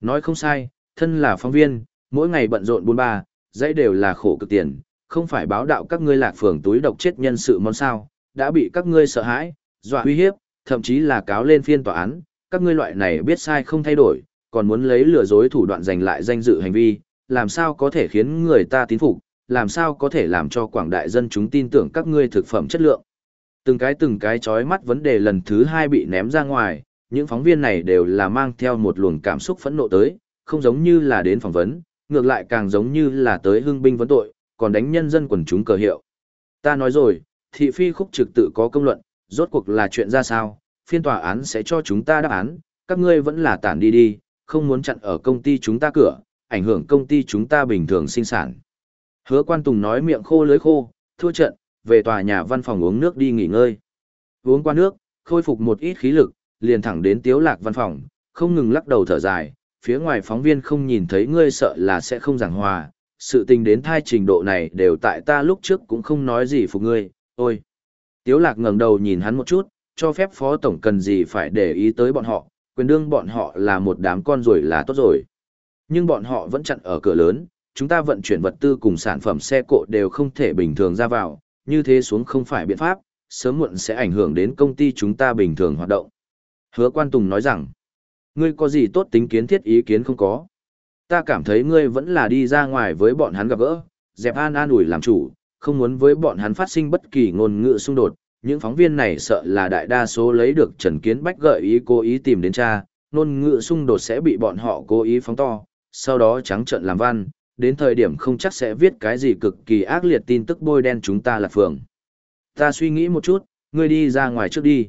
Nói không sai, thân là phóng viên, mỗi ngày bận rộn buôn ba, dãy đều là khổ cực tiền, không phải báo đạo các ngươi lạc phường túi độc chết nhân sự món sao, đã bị các ngươi sợ hãi, dọa uy hiếp, thậm chí là cáo lên phiên tòa án, các ngươi loại này biết sai không thay đổi, còn muốn lấy lừa dối thủ đoạn giành lại danh dự hành vi, làm sao có thể khiến người ta tín phục, làm sao có thể làm cho quảng đại dân chúng tin tưởng các ngươi thực phẩm chất lượng. Từng cái từng cái chói mắt vấn đề lần thứ hai bị ném ra ngoài, những phóng viên này đều là mang theo một luồng cảm xúc phẫn nộ tới, không giống như là đến phỏng vấn, ngược lại càng giống như là tới hưng binh vấn tội, còn đánh nhân dân quần chúng cờ hiệu. Ta nói rồi, thị phi khúc trực tự có công luận, rốt cuộc là chuyện ra sao, phiên tòa án sẽ cho chúng ta đáp án, các ngươi vẫn là tản đi đi, không muốn chặn ở công ty chúng ta cửa, ảnh hưởng công ty chúng ta bình thường sinh sản. Hứa quan tùng nói miệng khô lưới khô, thua trận, về tòa nhà văn phòng uống nước đi nghỉ ngơi. Uống qua nước, khôi phục một ít khí lực, liền thẳng đến tiếu lạc văn phòng, không ngừng lắc đầu thở dài, phía ngoài phóng viên không nhìn thấy ngươi sợ là sẽ không giảng hòa, sự tình đến thai trình độ này đều tại ta lúc trước cũng không nói gì phục ngươi, ôi. Tiếu lạc ngẩng đầu nhìn hắn một chút, cho phép phó tổng cần gì phải để ý tới bọn họ, quyền đương bọn họ là một đám con rồi là tốt rồi. Nhưng bọn họ vẫn chặn ở cửa lớn, chúng ta vận chuyển vật tư cùng sản phẩm xe cộ đều không thể bình thường ra vào, như thế xuống không phải biện pháp, sớm muộn sẽ ảnh hưởng đến công ty chúng ta bình thường hoạt động. Hứa quan tùng nói rằng, ngươi có gì tốt tính kiến thiết ý kiến không có. Ta cảm thấy ngươi vẫn là đi ra ngoài với bọn hắn gặp gỡ, dẹp an an ủi làm chủ, không muốn với bọn hắn phát sinh bất kỳ ngôn ngữ xung đột. Những phóng viên này sợ là đại đa số lấy được Trần Kiến Bách gợi ý cố ý tìm đến cha, ngôn ngữ xung đột sẽ bị bọn họ cố ý phóng to, sau đó trắng trợn làm văn, đến thời điểm không chắc sẽ viết cái gì cực kỳ ác liệt tin tức bôi đen chúng ta là phường. Ta suy nghĩ một chút, ngươi đi ra ngoài trước đi.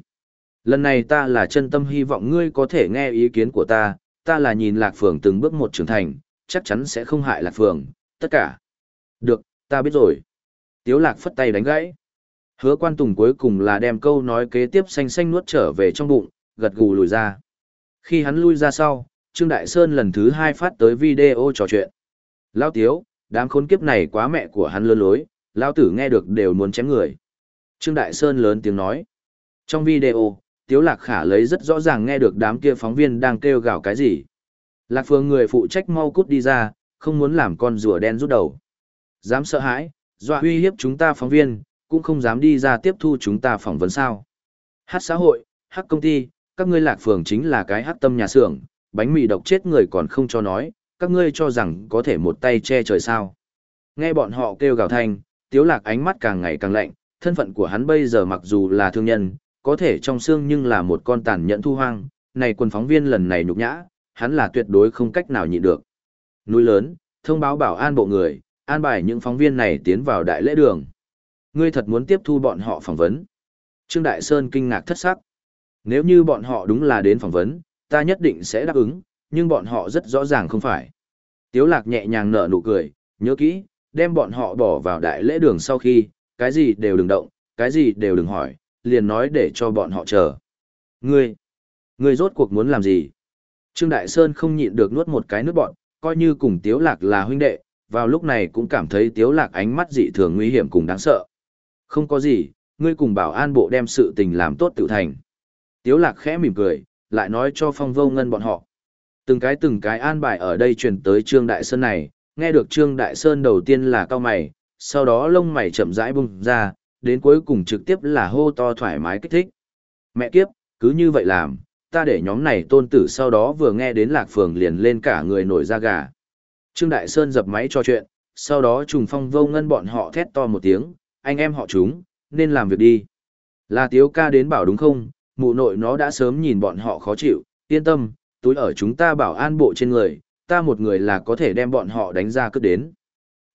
Lần này ta là chân tâm hy vọng ngươi có thể nghe ý kiến của ta, ta là nhìn lạc phường từng bước một trưởng thành, chắc chắn sẽ không hại lạc phường, tất cả. Được, ta biết rồi. Tiếu lạc phất tay đánh gãy. Hứa quan tùng cuối cùng là đem câu nói kế tiếp xanh xanh nuốt trở về trong bụng, gật gù lùi ra. Khi hắn lui ra sau, Trương Đại Sơn lần thứ hai phát tới video trò chuyện. Lao tiếu, đám khốn kiếp này quá mẹ của hắn lơ lối, Lao tử nghe được đều muốn chém người. Trương Đại Sơn lớn tiếng nói. Trong video, Tiếu Lạc Khả lấy rất rõ ràng nghe được đám kia phóng viên đang kêu gào cái gì. Lạc Phương người phụ trách mau cút đi ra, không muốn làm con rùa đen rút đầu. Dám sợ hãi, dọa uy hiếp chúng ta phóng viên, cũng không dám đi ra tiếp thu chúng ta phỏng vấn sao. Hát xã hội, hát công ty, các ngươi lạc phường chính là cái hát tâm nhà xưởng, bánh mì độc chết người còn không cho nói, các ngươi cho rằng có thể một tay che trời sao. Nghe bọn họ kêu gào thanh, tiếu lạc ánh mắt càng ngày càng lạnh, thân phận của hắn bây giờ mặc dù là thương nhân, có thể trong xương nhưng là một con tàn nhẫn thu hoang, này quân phóng viên lần này nhục nhã, hắn là tuyệt đối không cách nào nhịn được. Núi lớn, thông báo bảo an bộ người, an bài những phóng viên này tiến vào đại lễ đường. Ngươi thật muốn tiếp thu bọn họ phỏng vấn. Trương Đại Sơn kinh ngạc thất sắc. Nếu như bọn họ đúng là đến phỏng vấn, ta nhất định sẽ đáp ứng, nhưng bọn họ rất rõ ràng không phải. Tiếu lạc nhẹ nhàng nở nụ cười, nhớ kỹ, đem bọn họ bỏ vào đại lễ đường sau khi, cái gì đều đừng động, cái gì đều đừng hỏi, liền nói để cho bọn họ chờ. Ngươi, ngươi rốt cuộc muốn làm gì? Trương Đại Sơn không nhịn được nuốt một cái nước bọn, coi như cùng Tiếu Lạc là huynh đệ, vào lúc này cũng cảm thấy Tiếu Lạc ánh mắt dị thường nguy hiểm cùng đáng sợ. Không có gì, ngươi cùng bảo an bộ đem sự tình làm tốt tự thành. Tiếu Lạc khẽ mỉm cười, lại nói cho Phong Vô Ngân bọn họ. Từng cái từng cái an bài ở đây truyền tới Trương Đại Sơn này, nghe được Trương Đại Sơn đầu tiên là cao mày, sau đó lông mày chậm rãi bung ra, đến cuối cùng trực tiếp là hô to thoải mái kích thích. Mẹ kiếp, cứ như vậy làm, ta để nhóm này tôn tử sau đó vừa nghe đến lạc phường liền lên cả người nổi da gà. Trương Đại Sơn dập máy cho chuyện, sau đó trùng phong vô ngân bọn họ thét to một tiếng, anh em họ chúng, nên làm việc đi. Là tiếu ca đến bảo đúng không, mụ nội nó đã sớm nhìn bọn họ khó chịu, yên tâm, túi ở chúng ta bảo an bộ trên người, ta một người là có thể đem bọn họ đánh ra cướp đến.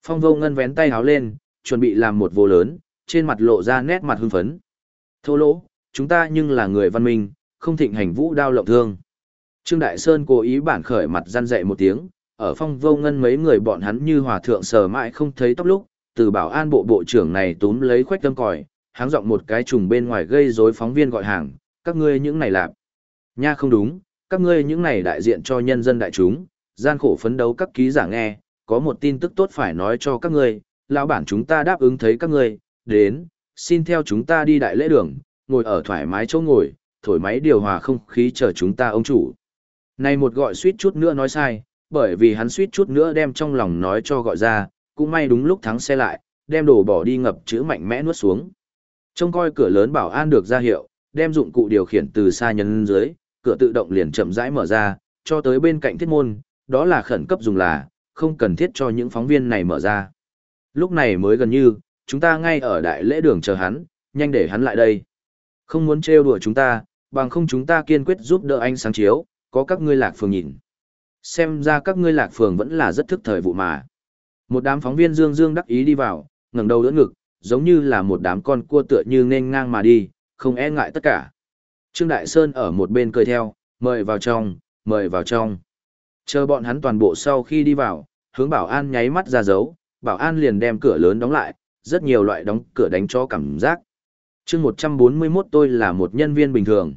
Phong vô ngân vén tay háo lên, chuẩn bị làm một vô lớn, trên mặt lộ ra nét mặt hưng phấn. Thô lỗ, chúng ta nhưng là người văn minh, không thịnh hành vũ đao lộng thương. Trương Đại Sơn cố ý bản khởi mặt gian dạy một tiếng, ở phong vô ngân mấy người bọn hắn như hòa thượng sờ mãi không thấy tóc lúc, từ bảo an bộ bộ trưởng này túm lấy khoách tâm còi, háng giọng một cái trùng bên ngoài gây rối phóng viên gọi hàng, các ngươi những này lạp. Nha không đúng, các ngươi những này đại diện cho nhân dân đại chúng, gian khổ phấn đấu các ký giả nghe, có một tin tức tốt phải nói cho các ngươi, lão bản chúng ta đáp ứng thấy các ngươi, đến, xin theo chúng ta đi đại lễ đường, ngồi ở thoải mái chỗ ngồi, thổi máy điều hòa không khí chờ chúng ta ông chủ. Này một gọi suýt chút nữa nói sai, bởi vì hắn suýt chút nữa đem trong lòng nói cho gọi ra, cũng may đúng lúc thắng xe lại, đem đồ bỏ đi ngập chữ mạnh mẽ nuốt xuống. Trông coi cửa lớn bảo an được ra hiệu, đem dụng cụ điều khiển từ xa nhân dưới, cửa tự động liền chậm rãi mở ra, cho tới bên cạnh thiết môn, đó là khẩn cấp dùng là, không cần thiết cho những phóng viên này mở ra. Lúc này mới gần như, chúng ta ngay ở đại lễ đường chờ hắn, nhanh để hắn lại đây. Không muốn trêu đùa chúng ta, bằng không chúng ta kiên quyết giúp đỡ anh sáng chiếu, có các ngươi lạc phường nhìn. Xem ra các ngươi lạc phường vẫn là rất thức thời vụ mà. Một đám phóng viên dương dương đắc ý đi vào, ngẩng đầu đỡ ngực, giống như là một đám con cua tựa như nên ngang mà đi, không e ngại tất cả. Trương Đại Sơn ở một bên cười theo, mời vào trong, mời vào trong. Chờ bọn hắn toàn bộ sau khi đi vào, hướng bảo an nháy mắt ra dấu, bảo an liền đem cửa lớn đóng lại, rất nhiều loại đóng cửa đánh cho cảm giác. chương 141 tôi là một nhân viên bình thường.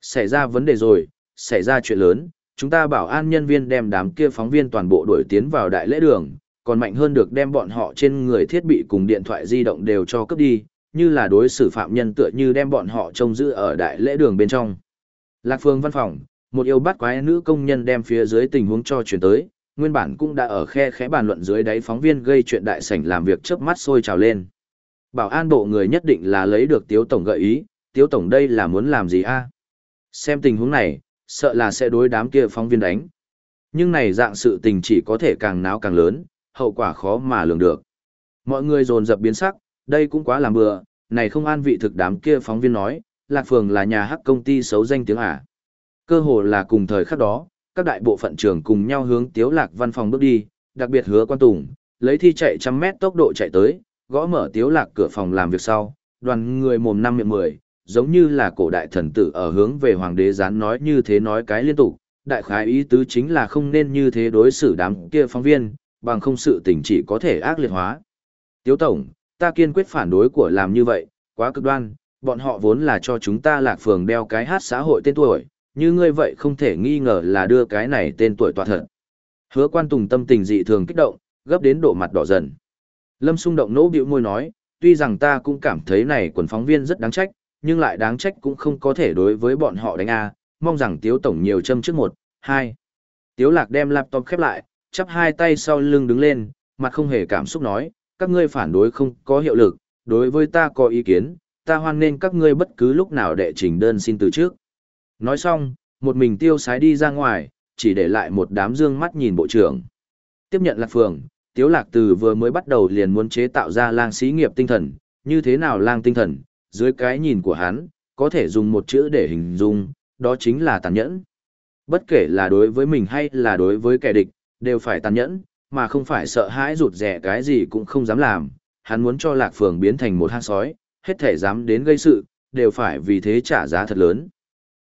Xảy ra vấn đề rồi, xảy ra chuyện lớn, chúng ta bảo an nhân viên đem đám kia phóng viên toàn bộ đuổi tiến vào đại lễ đường, còn mạnh hơn được đem bọn họ trên người thiết bị cùng điện thoại di động đều cho cướp đi, như là đối xử phạm nhân tựa như đem bọn họ trông giữ ở đại lễ đường bên trong. Lạc Phương văn phòng, một yêu bắt quái nữ công nhân đem phía dưới tình huống cho chuyển tới, nguyên bản cũng đã ở khe khẽ bàn luận dưới đáy phóng viên gây chuyện đại sảnh làm việc chớp mắt sôi trào lên. Bảo an bộ người nhất định là lấy được Tiếu Tổng gợi ý, Tiếu Tổng đây là muốn làm gì a? Xem tình huống này, sợ là sẽ đối đám kia phóng viên đánh. Nhưng này dạng sự tình chỉ có thể càng náo càng lớn, hậu quả khó mà lường được. Mọi người dồn dập biến sắc, đây cũng quá làm bừa, này không an vị thực đám kia phóng viên nói, Lạc Phường là nhà hắc công ty xấu danh tiếng à. Cơ hồ là cùng thời khắc đó, các đại bộ phận trưởng cùng nhau hướng Tiếu Lạc văn phòng bước đi, đặc biệt hứa quan tùng, lấy thi chạy trăm mét tốc độ chạy tới, gõ mở Tiếu Lạc cửa phòng làm việc sau, đoàn người mồm năm miệng mười, giống như là cổ đại thần tử ở hướng về hoàng đế gián nói như thế nói cái liên tục, đại khái ý tứ chính là không nên như thế đối xử đám kia phóng viên, bằng không sự tình chỉ có thể ác liệt hóa. Tiếu Tổng, ta kiên quyết phản đối của làm như vậy, quá cực đoan, bọn họ vốn là cho chúng ta lạc phường đeo cái hát xã hội tên tuổi, như ngươi vậy không thể nghi ngờ là đưa cái này tên tuổi tọa thật. Hứa quan tùng tâm tình dị thường kích động, gấp đến độ mặt đỏ dần. Lâm xung động nỗ bĩu môi nói, tuy rằng ta cũng cảm thấy này quần phóng viên rất đáng trách, nhưng lại đáng trách cũng không có thể đối với bọn họ đánh A, mong rằng Tiếu Tổng nhiều châm trước một, hai. Tiếu Lạc đem laptop khép lại, chắp hai tay sau lưng đứng lên, mặt không hề cảm xúc nói, các ngươi phản đối không có hiệu lực, đối với ta có ý kiến, ta hoan nên các ngươi bất cứ lúc nào đệ trình đơn xin từ trước. Nói xong, một mình tiêu sái đi ra ngoài, chỉ để lại một đám dương mắt nhìn bộ trưởng. Tiếp nhận lạc phường, tiếu lạc từ vừa mới bắt đầu liền muốn chế tạo ra lang sĩ nghiệp tinh thần, như thế nào lang tinh thần, dưới cái nhìn của hắn, có thể dùng một chữ để hình dung, đó chính là tàn nhẫn. Bất kể là đối với mình hay là đối với kẻ địch, đều phải tàn nhẫn, mà không phải sợ hãi rụt rẻ cái gì cũng không dám làm. Hắn muốn cho lạc phường biến thành một hang sói, hết thể dám đến gây sự, đều phải vì thế trả giá thật lớn.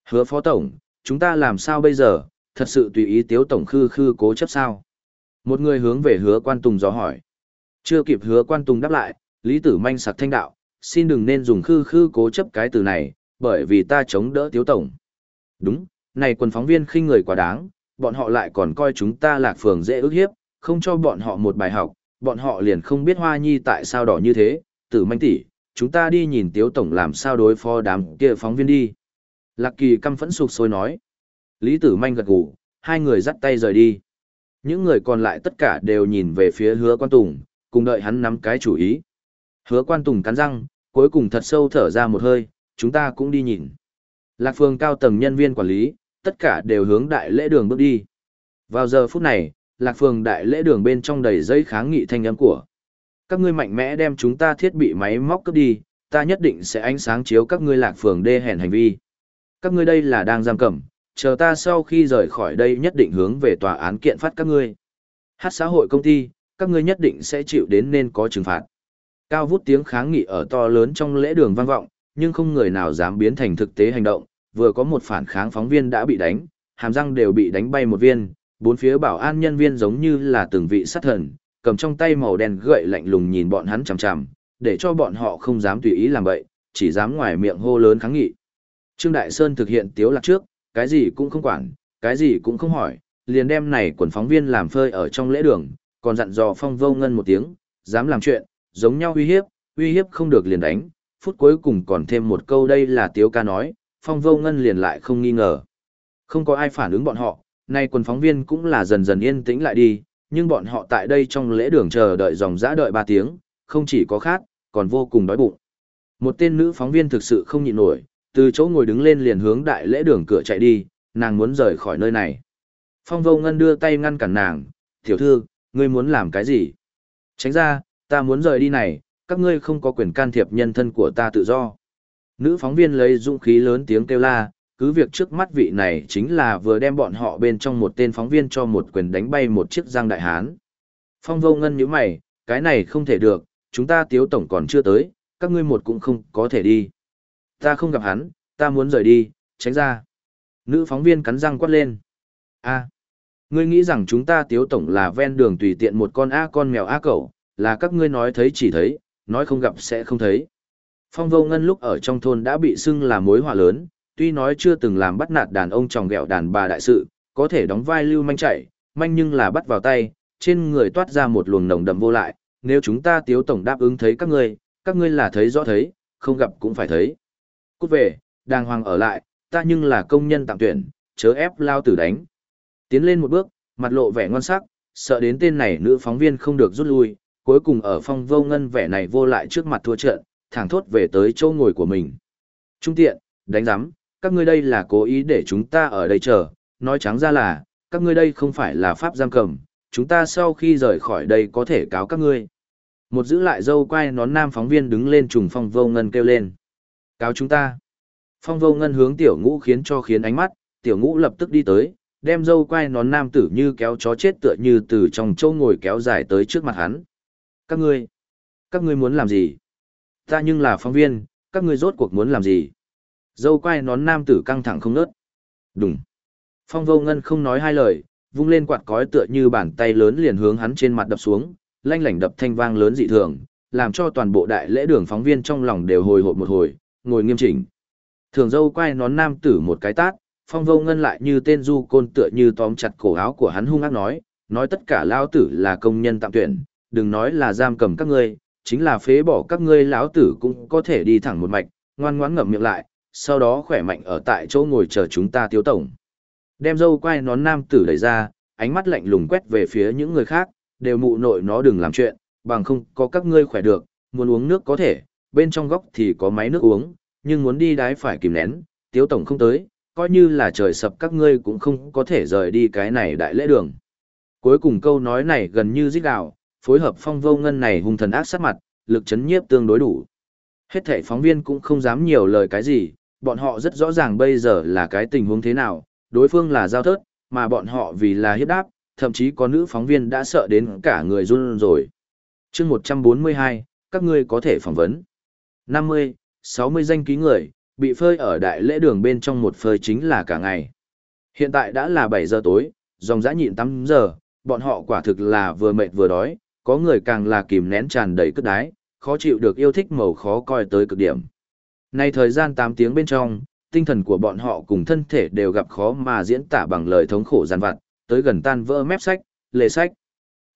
Hứa phó tổng, chúng ta làm sao bây giờ, thật sự tùy ý tiếu tổng khư khư cố chấp sao? Một người hướng về hứa quan tùng gió hỏi. Chưa kịp hứa quan tùng đáp lại, Lý Tử Manh sặc thanh đạo, xin đừng nên dùng khư khư cố chấp cái từ này, bởi vì ta chống đỡ tiếu tổng. Đúng, này quần phóng viên khinh người quá đáng, bọn họ lại còn coi chúng ta lạc phường dễ ức hiếp, không cho bọn họ một bài học, bọn họ liền không biết hoa nhi tại sao đỏ như thế, tử manh tỷ, chúng ta đi nhìn tiếu tổng làm sao đối phó đám kia phóng viên đi. Lạc kỳ căm phẫn sục sôi nói. Lý tử manh gật gù, hai người dắt tay rời đi. Những người còn lại tất cả đều nhìn về phía hứa quan tùng, cùng đợi hắn nắm cái chủ ý. Hứa quan tùng cắn răng, cuối cùng thật sâu thở ra một hơi, chúng ta cũng đi nhìn. Lạc phương cao tầng nhân viên quản lý, tất cả đều hướng đại lễ đường bước đi. Vào giờ phút này, lạc Phương đại lễ đường bên trong đầy dây kháng nghị thanh âm của. Các ngươi mạnh mẽ đem chúng ta thiết bị máy móc cướp đi, ta nhất định sẽ ánh sáng chiếu các ngươi lạc Phương đê hèn hành vi. Các ngươi đây là đang giam cầm, chờ ta sau khi rời khỏi đây nhất định hướng về tòa án kiện phát các ngươi. Hát xã hội công ty, các ngươi nhất định sẽ chịu đến nên có trừng phạt. Cao vút tiếng kháng nghị ở to lớn trong lễ đường vang vọng, nhưng không người nào dám biến thành thực tế hành động, vừa có một phản kháng phóng viên đã bị đánh, hàm răng đều bị đánh bay một viên, bốn phía bảo an nhân viên giống như là từng vị sát thần, cầm trong tay màu đen gậy lạnh lùng nhìn bọn hắn chằm chằm, để cho bọn họ không dám tùy ý làm vậy, chỉ dám ngoài miệng hô lớn kháng nghị. Trương Đại Sơn thực hiện tiếu lạc trước, cái gì cũng không quản, cái gì cũng không hỏi, liền đem này quần phóng viên làm phơi ở trong lễ đường, còn dặn dò phong vô ngân một tiếng, dám làm chuyện, giống nhau uy hiếp, uy hiếp không được liền đánh, phút cuối cùng còn thêm một câu đây là tiếu ca nói, phong vô ngân liền lại không nghi ngờ. Không có ai phản ứng bọn họ, nay quần phóng viên cũng là dần dần yên tĩnh lại đi, nhưng bọn họ tại đây trong lễ đường chờ đợi dòng dã đợi 3 tiếng, không chỉ có khát, còn vô cùng đói bụng. Một tên nữ phóng viên thực sự không nhịn nổi, từ chỗ ngồi đứng lên liền hướng đại lễ đường cửa chạy đi, nàng muốn rời khỏi nơi này. Phong vô ngân đưa tay ngăn cản nàng, tiểu thư, ngươi muốn làm cái gì? Tránh ra, ta muốn rời đi này, các ngươi không có quyền can thiệp nhân thân của ta tự do. Nữ phóng viên lấy dũng khí lớn tiếng kêu la, cứ việc trước mắt vị này chính là vừa đem bọn họ bên trong một tên phóng viên cho một quyền đánh bay một chiếc giang đại hán. Phong vô ngân nhíu mày, cái này không thể được, chúng ta tiếu tổng còn chưa tới, các ngươi một cũng không có thể đi. Ta không gặp hắn, ta muốn rời đi, tránh ra. Nữ phóng viên cắn răng quát lên. a ngươi nghĩ rằng chúng ta tiếu tổng là ven đường tùy tiện một con A con mèo A cẩu, là các ngươi nói thấy chỉ thấy, nói không gặp sẽ không thấy. Phong vô ngân lúc ở trong thôn đã bị xưng là mối họa lớn, tuy nói chưa từng làm bắt nạt đàn ông tròng ghẹo đàn bà đại sự, có thể đóng vai lưu manh chạy, manh nhưng là bắt vào tay, trên người toát ra một luồng nồng đậm vô lại, nếu chúng ta tiếu tổng đáp ứng thấy các ngươi, các ngươi là thấy rõ thấy, không gặp cũng phải thấy. Cút về, đàng hoàng ở lại, ta nhưng là công nhân tạm tuyển, chớ ép lao tử đánh. Tiến lên một bước, mặt lộ vẻ ngon sắc, sợ đến tên này nữ phóng viên không được rút lui, cuối cùng ở phong vô ngân vẻ này vô lại trước mặt thua trận, thẳng thốt về tới chỗ ngồi của mình. Trung tiện, đánh giám, các ngươi đây là cố ý để chúng ta ở đây chờ, nói trắng ra là, các ngươi đây không phải là pháp giam cầm, chúng ta sau khi rời khỏi đây có thể cáo các ngươi. Một giữ lại dâu quay nón nam phóng viên đứng lên trùng phong vô ngân kêu lên. Cáo chúng ta. Phong vô ngân hướng tiểu ngũ khiến cho khiến ánh mắt, tiểu ngũ lập tức đi tới, đem dâu quay nón nam tử như kéo chó chết tựa như từ trong châu ngồi kéo dài tới trước mặt hắn. Các ngươi, các ngươi muốn làm gì? Ta nhưng là phóng viên, các ngươi rốt cuộc muốn làm gì? Dâu quay nón nam tử căng thẳng không nớt. Đúng. Phong vô ngân không nói hai lời, vung lên quạt cói tựa như bàn tay lớn liền hướng hắn trên mặt đập xuống, lanh lảnh đập thanh vang lớn dị thường, làm cho toàn bộ đại lễ đường phóng viên trong lòng đều hồi hộp một hồi, ngồi nghiêm chỉnh. Thường dâu quay nón nam tử một cái tát, phong vô ngân lại như tên du côn tựa như tóm chặt cổ áo của hắn hung ác nói, nói tất cả lao tử là công nhân tạm tuyển, đừng nói là giam cầm các ngươi, chính là phế bỏ các ngươi lão tử cũng có thể đi thẳng một mạch, ngoan ngoãn ngậm miệng lại, sau đó khỏe mạnh ở tại chỗ ngồi chờ chúng ta tiếu tổng. Đem dâu quay nón nam tử đẩy ra, ánh mắt lạnh lùng quét về phía những người khác, đều mụ nội nó đừng làm chuyện, bằng không có các ngươi khỏe được, muốn uống nước có thể, bên trong góc thì có máy nước uống, nhưng muốn đi đái phải kìm nén, tiếu tổng không tới, coi như là trời sập các ngươi cũng không có thể rời đi cái này đại lễ đường. Cuối cùng câu nói này gần như giết gạo, phối hợp phong vô ngân này hung thần ác sát mặt, lực chấn nhiếp tương đối đủ. Hết thảy phóng viên cũng không dám nhiều lời cái gì, bọn họ rất rõ ràng bây giờ là cái tình huống thế nào, đối phương là giao thớt, mà bọn họ vì là hiếp đáp, thậm chí có nữ phóng viên đã sợ đến cả người run rồi. chương 142, các ngươi có thể phỏng vấn. 50, 60 danh ký người, bị phơi ở đại lễ đường bên trong một phơi chính là cả ngày. Hiện tại đã là 7 giờ tối, dòng dã nhịn 8 giờ, bọn họ quả thực là vừa mệt vừa đói, có người càng là kìm nén tràn đầy cất đái, khó chịu được yêu thích màu khó coi tới cực điểm. Nay thời gian 8 tiếng bên trong, tinh thần của bọn họ cùng thân thể đều gặp khó mà diễn tả bằng lời thống khổ gian vặt, tới gần tan vỡ mép sách, lề sách.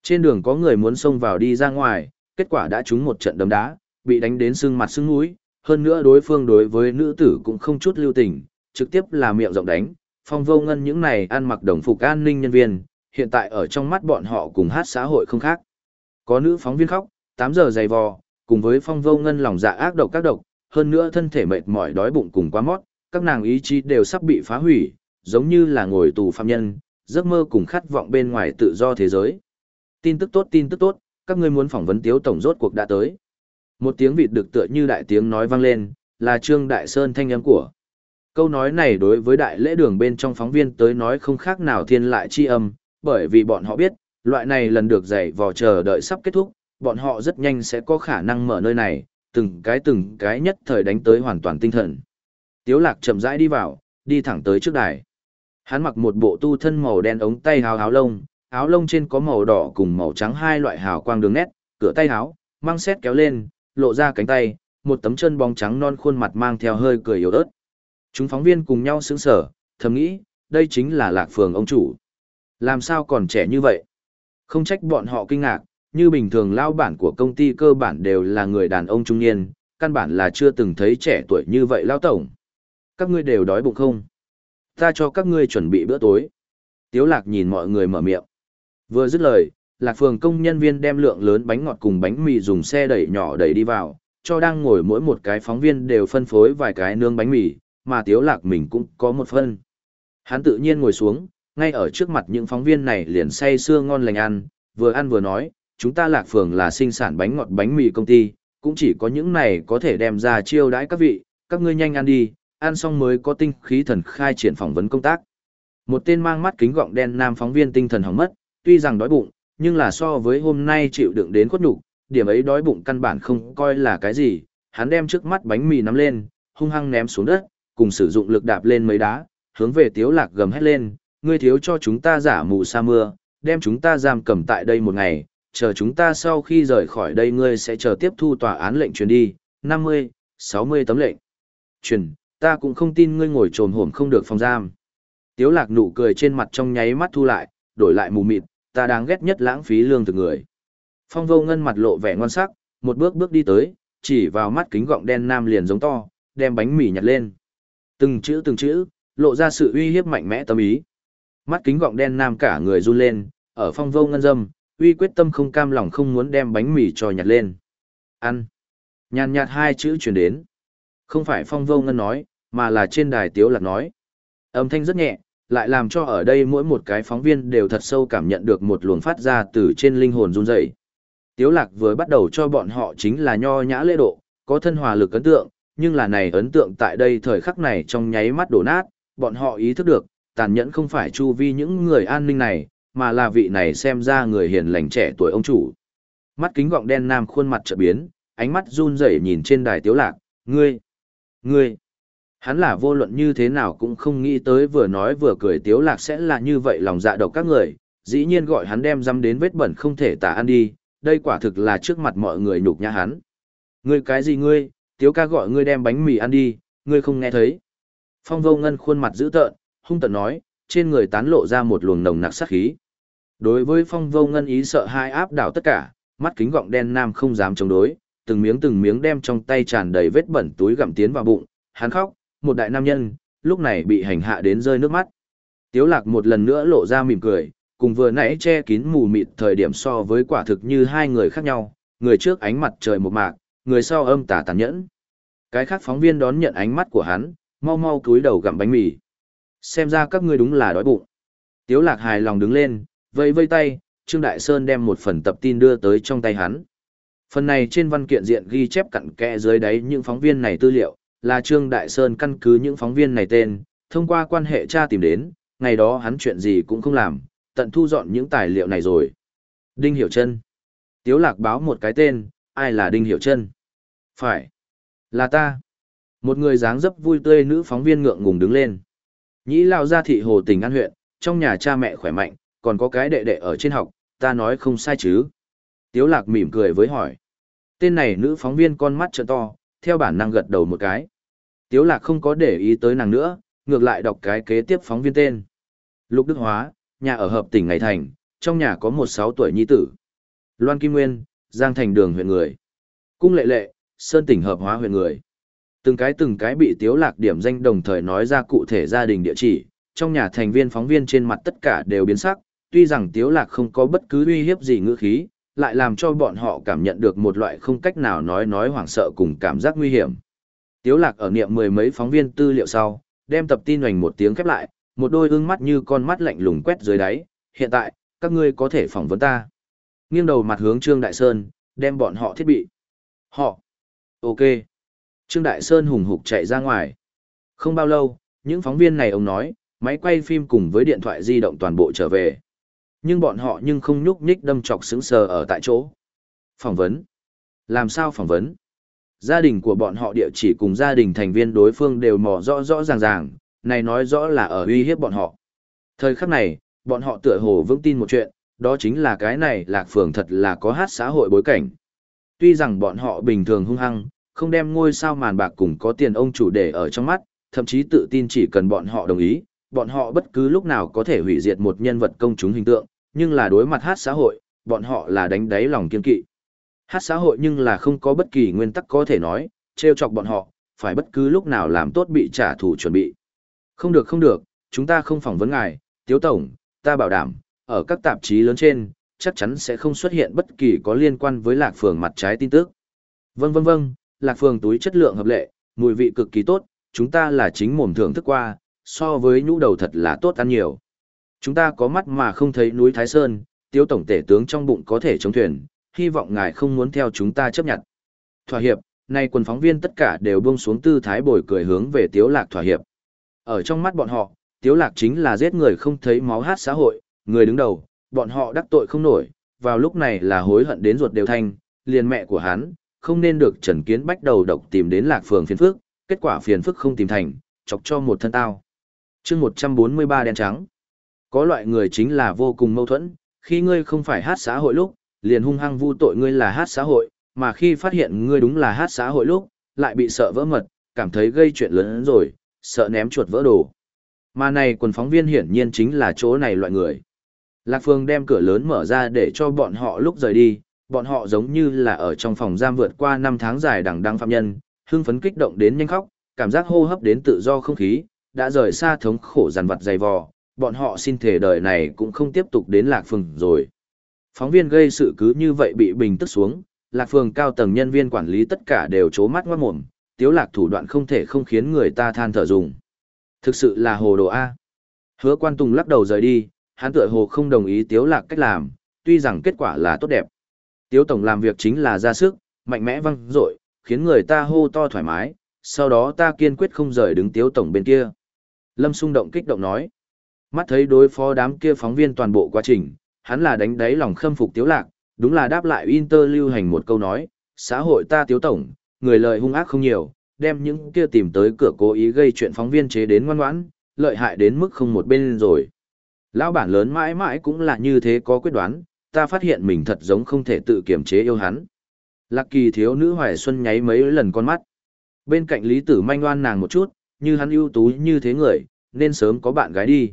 Trên đường có người muốn xông vào đi ra ngoài, kết quả đã trúng một trận đấm đá, bị đánh đến sưng mặt sưng mũi, hơn nữa đối phương đối với nữ tử cũng không chút lưu tình, trực tiếp là miệng rộng đánh, phong vô ngân những này ăn mặc đồng phục an ninh nhân viên, hiện tại ở trong mắt bọn họ cùng hát xã hội không khác. Có nữ phóng viên khóc, 8 giờ dày vò, cùng với phong vô ngân lòng dạ ác độc các độc, hơn nữa thân thể mệt mỏi đói bụng cùng quá mót, các nàng ý chí đều sắp bị phá hủy, giống như là ngồi tù phạm nhân, giấc mơ cùng khát vọng bên ngoài tự do thế giới. Tin tức tốt tin tức tốt, các ngươi muốn phỏng vấn tiếu tổng rốt cuộc đã tới. Một tiếng vịt được tựa như đại tiếng nói vang lên, là Trương Đại Sơn thanh âm của. Câu nói này đối với đại lễ đường bên trong phóng viên tới nói không khác nào thiên lại chi âm, bởi vì bọn họ biết, loại này lần được dạy vò chờ đợi sắp kết thúc, bọn họ rất nhanh sẽ có khả năng mở nơi này, từng cái từng cái nhất thời đánh tới hoàn toàn tinh thần. Tiếu lạc chậm rãi đi vào, đi thẳng tới trước đài. Hắn mặc một bộ tu thân màu đen ống tay hào áo lông, áo lông trên có màu đỏ cùng màu trắng hai loại hào quang đường nét, cửa tay áo, mang xét kéo lên, lộ ra cánh tay, một tấm chân bóng trắng non khuôn mặt mang theo hơi cười yếu ớt. Chúng phóng viên cùng nhau sững sờ, thầm nghĩ, đây chính là lạc phường ông chủ. Làm sao còn trẻ như vậy? Không trách bọn họ kinh ngạc, như bình thường lao bản của công ty cơ bản đều là người đàn ông trung niên, căn bản là chưa từng thấy trẻ tuổi như vậy lao tổng. Các ngươi đều đói bụng không? Ta cho các ngươi chuẩn bị bữa tối. Tiếu lạc nhìn mọi người mở miệng. Vừa dứt lời, lạc phường công nhân viên đem lượng lớn bánh ngọt cùng bánh mì dùng xe đẩy nhỏ đẩy đi vào, cho đang ngồi mỗi một cái phóng viên đều phân phối vài cái nướng bánh mì, mà tiếu lạc mình cũng có một phân. Hắn tự nhiên ngồi xuống, ngay ở trước mặt những phóng viên này liền say sưa ngon lành ăn, vừa ăn vừa nói, chúng ta lạc phường là sinh sản bánh ngọt bánh mì công ty, cũng chỉ có những này có thể đem ra chiêu đãi các vị, các ngươi nhanh ăn đi, ăn xong mới có tinh khí thần khai triển phỏng vấn công tác. Một tên mang mắt kính gọng đen nam phóng viên tinh thần hỏng mất, tuy rằng đói bụng, nhưng là so với hôm nay chịu đựng đến khuất nhục, điểm ấy đói bụng căn bản không coi là cái gì, hắn đem trước mắt bánh mì nắm lên, hung hăng ném xuống đất, cùng sử dụng lực đạp lên mấy đá, hướng về Tiếu Lạc gầm hét lên, ngươi thiếu cho chúng ta giả mù sa mưa, đem chúng ta giam cầm tại đây một ngày, chờ chúng ta sau khi rời khỏi đây ngươi sẽ chờ tiếp thu tòa án lệnh truyền đi, 50, 60 tấm lệnh. Truyền, ta cũng không tin ngươi ngồi trồm hổm không được phòng giam. Tiếu lạc nụ cười trên mặt trong nháy mắt thu lại, đổi lại mù mịt, ta đáng ghét nhất lãng phí lương thực người. Phong vô ngân mặt lộ vẻ ngon sắc, một bước bước đi tới, chỉ vào mắt kính gọng đen nam liền giống to, đem bánh mì nhặt lên. Từng chữ từng chữ, lộ ra sự uy hiếp mạnh mẽ tâm ý. Mắt kính gọng đen nam cả người run lên, ở phong vô ngân dâm, uy quyết tâm không cam lòng không muốn đem bánh mì cho nhặt lên. Ăn. Nhàn nhạt hai chữ truyền đến. Không phải phong vô ngân nói, mà là trên đài tiếu lạc nói. Âm thanh rất nhẹ, lại làm cho ở đây mỗi một cái phóng viên đều thật sâu cảm nhận được một luồng phát ra từ trên linh hồn run rẩy. Tiếu lạc vừa bắt đầu cho bọn họ chính là nho nhã lễ độ, có thân hòa lực ấn tượng, nhưng là này ấn tượng tại đây thời khắc này trong nháy mắt đổ nát, bọn họ ý thức được, tàn nhẫn không phải chu vi những người an ninh này, mà là vị này xem ra người hiền lành trẻ tuổi ông chủ. Mắt kính gọng đen nam khuôn mặt trợ biến, ánh mắt run rẩy nhìn trên đài tiếu lạc, ngươi, ngươi, hắn là vô luận như thế nào cũng không nghĩ tới vừa nói vừa cười tiếu lạc sẽ là như vậy lòng dạ độc các người, dĩ nhiên gọi hắn đem dăm đến vết bẩn không thể tả ăn đi, đây quả thực là trước mặt mọi người nhục nhã hắn. Ngươi cái gì ngươi, tiếu ca gọi ngươi đem bánh mì ăn đi, ngươi không nghe thấy. Phong vô ngân khuôn mặt dữ tợn, hung tợn nói, trên người tán lộ ra một luồng nồng nặc sát khí. Đối với phong vô ngân ý sợ hai áp đảo tất cả, mắt kính gọng đen nam không dám chống đối, từng miếng từng miếng đem trong tay tràn đầy vết bẩn túi gặm tiến vào bụng, hắn khóc, một đại nam nhân, lúc này bị hành hạ đến rơi nước mắt. Tiếu lạc một lần nữa lộ ra mỉm cười, cùng vừa nãy che kín mù mịt thời điểm so với quả thực như hai người khác nhau, người trước ánh mặt trời một mạc, người sau âm tà tàn nhẫn. Cái khác phóng viên đón nhận ánh mắt của hắn, mau mau cúi đầu gặm bánh mì. Xem ra các ngươi đúng là đói bụng. Tiếu lạc hài lòng đứng lên, vây vây tay, Trương Đại Sơn đem một phần tập tin đưa tới trong tay hắn. Phần này trên văn kiện diện ghi chép cặn kẽ dưới đáy những phóng viên này tư liệu, là Trương Đại Sơn căn cứ những phóng viên này tên, thông qua quan hệ cha tìm đến, ngày đó hắn chuyện gì cũng không làm, tận thu dọn những tài liệu này rồi. Đinh Hiểu Trân. Tiếu lạc báo một cái tên, ai là Đinh Hiểu Trân? Phải. Là ta. Một người dáng dấp vui tươi nữ phóng viên ngượng ngùng đứng lên. Nhĩ lao ra thị hồ tỉnh an huyện, trong nhà cha mẹ khỏe mạnh, còn có cái đệ đệ ở trên học, ta nói không sai chứ. Tiếu lạc mỉm cười với hỏi. Tên này nữ phóng viên con mắt trợn to, theo bản năng gật đầu một cái. Tiếu lạc không có để ý tới nàng nữa, ngược lại đọc cái kế tiếp phóng viên tên. Lục Đức Hóa, nhà ở hợp tỉnh Ngày Thành, trong nhà có một sáu tuổi nhi tử. Loan Kim Nguyên, Giang Thành Đường huyện người. Cung Lệ Lệ, Sơn tỉnh Hợp Hóa huyện người. Từng cái từng cái bị Tiếu Lạc điểm danh đồng thời nói ra cụ thể gia đình địa chỉ, trong nhà thành viên phóng viên trên mặt tất cả đều biến sắc, tuy rằng Tiếu Lạc không có bất cứ uy hiếp gì ngữ khí, lại làm cho bọn họ cảm nhận được một loại không cách nào nói nói hoảng sợ cùng cảm giác nguy hiểm. Tiếu Lạc ở niệm mười mấy phóng viên tư liệu sau, đem tập tin hoành một tiếng khép lại, một đôi ương mắt như con mắt lạnh lùng quét dưới đáy, hiện tại, các ngươi có thể phỏng vấn ta. Nghiêng đầu mặt hướng Trương Đại Sơn, đem bọn họ thiết bị. Họ. Ok. Trương Đại Sơn hùng hục chạy ra ngoài. Không bao lâu, những phóng viên này ông nói, máy quay phim cùng với điện thoại di động toàn bộ trở về. Nhưng bọn họ nhưng không nhúc nhích đâm chọc sững sờ ở tại chỗ. Phỏng vấn. Làm sao phỏng vấn? Gia đình của bọn họ địa chỉ cùng gia đình thành viên đối phương đều mò rõ rõ ràng ràng, này nói rõ là ở uy hiếp bọn họ. Thời khắc này, bọn họ tựa hồ vững tin một chuyện, đó chính là cái này lạc phường thật là có hát xã hội bối cảnh. Tuy rằng bọn họ bình thường hung hăng, không đem ngôi sao màn bạc cùng có tiền ông chủ để ở trong mắt, thậm chí tự tin chỉ cần bọn họ đồng ý, bọn họ bất cứ lúc nào có thể hủy diệt một nhân vật công chúng hình tượng, nhưng là đối mặt hát xã hội, bọn họ là đánh đáy lòng kiên kỵ. Hát xã hội nhưng là không có bất kỳ nguyên tắc có thể nói, treo chọc bọn họ, phải bất cứ lúc nào làm tốt bị trả thù chuẩn bị. Không được không được, chúng ta không phỏng vấn ngài, Tiếu Tổng, ta bảo đảm, ở các tạp chí lớn trên, chắc chắn sẽ không xuất hiện bất kỳ có liên quan với lạc phường mặt trái tin tức. Vâng vâng vâng, lạc phường túi chất lượng hợp lệ, mùi vị cực kỳ tốt, chúng ta là chính mồm thưởng thức qua, so với nhũ đầu thật là tốt ăn nhiều. Chúng ta có mắt mà không thấy núi Thái Sơn, Tiếu Tổng tể tướng trong bụng có thể chống thuyền, hy vọng ngài không muốn theo chúng ta chấp nhận. Thỏa hiệp, nay quần phóng viên tất cả đều buông xuống tư thái bồi cười hướng về Tiếu Lạc thỏa hiệp. Ở trong mắt bọn họ, Tiếu Lạc chính là giết người không thấy máu hát xã hội, người đứng đầu, bọn họ đắc tội không nổi, vào lúc này là hối hận đến ruột đều thanh, liền mẹ của hắn, không nên được Trần Kiến Bách đầu độc tìm đến Lạc Phường phiền phức, kết quả phiền phức không tìm thành, chọc cho một thân tao. chương 143 đen trắng. Có loại người chính là vô cùng mâu thuẫn, khi ngươi không phải hát xã hội lúc, liền hung hăng vu tội ngươi là hát xã hội, mà khi phát hiện ngươi đúng là hát xã hội lúc, lại bị sợ vỡ mật, cảm thấy gây chuyện lớn rồi, sợ ném chuột vỡ đồ. Mà này quần phóng viên hiển nhiên chính là chỗ này loại người. Lạc Phương đem cửa lớn mở ra để cho bọn họ lúc rời đi, bọn họ giống như là ở trong phòng giam vượt qua năm tháng dài đằng đăng phạm nhân, hưng phấn kích động đến nhanh khóc, cảm giác hô hấp đến tự do không khí, đã rời xa thống khổ giàn vật dày vò, bọn họ xin thể đời này cũng không tiếp tục đến Lạc Phương rồi. Phóng viên gây sự cứ như vậy bị bình tức xuống, Lạc Phương cao tầng nhân viên quản lý tất cả đều chố mắt ngoát mồm, tiếu lạc thủ đoạn không thể không khiến người ta than thở dùng. Thực sự là hồ đồ A. Hứa quan tùng lắc đầu rời đi, hắn tựa hồ không đồng ý tiếu lạc cách làm, tuy rằng kết quả là tốt đẹp. Tiếu tổng làm việc chính là ra sức, mạnh mẽ văng rội, khiến người ta hô to thoải mái, sau đó ta kiên quyết không rời đứng tiếu tổng bên kia. Lâm xung động kích động nói. Mắt thấy đối phó đám kia phóng viên toàn bộ quá trình, hắn là đánh đáy lòng khâm phục tiếu lạc, đúng là đáp lại Inter lưu hành một câu nói, xã hội ta tiếu tổng, người lời hung ác không nhiều, đem những kia tìm tới cửa cố ý gây chuyện phóng viên chế đến ngoan ngoãn, lợi hại đến mức không một bên rồi. Lão bản lớn mãi mãi cũng là như thế có quyết đoán, ta phát hiện mình thật giống không thể tự kiềm chế yêu hắn. Lạc kỳ thiếu nữ hoài xuân nháy mấy lần con mắt. Bên cạnh Lý Tử manh oan nàng một chút, như hắn ưu tú như thế người, nên sớm có bạn gái đi.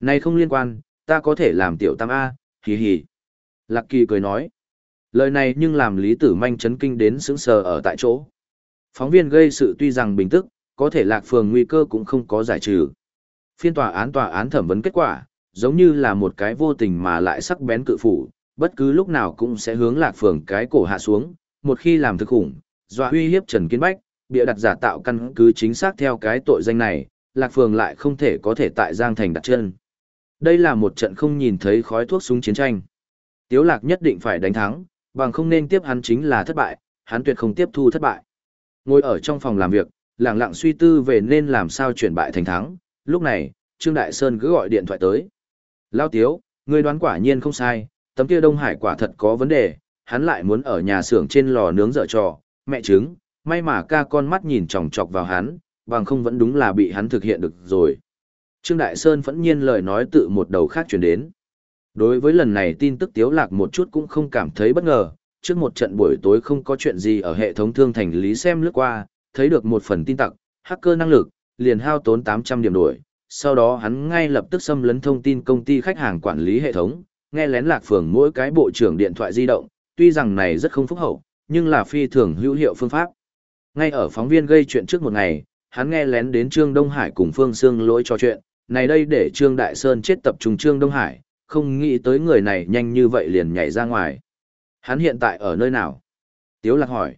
Này không liên quan, ta có thể làm tiểu tam A, hì hì. Lạc kỳ cười nói. Lời này nhưng làm Lý Tử manh chấn kinh đến sững sờ ở tại chỗ. Phóng viên gây sự tuy rằng bình tức, có thể lạc phường nguy cơ cũng không có giải trừ. Phiên tòa án tòa án thẩm vấn kết quả, giống như là một cái vô tình mà lại sắc bén cự phủ, bất cứ lúc nào cũng sẽ hướng lạc phường cái cổ hạ xuống, một khi làm thực khủng, dọa uy hiếp Trần Kiến Bách, bịa đặt giả tạo căn cứ chính xác theo cái tội danh này, lạc phường lại không thể có thể tại Giang Thành đặt chân. Đây là một trận không nhìn thấy khói thuốc súng chiến tranh. Tiếu lạc nhất định phải đánh thắng, bằng không nên tiếp hắn chính là thất bại, hắn tuyệt không tiếp thu thất bại. Ngồi ở trong phòng làm việc, lặng lặng suy tư về nên làm sao chuyển bại thành thắng, lúc này, Trương Đại Sơn cứ gọi điện thoại tới. Lao Tiếu, ngươi đoán quả nhiên không sai, tấm kia Đông Hải quả thật có vấn đề, hắn lại muốn ở nhà xưởng trên lò nướng dở trò, mẹ trứng, may mà ca con mắt nhìn chòng chọc vào hắn, bằng không vẫn đúng là bị hắn thực hiện được rồi. Trương Đại Sơn phẫn nhiên lời nói tự một đầu khác chuyển đến. Đối với lần này tin tức Tiếu Lạc một chút cũng không cảm thấy bất ngờ, trước một trận buổi tối không có chuyện gì ở hệ thống thương thành lý xem lướt qua, thấy được một phần tin tặc, hacker năng lực, liền hao tốn 800 điểm đổi. Sau đó hắn ngay lập tức xâm lấn thông tin công ty khách hàng quản lý hệ thống, nghe lén lạc phường mỗi cái bộ trưởng điện thoại di động, tuy rằng này rất không phúc hậu, nhưng là phi thường hữu hiệu phương pháp. Ngay ở phóng viên gây chuyện trước một ngày, hắn nghe lén đến Trương Đông Hải cùng Phương Sương lỗi trò chuyện, này đây để Trương Đại Sơn chết tập trung Trương Đông Hải, không nghĩ tới người này nhanh như vậy liền nhảy ra ngoài. Hắn hiện tại ở nơi nào? Tiếu lạc hỏi.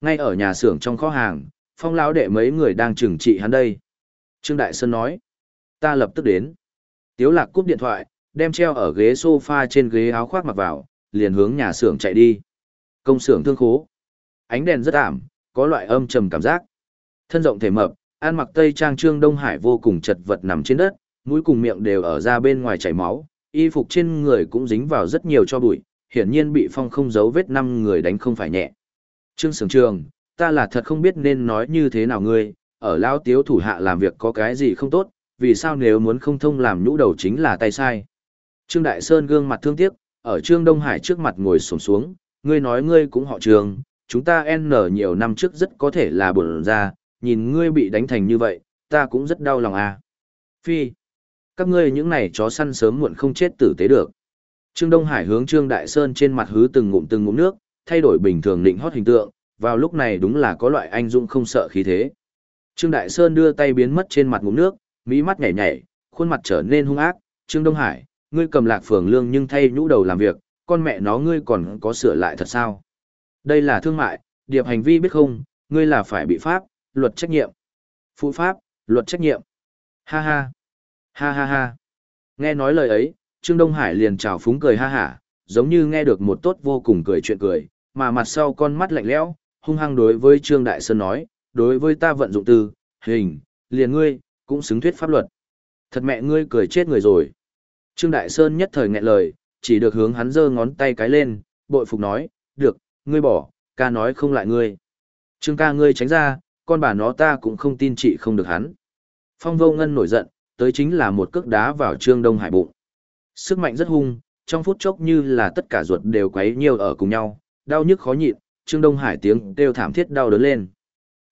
Ngay ở nhà xưởng trong kho hàng, phong lão đệ mấy người đang trừng trị hắn đây. Trương Đại Sơn nói. Ta lập tức đến. Tiếu lạc cúp điện thoại, đem treo ở ghế sofa trên ghế áo khoác mặc vào, liền hướng nhà xưởng chạy đi. Công xưởng thương khố. Ánh đèn rất ảm, có loại âm trầm cảm giác. Thân rộng thể mập, An mặc tây trang trương Đông Hải vô cùng chật vật nằm trên đất, mũi cùng miệng đều ở ra bên ngoài chảy máu, y phục trên người cũng dính vào rất nhiều cho bụi, hiển nhiên bị phong không giấu vết năm người đánh không phải nhẹ. Trương Sưởng Trường, ta là thật không biết nên nói như thế nào ngươi, ở lao tiếu thủ hạ làm việc có cái gì không tốt, vì sao nếu muốn không thông làm nhũ đầu chính là tay sai. Trương Đại Sơn gương mặt thương tiếc, ở Trương Đông Hải trước mặt ngồi sổng xuống, ngươi nói ngươi cũng họ Trường, chúng ta N nhiều năm trước rất có thể là buồn ra, nhìn ngươi bị đánh thành như vậy, ta cũng rất đau lòng à. Phi, các ngươi những này chó săn sớm muộn không chết tử tế được. Trương Đông Hải hướng Trương Đại Sơn trên mặt hứ từng ngụm từng ngụm nước, thay đổi bình thường định hót hình tượng, vào lúc này đúng là có loại anh dũng không sợ khí thế. Trương Đại Sơn đưa tay biến mất trên mặt ngụm nước, mỹ mắt nhảy nhảy, khuôn mặt trở nên hung ác, Trương Đông Hải, ngươi cầm lạc phường lương nhưng thay nhũ đầu làm việc, con mẹ nó ngươi còn có sửa lại thật sao? Đây là thương mại, điệp hành vi biết không, ngươi là phải bị pháp, luật trách nhiệm. Phụ pháp, luật trách nhiệm. Ha ha. Ha ha ha. Nghe nói lời ấy, Trương Đông Hải liền chào phúng cười ha hả, giống như nghe được một tốt vô cùng cười chuyện cười, mà mặt sau con mắt lạnh lẽo, hung hăng đối với Trương Đại Sơn nói, đối với ta vận dụng từ, hình, liền ngươi, cũng xứng thuyết pháp luật. Thật mẹ ngươi cười chết người rồi. Trương Đại Sơn nhất thời nghẹn lời, chỉ được hướng hắn giơ ngón tay cái lên, bội phục nói, được, ngươi bỏ, ca nói không lại ngươi. Trương ca ngươi tránh ra, con bà nó ta cũng không tin chị không được hắn. Phong vô ngân nổi giận, tới chính là một cước đá vào Trương Đông Hải bụng. Sức mạnh rất hung, trong phút chốc như là tất cả ruột đều quấy nhiều ở cùng nhau, đau nhức khó nhịn, Trương Đông Hải tiếng kêu thảm thiết đau đớn lên.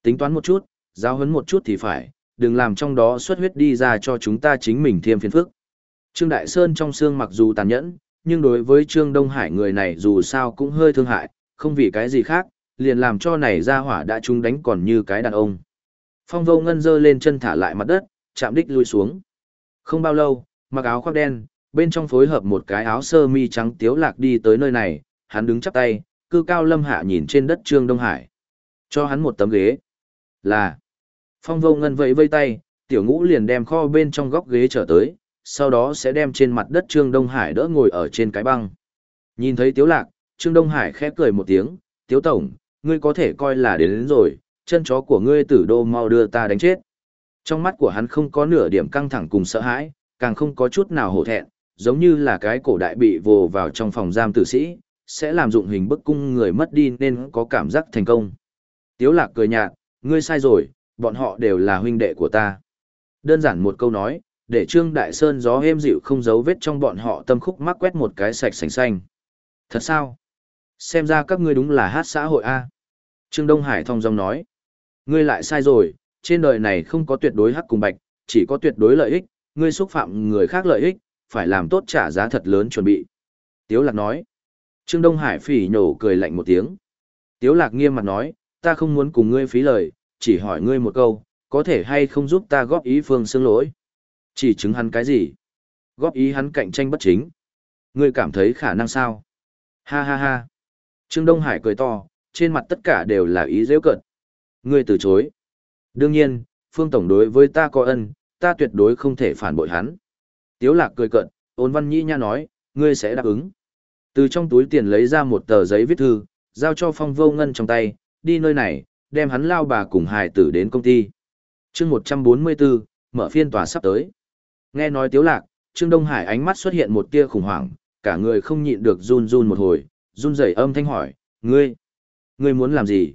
Tính toán một chút, giáo huấn một chút thì phải, đừng làm trong đó xuất huyết đi ra cho chúng ta chính mình thêm phiền phức. Trương Đại Sơn trong xương mặc dù tàn nhẫn, nhưng đối với Trương Đông Hải người này dù sao cũng hơi thương hại, không vì cái gì khác, liền làm cho này ra hỏa đã trúng đánh còn như cái đàn ông. Phong vô ngân dơ lên chân thả lại mặt đất, chạm đích lui xuống. Không bao lâu, mặc áo khoác đen, bên trong phối hợp một cái áo sơ mi trắng tiếu lạc đi tới nơi này, hắn đứng chắp tay, cư cao lâm hạ nhìn trên đất Trương Đông Hải. Cho hắn một tấm ghế. Là. Phong vô ngân vẫy vây tay, tiểu ngũ liền đem kho bên trong góc ghế trở tới, sau đó sẽ đem trên mặt đất Trương Đông Hải đỡ ngồi ở trên cái băng. Nhìn thấy tiếu lạc, Trương Đông Hải khẽ cười một tiếng, tiếu tổng, ngươi có thể coi là đến, đến rồi, chân chó của ngươi tử đô mau đưa ta đánh chết. Trong mắt của hắn không có nửa điểm căng thẳng cùng sợ hãi, càng không có chút nào hổ thẹn, giống như là cái cổ đại bị vồ vào trong phòng giam tử sĩ, sẽ làm dụng hình bức cung người mất đi nên có cảm giác thành công. Tiếu lạc cười nhạt, ngươi sai rồi, bọn họ đều là huynh đệ của ta. Đơn giản một câu nói, để Trương Đại Sơn gió êm dịu không giấu vết trong bọn họ tâm khúc mắc quét một cái sạch sành xanh. Thật sao? Xem ra các ngươi đúng là hát xã hội A. Trương Đông Hải thong dong nói. Ngươi lại sai rồi, trên đời này không có tuyệt đối hắc cùng bạch, chỉ có tuyệt đối lợi ích, ngươi xúc phạm người khác lợi ích, phải làm tốt trả giá thật lớn chuẩn bị. Tiếu Lạc nói. Trương Đông Hải phỉ nhổ cười lạnh một tiếng. Tiếu Lạc nghiêm mặt nói, ta không muốn cùng ngươi phí lời, chỉ hỏi ngươi một câu, có thể hay không giúp ta góp ý phương xương lỗi. Chỉ chứng hắn cái gì? Góp ý hắn cạnh tranh bất chính. Ngươi cảm thấy khả năng sao? Ha ha ha. Trương Đông Hải cười to, trên mặt tất cả đều là ý dễ cận. Ngươi từ chối. Đương nhiên, Phương Tổng đối với ta có ân, ta tuyệt đối không thể phản bội hắn. Tiếu lạc cười cận, ôn văn nhĩ nha nói, ngươi sẽ đáp ứng. Từ trong túi tiền lấy ra một tờ giấy viết thư, giao cho phong vô ngân trong tay, đi nơi này, đem hắn lao bà cùng hài tử đến công ty. chương 144, mở phiên tòa sắp tới. Nghe nói tiếu lạc, Trương Đông Hải ánh mắt xuất hiện một tia khủng hoảng, cả người không nhịn được run run một hồi, run rẩy âm thanh hỏi, ngươi, ngươi muốn làm gì?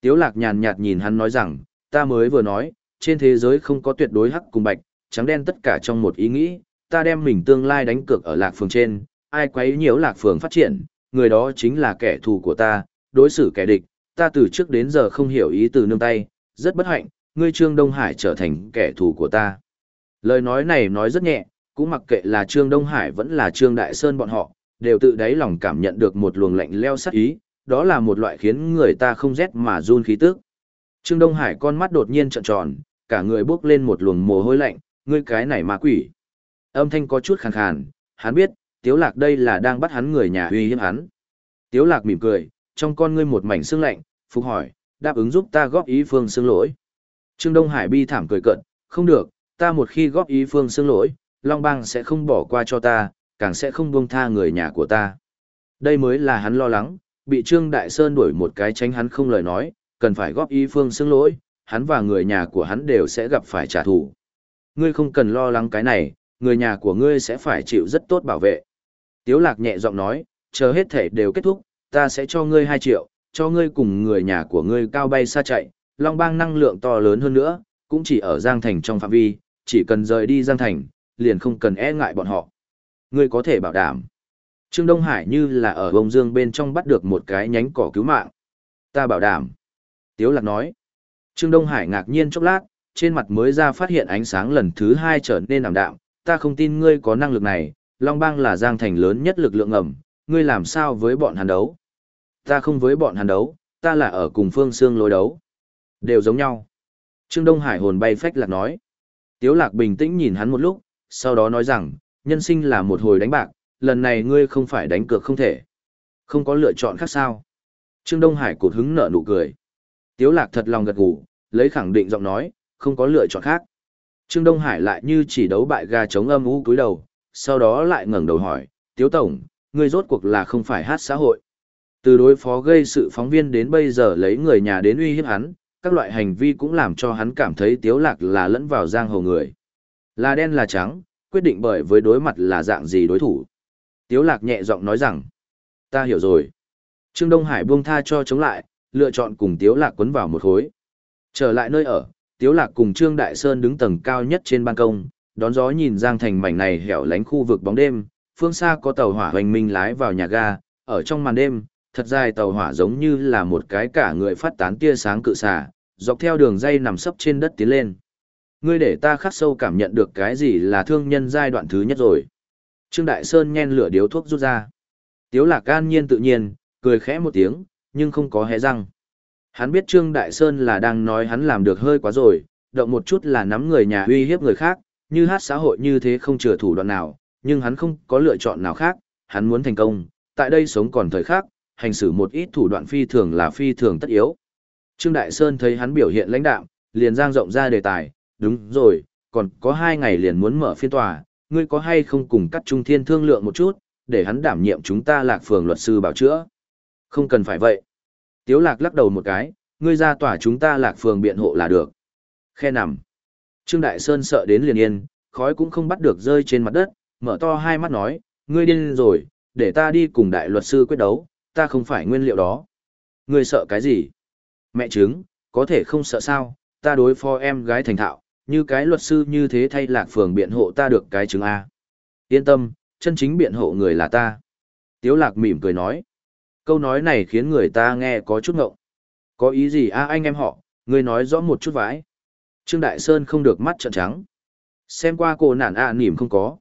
Tiếu lạc nhàn nhạt nhìn hắn nói rằng, ta mới vừa nói, trên thế giới không có tuyệt đối hắc cùng bạch, trắng đen tất cả trong một ý nghĩ, ta đem mình tương lai đánh cược ở lạc phường trên, ai quấy nhiễu lạc phường phát triển, người đó chính là kẻ thù của ta, đối xử kẻ địch, ta từ trước đến giờ không hiểu ý từ nương tay, rất bất hạnh, ngươi Trương Đông Hải trở thành kẻ thù của ta. Lời nói này nói rất nhẹ, cũng mặc kệ là Trương Đông Hải vẫn là Trương Đại Sơn bọn họ, đều tự đáy lòng cảm nhận được một luồng lạnh leo sát ý, đó là một loại khiến người ta không rét mà run khí tức. Trương Đông Hải con mắt đột nhiên trợn tròn, cả người bước lên một luồng mồ hôi lạnh, ngươi cái này ma quỷ. Âm thanh có chút khàn khàn, hắn biết, Tiếu Lạc đây là đang bắt hắn người nhà uy hiếp hắn. Tiếu Lạc mỉm cười, trong con ngươi một mảnh sương lạnh, phục hỏi, đáp ứng giúp ta góp ý phương xương lỗi. Trương Đông Hải bi thảm cười cợt, không được, ta một khi góp ý phương xương lỗi, Long Bang sẽ không bỏ qua cho ta, càng sẽ không buông tha người nhà của ta. Đây mới là hắn lo lắng, bị Trương Đại Sơn đuổi một cái tránh hắn không lời nói, cần phải góp ý phương xưng lỗi, hắn và người nhà của hắn đều sẽ gặp phải trả thù. Ngươi không cần lo lắng cái này, người nhà của ngươi sẽ phải chịu rất tốt bảo vệ. Tiếu lạc nhẹ giọng nói, chờ hết thể đều kết thúc, ta sẽ cho ngươi 2 triệu, cho ngươi cùng người nhà của ngươi cao bay xa chạy, Long Bang năng lượng to lớn hơn nữa, cũng chỉ ở Giang Thành trong phạm vi, chỉ cần rời đi Giang Thành, liền không cần e ngại bọn họ. Ngươi có thể bảo đảm. Trương Đông Hải như là ở bông dương bên trong bắt được một cái nhánh cỏ cứu mạng. Ta bảo đảm. Tiếu Lạc nói. Trương Đông Hải ngạc nhiên chốc lát, trên mặt mới ra phát hiện ánh sáng lần thứ hai trở nên ảm đạm. Ta không tin ngươi có năng lực này, Long Bang là Giang Thành lớn nhất lực lượng ngầm, ngươi làm sao với bọn hàn đấu? Ta không với bọn hàn đấu, ta là ở cùng Phương xương lối đấu. Đều giống nhau. Trương Đông Hải hồn bay phách lạc nói. Tiếu lạc bình tĩnh nhìn hắn một lúc, sau đó nói rằng, nhân sinh là một hồi đánh bạc, lần này ngươi không phải đánh cược không thể. Không có lựa chọn khác sao. Trương Đông Hải cột hứng nở nụ cười. Tiếu lạc thật lòng gật gù, lấy khẳng định giọng nói, không có lựa chọn khác. Trương Đông Hải lại như chỉ đấu bại gà chống âm u cúi đầu, sau đó lại ngẩng đầu hỏi, Tiếu Tổng, ngươi rốt cuộc là không phải hát xã hội. Từ đối phó gây sự phóng viên đến bây giờ lấy người nhà đến uy hiếp hắn, các loại hành vi cũng làm cho hắn cảm thấy Tiếu Lạc là lẫn vào giang hồ người. Là đen là trắng, quyết định bởi với đối mặt là dạng gì đối thủ. Tiếu Lạc nhẹ giọng nói rằng, ta hiểu rồi. Trương Đông Hải buông tha cho chống lại, lựa chọn cùng Tiếu Lạc quấn vào một khối. Trở lại nơi ở, Tiếu Lạc cùng Trương Đại Sơn đứng tầng cao nhất trên ban công, đón gió nhìn Giang Thành mảnh này hẻo lánh khu vực bóng đêm, phương xa có tàu hỏa hoành minh lái vào nhà ga, ở trong màn đêm, thật dài tàu hỏa giống như là một cái cả người phát tán tia sáng cự xà, dọc theo đường dây nằm sấp trên đất tiến lên. Ngươi để ta khắc sâu cảm nhận được cái gì là thương nhân giai đoạn thứ nhất rồi. Trương Đại Sơn nhen lửa điếu thuốc rút ra. Tiếu lạc can nhiên tự nhiên, cười khẽ một tiếng, nhưng không có hé răng. Hắn biết Trương Đại Sơn là đang nói hắn làm được hơi quá rồi, động một chút là nắm người nhà uy hiếp người khác, như hát xã hội như thế không chừa thủ đoạn nào, nhưng hắn không có lựa chọn nào khác, hắn muốn thành công, tại đây sống còn thời khác, hành xử một ít thủ đoạn phi thường là phi thường tất yếu. Trương Đại Sơn thấy hắn biểu hiện lãnh đạm, liền giang rộng ra đề tài, đúng rồi, còn có hai ngày liền muốn mở phiên tòa, ngươi có hay không cùng cắt trung thiên thương lượng một chút, để hắn đảm nhiệm chúng ta lạc phường luật sư bảo chữa. Không cần phải vậy. Tiếu lạc lắc đầu một cái, ngươi ra tòa chúng ta lạc phường biện hộ là được. Khe nằm. Trương Đại Sơn sợ đến liền yên, khói cũng không bắt được rơi trên mặt đất, mở to hai mắt nói, ngươi điên rồi, để ta đi cùng đại luật sư quyết đấu, ta không phải nguyên liệu đó. Ngươi sợ cái gì? Mẹ chứng, có thể không sợ sao, ta đối phó em gái thành thạo, như cái luật sư như thế thay lạc phường biện hộ ta được cái chứng A. Yên tâm, chân chính biện hộ người là ta. Tiếu lạc mỉm cười nói. Câu nói này khiến người ta nghe có chút ngộng. Có ý gì a anh em họ, ngươi nói rõ một chút vãi. Trương Đại Sơn không được mắt trợn trắng. Xem qua cô nản ạ à, nỉm không có.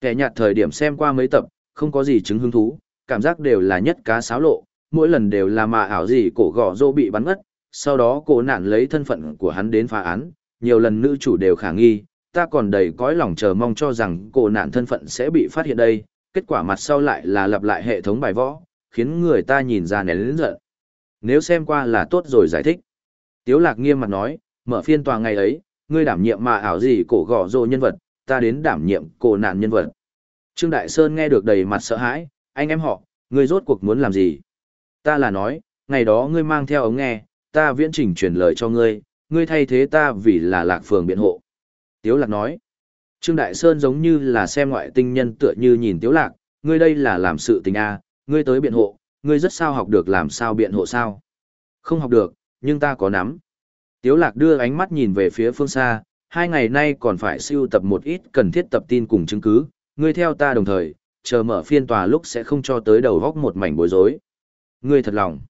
Kẻ nhạt thời điểm xem qua mấy tập, không có gì chứng hứng thú, cảm giác đều là nhất cá sáo lộ, mỗi lần đều là mà ảo gì cổ gò dô bị bắn ngất, sau đó cổ nạn lấy thân phận của hắn đến phá án, nhiều lần nữ chủ đều khả nghi, ta còn đầy cõi lòng chờ mong cho rằng cổ nạn thân phận sẽ bị phát hiện đây, kết quả mặt sau lại là lặp lại hệ thống bài võ, khiến người ta nhìn ra nén lĩnh giận. Nếu xem qua là tốt rồi giải thích. Tiếu lạc nghiêm mặt nói, mở phiên tòa ngày ấy, ngươi đảm nhiệm mà ảo gì cổ gõ rồ nhân vật, ta đến đảm nhiệm cổ nạn nhân vật. Trương Đại Sơn nghe được đầy mặt sợ hãi, anh em họ, ngươi rốt cuộc muốn làm gì? Ta là nói, ngày đó ngươi mang theo ống nghe, ta viễn trình truyền lời cho ngươi, ngươi thay thế ta vì là lạc phường biện hộ. Tiếu lạc nói, Trương Đại Sơn giống như là xem ngoại tinh nhân tựa như nhìn Tiếu lạc, ngươi đây là làm sự tình a, ngươi tới biện hộ, ngươi rất sao học được làm sao biện hộ sao? Không học được, nhưng ta có nắm. Tiếu lạc đưa ánh mắt nhìn về phía phương xa, hai ngày nay còn phải siêu tập một ít cần thiết tập tin cùng chứng cứ, ngươi theo ta đồng thời, chờ mở phiên tòa lúc sẽ không cho tới đầu góc một mảnh bối rối. Ngươi thật lòng.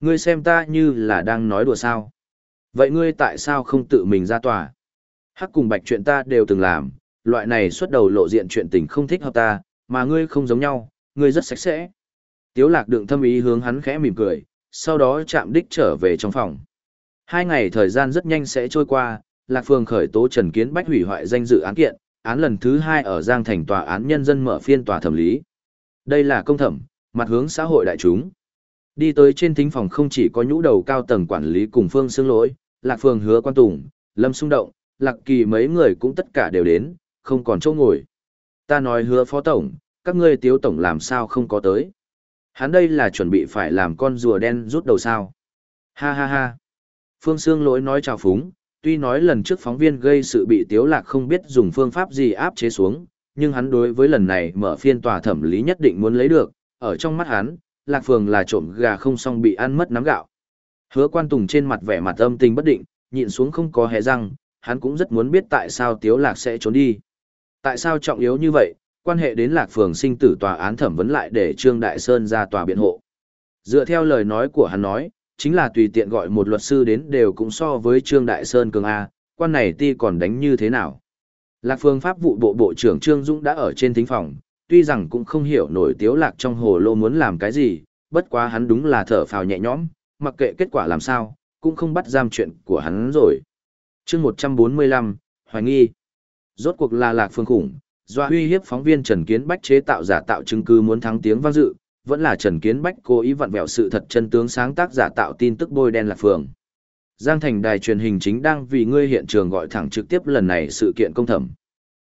Ngươi xem ta như là đang nói đùa sao. Vậy ngươi tại sao không tự mình ra tòa? Hắc cùng bạch chuyện ta đều từng làm, loại này xuất đầu lộ diện chuyện tình không thích hợp ta, mà ngươi không giống nhau, ngươi rất sạch sẽ. Tiếu lạc đựng thâm ý hướng hắn khẽ mỉm cười, sau đó chạm đích trở về trong phòng. Hai ngày thời gian rất nhanh sẽ trôi qua, Lạc Phương khởi tố Trần Kiến Bách hủy hoại danh dự án kiện, án lần thứ hai ở Giang Thành Tòa án Nhân dân mở phiên tòa thẩm lý. Đây là công thẩm, mặt hướng xã hội đại chúng. Đi tới trên thính phòng không chỉ có nhũ đầu cao tầng quản lý cùng Phương Sương Lỗi, Lạc Phương hứa quan tùng, Lâm Xung Động, Lạc Kỳ mấy người cũng tất cả đều đến, không còn chỗ ngồi. Ta nói hứa phó tổng, các ngươi tiếu tổng làm sao không có tới. Hắn đây là chuẩn bị phải làm con rùa đen rút đầu sao. Ha ha ha. Phương Sương lỗi nói chào phúng, tuy nói lần trước phóng viên gây sự bị tiếu lạc không biết dùng phương pháp gì áp chế xuống, nhưng hắn đối với lần này mở phiên tòa thẩm lý nhất định muốn lấy được, ở trong mắt hắn, lạc phường là trộm gà không xong bị ăn mất nắm gạo. Hứa quan tùng trên mặt vẻ mặt âm tình bất định, nhịn xuống không có hé răng, hắn cũng rất muốn biết tại sao tiếu lạc sẽ trốn đi. Tại sao trọng yếu như vậy, quan hệ đến lạc phường sinh tử tòa án thẩm vấn lại để Trương Đại Sơn ra tòa biện hộ. Dựa theo lời nói của hắn nói, chính là tùy tiện gọi một luật sư đến đều cũng so với Trương Đại Sơn cường A, quan này ti còn đánh như thế nào. Lạc phương pháp vụ bộ bộ trưởng Trương Dũng đã ở trên thính phòng, tuy rằng cũng không hiểu nổi tiếu lạc trong hồ lô muốn làm cái gì, bất quá hắn đúng là thở phào nhẹ nhõm, mặc kệ kết quả làm sao, cũng không bắt giam chuyện của hắn rồi. chương 145, Hoài nghi. rốt cuộc là lạc phương khủng, do uy hiếp phóng viên Trần Kiến Bách chế tạo giả tạo chứng cứ muốn thắng tiếng vang dự, vẫn là Trần Kiến Bách cố ý vặn vẹo sự thật chân tướng sáng tác giả tạo tin tức bôi đen lạc phường. Giang Thành đài truyền hình chính đang vì ngươi hiện trường gọi thẳng trực tiếp lần này sự kiện công thẩm.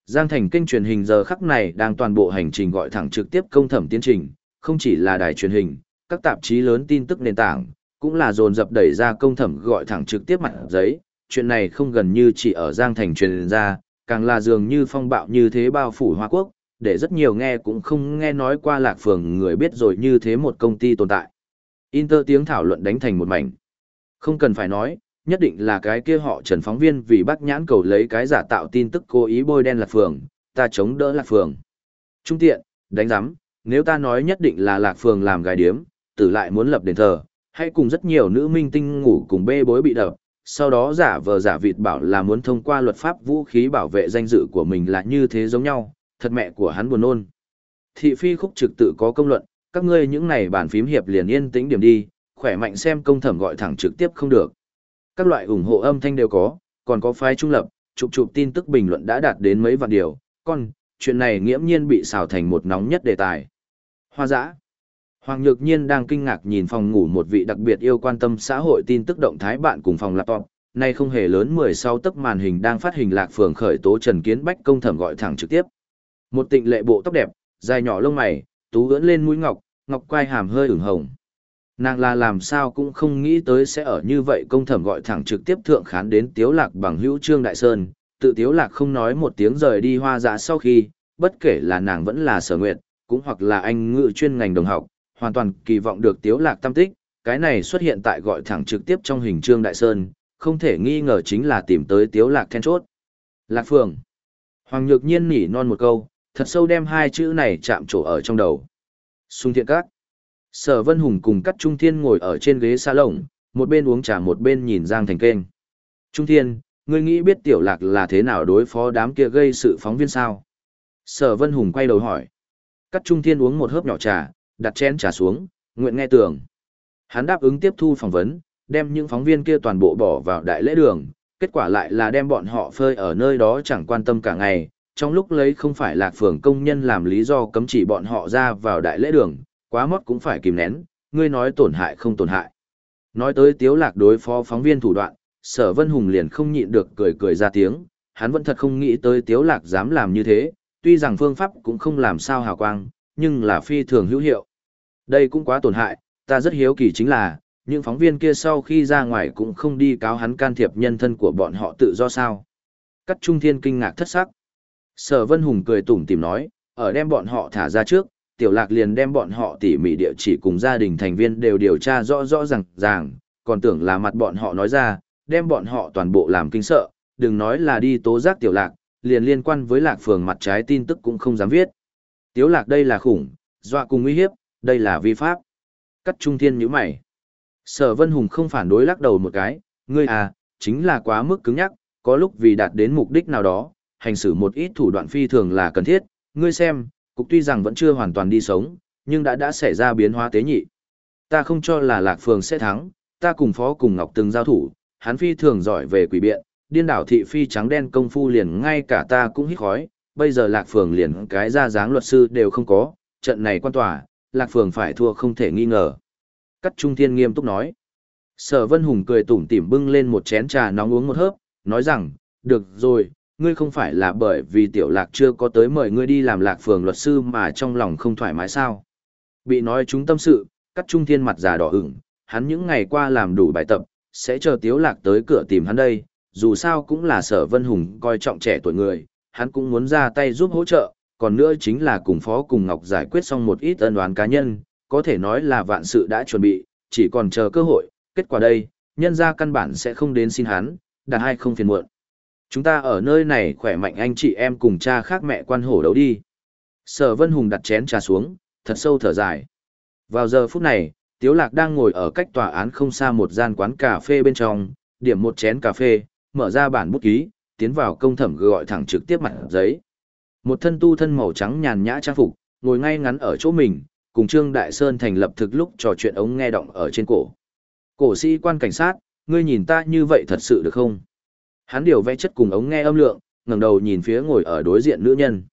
Giang Thành kênh truyền hình giờ khắc này đang toàn bộ hành trình gọi thẳng trực tiếp công thẩm tiến trình, không chỉ là đài truyền hình, các tạp chí lớn tin tức nền tảng, cũng là dồn dập đẩy ra công thẩm gọi thẳng trực tiếp mặt giấy, chuyện này không gần như chỉ ở Giang Thành truyền ra, càng là dường như phong bạo như thế bao phủ Hoa Quốc, để rất nhiều nghe cũng không nghe nói qua lạc phường người biết rồi như thế một công ty tồn tại. Inter tiếng thảo luận đánh thành một mảnh. Không cần phải nói, nhất định là cái kia họ trần phóng viên vì bác nhãn cầu lấy cái giả tạo tin tức cố ý bôi đen lạc phường, ta chống đỡ lạc phường. Trung tiện, đánh giám, nếu ta nói nhất định là lạc phường làm gài điếm, tử lại muốn lập đền thờ, hay cùng rất nhiều nữ minh tinh ngủ cùng bê bối bị đập, sau đó giả vờ giả vịt bảo là muốn thông qua luật pháp vũ khí bảo vệ danh dự của mình là như thế giống nhau, thật mẹ của hắn buồn nôn. Thị phi khúc trực tự có công luận, các ngươi những này bàn phím hiệp liền yên tĩnh điểm đi, khỏe mạnh xem công thẩm gọi thẳng trực tiếp không được. Các loại ủng hộ âm thanh đều có, còn có phái trung lập, chụp chụp tin tức bình luận đã đạt đến mấy vạn điều, còn, chuyện này nghiễm nhiên bị xào thành một nóng nhất đề tài. Hoa dã. Hoàng Nhược Nhiên đang kinh ngạc nhìn phòng ngủ một vị đặc biệt yêu quan tâm xã hội tin tức động thái bạn cùng phòng laptop, nay không hề lớn 16 tấc màn hình đang phát hình lạc phường khởi tố Trần Kiến Bách công thẩm gọi thẳng trực tiếp. Một tịnh lệ bộ tóc đẹp, dài nhỏ lông mày, tú ưỡn lên mũi ngọc, ngọc quai hàm hơi ửng hồng. Nàng là làm sao cũng không nghĩ tới sẽ ở như vậy công thẩm gọi thẳng trực tiếp thượng khán đến Tiếu Lạc bằng hữu Trương Đại Sơn, tự Tiếu Lạc không nói một tiếng rời đi hoa dạ sau khi, bất kể là nàng vẫn là sở nguyện, cũng hoặc là anh ngự chuyên ngành đồng học, hoàn toàn kỳ vọng được Tiếu Lạc tâm tích, cái này xuất hiện tại gọi thẳng trực tiếp trong hình Trương Đại Sơn, không thể nghi ngờ chính là tìm tới Tiếu Lạc then chốt. Lạc Phường. Hoàng Nhược Nhiên nỉ non một câu, thật sâu đem hai chữ này chạm trổ ở trong đầu. Xung thiện các. Sở Vân Hùng cùng Cắt Trung Thiên ngồi ở trên ghế sa lồng, một bên uống trà một bên nhìn Giang Thành kênh. Trung Thiên, ngươi nghĩ biết tiểu lạc là thế nào đối phó đám kia gây sự phóng viên sao? Sở Vân Hùng quay đầu hỏi. Cắt Trung Thiên uống một hớp nhỏ trà, đặt chén trà xuống, nguyện nghe tưởng. Hắn đáp ứng tiếp thu phỏng vấn, đem những phóng viên kia toàn bộ bỏ vào đại lễ đường, kết quả lại là đem bọn họ phơi ở nơi đó chẳng quan tâm cả ngày, trong lúc lấy không phải lạc phường công nhân làm lý do cấm chỉ bọn họ ra vào đại lễ đường, quá mất cũng phải kìm nén, ngươi nói tổn hại không tổn hại. Nói tới tiếu lạc đối phó phóng viên thủ đoạn, sở vân hùng liền không nhịn được cười cười ra tiếng, hắn vẫn thật không nghĩ tới tiếu lạc dám làm như thế, tuy rằng phương pháp cũng không làm sao hào quang, nhưng là phi thường hữu hiệu. Đây cũng quá tổn hại, ta rất hiếu kỳ chính là, những phóng viên kia sau khi ra ngoài cũng không đi cáo hắn can thiệp nhân thân của bọn họ tự do sao. Cắt Trung Thiên kinh ngạc thất sắc. Sở Vân Hùng cười tủm tỉm nói, ở đem bọn họ thả ra trước, Tiểu Lạc liền đem bọn họ tỉ mỉ địa chỉ cùng gia đình thành viên đều điều tra rõ rõ ràng ràng, còn tưởng là mặt bọn họ nói ra, đem bọn họ toàn bộ làm kinh sợ, đừng nói là đi tố giác Tiểu Lạc, liền liên quan với Lạc Phường mặt trái tin tức cũng không dám viết tiếu Lạc đây là khủng, dọa cùng nguy hiếp, đây là vi pháp. Cắt Trung Thiên nhíu mày. Sở Vân Hùng không phản đối lắc đầu một cái, ngươi à, chính là quá mức cứng nhắc, có lúc vì đạt đến mục đích nào đó, hành xử một ít thủ đoạn phi thường là cần thiết, ngươi xem, cục tuy rằng vẫn chưa hoàn toàn đi sống, nhưng đã đã xảy ra biến hóa tế nhị. Ta không cho là Lạc Phường sẽ thắng, ta cùng phó cùng Ngọc từng giao thủ, hắn phi thường giỏi về quỷ biện, điên đảo thị phi trắng đen công phu liền ngay cả ta cũng hít khói, bây giờ Lạc Phường liền cái ra dáng luật sư đều không có, trận này quan tòa, Lạc Phường phải thua không thể nghi ngờ. Cắt Trung Thiên nghiêm túc nói. Sở Vân Hùng cười tủm tỉm bưng lên một chén trà nóng uống một hớp, nói rằng, được rồi, ngươi không phải là bởi vì tiểu lạc chưa có tới mời ngươi đi làm lạc phường luật sư mà trong lòng không thoải mái sao. Bị nói chúng tâm sự, cắt trung thiên mặt già đỏ ửng, hắn những ngày qua làm đủ bài tập, sẽ chờ tiếu lạc tới cửa tìm hắn đây, dù sao cũng là sở vân hùng coi trọng trẻ tuổi người, hắn cũng muốn ra tay giúp hỗ trợ, còn nữa chính là cùng phó cùng ngọc giải quyết xong một ít ân đoán cá nhân, có thể nói là vạn sự đã chuẩn bị, chỉ còn chờ cơ hội, kết quả đây, nhân ra căn bản sẽ không đến xin hắn, đạt hai không phiền muộn. Chúng ta ở nơi này khỏe mạnh anh chị em cùng cha khác mẹ quan hổ đấu đi. Sở Vân Hùng đặt chén trà xuống, thật sâu thở dài. Vào giờ phút này, Tiếu Lạc đang ngồi ở cách tòa án không xa một gian quán cà phê bên trong, điểm một chén cà phê, mở ra bản bút ký, tiến vào công thẩm gọi thẳng trực tiếp mặt giấy. Một thân tu thân màu trắng nhàn nhã trang phục, ngồi ngay ngắn ở chỗ mình, cùng Trương Đại Sơn thành lập thực lúc trò chuyện ống nghe động ở trên cổ. Cổ sĩ quan cảnh sát, ngươi nhìn ta như vậy thật sự được không? Hắn điều vẽ chất cùng ống nghe âm lượng, ngẩng đầu nhìn phía ngồi ở đối diện nữ nhân.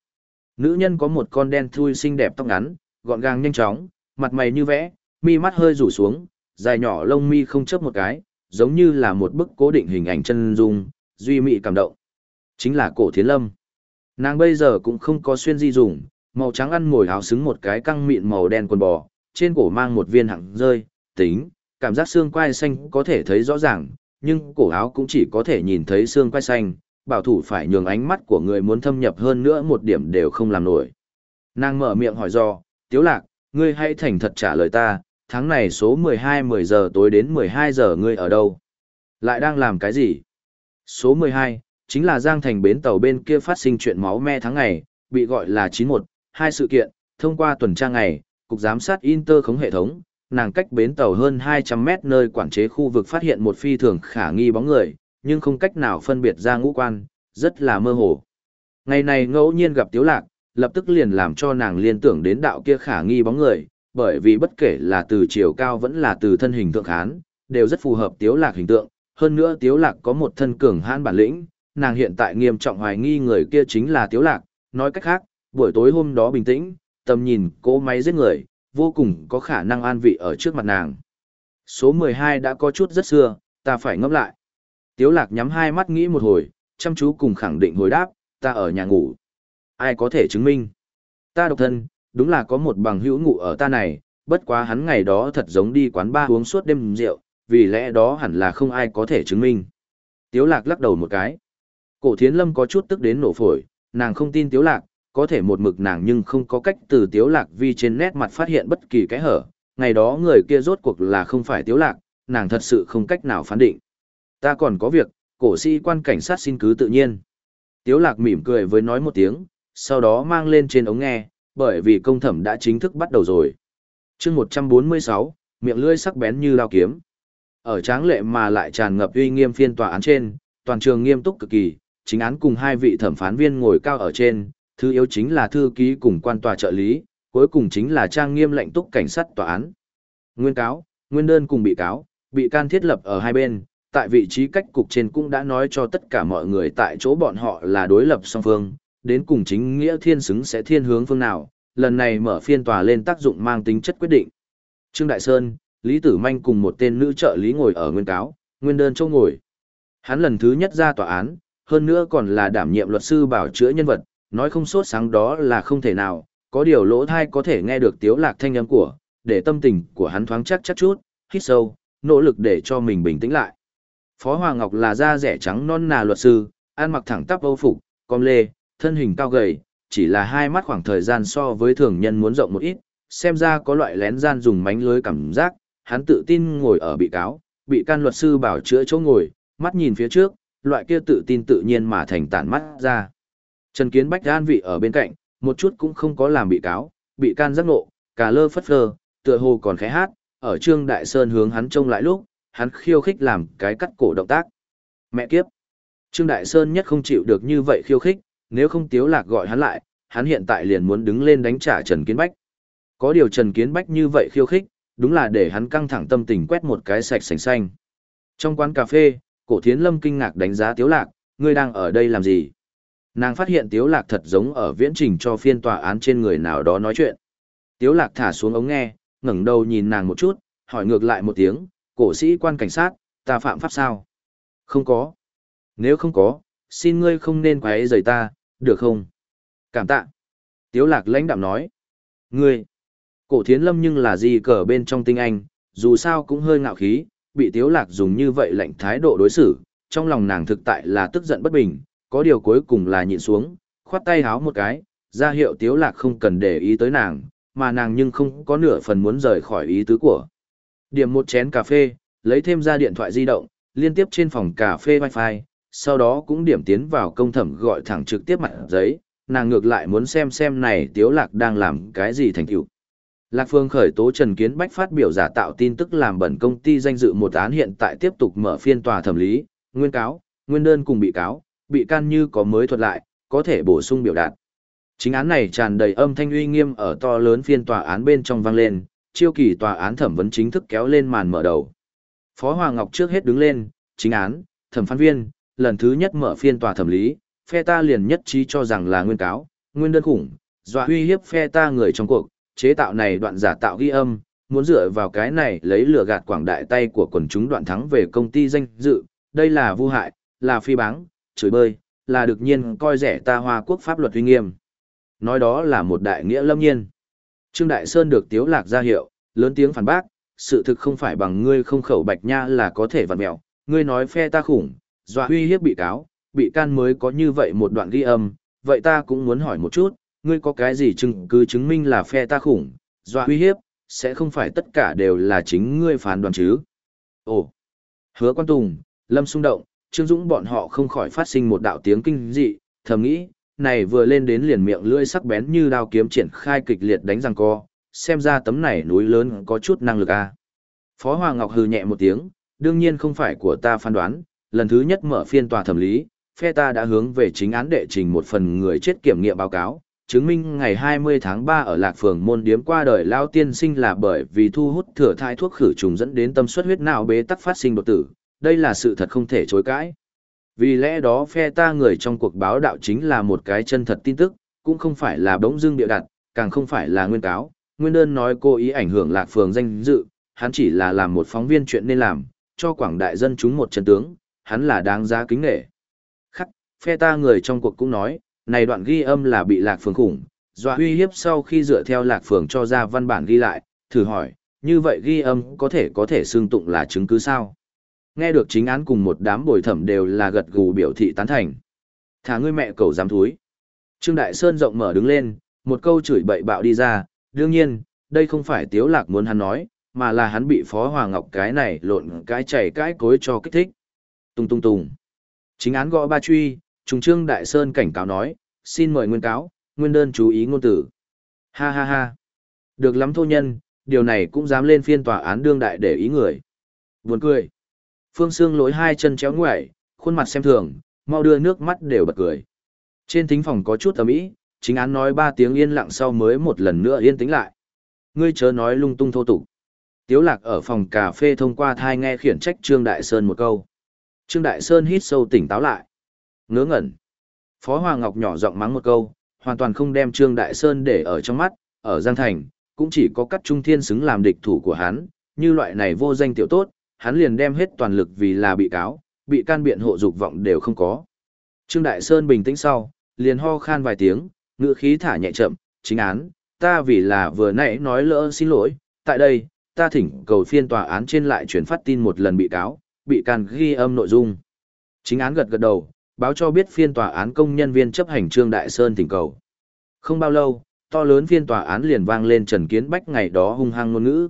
Nữ nhân có một con đen thui xinh đẹp tóc ngắn, gọn gàng nhanh chóng, mặt mày như vẽ, mi mắt hơi rủ xuống, dài nhỏ lông mi không chớp một cái, giống như là một bức cố định hình ảnh chân dung, duy mị cảm động. Chính là cổ thiến lâm. Nàng bây giờ cũng không có xuyên di dùng, màu trắng ăn ngồi áo xứng một cái căng mịn màu đen quần bò, trên cổ mang một viên hẳn rơi, tính, cảm giác xương quai xanh có thể thấy rõ ràng, nhưng cổ áo cũng chỉ có thể nhìn thấy xương quai xanh, bảo thủ phải nhường ánh mắt của người muốn thâm nhập hơn nữa một điểm đều không làm nổi. Nàng mở miệng hỏi do, Tiếu Lạc, ngươi hãy thành thật trả lời ta, tháng này số 12 10 giờ tối đến 12 giờ ngươi ở đâu? Lại đang làm cái gì? Số 12, chính là Giang Thành bến tàu bên kia phát sinh chuyện máu me tháng ngày, bị gọi là 91, hai sự kiện, thông qua tuần tra ngày, cục giám sát Inter khống hệ thống, nàng cách bến tàu hơn 200 mét nơi quản chế khu vực phát hiện một phi thường khả nghi bóng người, nhưng không cách nào phân biệt ra ngũ quan, rất là mơ hồ. Ngày này ngẫu nhiên gặp Tiếu Lạc, lập tức liền làm cho nàng liên tưởng đến đạo kia khả nghi bóng người, bởi vì bất kể là từ chiều cao vẫn là từ thân hình thượng hán, đều rất phù hợp Tiếu Lạc hình tượng, hơn nữa Tiếu Lạc có một thân cường hãn bản lĩnh, nàng hiện tại nghiêm trọng hoài nghi người kia chính là Tiếu Lạc, nói cách khác, buổi tối hôm đó bình tĩnh, tầm nhìn cỗ máy giết người, vô cùng có khả năng an vị ở trước mặt nàng. Số 12 đã có chút rất xưa, ta phải ngẫm lại. Tiếu lạc nhắm hai mắt nghĩ một hồi, chăm chú cùng khẳng định hồi đáp, ta ở nhà ngủ. Ai có thể chứng minh? Ta độc thân, đúng là có một bằng hữu ngủ ở ta này, bất quá hắn ngày đó thật giống đi quán ba uống suốt đêm rượu, vì lẽ đó hẳn là không ai có thể chứng minh. Tiếu lạc lắc đầu một cái. Cổ thiến lâm có chút tức đến nổ phổi, nàng không tin tiếu lạc, có thể một mực nàng nhưng không có cách từ tiếu lạc vì trên nét mặt phát hiện bất kỳ cái hở, ngày đó người kia rốt cuộc là không phải tiếu lạc, nàng thật sự không cách nào phán định. Ta còn có việc, cổ sĩ quan cảnh sát xin cứ tự nhiên. Tiếu lạc mỉm cười với nói một tiếng, sau đó mang lên trên ống nghe, bởi vì công thẩm đã chính thức bắt đầu rồi. chương 146, miệng lưỡi sắc bén như lao kiếm. Ở tráng lệ mà lại tràn ngập uy nghiêm phiên tòa án trên, toàn trường nghiêm túc cực kỳ, chính án cùng hai vị thẩm phán viên ngồi cao ở trên, thứ yếu chính là thư ký cùng quan tòa trợ lý, cuối cùng chính là trang nghiêm lệnh túc cảnh sát tòa án. Nguyên cáo, nguyên đơn cùng bị cáo, bị can thiết lập ở hai bên, tại vị trí cách cục trên cũng đã nói cho tất cả mọi người tại chỗ bọn họ là đối lập song phương, đến cùng chính nghĩa thiên xứng sẽ thiên hướng phương nào, lần này mở phiên tòa lên tác dụng mang tính chất quyết định. Trương Đại Sơn, Lý Tử Manh cùng một tên nữ trợ lý ngồi ở nguyên cáo, nguyên đơn châu ngồi. Hắn lần thứ nhất ra tòa án, hơn nữa còn là đảm nhiệm luật sư bảo chữa nhân vật, nói không sốt sáng đó là không thể nào, có điều lỗ thai có thể nghe được tiếu lạc thanh âm của, để tâm tình của hắn thoáng chắc chắc chút, hít sâu, nỗ lực để cho mình bình tĩnh lại. Phó Hoàng Ngọc là da rẻ trắng non nà luật sư, ăn mặc thẳng tắp âu phục, com lê, thân hình cao gầy, chỉ là hai mắt khoảng thời gian so với thường nhân muốn rộng một ít, xem ra có loại lén gian dùng mánh lưới cảm giác, hắn tự tin ngồi ở bị cáo, bị can luật sư bảo chữa chỗ ngồi, mắt nhìn phía trước, loại kia tự tin tự nhiên mà thành tản mắt ra. Trần Kiến Bách an vị ở bên cạnh, một chút cũng không có làm bị cáo, bị can giác nộ, cả lơ phất phơ, tựa hồ còn khẽ hát, ở Trương Đại Sơn hướng hắn trông lại lúc, hắn khiêu khích làm cái cắt cổ động tác. Mẹ kiếp! Trương Đại Sơn nhất không chịu được như vậy khiêu khích, nếu không tiếu lạc gọi hắn lại, hắn hiện tại liền muốn đứng lên đánh trả Trần Kiến Bách. Có điều Trần Kiến Bách như vậy khiêu khích, đúng là để hắn căng thẳng tâm tình quét một cái sạch sành xanh. Trong quán cà phê, cổ thiến lâm kinh ngạc đánh giá tiếu lạc, ngươi đang ở đây làm gì? Nàng phát hiện tiếu lạc thật giống ở viễn trình cho phiên tòa án trên người nào đó nói chuyện. Tiếu lạc thả xuống ống nghe, ngẩng đầu nhìn nàng một chút, hỏi ngược lại một tiếng, cổ sĩ quan cảnh sát, ta phạm pháp sao? Không có. Nếu không có, xin ngươi không nên quấy rầy ta, được không? Cảm tạ. Tiếu lạc lãnh đạm nói. Ngươi. Cổ thiến lâm nhưng là gì cờ bên trong tinh anh, dù sao cũng hơi ngạo khí, bị tiếu lạc dùng như vậy lạnh thái độ đối xử, trong lòng nàng thực tại là tức giận bất bình, có điều cuối cùng là nhịn xuống, khoát tay háo một cái, ra hiệu tiếu lạc không cần để ý tới nàng, mà nàng nhưng không có nửa phần muốn rời khỏi ý tứ của. Điểm một chén cà phê, lấy thêm ra điện thoại di động, liên tiếp trên phòng cà phê wifi, sau đó cũng điểm tiến vào công thẩm gọi thẳng trực tiếp mặt giấy, nàng ngược lại muốn xem xem này tiếu lạc đang làm cái gì thành tựu. Lạc Phương khởi tố Trần Kiến Bách phát biểu giả tạo tin tức làm bẩn công ty danh dự một án hiện tại tiếp tục mở phiên tòa thẩm lý, nguyên cáo, nguyên đơn cùng bị cáo, bị can như có mới thuật lại, có thể bổ sung biểu đạt. Chính án này tràn đầy âm thanh uy nghiêm ở to lớn phiên tòa án bên trong vang lên, chiêu kỳ tòa án thẩm vấn chính thức kéo lên màn mở đầu. Phó Hoàng Ngọc trước hết đứng lên, chính án, thẩm phán viên, lần thứ nhất mở phiên tòa thẩm lý, phe ta liền nhất trí cho rằng là nguyên cáo, nguyên đơn khủng, dọa uy hiếp phe ta người trong cuộc, chế tạo này đoạn giả tạo ghi âm, muốn dựa vào cái này lấy lửa gạt quảng đại tay của quần chúng đoạn thắng về công ty danh dự, đây là vu hại, là phi báng, chửi bơi, là được nhiên coi rẻ ta hoa quốc pháp luật uy nghiêm. Nói đó là một đại nghĩa lâm nhiên. Trương Đại Sơn được tiếu lạc ra hiệu, lớn tiếng phản bác, sự thực không phải bằng ngươi không khẩu bạch nha là có thể vặn mẹo, ngươi nói phe ta khủng, dọa uy hiếp bị cáo, bị can mới có như vậy một đoạn ghi âm, vậy ta cũng muốn hỏi một chút, ngươi có cái gì chứng cứ chứng minh là phe ta khủng, dọa uy hiếp, sẽ không phải tất cả đều là chính ngươi phán đoán chứ. Ồ, hứa quan tùng, lâm xung động, Trương Dũng bọn họ không khỏi phát sinh một đạo tiếng kinh dị, thầm nghĩ, này vừa lên đến liền miệng lưỡi sắc bén như đao kiếm triển khai kịch liệt đánh răng co, xem ra tấm này núi lớn có chút năng lực a. À. Phó Hoàng Ngọc hừ nhẹ một tiếng, đương nhiên không phải của ta phán đoán, lần thứ nhất mở phiên tòa thẩm lý, phe ta đã hướng về chính án đệ trình một phần người chết kiểm nghiệm báo cáo, chứng minh ngày 20 tháng 3 ở Lạc Phường môn điếm qua đời lao tiên sinh là bởi vì thu hút thừa thai thuốc khử trùng dẫn đến tâm suất huyết não bế tắc phát sinh đột tử, đây là sự thật không thể chối cãi. Vì lẽ đó phe ta người trong cuộc báo đạo chính là một cái chân thật tin tức, cũng không phải là bỗng dưng bịa đặt, càng không phải là nguyên cáo, nguyên đơn nói cô ý ảnh hưởng Lạc Phường danh dự, hắn chỉ là làm một phóng viên chuyện nên làm, cho quảng đại dân chúng một chân tướng, hắn là đáng giá kính nể. Khắc, phe ta người trong cuộc cũng nói, này đoạn ghi âm là bị lạc phường khủng, dọa uy hiếp sau khi dựa theo lạc phường cho ra văn bản ghi lại, thử hỏi, như vậy ghi âm có thể có thể xương tụng là chứng cứ sao? Nghe được chính án cùng một đám bồi thẩm đều là gật gù biểu thị tán thành. Thả ngươi mẹ cầu dám thúi. Trương Đại Sơn rộng mở đứng lên, một câu chửi bậy bạo đi ra, đương nhiên, đây không phải tiếu lạc muốn hắn nói, mà là hắn bị Phó Hòa Ngọc cái này lộn cái chảy cái cối cho kích thích. Tung tung tung. Chính án gõ ba truy, Trùng Trương Đại Sơn cảnh cáo nói, xin mời nguyên cáo, nguyên đơn chú ý ngôn tử. Ha ha ha. Được lắm thô nhân, điều này cũng dám lên phiên tòa án đương đại để ý người. Buồn cười. Phương Sương lối hai chân chéo ngoại, khuôn mặt xem thường, mau đưa nước mắt đều bật cười. Trên thính phòng có chút ầm ĩ, chính án nói ba tiếng yên lặng sau mới một lần nữa yên tĩnh lại. Ngươi chớ nói lung tung thô tục. Tiếu lạc ở phòng cà phê thông qua thai nghe khiển trách Trương Đại Sơn một câu. Trương Đại Sơn hít sâu tỉnh táo lại. Ngớ ngẩn. Phó Hoàng Ngọc nhỏ giọng mắng một câu, hoàn toàn không đem Trương Đại Sơn để ở trong mắt, ở Giang Thành, cũng chỉ có cắt trung thiên xứng làm địch thủ của hắn, như loại này vô danh tiểu tốt, hắn liền đem hết toàn lực vì là bị cáo, bị can biện hộ dục vọng đều không có. Trương Đại Sơn bình tĩnh sau, liền ho khan vài tiếng, ngựa khí thả nhẹ chậm, chính án, ta vì là vừa nãy nói lỡ xin lỗi, tại đây, ta thỉnh cầu phiên tòa án trên lại chuyển phát tin một lần bị cáo, bị can ghi âm nội dung. Chính án gật gật đầu, báo cho biết phiên tòa án công nhân viên chấp hành Trương Đại Sơn thỉnh cầu. Không bao lâu, to lớn phiên tòa án liền vang lên Trần Kiến Bách ngày đó hung hăng ngôn ngữ.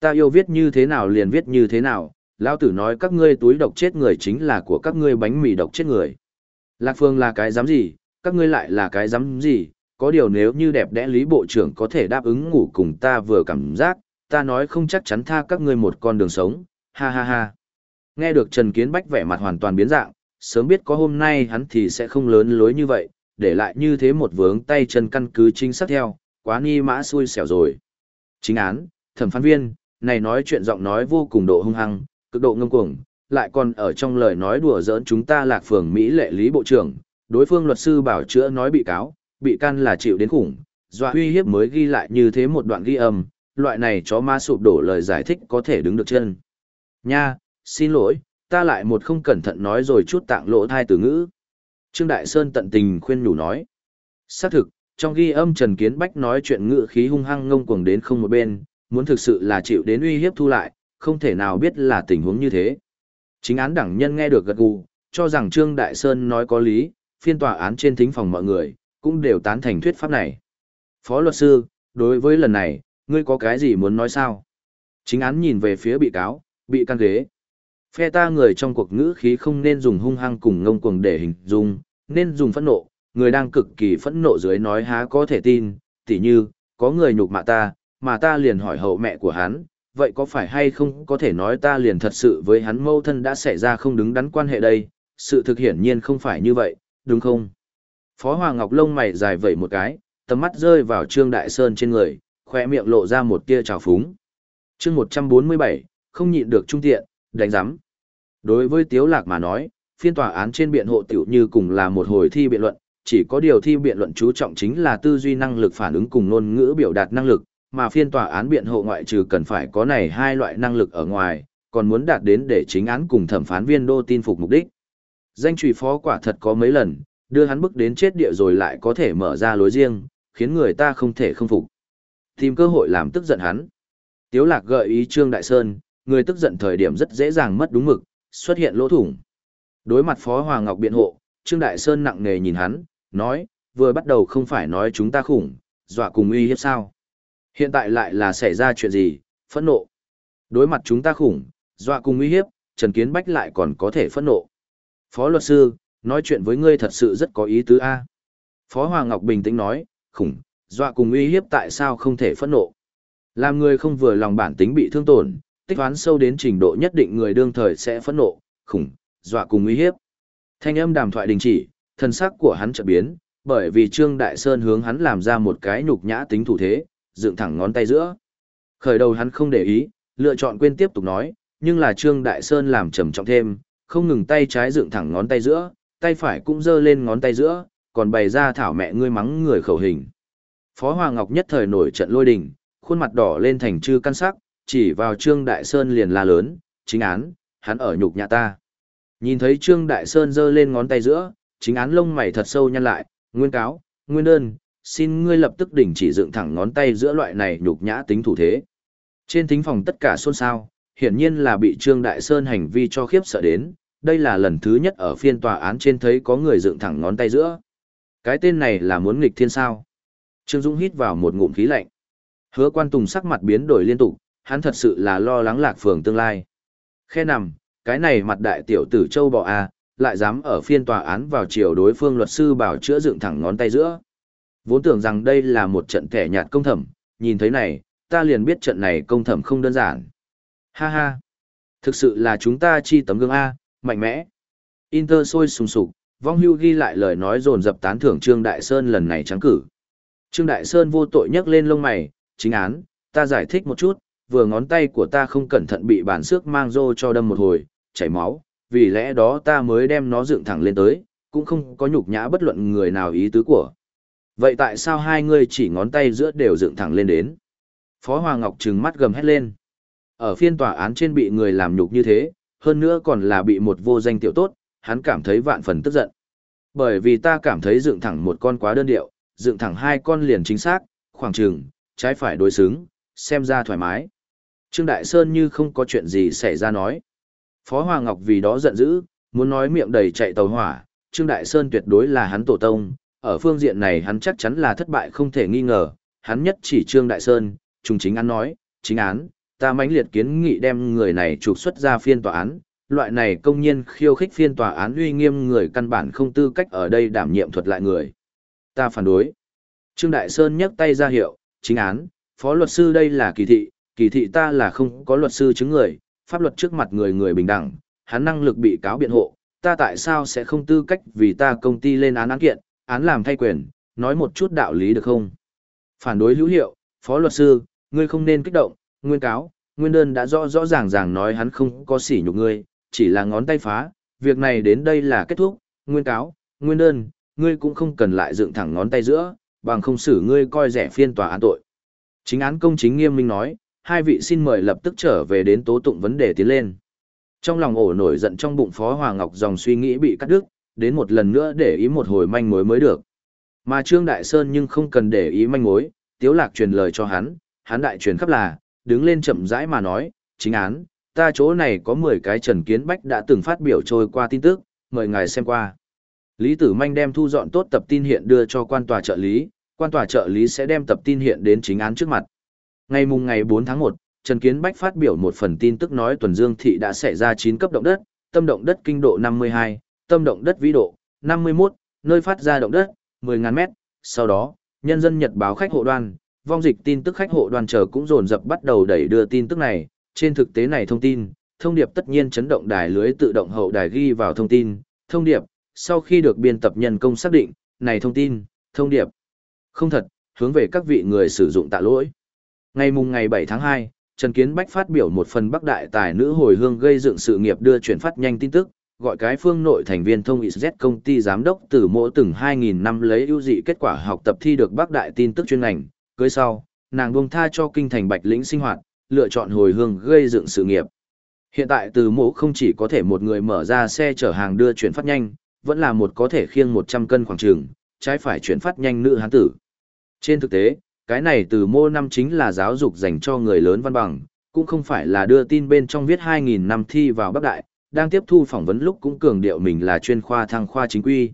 Ta yêu viết như thế nào liền viết như thế nào, lão tử nói các ngươi túi độc chết người chính là của các ngươi bánh mì độc chết người. Lạc Phương là cái dám gì, các ngươi lại là cái dám gì, có điều nếu như đẹp đẽ lý bộ trưởng có thể đáp ứng ngủ cùng ta vừa cảm giác, ta nói không chắc chắn tha các ngươi một con đường sống, ha ha ha. Nghe được Trần Kiến Bách vẻ mặt hoàn toàn biến dạng, sớm biết có hôm nay hắn thì sẽ không lớn lối như vậy, để lại như thế một vướng tay chân căn cứ chính xác theo, quá nghi mã xui xẻo rồi. Chính án, thẩm phán viên, này nói chuyện giọng nói vô cùng độ hung hăng, cực độ ngông cuồng, lại còn ở trong lời nói đùa giỡn chúng ta lạc phường Mỹ lệ lý bộ trưởng, đối phương luật sư bảo chữa nói bị cáo, bị can là chịu đến khủng, dọa uy hiếp mới ghi lại như thế một đoạn ghi âm, loại này chó ma sụp đổ lời giải thích có thể đứng được chân. Nha, xin lỗi, ta lại một không cẩn thận nói rồi chút tạng lỗ thai từ ngữ. Trương Đại Sơn tận tình khuyên nhủ nói. Xác thực, trong ghi âm Trần Kiến Bách nói chuyện ngữ khí hung hăng ngông cuồng đến không một bên, muốn thực sự là chịu đến uy hiếp thu lại, không thể nào biết là tình huống như thế. Chính án đẳng nhân nghe được gật gù, cho rằng Trương Đại Sơn nói có lý, phiên tòa án trên thính phòng mọi người, cũng đều tán thành thuyết pháp này. Phó luật sư, đối với lần này, ngươi có cái gì muốn nói sao? Chính án nhìn về phía bị cáo, bị can ghế. Phe ta người trong cuộc ngữ khí không nên dùng hung hăng cùng ngông cuồng để hình dung, nên dùng phẫn nộ, người đang cực kỳ phẫn nộ dưới nói há có thể tin, tỉ như, có người nhục mạ ta, mà ta liền hỏi hậu mẹ của hắn, vậy có phải hay không có thể nói ta liền thật sự với hắn mâu thân đã xảy ra không đứng đắn quan hệ đây, sự thực hiển nhiên không phải như vậy, đúng không? Phó Hoàng Ngọc lông mày dài vẩy một cái, tầm mắt rơi vào Trương Đại Sơn trên người, khoe miệng lộ ra một tia trào phúng. Chương 147, không nhịn được trung tiện, đánh giám. Đối với Tiếu Lạc mà nói, phiên tòa án trên biện hộ tiểu như cùng là một hồi thi biện luận, chỉ có điều thi biện luận chú trọng chính là tư duy năng lực phản ứng cùng ngôn ngữ biểu đạt năng lực, mà phiên tòa án biện hộ ngoại trừ cần phải có này hai loại năng lực ở ngoài, còn muốn đạt đến để chính án cùng thẩm phán viên đô tin phục mục đích. Danh trùy phó quả thật có mấy lần, đưa hắn bức đến chết địa rồi lại có thể mở ra lối riêng, khiến người ta không thể không phục. Tìm cơ hội làm tức giận hắn. Tiếu lạc gợi ý Trương Đại Sơn, người tức giận thời điểm rất dễ dàng mất đúng mực, xuất hiện lỗ thủng. Đối mặt Phó Hoàng Ngọc biện hộ, Trương Đại Sơn nặng nề nhìn hắn, nói, vừa bắt đầu không phải nói chúng ta khủng, dọa cùng uy hiếp sao. Hiện tại lại là xảy ra chuyện gì, phẫn nộ. Đối mặt chúng ta khủng, dọa cùng uy hiếp, Trần Kiến Bách lại còn có thể phẫn nộ. Phó luật sư, nói chuyện với ngươi thật sự rất có ý tứ A. Phó Hoàng Ngọc bình tĩnh nói, khủng, dọa cùng uy hiếp tại sao không thể phẫn nộ. Làm người không vừa lòng bản tính bị thương tổn, tích toán sâu đến trình độ nhất định người đương thời sẽ phẫn nộ, khủng, dọa cùng uy hiếp. Thanh âm đàm thoại đình chỉ, thân sắc của hắn chợt biến, bởi vì Trương Đại Sơn hướng hắn làm ra một cái nhục nhã tính thủ thế, dựng thẳng ngón tay giữa. Khởi đầu hắn không để ý, lựa chọn quên tiếp tục nói, nhưng là Trương Đại Sơn làm trầm trọng thêm, không ngừng tay trái dựng thẳng ngón tay giữa, tay phải cũng giơ lên ngón tay giữa, còn bày ra thảo mẹ ngươi mắng người khẩu hình. Phó Hoàng Ngọc nhất thời nổi trận lôi đình, khuôn mặt đỏ lên thành chư căn sắc, chỉ vào Trương Đại Sơn liền la lớn, chính án, hắn ở nhục nhà ta. Nhìn thấy Trương Đại Sơn giơ lên ngón tay giữa, chính án lông mày thật sâu nhăn lại, nguyên cáo, nguyên đơn, xin ngươi lập tức đình chỉ dựng thẳng ngón tay giữa loại này nhục nhã tính thủ thế. Trên thính phòng tất cả xôn xao, hiển nhiên là bị Trương Đại Sơn hành vi cho khiếp sợ đến, đây là lần thứ nhất ở phiên tòa án trên thấy có người dựng thẳng ngón tay giữa. Cái tên này là muốn nghịch thiên sao. Trương Dũng hít vào một ngụm khí lạnh. Hứa quan tùng sắc mặt biến đổi liên tục, hắn thật sự là lo lắng lạc phường tương lai. Khe nằm, cái này mặt đại tiểu tử châu bò a, lại dám ở phiên tòa án vào chiều đối phương luật sư bảo chữa dựng thẳng ngón tay giữa. Vốn tưởng rằng đây là một trận kẻ nhạt công thẩm, nhìn thấy này, ta liền biết trận này công thẩm không đơn giản. Ha ha, thực sự là chúng ta chi tấm gương A, mạnh mẽ. Inter sôi sùng sục, vong hưu ghi lại lời nói dồn dập tán thưởng Trương Đại Sơn lần này trắng cử. Trương Đại Sơn vô tội nhấc lên lông mày, chính án, ta giải thích một chút, vừa ngón tay của ta không cẩn thận bị bản xước mang rô cho đâm một hồi, chảy máu, vì lẽ đó ta mới đem nó dựng thẳng lên tới, cũng không có nhục nhã bất luận người nào ý tứ của. Vậy tại sao hai người chỉ ngón tay giữa đều dựng thẳng lên đến? Phó Hoàng Ngọc trừng mắt gầm hét lên. Ở phiên tòa án trên bị người làm nhục như thế, hơn nữa còn là bị một vô danh tiểu tốt, hắn cảm thấy vạn phần tức giận. Bởi vì ta cảm thấy dựng thẳng một con quá đơn điệu, dựng thẳng hai con liền chính xác, khoảng trường, trái phải đối xứng, xem ra thoải mái. Trương Đại Sơn như không có chuyện gì xảy ra nói. Phó Hoàng Ngọc vì đó giận dữ, muốn nói miệng đầy chạy tàu hỏa, Trương Đại Sơn tuyệt đối là hắn tổ tông, ở phương diện này hắn chắc chắn là thất bại không thể nghi ngờ, hắn nhất chỉ Trương Đại Sơn, trùng chính án nói, chính án, ta mãnh liệt kiến nghị đem người này trục xuất ra phiên tòa án, loại này công nhiên khiêu khích phiên tòa án uy nghiêm người căn bản không tư cách ở đây đảm nhiệm thuật lại người. Ta phản đối. Trương Đại Sơn nhấc tay ra hiệu, chính án, phó luật sư đây là kỳ thị, kỳ thị ta là không có luật sư chứng người, pháp luật trước mặt người người bình đẳng, hắn năng lực bị cáo biện hộ, ta tại sao sẽ không tư cách vì ta công ty lên án án kiện, án làm thay quyền, nói một chút đạo lý được không? Phản đối hữu hiệu, phó luật sư, ngươi không nên kích động, nguyên cáo, nguyên đơn đã rõ rõ ràng ràng nói hắn không có sỉ nhục ngươi, chỉ là ngón tay phá, việc này đến đây là kết thúc, nguyên cáo, nguyên đơn, ngươi cũng không cần lại dựng thẳng ngón tay giữa, bằng không xử ngươi coi rẻ phiên tòa án tội. Chính án công chính nghiêm minh nói, hai vị xin mời lập tức trở về đến tố tụng vấn đề tiến lên. Trong lòng ổ nổi giận trong bụng Phó Hòa Ngọc dòng suy nghĩ bị cắt đứt, đến một lần nữa để ý một hồi manh mối mới được. Mà Trương Đại Sơn nhưng không cần để ý manh mối, Tiếu Lạc truyền lời cho hắn, hắn đại truyền khắp là, đứng lên chậm rãi mà nói, chính án, ta chỗ này có 10 cái Trần Kiến Bách đã từng phát biểu trôi qua tin tức, mời ngài xem qua. Lý Tử Manh đem thu dọn tốt tập tin hiện đưa cho quan tòa trợ lý, quan tòa trợ lý sẽ đem tập tin hiện đến chính án trước mặt. Ngày mùng ngày 4 tháng 1, Trần Kiến Bách phát biểu một phần tin tức nói tuần Dương thị đã xảy ra 9 cấp động đất, tâm động đất kinh độ 52, tâm động đất vĩ độ 51, nơi phát ra động đất 10.000 mét. Sau đó, nhân dân nhật báo khách hộ đoan, vong dịch tin tức khách hộ đoàn chờ cũng dồn dập bắt đầu đẩy đưa tin tức này. Trên thực tế này thông tin, thông điệp tất nhiên chấn động đài lưới tự động hậu đài ghi vào thông tin, thông điệp, sau khi được biên tập nhân công xác định, này thông tin, thông điệp, không thật, hướng về các vị người sử dụng tạ lỗi. Ngày mùng ngày 7 tháng 2, Trần Kiến Bách phát biểu một phần Bắc Đại tài nữ hồi hương gây dựng sự nghiệp đưa chuyển phát nhanh tin tức, gọi cái phương nội thành viên thông XZ công ty giám đốc từ mỗi từng 2.000 năm lấy ưu dị kết quả học tập thi được Bắc đại tin tức chuyên ngành, cưới sau, nàng buông tha cho kinh thành bạch lĩnh sinh hoạt, lựa chọn hồi hương gây dựng sự nghiệp. Hiện tại từ Mỗ không chỉ có thể một người mở ra xe chở hàng đưa chuyển phát nhanh, vẫn là một có thể khiêng 100 cân khoảng trường, trái phải chuyển phát nhanh nữ hán tử. Trên thực tế, cái này từ mô năm chính là giáo dục dành cho người lớn văn bằng, cũng không phải là đưa tin bên trong viết 2.000 năm thi vào Bắc Đại, đang tiếp thu phỏng vấn lúc cũng cường điệu mình là chuyên khoa thăng khoa chính quy.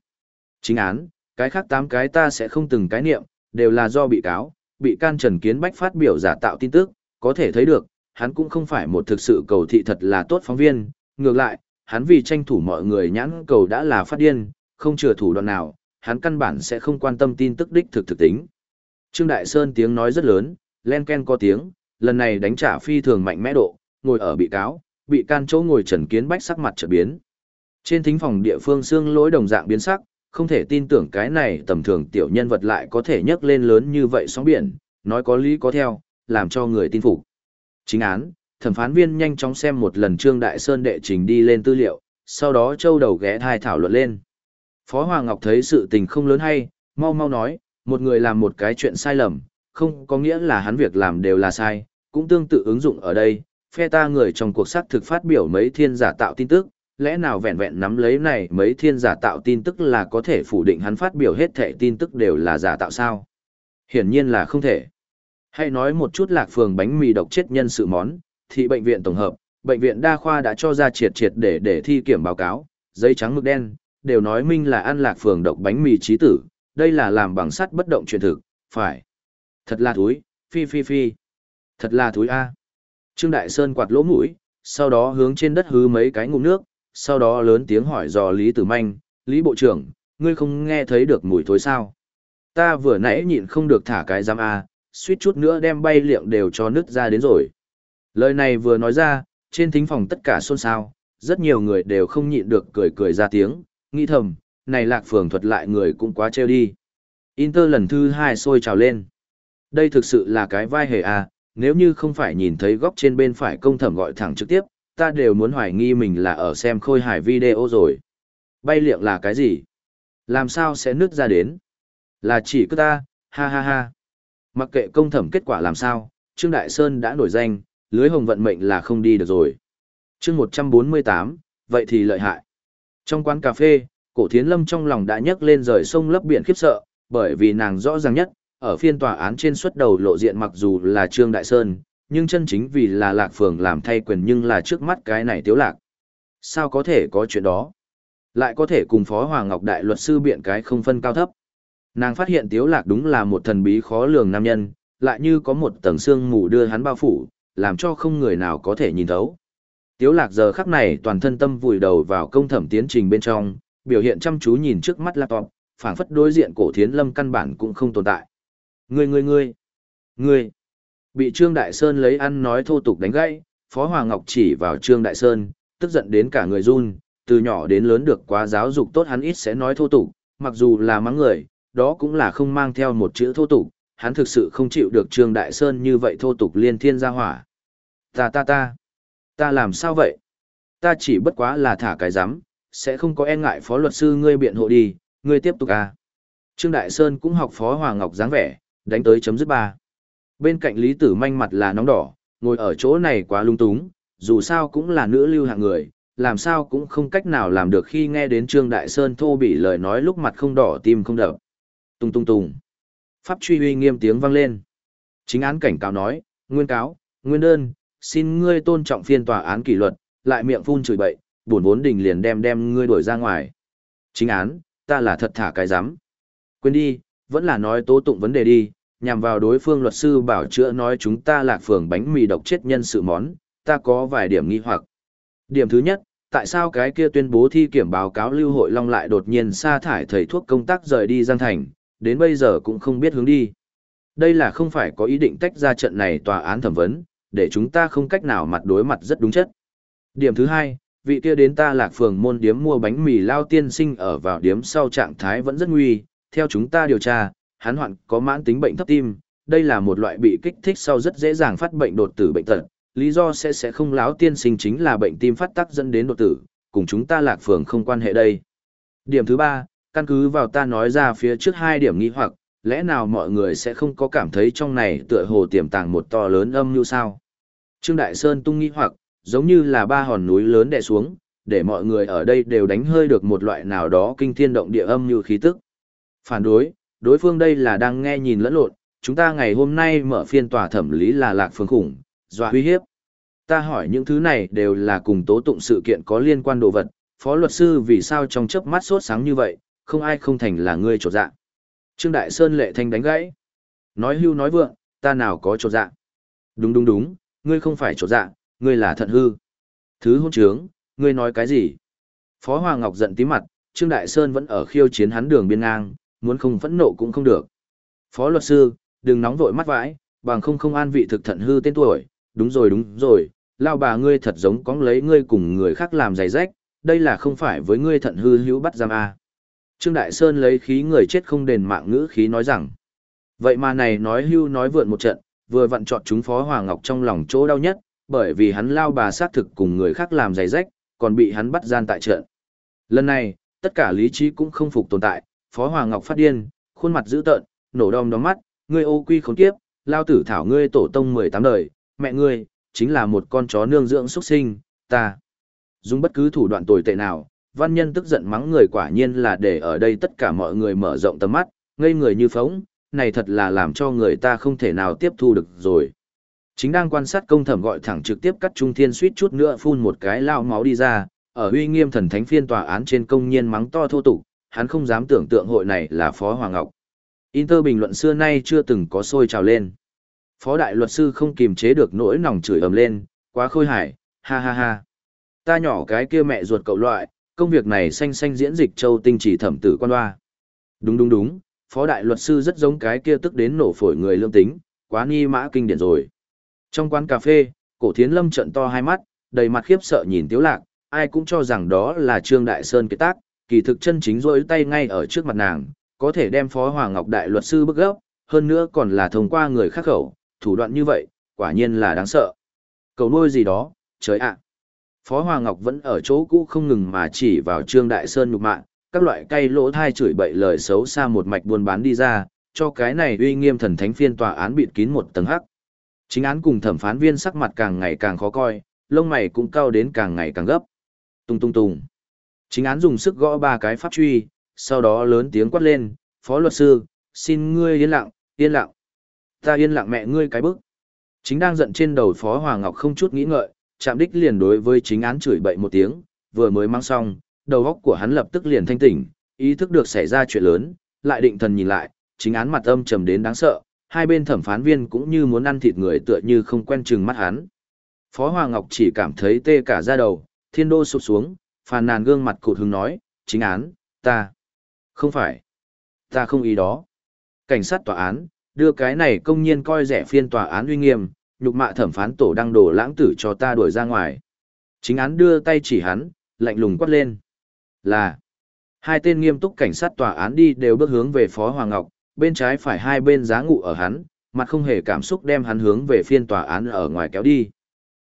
Chính án, cái khác 8 cái ta sẽ không từng cái niệm, đều là do bị cáo, bị can Trần Kiến Bách phát biểu giả tạo tin tức, có thể thấy được, hắn cũng không phải một thực sự cầu thị thật là tốt phóng viên, ngược lại, hắn vì tranh thủ mọi người nhãn cầu đã là phát điên, không chừa thủ đoạn nào, hắn căn bản sẽ không quan tâm tin tức đích thực thực tính. Trương Đại Sơn tiếng nói rất lớn, len ken có tiếng, lần này đánh trả phi thường mạnh mẽ độ, ngồi ở bị cáo, bị can chỗ ngồi Trần Kiến Bách sắc mặt trở biến. Trên thính phòng địa phương xương lỗi đồng dạng biến sắc, không thể tin tưởng cái này tầm thường tiểu nhân vật lại có thể nhấc lên lớn như vậy sóng biển, nói có lý có theo, làm cho người tin phục. Chính án, thẩm phán viên nhanh chóng xem một lần Trương Đại Sơn đệ trình đi lên tư liệu, sau đó châu đầu ghé thai thảo luận lên. Phó Hoàng Ngọc thấy sự tình không lớn hay, mau mau nói, một người làm một cái chuyện sai lầm, không có nghĩa là hắn việc làm đều là sai, cũng tương tự ứng dụng ở đây, phe ta người trong cuộc xác thực phát biểu mấy thiên giả tạo tin tức, lẽ nào vẹn vẹn nắm lấy này mấy thiên giả tạo tin tức là có thể phủ định hắn phát biểu hết thệ tin tức đều là giả tạo sao? Hiển nhiên là không thể. Hãy nói một chút lạc phường bánh mì độc chết nhân sự món, thị bệnh viện tổng hợp, bệnh viện đa khoa đã cho ra triệt triệt để để thi kiểm báo cáo, giấy trắng mực đen, đều nói minh là ăn lạc phường độc bánh mì trí tử, đây là làm bằng sắt bất động truyền thực, phải. Thật là thúi, phi phi phi. Thật là thúi a. Trương Đại Sơn quạt lỗ mũi, sau đó hướng trên đất hứ mấy cái ngụm nước, sau đó lớn tiếng hỏi dò Lý Tử Manh, Lý Bộ trưởng, ngươi không nghe thấy được mùi thối sao? Ta vừa nãy nhịn không được thả cái giam A, suýt chút nữa đem bay liệng đều cho nứt ra đến rồi. Lời này vừa nói ra, trên thính phòng tất cả xôn xao, rất nhiều người đều không nhịn được cười cười ra tiếng, nghĩ thầm, này lạc phường thuật lại người cũng quá treo đi. Inter lần thứ hai sôi trào lên. Đây thực sự là cái vai hề à, nếu như không phải nhìn thấy góc trên bên phải công thẩm gọi thẳng trực tiếp, ta đều muốn hoài nghi mình là ở xem khôi hài video rồi. Bay liệng là cái gì? Làm sao sẽ nứt ra đến? Là chỉ cứ ta, ha ha ha. Mặc kệ công thẩm kết quả làm sao, Trương Đại Sơn đã nổi danh, lưới hồng vận mệnh là không đi được rồi. chương 148, vậy thì lợi hại. Trong quán cà phê, cổ thiến lâm trong lòng đã nhấc lên rời sông lấp biển khiếp sợ, bởi vì nàng rõ ràng nhất, ở phiên tòa án trên suất đầu lộ diện mặc dù là Trương Đại Sơn, nhưng chân chính vì là lạc phường làm thay quyền nhưng là trước mắt cái này tiếu lạc. Sao có thể có chuyện đó? Lại có thể cùng Phó Hoàng Ngọc Đại luật sư biện cái không phân cao thấp. Nàng phát hiện tiếu lạc đúng là một thần bí khó lường nam nhân, lại như có một tầng xương mù đưa hắn bao phủ, làm cho không người nào có thể nhìn thấu. Tiếu lạc giờ khắc này toàn thân tâm vùi đầu vào công thẩm tiến trình bên trong, biểu hiện chăm chú nhìn trước mắt laptop, phảng phất đối diện cổ thiến lâm căn bản cũng không tồn tại. Ngươi ngươi ngươi, ngươi, bị Trương Đại Sơn lấy ăn nói thô tục đánh gãy, Phó Hoàng Ngọc chỉ vào Trương Đại Sơn, tức giận đến cả người run, từ nhỏ đến lớn được quá giáo dục tốt hắn ít sẽ nói thô tục, mặc dù là mắng người, đó cũng là không mang theo một chữ thô tục, hắn thực sự không chịu được Trương Đại Sơn như vậy thô tục liên thiên gia hỏa. Ta ta ta, ta làm sao vậy? Ta chỉ bất quá là thả cái rắm sẽ không có e ngại phó luật sư ngươi biện hộ đi, ngươi tiếp tục à. Trương Đại Sơn cũng học phó Hoàng Ngọc dáng vẻ, đánh tới chấm dứt ba. Bên cạnh Lý Tử Manh mặt là nóng đỏ, ngồi ở chỗ này quá lung túng, dù sao cũng là nữ lưu hạng người, làm sao cũng không cách nào làm được khi nghe đến Trương Đại Sơn thô bỉ lời nói lúc mặt không đỏ tim không đập. Tung tung tung. Pháp truy uy nghiêm tiếng vang lên. Chính án cảnh cáo nói, nguyên cáo, nguyên đơn, xin ngươi tôn trọng phiên tòa án kỷ luật, lại miệng phun chửi bậy, buồn vốn đình liền đem đem ngươi đuổi ra ngoài. Chính án, ta là thật thả cái giám. Quên đi, vẫn là nói tố tụng vấn đề đi, nhằm vào đối phương luật sư bảo chữa nói chúng ta lạc phường bánh mì độc chết nhân sự món, ta có vài điểm nghi hoặc. Điểm thứ nhất, tại sao cái kia tuyên bố thi kiểm báo cáo lưu hội long lại đột nhiên sa thải thầy thuốc công tác rời đi Giang Thành, đến bây giờ cũng không biết hướng đi. Đây là không phải có ý định tách ra trận này tòa án thẩm vấn, để chúng ta không cách nào mặt đối mặt rất đúng chất. Điểm thứ hai, vị kia đến ta lạc phường môn điếm mua bánh mì lao tiên sinh ở vào điếm sau trạng thái vẫn rất nguy, theo chúng ta điều tra, hắn hoạn có mãn tính bệnh thấp tim, đây là một loại bị kích thích sau rất dễ dàng phát bệnh đột tử bệnh tật, lý do sẽ sẽ không láo tiên sinh chính là bệnh tim phát tác dẫn đến đột tử, cùng chúng ta lạc phường không quan hệ đây. Điểm thứ ba, căn cứ vào ta nói ra phía trước hai điểm nghi hoặc, lẽ nào mọi người sẽ không có cảm thấy trong này tựa hồ tiềm tàng một to lớn âm như sao? Trương Đại Sơn tung nghi hoặc, giống như là ba hòn núi lớn đè xuống, để mọi người ở đây đều đánh hơi được một loại nào đó kinh thiên động địa âm như khí tức. Phản đối, đối phương đây là đang nghe nhìn lẫn lộn, chúng ta ngày hôm nay mở phiên tòa thẩm lý là lạc phương khủng, dọa uy hiếp. Ta hỏi những thứ này đều là cùng tố tụng sự kiện có liên quan đồ vật, phó luật sư vì sao trong chớp mắt sốt sáng như vậy, không ai không thành là ngươi trột dạ. Trương Đại Sơn lệ thanh đánh gãy. Nói hưu nói vượng, ta nào có trột dạ. Đúng đúng đúng, ngươi không phải trột dạ, ngươi là thận hư. Thứ hôn trướng, ngươi nói cái gì? Phó Hoàng Ngọc giận tí mặt, Trương Đại Sơn vẫn ở khiêu chiến hắn đường biên ngang, muốn không phẫn nộ cũng không được. Phó luật sư, đừng nóng vội mắt vãi, bằng không không an vị thực thận hư tên tuổi, đúng rồi đúng rồi, lao bà ngươi thật giống có lấy ngươi cùng người khác làm giày rách, đây là không phải với ngươi thận hư hữu bắt giam a. Trương Đại Sơn lấy khí người chết không đền mạng ngữ khí nói rằng, vậy mà này nói hưu nói vượn một trận, vừa vặn chọn chúng Phó Hoàng Ngọc trong lòng chỗ đau nhất, bởi vì hắn lao bà sát thực cùng người khác làm giày rách, còn bị hắn bắt gian tại trận. Lần này, tất cả lý trí cũng không phục tồn tại, Phó Hoàng Ngọc phát điên, khuôn mặt dữ tợn, nổ đom đóm mắt, ngươi ô quy khốn kiếp, lao tử thảo ngươi tổ tông 18 đời, mẹ ngươi, chính là một con chó nương dưỡng xuất sinh, ta. Dùng bất cứ thủ đoạn tồi tệ nào, văn nhân tức giận mắng người quả nhiên là để ở đây tất cả mọi người mở rộng tầm mắt, ngây người như phóng, này thật là làm cho người ta không thể nào tiếp thu được rồi. Chính đang quan sát công thẩm gọi thẳng trực tiếp cắt trung thiên suýt chút nữa phun một cái lao máu đi ra, ở uy nghiêm thần thánh phiên tòa án trên công nhiên mắng to thô tục, hắn không dám tưởng tượng hội này là Phó Hoàng Ngọc. Inter bình luận xưa nay chưa từng có sôi trào lên. Phó đại luật sư không kiềm chế được nỗi lòng chửi ầm lên, quá khôi hài, ha ha ha. Ta nhỏ cái kia mẹ ruột cậu loại, công việc này xanh xanh diễn dịch châu tinh chỉ thẩm tử quan hoa. Đúng đúng đúng, phó đại luật sư rất giống cái kia tức đến nổ phổi người lương tính, quá nghi mã kinh điển rồi. Trong quán cà phê, cổ thiến lâm trận to hai mắt, đầy mặt khiếp sợ nhìn tiếu lạc, ai cũng cho rằng đó là Trương Đại Sơn kế tác, kỳ thực chân chính rỗi tay ngay ở trước mặt nàng, có thể đem Phó Hoàng Ngọc Đại luật sư bức gốc, hơn nữa còn là thông qua người khác khẩu, thủ đoạn như vậy, quả nhiên là đáng sợ. Cầu nuôi gì đó, trời ạ. Phó Hoàng Ngọc vẫn ở chỗ cũ không ngừng mà chỉ vào Trương Đại Sơn nhục mạ, các loại cây lỗ thai chửi bậy lời xấu xa một mạch buôn bán đi ra, cho cái này uy nghiêm thần thánh phiên tòa án bịt kín một tầng hắc. Chính án cùng thẩm phán viên sắc mặt càng ngày càng khó coi, lông mày cũng cao đến càng ngày càng gấp. Tung tung tung. Chính án dùng sức gõ ba cái pháp truy, sau đó lớn tiếng quát lên, phó luật sư, xin ngươi yên lặng, yên lặng. Ta yên lặng mẹ ngươi cái bức. Chính đang giận trên đầu phó Hoàng Ngọc không chút nghĩ ngợi, chạm đích liền đối với chính án chửi bậy một tiếng, vừa mới mang xong, đầu óc của hắn lập tức liền thanh tỉnh, ý thức được xảy ra chuyện lớn, lại định thần nhìn lại, chính án mặt âm trầm đến đáng sợ, hai bên thẩm phán viên cũng như muốn ăn thịt người tựa như không quen chừng mắt hắn. Phó Hoàng Ngọc chỉ cảm thấy tê cả da đầu, thiên đô sụp xuống, phàn nàn gương mặt cụt hứng nói, chính án, ta. Không phải. Ta không ý đó. Cảnh sát tòa án, đưa cái này công nhiên coi rẻ phiên tòa án uy nghiêm, nhục mạ thẩm phán tổ đăng đổ lãng tử cho ta đuổi ra ngoài. Chính án đưa tay chỉ hắn, lạnh lùng quát lên. Là. Hai tên nghiêm túc cảnh sát tòa án đi đều bước hướng về Phó Hoàng Ngọc, bên trái phải hai bên giá ngụ ở hắn, mặt không hề cảm xúc đem hắn hướng về phiên tòa án ở ngoài kéo đi.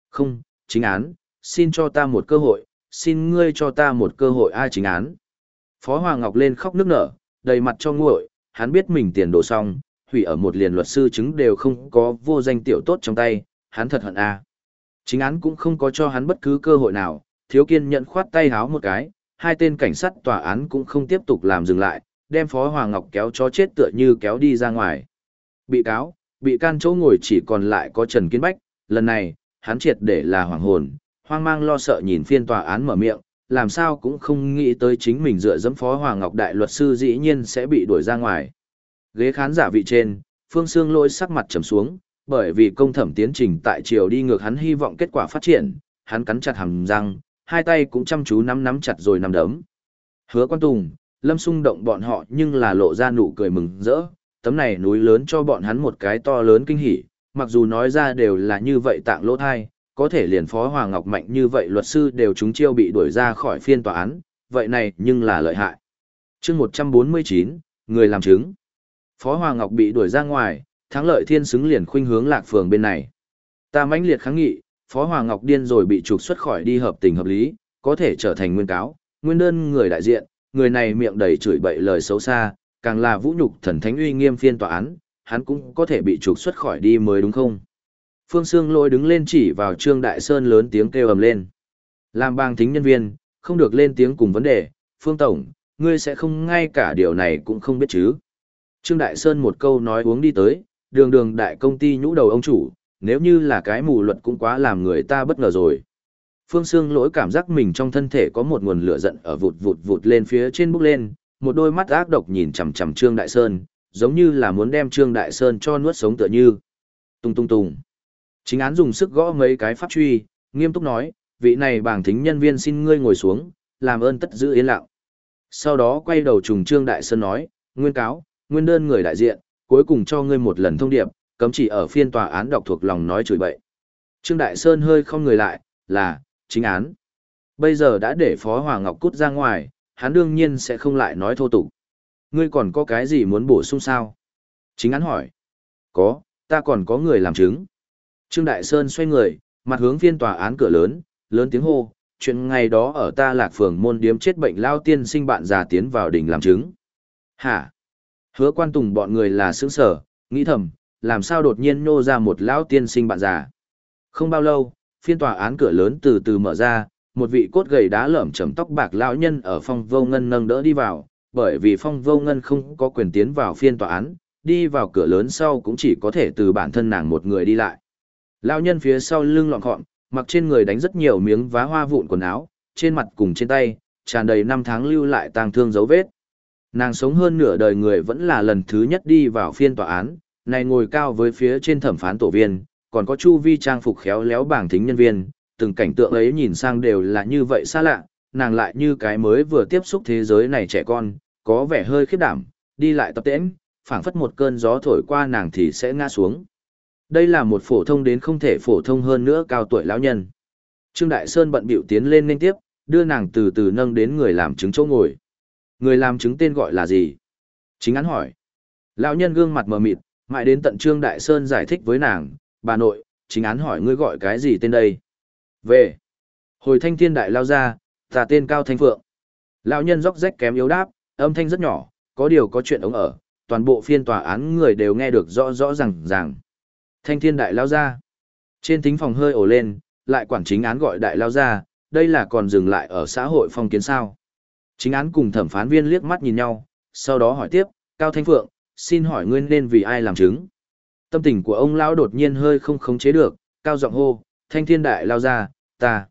Không, chính án, xin cho ta một cơ hội, xin ngươi cho ta một cơ hội ai chính án. Phó Hoàng Ngọc lên khóc nước nở, đầy mặt cho nguội, hắn biết mình tiền đổ xong, hủy ở một liền luật sư chứng đều không có vô danh tiểu tốt trong tay, hắn thật hận a. Chính án cũng không có cho hắn bất cứ cơ hội nào, thiếu kiên nhận khoát tay háo một cái, hai tên cảnh sát tòa án cũng không tiếp tục làm dừng lại, đem Phó Hoàng Ngọc kéo cho chết tựa như kéo đi ra ngoài. Bị cáo, bị can chỗ ngồi chỉ còn lại có Trần Kiến Bách, lần này, hắn triệt để là hoàng hồn, hoang mang lo sợ nhìn phiên tòa án mở miệng, làm sao cũng không nghĩ tới chính mình dựa dẫm Phó Hoàng Ngọc đại luật sư dĩ nhiên sẽ bị đuổi ra ngoài. Ghế khán giả vị trên, Phương Sương lỗi sắc mặt trầm xuống, bởi vì công thẩm tiến trình tại triều đi ngược hắn hy vọng kết quả phát triển, hắn cắn chặt hàm răng, hai tay cũng chăm chú nắm nắm chặt rồi nắm đấm. Hứa Quan Tùng, Lâm Sung động bọn họ nhưng là lộ ra nụ cười mừng rỡ, tấm này núi lớn cho bọn hắn một cái to lớn kinh hỉ, mặc dù nói ra đều là như vậy tạng lỗ thai, có thể liền Phó Hoàng Ngọc Mạnh như vậy luật sư đều chúng chiêu bị đuổi ra khỏi phiên tòa án, vậy này nhưng là lợi hại. chương 149, người làm chứng. Phó Hoàng Ngọc bị đuổi ra ngoài, thắng lợi thiên xứng liền khuynh hướng lạc phường bên này. Ta mãnh liệt kháng nghị, Phó Hoàng Ngọc điên rồi bị trục xuất khỏi đi hợp tình hợp lý, có thể trở thành nguyên cáo, nguyên đơn người đại diện, người này miệng đầy chửi bậy lời xấu xa, càng là vũ nhục thần thánh uy nghiêm phiên tòa án, hắn cũng có thể bị trục xuất khỏi đi mới đúng không? Phương Sương lôi đứng lên chỉ vào Trương Đại Sơn lớn tiếng kêu ầm lên. Làm bang thính nhân viên, không được lên tiếng cùng vấn đề, Phương Tổng, ngươi sẽ không ngay cả điều này cũng không biết chứ. Trương Đại Sơn một câu nói uống đi tới, đường đường đại công ty nhũ đầu ông chủ, nếu như là cái mù luật cũng quá làm người ta bất ngờ rồi. Phương Sương lỗi cảm giác mình trong thân thể có một nguồn lửa giận ở vụt vụt vụt lên phía trên bốc lên, một đôi mắt ác độc nhìn chằm chằm Trương Đại Sơn, giống như là muốn đem Trương Đại Sơn cho nuốt sống tựa như. Tung tung tung. Chính án dùng sức gõ mấy cái pháp truy, nghiêm túc nói, vị này bảng thính nhân viên xin ngươi ngồi xuống, làm ơn tất giữ yên lặng. Sau đó quay đầu trùng Trương Đại Sơn nói, nguyên cáo, nguyên đơn người đại diện, cuối cùng cho ngươi một lần thông điệp, cấm chỉ ở phiên tòa án đọc thuộc lòng nói chửi bậy. Trương Đại Sơn hơi không người lại, là, chính án. Bây giờ đã để Phó Hoàng Ngọc cút ra ngoài, hắn đương nhiên sẽ không lại nói thô tục. Ngươi còn có cái gì muốn bổ sung sao? Chính án hỏi. Có, ta còn có người làm chứng. Trương Đại Sơn xoay người, mặt hướng phiên tòa án cửa lớn, lớn tiếng hô, chuyện ngày đó ở ta lạc phường môn điếm chết bệnh lao tiên sinh bạn già tiến vào đỉnh làm chứng. Hả? Hứa quan tùng bọn người là sướng sở, nghĩ thầm, làm sao đột nhiên nô ra một lão tiên sinh bạn già. Không bao lâu, phiên tòa án cửa lớn từ từ mở ra, một vị cốt gầy đá lởm chầm tóc bạc lão nhân ở phong vô ngân nâng đỡ đi vào, bởi vì phong vô ngân không có quyền tiến vào phiên tòa án, đi vào cửa lớn sau cũng chỉ có thể từ bản thân nàng một người đi lại. Lão nhân phía sau lưng lọn gọn, mặc trên người đánh rất nhiều miếng vá hoa vụn quần áo, trên mặt cùng trên tay, tràn đầy năm tháng lưu lại tang thương dấu vết. Nàng sống hơn nửa đời người vẫn là lần thứ nhất đi vào phiên tòa án, này ngồi cao với phía trên thẩm phán tổ viên, còn có chu vi trang phục khéo léo bảng thính nhân viên, từng cảnh tượng ấy nhìn sang đều là như vậy xa lạ, nàng lại như cái mới vừa tiếp xúc thế giới này trẻ con, có vẻ hơi khiếp đảm, đi lại tập tễnh, phảng phất một cơn gió thổi qua nàng thì sẽ ngã xuống. Đây là một phổ thông đến không thể phổ thông hơn nữa cao tuổi lão nhân. Trương Đại Sơn bận biểu tiến lên nên tiếp, đưa nàng từ từ nâng đến người làm chứng chỗ ngồi. Người làm chứng tên gọi là gì? Chính án hỏi. Lão nhân gương mặt mờ mịt, mãi đến tận Trương Đại Sơn giải thích với nàng, bà nội, chính án hỏi ngươi gọi cái gì tên đây? Về. Hồi thanh thiên đại lao ra, ta tên Cao Thanh Phượng. Lão nhân róc rách kém yếu đáp, âm thanh rất nhỏ, có điều có chuyện ống ở, toàn bộ phiên tòa án người đều nghe được rõ rõ ràng ràng. Thanh thiên đại lao ra. Trên thính phòng hơi ổ lên, lại quản chính án gọi đại lao ra, đây là còn dừng lại ở xã hội phong kiến sao. Chính án cùng thẩm phán viên liếc mắt nhìn nhau, sau đó hỏi tiếp, Cao Thanh Phượng, xin hỏi ngươi nên vì ai làm chứng? Tâm tình của ông lão đột nhiên hơi không khống chế được, cao giọng hô, thanh thiên đại lao ra, ta,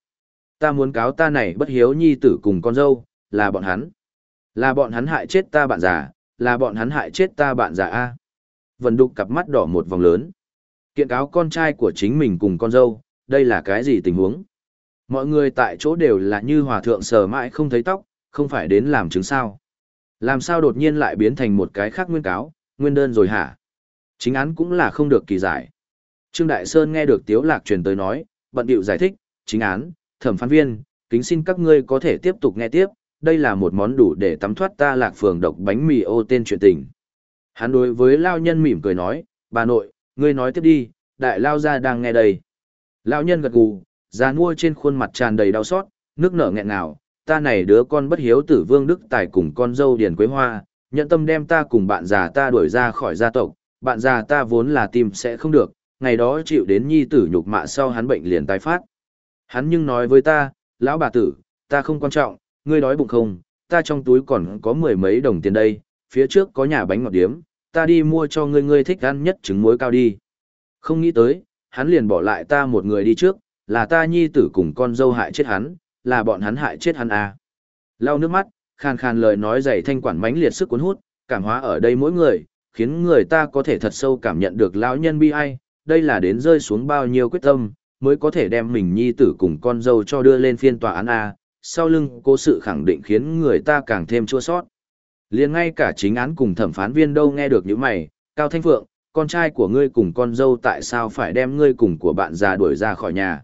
ta muốn cáo ta này bất hiếu nhi tử cùng con dâu, là bọn hắn. Là bọn hắn hại chết ta bạn già, là bọn hắn hại chết ta bạn già A. Vân đục cặp mắt đỏ một vòng lớn. Kiện cáo con trai của chính mình cùng con dâu, đây là cái gì tình huống? Mọi người tại chỗ đều là như hòa thượng sờ mãi không thấy tóc, không phải đến làm chứng sao. Làm sao đột nhiên lại biến thành một cái khác nguyên cáo, nguyên đơn rồi hả? Chính án cũng là không được kỳ giải. Trương Đại Sơn nghe được Tiếu Lạc truyền tới nói, bận điệu giải thích, chính án, thẩm phán viên, kính xin các ngươi có thể tiếp tục nghe tiếp, đây là một món đủ để tắm thoát ta lạc phường độc bánh mì ô tên chuyện tình. Hắn đối với Lao Nhân mỉm cười nói, bà nội, ngươi nói tiếp đi, đại Lao gia đang nghe đây. Lao Nhân gật gù, già nuôi trên khuôn mặt tràn đầy đau xót, nước nở nghẹn ngào, ta này đứa con bất hiếu tử vương Đức Tài cùng con dâu Điền Quế Hoa, nhận tâm đem ta cùng bạn già ta đuổi ra khỏi gia tộc, bạn già ta vốn là tim sẽ không được, ngày đó chịu đến nhi tử nhục mạ sau hắn bệnh liền tái phát. Hắn nhưng nói với ta, lão bà tử, ta không quan trọng, ngươi đói bụng không, ta trong túi còn có mười mấy đồng tiền đây, phía trước có nhà bánh ngọt điếm, ta đi mua cho ngươi ngươi thích ăn nhất trứng muối cao đi. Không nghĩ tới, hắn liền bỏ lại ta một người đi trước, là ta nhi tử cùng con dâu hại chết hắn, là bọn hắn hại chết hắn à. Lau nước mắt, khàn khàn lời nói dày thanh quản mãnh liệt sức cuốn hút, cảm hóa ở đây mỗi người, khiến người ta có thể thật sâu cảm nhận được lão nhân bi ai, đây là đến rơi xuống bao nhiêu quyết tâm, mới có thể đem mình nhi tử cùng con dâu cho đưa lên phiên tòa án A, sau lưng cố sự khẳng định khiến người ta càng thêm chua sót. liền ngay cả chính án cùng thẩm phán viên đâu nghe được những mày, Cao Thanh Phượng, con trai của ngươi cùng con dâu tại sao phải đem ngươi cùng của bạn già đuổi ra khỏi nhà.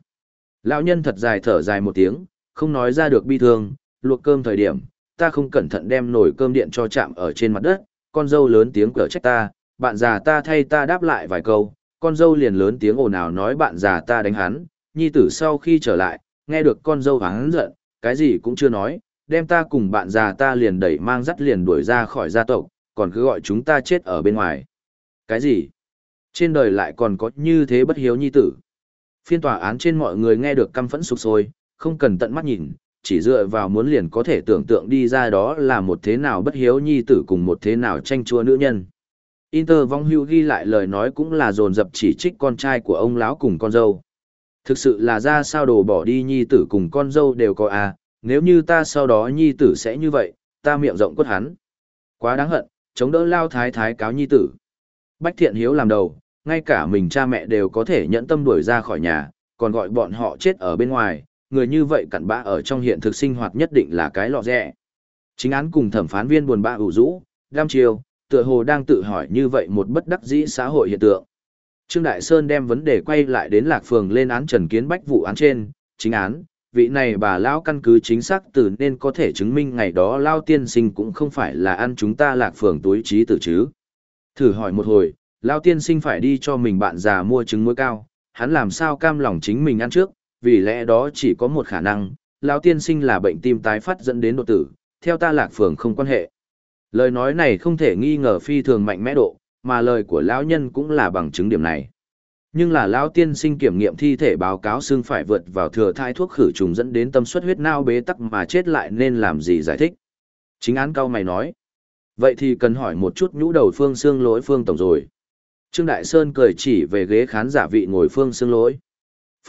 Lão nhân thật dài thở dài một tiếng, không nói ra được bi thương, luộc cơm thời điểm, ta không cẩn thận đem nồi cơm điện cho chạm ở trên mặt đất, con dâu lớn tiếng cở trách ta, bạn già ta thay ta đáp lại vài câu, con dâu liền lớn tiếng ồn ào nói bạn già ta đánh hắn, nhi tử sau khi trở lại, nghe được con dâu hắn giận, cái gì cũng chưa nói, đem ta cùng bạn già ta liền đẩy mang dắt liền đuổi ra khỏi gia tộc, còn cứ gọi chúng ta chết ở bên ngoài. Cái gì? Trên đời lại còn có như thế bất hiếu nhi tử. Phiên tòa án trên mọi người nghe được căm phẫn sục sôi, không cần tận mắt nhìn, chỉ dựa vào muốn liền có thể tưởng tượng đi ra đó là một thế nào bất hiếu nhi tử cùng một thế nào tranh chua nữ nhân. Inter vong hưu ghi lại lời nói cũng là dồn dập chỉ trích con trai của ông lão cùng con dâu. Thực sự là ra sao đồ bỏ đi nhi tử cùng con dâu đều có à, nếu như ta sau đó nhi tử sẽ như vậy, ta miệng rộng quất hắn. Quá đáng hận, chống đỡ lao thái thái cáo nhi tử. Bách thiện hiếu làm đầu, ngay cả mình cha mẹ đều có thể nhẫn tâm đuổi ra khỏi nhà, còn gọi bọn họ chết ở bên ngoài, người như vậy cặn bã ở trong hiện thực sinh hoạt nhất định là cái lọ rẻ. Chính án cùng thẩm phán viên buồn bã ủ rũ, đam chiều, tựa hồ đang tự hỏi như vậy một bất đắc dĩ xã hội hiện tượng. Trương Đại Sơn đem vấn đề quay lại đến Lạc Phường lên án Trần Kiến Bách vụ án trên, chính án, vị này bà Lao căn cứ chính xác từ nên có thể chứng minh ngày đó Lao tiên sinh cũng không phải là ăn chúng ta Lạc Phường túi trí tử chứ. Thử hỏi một hồi, Lao tiên sinh phải đi cho mình bạn già mua trứng muối cao, hắn làm sao cam lòng chính mình ăn trước, vì lẽ đó chỉ có một khả năng, lão tiên sinh là bệnh tim tái phát dẫn đến đột tử, theo ta Lạc Phường không quan hệ. Lời nói này không thể nghi ngờ phi thường mạnh mẽ độ, mà lời của lão nhân cũng là bằng chứng điểm này. Nhưng là lão tiên sinh kiểm nghiệm thi thể báo cáo xương phải vượt vào thừa thai thuốc khử trùng dẫn đến tâm suất huyết nao bế tắc mà chết lại nên làm gì giải thích. Chính án cao mày nói. Vậy thì cần hỏi một chút nhũ đầu phương xương lỗi phương tổng rồi. Trương Đại Sơn cười chỉ về ghế khán giả vị ngồi phương xương lỗi.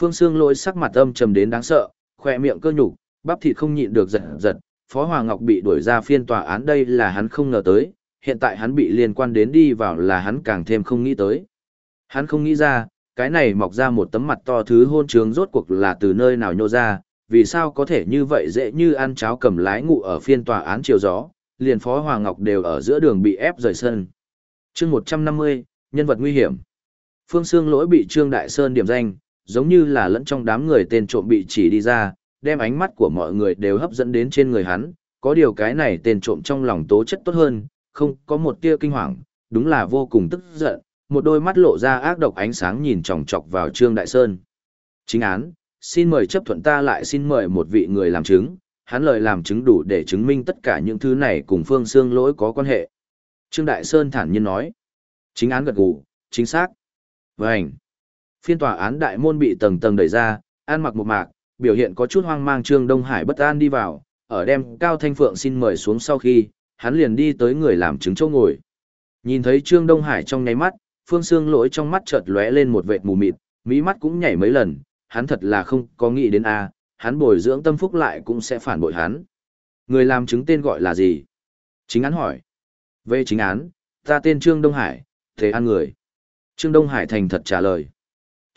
Phương xương lỗi sắc mặt âm trầm đến đáng sợ, khỏe miệng cơ nhục, bắp thịt không nhịn được giật giật, Phó Hòa Ngọc bị đuổi ra phiên tòa án đây là hắn không ngờ tới, hiện tại hắn bị liên quan đến đi vào là hắn càng thêm không nghĩ tới. Hắn không nghĩ ra, cái này mọc ra một tấm mặt to thứ hôn trường rốt cuộc là từ nơi nào nhô ra, vì sao có thể như vậy dễ như ăn cháo cầm lái ngủ ở phiên tòa án chiều gió, liền Phó Hòa Ngọc đều ở giữa đường bị ép rời sân. chương 150, nhân vật nguy hiểm. Phương Sương lỗi bị Trương Đại Sơn điểm danh, giống như là lẫn trong đám người tên trộm bị chỉ đi ra, đem ánh mắt của mọi người đều hấp dẫn đến trên người hắn, có điều cái này tên trộm trong lòng tố chất tốt hơn, không có một tia kinh hoàng, đúng là vô cùng tức giận, một đôi mắt lộ ra ác độc ánh sáng nhìn chòng chọc vào Trương Đại Sơn. Chính án, xin mời chấp thuận ta lại xin mời một vị người làm chứng, hắn lời làm chứng đủ để chứng minh tất cả những thứ này cùng Phương xương lỗi có quan hệ. Trương Đại Sơn thản nhiên nói. Chính án gật gù, chính xác. Vânh. Phiên tòa án đại môn bị tầng tầng đẩy ra, an mặc một mạc, biểu hiện có chút hoang mang Trương Đông Hải bất an đi vào, ở đem Cao Thanh Phượng xin mời xuống sau khi, hắn liền đi tới người làm chứng chỗ ngồi. Nhìn thấy Trương Đông Hải trong nháy mắt, Phương Sương lỗi trong mắt chợt lóe lên một vệt mù mịt, mỹ mắt cũng nhảy mấy lần, hắn thật là không có nghĩ đến a, hắn bồi dưỡng tâm phúc lại cũng sẽ phản bội hắn. Người làm chứng tên gọi là gì? Chính án hỏi. Về chính án, ta tên Trương Đông Hải, thế an người. Trương Đông Hải thành thật trả lời.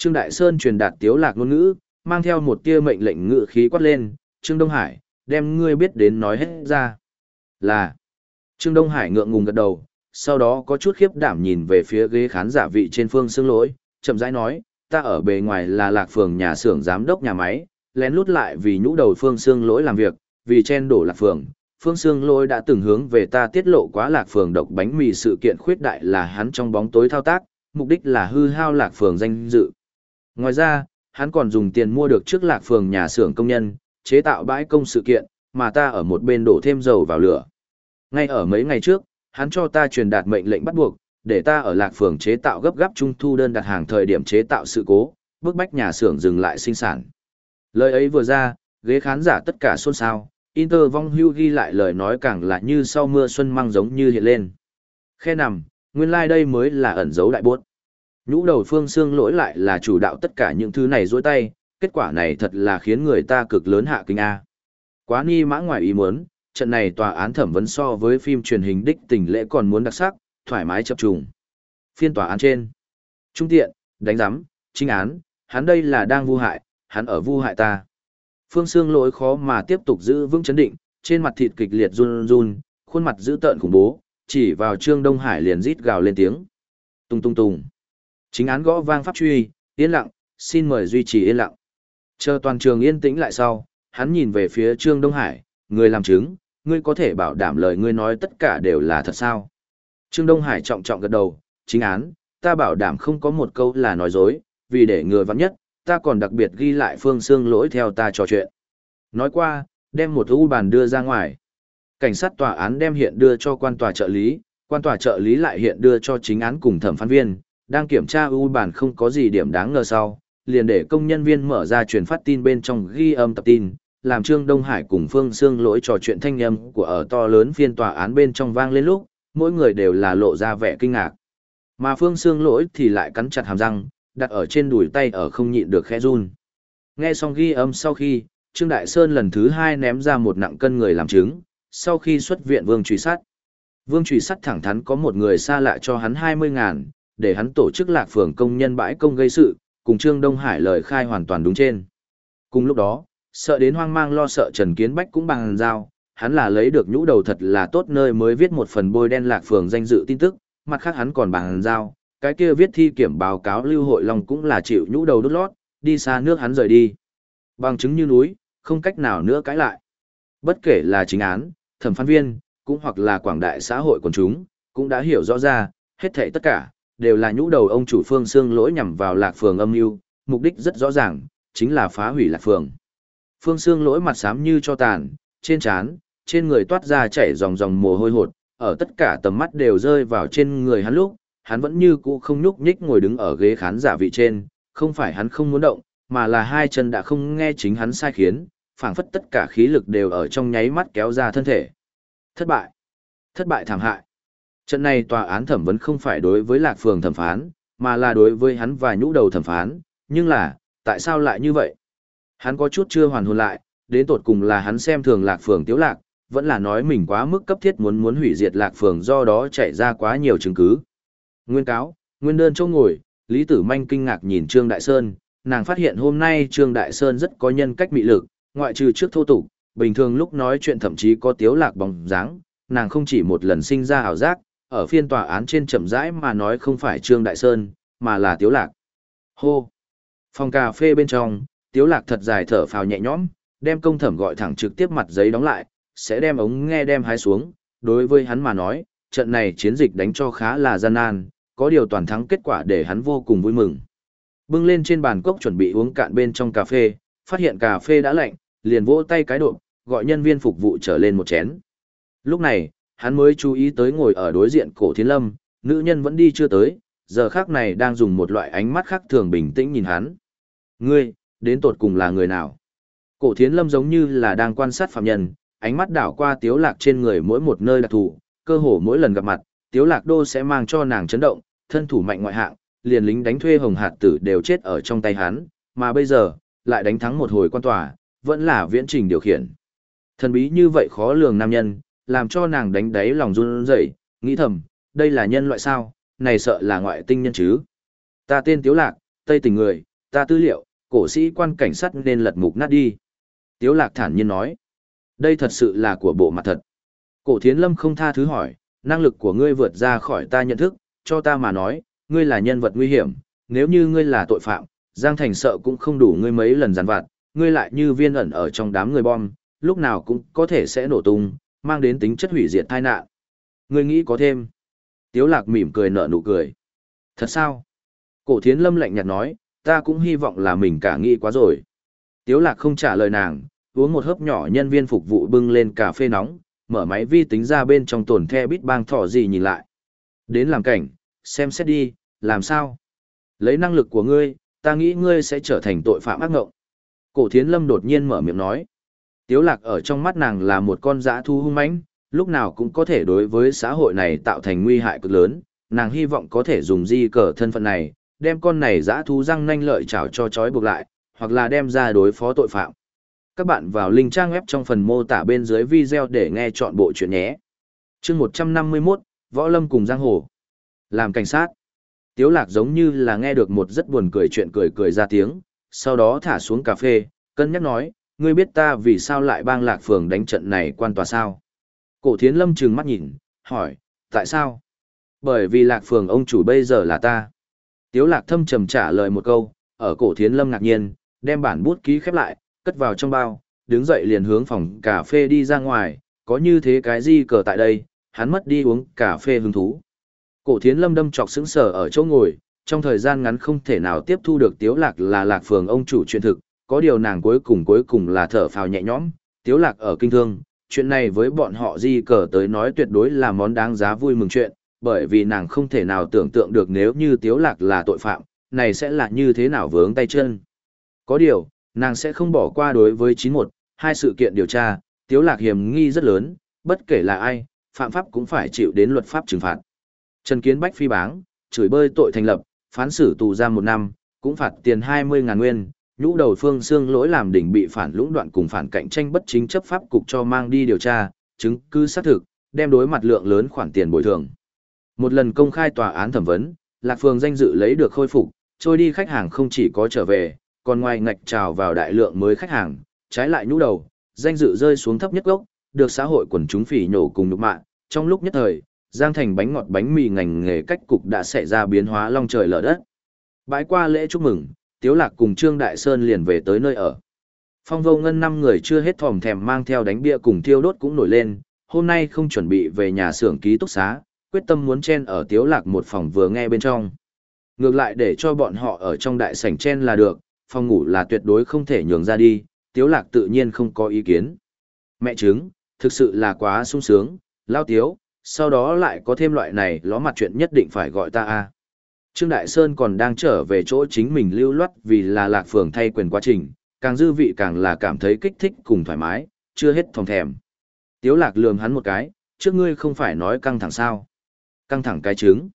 Trương Đại Sơn truyền đạt tiếu lạc ngôn ngữ, mang theo một tia mệnh lệnh ngự khí quát lên, Trương Đông Hải, đem ngươi biết đến nói hết ra. Là, Trương Đông Hải ngượng ngùng gật đầu, sau đó có chút khiếp đảm nhìn về phía ghế khán giả vị trên phương xương lỗi, chậm rãi nói, ta ở bề ngoài là lạc phường nhà xưởng giám đốc nhà máy, lén lút lại vì nhũ đầu phương xương lỗi làm việc, vì chen đổ lạc phường. Phương Sương Lỗi đã từng hướng về ta tiết lộ quá lạc phường độc bánh mì sự kiện khuyết đại là hắn trong bóng tối thao tác, mục đích là hư hao lạc phường danh dự. Ngoài ra, hắn còn dùng tiền mua được trước lạc phường nhà xưởng công nhân, chế tạo bãi công sự kiện, mà ta ở một bên đổ thêm dầu vào lửa. Ngay ở mấy ngày trước, hắn cho ta truyền đạt mệnh lệnh bắt buộc, để ta ở lạc phường chế tạo gấp gáp trung thu đơn đặt hàng thời điểm chế tạo sự cố, bức bách nhà xưởng dừng lại sinh sản. Lời ấy vừa ra, ghế khán giả tất cả xôn xao, Inter vong hưu ghi lại lời nói càng là như sau mưa xuân mang giống như hiện lên. Khe nằm, nguyên lai like đây mới là ẩn dấu đại bốt. Nhũ đầu phương xương lỗi lại là chủ đạo tất cả những thứ này dối tay, kết quả này thật là khiến người ta cực lớn hạ kinh A. Quá ni mã ngoài ý muốn, trận này tòa án thẩm vấn so với phim truyền hình đích tình lễ còn muốn đặc sắc, thoải mái chập trùng. Phiên tòa án trên. Trung tiện, đánh giám, chính án, hắn đây là đang vu hại, hắn ở vu hại ta. Phương xương lỗi khó mà tiếp tục giữ vững chấn định, trên mặt thịt kịch liệt run run, khuôn mặt dữ tợn khủng bố, chỉ vào Trương Đông Hải liền rít gào lên tiếng. Tung tung tung. Chính án gõ vang pháp truy, yên lặng, xin mời duy trì yên lặng. Chờ toàn trường yên tĩnh lại sau, hắn nhìn về phía Trương Đông Hải, người làm chứng, ngươi có thể bảo đảm lời ngươi nói tất cả đều là thật sao. Trương Đông Hải trọng trọng gật đầu, chính án, ta bảo đảm không có một câu là nói dối, vì để ngừa vắng nhất, ta còn đặc biệt ghi lại phương xương lỗi theo ta trò chuyện. Nói qua, đem một u bàn đưa ra ngoài. Cảnh sát tòa án đem hiện đưa cho quan tòa trợ lý, quan tòa trợ lý lại hiện đưa cho chính án cùng thẩm phán viên, đang kiểm tra u bàn không có gì điểm đáng ngờ sau, liền để công nhân viên mở ra truyền phát tin bên trong ghi âm tập tin, làm Trương Đông Hải cùng Phương Sương lỗi trò chuyện thanh âm của ở to lớn phiên tòa án bên trong vang lên lúc, mỗi người đều là lộ ra vẻ kinh ngạc. Mà Phương Sương lỗi thì lại cắn chặt hàm răng, đặt ở trên đùi tay ở không nhịn được khẽ run. Nghe xong ghi âm sau khi, Trương Đại Sơn lần thứ hai ném ra một nặng cân người làm chứng, sau khi xuất viện Vương truy sát. Vương truy sát thẳng thắn có một người xa lạ cho hắn 20 ngàn, để hắn tổ chức lạc phường công nhân bãi công gây sự, cùng Trương Đông Hải lời khai hoàn toàn đúng trên. Cùng lúc đó, sợ đến hoang mang lo sợ Trần Kiến Bách cũng bằng giao, hắn là lấy được nhũ đầu thật là tốt nơi mới viết một phần bôi đen lạc phường danh dự tin tức, mặt khác hắn còn bằng giao, cái kia viết thi kiểm báo cáo lưu hội long cũng là chịu nhũ đầu đốt lót, đi xa nước hắn rời đi. Bằng chứng như núi, không cách nào nữa cãi lại. Bất kể là chính án, thẩm phán viên, cũng hoặc là quảng đại xã hội quần chúng, cũng đã hiểu rõ ra, hết thảy tất cả, đều là nhũ đầu ông chủ phương xương lỗi nhằm vào lạc phường âm mưu mục đích rất rõ ràng, chính là phá hủy lạc phường. Phương xương lỗi mặt xám như cho tàn, trên trán, trên người toát ra chảy dòng dòng mồ hôi hột, ở tất cả tầm mắt đều rơi vào trên người hắn lúc, hắn vẫn như cũ không nhúc nhích ngồi đứng ở ghế khán giả vị trên, không phải hắn không muốn động, mà là hai chân đã không nghe chính hắn sai khiến, phảng phất tất cả khí lực đều ở trong nháy mắt kéo ra thân thể. Thất bại. Thất bại thảm hại. Trận này tòa án thẩm vấn không phải đối với Lạc Phường thẩm phán, mà là đối với hắn và nhũ đầu thẩm phán, nhưng là, tại sao lại như vậy? Hắn có chút chưa hoàn hồn lại, đến tột cùng là hắn xem thường Lạc Phường tiếu lạc, vẫn là nói mình quá mức cấp thiết muốn muốn hủy diệt Lạc Phường do đó chạy ra quá nhiều chứng cứ. Nguyên cáo, nguyên đơn châu ngồi, Lý Tử Manh kinh ngạc nhìn Trương Đại Sơn, nàng phát hiện hôm nay Trương Đại Sơn rất có nhân cách mị lực, ngoại trừ trước thô tục, bình thường lúc nói chuyện thậm chí có tiếu lạc bóng dáng, nàng không chỉ một lần sinh ra ảo giác, ở phiên tòa án trên chậm rãi mà nói không phải Trương Đại Sơn, mà là tiếu lạc. Hô! Phòng cà phê bên trong, tiếu lạc thật dài thở phào nhẹ nhõm, đem công thẩm gọi thẳng trực tiếp mặt giấy đóng lại, sẽ đem ống nghe đem hái xuống, đối với hắn mà nói, trận này chiến dịch đánh cho khá là gian nan, có điều toàn thắng kết quả để hắn vô cùng vui mừng. Bưng lên trên bàn cốc chuẩn bị uống cạn bên trong cà phê, phát hiện cà phê đã lạnh, liền vỗ tay cái độ, gọi nhân viên phục vụ trở lên một chén. Lúc này, hắn mới chú ý tới ngồi ở đối diện cổ thiến lâm, nữ nhân vẫn đi chưa tới, giờ khác này đang dùng một loại ánh mắt khác thường bình tĩnh nhìn hắn. Ngươi, đến tột cùng là người nào? Cổ thiến lâm giống như là đang quan sát phạm nhân, ánh mắt đảo qua tiếu lạc trên người mỗi một nơi đặc thù, cơ hồ mỗi lần gặp mặt, tiếu lạc đô sẽ mang cho nàng chấn động, thân thủ mạnh ngoại hạng, liền lính đánh thuê hồng hạt tử đều chết ở trong tay hắn, mà bây giờ, lại đánh thắng một hồi quan tòa, vẫn là viễn trình điều khiển. Thần bí như vậy khó lường nam nhân, làm cho nàng đánh đáy lòng run rẩy, nghĩ thầm, đây là nhân loại sao, này sợ là ngoại tinh nhân chứ. Ta tên Tiếu Lạc, Tây tình người, ta tư liệu, cổ sĩ quan cảnh sát nên lật mục nát đi. Tiếu Lạc thản nhiên nói, đây thật sự là của bộ mặt thật. Cổ Thiến Lâm không tha thứ hỏi, năng lực của ngươi vượt ra khỏi ta nhận thức, cho ta mà nói, ngươi là nhân vật nguy hiểm, nếu như ngươi là tội phạm, Giang Thành sợ cũng không đủ ngươi mấy lần giàn vặt, ngươi lại như viên ẩn ở trong đám người bom, lúc nào cũng có thể sẽ nổ tung, mang đến tính chất hủy diệt tai nạn. Ngươi nghĩ có thêm. Tiếu lạc mỉm cười nở nụ cười. Thật sao? Cổ thiến lâm lạnh nhạt nói, ta cũng hy vọng là mình cả nghĩ quá rồi. Tiếu lạc không trả lời nàng, uống một hớp nhỏ nhân viên phục vụ bưng lên cà phê nóng, mở máy vi tính ra bên trong tổn the bít bang thỏ gì nhìn lại. Đến làm cảnh, xem xét đi, làm sao? Lấy năng lực của ngươi, ta nghĩ ngươi sẽ trở thành tội phạm ác ngộng. Cổ thiến lâm đột nhiên mở miệng nói. Tiếu lạc ở trong mắt nàng là một con dã thu hung mãnh, lúc nào cũng có thể đối với xã hội này tạo thành nguy hại cực lớn, nàng hy vọng có thể dùng di cờ thân phận này, đem con này dã thú răng nanh lợi chảo cho chói buộc lại, hoặc là đem ra đối phó tội phạm. Các bạn vào link trang web trong phần mô tả bên dưới video để nghe chọn bộ chuyện nhé. Chương 151, Võ Lâm cùng Giang Hồ. Làm cảnh sát. Tiếu lạc giống như là nghe được một rất buồn cười chuyện cười cười ra tiếng, sau đó thả xuống cà phê, cân nhắc nói, ngươi biết ta vì sao lại bang lạc phường đánh trận này quan tòa sao? Cổ thiến lâm trừng mắt nhìn, hỏi, tại sao? Bởi vì lạc phường ông chủ bây giờ là ta. Tiếu lạc thâm trầm trả lời một câu, ở cổ thiến lâm ngạc nhiên, đem bản bút ký khép lại, cất vào trong bao, đứng dậy liền hướng phòng cà phê đi ra ngoài, có như thế cái gì cờ tại đây, hắn mất đi uống cà phê hứng thú. Cổ thiến lâm đâm chọc sững sờ ở chỗ ngồi, trong thời gian ngắn không thể nào tiếp thu được tiếu lạc là lạc phường ông chủ chuyện thực, có điều nàng cuối cùng cuối cùng là thở phào nhẹ nhõm, Tiếu lạc ở kinh thương, chuyện này với bọn họ di cờ tới nói tuyệt đối là món đáng giá vui mừng chuyện, bởi vì nàng không thể nào tưởng tượng được nếu như Tiếu lạc là tội phạm, này sẽ là như thế nào vướng tay chân. Có điều, nàng sẽ không bỏ qua đối với 91, hai sự kiện điều tra, Tiếu lạc hiểm nghi rất lớn, bất kể là ai, phạm pháp cũng phải chịu đến luật pháp trừng phạt. Trần Kiến Bách phi báng, chửi bơi tội thành lập, phán xử tù giam một năm, cũng phạt tiền 20.000 nguyên, nhũ đầu phương xương lỗi làm đỉnh bị phản lũng đoạn cùng phản cạnh tranh bất chính chấp pháp cục cho mang đi điều tra, chứng cứ xác thực, đem đối mặt lượng lớn khoản tiền bồi thường. Một lần công khai tòa án thẩm vấn, Lạc phương danh dự lấy được khôi phục, trôi đi khách hàng không chỉ có trở về, còn ngoài ngạch trào vào đại lượng mới khách hàng, trái lại nhũ đầu, danh dự rơi xuống thấp nhất gốc, được xã hội quần chúng phỉ nhổ cùng nhục mạ, trong lúc nhất thời, Giang Thành bánh ngọt bánh mì ngành nghề cách cục đã xảy ra biến hóa long trời lở đất. Bãi qua lễ chúc mừng, Tiếu Lạc cùng Trương Đại Sơn liền về tới nơi ở. Phong vô ngân năm người chưa hết thòm thèm mang theo đánh bia cùng thiêu đốt cũng nổi lên, hôm nay không chuẩn bị về nhà xưởng ký túc xá, quyết tâm muốn chen ở Tiếu Lạc một phòng vừa nghe bên trong. Ngược lại để cho bọn họ ở trong đại sảnh chen là được, phòng ngủ là tuyệt đối không thể nhường ra đi, Tiếu Lạc tự nhiên không có ý kiến. Mẹ chứng, thực sự là quá sung sướng, lao Tiếu, sau đó lại có thêm loại này ló mặt chuyện nhất định phải gọi ta a. Trương Đại Sơn còn đang trở về chỗ chính mình lưu loát vì là lạc phường thay quyền quá trình, càng dư vị càng là cảm thấy kích thích cùng thoải mái, chưa hết thòng thèm. Tiếu lạc lườm hắn một cái, trước ngươi không phải nói căng thẳng sao. Căng thẳng cái trứng.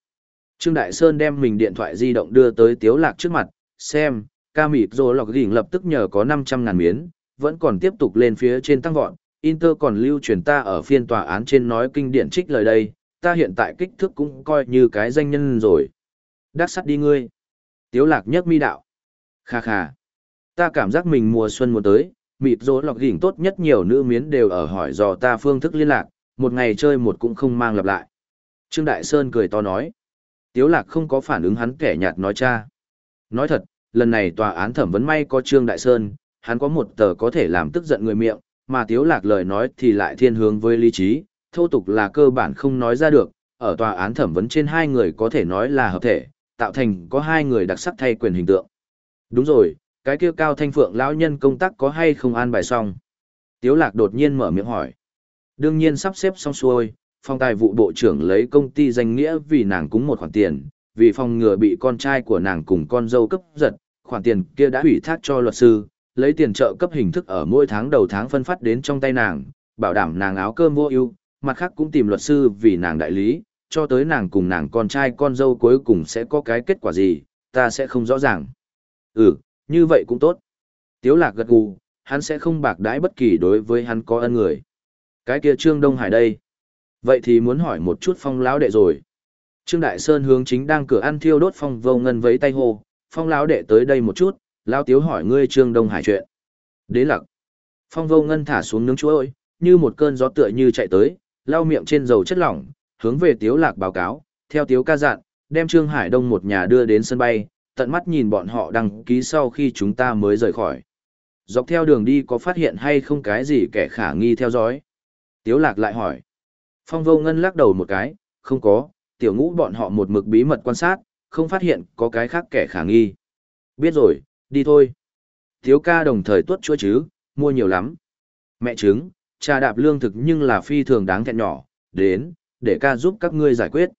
Trương Đại Sơn đem mình điện thoại di động đưa tới Tiếu lạc trước mặt, xem, ca mịt rồi lọc đỉnh lập tức nhờ có 500 ngàn miến, vẫn còn tiếp tục lên phía trên tăng vọt, Inter còn lưu truyền ta ở phiên tòa án trên nói kinh điển trích lời đây, ta hiện tại kích thước cũng coi như cái danh nhân rồi. Đắc sắt đi ngươi. Tiếu lạc nhất mi đạo. Kha kha. Ta cảm giác mình mùa xuân mùa tới, mịt rối lọc gỉnh tốt nhất nhiều nữ miến đều ở hỏi dò ta phương thức liên lạc, một ngày chơi một cũng không mang lặp lại. Trương Đại Sơn cười to nói. Tiếu lạc không có phản ứng hắn kẻ nhạt nói cha. Nói thật, lần này tòa án thẩm vấn may có Trương Đại Sơn, hắn có một tờ có thể làm tức giận người miệng, mà tiếu lạc lời nói thì lại thiên hướng với lý trí, thô tục là cơ bản không nói ra được, ở tòa án thẩm vấn trên hai người có thể nói là hợp thể, tạo thành có hai người đặc sắc thay quyền hình tượng. Đúng rồi, cái kia cao thanh phượng lão nhân công tác có hay không an bài xong? Tiếu lạc đột nhiên mở miệng hỏi. Đương nhiên sắp xếp xong xuôi, phong tài vụ bộ trưởng lấy công ty danh nghĩa vì nàng cúng một khoản tiền, vì phòng ngừa bị con trai của nàng cùng con dâu cấp giật, khoản tiền kia đã ủy thác cho luật sư, lấy tiền trợ cấp hình thức ở mỗi tháng đầu tháng phân phát đến trong tay nàng, bảo đảm nàng áo cơm vô ưu, mặt khác cũng tìm luật sư vì nàng đại lý, cho tới nàng cùng nàng con trai con dâu cuối cùng sẽ có cái kết quả gì, ta sẽ không rõ ràng. Ừ, như vậy cũng tốt. Tiếu lạc gật gù, hắn sẽ không bạc đãi bất kỳ đối với hắn có ân người. Cái kia Trương Đông Hải đây. Vậy thì muốn hỏi một chút phong lão đệ rồi. Trương Đại Sơn hướng chính đang cửa ăn thiêu đốt phong vô ngân với tay hô, phong lão đệ tới đây một chút, lão Tiếu hỏi ngươi Trương Đông Hải chuyện. Đế lặc. Phong vô ngân thả xuống nướng chuối, như một cơn gió tựa như chạy tới, lau miệng trên dầu chất lỏng, hướng về Tiếu lạc báo cáo, theo Tiếu ca dặn, đem Trương Hải Đông một nhà đưa đến sân bay, tận mắt nhìn bọn họ đăng ký sau khi chúng ta mới rời khỏi. Dọc theo đường đi có phát hiện hay không cái gì kẻ khả nghi theo dõi? Tiếu lạc lại hỏi. Phong vô ngân lắc đầu một cái, không có, tiểu ngũ bọn họ một mực bí mật quan sát, không phát hiện có cái khác kẻ khả nghi. Biết rồi, đi thôi. Tiếu ca đồng thời tuốt chua chứ, mua nhiều lắm. Mẹ trứng, trà đạp lương thực nhưng là phi thường đáng thẹn nhỏ, đến, để ca giúp các ngươi giải quyết.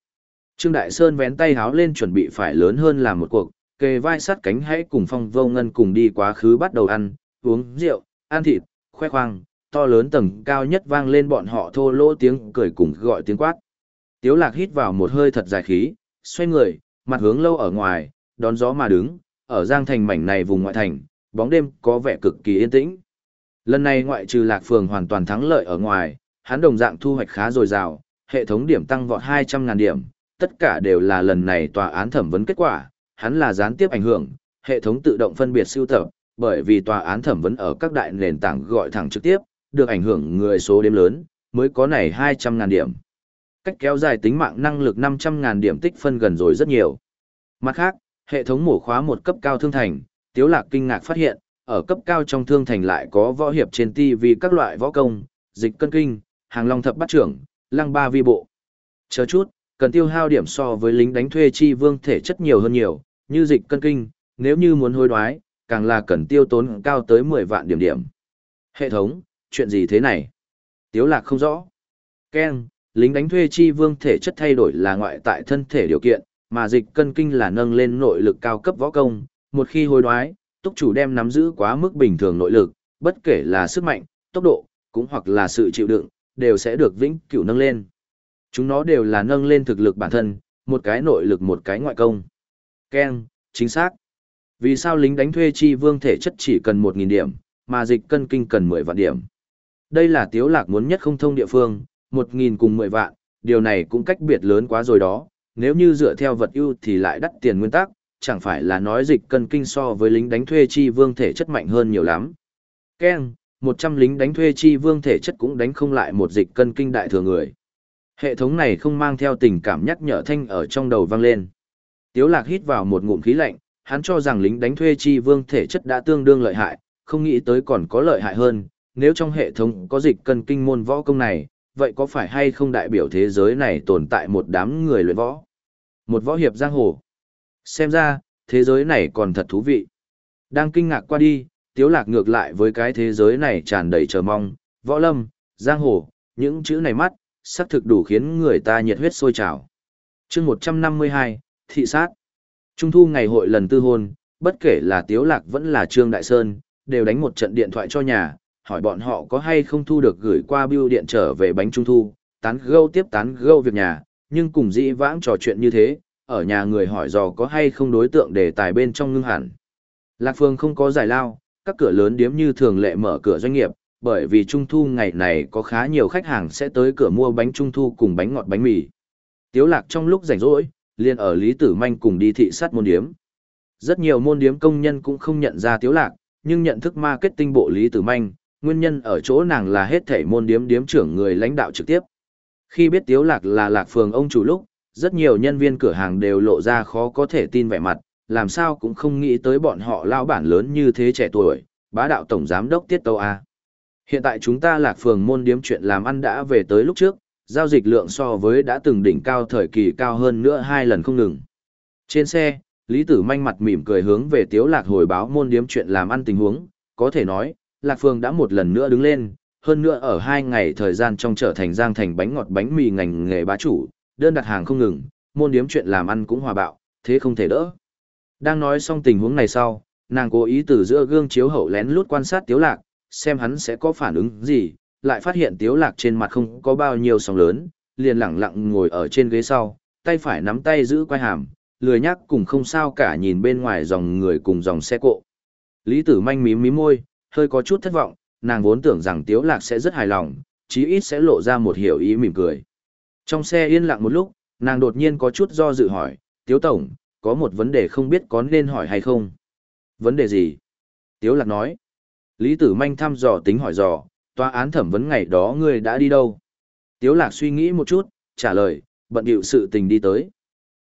Trương Đại Sơn vén tay háo lên chuẩn bị phải lớn hơn làm một cuộc, kề vai sát cánh hãy cùng phong vô ngân cùng đi quá khứ bắt đầu ăn, uống rượu, ăn thịt, khoe khoang, to lớn tầng cao nhất vang lên bọn họ thô lỗ tiếng cười cùng gọi tiếng quát. Tiếu lạc hít vào một hơi thật dài khí, xoay người, mặt hướng lâu ở ngoài, đón gió mà đứng, ở Giang Thành mảnh này vùng ngoại thành, bóng đêm có vẻ cực kỳ yên tĩnh. Lần này ngoại trừ Lạc Phường hoàn toàn thắng lợi ở ngoài, hắn đồng dạng thu hoạch khá dồi dào, hệ thống điểm tăng vọt 200.000 điểm, tất cả đều là lần này tòa án thẩm vấn kết quả, hắn là gián tiếp ảnh hưởng, hệ thống tự động phân biệt siêu tập, bởi vì tòa án thẩm vấn ở các đại nền tảng gọi thẳng trực tiếp, được ảnh hưởng người số đếm lớn, mới có này 200.000 điểm. Cách kéo dài tính mạng năng lực 500.000 điểm tích phân gần rồi rất nhiều. Mặt khác, hệ thống mổ khóa một cấp cao thương thành, Tiếu Lạc kinh ngạc phát hiện, ở cấp cao trong thương thành lại có võ hiệp trên TV các loại võ công, dịch cân kinh, hàng long thập bắt trưởng, lăng ba vi bộ. Chờ chút, cần tiêu hao điểm so với lính đánh thuê chi vương thể chất nhiều hơn nhiều, như dịch cân kinh, nếu như muốn hối đoái, càng là cần tiêu tốn cao tới 10 vạn điểm điểm. Hệ thống, chuyện gì thế này? Tiếu lạc không rõ. Ken, lính đánh thuê chi vương thể chất thay đổi là ngoại tại thân thể điều kiện, mà dịch cân kinh là nâng lên nội lực cao cấp võ công. Một khi hối đoái, túc chủ đem nắm giữ quá mức bình thường nội lực, bất kể là sức mạnh, tốc độ, cũng hoặc là sự chịu đựng, đều sẽ được vĩnh cửu nâng lên. Chúng nó đều là nâng lên thực lực bản thân, một cái nội lực một cái ngoại công. Ken, chính xác. Vì sao lính đánh thuê chi vương thể chất chỉ cần 1.000 điểm, mà dịch cân kinh cần 10 vạn điểm? Đây là tiếu lạc muốn nhất không thông địa phương, 1.000 cùng 10 vạn, điều này cũng cách biệt lớn quá rồi đó, nếu như dựa theo vật ưu thì lại đắt tiền nguyên tắc, chẳng phải là nói dịch cân kinh so với lính đánh thuê chi vương thể chất mạnh hơn nhiều lắm. Ken, 100 lính đánh thuê chi vương thể chất cũng đánh không lại một dịch cân kinh đại thừa người. Hệ thống này không mang theo tình cảm nhắc nhở thanh ở trong đầu vang lên. Tiếu lạc hít vào một ngụm khí lạnh, hắn cho rằng lính đánh thuê chi vương thể chất đã tương đương lợi hại, không nghĩ tới còn có lợi hại hơn, nếu trong hệ thống có dịch cân kinh môn võ công này, vậy có phải hay không đại biểu thế giới này tồn tại một đám người luyện võ? Một võ hiệp giang hồ. Xem ra, thế giới này còn thật thú vị. Đang kinh ngạc qua đi, tiếu lạc ngược lại với cái thế giới này tràn đầy chờ mong, võ lâm, giang hồ, những chữ này mắt, sắc thực đủ khiến người ta nhiệt huyết sôi trào. Chương 152, Thị sát. Trung thu ngày hội lần tư hôn, bất kể là Tiếu Lạc vẫn là Trương Đại Sơn, đều đánh một trận điện thoại cho nhà, hỏi bọn họ có hay không thu được gửi qua bưu điện trở về bánh trung thu, tán gâu tiếp tán gâu việc nhà, nhưng cùng dĩ vãng trò chuyện như thế, ở nhà người hỏi dò có hay không đối tượng để tài bên trong ngưng hẳn. Lạc Phương không có giải lao, các cửa lớn điếm như thường lệ mở cửa doanh nghiệp, bởi vì trung thu ngày này có khá nhiều khách hàng sẽ tới cửa mua bánh trung thu cùng bánh ngọt bánh mì. Tiếu lạc trong lúc rảnh rỗi, liền ở Lý Tử Manh cùng đi thị sát môn điếm. Rất nhiều môn điếm công nhân cũng không nhận ra Tiếu lạc, nhưng nhận thức marketing bộ Lý Tử Manh, nguyên nhân ở chỗ nàng là hết thảy môn điếm điếm trưởng người lãnh đạo trực tiếp. Khi biết Tiếu lạc là lạc phường ông chủ lúc, rất nhiều nhân viên cửa hàng đều lộ ra khó có thể tin vẻ mặt, làm sao cũng không nghĩ tới bọn họ lao bản lớn như thế trẻ tuổi, bá đạo tổng giám đốc tiết tâu A. Hiện tại chúng ta lạc phường môn điếm chuyện làm ăn đã về tới lúc trước, giao dịch lượng so với đã từng đỉnh cao thời kỳ cao hơn nữa hai lần không ngừng. Trên xe, Lý Tử Manh mặt mỉm cười hướng về Tiếu Lạc hồi báo môn điếm chuyện làm ăn tình huống, có thể nói, Lạc Phường đã một lần nữa đứng lên, hơn nữa ở hai ngày thời gian trong trở thành giang thành bánh ngọt bánh mì ngành nghề bá chủ, đơn đặt hàng không ngừng, môn điếm chuyện làm ăn cũng hòa bạo, thế không thể đỡ. Đang nói xong tình huống này sau, nàng cố ý từ giữa gương chiếu hậu lén lút quan sát Tiếu Lạc, xem hắn sẽ có phản ứng gì, lại phát hiện tiếu lạc trên mặt không có bao nhiêu sóng lớn, liền lặng lặng ngồi ở trên ghế sau, tay phải nắm tay giữ quai hàm, lười nhắc cùng không sao cả nhìn bên ngoài dòng người cùng dòng xe cộ. Lý tử manh mím mím môi, hơi có chút thất vọng, nàng vốn tưởng rằng tiếu lạc sẽ rất hài lòng, chí ít sẽ lộ ra một hiểu ý mỉm cười. Trong xe yên lặng một lúc, nàng đột nhiên có chút do dự hỏi, tiếu tổng, có một vấn đề không biết có nên hỏi hay không. Vấn đề gì? Tiếu lạc nói. Lý tử manh thăm dò tính hỏi dò, tòa án thẩm vấn ngày đó ngươi đã đi đâu? Tiếu lạc suy nghĩ một chút, trả lời, bận điệu sự tình đi tới.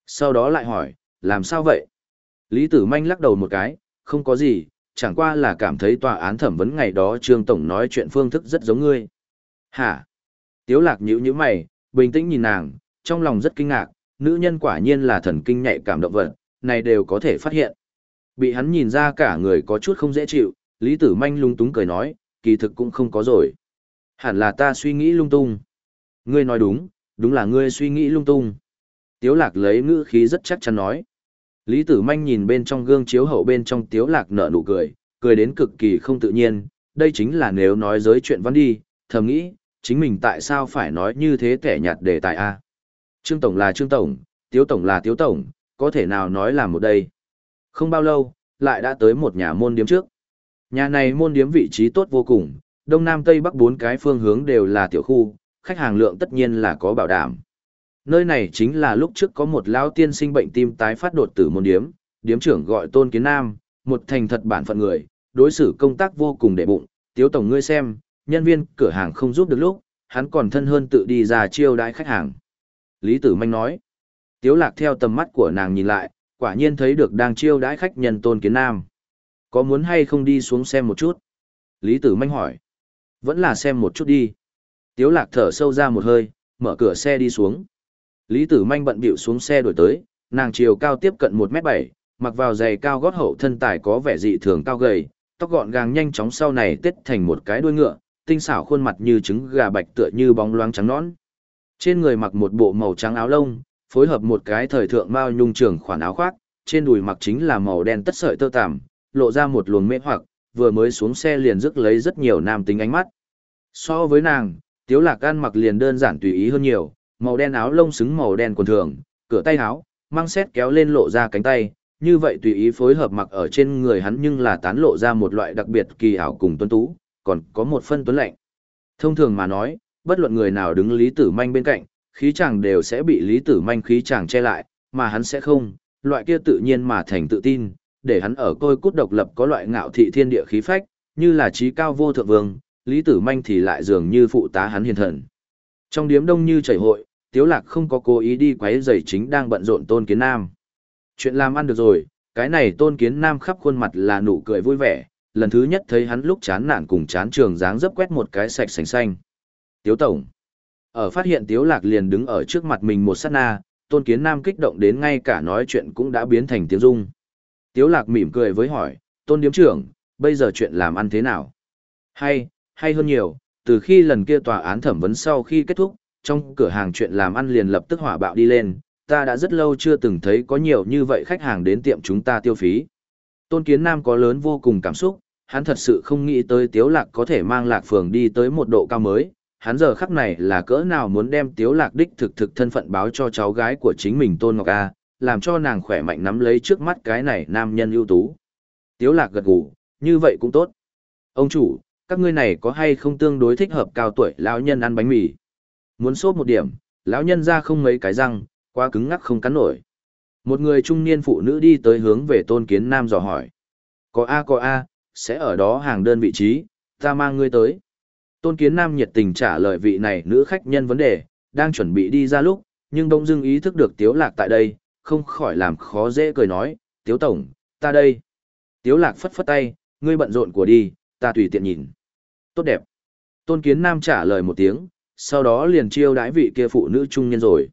Sau đó lại hỏi, làm sao vậy? Lý tử manh lắc đầu một cái, không có gì, chẳng qua là cảm thấy tòa án thẩm vấn ngày đó trương tổng nói chuyện phương thức rất giống ngươi. Hả? Tiếu lạc nhíu nhíu mày, bình tĩnh nhìn nàng, trong lòng rất kinh ngạc, nữ nhân quả nhiên là thần kinh nhạy cảm động vật, này đều có thể phát hiện. Bị hắn nhìn ra cả người có chút không dễ chịu, Lý Tử Manh lung túng cười nói, kỳ thực cũng không có rồi. Hẳn là ta suy nghĩ lung tung. Ngươi nói đúng, đúng là ngươi suy nghĩ lung tung. Tiếu lạc lấy ngữ khí rất chắc chắn nói. Lý Tử Manh nhìn bên trong gương chiếu hậu bên trong Tiếu lạc nở nụ cười, cười đến cực kỳ không tự nhiên. Đây chính là nếu nói giới chuyện văn đi, thầm nghĩ, chính mình tại sao phải nói như thế kẻ nhạt đề tài A. Trương Tổng là Trương Tổng, Tiếu Tổng là Tiếu Tổng, có thể nào nói là một đây. Không bao lâu, lại đã tới một nhà môn điếm trước. Nhà này môn điếm vị trí tốt vô cùng, đông nam tây bắc bốn cái phương hướng đều là tiểu khu, khách hàng lượng tất nhiên là có bảo đảm. Nơi này chính là lúc trước có một lão tiên sinh bệnh tim tái phát đột tử môn điếm, điếm trưởng gọi Tôn Kiến Nam, một thành thật bản phận người, đối xử công tác vô cùng đệ bụng, tiếu tổng ngươi xem, nhân viên cửa hàng không giúp được lúc, hắn còn thân hơn tự đi ra chiêu đãi khách hàng. Lý Tử Manh nói, tiếu lạc theo tầm mắt của nàng nhìn lại, quả nhiên thấy được đang chiêu đãi khách nhân Tôn Kiến Nam. Có muốn hay không đi xuống xem một chút? Lý Tử Manh hỏi. Vẫn là xem một chút đi. Tiếu lạc thở sâu ra một hơi, mở cửa xe đi xuống. Lý Tử Manh bận bịu xuống xe đổi tới, nàng chiều cao tiếp cận 1m7, mặc vào giày cao gót hậu thân tài có vẻ dị thường cao gầy, tóc gọn gàng nhanh chóng sau này tết thành một cái đuôi ngựa, tinh xảo khuôn mặt như trứng gà bạch tựa như bóng loáng trắng nõn. Trên người mặc một bộ màu trắng áo lông, phối hợp một cái thời thượng mao nhung trường khoản áo khoác, trên đùi mặc chính là màu đen tất sợi tơ tằm, lộ ra một luồng mê hoặc, vừa mới xuống xe liền rước lấy rất nhiều nam tính ánh mắt. So với nàng, Tiếu Lạc An mặc liền đơn giản tùy ý hơn nhiều, màu đen áo lông xứng màu đen quần thường, cửa tay áo, mang xét kéo lên lộ ra cánh tay, như vậy tùy ý phối hợp mặc ở trên người hắn nhưng là tán lộ ra một loại đặc biệt kỳ ảo cùng tuấn tú, còn có một phân tuấn lạnh. Thông thường mà nói, bất luận người nào đứng Lý Tử Manh bên cạnh, khí chàng đều sẽ bị Lý Tử Manh khí chàng che lại, mà hắn sẽ không, loại kia tự nhiên mà thành tự tin, để hắn ở côi cút độc lập có loại ngạo thị thiên địa khí phách, như là trí cao vô thượng vương, Lý Tử Manh thì lại dường như phụ tá hắn hiền thần. Trong điếm đông như chảy hội, Tiếu Lạc không có cố ý đi quấy rầy chính đang bận rộn Tôn Kiến Nam. Chuyện làm ăn được rồi, cái này Tôn Kiến Nam khắp khuôn mặt là nụ cười vui vẻ, lần thứ nhất thấy hắn lúc chán nản cùng chán trường dáng dấp quét một cái sạch sành xanh. Tiếu Tổng. Ở phát hiện Tiếu Lạc liền đứng ở trước mặt mình một sát na, Tôn Kiến Nam kích động đến ngay cả nói chuyện cũng đã biến thành tiếng rung. Tiếu Lạc mỉm cười với hỏi, Tôn Điếm trưởng, bây giờ chuyện làm ăn thế nào? Hay, hay hơn nhiều, từ khi lần kia tòa án thẩm vấn sau khi kết thúc, trong cửa hàng chuyện làm ăn liền lập tức hỏa bạo đi lên, ta đã rất lâu chưa từng thấy có nhiều như vậy khách hàng đến tiệm chúng ta tiêu phí. Tôn Kiến Nam có lớn vô cùng cảm xúc, hắn thật sự không nghĩ tới Tiếu Lạc có thể mang Lạc Phường đi tới một độ cao mới, hắn giờ khắc này là cỡ nào muốn đem Tiếu Lạc đích thực thực thân phận báo cho cháu gái của chính mình Tôn Ngọc A, làm cho nàng khỏe mạnh nắm lấy trước mắt cái này nam nhân ưu tú. Tiếu Lạc gật gù, như vậy cũng tốt. Ông chủ, các ngươi này có hay không tương đối thích hợp cao tuổi lão nhân ăn bánh mì? Muốn sốt một điểm, lão nhân ra không mấy cái răng, quá cứng ngắc không cắn nổi. Một người trung niên phụ nữ đi tới hướng về Tôn Kiến Nam dò hỏi. Có A có A, sẽ ở đó hàng đơn vị trí, ta mang ngươi tới. Tôn Kiến Nam nhiệt tình trả lời vị này nữ khách nhân vấn đề, đang chuẩn bị đi ra lúc, nhưng bỗng dưng ý thức được Tiếu Lạc tại đây, không khỏi làm khó dễ cười nói, Tiếu Tổng, ta đây. Tiếu Lạc phất phất tay, ngươi bận rộn của đi, ta tùy tiện nhìn. Tốt đẹp. Tôn Kiến Nam trả lời một tiếng, sau đó liền chiêu đãi vị kia phụ nữ trung nhân rồi.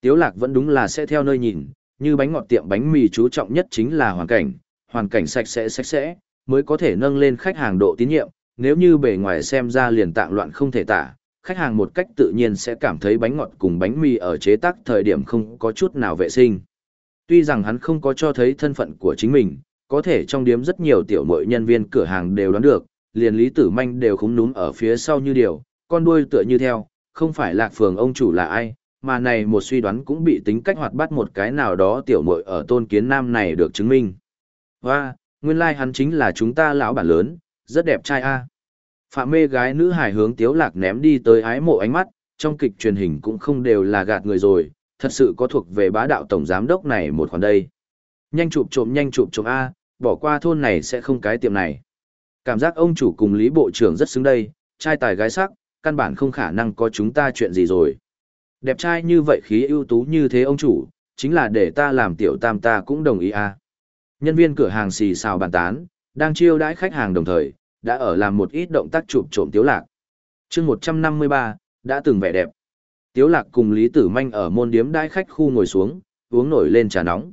Tiếu Lạc vẫn đúng là sẽ theo nơi nhìn, như bánh ngọt tiệm bánh mì chú trọng nhất chính là hoàn cảnh, hoàn cảnh sạch sẽ sạch sẽ, mới có thể nâng lên khách hàng độ tín nhiệm, nếu như bề ngoài xem ra liền tạng loạn không thể tả, khách hàng một cách tự nhiên sẽ cảm thấy bánh ngọt cùng bánh mì ở chế tác thời điểm không có chút nào vệ sinh. Tuy rằng hắn không có cho thấy thân phận của chính mình, có thể trong điếm rất nhiều tiểu mội nhân viên cửa hàng đều đoán được, liền Lý Tử Manh đều không núm ở phía sau như điều, con đuôi tựa như theo, không phải lạc phường ông chủ là ai, mà này một suy đoán cũng bị tính cách hoạt bắt một cái nào đó tiểu mội ở tôn kiến nam này được chứng minh. Và, nguyên lai like hắn chính là chúng ta lão bản lớn, rất đẹp trai a. Phạm mê gái nữ hải hướng tiếu lạc ném đi tới ái mộ ánh mắt, trong kịch truyền hình cũng không đều là gạt người rồi, thật sự có thuộc về bá đạo tổng giám đốc này một khoản đây. Nhanh chụp trộm nhanh chụp trộm A, bỏ qua thôn này sẽ không cái tiệm này. Cảm giác ông chủ cùng Lý Bộ trưởng rất xứng đây, trai tài gái sắc, căn bản không khả năng có chúng ta chuyện gì rồi. Đẹp trai như vậy khí ưu tú như thế ông chủ, chính là để ta làm tiểu tam ta cũng đồng ý a. Nhân viên cửa hàng xì xào bàn tán, đang chiêu đãi khách hàng đồng thời, đã ở làm một ít động tác chụp trộm tiếu lạc. chương 153, đã từng vẻ đẹp. Tiếu lạc cùng Lý Tử Manh ở môn điếm đãi khách khu ngồi xuống, uống nổi lên trà nóng.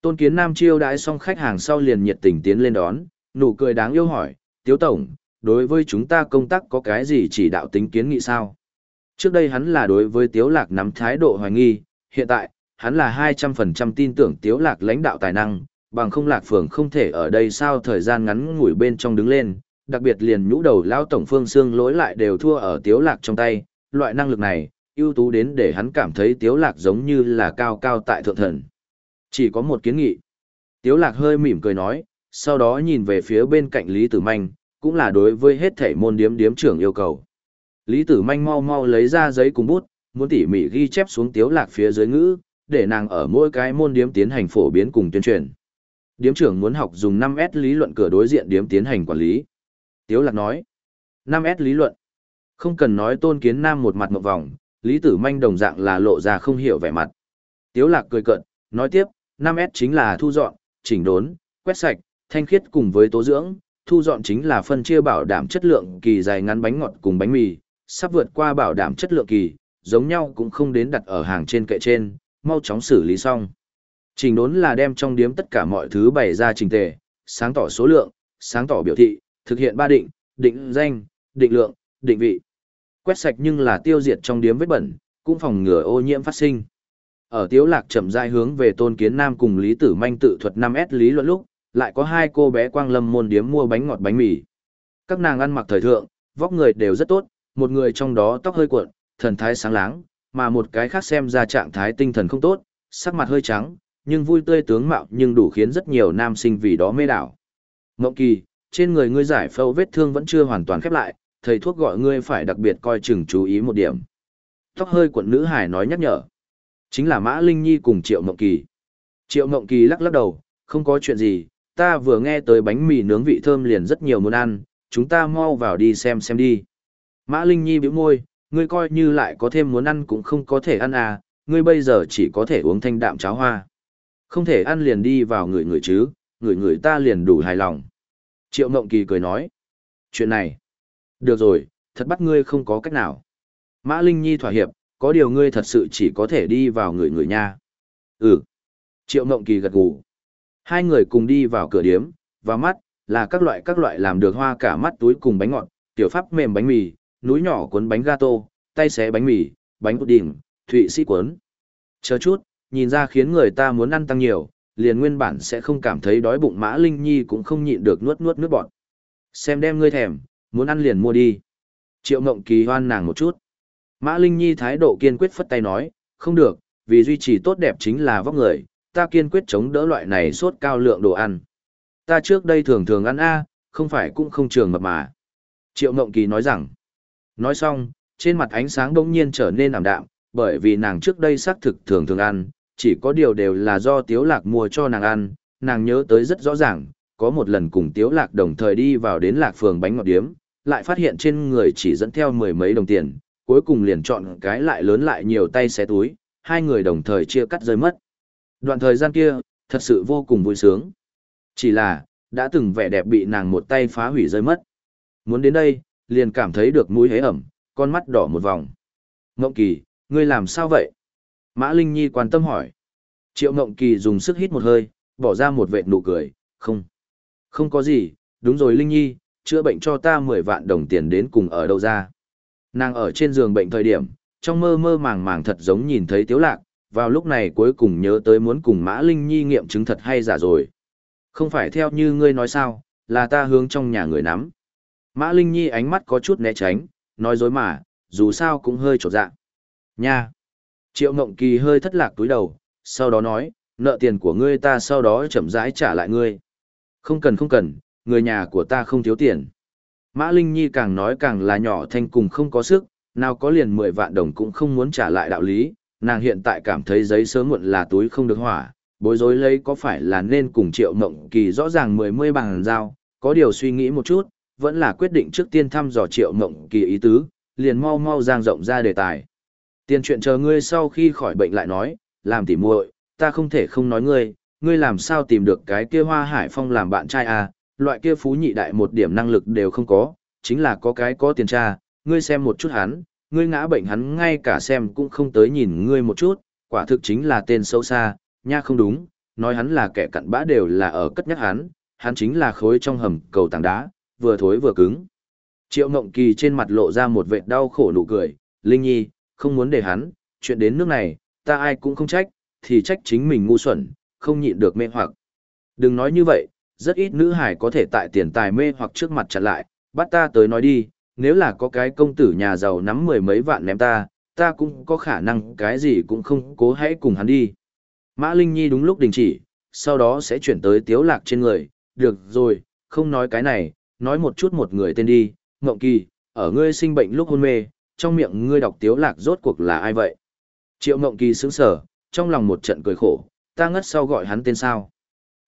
Tôn Kiến Nam chiêu đãi xong khách hàng sau liền nhiệt tình tiến lên đón, nụ cười đáng yêu hỏi, Tiếu Tổng, đối với chúng ta công tác có cái gì chỉ đạo tính kiến nghị sao? Trước đây hắn là đối với Tiếu Lạc nắm thái độ hoài nghi, hiện tại, hắn là 200% tin tưởng Tiếu Lạc lãnh đạo tài năng, bằng không Lạc Phường không thể ở đây sao thời gian ngắn ngủi bên trong đứng lên, đặc biệt liền nhũ đầu lão tổng phương xương lỗi lại đều thua ở Tiếu Lạc trong tay, loại năng lực này, ưu tú đến để hắn cảm thấy Tiếu Lạc giống như là cao cao tại thượng thần. Chỉ có một kiến nghị. Tiếu Lạc hơi mỉm cười nói, sau đó nhìn về phía bên cạnh Lý Tử Manh, cũng là đối với hết thảy môn điếm điếm trưởng yêu cầu. Lý Tử Manh mau mau lấy ra giấy cùng bút, muốn tỉ mỉ ghi chép xuống Tiếu Lạc phía dưới ngữ, để nàng ở mỗi cái môn điếm tiến hành phổ biến cùng tuyên truyền. Điếm trưởng muốn học dùng 5S lý luận cửa đối diện điếm tiến hành quản lý. Tiếu Lạc nói, 5S lý luận. Không cần nói tôn kiến nam một mặt một vòng, Lý Tử Manh đồng dạng là lộ ra không hiểu vẻ mặt. Tiếu Lạc cười cợt, nói tiếp, 5S chính là thu dọn, chỉnh đốn, quét sạch, thanh khiết cùng với tố dưỡng, thu dọn chính là phân chia bảo đảm chất lượng kỳ dài ngắn bánh ngọt cùng bánh mì, sắp vượt qua bảo đảm chất lượng kỳ, giống nhau cũng không đến đặt ở hàng trên kệ trên, mau chóng xử lý xong. Trình đốn là đem trong điếm tất cả mọi thứ bày ra trình tề, sáng tỏ số lượng, sáng tỏ biểu thị, thực hiện ba định, định danh, định lượng, định vị. Quét sạch nhưng là tiêu diệt trong điếm vết bẩn, cũng phòng ngừa ô nhiễm phát sinh. Ở Tiếu Lạc chậm rãi hướng về Tôn Kiến Nam cùng Lý Tử Manh tự thuật 5S lý luận lúc, lại có hai cô bé quang lâm môn điếm mua bánh ngọt bánh mì. Các nàng ăn mặc thời thượng, vóc người đều rất tốt, một người trong đó tóc hơi cuộn, thần thái sáng láng, mà một cái khác xem ra trạng thái tinh thần không tốt, sắc mặt hơi trắng, nhưng vui tươi tướng mạo nhưng đủ khiến rất nhiều nam sinh vì đó mê đảo. Ngộng kỳ, trên người ngươi giải phẫu vết thương vẫn chưa hoàn toàn khép lại, thầy thuốc gọi ngươi phải đặc biệt coi chừng chú ý một điểm. Tóc hơi quận nữ hải nói nhắc nhở. Chính là Mã Linh Nhi cùng Triệu Ngộng Kỳ. Triệu Ngộng Kỳ lắc lắc đầu, không có chuyện gì, ta vừa nghe tới bánh mì nướng vị thơm liền rất nhiều muốn ăn, chúng ta mau vào đi xem xem đi. Mã Linh Nhi bĩu môi, ngươi coi như lại có thêm muốn ăn cũng không có thể ăn à, ngươi bây giờ chỉ có thể uống thanh đạm cháo hoa. Không thể ăn liền đi vào người người chứ, người người ta liền đủ hài lòng. Triệu Mộng Kỳ cười nói, chuyện này, được rồi, thật bắt ngươi không có cách nào. Mã Linh Nhi thỏa hiệp, có điều ngươi thật sự chỉ có thể đi vào người người nha. Ừ. Triệu Mộng Kỳ gật gù. Hai người cùng đi vào cửa điếm, và mắt, là các loại các loại làm được hoa cả mắt túi cùng bánh ngọt, tiểu pháp mềm bánh mì, núi nhỏ cuốn bánh gato, tay xé bánh mì, bánh pudding, thụy sĩ cuốn. Chờ chút, nhìn ra khiến người ta muốn ăn tăng nhiều, liền nguyên bản sẽ không cảm thấy đói bụng Mã Linh Nhi cũng không nhịn được nuốt nuốt nước bọt. Xem đem ngươi thèm, muốn ăn liền mua đi. Triệu Ngộng Kỳ hoan nàng một chút. Mã Linh Nhi thái độ kiên quyết phất tay nói, không được, vì duy trì tốt đẹp chính là vóc người, ta kiên quyết chống đỡ loại này sốt cao lượng đồ ăn. Ta trước đây thường thường ăn A, không phải cũng không trường mập mà. Triệu Ngộng Kỳ nói rằng, nói xong, trên mặt ánh sáng bỗng nhiên trở nên ảm đạm, bởi vì nàng trước đây xác thực thường thường ăn, chỉ có điều đều là do Tiếu Lạc mua cho nàng ăn, nàng nhớ tới rất rõ ràng, có một lần cùng Tiếu Lạc đồng thời đi vào đến Lạc Phường bánh ngọt điếm, lại phát hiện trên người chỉ dẫn theo mười mấy đồng tiền, cuối cùng liền chọn cái lại lớn lại nhiều tay xé túi, hai người đồng thời chia cắt rơi mất. Đoạn thời gian kia, thật sự vô cùng vui sướng. Chỉ là, đã từng vẻ đẹp bị nàng một tay phá hủy rơi mất. Muốn đến đây, liền cảm thấy được mũi hế ẩm, con mắt đỏ một vòng. Ngộng Kỳ, ngươi làm sao vậy? Mã Linh Nhi quan tâm hỏi. Triệu Ngộng Kỳ dùng sức hít một hơi, bỏ ra một vệt nụ cười, không. Không có gì, đúng rồi Linh Nhi, chữa bệnh cho ta 10 vạn đồng tiền đến cùng ở đâu ra. Nàng ở trên giường bệnh thời điểm, trong mơ mơ màng màng thật giống nhìn thấy Tiếu Lạc, vào lúc này cuối cùng nhớ tới muốn cùng Mã Linh Nhi nghiệm chứng thật hay giả rồi. Không phải theo như ngươi nói sao, là ta hướng trong nhà người nắm. Mã Linh Nhi ánh mắt có chút né tránh, nói dối mà, dù sao cũng hơi trột dạ. Nha! Triệu Ngộng Kỳ hơi thất lạc túi đầu, sau đó nói, nợ tiền của ngươi ta sau đó chậm rãi trả lại ngươi. Không cần không cần, người nhà của ta không thiếu tiền. Mã Linh Nhi càng nói càng là nhỏ thanh cùng không có sức, nào có liền 10 vạn đồng cũng không muốn trả lại đạo lý, nàng hiện tại cảm thấy giấy sớm muộn là túi không được hỏa, bối rối lấy có phải là nên cùng triệu mộng kỳ rõ ràng mười mươi bằng giao, có điều suy nghĩ một chút, vẫn là quyết định trước tiên thăm dò triệu mộng kỳ ý tứ, liền mau mau giang rộng ra đề tài. Tiền chuyện chờ ngươi sau khi khỏi bệnh lại nói, làm tỉ muội, ta không thể không nói ngươi, ngươi làm sao tìm được cái kia hoa hải phong làm bạn trai à, loại kia phú nhị đại một điểm năng lực đều không có, chính là có cái có tiền tra, ngươi xem một chút hắn, ngươi ngã bệnh hắn ngay cả xem cũng không tới nhìn ngươi một chút, quả thực chính là tên xấu xa, nha không đúng, nói hắn là kẻ cặn bã đều là ở cất nhắc hắn, hắn chính là khối trong hầm cầu tảng đá, vừa thối vừa cứng. Triệu Ngộng Kỳ trên mặt lộ ra một vệt đau khổ nụ cười, Linh Nhi, không muốn để hắn, chuyện đến nước này, ta ai cũng không trách, thì trách chính mình ngu xuẩn, không nhịn được mê hoặc. Đừng nói như vậy, rất ít nữ hải có thể tại tiền tài mê hoặc trước mặt chặn lại, bắt ta tới nói đi, nếu là có cái công tử nhà giàu nắm mười mấy vạn ném ta, ta cũng có khả năng cái gì cũng không cố hãy cùng hắn đi. Mã Linh Nhi đúng lúc đình chỉ, sau đó sẽ chuyển tới tiếu lạc trên người, được rồi, không nói cái này, nói một chút một người tên đi, Ngộng Kỳ, ở ngươi sinh bệnh lúc hôn mê, trong miệng ngươi đọc tiếu lạc rốt cuộc là ai vậy? Triệu Ngộng Kỳ sững sờ, trong lòng một trận cười khổ, ta ngất sau gọi hắn tên sao?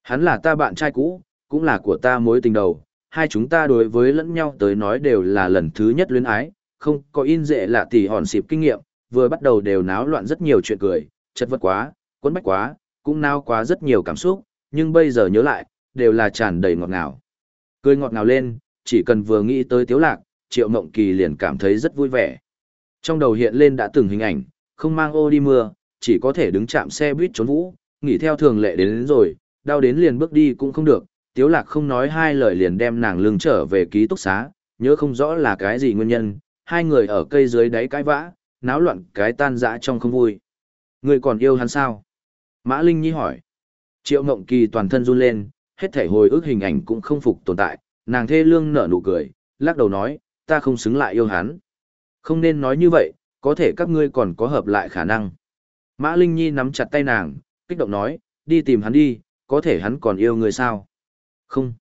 Hắn là ta bạn trai cũ, cũng là của ta mối tình đầu, hai chúng ta đối với lẫn nhau tới nói đều là lần thứ nhất luyến ái, không có in dễ là tỷ hòn xịp kinh nghiệm, vừa bắt đầu đều náo loạn rất nhiều chuyện cười, chật vật quá, quấn bách quá, cũng nao quá rất nhiều cảm xúc, nhưng bây giờ nhớ lại, đều là tràn đầy ngọt ngào. Cười ngọt ngào lên, chỉ cần vừa nghĩ tới tiếu lạc, triệu mộng kỳ liền cảm thấy rất vui vẻ. Trong đầu hiện lên đã từng hình ảnh, không mang ô đi mưa, chỉ có thể đứng chạm xe buýt trốn vũ, nghỉ theo thường lệ đến, đến rồi, đau đến liền bước đi cũng không được, tiếu lạc không nói hai lời liền đem nàng lưng trở về ký túc xá, nhớ không rõ là cái gì nguyên nhân, hai người ở cây dưới đáy cãi vã, náo loạn cái tan dã trong không vui. Người còn yêu hắn sao? Mã Linh Nhi hỏi. Triệu Ngộng Kỳ toàn thân run lên, hết thể hồi ức hình ảnh cũng không phục tồn tại, nàng thê lương nở nụ cười, lắc đầu nói, ta không xứng lại yêu hắn. Không nên nói như vậy, có thể các ngươi còn có hợp lại khả năng. Mã Linh Nhi nắm chặt tay nàng, kích động nói, đi tìm hắn đi, có thể hắn còn yêu người sao? Không.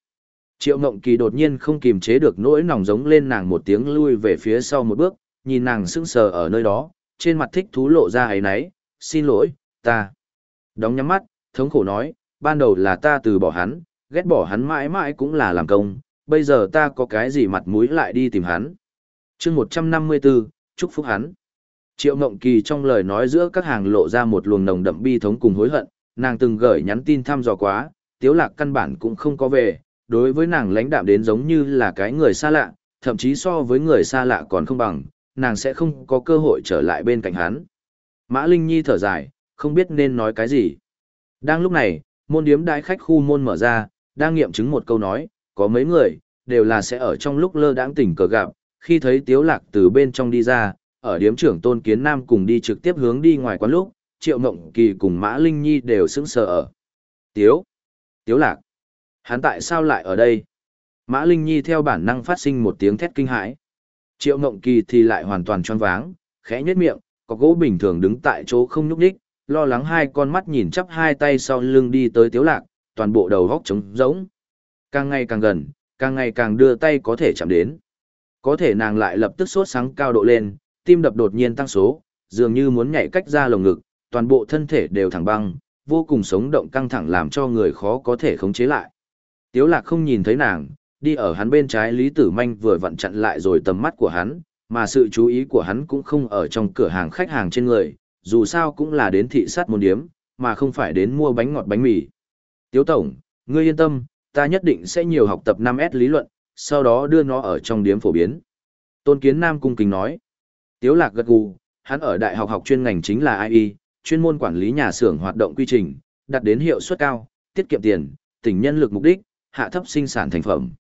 Triệu Ngộng Kỳ đột nhiên không kìm chế được nỗi nòng giống lên nàng một tiếng lui về phía sau một bước, nhìn nàng sững sờ ở nơi đó, trên mặt thích thú lộ ra ấy nấy, xin lỗi, ta. Đóng nhắm mắt, thống khổ nói, ban đầu là ta từ bỏ hắn, ghét bỏ hắn mãi mãi cũng là làm công, bây giờ ta có cái gì mặt mũi lại đi tìm hắn chương 154, chúc phúc hắn. Triệu Mộng Kỳ trong lời nói giữa các hàng lộ ra một luồng nồng đậm bi thống cùng hối hận, nàng từng gửi nhắn tin thăm dò quá, tiếu lạc căn bản cũng không có về, đối với nàng lãnh đạm đến giống như là cái người xa lạ, thậm chí so với người xa lạ còn không bằng, nàng sẽ không có cơ hội trở lại bên cạnh hắn. Mã Linh Nhi thở dài, không biết nên nói cái gì. Đang lúc này, môn điếm đại khách khu môn mở ra, đang nghiệm chứng một câu nói, có mấy người, đều là sẽ ở trong lúc lơ đãng tỉnh cờ gặp, khi thấy tiếu lạc từ bên trong đi ra, ở điếm trưởng tôn kiến nam cùng đi trực tiếp hướng đi ngoài quán lúc, triệu mộng kỳ cùng mã linh nhi đều sững sờ ở. Tiếu! Tiếu lạc! Hắn tại sao lại ở đây? Mã Linh Nhi theo bản năng phát sinh một tiếng thét kinh hãi. Triệu Ngộng Kỳ thì lại hoàn toàn choáng váng, khẽ nhếch miệng, có gỗ bình thường đứng tại chỗ không nhúc nhích, lo lắng hai con mắt nhìn chắp hai tay sau lưng đi tới Tiếu Lạc, toàn bộ đầu góc trống rỗng. Càng ngày càng gần, càng ngày càng đưa tay có thể chạm đến. Có thể nàng lại lập tức sốt sáng cao độ lên, tim đập đột nhiên tăng số, dường như muốn nhảy cách ra lồng ngực, toàn bộ thân thể đều thẳng băng, vô cùng sống động căng thẳng làm cho người khó có thể khống chế lại. Tiếu lạc không nhìn thấy nàng, đi ở hắn bên trái Lý Tử Manh vừa vặn chặn lại rồi tầm mắt của hắn, mà sự chú ý của hắn cũng không ở trong cửa hàng khách hàng trên người, dù sao cũng là đến thị sát môn điếm, mà không phải đến mua bánh ngọt bánh mì. Tiếu Tổng, ngươi yên tâm, ta nhất định sẽ nhiều học tập 5S lý luận, sau đó đưa nó ở trong điếm phổ biến. Tôn Kiến Nam cung kính nói. Tiếu Lạc gật gù, hắn ở đại học học chuyên ngành chính là AI, chuyên môn quản lý nhà xưởng hoạt động quy trình, đạt đến hiệu suất cao, tiết kiệm tiền, tỉnh nhân lực mục đích, hạ thấp sinh sản thành phẩm.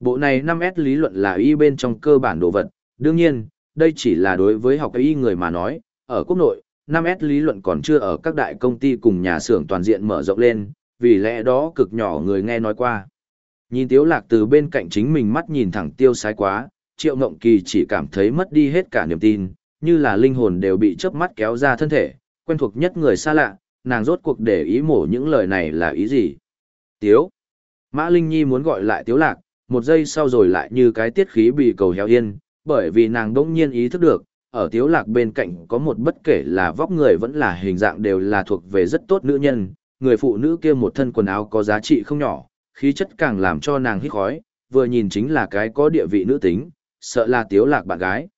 Bộ này 5S lý luận là y bên trong cơ bản đồ vật, đương nhiên, đây chỉ là đối với học y người mà nói, ở quốc nội, 5S lý luận còn chưa ở các đại công ty cùng nhà xưởng toàn diện mở rộng lên, vì lẽ đó cực nhỏ người nghe nói qua. Nhìn Tiếu Lạc từ bên cạnh chính mình mắt nhìn thẳng tiêu sái quá, Triệu Ngộng Kỳ chỉ cảm thấy mất đi hết cả niềm tin, như là linh hồn đều bị chớp mắt kéo ra thân thể, quen thuộc nhất người xa lạ, nàng rốt cuộc để ý mổ những lời này là ý gì. Tiếu. Mã Linh Nhi muốn gọi lại Tiếu Lạc, một giây sau rồi lại như cái tiết khí bị cầu héo yên, bởi vì nàng đỗng nhiên ý thức được, ở Tiếu Lạc bên cạnh có một bất kể là vóc người vẫn là hình dạng đều là thuộc về rất tốt nữ nhân, người phụ nữ kia một thân quần áo có giá trị không nhỏ, khí chất càng làm cho nàng hít khói, vừa nhìn chính là cái có địa vị nữ tính, sợ là Tiếu Lạc bạn gái.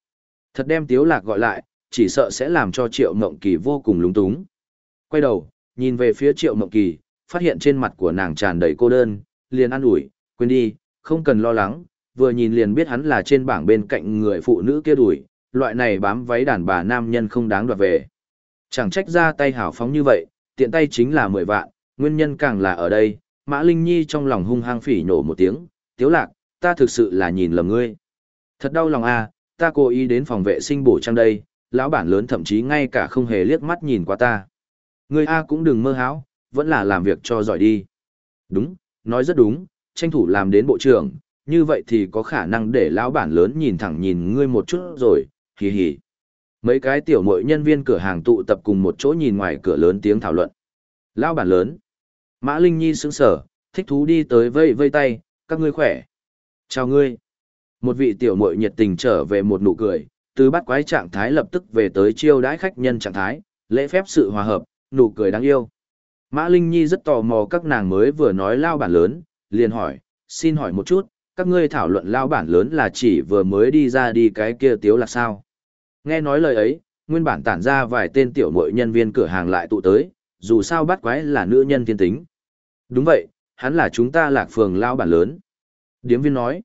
Thật đem Tiếu Lạc gọi lại, chỉ sợ sẽ làm cho Triệu Mộng Kỳ vô cùng lúng túng. Quay đầu, nhìn về phía Triệu Mộng Kỳ, phát hiện trên mặt của nàng tràn đầy cô đơn, liền an ủi, quên đi, không cần lo lắng, vừa nhìn liền biết hắn là trên bảng bên cạnh người phụ nữ kia đuổi, loại này bám váy đàn bà nam nhân không đáng đoạt về. Chẳng trách ra tay hảo phóng như vậy, tiện tay chính là 10 vạn, nguyên nhân càng là ở đây, Mã Linh Nhi trong lòng hung hăng phỉ nổ một tiếng, tiếu lạc, ta thực sự là nhìn lầm ngươi. Thật đau lòng a, ta cố ý đến phòng vệ sinh bổ trang đây, lão bản lớn thậm chí ngay cả không hề liếc mắt nhìn qua ta. Ngươi a cũng đừng mơ hão, vẫn là làm việc cho giỏi đi. Đúng, nói rất đúng, tranh thủ làm đến bộ trưởng, như vậy thì có khả năng để lão bản lớn nhìn thẳng nhìn ngươi một chút rồi, hì hì. Mấy cái tiểu mội nhân viên cửa hàng tụ tập cùng một chỗ nhìn ngoài cửa lớn tiếng thảo luận. Lão bản lớn. Mã Linh Nhi sững sở, thích thú đi tới vây vây tay, các ngươi khỏe. Chào ngươi. Một vị tiểu muội nhiệt tình trở về một nụ cười, từ bắt quái trạng thái lập tức về tới chiêu đãi khách nhân trạng thái, lễ phép sự hòa hợp, nụ cười đáng yêu. Mã Linh Nhi rất tò mò các nàng mới vừa nói lao bản lớn, liền hỏi, xin hỏi một chút, các ngươi thảo luận lao bản lớn là chỉ vừa mới đi ra đi cái kia tiếu là sao? Nghe nói lời ấy, nguyên bản tản ra vài tên tiểu muội nhân viên cửa hàng lại tụ tới, dù sao bắt quái là nữ nhân thiên tính. Đúng vậy, hắn là chúng ta lạc phường lao bản lớn. Điếm viên nói,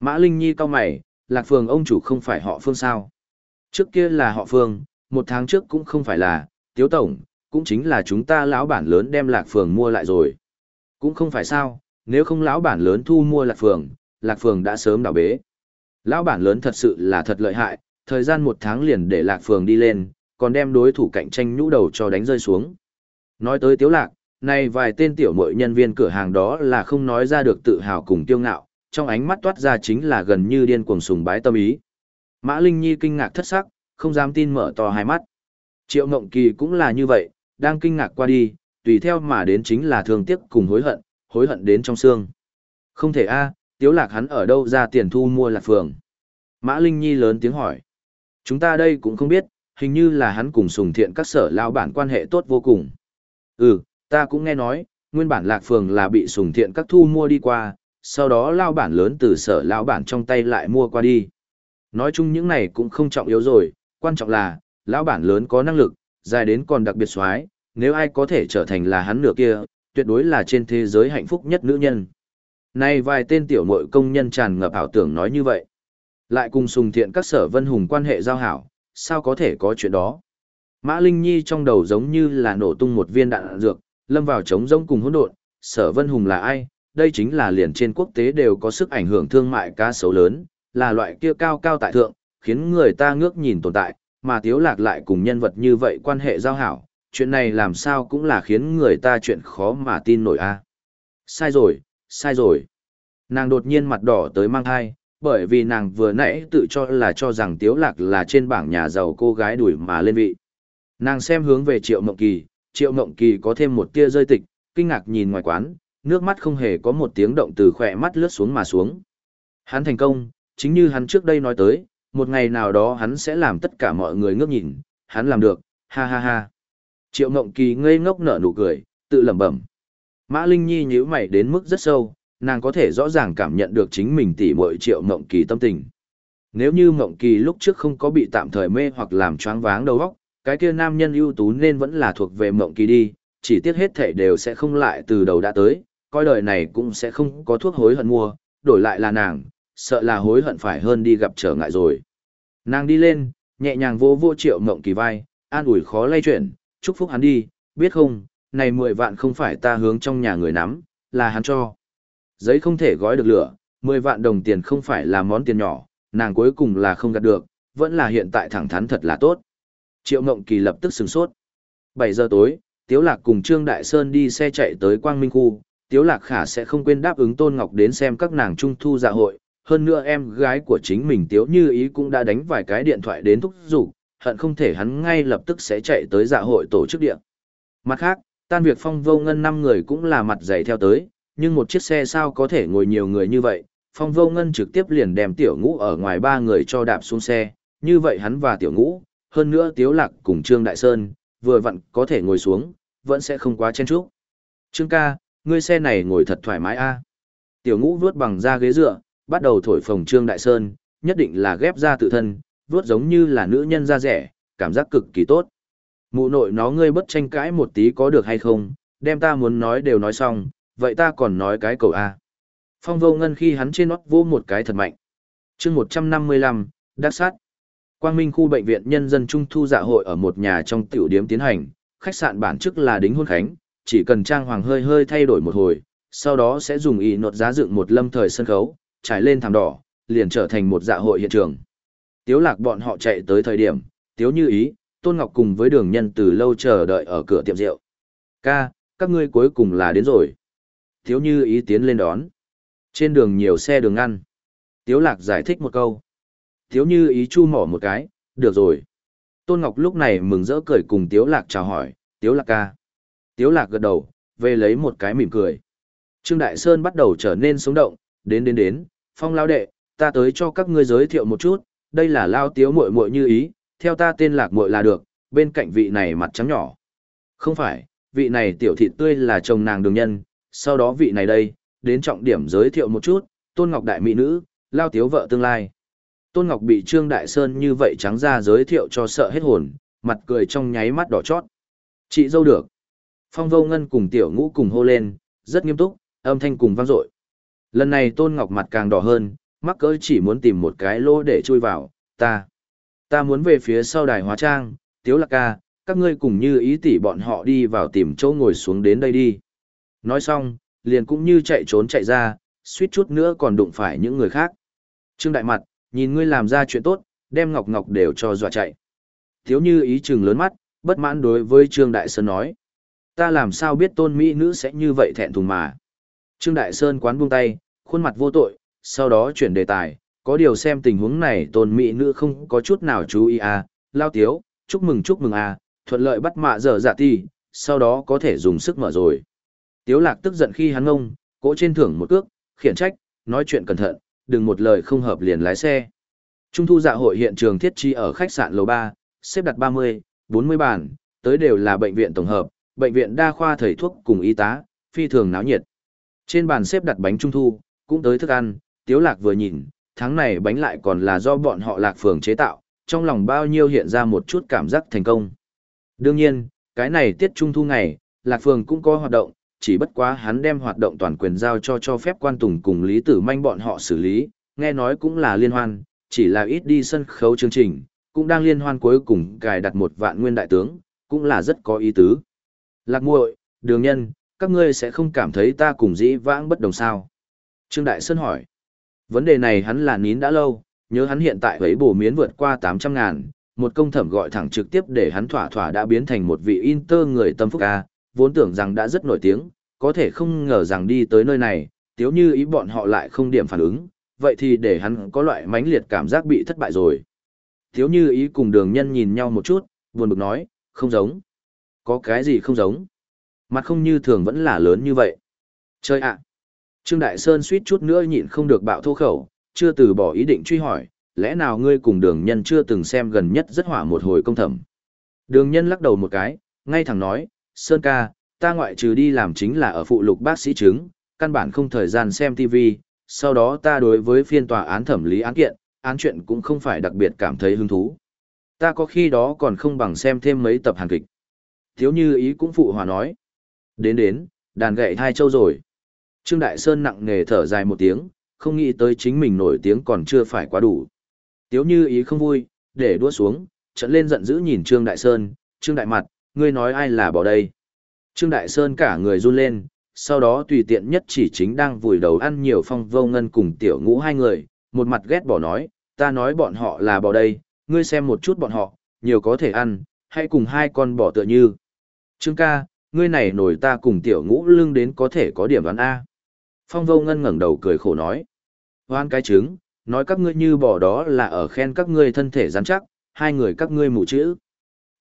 Mã Linh Nhi cao mày, lạc phường ông chủ không phải họ phương sao. Trước kia là họ phương, một tháng trước cũng không phải là, tiếu tổng, cũng chính là chúng ta lão bản lớn đem lạc phường mua lại rồi. Cũng không phải sao, nếu không lão bản lớn thu mua lạc phường, lạc phường đã sớm đảo bế. Lão bản lớn thật sự là thật lợi hại, thời gian một tháng liền để lạc phường đi lên, còn đem đối thủ cạnh tranh nhũ đầu cho đánh rơi xuống. Nói tới tiếu lạc, này vài tên tiểu mội nhân viên cửa hàng đó là không nói ra được tự hào cùng tiêu ngạo, trong ánh mắt toát ra chính là gần như điên cuồng sùng bái tâm ý. Mã Linh Nhi kinh ngạc thất sắc, không dám tin mở to hai mắt. Triệu Ngộng Kỳ cũng là như vậy, đang kinh ngạc qua đi, tùy theo mà đến chính là thương tiếc cùng hối hận, hối hận đến trong xương. Không thể a, tiếu lạc hắn ở đâu ra tiền thu mua lạc phường. Mã Linh Nhi lớn tiếng hỏi. Chúng ta đây cũng không biết, hình như là hắn cùng sùng thiện các sở lao bản quan hệ tốt vô cùng. Ừ, ta cũng nghe nói, nguyên bản lạc phường là bị sùng thiện các thu mua đi qua, sau đó lao bản lớn từ sở lao bản trong tay lại mua qua đi. Nói chung những này cũng không trọng yếu rồi, quan trọng là, lão bản lớn có năng lực, dài đến còn đặc biệt xoái, nếu ai có thể trở thành là hắn nửa kia, tuyệt đối là trên thế giới hạnh phúc nhất nữ nhân. Này vài tên tiểu muội công nhân tràn ngập ảo tưởng nói như vậy. Lại cùng sùng thiện các sở vân hùng quan hệ giao hảo, sao có thể có chuyện đó. Mã Linh Nhi trong đầu giống như là nổ tung một viên đạn dược, lâm vào trống rỗng cùng hỗn độn, sở vân hùng là ai, đây chính là liền trên quốc tế đều có sức ảnh hưởng thương mại cá sấu lớn, là loại kia cao cao tại thượng, khiến người ta ngước nhìn tồn tại, mà tiếu lạc lại cùng nhân vật như vậy quan hệ giao hảo, chuyện này làm sao cũng là khiến người ta chuyện khó mà tin nổi a. Sai rồi, sai rồi. Nàng đột nhiên mặt đỏ tới mang tai, bởi vì nàng vừa nãy tự cho là cho rằng tiếu lạc là trên bảng nhà giàu cô gái đuổi mà lên vị. Nàng xem hướng về triệu mộng kỳ, triệu mộng kỳ có thêm một tia rơi tịch, kinh ngạc nhìn ngoài quán, nước mắt không hề có một tiếng động từ khỏe mắt lướt xuống mà xuống. Hắn thành công, chính như hắn trước đây nói tới, một ngày nào đó hắn sẽ làm tất cả mọi người ngước nhìn, hắn làm được, ha ha ha. Triệu Mộng Kỳ ngây ngốc nở nụ cười, tự lẩm bẩm. Mã Linh Nhi nhíu mày đến mức rất sâu, nàng có thể rõ ràng cảm nhận được chính mình tỉ muội Triệu Mộng Kỳ tâm tình. Nếu như Mộng Kỳ lúc trước không có bị tạm thời mê hoặc làm choáng váng đầu óc, cái kia nam nhân ưu tú nên vẫn là thuộc về mộng Kỳ đi, chỉ tiếc hết thể đều sẽ không lại từ đầu đã tới, coi đời này cũng sẽ không có thuốc hối hận mua, đổi lại là nàng, sợ là hối hận phải hơn đi gặp trở ngại rồi. Nàng đi lên, nhẹ nhàng vô vô triệu mộng kỳ vai, an ủi khó lay chuyển, chúc phúc hắn đi, biết không, này mười vạn không phải ta hướng trong nhà người nắm, là hắn cho. Giấy không thể gói được lửa, mười vạn đồng tiền không phải là món tiền nhỏ, nàng cuối cùng là không gạt được, vẫn là hiện tại thẳng thắn thật là tốt. Triệu mộng kỳ lập tức sừng sốt. 7 giờ tối, Tiếu Lạc cùng Trương Đại Sơn đi xe chạy tới Quang Minh Khu, Tiếu Lạc Khả sẽ không quên đáp ứng Tôn Ngọc đến xem các nàng trung thu dạ hội, hơn nữa em gái của chính mình Tiếu Như Ý cũng đã đánh vài cái điện thoại đến thúc giục, hận không thể hắn ngay lập tức sẽ chạy tới dạ hội tổ chức điện. Mặt khác, tan việc phong vô ngân năm người cũng là mặt dày theo tới, nhưng một chiếc xe sao có thể ngồi nhiều người như vậy, phong vô ngân trực tiếp liền đem tiểu ngũ ở ngoài ba người cho đạp xuống xe, như vậy hắn và tiểu ngũ, hơn nữa Tiếu Lạc cùng Trương Đại Sơn, vừa vặn có thể ngồi xuống, vẫn sẽ không quá chen chúc. Trương ca, ngươi xe này ngồi thật thoải mái a. Tiểu ngũ vuốt bằng da ghế dựa, bắt đầu thổi phồng Trương Đại Sơn, nhất định là ghép ra tự thân, vuốt giống như là nữ nhân da rẻ, cảm giác cực kỳ tốt. Mụ nội nó ngươi bất tranh cãi một tí có được hay không, đem ta muốn nói đều nói xong, vậy ta còn nói cái cầu A. Phong vô ngân khi hắn trên nót vô một cái thật mạnh. chương 155, đắc sát. Quang Minh khu bệnh viện nhân dân trung thu dạ hội ở một nhà trong tiểu điếm tiến hành, khách sạn bản chức là đính hôn khánh, chỉ cần trang hoàng hơi hơi thay đổi một hồi, sau đó sẽ dùng y nột giá dựng một lâm thời sân khấu, trải lên thảm đỏ, liền trở thành một dạ hội hiện trường. Tiếu lạc bọn họ chạy tới thời điểm, Tiếu như ý, Tôn Ngọc cùng với đường nhân từ lâu chờ đợi ở cửa tiệm rượu. Ca, các ngươi cuối cùng là đến rồi. Tiếu như ý tiến lên đón. Trên đường nhiều xe đường ngăn. Tiếu lạc giải thích một câu. Tiếu như ý chu mỏ một cái, được rồi. Tôn Ngọc lúc này mừng rỡ cười cùng Tiếu lạc chào hỏi, Tiếu lạc ca. Tiếu lạc gật đầu, về lấy một cái mỉm cười. Trương Đại Sơn bắt đầu trở nên sống động, đến đến đến, phong lao đệ, ta tới cho các ngươi giới thiệu một chút, đây là lao tiếu muội muội như ý, theo ta tên lạc muội là được, bên cạnh vị này mặt trắng nhỏ. Không phải, vị này tiểu thị tươi là chồng nàng đường nhân, sau đó vị này đây, đến trọng điểm giới thiệu một chút, tôn ngọc đại mỹ nữ, lao tiếu vợ tương lai. Tôn Ngọc bị Trương Đại Sơn như vậy trắng ra giới thiệu cho sợ hết hồn, mặt cười trong nháy mắt đỏ chót. Chị dâu được. Phong vô ngân cùng tiểu ngũ cùng hô lên, rất nghiêm túc, âm thanh cùng vang dội. Lần này Tôn Ngọc mặt càng đỏ hơn, mắc cỡ chỉ muốn tìm một cái lỗ để chui vào, ta. Ta muốn về phía sau đài hóa trang, tiếu lạc ca, các ngươi cùng như ý tỷ bọn họ đi vào tìm chỗ ngồi xuống đến đây đi. Nói xong, liền cũng như chạy trốn chạy ra, suýt chút nữa còn đụng phải những người khác. Trương Đại Mặt, Nhìn ngươi làm ra chuyện tốt, đem Ngọc Ngọc đều cho dọa chạy. Thiếu như ý chừng lớn mắt, bất mãn đối với Trương Đại Sơn nói. Ta làm sao biết tôn mỹ nữ sẽ như vậy thẹn thùng mà. Trương Đại Sơn quán buông tay, khuôn mặt vô tội, sau đó chuyển đề tài, có điều xem tình huống này tôn mỹ nữ không có chút nào chú ý à, lao tiếu, chúc mừng chúc mừng à, thuận lợi bắt mạ giờ dạ ti, sau đó có thể dùng sức mở rồi. Tiếu lạc tức giận khi hắn ngông, cỗ trên thưởng một cước, khiển trách, nói chuyện cẩn thận, đừng một lời không hợp liền lái xe. Trung thu dạ hội hiện trường thiết trí ở khách sạn lầu 3, xếp đặt 30, 40 bàn, tới đều là bệnh viện tổng hợp, bệnh viện đa khoa thầy thuốc cùng y tá, phi thường náo nhiệt. Trên bàn xếp đặt bánh trung thu, cũng tới thức ăn, Tiếu Lạc vừa nhìn, tháng này bánh lại còn là do bọn họ Lạc Phường chế tạo, trong lòng bao nhiêu hiện ra một chút cảm giác thành công. Đương nhiên, cái này tiết trung thu ngày, Lạc Phường cũng có hoạt động, chỉ bất quá hắn đem hoạt động toàn quyền giao cho cho phép quan tùng cùng Lý Tử Manh bọn họ xử lý, nghe nói cũng là liên hoan, chỉ là ít đi sân khấu chương trình, cũng đang liên hoan cuối cùng cài đặt một vạn nguyên đại tướng, cũng là rất có ý tứ. Lạc muội, đường nhân, các ngươi sẽ không cảm thấy ta cùng dĩ vãng bất đồng sao? Trương Đại Sơn hỏi. Vấn đề này hắn là nín đã lâu, nhớ hắn hiện tại ấy bổ miến vượt qua 800 ngàn, một công thẩm gọi thẳng trực tiếp để hắn thỏa thỏa đã biến thành một vị inter người tâm phúc A, vốn tưởng rằng đã rất nổi tiếng, có thể không ngờ rằng đi tới nơi này, tiếu như ý bọn họ lại không điểm phản ứng, vậy thì để hắn có loại mãnh liệt cảm giác bị thất bại rồi. Tiếu như ý cùng đường nhân nhìn nhau một chút, buồn bực nói, không giống. Có cái gì không giống? Mặt không như thường vẫn là lớn như vậy. Chơi ạ! Trương Đại Sơn suýt chút nữa nhịn không được bạo thô khẩu, chưa từ bỏ ý định truy hỏi, lẽ nào ngươi cùng đường nhân chưa từng xem gần nhất rất hỏa một hồi công thẩm. Đường nhân lắc đầu một cái, ngay thẳng nói, Sơn ca, ta ngoại trừ đi làm chính là ở phụ lục bác sĩ chứng, căn bản không thời gian xem TV, sau đó ta đối với phiên tòa án thẩm lý án kiện, án chuyện cũng không phải đặc biệt cảm thấy hứng thú. Ta có khi đó còn không bằng xem thêm mấy tập hàn kịch. Thiếu như ý cũng phụ hòa nói. Đến đến, đàn gậy hai châu rồi. Trương Đại Sơn nặng nề thở dài một tiếng, không nghĩ tới chính mình nổi tiếng còn chưa phải quá đủ. Tiếu như ý không vui, để đua xuống, trận lên giận dữ nhìn Trương Đại Sơn, Trương Đại Mặt, ngươi nói ai là bỏ đây. Trương Đại Sơn cả người run lên, sau đó tùy tiện nhất chỉ chính đang vùi đầu ăn nhiều phong vô ngân cùng tiểu ngũ hai người, một mặt ghét bỏ nói, ta nói bọn họ là bỏ đây, ngươi xem một chút bọn họ, nhiều có thể ăn, hay cùng hai con bỏ tựa như. Trương ca, ngươi này nổi ta cùng tiểu ngũ lưng đến có thể có điểm đoán A. Phong vô ngân ngẩng đầu cười khổ nói. Hoan cái trứng, nói các ngươi như bỏ đó là ở khen các ngươi thân thể rắn chắc, hai người các ngươi mù chữ.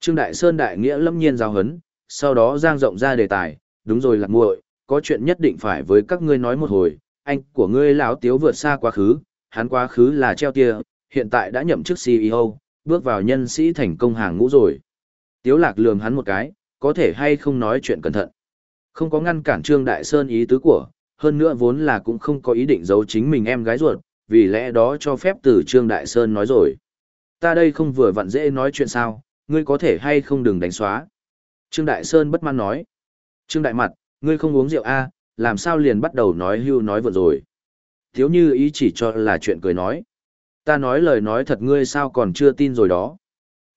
Trương Đại Sơn đại nghĩa lâm nhiên giao hấn, sau đó giang rộng ra đề tài, đúng rồi lạc muội, có chuyện nhất định phải với các ngươi nói một hồi, anh của ngươi lão tiếu vượt xa quá khứ, hắn quá khứ là treo tia, hiện tại đã nhậm chức CEO, bước vào nhân sĩ thành công hàng ngũ rồi. Tiếu lạc lườm hắn một cái, có thể hay không nói chuyện cẩn thận. Không có ngăn cản Trương Đại Sơn ý tứ của, hơn nữa vốn là cũng không có ý định giấu chính mình em gái ruột, vì lẽ đó cho phép từ Trương Đại Sơn nói rồi. Ta đây không vừa vặn dễ nói chuyện sao, ngươi có thể hay không đừng đánh xóa. Trương Đại Sơn bất mãn nói. Trương Đại Mặt, ngươi không uống rượu a à, làm sao liền bắt đầu nói hưu nói vượt rồi. Thiếu như ý chỉ cho là chuyện cười nói. Ta nói lời nói thật ngươi sao còn chưa tin rồi đó.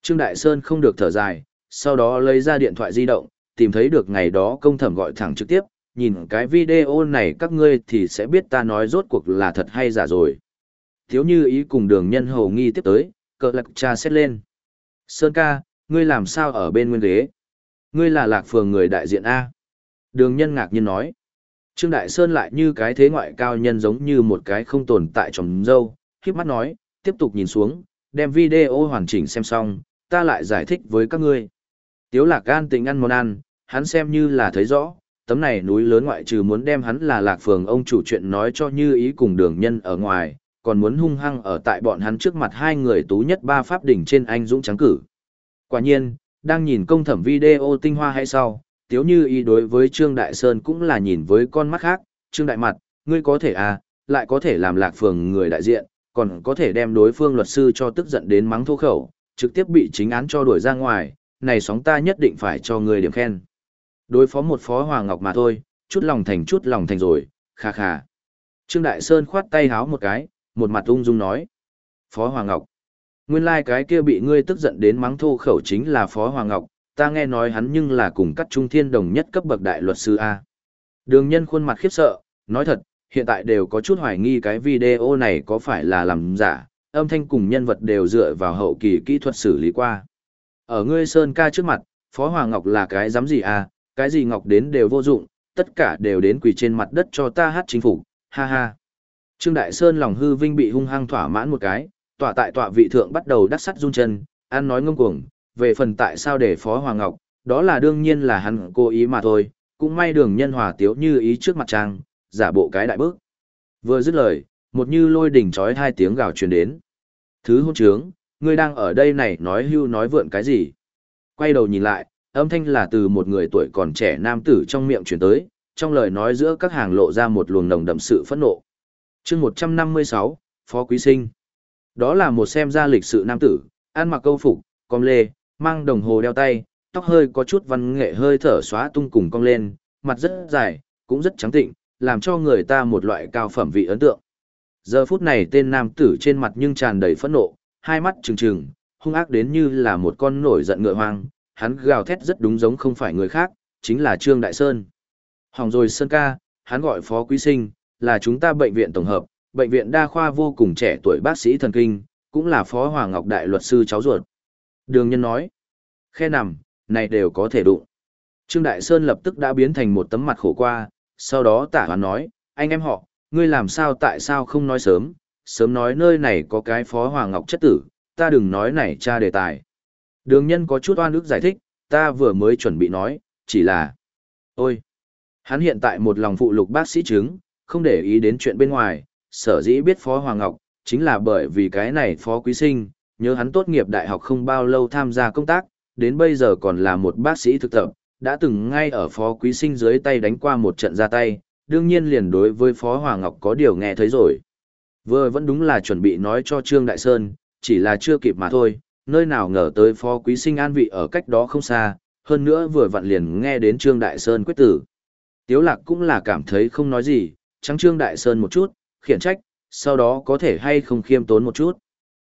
Trương Đại Sơn không được thở dài, sau đó lấy ra điện thoại di động, tìm thấy được ngày đó công thẩm gọi thẳng trực tiếp, nhìn cái video này các ngươi thì sẽ biết ta nói rốt cuộc là thật hay giả rồi. Thiếu như ý cùng đường nhân hầu nghi tiếp tới, cờ lạc cha xét lên. Sơn ca, ngươi làm sao ở bên nguyên ghế? Ngươi là lạc phường người đại diện A. Đường nhân ngạc nhiên nói. Trương Đại Sơn lại như cái thế ngoại cao nhân giống như một cái không tồn tại trong dâu, khiếp mắt nói, tiếp tục nhìn xuống, đem video hoàn chỉnh xem xong, ta lại giải thích với các ngươi. Tiếu lạc gan tình ăn món ăn, hắn xem như là thấy rõ, tấm này núi lớn ngoại trừ muốn đem hắn là lạc phường ông chủ chuyện nói cho như ý cùng đường nhân ở ngoài, còn muốn hung hăng ở tại bọn hắn trước mặt hai người tú nhất ba pháp đỉnh trên anh dũng trắng cử. Quả nhiên, đang nhìn công thẩm video tinh hoa hay sau, tiếu như ý đối với Trương Đại Sơn cũng là nhìn với con mắt khác, Trương Đại Mặt, ngươi có thể à, lại có thể làm lạc phường người đại diện, còn có thể đem đối phương luật sư cho tức giận đến mắng thô khẩu, trực tiếp bị chính án cho đuổi ra ngoài, này sóng ta nhất định phải cho ngươi điểm khen. Đối phó một phó Hoàng Ngọc mà thôi, chút lòng thành chút lòng thành rồi, kha kha. Trương Đại Sơn khoát tay háo một cái, một mặt ung dung nói. Phó Hoàng Ngọc. Nguyên lai like cái kia bị ngươi tức giận đến mắng thô khẩu chính là Phó Hoàng Ngọc, ta nghe nói hắn nhưng là cùng các trung thiên đồng nhất cấp bậc đại luật sư A. Đường nhân khuôn mặt khiếp sợ, nói thật, hiện tại đều có chút hoài nghi cái video này có phải là làm giả, âm thanh cùng nhân vật đều dựa vào hậu kỳ kỹ thuật xử lý qua. Ở ngươi Sơn ca trước mặt, Phó Hoàng Ngọc là cái dám gì à, cái gì Ngọc đến đều vô dụng, tất cả đều đến quỳ trên mặt đất cho ta hát chính phủ, ha ha. Trương Đại Sơn lòng hư vinh bị hung hăng thỏa mãn một cái, tọa tại tọa vị thượng bắt đầu đắc sắt run chân, ăn nói ngông cuồng, về phần tại sao để Phó Hoàng Ngọc, đó là đương nhiên là hắn cố ý mà thôi, cũng may đường nhân hòa tiếu như ý trước mặt trang, giả bộ cái đại bước. Vừa dứt lời, một như lôi đỉnh trói hai tiếng gào truyền đến. Thứ hôn trướng, ngươi đang ở đây này nói hưu nói vượn cái gì? Quay đầu nhìn lại, âm thanh là từ một người tuổi còn trẻ nam tử trong miệng truyền tới, trong lời nói giữa các hàng lộ ra một luồng nồng đậm sự phẫn nộ chương 156, Phó Quý Sinh. Đó là một xem ra lịch sự nam tử, ăn mặc câu phục, con lê, mang đồng hồ đeo tay, tóc hơi có chút văn nghệ hơi thở xóa tung cùng cong lên, mặt rất dài, cũng rất trắng tịnh, làm cho người ta một loại cao phẩm vị ấn tượng. Giờ phút này tên nam tử trên mặt nhưng tràn đầy phẫn nộ, hai mắt trừng trừng, hung ác đến như là một con nổi giận ngựa hoang, hắn gào thét rất đúng giống không phải người khác, chính là Trương Đại Sơn. Hỏng rồi Sơn ca, hắn gọi Phó Quý Sinh, là chúng ta bệnh viện tổng hợp, bệnh viện đa khoa vô cùng trẻ tuổi bác sĩ thần kinh, cũng là Phó Hoàng Ngọc Đại luật sư cháu ruột. Đường nhân nói, khe nằm, này đều có thể đụng. Trương Đại Sơn lập tức đã biến thành một tấm mặt khổ qua, sau đó tả hoán nói, anh em họ, ngươi làm sao tại sao không nói sớm, sớm nói nơi này có cái phó Hoàng Ngọc chất tử, ta đừng nói này cha đề tài. Đường nhân có chút oan ức giải thích, ta vừa mới chuẩn bị nói, chỉ là... Ôi! Hắn hiện tại một lòng phụ lục bác sĩ chứng, không để ý đến chuyện bên ngoài, sở dĩ biết phó Hoàng Ngọc, chính là bởi vì cái này phó quý sinh, nhớ hắn tốt nghiệp đại học không bao lâu tham gia công tác, đến bây giờ còn là một bác sĩ thực tập, đã từng ngay ở phó quý sinh dưới tay đánh qua một trận ra tay, đương nhiên liền đối với phó Hoàng Ngọc có điều nghe thấy rồi. Vừa vẫn đúng là chuẩn bị nói cho Trương Đại Sơn, chỉ là chưa kịp mà thôi, nơi nào ngờ tới phó quý sinh an vị ở cách đó không xa, hơn nữa vừa vặn liền nghe đến Trương Đại Sơn quyết tử. Tiếu lạc cũng là cảm thấy không nói gì, trắng Trương Đại Sơn một chút, khiển trách, sau đó có thể hay không khiêm tốn một chút.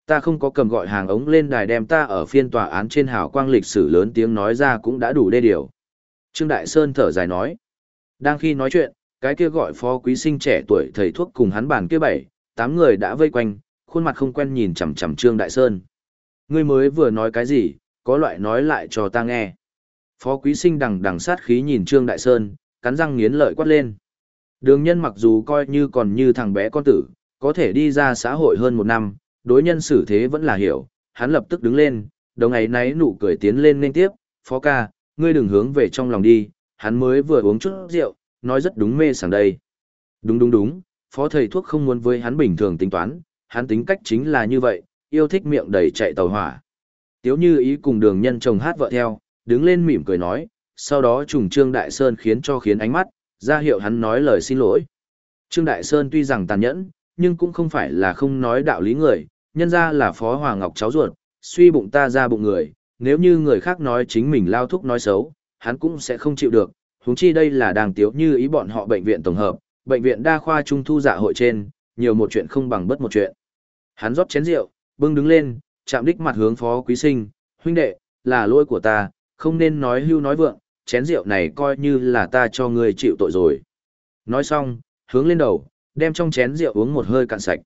Ta không có cầm gọi hàng ống lên đài đem ta ở phiên tòa án trên hào quang lịch sử lớn tiếng nói ra cũng đã đủ đê điều. Trương Đại Sơn thở dài nói. Đang khi nói chuyện, cái kia gọi phó quý sinh trẻ tuổi thầy thuốc cùng hắn bàn kia bảy, tám người đã vây quanh, khuôn mặt không quen nhìn chằm chằm Trương Đại Sơn. Ngươi mới vừa nói cái gì, có loại nói lại cho ta nghe. Phó quý sinh đằng đằng sát khí nhìn Trương Đại Sơn, cắn răng nghiến lợi quát lên. Đường nhân mặc dù coi như còn như thằng bé con tử, có thể đi ra xã hội hơn một năm, đối nhân xử thế vẫn là hiểu, hắn lập tức đứng lên, đồng ấy náy nụ cười tiến lên nên tiếp, phó ca, ngươi đừng hướng về trong lòng đi, hắn mới vừa uống chút rượu, nói rất đúng mê sảng đây. Đúng đúng đúng, phó thầy thuốc không muốn với hắn bình thường tính toán, hắn tính cách chính là như vậy, yêu thích miệng đầy chạy tàu hỏa. Tiếu như ý cùng đường nhân chồng hát vợ theo, đứng lên mỉm cười nói, sau đó trùng Trương Đại Sơn khiến cho khiến ánh mắt, ra hiệu hắn nói lời xin lỗi. Trương Đại Sơn tuy rằng tàn nhẫn, nhưng cũng không phải là không nói đạo lý người, nhân ra là phó Hoàng Ngọc cháu ruột, suy bụng ta ra bụng người, nếu như người khác nói chính mình lao thúc nói xấu, hắn cũng sẽ không chịu được, huống chi đây là đàng tiếu như ý bọn họ bệnh viện tổng hợp, bệnh viện đa khoa trung thu dạ hội trên, nhiều một chuyện không bằng bất một chuyện. Hắn rót chén rượu, bưng đứng lên, chạm đích mặt hướng phó quý sinh, huynh đệ, là lỗi của ta, không nên nói hưu nói vượng, chén rượu này coi như là ta cho ngươi chịu tội rồi. Nói xong, hướng lên đầu, đem trong chén rượu uống một hơi cạn sạch.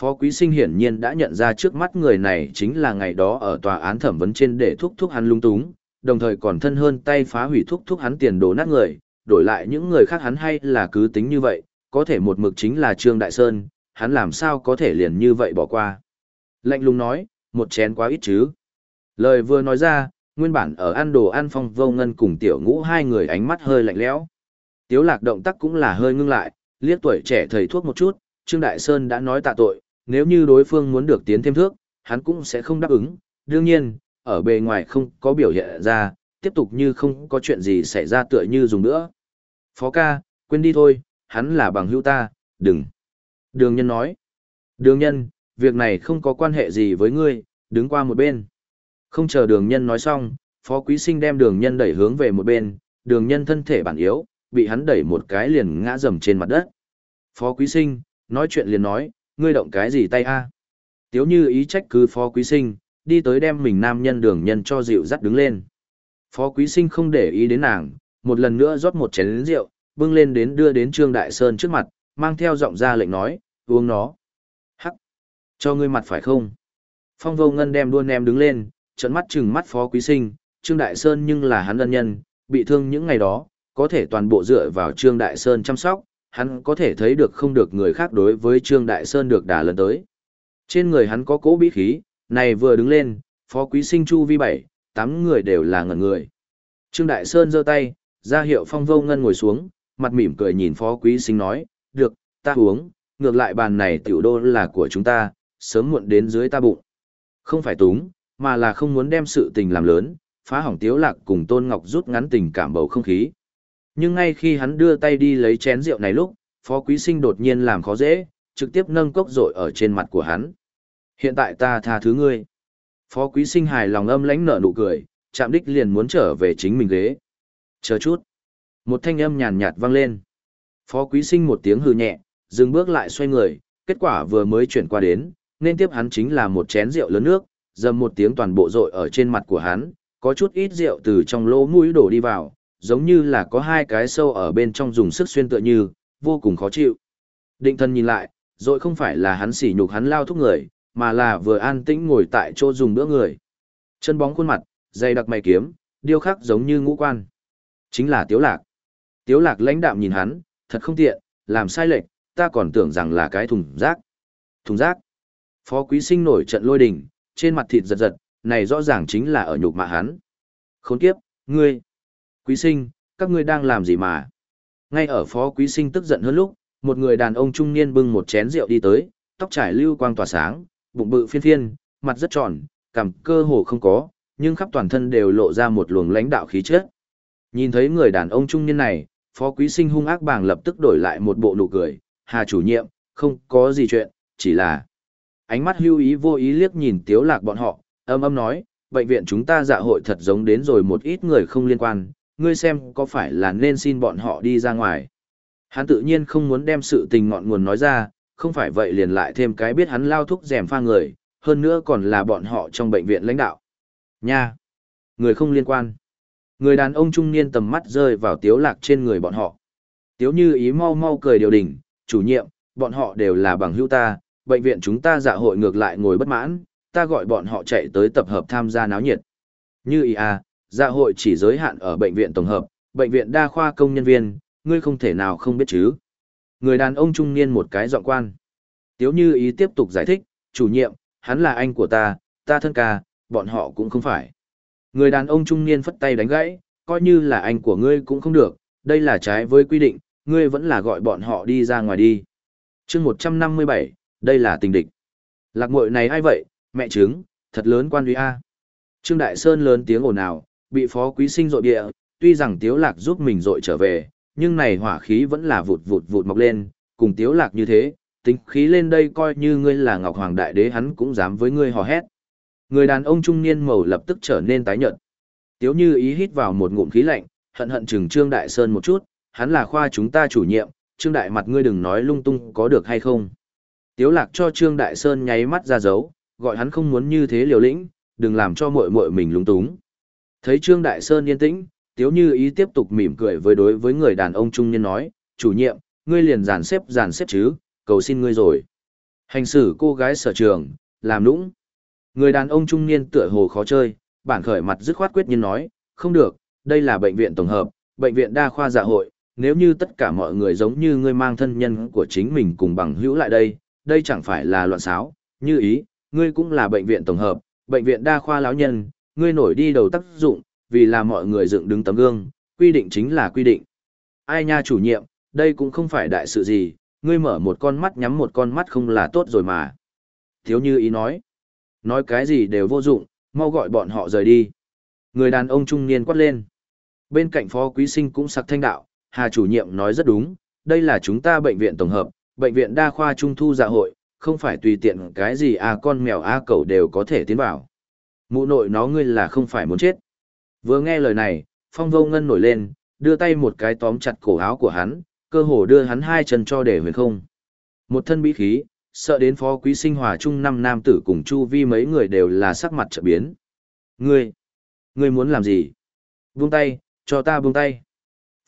Phó Quý Sinh hiển nhiên đã nhận ra trước mắt người này chính là ngày đó ở tòa án thẩm vấn trên để thúc thúc hắn lung túng, đồng thời còn thân hơn tay phá hủy thúc thúc hắn tiền đồ nát người, đổi lại những người khác hắn hay là cứ tính như vậy, có thể một mực chính là Trương Đại Sơn, hắn làm sao có thể liền như vậy bỏ qua. Lạnh lùng nói, một chén quá ít chứ. Lời vừa nói ra, nguyên bản ở ăn đồ ăn phong vô ngân cùng tiểu ngũ hai người ánh mắt hơi lạnh lẽo. Tiếu lạc động tác cũng là hơi ngưng lại, liếc tuổi trẻ thầy thuốc một chút, Trương Đại Sơn đã nói tạ tội, nếu như đối phương muốn được tiến thêm thước, hắn cũng sẽ không đáp ứng. Đương nhiên, ở bề ngoài không có biểu hiện ra, tiếp tục như không có chuyện gì xảy ra tựa như dùng nữa. Phó ca, quên đi thôi, hắn là bằng hữu ta, đừng. Đường nhân nói. Đường nhân, việc này không có quan hệ gì với ngươi, đứng qua một bên. Không chờ đường nhân nói xong, phó quý sinh đem đường nhân đẩy hướng về một bên, đường nhân thân thể bản yếu, bị hắn đẩy một cái liền ngã rầm trên mặt đất. Phó quý sinh, nói chuyện liền nói, ngươi động cái gì tay a? Tiếu như ý trách cứ phó quý sinh, đi tới đem mình nam nhân đường nhân cho dịu dắt đứng lên. Phó quý sinh không để ý đến nàng, một lần nữa rót một chén rượu, bưng lên đến đưa đến Trương Đại Sơn trước mặt, mang theo giọng ra lệnh nói, uống nó. Hắc. Cho ngươi mặt phải không? Phong vô ngân đem đua nem đứng lên, trận mắt chừng mắt phó quý sinh, Trương Đại Sơn nhưng là hắn ân nhân, bị thương những ngày đó, có thể toàn bộ dựa vào Trương Đại Sơn chăm sóc, hắn có thể thấy được không được người khác đối với Trương Đại Sơn được đả lần tới. Trên người hắn có cỗ bí khí, này vừa đứng lên, phó quý sinh chu vi bảy, tám người đều là ngẩn người. Trương Đại Sơn giơ tay, ra hiệu phong vô ngân ngồi xuống, mặt mỉm cười nhìn phó quý sinh nói, được, ta uống, ngược lại bàn này tiểu đô là của chúng ta, sớm muộn đến dưới ta bụng. Không phải túng, mà là không muốn đem sự tình làm lớn, phá hỏng tiếu lạc cùng Tôn Ngọc rút ngắn tình cảm bầu không khí. Nhưng ngay khi hắn đưa tay đi lấy chén rượu này lúc, phó quý sinh đột nhiên làm khó dễ, trực tiếp nâng cốc rội ở trên mặt của hắn. Hiện tại ta tha thứ ngươi. Phó quý sinh hài lòng âm lãnh nở nụ cười, chạm đích liền muốn trở về chính mình ghế. Chờ chút. Một thanh âm nhàn nhạt vang lên. Phó quý sinh một tiếng hừ nhẹ, dừng bước lại xoay người, kết quả vừa mới chuyển qua đến, nên tiếp hắn chính là một chén rượu lớn nước, dầm một tiếng toàn bộ rội ở trên mặt của hắn, có chút ít rượu từ trong lỗ mũi đổ đi vào, giống như là có hai cái sâu ở bên trong dùng sức xuyên tựa như, vô cùng khó chịu. Định thân nhìn lại, rồi không phải là hắn sỉ nhục hắn lao thúc người, mà là vừa an tĩnh ngồi tại chỗ dùng bữa người. Chân bóng khuôn mặt, dày đặc mày kiếm, điêu khắc giống như ngũ quan. Chính là Tiếu Lạc. Tiếu Lạc lãnh đạm nhìn hắn, thật không tiện, làm sai lệch, ta còn tưởng rằng là cái thùng rác. Thùng rác. Phó quý sinh nổi trận lôi đình, trên mặt thịt giật giật, này rõ ràng chính là ở nhục mạ hắn. Khốn kiếp, ngươi. Quý sinh, các ngươi đang làm gì mà? Ngay ở phó quý sinh tức giận hơn lúc, một người đàn ông trung niên bưng một chén rượu đi tới, tóc trải lưu quang tỏa sáng, bụng bự phiên phiên, mặt rất tròn, cằm cơ hồ không có, nhưng khắp toàn thân đều lộ ra một luồng lãnh đạo khí chất. Nhìn thấy người đàn ông trung niên này, phó quý sinh hung ác bàng lập tức đổi lại một bộ nụ cười, hà chủ nhiệm, không có gì chuyện, chỉ là ánh mắt hưu ý vô ý liếc nhìn tiếu lạc bọn họ, âm âm nói, bệnh viện chúng ta dạ hội thật giống đến rồi một ít người không liên quan, ngươi xem có phải là nên xin bọn họ đi ra ngoài. Hắn tự nhiên không muốn đem sự tình ngọn nguồn nói ra, không phải vậy liền lại thêm cái biết hắn lao thúc rèm pha người, hơn nữa còn là bọn họ trong bệnh viện lãnh đạo. Nha! Người không liên quan. Người đàn ông trung niên tầm mắt rơi vào tiếu lạc trên người bọn họ. Tiếu như ý mau mau cười điều đỉnh, chủ nhiệm, bọn họ đều là bằng hữu ta, bệnh viện chúng ta dạ hội ngược lại ngồi bất mãn, ta gọi bọn họ chạy tới tập hợp tham gia náo nhiệt. Như ý à, dạ hội chỉ giới hạn ở bệnh viện tổng hợp, bệnh viện đa khoa công nhân viên, ngươi không thể nào không biết chứ. Người đàn ông trung niên một cái giọng quan. Tiếu như ý tiếp tục giải thích, chủ nhiệm, hắn là anh của ta, ta thân ca, bọn họ cũng không phải. Người đàn ông trung niên phất tay đánh gãy, coi như là anh của ngươi cũng không được, đây là trái với quy định, ngươi vẫn là gọi bọn họ đi ra ngoài đi. chương 157, đây là tình địch. Lạc muội này ai vậy, mẹ trứng, thật lớn quan uy A. Trương Đại Sơn lớn tiếng ồn ào, bị phó quý sinh dội địa, tuy rằng Tiếu Lạc giúp mình dội trở về, nhưng này hỏa khí vẫn là vụt vụt vụt mọc lên, cùng Tiếu Lạc như thế, tính khí lên đây coi như ngươi là Ngọc Hoàng Đại Đế hắn cũng dám với ngươi hò hét. Người đàn ông trung niên màu lập tức trở nên tái nhợt. Tiếu như ý hít vào một ngụm khí lạnh, hận hận chừng Trương Đại Sơn một chút, hắn là khoa chúng ta chủ nhiệm, Trương Đại mặt ngươi đừng nói lung tung có được hay không. Tiếu lạc cho Trương Đại Sơn nháy mắt ra dấu, gọi hắn không muốn như thế liều lĩnh, đừng làm cho muội muội mình lúng túng. Thấy Trương Đại Sơn yên tĩnh, Tiếu Như Ý tiếp tục mỉm cười với đối với người đàn ông trung niên nói, chủ nhiệm, ngươi liền dàn xếp dàn xếp chứ, cầu xin ngươi rồi. Hành xử cô gái sở trường, làm nũng. Người đàn ông trung niên tựa hồ khó chơi, bản khởi mặt dứt khoát quyết nhiên nói, không được, đây là bệnh viện tổng hợp, bệnh viện đa khoa dạ hội, nếu như tất cả mọi người giống như ngươi mang thân nhân của chính mình cùng bằng hữu lại đây, đây chẳng phải là loạn xáo, như ý, ngươi cũng là bệnh viện tổng hợp, bệnh viện đa khoa lão nhân, ngươi nổi đi đầu tác dụng, vì là mọi người dựng đứng tấm gương, quy định chính là quy định. Ai nha chủ nhiệm, đây cũng không phải đại sự gì, ngươi mở một con mắt nhắm một con mắt không là tốt rồi mà. Thiếu như ý nói, nói cái gì đều vô dụng, mau gọi bọn họ rời đi. Người đàn ông trung niên quát lên. Bên cạnh phó quý sinh cũng sặc thanh đạo, Hà chủ nhiệm nói rất đúng, đây là chúng ta bệnh viện tổng hợp, bệnh viện đa khoa trung thu dạ hội, không phải tùy tiện cái gì a con mèo a cẩu đều có thể tiến vào. Mụ nội nó ngươi là không phải muốn chết. Vừa nghe lời này, phong vô ngân nổi lên, đưa tay một cái tóm chặt cổ áo của hắn, cơ hồ đưa hắn hai chân cho để huyền không. Một thân bí khí, sợ đến phó quý sinh hòa trung năm nam tử cùng chu vi mấy người đều là sắc mặt trợ biến. Ngươi, ngươi muốn làm gì? Buông tay, cho ta buông tay.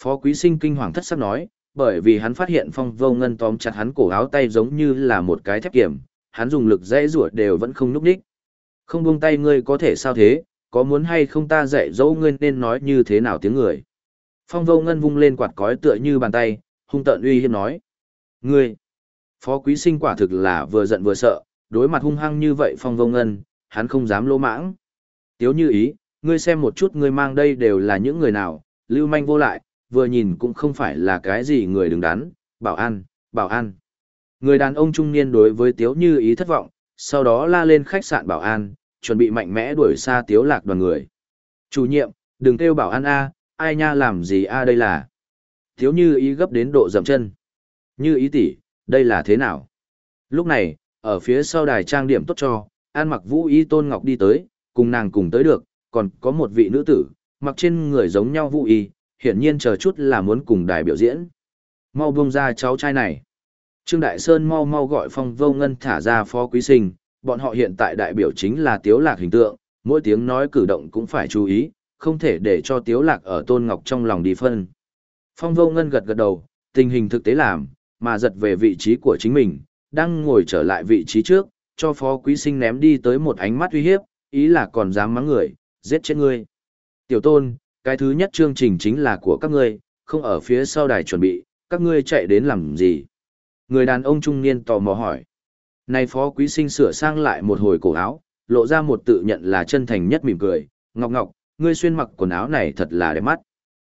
Phó quý sinh kinh hoàng thất sắc nói, bởi vì hắn phát hiện phong vô ngân tóm chặt hắn cổ áo tay giống như là một cái thép kiểm, hắn dùng lực dễ rủa đều vẫn không núp nhích. Không buông tay ngươi có thể sao thế, có muốn hay không ta dạy dỗ ngươi nên nói như thế nào tiếng người. Phong vô ngân vung lên quạt cói tựa như bàn tay, hung tợn uy hiếp nói. Ngươi, phó quý sinh quả thực là vừa giận vừa sợ, đối mặt hung hăng như vậy phong vô ngân, hắn không dám lỗ mãng. Tiếu như ý, ngươi xem một chút ngươi mang đây đều là những người nào, lưu manh vô lại, vừa nhìn cũng không phải là cái gì người đứng đắn, bảo an, bảo an. Người đàn ông trung niên đối với Tiếu như ý thất vọng, sau đó la lên khách sạn bảo an, chuẩn bị mạnh mẽ đuổi xa Tiếu lạc đoàn người. Chủ nhiệm, đừng kêu bảo an A, ai nha làm gì A đây là. Tiếu như ý gấp đến độ dậm chân. Như ý tỷ, đây là thế nào? Lúc này, ở phía sau đài trang điểm tốt cho, an mặc vũ y tôn ngọc đi tới, cùng nàng cùng tới được, còn có một vị nữ tử, mặc trên người giống nhau vũ y, hiển nhiên chờ chút là muốn cùng đài biểu diễn. Mau buông ra cháu trai này. Trương Đại Sơn mau mau gọi phong vô ngân thả ra phó quý sinh, bọn họ hiện tại đại biểu chính là tiếu lạc hình tượng, mỗi tiếng nói cử động cũng phải chú ý, không thể để cho tiếu lạc ở tôn ngọc trong lòng đi phân. Phong vô ngân gật gật đầu, tình hình thực tế làm, mà giật về vị trí của chính mình, đang ngồi trở lại vị trí trước, cho phó quý sinh ném đi tới một ánh mắt uy hiếp, ý là còn dám mắng người, giết chết ngươi. Tiểu tôn, cái thứ nhất chương trình chính là của các ngươi, không ở phía sau đài chuẩn bị, các ngươi chạy đến làm gì? Người đàn ông trung niên tò mò hỏi. Này phó quý sinh sửa sang lại một hồi cổ áo, lộ ra một tự nhận là chân thành nhất mỉm cười, ngọc ngọc, ngươi xuyên mặc quần áo này thật là đẹp mắt.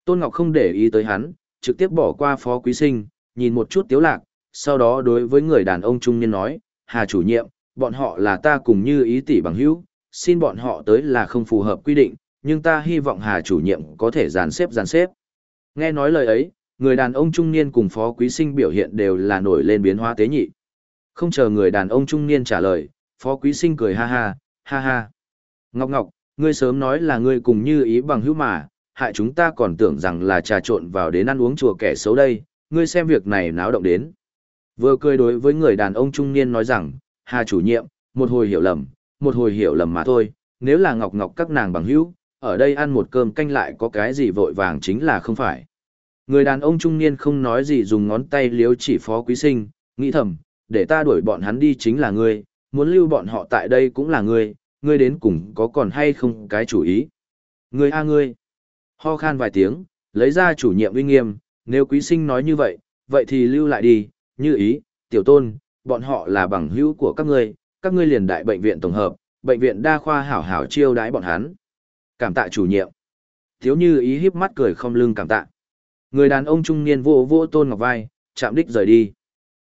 Tôn Ngọc không để ý tới hắn, trực tiếp bỏ qua phó quý sinh, nhìn một chút tiếu lạc, sau đó đối với người đàn ông trung niên nói, Hà chủ nhiệm, bọn họ là ta cùng như ý tỷ bằng hữu, xin bọn họ tới là không phù hợp quy định, nhưng ta hy vọng Hà chủ nhiệm có thể dàn xếp dàn xếp. Nghe nói lời ấy, người đàn ông trung niên cùng phó quý sinh biểu hiện đều là nổi lên biến hóa tế nhị. Không chờ người đàn ông trung niên trả lời, phó quý sinh cười ha ha, ha ha. Ngọc Ngọc, ngươi sớm nói là ngươi cùng như ý bằng hữu mà, hại chúng ta còn tưởng rằng là trà trộn vào đến ăn uống chùa kẻ xấu đây, ngươi xem việc này náo động đến. Vừa cười đối với người đàn ông trung niên nói rằng, Hà chủ nhiệm, một hồi hiểu lầm, một hồi hiểu lầm mà thôi, nếu là Ngọc Ngọc các nàng bằng hữu, ở đây ăn một cơm canh lại có cái gì vội vàng chính là không phải. Người đàn ông trung niên không nói gì dùng ngón tay liếu chỉ phó quý sinh, nghĩ thầm, để ta đuổi bọn hắn đi chính là ngươi, muốn lưu bọn họ tại đây cũng là ngươi, ngươi đến cùng có còn hay không cái chủ ý. Ngươi a ngươi. Ho khan vài tiếng, lấy ra chủ nhiệm uy nghiêm, nếu quý sinh nói như vậy, vậy thì lưu lại đi, như ý, tiểu tôn, bọn họ là bằng hữu của các ngươi, các ngươi liền đại bệnh viện tổng hợp, bệnh viện đa khoa hảo hảo chiêu đái bọn hắn. Cảm tạ chủ nhiệm. Thiếu như ý híp mắt cười không lưng cảm tạ. Người đàn ông trung niên vô vô tôn ngọc vai, chạm đích rời đi.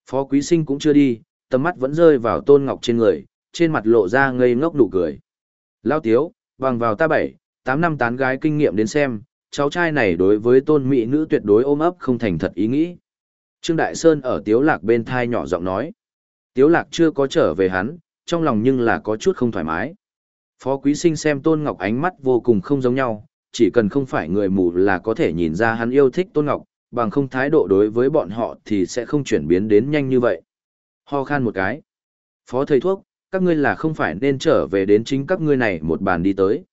Phó quý sinh cũng chưa đi, tầm mắt vẫn rơi vào tôn ngọc trên người, trên mặt lộ ra ngây ngốc nụ cười. Lao tiếu, bằng vào ta bảy, tám năm tán gái kinh nghiệm đến xem, cháu trai này đối với tôn mỹ nữ tuyệt đối ôm ấp không thành thật ý nghĩ. Trương Đại Sơn ở tiếu lạc bên thai nhỏ giọng nói. Tiếu lạc chưa có trở về hắn, trong lòng nhưng là có chút không thoải mái. Phó quý sinh xem tôn ngọc ánh mắt vô cùng không giống nhau, chỉ cần không phải người mù là có thể nhìn ra hắn yêu thích tôn ngọc, bằng không thái độ đối với bọn họ thì sẽ không chuyển biến đến nhanh như vậy. Ho khan một cái. Phó thầy thuốc, các ngươi là không phải nên trở về đến chính các ngươi này một bàn đi tới.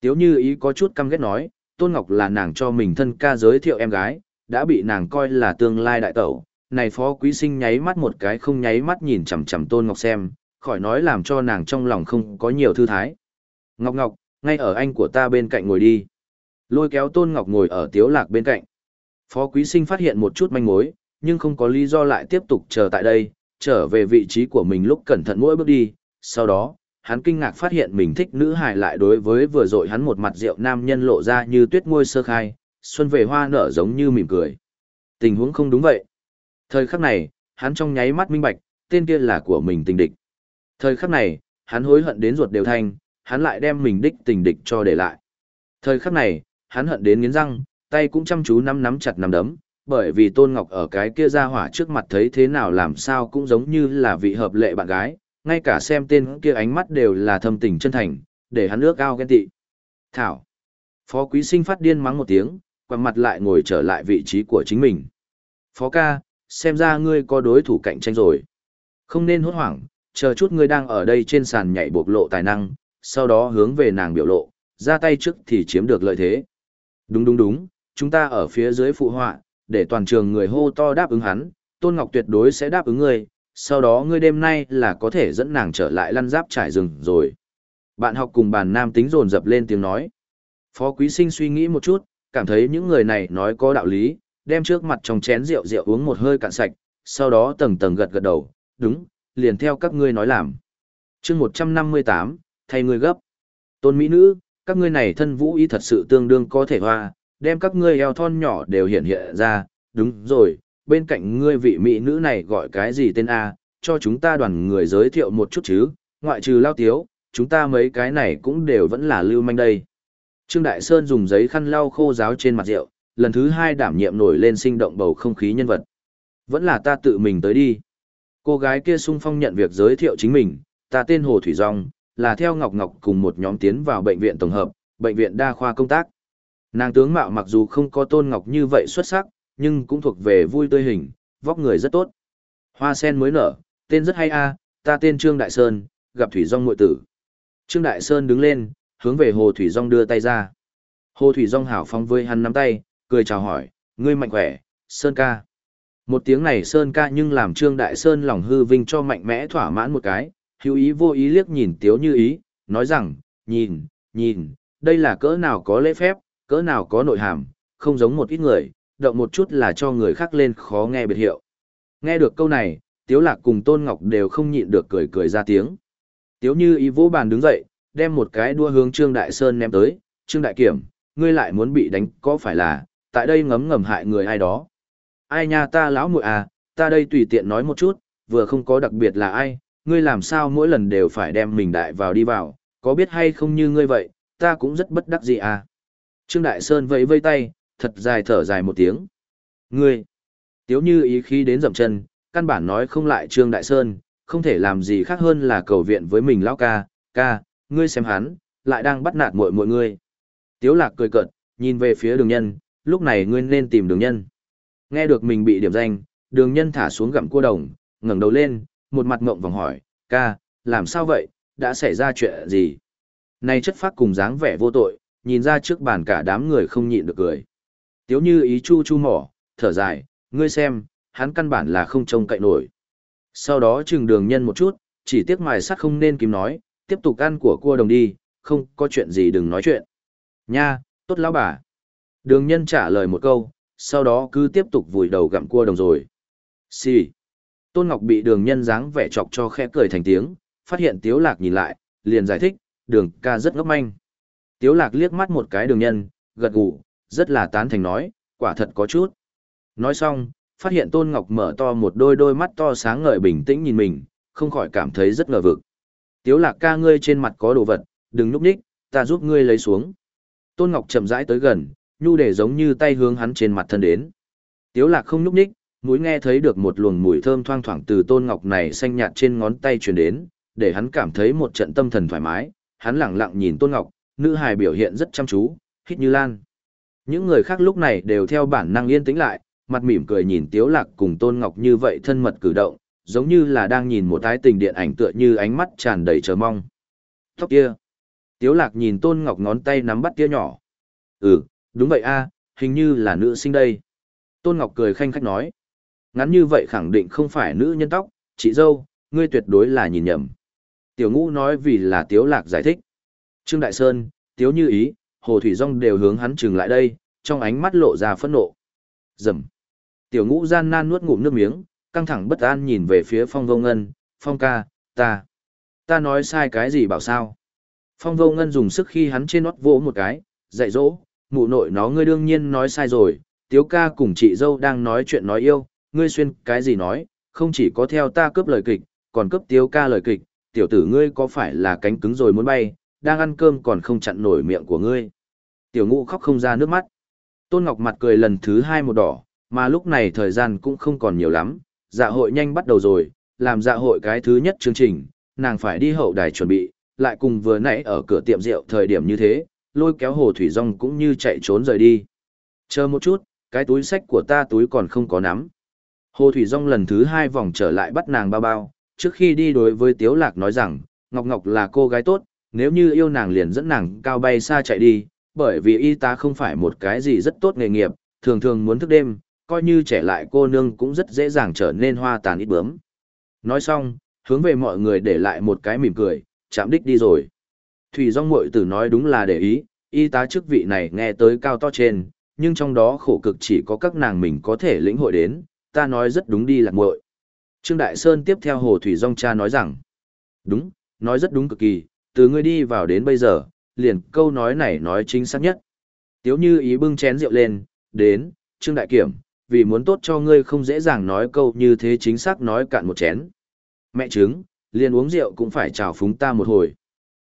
Tiếu như ý có chút căm ghét nói, Tôn Ngọc là nàng cho mình thân ca giới thiệu em gái, đã bị nàng coi là tương lai đại tẩu. Này phó quý sinh nháy mắt một cái không nháy mắt nhìn chằm chằm Tôn Ngọc xem, khỏi nói làm cho nàng trong lòng không có nhiều thư thái. Ngọc Ngọc, ngay ở anh của ta bên cạnh ngồi đi. Lôi kéo Tôn Ngọc ngồi ở tiếu lạc bên cạnh. Phó quý sinh phát hiện một chút manh mối, nhưng không có lý do lại tiếp tục chờ tại đây, trở về vị trí của mình lúc cẩn thận mỗi bước đi, sau đó, hắn kinh ngạc phát hiện mình thích nữ hài lại đối với vừa rồi hắn một mặt rượu nam nhân lộ ra như tuyết môi sơ khai, xuân về hoa nở giống như mỉm cười. Tình huống không đúng vậy. Thời khắc này, hắn trong nháy mắt minh bạch, tên kia là của mình tình địch. Thời khắc này, hắn hối hận đến ruột đều thanh, hắn lại đem mình đích tình địch cho để lại. Thời khắc này, hắn hận đến nghiến răng, tay cũng chăm chú nắm nắm chặt nắm đấm, bởi vì Tôn Ngọc ở cái kia ra hỏa trước mặt thấy thế nào làm sao cũng giống như là vị hợp lệ bạn gái, ngay cả xem tên kia ánh mắt đều là thâm tình chân thành, để hắn ước ao ghen tị. Thảo. Phó quý sinh phát điên mắng một tiếng, quằn mặt lại ngồi trở lại vị trí của chính mình. Phó ca, xem ra ngươi có đối thủ cạnh tranh rồi. Không nên hốt hoảng, chờ chút ngươi đang ở đây trên sàn nhảy bộc lộ tài năng, sau đó hướng về nàng biểu lộ, ra tay trước thì chiếm được lợi thế. Đúng đúng đúng, chúng ta ở phía dưới phụ họa, để toàn trường người hô to đáp ứng hắn, Tôn Ngọc tuyệt đối sẽ đáp ứng ngươi, sau đó ngươi đêm nay là có thể dẫn nàng trở lại lăn giáp trải rừng rồi. Bạn học cùng bàn nam tính rồn dập lên tiếng nói. Phó quý sinh suy nghĩ một chút, cảm thấy những người này nói có đạo lý, đem trước mặt trong chén rượu rượu uống một hơi cạn sạch, sau đó tầng tầng gật gật đầu, đúng, liền theo các ngươi nói làm. chương 158, thay ngươi gấp. Tôn Mỹ Nữ, các ngươi này thân vũ ý thật sự tương đương có thể hoa, đem các ngươi eo thon nhỏ đều hiện hiện ra, đúng rồi, bên cạnh ngươi vị Mỹ Nữ này gọi cái gì tên A, cho chúng ta đoàn người giới thiệu một chút chứ, ngoại trừ lao tiếu, chúng ta mấy cái này cũng đều vẫn là lưu manh đây. Trương Đại Sơn dùng giấy khăn lau khô ráo trên mặt rượu, lần thứ hai đảm nhiệm nổi lên sinh động bầu không khí nhân vật. Vẫn là ta tự mình tới đi. Cô gái kia sung phong nhận việc giới thiệu chính mình, ta tên Hồ Thủy Dòng, là theo Ngọc Ngọc cùng một nhóm tiến vào bệnh viện tổng hợp, bệnh viện đa khoa công tác. Nàng tướng mạo mặc dù không có Tôn Ngọc như vậy xuất sắc, nhưng cũng thuộc về vui tươi hình, vóc người rất tốt. Hoa sen mới nở, tên rất hay a, ta tên Trương Đại Sơn, gặp Thủy Dung muội tử. Trương Đại Sơn đứng lên, hướng về Hồ Thủy Dung đưa tay ra. Hồ Thủy Dung hảo phong với hắn nắm tay, cười chào hỏi, ngươi mạnh khỏe, Sơn ca. Một tiếng này Sơn ca nhưng làm Trương Đại Sơn lòng hư vinh cho mạnh mẽ thỏa mãn một cái, hữu ý vô ý liếc nhìn Tiếu Như Ý, nói rằng, nhìn, nhìn, đây là cỡ nào có lễ phép, cỡ nào có nội hàm, không giống một ít người, động một chút là cho người khác lên khó nghe biệt hiệu. Nghe được câu này, Tiếu Lạc cùng Tôn Ngọc đều không nhịn được cười cười ra tiếng. Tiếu Như Ý vỗ bàn đứng dậy, đem một cái đua hướng Trương Đại Sơn ném tới, Trương Đại Kiểm, ngươi lại muốn bị đánh có phải là, tại đây ngấm ngầm hại người ai đó. Ai nha ta lão muội à, ta đây tùy tiện nói một chút, vừa không có đặc biệt là ai, ngươi làm sao mỗi lần đều phải đem mình đại vào đi vào, có biết hay không như ngươi vậy, ta cũng rất bất đắc dĩ à. Trương Đại Sơn vẫy vây tay, thật dài thở dài một tiếng. Ngươi, tiếu như ý khí đến dậm chân, căn bản nói không lại Trương Đại Sơn, không thể làm gì khác hơn là cầu viện với mình lão ca, ca, ngươi xem hắn, lại đang bắt nạt muội muội ngươi. Tiếu lạc cười cợt, nhìn về phía đường nhân, lúc này ngươi nên tìm đường nhân. Nghe được mình bị điểm danh, đường nhân thả xuống gặm cua đồng, ngẩng đầu lên, một mặt ngộng vòng hỏi, ca, làm sao vậy, đã xảy ra chuyện gì? Này chất phát cùng dáng vẻ vô tội, nhìn ra trước bàn cả đám người không nhịn được cười. Tiếu như ý chu chu mỏ, thở dài, ngươi xem, hắn căn bản là không trông cậy nổi. Sau đó chừng đường nhân một chút, chỉ tiếc mài sắt không nên kìm nói, tiếp tục ăn của cua đồng đi, không có chuyện gì đừng nói chuyện. Nha, tốt lão bà. Đường nhân trả lời một câu, sau đó cứ tiếp tục vùi đầu gặm cua đồng rồi. Xì. Tôn Ngọc bị đường nhân dáng vẻ chọc cho khẽ cười thành tiếng, phát hiện Tiếu Lạc nhìn lại, liền giải thích, đường ca rất ngốc manh. Tiếu Lạc liếc mắt một cái đường nhân, gật gù, rất là tán thành nói, quả thật có chút. Nói xong, phát hiện Tôn Ngọc mở to một đôi đôi mắt to sáng ngời bình tĩnh nhìn mình, không khỏi cảm thấy rất ngờ vực. Tiếu Lạc ca ngươi trên mặt có đồ vật, đừng núp ních, ta giúp ngươi lấy xuống. Tôn Ngọc chậm rãi tới gần, nhu để giống như tay hướng hắn trên mặt thân đến. Tiếu lạc không núp ních, mũi nghe thấy được một luồng mùi thơm thoang thoảng từ tôn ngọc này xanh nhạt trên ngón tay truyền đến, để hắn cảm thấy một trận tâm thần thoải mái, hắn lặng lặng nhìn tôn ngọc, nữ hài biểu hiện rất chăm chú, hít như lan. Những người khác lúc này đều theo bản năng yên tĩnh lại, mặt mỉm cười nhìn tiếu lạc cùng tôn ngọc như vậy thân mật cử động, giống như là đang nhìn một tái tình điện ảnh tựa như ánh mắt tràn đầy chờ mong. Tóc kia. Tiếu lạc nhìn tôn ngọc ngón tay nắm bắt tia nhỏ. Ừ, đúng vậy a hình như là nữ sinh đây tôn ngọc cười khanh khách nói ngắn như vậy khẳng định không phải nữ nhân tóc chị dâu ngươi tuyệt đối là nhìn nhầm. Tiểu ngũ nói vì là tiếu lạc giải thích. Trương đại sơn tiếu như ý hồ thủy dong đều hướng hắn chừng lại đây trong ánh mắt lộ ra phẫn nộ. Dầm. Tiểu ngũ gian nan nuốt ngụm nước miếng căng thẳng bất an nhìn về phía phong vô ngân phong ca ta ta nói sai cái gì bảo sao? Phong vô ngân dùng sức khi hắn trên nót vỗ một cái dạy dỗ mụ nội nó ngươi đương nhiên nói sai rồi, tiếu ca cùng chị dâu đang nói chuyện nói yêu, ngươi xuyên cái gì nói, không chỉ có theo ta cướp lời kịch, còn cướp tiếu ca lời kịch, tiểu tử ngươi có phải là cánh cứng rồi muốn bay, đang ăn cơm còn không chặn nổi miệng của ngươi. Tiểu ngũ khóc không ra nước mắt. Tôn Ngọc mặt cười lần thứ hai một đỏ, mà lúc này thời gian cũng không còn nhiều lắm, dạ hội nhanh bắt đầu rồi, làm dạ hội cái thứ nhất chương trình, nàng phải đi hậu đài chuẩn bị, lại cùng vừa nãy ở cửa tiệm rượu thời điểm như thế, lôi kéo hồ thủy rong cũng như chạy trốn rời đi. Chờ một chút, cái túi sách của ta túi còn không có nắm. Hồ thủy Dung lần thứ hai vòng trở lại bắt nàng bao bao, trước khi đi đối với Tiếu Lạc nói rằng, Ngọc Ngọc là cô gái tốt, nếu như yêu nàng liền dẫn nàng cao bay xa chạy đi, bởi vì y tá không phải một cái gì rất tốt nghề nghiệp, thường thường muốn thức đêm, coi như trẻ lại cô nương cũng rất dễ dàng trở nên hoa tàn ít bướm. Nói xong, hướng về mọi người để lại một cái mỉm cười, chạm đích đi rồi. Thủy Dung muội Tử nói đúng là để ý, y tá chức vị này nghe tới cao to trên, nhưng trong đó khổ cực chỉ có các nàng mình có thể lĩnh hội đến, ta nói rất đúng đi lạc muội. Trương Đại Sơn tiếp theo Hồ Thủy Dung cha nói rằng, đúng, nói rất đúng cực kỳ, từ ngươi đi vào đến bây giờ, liền câu nói này nói chính xác nhất. Tiếu như ý bưng chén rượu lên, đến, Trương Đại Kiểm, vì muốn tốt cho ngươi không dễ dàng nói câu như thế chính xác nói cạn một chén. Mẹ trứng, liền uống rượu cũng phải chào phúng ta một hồi.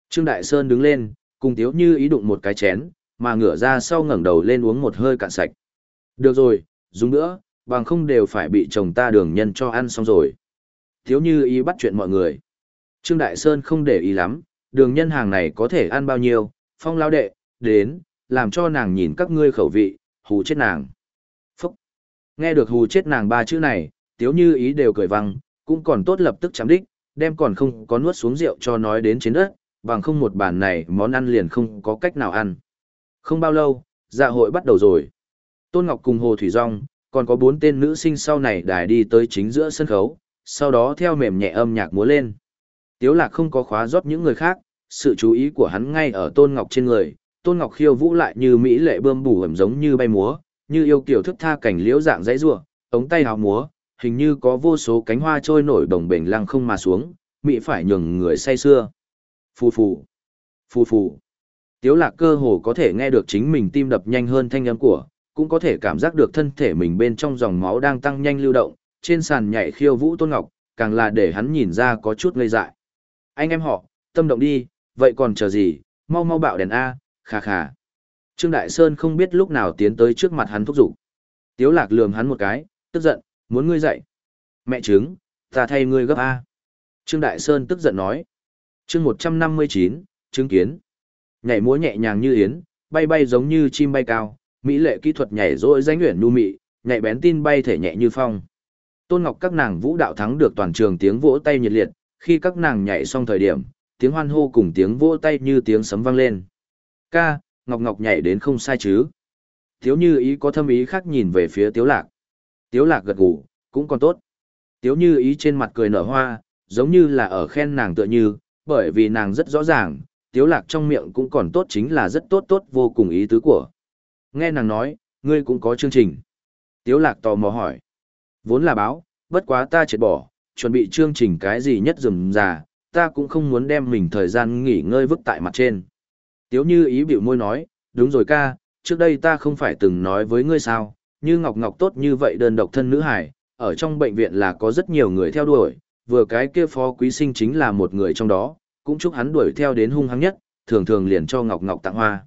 Trương Đại Sơn đứng lên, cùng Tiếu như ý đụng một cái chén, mà ngửa ra sau ngẩng đầu lên uống một hơi cạn sạch. Được rồi, dùng nữa, bằng không đều phải bị chồng ta đường nhân cho ăn xong rồi. thiếu như ý bắt chuyện mọi người. Trương Đại Sơn không để ý lắm, đường nhân hàng này có thể ăn bao nhiêu, phong lao đệ, đến, làm cho nàng nhìn các ngươi khẩu vị, hù chết nàng. Phúc! Nghe được hù chết nàng ba chữ này, tiếu như ý đều cười văng, cũng còn tốt lập tức chấm đích, đem còn không có nuốt xuống rượu cho nói đến trên đất, bằng không một bàn này món ăn liền không có cách nào ăn. Không bao lâu, dạ hội bắt đầu rồi. Tôn Ngọc cùng Hồ Thủy Dung, còn có bốn tên nữ sinh sau này đài đi tới chính giữa sân khấu, sau đó theo mềm nhẹ âm nhạc múa lên. Tiếu lạc không có khóa rót những người khác, sự chú ý của hắn ngay ở Tôn Ngọc trên người, Tôn Ngọc khiêu vũ lại như mỹ lệ bơm bù ẩm giống như bay múa, như yêu kiểu thức tha cảnh liễu dạng dãy rùa, ống tay hào múa, hình như có vô số cánh hoa trôi nổi đồng bền lăng không mà xuống, mỹ phải nhường người say xưa. Phù phù, phù phù. Tiếu lạc cơ hồ có thể nghe được chính mình tim đập nhanh hơn thanh âm của, cũng có thể cảm giác được thân thể mình bên trong dòng máu đang tăng nhanh lưu động, trên sàn nhảy khiêu vũ Tôn Ngọc, càng là để hắn nhìn ra có chút ngây dại. Anh em họ, tâm động đi, vậy còn chờ gì, mau mau bạo đèn A, khà khà. Trương Đại Sơn không biết lúc nào tiến tới trước mặt hắn thúc giục. Tiếu lạc lườm hắn một cái, tức giận, muốn ngươi dậy. Mẹ trứng, ta thay ngươi gấp A. Trương Đại Sơn tức giận nói. Trương 159, chứng kiến. Nhảy múa nhẹ nhàng như yến, bay bay giống như chim bay cao, mỹ lệ kỹ thuật nhảy rỗi danh luyện nu mị, nhạy bén tin bay thể nhẹ như phong. Tôn Ngọc các nàng vũ đạo thắng được toàn trường tiếng vỗ tay nhiệt liệt, khi các nàng nhảy xong thời điểm, tiếng hoan hô cùng tiếng vỗ tay như tiếng sấm vang lên. Ca, Ngọc Ngọc nhảy đến không sai chứ. Tiếu như ý có thâm ý khác nhìn về phía Tiếu Lạc. Tiếu Lạc gật gù, cũng còn tốt. Tiếu như ý trên mặt cười nở hoa, giống như là ở khen nàng tựa như, bởi vì nàng rất rõ ràng, Tiếu Lạc trong miệng cũng còn tốt chính là rất tốt tốt vô cùng ý tứ của. Nghe nàng nói, ngươi cũng có chương trình. Tiếu Lạc tò mò hỏi. Vốn là báo, bất quá ta triệt bỏ, chuẩn bị chương trình cái gì nhất dùm già, ta cũng không muốn đem mình thời gian nghỉ ngơi vứt tại mặt trên. Tiếu như ý biểu môi nói, đúng rồi ca, trước đây ta không phải từng nói với ngươi sao, như Ngọc Ngọc tốt như vậy đơn độc thân nữ hải, ở trong bệnh viện là có rất nhiều người theo đuổi, vừa cái kia phó quý sinh chính là một người trong đó, cũng chúc hắn đuổi theo đến hung hăng nhất, thường thường liền cho Ngọc Ngọc tặng hoa.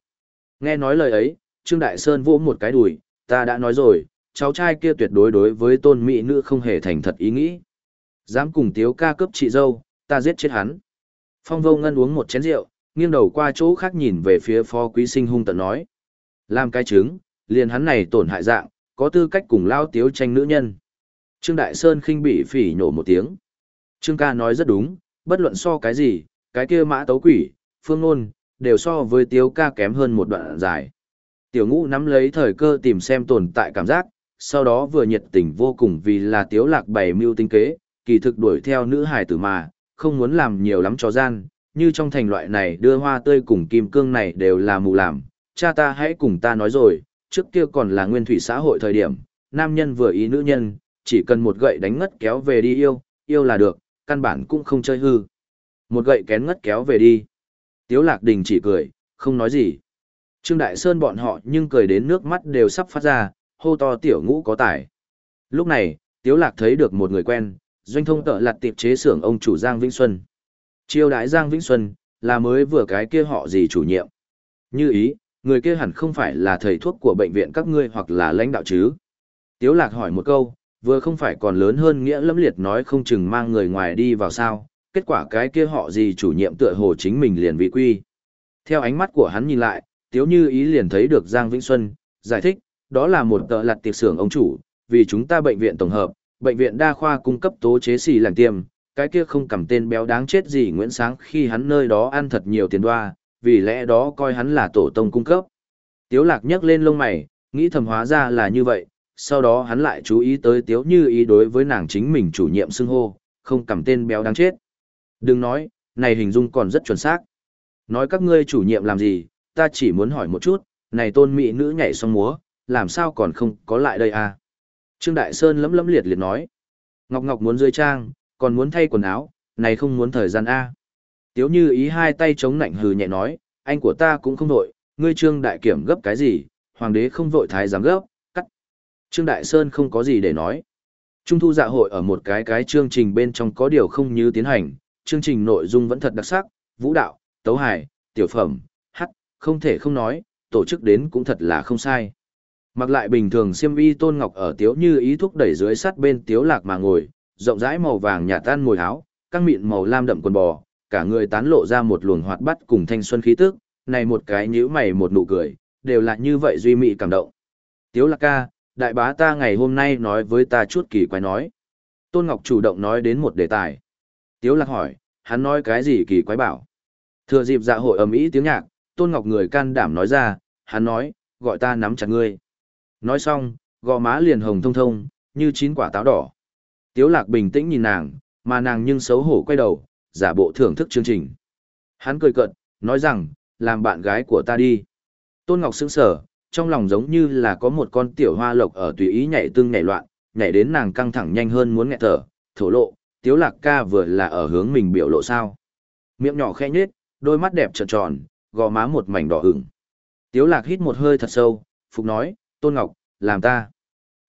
Nghe nói lời ấy, Trương Đại Sơn vỗ một cái đùi, ta đã nói rồi, cháu trai kia tuyệt đối đối với tôn mỹ nữ không hề thành thật ý nghĩ. Dám cùng tiếu ca cướp chị dâu, ta giết chết hắn. Phong vô ngân uống một chén rượu, nghiêng đầu qua chỗ khác nhìn về phía phó quý sinh hung tận nói. Làm cái chứng, liền hắn này tổn hại dạng, có tư cách cùng lao tiếu tranh nữ nhân. Trương Đại Sơn khinh bị phỉ nhổ một tiếng. Trương ca nói rất đúng, bất luận so cái gì, cái kia mã tấu quỷ, phương ngôn, đều so với tiếu ca kém hơn một đoạn dài. Tiểu ngũ nắm lấy thời cơ tìm xem tồn tại cảm giác, sau đó vừa nhiệt tình vô cùng vì là tiếu lạc bày mưu tinh kế, kỳ thực đuổi theo nữ hài tử mà, không muốn làm nhiều lắm cho gian, như trong thành loại này đưa hoa tươi cùng kim cương này đều là mù làm, cha ta hãy cùng ta nói rồi, trước kia còn là nguyên thủy xã hội thời điểm, nam nhân vừa ý nữ nhân, chỉ cần một gậy đánh ngất kéo về đi yêu, yêu là được, căn bản cũng không chơi hư. Một gậy kén ngất kéo về đi. Tiếu lạc đình chỉ cười, không nói gì. Trương Đại Sơn bọn họ nhưng cười đến nước mắt đều sắp phát ra, hô to tiểu ngũ có tài. Lúc này, Tiếu Lạc thấy được một người quen, doanh thông tợ lặt tiệp chế xưởng ông chủ Giang Vĩnh Xuân. Chiêu đãi Giang Vĩnh Xuân, là mới vừa cái kia họ gì chủ nhiệm. Như ý, người kia hẳn không phải là thầy thuốc của bệnh viện các ngươi hoặc là lãnh đạo chứ. Tiếu Lạc hỏi một câu, vừa không phải còn lớn hơn nghĩa lâm liệt nói không chừng mang người ngoài đi vào sao, kết quả cái kia họ gì chủ nhiệm tựa hồ chính mình liền vị quy. Theo ánh mắt của hắn nhìn lại, Tiếu Như ý liền thấy được Giang Vĩnh Xuân, giải thích, đó là một tờ lặt tiệc xưởng ông chủ, vì chúng ta bệnh viện tổng hợp, bệnh viện đa khoa cung cấp tố chế xì làng tiêm, cái kia không cầm tên béo đáng chết gì Nguyễn Sáng khi hắn nơi đó ăn thật nhiều tiền đoa, vì lẽ đó coi hắn là tổ tông cung cấp. Tiếu lạc nhấc lên lông mày, nghĩ thầm hóa ra là như vậy, sau đó hắn lại chú ý tới Tiếu Như ý đối với nàng chính mình chủ nhiệm xưng hô, không cầm tên béo đáng chết. Đừng nói, này hình dung còn rất chuẩn xác. Nói các ngươi chủ nhiệm làm gì, ta chỉ muốn hỏi một chút, này tôn mỹ nữ nhảy xong múa, làm sao còn không có lại đây à? Trương Đại Sơn lấm lấm liệt liệt nói. Ngọc Ngọc muốn rơi trang, còn muốn thay quần áo, này không muốn thời gian A. Tiếu như ý hai tay chống nạnh hừ nhẹ nói, anh của ta cũng không vội, ngươi Trương Đại Kiểm gấp cái gì, hoàng đế không vội thái giám gấp, cắt. Trương Đại Sơn không có gì để nói. Trung thu dạ hội ở một cái cái chương trình bên trong có điều không như tiến hành, chương trình nội dung vẫn thật đặc sắc, vũ đạo, tấu hài, tiểu phẩm, không thể không nói, tổ chức đến cũng thật là không sai. Mặc lại bình thường xiêm y tôn ngọc ở tiếu như ý thúc đẩy dưới sắt bên tiếu lạc mà ngồi, rộng rãi màu vàng nhà tan ngồi áo, căng mịn màu lam đậm quần bò, cả người tán lộ ra một luồng hoạt bát cùng thanh xuân khí tức, này một cái nhíu mày một nụ cười, đều là như vậy duy mị cảm động. Tiếu lạc ca, đại bá ta ngày hôm nay nói với ta chút kỳ quái nói. Tôn Ngọc chủ động nói đến một đề tài. Tiếu lạc hỏi, hắn nói cái gì kỳ quái bảo. Thừa dịp dạ hội ầm ĩ tiếng nhạc, Tôn Ngọc người can đảm nói ra, hắn nói, gọi ta nắm chặt ngươi. Nói xong, gò má liền hồng thông thông, như chín quả táo đỏ. Tiếu lạc bình tĩnh nhìn nàng, mà nàng nhưng xấu hổ quay đầu, giả bộ thưởng thức chương trình. Hắn cười cợt, nói rằng, làm bạn gái của ta đi. Tôn Ngọc sững sờ, trong lòng giống như là có một con tiểu hoa lộc ở tùy ý nhảy tương nhảy loạn, nhảy đến nàng căng thẳng nhanh hơn muốn nghẹt thở, thổ lộ, tiếu lạc ca vừa là ở hướng mình biểu lộ sao. Miệng nhỏ khẽ nhếch, đôi mắt đẹp tròn tròn, gò má một mảnh đỏ ửng. Tiếu lạc hít một hơi thật sâu, phục nói, Tôn Ngọc, làm ta.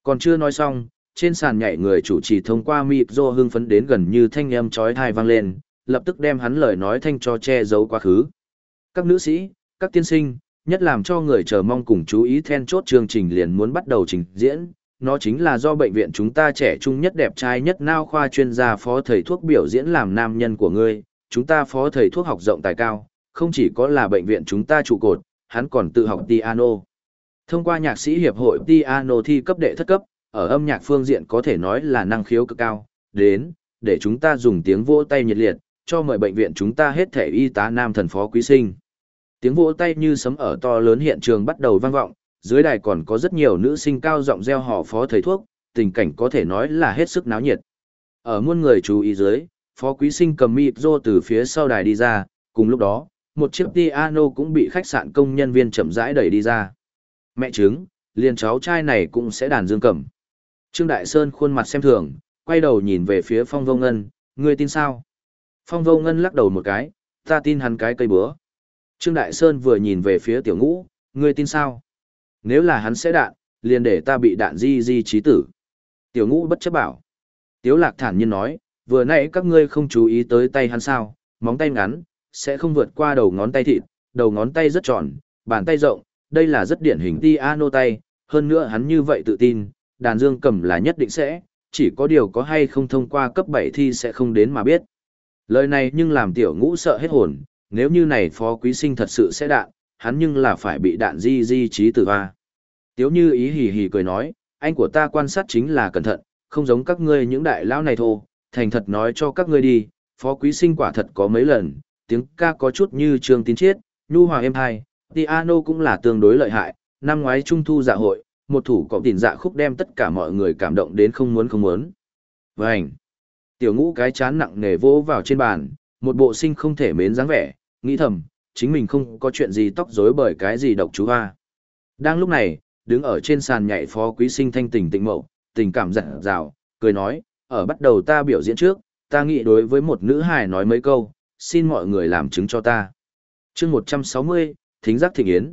Còn chưa nói xong, trên sàn nhảy người chủ trì thông qua mịp rô hưng phấn đến gần như thanh âm chói tai vang lên, lập tức đem hắn lời nói thanh cho che giấu quá khứ. Các nữ sĩ, các tiên sinh, nhất làm cho người chờ mong cùng chú ý then chốt chương trình liền muốn bắt đầu trình diễn. Nó chính là do bệnh viện chúng ta trẻ trung nhất đẹp trai nhất nao khoa chuyên gia phó thầy thuốc biểu diễn làm nam nhân của ngươi. Chúng ta phó thầy thuốc học rộng tài cao, không chỉ có là bệnh viện chúng ta trụ cột, hắn còn tự học piano. Thông qua nhạc sĩ hiệp hội piano thi cấp đệ thất cấp, ở âm nhạc phương diện có thể nói là năng khiếu cực cao, đến, để chúng ta dùng tiếng vỗ tay nhiệt liệt, cho mời bệnh viện chúng ta hết thể y tá nam thần phó quý sinh. Tiếng vỗ tay như sấm ở to lớn hiện trường bắt đầu vang vọng, dưới đài còn có rất nhiều nữ sinh cao giọng reo hò phó thầy thuốc, tình cảnh có thể nói là hết sức náo nhiệt. Ở muôn người chú ý dưới, phó quý sinh cầm mịp rô từ phía sau đài đi ra, cùng lúc đó, một chiếc piano cũng bị khách sạn công nhân viên chậm rãi đẩy đi ra. Mẹ chứng, liền cháu trai này cũng sẽ đàn dương cầm. Trương Đại Sơn khuôn mặt xem thường, quay đầu nhìn về phía Phong Vô Ngân, ngươi tin sao? Phong Vô Ngân lắc đầu một cái, ta tin hắn cái cây búa. Trương Đại Sơn vừa nhìn về phía tiểu ngũ, ngươi tin sao? Nếu là hắn sẽ đạn, liền để ta bị đạn di di trí tử. Tiểu ngũ bất chấp bảo. Tiếu lạc thản nhiên nói, vừa nãy các ngươi không chú ý tới tay hắn sao, móng tay ngắn, sẽ không vượt qua đầu ngón tay thịt, đầu ngón tay rất tròn, bàn tay rộng, đây là rất điển hình piano tay, hơn nữa hắn như vậy tự tin, đàn dương cầm là nhất định sẽ, chỉ có điều có hay không thông qua cấp 7 thi sẽ không đến mà biết. Lời này nhưng làm tiểu ngũ sợ hết hồn, nếu như này phó quý sinh thật sự sẽ đạn, hắn nhưng là phải bị đạn di di trí tử hoa. Tiếu như ý hì hì cười nói, anh của ta quan sát chính là cẩn thận, không giống các ngươi những đại lão này thô, thành thật nói cho các ngươi đi, phó quý sinh quả thật có mấy lần, tiếng ca có chút như trường tín chiết, nhu hòa êm hai, piano cũng là tương đối lợi hại, năm ngoái trung thu dạ hội, một thủ cọng tiền dạ khúc đem tất cả mọi người cảm động đến không muốn không muốn. Vânh! Tiểu ngũ cái chán nặng nề vỗ vào trên bàn, một bộ sinh không thể mến dáng vẻ, nghĩ thầm, chính mình không có chuyện gì tóc rối bởi cái gì độc chú hoa. Đang lúc này, đứng ở trên sàn nhảy phó quý sinh thanh tình tịnh mậu, tình cảm dặn dào, cười nói, ở bắt đầu ta biểu diễn trước, ta nghĩ đối với một nữ hài nói mấy câu, xin mọi người làm chứng cho ta. chương 160, Thính giác thịnh yến.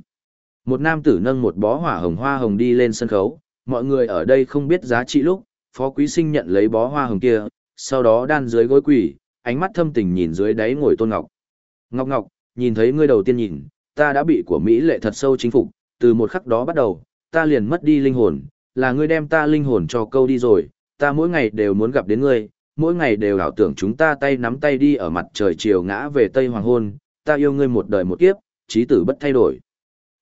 Một nam tử nâng một bó hỏa hồng hoa hồng đi lên sân khấu, mọi người ở đây không biết giá trị lúc, phó quý sinh nhận lấy bó hoa hồng kia, sau đó đan dưới gối quỷ, ánh mắt thâm tình nhìn dưới đáy ngồi tôn ngọc. Ngọc Ngọc, nhìn thấy ngươi đầu tiên nhìn, ta đã bị của Mỹ lệ thật sâu chính phục, từ một khắc đó bắt đầu, ta liền mất đi linh hồn, là ngươi đem ta linh hồn cho câu đi rồi, ta mỗi ngày đều muốn gặp đến ngươi, mỗi ngày đều ảo tưởng chúng ta tay nắm tay đi ở mặt trời chiều ngã về tây hoàng hôn, ta yêu ngươi một đời một kiếp, trí tử bất thay đổi.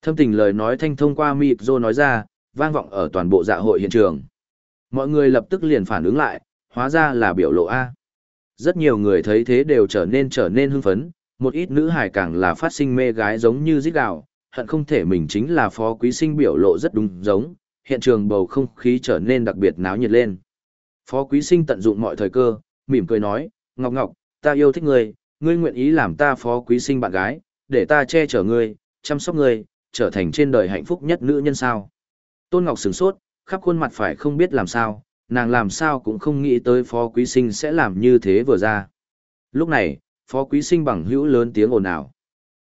Thâm tình lời nói thanh thông qua mịp rô nói ra, vang vọng ở toàn bộ dạ hội hiện trường. Mọi người lập tức liền phản ứng lại, hóa ra là biểu lộ A. Rất nhiều người thấy thế đều trở nên trở nên hưng phấn, một ít nữ hài càng là phát sinh mê gái giống như giết gạo, hận không thể mình chính là phó quý sinh biểu lộ rất đúng giống, hiện trường bầu không khí trở nên đặc biệt náo nhiệt lên. Phó quý sinh tận dụng mọi thời cơ, mỉm cười nói, Ngọc Ngọc, ta yêu thích ngươi, ngươi nguyện ý làm ta phó quý sinh bạn gái, để ta che chở ngươi, chăm sóc ngươi, trở thành trên đời hạnh phúc nhất nữ nhân sao. Tôn Ngọc sửng sốt, khắp khuôn mặt phải không biết làm sao, nàng làm sao cũng không nghĩ tới phó quý sinh sẽ làm như thế vừa ra. Lúc này, phó quý sinh bằng hữu lớn tiếng ồn ào.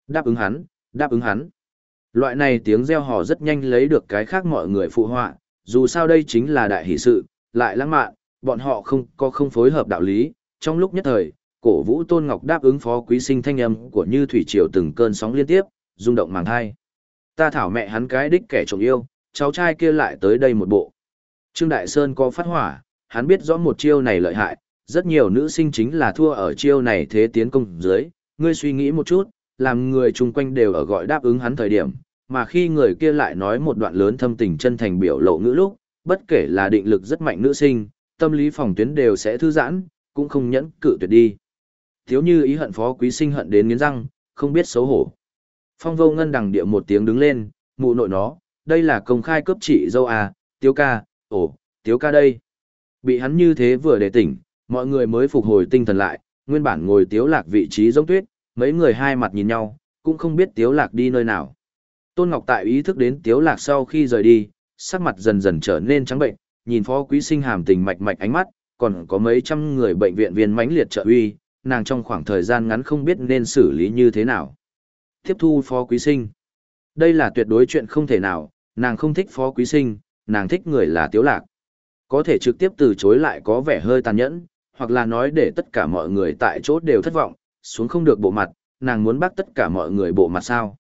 Đáp ứng hắn, đáp ứng hắn. Loại này tiếng reo hò rất nhanh lấy được cái khác mọi người phụ họa, dù sao đây chính là đại hỷ sự, lại lãng mạn, bọn họ không có không phối hợp đạo lý. Trong lúc nhất thời, cổ vũ Tôn Ngọc đáp ứng phó quý sinh thanh âm của như thủy triều từng cơn sóng liên tiếp, rung động màng thai. Ta thảo mẹ hắn cái đích kẻ trộm yêu, cháu trai kia lại tới đây một bộ. Trương Đại Sơn có phát hỏa, hắn biết rõ một chiêu này lợi hại, rất nhiều nữ sinh chính là thua ở chiêu này thế tiến công dưới, ngươi suy nghĩ một chút, làm người chung quanh đều ở gọi đáp ứng hắn thời điểm, mà khi người kia lại nói một đoạn lớn thâm tình chân thành biểu lộ ngữ lúc, bất kể là định lực rất mạnh nữ sinh, tâm lý phòng tuyến đều sẽ thư giãn, cũng không nhẫn cự tuyệt đi. Thiếu như ý hận phó quý sinh hận đến nghiến răng, không biết xấu hổ. Phong vô ngân đằng địa một tiếng đứng lên, mụ nội nó, đây là công khai cấp trị dâu à, tiếu ca, ồ, tiếu ca đây. Bị hắn như thế vừa để tỉnh, mọi người mới phục hồi tinh thần lại, nguyên bản ngồi tiếu lạc vị trí giống tuyết, mấy người hai mặt nhìn nhau, cũng không biết tiếu lạc đi nơi nào. Tôn Ngọc Tại ý thức đến tiếu lạc sau khi rời đi, sắc mặt dần dần trở nên trắng bệnh, nhìn phó quý sinh hàm tình mạch mạch ánh mắt, còn có mấy trăm người bệnh viện viên mãnh liệt trợ uy, nàng trong khoảng thời gian ngắn không biết nên xử lý như thế nào. Tiếp thu phó quý sinh. Đây là tuyệt đối chuyện không thể nào, nàng không thích phó quý sinh, nàng thích người là tiếu lạc. Có thể trực tiếp từ chối lại có vẻ hơi tàn nhẫn, hoặc là nói để tất cả mọi người tại chỗ đều thất vọng, xuống không được bộ mặt, nàng muốn bắt tất cả mọi người bộ mặt sao.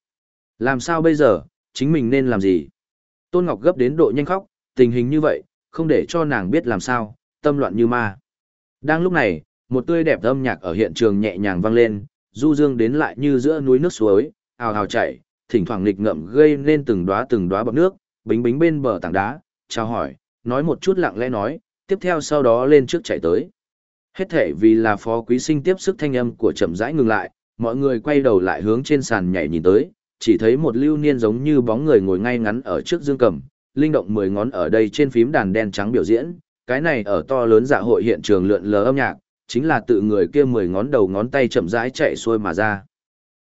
Làm sao bây giờ, chính mình nên làm gì? Tôn Ngọc gấp đến độ nhanh khóc, tình hình như vậy, không để cho nàng biết làm sao, tâm loạn như ma. Đang lúc này, một tươi đẹp âm nhạc ở hiện trường nhẹ nhàng vang lên, du dương đến lại như giữa núi nước suối, ào ào chảy, thỉnh thoảng nghịch ngậm gây nên từng đóa từng đóa bọt nước, bính bính bên bờ tảng đá, chào hỏi, nói một chút lặng lẽ nói, tiếp theo sau đó lên trước chạy tới. Hết thể vì là phó quý sinh tiếp sức thanh âm của chậm rãi ngừng lại, mọi người quay đầu lại hướng trên sàn nhảy nhìn tới, chỉ thấy một lưu niên giống như bóng người ngồi ngay ngắn ở trước dương cầm, linh động mười ngón ở đây trên phím đàn đen trắng biểu diễn, cái này ở to lớn dạ hội hiện trường lượn lờ âm nhạc, chính là tự người kia mười ngón đầu ngón tay chậm rãi chạy xuôi mà ra.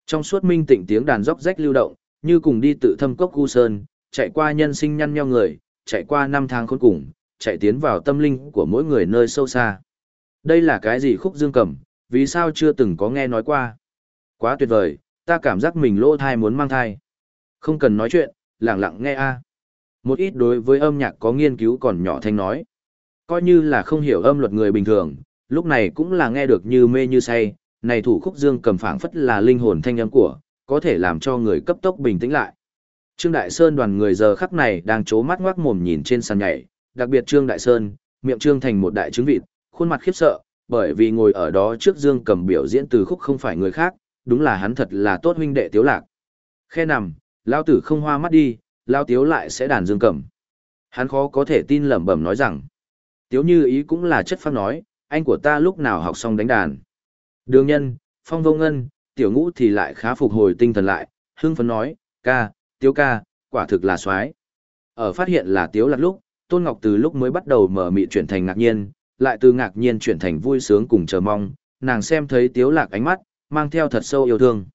Trong suốt minh tịnh tiếng đàn róc rách lưu động, như cùng đi tự thâm cốc gu sơn, chạy qua nhân sinh nhăn nheo người, chạy qua năm tháng khốn cùng, chạy tiến vào tâm linh của mỗi người nơi sâu xa. Đây là cái gì khúc dương cầm, vì sao chưa từng có nghe nói qua? Quá tuyệt vời, ta cảm giác mình lỗ thai muốn mang thai. Không cần nói chuyện, lặng lặng nghe a. Một ít đối với âm nhạc có nghiên cứu còn nhỏ thanh nói. Coi như là không hiểu âm luật người bình thường, lúc này cũng là nghe được như mê như say, này thủ khúc dương cầm phảng phất là linh hồn thanh âm của, có thể làm cho người cấp tốc bình tĩnh lại. Trương Đại Sơn đoàn người giờ khắc này đang chố mắt ngoác mồm nhìn trên sàn nhảy, đặc biệt Trương Đại Sơn, miệng trương thành một đại trứng vịt, khuôn mặt khiếp sợ, bởi vì ngồi ở đó trước Dương cầm biểu diễn từ khúc không phải người khác, đúng là hắn thật là tốt huynh đệ tiếu lạc. Khe nằm, lao tử không hoa mắt đi, lao tiếu lại sẽ đàn Dương cầm. Hắn khó có thể tin lẩm bẩm nói rằng, tiếu như ý cũng là chất phác nói, anh của ta lúc nào học xong đánh đàn. Đường nhân, phong vô ngân, tiểu ngũ thì lại khá phục hồi tinh thần lại, hưng phấn nói, ca, tiếu ca, quả thực là xoái. Ở phát hiện là tiếu lặt lúc, Tôn Ngọc từ lúc mới bắt đầu mở mị chuyển thành ngạc nhiên, lại từ ngạc nhiên chuyển thành vui sướng cùng chờ mong, nàng xem thấy tiếu lạc ánh mắt, mang theo thật sâu yêu thương.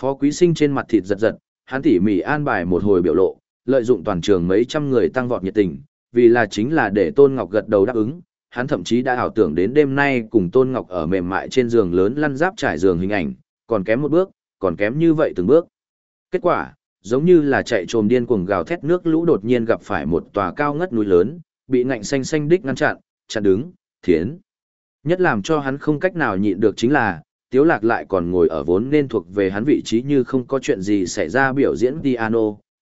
Phó quý sinh trên mặt thịt giật giật, hắn tỉ mỉ an bài một hồi biểu lộ, lợi dụng toàn trường mấy trăm người tăng vọt nhiệt tình, vì là chính là để Tôn Ngọc gật đầu đáp ứng, hắn thậm chí đã ảo tưởng đến đêm nay cùng Tôn Ngọc ở mềm mại trên giường lớn lăn giáp trải giường hình ảnh, còn kém một bước, còn kém như vậy từng bước. Kết quả, giống như là chạy trồm điên cuồng gào thét nước lũ đột nhiên gặp phải một tòa cao ngất núi lớn, bị ngạnh xanh xanh đích ngăn chặn, chặn đứng, thiến. Nhất làm cho hắn không cách nào nhịn được chính là, Tiếu Lạc lại còn ngồi ở vốn nên thuộc về hắn vị trí như không có chuyện gì xảy ra biểu diễn piano,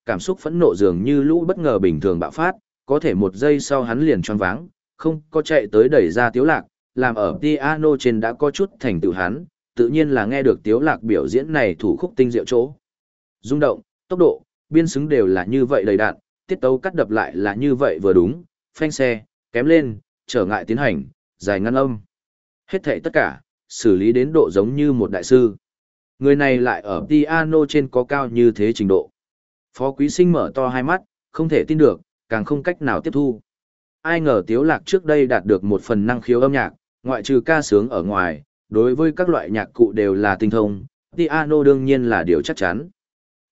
cảm xúc phẫn nộ dường như lũ bất ngờ bình thường bạo phát, có thể một giây sau hắn liền choáng váng, không có chạy tới đẩy ra Tiếu Lạc, làm ở piano trên đã có chút thành tựu hắn, tự nhiên là nghe được Tiếu Lạc biểu diễn này thủ khúc tinh diệu chỗ. Rung động, tốc độ, biên xứng đều là như vậy đầy đạn, tiết tấu cắt đập lại là như vậy vừa đúng, phanh xe, kém lên, trở ngại tiến hành, dài ngăn âm. Hết thảy tất cả, xử lý đến độ giống như một đại sư. Người này lại ở piano trên có cao như thế trình độ. Phó quý sinh mở to hai mắt, không thể tin được, càng không cách nào tiếp thu. Ai ngờ tiếu lạc trước đây đạt được một phần năng khiếu âm nhạc, ngoại trừ ca sướng ở ngoài, đối với các loại nhạc cụ đều là tinh thông, piano đương nhiên là điều chắc chắn.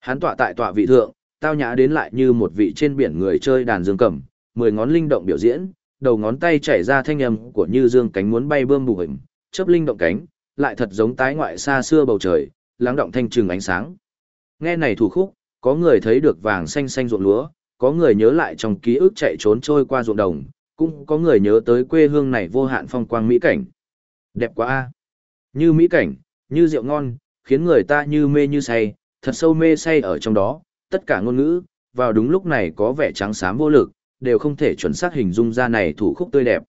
Hắn tọa tại tọa vị thượng, tao nhã đến lại như một vị trên biển người chơi đàn dương cầm, mười ngón linh động biểu diễn, đầu ngón tay chảy ra thanh âm của như dương cánh muốn bay bươm bù hình, chớp linh động cánh, lại thật giống tái ngoại xa xưa bầu trời, lắng động thanh trừng ánh sáng. Nghe này thủ khúc, có người thấy được vàng xanh xanh ruộng lúa, có người nhớ lại trong ký ức chạy trốn trôi qua ruộng đồng, cũng có người nhớ tới quê hương này vô hạn phong quang mỹ cảnh. Đẹp quá a. Như mỹ cảnh, như rượu ngon, khiến người ta như mê như say, thật sâu mê say ở trong đó, tất cả ngôn ngữ, vào đúng lúc này có vẻ trắng xám vô lực, đều không thể chuẩn xác hình dung ra này thủ khúc tươi đẹp.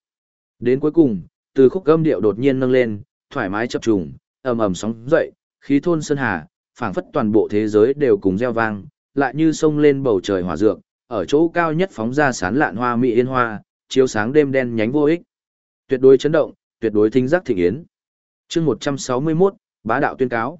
Đến cuối cùng, từ khúc âm điệu đột nhiên nâng lên, thoải mái chập trùng, ầm ầm sóng dậy, khí thôn sơn hà, phảng phất toàn bộ thế giới đều cùng reo vang, lại như sông lên bầu trời hỏa dược, ở chỗ cao nhất phóng ra sán lạn hoa mỹ yên hoa, chiếu sáng đêm đen nhánh vô ích. Tuyệt đối chấn động, tuyệt đối thính giác thịnh yến. Chương 161, bá đạo tuyên cáo.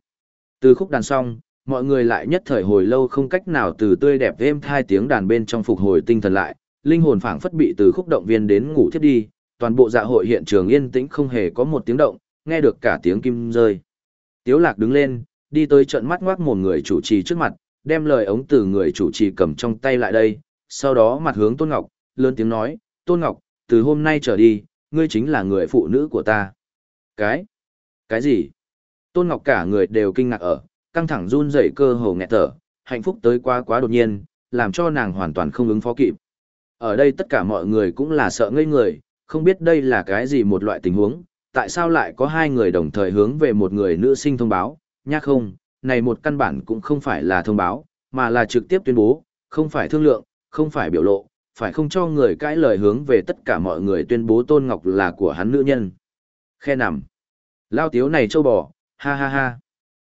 Từ khúc đàn xong, mọi người lại nhất thời hồi lâu không cách nào từ tươi đẹp êm thai tiếng đàn bên trong phục hồi tinh thần lại, linh hồn phảng phất bị từ khúc động viên đến ngủ thiết đi, toàn bộ dạ hội hiện trường yên tĩnh không hề có một tiếng động, nghe được cả tiếng kim rơi. Tiếu lạc đứng lên, đi tới trận mắt ngoác một người chủ trì trước mặt, đem lời ống từ người chủ trì cầm trong tay lại đây, sau đó mặt hướng Tôn Ngọc, lớn tiếng nói, Tôn Ngọc, từ hôm nay trở đi, ngươi chính là người phụ nữ của ta. Cái? Cái gì? Tôn Ngọc cả người đều kinh ngạc ở, căng thẳng run rẩy cơ hồ nghẹt thở, hạnh phúc tới quá quá đột nhiên, làm cho nàng hoàn toàn không ứng phó kịp. Ở đây tất cả mọi người cũng là sợ ngây người, không biết đây là cái gì một loại tình huống, tại sao lại có hai người đồng thời hướng về một người nữ sinh thông báo, nhắc không, này một căn bản cũng không phải là thông báo, mà là trực tiếp tuyên bố, không phải thương lượng, không phải biểu lộ, phải không cho người cãi lời hướng về tất cả mọi người tuyên bố Tôn Ngọc là của hắn nữ nhân. Khe nằm. Lao tiếu này châu bò, ha ha ha.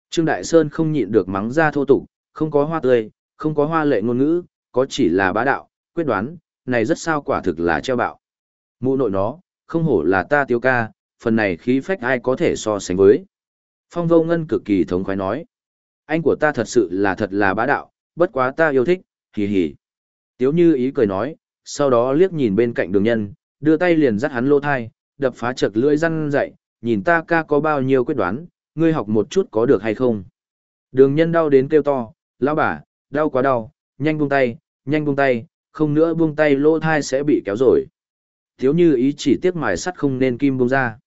Trương Đại Sơn không nhịn được mắng ra thô tục, không có hoa tươi, không có hoa lệ ngôn ngữ, có chỉ là bá đạo, quyết đoán, này rất sao quả thực là treo bạo. Mụ nội nó, không hổ là ta tiêu ca, phần này khí phách ai có thể so sánh với. Phong vô ngân cực kỳ thống khoái nói. Anh của ta thật sự là thật là bá đạo, bất quá ta yêu thích, hì hì. Tiếu như ý cười nói, sau đó liếc nhìn bên cạnh đường nhân, đưa tay liền dắt hắn lô thai, đập phá chật lưỡi răng dậy, nhìn ta ca có bao nhiêu quyết đoán, ngươi học một chút có được hay không. Đường nhân đau đến kêu to, lão bà, đau quá đau, nhanh buông tay, nhanh buông tay, không nữa buông tay lô thai sẽ bị kéo rồi. Thiếu như ý chỉ tiếc mài sắt không nên kim buông ra.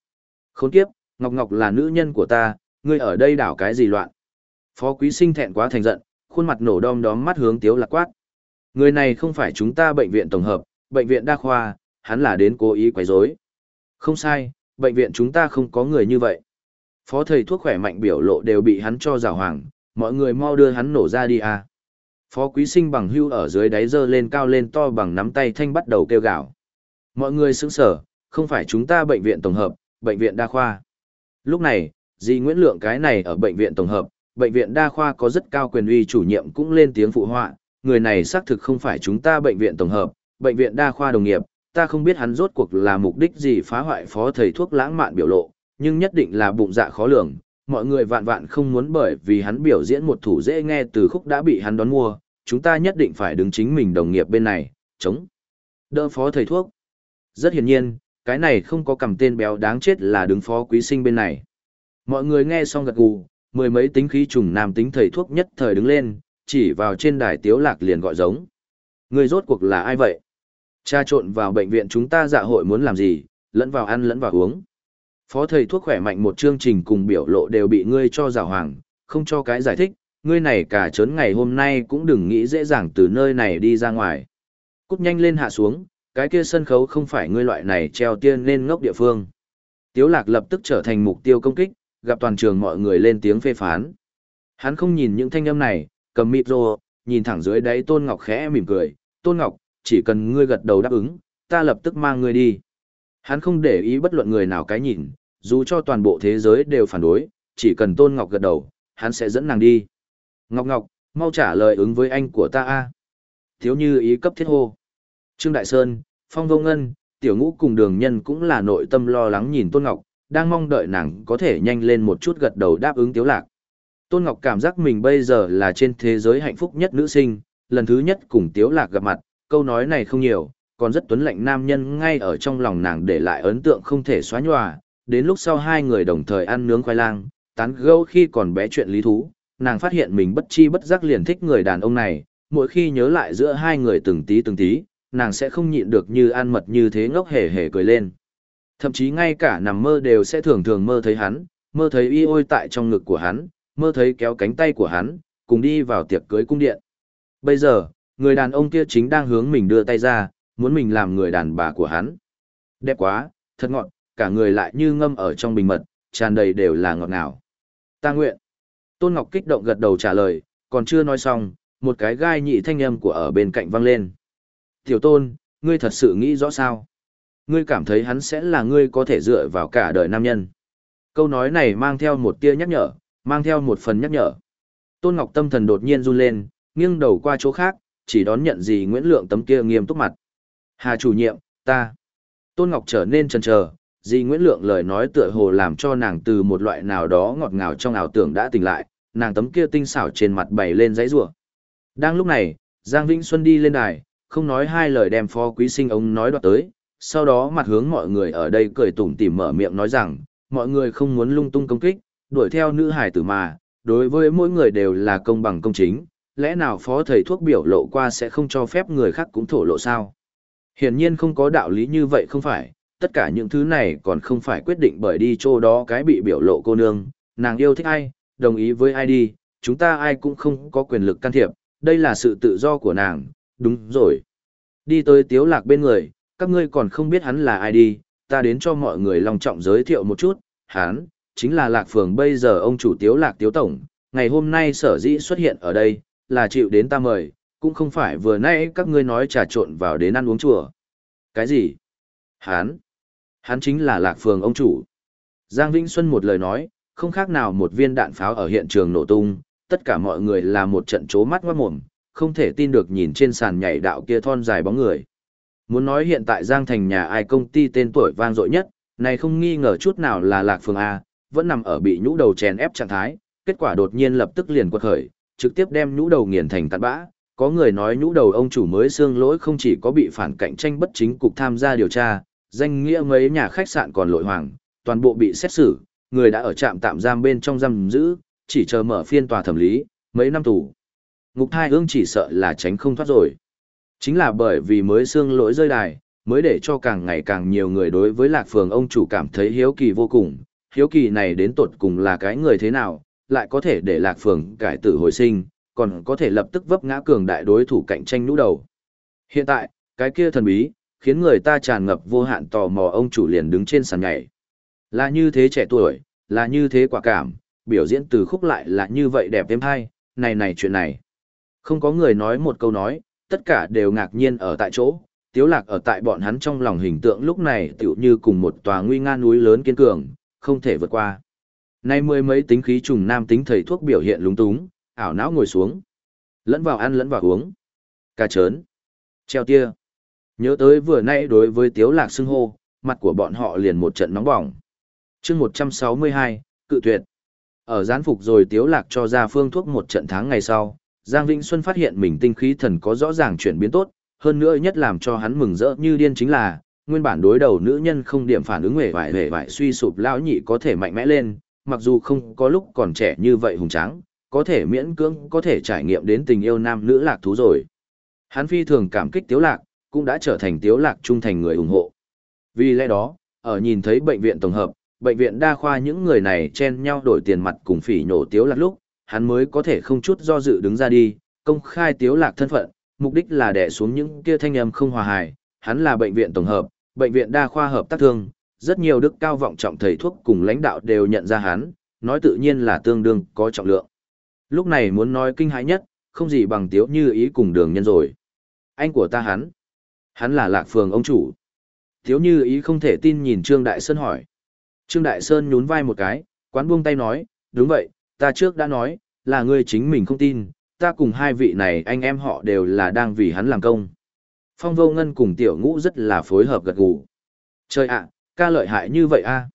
Khốn kiếp, Ngọc Ngọc là nữ nhân của ta, ngươi ở đây đảo cái gì loạn. Phó quý sinh thẹn quá thành giận, khuôn mặt nổ đom đóm mắt hướng tiếu lạc quát. Người này không phải chúng ta bệnh viện tổng hợp, bệnh viện đa khoa, hắn là đến cố ý quấy rối. Không sai, bệnh viện chúng ta không có người như vậy. Phó thầy thuốc khỏe mạnh biểu lộ đều bị hắn cho rào hoàng, mọi người mau đưa hắn nổ ra đi à. Phó quý sinh bằng hưu ở dưới đáy dơ lên cao lên to bằng nắm tay thanh bắt đầu kêu gào. Mọi người sững sở, không phải chúng ta bệnh viện tổng hợp, bệnh viện đa khoa. Lúc này, Di Nguyễn Lượng cái này ở bệnh viện tổng hợp, bệnh viện đa khoa có rất cao quyền uy chủ nhiệm cũng lên tiếng phụ họa, người này xác thực không phải chúng ta bệnh viện tổng hợp, bệnh viện đa khoa đồng nghiệp, ta không biết hắn rốt cuộc là mục đích gì phá hoại phó thầy thuốc lãng mạn biểu lộ, nhưng nhất định là bụng dạ khó lường, mọi người vạn vạn không muốn bởi vì hắn biểu diễn một thủ dễ nghe từ khúc đã bị hắn đón mua, chúng ta nhất định phải đứng chính mình đồng nghiệp bên này, chống. Đỡ phó thầy thuốc. Rất hiển nhiên, cái này không có cầm tên béo đáng chết là đứng phó quý sinh bên này. Mọi người nghe xong gật gù, mười mấy tính khí trùng nam tính thầy thuốc nhất thời đứng lên, chỉ vào trên đài tiếu lạc liền gọi giống. Người rốt cuộc là ai vậy? Cha trộn vào bệnh viện chúng ta dạ hội muốn làm gì, lẫn vào ăn lẫn vào uống. Phó thầy thuốc khỏe mạnh một chương trình cùng biểu lộ đều bị ngươi cho rào hoàng, không cho cái giải thích, ngươi này cả chớn ngày hôm nay cũng đừng nghĩ dễ dàng từ nơi này đi ra ngoài. Cút nhanh lên hạ xuống, cái kia sân khấu không phải ngươi loại này treo tiên nên ngốc địa phương. Tiếu lạc lập tức trở thành mục tiêu công kích, gặp toàn trường mọi người lên tiếng phê phán. Hắn không nhìn những thanh âm này, cầm micro, nhìn thẳng dưới đáy Tôn Ngọc khẽ mỉm cười, Tôn Ngọc, chỉ cần ngươi gật đầu đáp ứng, ta lập tức mang ngươi đi. Hắn không để ý bất luận người nào cái nhìn, dù cho toàn bộ thế giới đều phản đối, chỉ cần Tôn Ngọc gật đầu, hắn sẽ dẫn nàng đi. Ngọc Ngọc, mau trả lời ứng với anh của ta a. Thiếu như ý cấp thiết hô. Trương Đại Sơn, Phong Vô Ngân, Tiểu Ngũ cùng đường nhân cũng là nội tâm lo lắng nhìn Tôn Ngọc, đang mong đợi nàng có thể nhanh lên một chút gật đầu đáp ứng Tiếu Lạc. Tôn Ngọc cảm giác mình bây giờ là trên thế giới hạnh phúc nhất nữ sinh, lần thứ nhất cùng Tiếu Lạc gặp mặt, câu nói này không nhiều, còn rất tuấn lạnh nam nhân ngay ở trong lòng nàng để lại ấn tượng không thể xóa nhòa, đến lúc sau hai người đồng thời ăn nướng khoai lang, tán gẫu khi còn bé chuyện lý thú, nàng phát hiện mình bất chi bất giác liền thích người đàn ông này, mỗi khi nhớ lại giữa hai người từng tí từng tí, nàng sẽ không nhịn được như ăn mật như thế ngốc hề hề cười lên. Thậm chí ngay cả nằm mơ đều sẽ thường thường mơ thấy hắn, mơ thấy y ôi tại trong ngực của hắn, mơ thấy kéo cánh tay của hắn, cùng đi vào tiệc cưới cung điện. Bây giờ, người đàn ông kia chính đang hướng mình đưa tay ra, muốn mình làm người đàn bà của hắn. Đẹp quá, thật ngọt, cả người lại như ngâm ở trong bình mật, tràn đầy đều là ngọt ngào. Ta nguyện. Tôn Ngọc kích động gật đầu trả lời, còn chưa nói xong, một cái gai nhị thanh âm của ở bên cạnh vang lên. Tiểu Tôn, ngươi thật sự nghĩ rõ sao? Ngươi cảm thấy hắn sẽ là ngươi có thể dựa vào cả đời nam nhân. Câu nói này mang theo một tia nhắc nhở, mang theo một phần nhắc nhở. Tôn Ngọc tâm thần đột nhiên run lên, nghiêng đầu qua chỗ khác, chỉ đón nhận gì Nguyễn Lượng tấm kia nghiêm túc mặt. Hà chủ nhiệm, ta. Tôn Ngọc trở nên chần chờ, Di Nguyễn Lượng lời nói tựa hồ làm cho nàng từ một loại nào đó ngọt ngào trong ảo tưởng đã tỉnh lại, nàng tấm kia tinh xảo trên mặt bày lên giấy rủa. Đang lúc này, Giang Vĩnh Xuân đi lên đài, không nói hai lời đem phó quý sinh ông nói đoạt tới, sau đó mặt hướng mọi người ở đây cười tủm tỉm mở miệng nói rằng, mọi người không muốn lung tung công kích, đuổi theo nữ hải tử mà, đối với mỗi người đều là công bằng công chính, lẽ nào phó thầy thuốc biểu lộ qua sẽ không cho phép người khác cũng thổ lộ sao? Hiển nhiên không có đạo lý như vậy không phải, tất cả những thứ này còn không phải quyết định bởi đi chỗ đó cái bị biểu lộ cô nương, nàng yêu thích ai, đồng ý với ai đi, chúng ta ai cũng không có quyền lực can thiệp, đây là sự tự do của nàng, đúng rồi. Đi tới tiếu lạc bên người, các ngươi còn không biết hắn là ai đi, ta đến cho mọi người lòng trọng giới thiệu một chút, hắn, chính là lạc phường bây giờ ông chủ tiếu lạc tiếu tổng, ngày hôm nay sở dĩ xuất hiện ở đây, là chịu đến ta mời, cũng không phải vừa nãy các ngươi nói trà trộn vào đến ăn uống chùa. Cái gì? Hắn? Hắn chính là lạc phường ông chủ. Giang Vĩnh Xuân một lời nói, không khác nào một viên đạn pháo ở hiện trường nổ tung, tất cả mọi người là một trận chố mắt ngoát mồm, không thể tin được nhìn trên sàn nhảy đạo kia thon dài bóng người. Muốn nói hiện tại Giang Thành nhà ai công ty tên tuổi vang dội nhất, này không nghi ngờ chút nào là Lạc Phương A, vẫn nằm ở bị nhũ đầu chèn ép trạng thái, kết quả đột nhiên lập tức liền quật khởi, trực tiếp đem nhũ đầu nghiền thành tạt bã. Có người nói nhũ đầu ông chủ mới xương lỗi không chỉ có bị phản cạnh tranh bất chính cục tham gia điều tra, danh nghĩa mấy nhà khách sạn còn lội hoàng, toàn bộ bị xét xử, người đã ở trạm tạm giam bên trong giam giữ, chỉ chờ mở phiên tòa thẩm lý, mấy năm tù. Ngục thai ương chỉ sợ là tránh không thoát rồi. Chính là bởi vì mới xương lỗi rơi đài, mới để cho càng ngày càng nhiều người đối với lạc phường ông chủ cảm thấy hiếu kỳ vô cùng. Hiếu kỳ này đến tột cùng là cái người thế nào, lại có thể để lạc phường cải tử hồi sinh, còn có thể lập tức vấp ngã cường đại đối thủ cạnh tranh lũ đầu. Hiện tại, cái kia thần bí, khiến người ta tràn ngập vô hạn tò mò ông chủ liền đứng trên sàn nhảy. Là như thế trẻ tuổi, là như thế quả cảm, biểu diễn từ khúc lại là như vậy đẹp êm hay, này này chuyện này. Không có người nói một câu nói, tất cả đều ngạc nhiên ở tại chỗ, tiếu lạc ở tại bọn hắn trong lòng hình tượng lúc này tựu như cùng một tòa nguy nga núi lớn kiên cường, không thể vượt qua. Nay mười mấy tính khí trùng nam tính thầy thuốc biểu hiện lúng túng, ảo não ngồi xuống. Lẫn vào ăn lẫn vào uống. Cà chớn. Treo tia. Nhớ tới vừa nay đối với tiếu lạc xưng hô, mặt của bọn họ liền một trận nóng bỏng. chương 162, cự tuyệt. Ở gián phục rồi tiếu lạc cho ra phương thuốc một trận tháng ngày sau, Giang Vĩnh Xuân phát hiện mình tinh khí thần có rõ ràng chuyển biến tốt, hơn nữa nhất làm cho hắn mừng rỡ như điên chính là, nguyên bản đối đầu nữ nhân không điểm phản ứng hề vải hề vải suy sụp lão nhị có thể mạnh mẽ lên, mặc dù không có lúc còn trẻ như vậy hùng tráng, có thể miễn cưỡng có thể trải nghiệm đến tình yêu nam nữ lạc thú rồi. Hắn phi thường cảm kích tiếu lạc, cũng đã trở thành tiếu lạc trung thành người ủng hộ. Vì lẽ đó, ở nhìn thấy bệnh viện tổng hợp, bệnh viện đa khoa những người này chen nhau đổi tiền mặt cùng phỉ nhổ tiếu lạc lúc, hắn mới có thể không chút do dự đứng ra đi, công khai tiếu lạc thân phận, mục đích là đè xuống những kia thanh âm không hòa hài, hắn là bệnh viện tổng hợp, bệnh viện đa khoa hợp tác thương, rất nhiều đức cao vọng trọng thầy thuốc cùng lãnh đạo đều nhận ra hắn, nói tự nhiên là tương đương có trọng lượng. Lúc này muốn nói kinh hãi nhất, không gì bằng tiếu như ý cùng đường nhân rồi. Anh của ta hắn, hắn là lạc phường ông chủ. Tiếu như ý không thể tin nhìn Trương Đại Sơn hỏi. Trương Đại Sơn nhún vai một cái, quán buông tay nói, đúng vậy, ta trước đã nói, là ngươi chính mình không tin, ta cùng hai vị này anh em họ đều là đang vì hắn làm công. Phong vô ngân cùng tiểu ngũ rất là phối hợp gật gù. Trời ạ, ca lợi hại như vậy a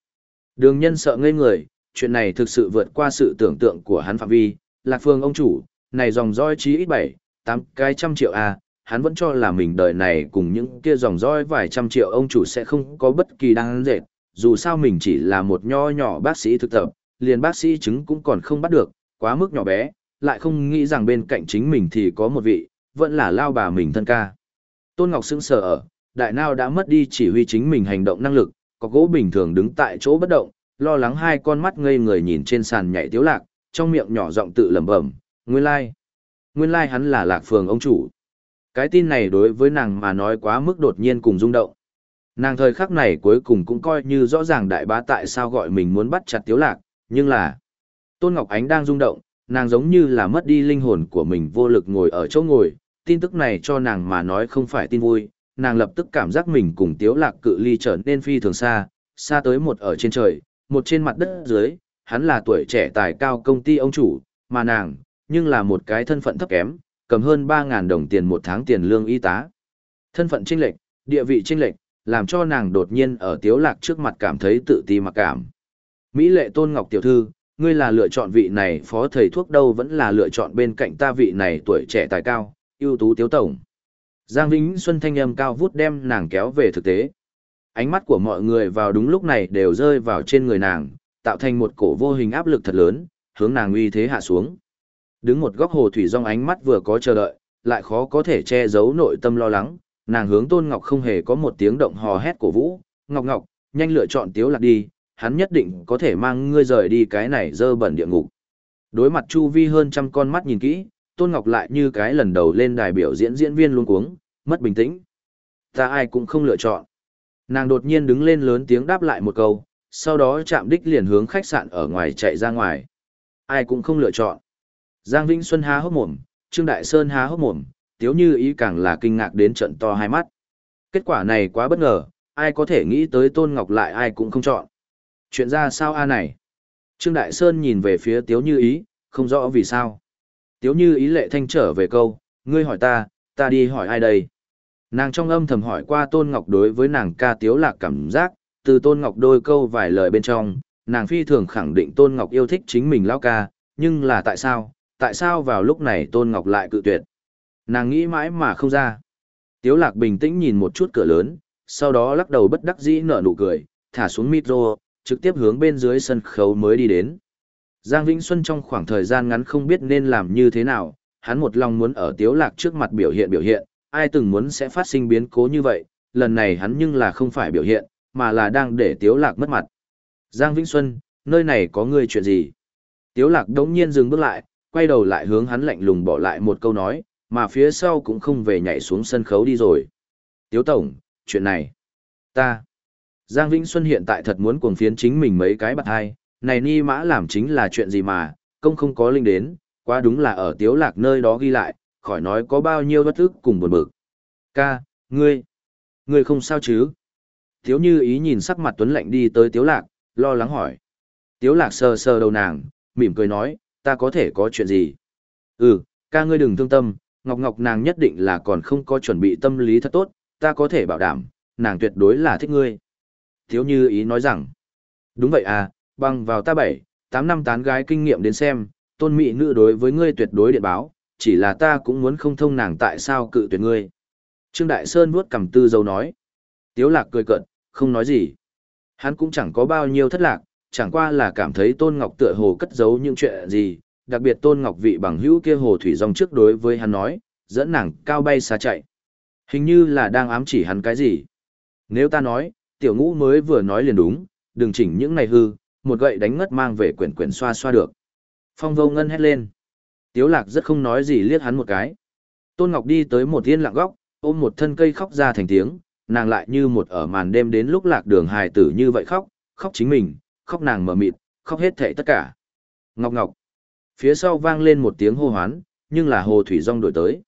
Đường nhân sợ ngây người, chuyện này thực sự vượt qua sự tưởng tượng của hắn phạm vi, lạc phương ông chủ, này dòng roi chí ít bảy, tám cái trăm triệu a hắn vẫn cho là mình đời này cùng những kia dòng roi vài trăm triệu ông chủ sẽ không có bất kỳ đáng dệt, dù sao mình chỉ là một nho nhỏ bác sĩ thực tập, liền bác sĩ chứng cũng còn không bắt được, quá mức nhỏ bé, lại không nghĩ rằng bên cạnh chính mình thì có một vị, vẫn là lao bà mình thân ca. Tôn Ngọc sững sờ ở, đại nao đã mất đi chỉ huy chính mình hành động năng lực, có gỗ bình thường đứng tại chỗ bất động, lo lắng hai con mắt ngây người nhìn trên sàn nhảy tiếu lạc, trong miệng nhỏ giọng tự lẩm bẩm, nguyên lai, nguyên lai hắn là lạc phường ông chủ. Cái tin này đối với nàng mà nói quá mức đột nhiên cùng rung động. Nàng thời khắc này cuối cùng cũng coi như rõ ràng đại bá tại sao gọi mình muốn bắt chặt tiếu lạc, nhưng là Tôn Ngọc Ánh đang rung động, nàng giống như là mất đi linh hồn của mình vô lực ngồi ở chỗ ngồi, tin tức này cho nàng mà nói không phải tin vui, nàng lập tức cảm giác mình cùng tiếu lạc cự ly trở nên phi thường xa, xa tới một ở trên trời, một trên mặt đất dưới, hắn là tuổi trẻ tài cao công ty ông chủ, mà nàng, nhưng là một cái thân phận thấp kém, cầm hơn 3.000 đồng tiền một tháng tiền lương y tá. Thân phận chênh lệch, địa vị chênh lệch, làm cho nàng đột nhiên ở tiếu lạc trước mặt cảm thấy tự ti mặc cảm. Mỹ lệ tôn ngọc tiểu thư, ngươi là lựa chọn vị này phó thầy thuốc đâu vẫn là lựa chọn bên cạnh ta vị này tuổi trẻ tài cao, ưu tú tiếu tổng. Giang Vĩnh Xuân thanh âm cao vút đem nàng kéo về thực tế. Ánh mắt của mọi người vào đúng lúc này đều rơi vào trên người nàng, tạo thành một cổ vô hình áp lực thật lớn, hướng nàng uy thế hạ xuống. Đứng một góc hồ thủy rong ánh mắt vừa có chờ đợi, lại khó có thể che giấu nội tâm lo lắng, nàng hướng Tôn Ngọc không hề có một tiếng động hò hét cổ vũ, "Ngọc Ngọc, nhanh lựa chọn Tiếu Lạc đi, hắn nhất định có thể mang ngươi rời đi cái này dơ bẩn địa ngục." Đối mặt chu vi hơn trăm con mắt nhìn kỹ, Tôn Ngọc lại như cái lần đầu lên đài biểu diễn diễn viên luôn cuống, mất bình tĩnh. Ta ai cũng không lựa chọn. Nàng đột nhiên đứng lên lớn tiếng đáp lại một câu, sau đó chạm đích liền hướng khách sạn ở ngoài chạy ra ngoài. Ai cũng không lựa chọn. Giang Vĩnh Xuân há hốc mồm, Trương Đại Sơn há hốc mồm, tiếu như ý càng là kinh ngạc đến trận to hai mắt. Kết quả này quá bất ngờ, ai có thể nghĩ tới Tôn Ngọc lại ai cũng không chọn. Chuyện ra sao a này? Trương Đại Sơn nhìn về phía tiếu như ý, không rõ vì sao. Tiếu như ý lệ thanh trở về câu, ngươi hỏi ta, ta đi hỏi ai đây? Nàng trong âm thầm hỏi qua Tôn Ngọc đối với nàng ca tiếu lạc cảm giác, từ Tôn Ngọc đôi câu vài lời bên trong, nàng phi thường khẳng định Tôn Ngọc yêu thích chính mình lao ca, nhưng là tại sao, tại sao vào lúc này Tôn Ngọc lại cự tuyệt? Nàng nghĩ mãi mà không ra. Tiếu lạc bình tĩnh nhìn một chút cửa lớn, sau đó lắc đầu bất đắc dĩ nở nụ cười, thả xuống micro, trực tiếp hướng bên dưới sân khấu mới đi đến. Giang Vĩnh Xuân trong khoảng thời gian ngắn không biết nên làm như thế nào, hắn một lòng muốn ở Tiếu Lạc trước mặt biểu hiện biểu hiện, ai từng muốn sẽ phát sinh biến cố như vậy, lần này hắn nhưng là không phải biểu hiện, mà là đang để Tiếu Lạc mất mặt. Giang Vĩnh Xuân, nơi này có ngươi chuyện gì? Tiếu Lạc đống nhiên dừng bước lại, quay đầu lại hướng hắn lạnh lùng bỏ lại một câu nói, mà phía sau cũng không về nhảy xuống sân khấu đi rồi. Tiếu Tổng, chuyện này, ta, Giang Vĩnh Xuân hiện tại thật muốn cuồng phiến chính mình mấy cái bạc hai, này ni mã làm chính là chuyện gì mà, công không có linh đến, quá đúng là ở tiếu lạc nơi đó ghi lại, khỏi nói có bao nhiêu bất ức cùng buồn bực. Ca, ngươi, ngươi không sao chứ? Tiếu như ý nhìn sắc mặt tuấn lạnh đi tới tiếu lạc, lo lắng hỏi. Tiếu lạc sờ sờ đầu nàng, mỉm cười nói, ta có thể có chuyện gì? Ừ, ca ngươi đừng thương tâm, Ngọc Ngọc nàng nhất định là còn không có chuẩn bị tâm lý thật tốt, ta có thể bảo đảm, nàng tuyệt đối là thích ngươi. Thiếu như ý nói rằng, đúng vậy à, bằng vào ta bảy, tám năm tán gái kinh nghiệm đến xem, tôn mỹ nữ đối với ngươi tuyệt đối điện báo, chỉ là ta cũng muốn không thông nàng tại sao cự tuyệt ngươi. Trương Đại Sơn vuốt cầm tư dâu nói. Tiếu lạc cười cợt, không nói gì. Hắn cũng chẳng có bao nhiêu thất lạc, chẳng qua là cảm thấy Tôn Ngọc tựa hồ cất giấu những chuyện gì, đặc biệt Tôn Ngọc vị bằng hữu kia hồ thủy dòng trước đối với hắn nói, dẫn nàng cao bay xa chạy. Hình như là đang ám chỉ hắn cái gì. Nếu ta nói, tiểu ngũ mới vừa nói liền đúng, đừng chỉnh những này hư, một gậy đánh ngất mang về quyển quyển xoa xoa được. Phong vô ngân hét lên. Tiếu lạc rất không nói gì liếc hắn một cái. Tôn Ngọc đi tới một yên lặng góc, ôm một thân cây khóc ra thành tiếng, nàng lại như một ở màn đêm đến lúc lạc đường hài tử như vậy khóc, khóc chính mình, khóc nàng mở mịt, khóc hết thảy tất cả. Ngọc Ngọc. Phía sau vang lên một tiếng hô hoán, nhưng là hồ thủy rong đổi tới.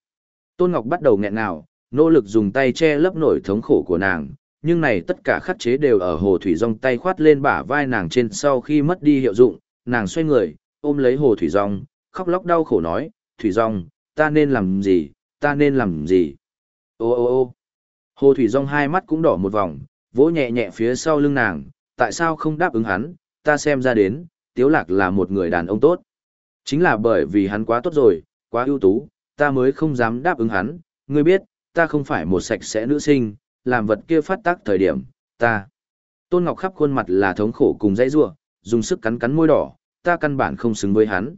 Tôn Ngọc bắt đầu nghẹn ngào, nỗ lực dùng tay che lấp nổi thống khổ của nàng, nhưng này tất cả khắc chế đều ở hồ thủy rong tay khoát lên bả vai nàng trên sau khi mất đi hiệu dụng, nàng xoay người, ôm lấy hồ thủy rong, khóc lóc đau khổ nói, thủy rong, ta nên làm gì, ta nên làm gì. Ô ô ô hồ thủy rong hai mắt cũng đỏ một vòng, vỗ nhẹ nhẹ phía sau lưng nàng, tại sao không đáp ứng hắn, ta xem ra đến, tiếu lạc là một người đàn ông tốt. Chính là bởi vì hắn quá tốt rồi, quá ưu tú, ta mới không dám đáp ứng hắn, ngươi biết, ta không phải một sạch sẽ nữ sinh, làm vật kia phát tác thời điểm, ta. Tôn Ngọc khắp khuôn mặt là thống khổ cùng dãy rua, dùng sức cắn cắn môi đỏ, ta căn bản không xứng với hắn.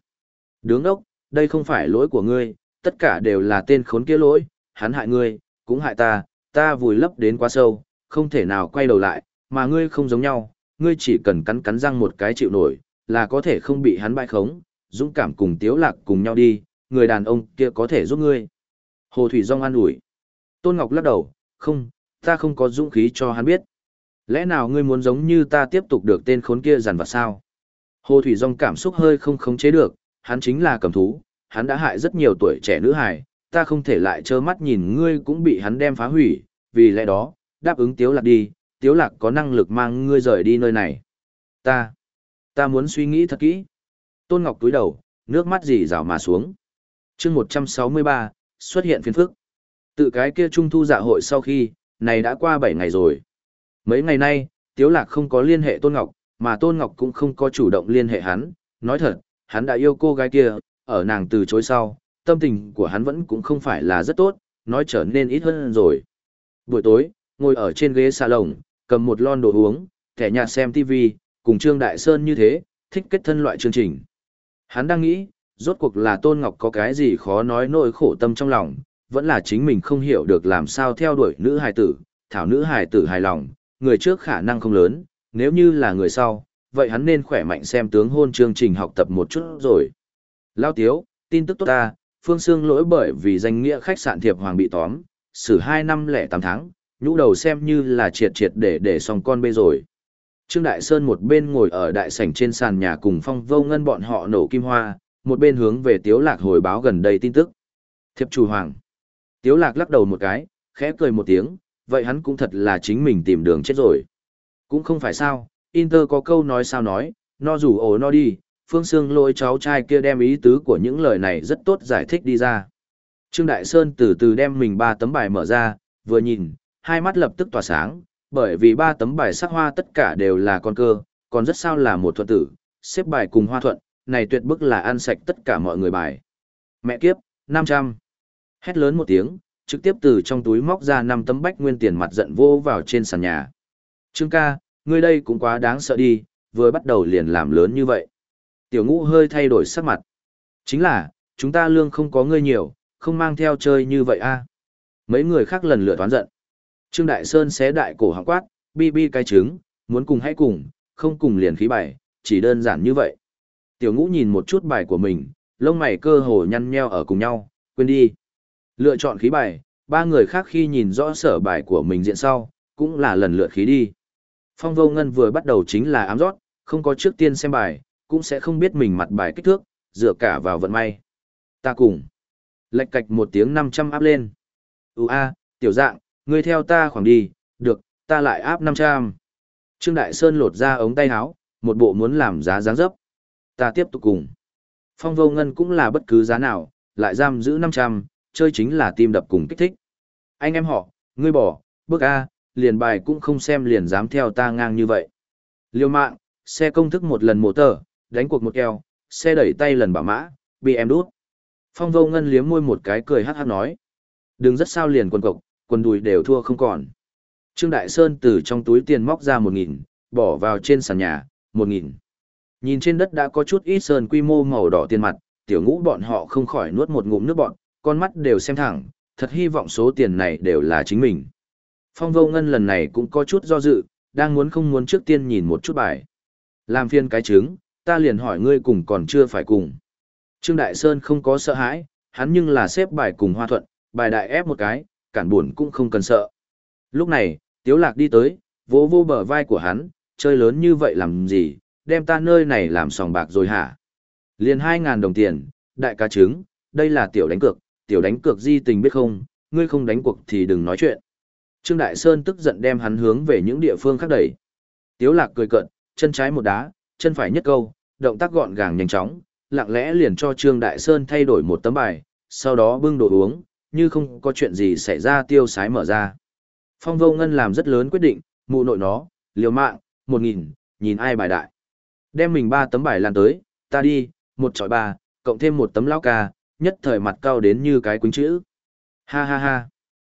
Đứng đốc, đây không phải lỗi của ngươi, tất cả đều là tên khốn kia lỗi, hắn hại ngươi, cũng hại ta, ta vùi lấp đến quá sâu, không thể nào quay đầu lại, mà ngươi không giống nhau, ngươi chỉ cần cắn cắn răng một cái chịu nổi, là có thể không bị hắn bại khống, dũng cảm cùng tiếu lạc cùng nhau đi, người đàn ông kia có thể giúp ngươi. Hồ Thủy Dung an ủi. Tôn Ngọc lắc đầu, không, ta không có dũng khí cho hắn biết. Lẽ nào ngươi muốn giống như ta tiếp tục được tên khốn kia dằn vặt sao? Hồ Thủy Dung cảm xúc hơi không khống chế được, hắn chính là cầm thú, hắn đã hại rất nhiều tuổi trẻ nữ hài, ta không thể lại trơ mắt nhìn ngươi cũng bị hắn đem phá hủy, vì lẽ đó, đáp ứng Tiếu Lạc đi, Tiếu Lạc có năng lực mang ngươi rời đi nơi này. Ta, ta muốn suy nghĩ thật kỹ. Tôn Ngọc túi đầu, nước mắt dì rào mà xuống. chương 163, xuất hiện phiền phức. Tự cái kia trung thu dạ hội sau khi, này đã qua 7 ngày rồi. Mấy ngày nay, Tiếu Lạc không có liên hệ Tôn Ngọc, mà Tôn Ngọc cũng không có chủ động liên hệ hắn. Nói thật, hắn đã yêu cô gái kia, ở nàng từ chối sau, tâm tình của hắn vẫn cũng không phải là rất tốt, nói trở nên ít hơn rồi. Buổi tối, ngồi ở trên ghế salon, cầm một lon đồ uống, thẻ nhạt xem TV, cùng Trương Đại Sơn như thế, thích kết thân loại chương trình. Hắn đang nghĩ, rốt cuộc là Tôn Ngọc có cái gì khó nói nỗi khổ tâm trong lòng, vẫn là chính mình không hiểu được làm sao theo đuổi nữ hài tử, thảo nữ hài tử hài lòng, người trước khả năng không lớn, nếu như là người sau, vậy hắn nên khỏe mạnh xem tướng hôn chương trình học tập một chút rồi. Lao Tiếu, tin tức tốt ta, Phương Sương lỗi bởi vì danh nghĩa khách sạn Thiệp Hoàng bị tóm, xử 2 năm lẻ 8 tháng, nhũ đầu xem như là triệt triệt để để xong con bê rồi. Trương Đại Sơn một bên ngồi ở đại sảnh trên sàn nhà cùng phong vô ngân bọn họ nổ kim hoa, một bên hướng về Tiếu Lạc hồi báo gần đây tin tức. Thiệp chủ hoàng. Tiếu Lạc lắc đầu một cái, khẽ cười một tiếng, vậy hắn cũng thật là chính mình tìm đường chết rồi. Cũng không phải sao, Inter có câu nói sao nói, no rủ ổ no đi, Phương Sương lôi cháu trai kia đem ý tứ của những lời này rất tốt giải thích đi ra. Trương Đại Sơn từ từ đem mình ba tấm bài mở ra, vừa nhìn, hai mắt lập tức tỏa sáng, bởi vì ba tấm bài sắc hoa tất cả đều là con cơ, còn rất sao là một thuận tử, xếp bài cùng hoa thuận, này tuyệt bức là ăn sạch tất cả mọi người bài. Mẹ kiếp, 500. Hét lớn một tiếng, trực tiếp từ trong túi móc ra năm tấm bách nguyên tiền mặt giận vô vào trên sàn nhà. Trương ca, ngươi đây cũng quá đáng sợ đi, vừa bắt đầu liền làm lớn như vậy. Tiểu ngũ hơi thay đổi sắc mặt. Chính là, chúng ta lương không có ngươi nhiều, không mang theo chơi như vậy a. À. Mấy người khác lần lượt toán giận. Trương Đại Sơn xé đại cổ họng quát, bi bi cái trứng, muốn cùng hãy cùng, không cùng liền khí bài, chỉ đơn giản như vậy. Tiểu ngũ nhìn một chút bài của mình, lông mày cơ hồ nhăn nheo ở cùng nhau, quên đi. Lựa chọn khí bài, ba người khác khi nhìn rõ sở bài của mình diện sau, cũng là lần lượt khí đi. Phong vô ngân vừa bắt đầu chính là ám rót, không có trước tiên xem bài, cũng sẽ không biết mình mặt bài kích thước, dựa cả vào vận may. Ta cùng. Lệch cạch một tiếng 500 áp lên. Ú a, tiểu dạng, ngươi theo ta khoảng đi, được, ta lại áp 500. Trương Đại Sơn lột ra ống tay áo, một bộ muốn làm giá dáng dấp. Ta tiếp tục cùng. Phong vô ngân cũng là bất cứ giá nào, lại giam giữ 500, chơi chính là tim đập cùng kích thích. Anh em họ, ngươi bỏ, bước A, liền bài cũng không xem liền dám theo ta ngang như vậy. Liêu mạng, xe công thức một lần mổ tờ, đánh cuộc một keo, xe đẩy tay lần bảo mã, bị em đút. Phong vô ngân liếm môi một cái cười hát hát nói. Đừng rất sao liền quần cộc, quần đùi đều thua không còn. Trương Đại Sơn từ trong túi tiền móc ra một nghìn, bỏ vào trên sàn nhà, một nghìn. Nhìn trên đất đã có chút ít sơn quy mô màu đỏ tiền mặt, tiểu ngũ bọn họ không khỏi nuốt một ngụm nước bọn, con mắt đều xem thẳng, thật hy vọng số tiền này đều là chính mình. Phong vô ngân lần này cũng có chút do dự, đang muốn không muốn trước tiên nhìn một chút bài. Làm phiên cái trứng, ta liền hỏi ngươi cùng còn chưa phải cùng. Trương Đại Sơn không có sợ hãi, hắn nhưng là xếp bài cùng hoa thuận, bài đại ép một cái, cản buồn cũng không cần sợ. Lúc này, Tiếu Lạc đi tới, vỗ vô bờ vai của hắn, chơi lớn như vậy làm gì, đem ta nơi này làm sòng bạc rồi hả? Liền 2.000 đồng tiền, đại ca trứng, đây là tiểu đánh cược, tiểu đánh cược di tình biết không, ngươi không đánh cuộc thì đừng nói chuyện. Trương Đại Sơn tức giận đem hắn hướng về những địa phương khác đẩy. Tiếu Lạc cười cợt, chân trái một đá, chân phải nhất câu, động tác gọn gàng nhanh chóng, lặng lẽ liền cho Trương Đại Sơn thay đổi một tấm bài, sau đó bưng đồ uống, như không có chuyện gì xảy ra tiêu sái mở ra. Phong vô ngân làm rất lớn quyết định, mụ nội nó, liều mạng, một nghìn, nhìn ai bài đại. Đem mình ba tấm bài lan tới, ta đi, một chọi ba, cộng thêm một tấm lao ca, nhất thời mặt cao đến như cái quýnh chữ. Ha ha ha.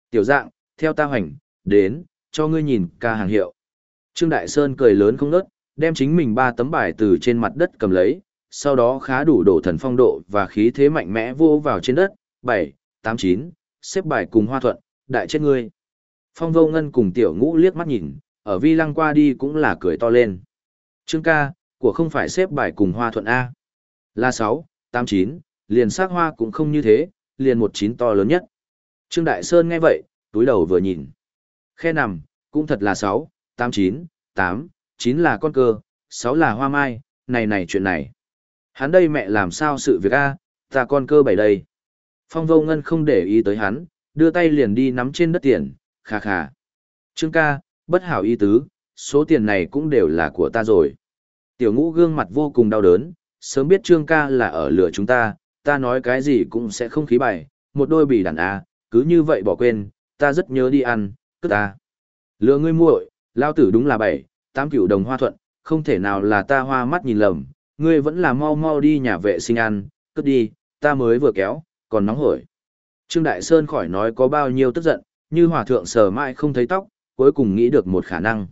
Tiểu dạng, theo ta hoành, đến, cho ngươi nhìn ca hàng hiệu. Trương Đại Sơn cười lớn không nớt, đem chính mình ba tấm bài từ trên mặt đất cầm lấy, sau đó khá đủ đổ thần phong độ và khí thế mạnh mẽ vô vào trên đất, 7, 8, 9, xếp bài cùng hoa thuận, đại chết ngươi. Phong vô ngân cùng tiểu ngũ liếc mắt nhìn, ở vi lăng qua đi cũng là cười to lên. Trương ca, của không phải xếp bài cùng hoa thuận A. Là 6, 8, 9, liền sắc hoa cũng không như thế, liền một chín to lớn nhất. Trương Đại Sơn nghe vậy, túi đầu vừa nhìn. Khe nằm, cũng thật là 6, 8, 9, 8, 9 là con cơ, 6 là hoa mai, này này chuyện này. Hắn đây mẹ làm sao sự việc A, ta con cơ bảy đây. Phong vô ngân không để ý tới hắn, đưa tay liền đi nắm trên đất tiền, khà khà. Trương ca, bất hảo ý tứ, số tiền này cũng đều là của ta rồi. Tiểu ngũ gương mặt vô cùng đau đớn, sớm biết Trương ca là ở lửa chúng ta, ta nói cái gì cũng sẽ không khí bày, một đôi bỉ đàn A, cứ như vậy bỏ quên, ta rất nhớ đi ăn, cứ ta. Lừa ngươi muội, lao tử đúng là bảy, tám cửu đồng hoa thuận, không thể nào là ta hoa mắt nhìn lầm, ngươi vẫn là mau mau đi nhà vệ sinh ăn, cứ đi, ta mới vừa kéo, còn nóng hổi. Trương Đại Sơn khỏi nói có bao nhiêu tức giận, như hòa thượng sờ mãi không thấy tóc, cuối cùng nghĩ được một khả năng.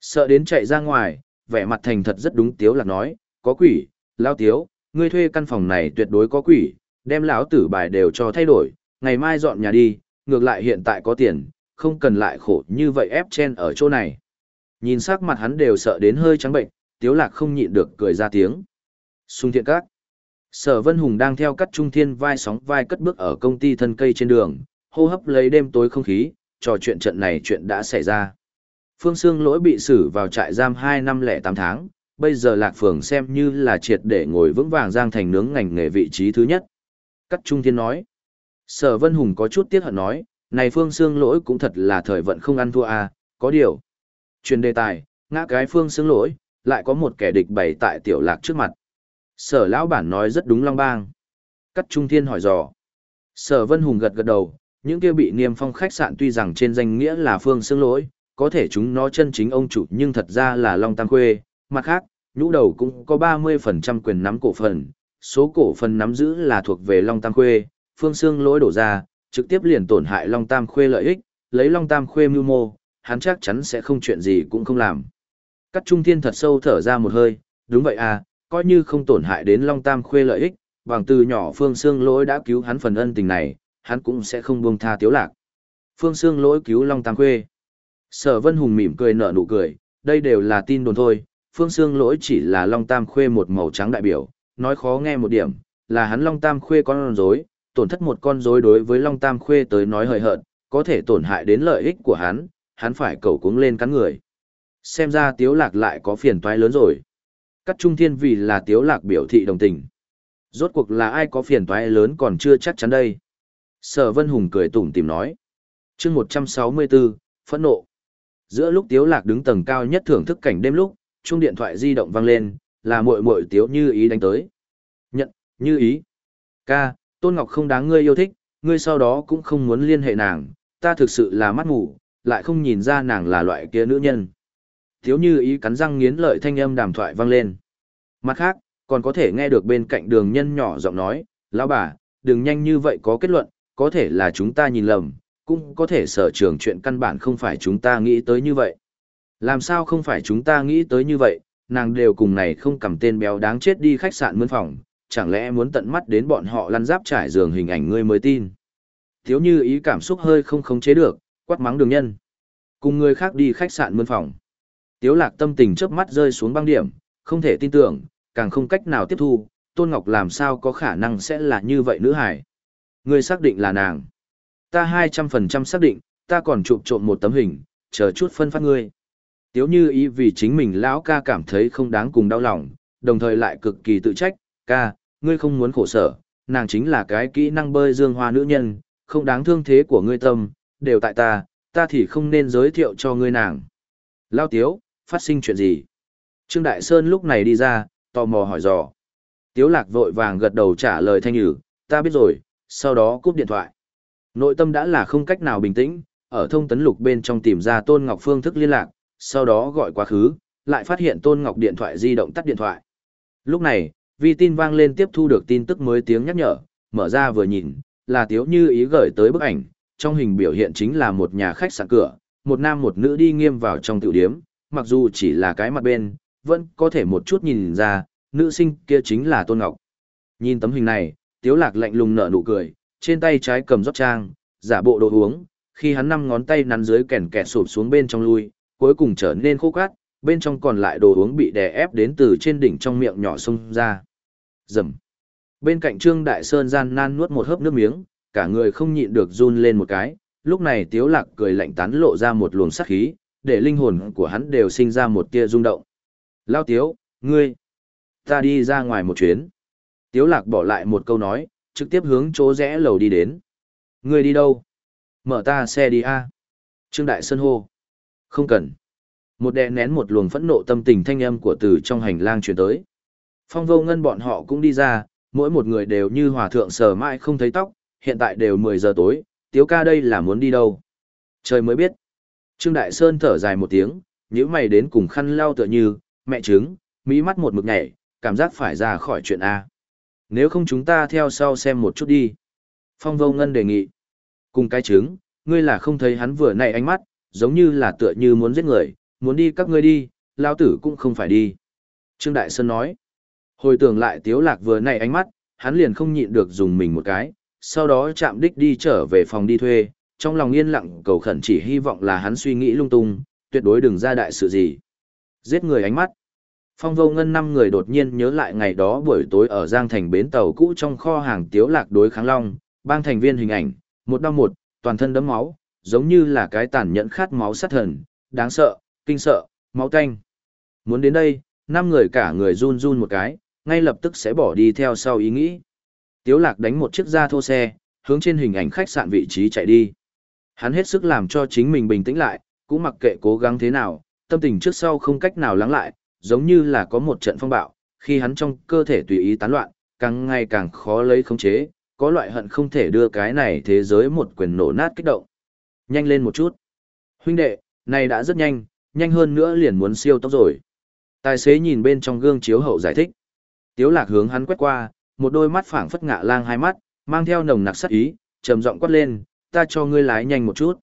Sợ đến chạy ra ngoài, vẻ mặt thành thật rất đúng tiếu là nói, có quỷ, lao tiếu, ngươi thuê căn phòng này tuyệt đối có quỷ, đem lão tử bài đều cho thay đổi, ngày mai dọn nhà đi, ngược lại hiện tại có tiền, không cần lại khổ như vậy ép chen ở chỗ này. Nhìn sắc mặt hắn đều sợ đến hơi trắng bệnh, tiếu lạc không nhịn được cười ra tiếng. Xung thiện các. Sở Vân Hùng đang theo cắt trung thiên vai sóng vai cất bước ở công ty thân cây trên đường, hô hấp lấy đêm tối không khí, trò chuyện trận này chuyện đã xảy ra. Phương Sương lỗi bị xử vào trại giam 2 năm lẻ 8 tháng, bây giờ Lạc Phường xem như là triệt để ngồi vững vàng giang thành nướng ngành nghề vị trí thứ nhất. Cắt Trung Thiên nói. Sở Vân Hùng có chút tiếc hận nói, này Phương Sương lỗi cũng thật là thời vận không ăn thua à, có điều. Truyền đề tài, ngã cái Phương Sương lỗi, lại có một kẻ địch bày tại tiểu lạc trước mặt. Sở lão bản nói rất đúng long bang. Cắt Trung Thiên hỏi dò. Sở Vân Hùng gật gật đầu, những kia bị niêm phong khách sạn tuy rằng trên danh nghĩa là phương xương lỗi, có thể chúng nó chân chính ông chủ nhưng thật ra là Long Tam Khuê, mặt khác, nhũ đầu cũng có 30% quyền nắm cổ phần, số cổ phần nắm giữ là thuộc về Long Tam Khuê, phương xương lỗi đổ ra, trực tiếp liền tổn hại Long Tam Khuê lợi ích, lấy Long Tam Khuê mưu mô, hắn chắc chắn sẽ không chuyện gì cũng không làm. Cắt Trung Thiên thật sâu thở ra một hơi, đúng vậy à, coi như không tổn hại đến Long Tam Khuê lợi ích, bằng từ nhỏ Phương Sương Lỗi đã cứu hắn phần ân tình này, hắn cũng sẽ không buông tha Tiếu Lạc. Phương Sương Lỗi cứu Long Tam Khuê. Sở Vân Hùng mỉm cười nở nụ cười, đây đều là tin đồn thôi, Phương Sương Lỗi chỉ là Long Tam Khuê một màu trắng đại biểu, nói khó nghe một điểm, là hắn Long Tam Khuê con rối, tổn thất một con rối đối với Long Tam Khuê tới nói hời hợt, có thể tổn hại đến lợi ích của hắn, hắn phải cầu cuống lên cắn người. Xem ra Tiếu Lạc lại có phiền toái lớn rồi. Cắt Trung Thiên vì là Tiếu Lạc biểu thị đồng tình. Rốt cuộc là ai có phiền toái lớn còn chưa chắc chắn đây. Sở Vân Hùng cười tủm tỉm nói. chương 164, phẫn nộ. Giữa lúc Tiếu Lạc đứng tầng cao nhất thưởng thức cảnh đêm lúc, chuông điện thoại di động vang lên, là muội muội Tiếu Như Ý đánh tới. Nhận, Như Ý. Ca, Tôn Ngọc không đáng ngươi yêu thích, ngươi sau đó cũng không muốn liên hệ nàng, ta thực sự là mắt mù, lại không nhìn ra nàng là loại kia nữ nhân. Tiếu Như Ý cắn răng nghiến lợi thanh âm đàm thoại vang lên. Mặt khác, còn có thể nghe được bên cạnh đường nhân nhỏ giọng nói, lão bà, đừng nhanh như vậy có kết luận, có thể là chúng ta nhìn lầm, cũng có thể sở trường chuyện căn bản không phải chúng ta nghĩ tới như vậy. Làm sao không phải chúng ta nghĩ tới như vậy, nàng đều cùng này không cầm tên béo đáng chết đi khách sạn mướn phòng, chẳng lẽ muốn tận mắt đến bọn họ lăn giáp trải giường hình ảnh ngươi mới tin. Thiếu như ý cảm xúc hơi không khống chế được, quát mắng đường nhân. Cùng người khác đi khách sạn mướn phòng. Tiếu lạc tâm tình chớp mắt rơi xuống băng điểm, không thể tin tưởng, càng không cách nào tiếp thu, Tôn Ngọc làm sao có khả năng sẽ là như vậy nữ hải. Ngươi xác định là nàng. Ta 200% xác định, ta còn chụp trộm một tấm hình, chờ chút phân phát ngươi. Tiếu như ý vì chính mình lão ca cảm thấy không đáng cùng đau lòng, đồng thời lại cực kỳ tự trách, ca, ngươi không muốn khổ sở, nàng chính là cái kỹ năng bơi dương hoa nữ nhân, không đáng thương thế của ngươi tâm, đều tại ta, ta thì không nên giới thiệu cho ngươi nàng. Lao tiếu, phát sinh chuyện gì? Trương Đại Sơn lúc này đi ra, tò mò hỏi dò. Tiếu lạc vội vàng gật đầu trả lời thanh nhử, ta biết rồi, sau đó cúp điện thoại. Nội tâm đã là không cách nào bình tĩnh, ở thông tấn lục bên trong tìm ra Tôn Ngọc phương thức liên lạc, sau đó gọi quá khứ, lại phát hiện Tôn Ngọc điện thoại di động tắt điện thoại. Lúc này, vi tin vang lên tiếp thu được tin tức mới tiếng nhắc nhở, mở ra vừa nhìn, là Tiếu Như ý gửi tới bức ảnh, trong hình biểu hiện chính là một nhà khách sạn cửa, một nam một nữ đi nghiêm vào trong tiểu điếm, mặc dù chỉ là cái mặt bên, vẫn có thể một chút nhìn ra, nữ sinh kia chính là Tôn Ngọc. Nhìn tấm hình này, Tiếu Lạc lạnh lùng nở nụ cười, trên tay trái cầm rót trang, giả bộ đồ uống, khi hắn năm ngón tay nắn dưới kèn kẹt sụp xuống bên trong lui, cuối cùng trở nên khô cát, bên trong còn lại đồ uống bị đè ép đến từ trên đỉnh trong miệng nhỏ xông ra. Rầm. Bên cạnh Trương Đại Sơn gian nan nuốt một hớp nước miếng, cả người không nhịn được run lên một cái, lúc này Tiếu Lạc cười lạnh tán lộ ra một luồng sát khí, để linh hồn của hắn đều sinh ra một tia rung động. Lao Tiếu, ngươi, ta đi ra ngoài một chuyến. Tiếu Lạc bỏ lại một câu nói, trực tiếp hướng chỗ rẽ lầu đi đến. Ngươi đi đâu? Mở ta xe đi a. Trương Đại Sơn hô. Không cần. Một đè nén một luồng phẫn nộ tâm tình thanh âm của từ trong hành lang truyền tới. Phong vô ngân bọn họ cũng đi ra, mỗi một người đều như hòa thượng sờ mãi không thấy tóc, hiện tại đều 10 giờ tối, tiếu ca đây là muốn đi đâu. Trời mới biết. Trương Đại Sơn thở dài một tiếng, nhữ mày đến cùng khăn lau tựa như, mẹ trứng, mỹ mắt một mực nhảy, cảm giác phải ra khỏi chuyện A. Nếu không chúng ta theo sau xem một chút đi. Phong vô ngân đề nghị. Cùng cái trứng, ngươi là không thấy hắn vừa nảy ánh mắt, giống như là tựa như muốn giết người, muốn đi các ngươi đi, lao tử cũng không phải đi. Trương Đại Sơn nói. Hồi tưởng lại tiếu lạc vừa nãy ánh mắt, hắn liền không nhịn được dùng mình một cái, sau đó chạm đích đi trở về phòng đi thuê, trong lòng yên lặng cầu khẩn chỉ hy vọng là hắn suy nghĩ lung tung, tuyệt đối đừng ra đại sự gì. Giết người ánh mắt. Phong vô ngân năm người đột nhiên nhớ lại ngày đó buổi tối ở Giang Thành bến tàu cũ trong kho hàng tiếu lạc đối kháng long, bang thành viên hình ảnh, một đau một, toàn thân đấm máu, giống như là cái tàn nhẫn khát máu sát thần, đáng sợ, kinh sợ, máu tanh. Muốn đến đây, năm người cả người run run một cái, ngay lập tức sẽ bỏ đi theo sau ý nghĩ. Tiếu lạc đánh một chiếc da thô xe, hướng trên hình ảnh khách sạn vị trí chạy đi. Hắn hết sức làm cho chính mình bình tĩnh lại, cũng mặc kệ cố gắng thế nào, tâm tình trước sau không cách nào lắng lại, giống như là có một trận phong bạo, khi hắn trong cơ thể tùy ý tán loạn, càng ngày càng khó lấy khống chế, có loại hận không thể đưa cái này thế giới một quyền nổ nát kích động. Nhanh lên một chút. Huynh đệ, này đã rất nhanh, nhanh hơn nữa liền muốn siêu tốc rồi. Tài xế nhìn bên trong gương chiếu hậu giải thích. Tiếu lạc hướng hắn quét qua, một đôi mắt phảng phất ngạ lang hai mắt, mang theo nồng nặc sát ý, trầm giọng quát lên, ta cho ngươi lái nhanh một chút.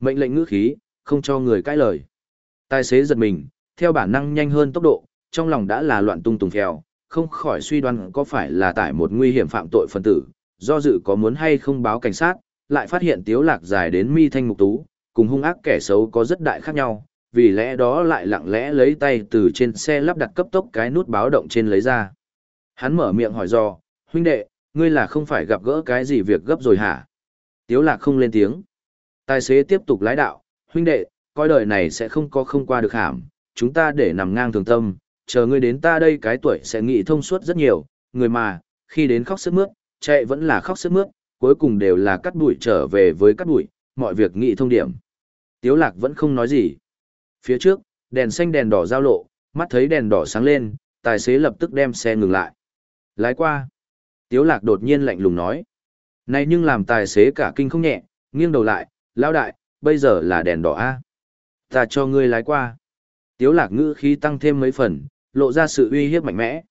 Mệnh lệnh ngữ khí, không cho người cãi lời. Tài xế giật mình, theo bản năng nhanh hơn tốc độ, trong lòng đã là loạn tung tùng phèo, không khỏi suy đoán có phải là tải một nguy hiểm phạm tội phân tử, do dự có muốn hay không báo cảnh sát, lại phát hiện tiếu lạc dài đến mi thanh mục tú, cùng hung ác kẻ xấu có rất đại khác nhau, vì lẽ đó lại lặng lẽ lấy tay từ trên xe lắp đặt cấp tốc cái nút báo động trên lấy ra. Hắn mở miệng hỏi do, huynh đệ, ngươi là không phải gặp gỡ cái gì việc gấp rồi hả? Tiếu lạc không lên tiếng. Tài xế tiếp tục lái đạo, huynh đệ, coi đời này sẽ không có không qua được hàm, chúng ta để nằm ngang thường tâm, chờ ngươi đến ta đây cái tuổi sẽ nghĩ thông suốt rất nhiều, người mà, khi đến khóc sức mướt, chạy vẫn là khóc sức mướt, cuối cùng đều là cắt đuổi trở về với cắt đuổi, mọi việc nghị thông điểm. Tiếu lạc vẫn không nói gì. Phía trước, đèn xanh đèn đỏ giao lộ, mắt thấy đèn đỏ sáng lên, tài xế lập tức đem xe ngừng lại. Lái qua. Tiếu lạc đột nhiên lạnh lùng nói. Này nhưng làm tài xế cả kinh không nhẹ, nghiêng đầu lại, lão đại, bây giờ là đèn đỏ A. Ta cho ngươi lái qua. Tiếu lạc ngữ khí tăng thêm mấy phần, lộ ra sự uy hiếp mạnh mẽ.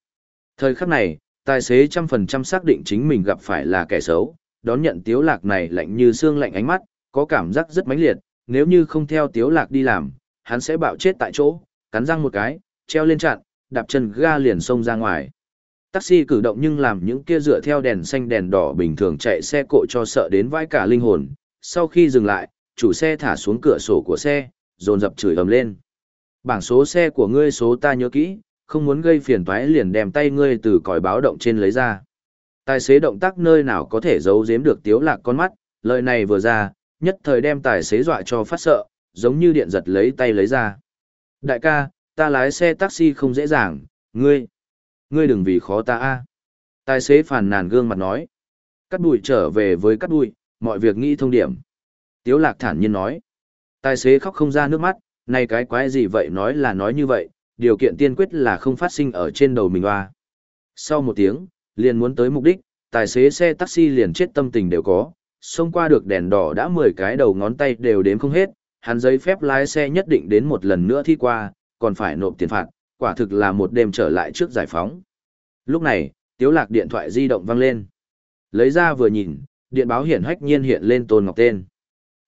Thời khắc này, tài xế trăm phần trăm xác định chính mình gặp phải là kẻ xấu, đón nhận tiếu lạc này lạnh như xương lạnh ánh mắt, có cảm giác rất mãnh liệt, nếu như không theo tiếu lạc đi làm, hắn sẽ bạo chết tại chỗ, cắn răng một cái, treo lên chặn, đạp chân ga liền xông ra ngoài. Taxi cử động nhưng làm những kia dựa theo đèn xanh đèn đỏ bình thường chạy xe cộ cho sợ đến vãi cả linh hồn. Sau khi dừng lại, chủ xe thả xuống cửa sổ của xe, dồn dập chửi ầm lên. Bảng số xe của ngươi số ta nhớ kỹ, không muốn gây phiền toái liền đem tay ngươi từ còi báo động trên lấy ra. Tài xế động tác nơi nào có thể giấu giếm được tiếu lạc con mắt, lời này vừa ra, nhất thời đem tài xế dọa cho phát sợ, giống như điện giật lấy tay lấy ra. Đại ca, ta lái xe taxi không dễ dàng, ngươi, ngươi đừng vì khó ta a. Tài xế phàn nàn gương mặt nói. Cắt bụi trở về với cắt bụi, mọi việc nghĩ thông điểm. Tiếu lạc thản nhiên nói. Tài xế khóc không ra nước mắt, này cái quái gì vậy nói là nói như vậy, điều kiện tiên quyết là không phát sinh ở trên đầu mình hoa. Sau một tiếng, liền muốn tới mục đích, tài xế xe taxi liền chết tâm tình đều có, xông qua được đèn đỏ đã 10 cái đầu ngón tay đều đếm không hết, hắn giấy phép lái xe nhất định đến một lần nữa thi qua, còn phải nộp tiền phạt, quả thực là một đêm trở lại trước giải phóng. Lúc này, tiếu lạc điện thoại di động vang lên. Lấy ra vừa nhìn, điện báo hiển hách nhiên hiện lên Tôn Ngọc tên.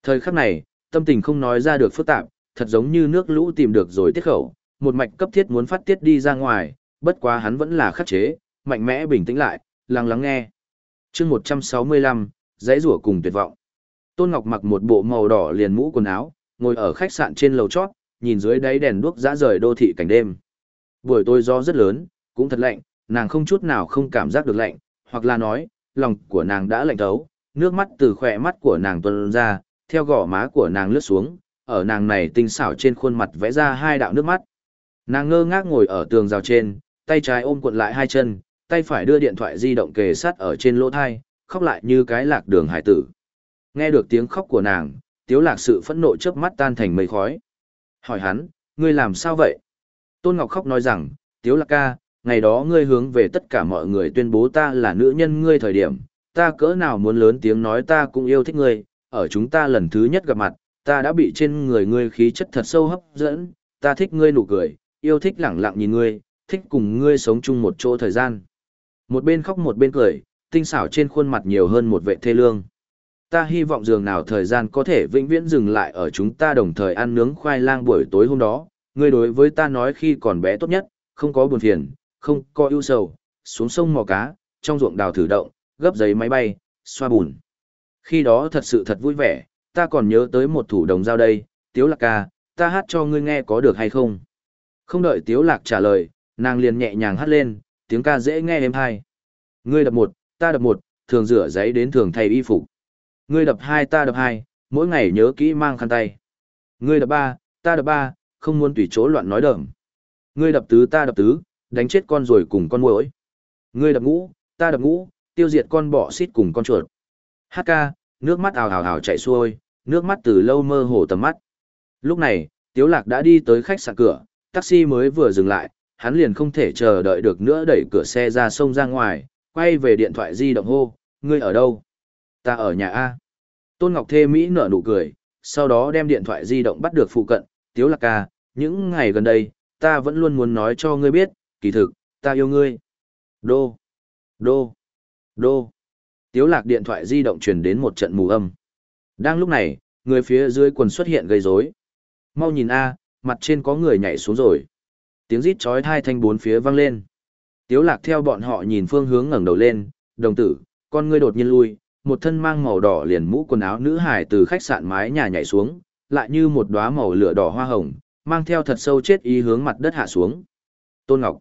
Thời khắc này, tâm tình không nói ra được phức tạp, thật giống như nước lũ tìm được rồi tiết khẩu, một mạch cấp thiết muốn phát tiết đi ra ngoài, bất quá hắn vẫn là khắc chế, mạnh mẽ bình tĩnh lại, lắng lắng nghe. chương 165, dãy rủa cùng tuyệt vọng. Tôn Ngọc mặc một bộ màu đỏ liền mũ quần áo, ngồi ở khách sạn trên lầu chót, nhìn dưới đáy đèn đuốc dã rời đô thị cảnh đêm. Buổi tối gió rất lớn, cũng thật lạnh, nàng không chút nào không cảm giác được lạnh, hoặc là nói, lòng của nàng đã lạnh thấu, nước mắt từ khỏe mắt của nàng tuôn ra, theo gò má của nàng lướt xuống, ở nàng này tinh xảo trên khuôn mặt vẽ ra hai đạo nước mắt. Nàng ngơ ngác ngồi ở tường rào trên, tay trái ôm cuộn lại hai chân, tay phải đưa điện thoại di động kề sát ở trên lỗ thai, khóc lại như cái lạc đường hải tử. Nghe được tiếng khóc của nàng, tiếu lạc sự phẫn nộ chớp mắt tan thành mây khói. Hỏi hắn, ngươi làm sao vậy? Tôn Ngọc khóc nói rằng, tiếu lạc ca, ngày đó ngươi hướng về tất cả mọi người tuyên bố ta là nữ nhân ngươi thời điểm, ta cỡ nào muốn lớn tiếng nói ta cũng yêu thích ngươi, ở chúng ta lần thứ nhất gặp mặt, ta đã bị trên người ngươi khí chất thật sâu hấp dẫn, ta thích ngươi nụ cười, yêu thích lẳng lặng nhìn ngươi, thích cùng ngươi sống chung một chỗ thời gian. Một bên khóc một bên cười, tinh xảo trên khuôn mặt nhiều hơn một vệ thê lương. Ta hy vọng dường nào thời gian có thể vĩnh viễn dừng lại ở chúng ta đồng thời ăn nướng khoai lang buổi tối hôm đó, ngươi đối với ta nói khi còn bé tốt nhất, không có buồn phiền, không có ưu sầu, xuống sông mò cá, trong ruộng đào thử động, gấp giấy máy bay, xoa bùn. Khi đó thật sự thật vui vẻ, ta còn nhớ tới một thủ đồng giao đây, Tiếu Lạc ca, ta hát cho ngươi nghe có được hay không? Không đợi Tiếu Lạc trả lời, nàng liền nhẹ nhàng hát lên, tiếng ca dễ nghe êm hai. Ngươi đập một, ta đập một, thường rửa giấy đến thường thay y phục. Ngươi đập hai ta đập hai, mỗi ngày nhớ kỹ mang khăn tay. Ngươi đập ba, ta đập ba, không muốn tùy chỗ loạn nói đờm. Ngươi đập tứ ta đập tứ, đánh chết con rồi cùng con muỗi. Ngươi đập ngũ, ta đập ngũ, tiêu diệt con bọ xít cùng con chuột. Hát ca, nước mắt ào ào ào chảy xuôi, nước mắt từ lâu mơ hồ tầm mắt. Lúc này, Tiếu Lạc đã đi tới khách sạn cửa, taxi mới vừa dừng lại, hắn liền không thể chờ đợi được nữa đẩy cửa xe ra sông ra ngoài, quay về điện thoại di động hô, ngươi ở đâu? Ta ở nhà A. Tôn Ngọc Thê Mỹ nở nụ cười, sau đó đem điện thoại di động bắt được phụ cận, Tiếu Lạc ca, những ngày gần đây, ta vẫn luôn muốn nói cho ngươi biết, kỳ thực, ta yêu ngươi. Đô, đô, đô. Tiếu Lạc điện thoại di động truyền đến một trận mù âm. Đang lúc này, người phía dưới quần xuất hiện gây rối. Mau nhìn A, mặt trên có người nhảy xuống rồi. Tiếng rít chói tai thanh bốn phía vang lên. Tiếu lạc theo bọn họ nhìn phương hướng ngẩng đầu lên, đồng tử, con ngươi đột nhiên lui, một thân mang màu đỏ liền mũ quần áo nữ hải từ khách sạn mái nhà nhảy xuống, lại như một đóa màu lửa đỏ hoa hồng, mang theo thật sâu chết ý hướng mặt đất hạ xuống. Tôn Ngọc.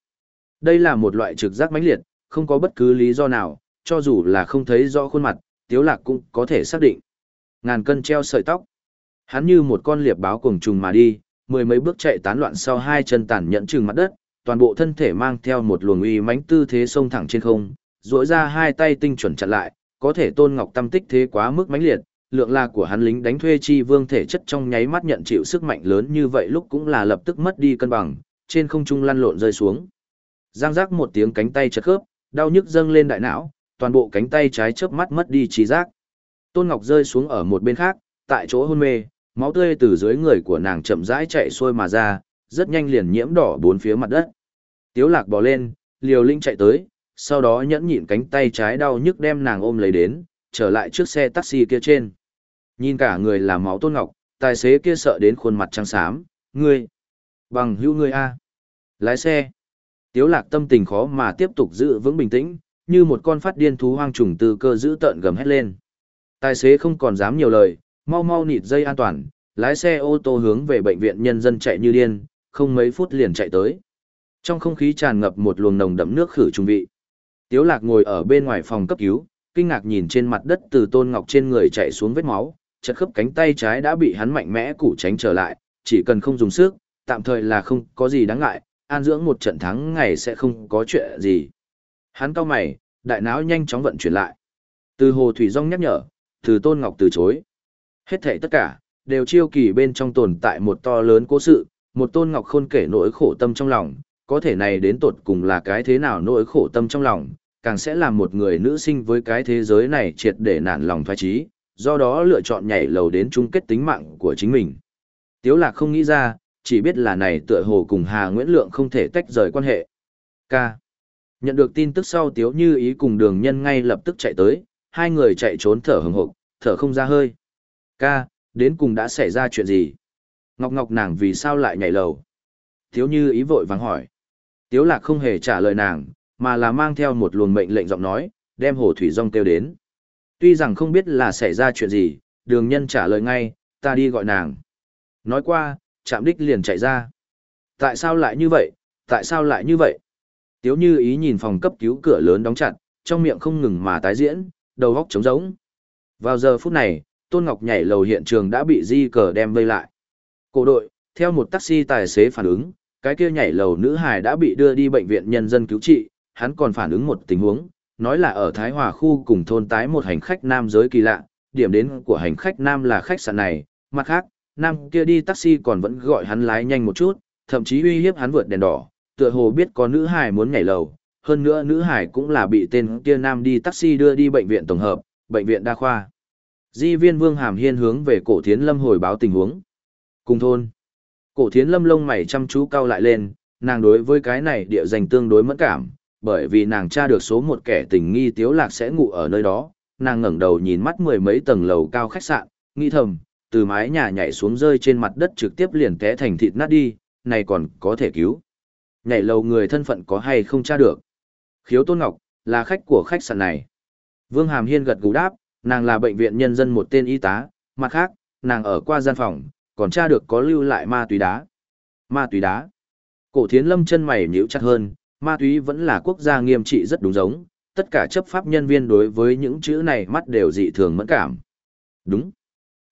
Đây là một loại trực giác mãnh liệt, không có bất cứ lý do nào, cho dù là không thấy rõ khuôn mặt, Tiếu Lạc cũng có thể xác định. Ngàn cân treo sợi tóc. Hắn như một con liệp báo cuồng trùng mà đi, mười mấy bước chạy tán loạn sau hai chân tàn nhẫn trừng mặt đất, toàn bộ thân thể mang theo một luồng uy mãnh tư thế xông thẳng trên không, duỗi ra hai tay tinh chuẩn chặn lại, có thể Tôn Ngọc tâm tích thế quá mức mãnh liệt, lượng la của hắn lính đánh thuê chi vương thể chất trong nháy mắt nhận chịu sức mạnh lớn như vậy lúc cũng là lập tức mất đi cân bằng, trên không trung lăn lộn rơi xuống. Giang giác một tiếng cánh tay chật khớp, đau nhức dâng lên đại não, toàn bộ cánh tay trái chớp mắt mất đi trí giác. Tôn Ngọc rơi xuống ở một bên khác, tại chỗ hôn mê, máu tươi từ dưới người của nàng chậm rãi chạy xuôi mà ra, rất nhanh liền nhiễm đỏ bốn phía mặt đất. Tiếu lạc bò lên, liều linh chạy tới, sau đó nhẫn nhịn cánh tay trái đau nhức đem nàng ôm lấy đến, trở lại trước xe taxi kia trên. Nhìn cả người là máu tôn ngọc, tài xế kia sợ đến khuôn mặt trắng xám, ngươi, bằng hữu ngươi A. Lái xe. Tiếu lạc tâm tình khó mà tiếp tục giữ vững bình tĩnh, như một con phát điên thú hoang trùng từ cơ giữ tợn gầm hết lên. Tài xế không còn dám nhiều lời, mau mau nịt dây an toàn, lái xe ô tô hướng về bệnh viện nhân dân chạy như điên, không mấy phút liền chạy tới. Trong không khí tràn ngập một luồng nồng đậm nước khử trùng vị. Tiếu lạc ngồi ở bên ngoài phòng cấp cứu, kinh ngạc nhìn trên mặt đất từ tôn ngọc trên người chạy xuống vết máu, chật khớp cánh tay trái đã bị hắn mạnh mẽ củ tránh trở lại, chỉ cần không dùng sức, tạm thời là không có gì đáng ngại, an dưỡng một trận thắng ngày sẽ không có chuyện gì. Hắn cau mày, đại não nhanh chóng vận chuyển lại. Từ Hồ Thủy Dung nhắc nhở, từ Tôn Ngọc từ chối. Hết thảy tất cả, đều chiêu kỳ bên trong tồn tại một to lớn cố sự, một Tôn Ngọc khôn kể nỗi khổ tâm trong lòng, có thể này đến tột cùng là cái thế nào nỗi khổ tâm trong lòng, càng sẽ làm một người nữ sinh với cái thế giới này triệt để nản lòng thoái trí, do đó lựa chọn nhảy lầu đến chung kết tính mạng của chính mình. Tiếu lạc không nghĩ ra, chỉ biết là này tựa hồ cùng Hà Nguyễn Lượng không thể tách rời quan hệ. K. Nhận được tin tức sau Tiếu Như Ý cùng đường nhân ngay lập tức chạy tới, hai người chạy trốn thở hừng hộp, thở không ra hơi. Ca, đến cùng đã xảy ra chuyện gì? Ngọc Ngọc nàng vì sao lại nhảy lầu? Tiếu như ý vội vàng hỏi. Tiếu lạc không hề trả lời nàng, mà là mang theo một luồng mệnh lệnh giọng nói, đem hồ thủy rong kêu đến. Tuy rằng không biết là xảy ra chuyện gì, đường nhân trả lời ngay, ta đi gọi nàng. Nói qua, chạm đích liền chạy ra. Tại sao lại như vậy, tại sao lại như vậy? Tiếu như ý nhìn phòng cấp cứu cửa lớn đóng chặt, trong miệng không ngừng mà tái diễn, đầu góc trống rỗng. Vào giờ phút này, Tôn Ngọc nhảy lầu hiện trường đã bị di cờ đem vây lại. Cổ đội, theo một taxi tài xế phản ứng, cái kia nhảy lầu nữ hài đã bị đưa đi bệnh viện nhân dân cứu trị, hắn còn phản ứng một tình huống, nói là ở Thái Hòa khu cùng thôn tái một hành khách nam giới kỳ lạ, điểm đến của hành khách nam là khách sạn này, mặt khác, nam kia đi taxi còn vẫn gọi hắn lái nhanh một chút, thậm chí uy hiếp hắn vượt đèn đỏ, tựa hồ biết có nữ hài muốn nhảy lầu, hơn nữa nữ hải cũng là bị tên kia nam đi taxi đưa đi bệnh viện tổng hợp, bệnh viện đa khoa. Di viên Vương Hàm Hiên hướng về cổ thiến lâm hồi báo tình huống. Cùng thôn. Cổ thiến lâm lông mày chăm chú cao lại lên, nàng đối với cái này địa danh tương đối mẫn cảm, bởi vì nàng tra được số một kẻ tình nghi tiếu lạc sẽ ngủ ở nơi đó, nàng ngẩng đầu nhìn mắt mười mấy tầng lầu cao khách sạn, nghi thầm, từ mái nhà nhảy xuống rơi trên mặt đất trực tiếp liền té thành thịt nát đi, này còn có thể cứu. Nhảy lầu người thân phận có hay không tra được. Khiếu Tôn Ngọc, là khách của khách sạn này. Vương Hàm Hiên gật gù đáp, nàng là bệnh viện nhân dân một tên y tá, mặt khác, nàng ở qua gian phòng, còn tra được có lưu lại ma túy đá. Ma túy đá. Cổ thiến lâm chân mày nhíu chặt hơn, ma túy vẫn là quốc gia nghiêm trị rất đúng giống, tất cả chấp pháp nhân viên đối với những chữ này mắt đều dị thường mẫn cảm. Đúng.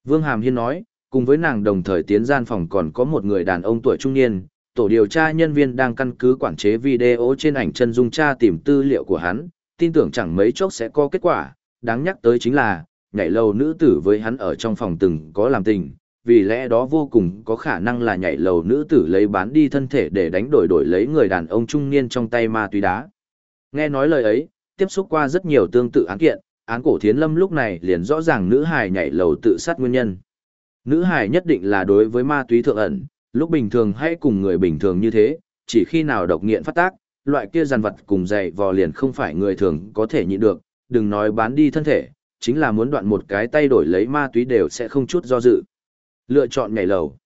Vương Hàm Hiên nói, cùng với nàng đồng thời tiến gian phòng còn có một người đàn ông tuổi trung niên, tổ điều tra nhân viên đang căn cứ quản chế video trên ảnh chân dung tra tìm tư liệu của hắn, tin tưởng chẳng mấy chốc sẽ có kết quả, đáng nhắc tới chính là, nhảy lầu nữ tử với hắn ở trong phòng từng có làm tình, vì lẽ đó vô cùng có khả năng là nhảy lầu nữ tử lấy bán đi thân thể để đánh đổi đổi lấy người đàn ông trung niên trong tay ma túy đá. Nghe nói lời ấy, tiếp xúc qua rất nhiều tương tự án kiện, án cổ thiến lâm lúc này liền rõ ràng nữ hài nhảy lầu tự sát nguyên nhân. Nữ hài nhất định là đối với ma túy thượng ẩn, lúc bình thường hay cùng người bình thường như thế, chỉ khi nào độc nghiện phát tác, loại kia giàn vật cùng dày vò liền không phải người thường có thể nhịn được, đừng nói bán đi thân thể, chính là muốn đoạn một cái tay đổi lấy ma túy đều sẽ không chút do dự. Lựa chọn nhảy lầu.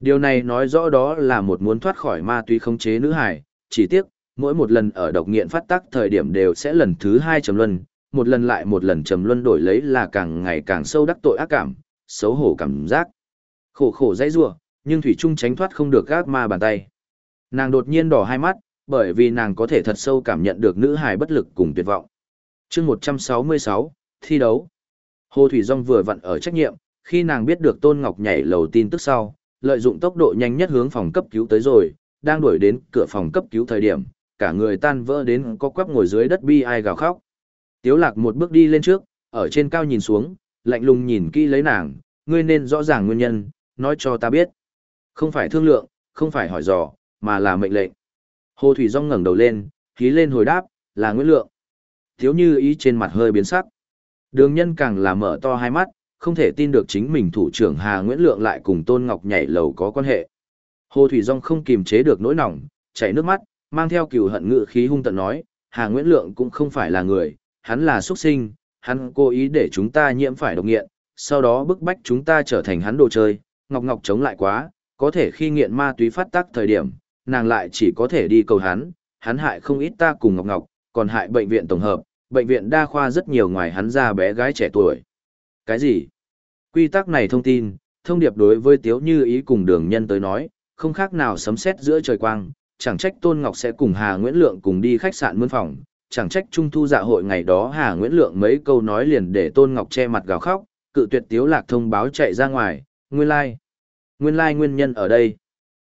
Điều này nói rõ đó là một muốn thoát khỏi ma túy khống chế nữ hải, chỉ tiếc, mỗi một lần ở độc nghiện phát tác thời điểm đều sẽ lần thứ hai trầm luân, một lần lại một lần trầm luân đổi lấy là càng ngày càng sâu đắc tội ác cảm, xấu hổ cảm giác. Khổ khổ dãy rủa, nhưng thủy trung tránh thoát không được gác ma bàn tay. Nàng đột nhiên đỏ hai mắt, bởi vì nàng có thể thật sâu cảm nhận được nữ hài bất lực cùng tuyệt vọng. Chương 166, thi đấu. Hồ Thủy Dung vừa vặn ở trách nhiệm, khi nàng biết được Tôn Ngọc nhảy lầu tin tức sau, lợi dụng tốc độ nhanh nhất hướng phòng cấp cứu tới rồi, đang đuổi đến cửa phòng cấp cứu thời điểm, cả người tan vỡ đến có quắp ngồi dưới đất bi ai gào khóc. Tiếu lạc một bước đi lên trước, ở trên cao nhìn xuống, lạnh lùng nhìn kỹ lấy nàng, ngươi nên rõ ràng nguyên nhân, nói cho ta biết. Không phải thương lượng, không phải hỏi dò, mà là mệnh lệnh. Hồ Thủy Dung ngẩng đầu lên, khí lên hồi đáp, là Nguyễn Lượng. Thiếu như ý trên mặt hơi biến sắc. Đường nhân càng là mở to hai mắt, không thể tin được chính mình thủ trưởng Hà Nguyễn Lượng lại cùng Tôn Ngọc nhảy lầu có quan hệ. Hồ Thủy Dung không kiềm chế được nỗi lòng, chảy nước mắt, mang theo cừu hận ngự khí hung tận nói, Hà Nguyễn Lượng cũng không phải là người, hắn là xuất sinh, hắn cố ý để chúng ta nhiễm phải độc nghiện, sau đó bức bách chúng ta trở thành hắn đồ chơi, Ngọc Ngọc chống lại quá, có thể khi nghiện ma túy phát tác thời điểm, nàng lại chỉ có thể đi cầu hắn, hắn hại không ít ta cùng Ngọc Ngọc, còn hại bệnh viện tổng hợp, bệnh viện đa khoa rất nhiều ngoài hắn ra bé gái trẻ tuổi. Cái gì? Quy tắc này thông tin, thông điệp đối với Tiếu Như Ý cùng đường nhân tới nói, không khác nào sấm sét giữa trời quang, chẳng trách Tôn Ngọc sẽ cùng Hà Nguyễn Lượng cùng đi khách sạn mươn phòng, chẳng trách trung thu dạ hội ngày đó Hà Nguyễn Lượng mấy câu nói liền để Tôn Ngọc che mặt gào khóc, cự tuyệt Tiếu Lạc thông báo chạy ra ngoài, nguyên lai. Like. Nguyên lai like nguyên nhân ở đây.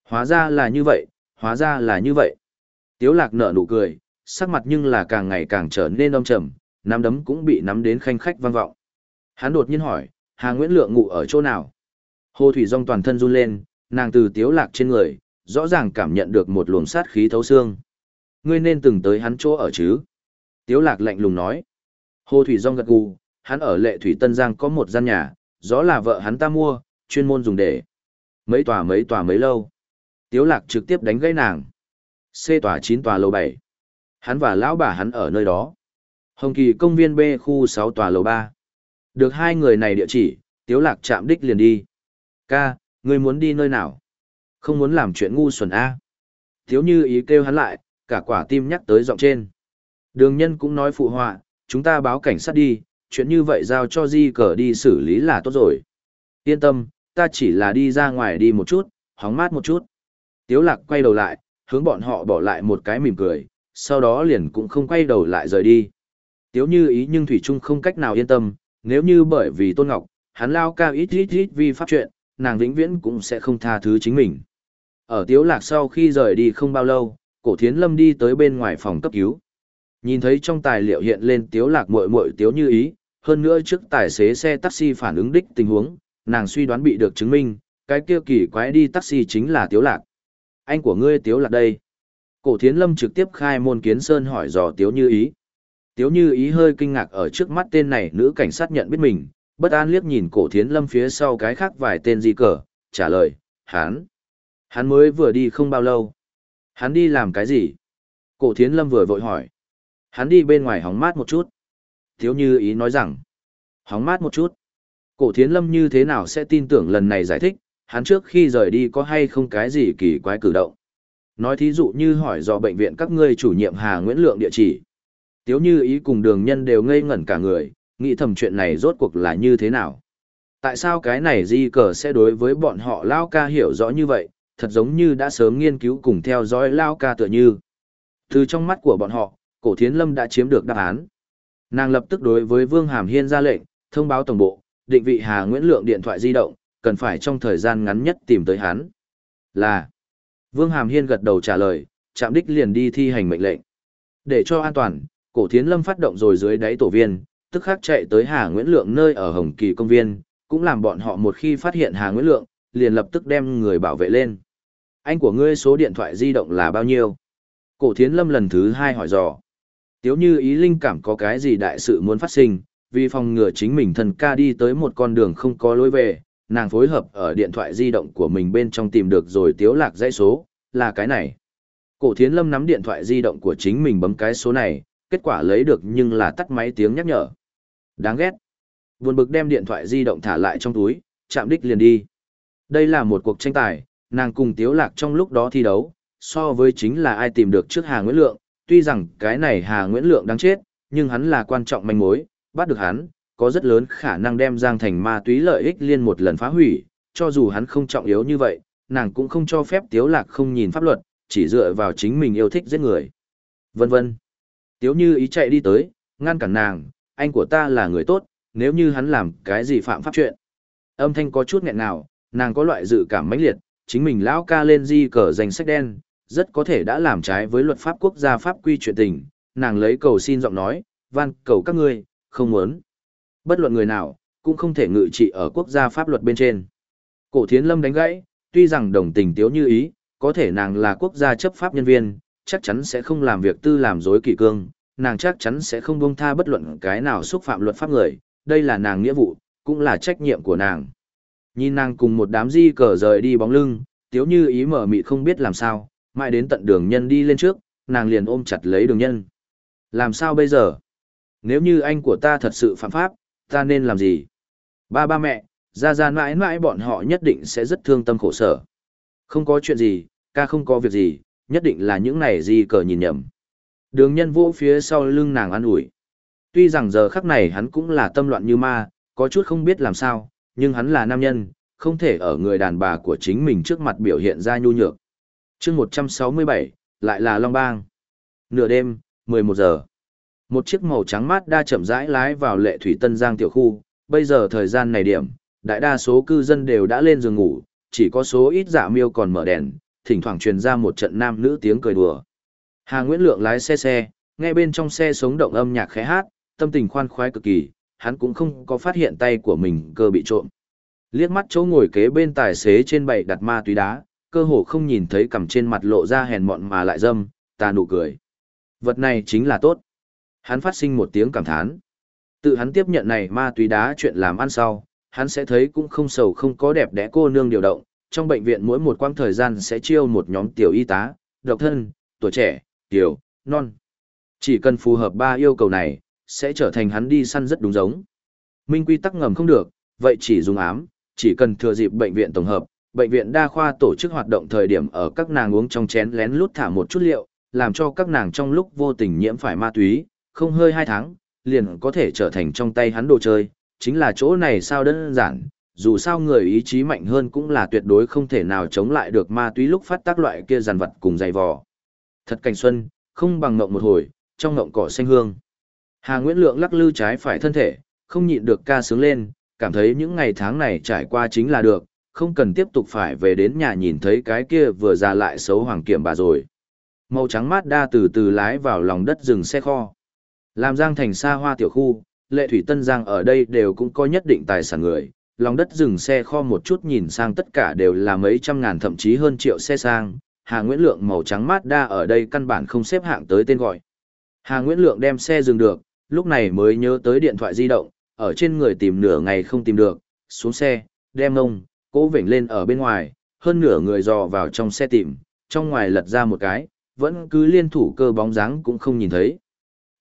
Hóa ra là như vậy, hóa ra là như vậy. Tiếu Lạc nở nụ cười, sắc mặt nhưng là càng ngày càng trở nên âm trầm, nắm đấm cũng bị nắm đến khanh khách vang vọng. Hắn đột nhiên hỏi, Hà Nguyễn Lượng ngủ ở chỗ nào? Hồ Thủy Dung toàn thân run lên, nàng từ tiếu lạc trên người, rõ ràng cảm nhận được một luồng sát khí thấu xương. Ngươi nên từng tới hắn chỗ ở chứ? Tiếu lạc lạnh lùng nói. Hồ Thủy Dung gật gù, hắn ở lệ Thủy Tân Giang có một gian nhà, rõ là vợ hắn ta mua, chuyên môn dùng để. Mấy tòa mấy tòa mấy lâu. Tiếu lạc trực tiếp đánh gãy nàng. C tòa 9 tòa lầu 7. Hắn và lão bà hắn ở nơi đó. Hồng Kỳ công viên B khu 6 tòa lầu 3. Được hai người này địa chỉ, Tiếu Lạc chạm đích liền đi. Ca, Ngươi muốn đi nơi nào? Không muốn làm chuyện ngu xuẩn A. Thiếu như ý kêu hắn lại, cả quả tim nhắc tới giọng trên. Đường nhân cũng nói phụ họa, chúng ta báo cảnh sát đi, chuyện như vậy giao cho di cờ đi xử lý là tốt rồi. Yên tâm, ta chỉ là đi ra ngoài đi một chút, hóng mát một chút. Tiếu lạc quay đầu lại, hướng bọn họ bỏ lại một cái mỉm cười, sau đó liền cũng không quay đầu lại rời đi. Tiếu như ý nhưng Thủy Trung không cách nào yên tâm, nếu như bởi vì Tôn Ngọc, hắn lao cao ít ít ít vi pháp chuyện, nàng vĩnh viễn cũng sẽ không tha thứ chính mình. Ở Tiếu Lạc sau khi rời đi không bao lâu, cổ thiến lâm đi tới bên ngoài phòng cấp cứu. Nhìn thấy trong tài liệu hiện lên Tiếu Lạc muội muội Tiếu như ý, hơn nữa trước tài xế xe taxi phản ứng đích tình huống, nàng suy đoán bị được chứng minh, cái kia kỳ quái đi taxi chính là Tiếu Lạc. Anh của ngươi Tiếu Lạc đây. Cổ thiến lâm trực tiếp khai môn kiến sơn hỏi dò Tiếu như ý. Tiếu như ý hơi kinh ngạc ở trước mắt tên này nữ cảnh sát nhận biết mình, bất an liếc nhìn cổ thiến lâm phía sau cái khác vài tên di cờ, trả lời, hắn. Hắn mới vừa đi không bao lâu. Hắn đi làm cái gì? Cổ thiến lâm vừa vội hỏi. Hắn đi bên ngoài hóng mát một chút. Tiếu như ý nói rằng, hóng mát một chút. Cổ thiến lâm như thế nào sẽ tin tưởng lần này giải thích, hắn trước khi rời đi có hay không cái gì kỳ quái cử động. Nói thí dụ như hỏi do bệnh viện các ngươi chủ nhiệm Hà Nguyễn Lượng địa chỉ. Tiếu như ý cùng đường nhân đều ngây ngẩn cả người, nghĩ thầm chuyện này rốt cuộc là như thế nào. Tại sao cái này di cờ sẽ đối với bọn họ Lao ca hiểu rõ như vậy, thật giống như đã sớm nghiên cứu cùng theo dõi Lao ca tựa như. Từ trong mắt của bọn họ, cổ thiến lâm đã chiếm được đáp án. Nàng lập tức đối với Vương Hàm Hiên ra lệnh, thông báo tổng bộ, định vị Hà Nguyễn Lượng điện thoại di động, cần phải trong thời gian ngắn nhất tìm tới hắn. Là. Vương Hàm Hiên gật đầu trả lời, chạm đích liền đi thi hành mệnh lệnh. Để cho an toàn, cổ thiến lâm phát động rồi dưới đáy tổ viên, tức khắc chạy tới Hà Nguyễn Lượng nơi ở Hồng Kỳ công viên, cũng làm bọn họ một khi phát hiện Hà Nguyễn Lượng, liền lập tức đem người bảo vệ lên. Anh của ngươi số điện thoại di động là bao nhiêu? Cổ thiến lâm lần thứ hai hỏi dò. Tiếu như ý linh cảm có cái gì đại sự muốn phát sinh, vì phòng ngừa chính mình thần ca đi tới một con đường không có lối về, nàng phối hợp ở điện thoại di động của mình bên trong tìm được rồi tiếu lạc dãy số, là cái này. Cổ thiến lâm nắm điện thoại di động của chính mình bấm cái số này, kết quả lấy được nhưng là tắt máy tiếng nhắc nhở. Đáng ghét. Buồn bực đem điện thoại di động thả lại trong túi, chạm đích liền đi. Đây là một cuộc tranh tài, nàng cùng Tiếu Lạc trong lúc đó thi đấu, so với chính là ai tìm được trước Hà Nguyễn Lượng, tuy rằng cái này Hà Nguyễn Lượng đáng chết, nhưng hắn là quan trọng manh mối, bắt được hắn, có rất lớn khả năng đem Giang Thành ma túy lợi ích liên một lần phá hủy, cho dù hắn không trọng yếu như vậy, nàng cũng không cho phép Tiếu Lạc không nhìn pháp luật, chỉ dựa vào chính mình yêu thích giết người. Vân vân. Tiếu như ý chạy đi tới, ngăn cản nàng, anh của ta là người tốt, nếu như hắn làm cái gì phạm pháp chuyện. Âm thanh có chút nghẹn nào, nàng có loại dự cảm mãnh liệt, chính mình lão ca lên di cờ danh sách đen, rất có thể đã làm trái với luật pháp quốc gia pháp quy chuyện tình, nàng lấy cầu xin giọng nói, van cầu các ngươi, không muốn. Bất luận người nào, cũng không thể ngự trị ở quốc gia pháp luật bên trên. Cổ thiến lâm đánh gãy, tuy rằng đồng tình tiếu như ý, có thể nàng là quốc gia chấp pháp nhân viên, chắc chắn sẽ không làm việc tư làm dối kỷ cương, nàng chắc chắn sẽ không buông tha bất luận cái nào xúc phạm luật pháp người, đây là nàng nghĩa vụ, cũng là trách nhiệm của nàng. Nhìn nàng cùng một đám di cờ rời đi bóng lưng, tiếu như ý mở mị không biết làm sao, mãi đến tận đường nhân đi lên trước, nàng liền ôm chặt lấy đường nhân. Làm sao bây giờ? Nếu như anh của ta thật sự phạm pháp, ta nên làm gì? Ba ba mẹ, ra ra mãi mãi bọn họ nhất định sẽ rất thương tâm khổ sở. Không có chuyện gì, ca không có việc gì, nhất định là những này gì cờ nhìn nhầm. Đường nhân vô phía sau lưng nàng an ủi. Tuy rằng giờ khắc này hắn cũng là tâm loạn như ma, có chút không biết làm sao, nhưng hắn là nam nhân, không thể ở người đàn bà của chính mình trước mặt biểu hiện ra nhu nhược. chương 167, lại là Long Bang. Nửa đêm, 11 giờ. Một chiếc màu trắng mát đa chậm rãi lái vào lệ thủy tân giang tiểu khu, bây giờ thời gian này điểm, đại đa số cư dân đều đã lên giường ngủ, chỉ có số ít giả miêu còn mở đèn, thỉnh thoảng truyền ra một trận nam nữ tiếng cười đùa. Hà Nguyễn Lượng lái xe xe, nghe bên trong xe sống động âm nhạc khẽ hát, tâm tình khoan khoái cực kỳ, hắn cũng không có phát hiện tay của mình cơ bị trộm. Liếc mắt chỗ ngồi kế bên tài xế trên bậy đặt ma túy đá, cơ hồ không nhìn thấy cầm trên mặt lộ ra hèn mọn mà lại dâm, ta nụ cười. Vật này chính là tốt. Hắn phát sinh một tiếng cảm thán. Tự hắn tiếp nhận này ma túy đá chuyện làm ăn sau, hắn sẽ thấy cũng không sầu không có đẹp đẽ cô nương điều động. Trong bệnh viện mỗi một quãng thời gian sẽ chiêu một nhóm tiểu y tá, độc thân, tuổi trẻ, tiểu, non. Chỉ cần phù hợp ba yêu cầu này, sẽ trở thành hắn đi săn rất đúng giống. Minh quy tắc ngầm không được, vậy chỉ dùng ám, chỉ cần thừa dịp bệnh viện tổng hợp, bệnh viện đa khoa tổ chức hoạt động thời điểm ở các nàng uống trong chén lén lút thả một chút liệu, làm cho các nàng trong lúc vô tình nhiễm phải ma túy, không hơi hai tháng, liền có thể trở thành trong tay hắn đồ chơi, chính là chỗ này sao đơn giản, dù sao người ý chí mạnh hơn cũng là tuyệt đối không thể nào chống lại được ma túy lúc phát tác loại kia giàn vật cùng dày vò. Thật cảnh xuân, không bằng ngộng một hồi, trong ngộng cỏ xanh hương. Hà Nguyễn Lượng lắc lư trái phải thân thể, không nhịn được ca sướng lên, cảm thấy những ngày tháng này trải qua chính là được, không cần tiếp tục phải về đến nhà nhìn thấy cái kia vừa ra lại xấu hoàng kiểm bà rồi. Màu trắng mát đa từ từ lái vào lòng đất rừng xe kho. Làm giang thành xa hoa tiểu khu, lệ thủy tân giang ở đây đều cũng có nhất định tài sản người. Lòng đất dừng xe kho một chút nhìn sang tất cả đều là mấy trăm ngàn thậm chí hơn triệu xe sang. Hà Nguyễn Lượng màu trắng mát đa ở đây căn bản không xếp hạng tới tên gọi. Hà Nguyễn Lượng đem xe dừng được, lúc này mới nhớ tới điện thoại di động, ở trên người tìm nửa ngày không tìm được, xuống xe, đem ông, cố vểnh lên ở bên ngoài, hơn nửa người dò vào trong xe tìm, trong ngoài lật ra một cái, vẫn cứ liên thủ cơ bóng dáng cũng không nhìn thấy.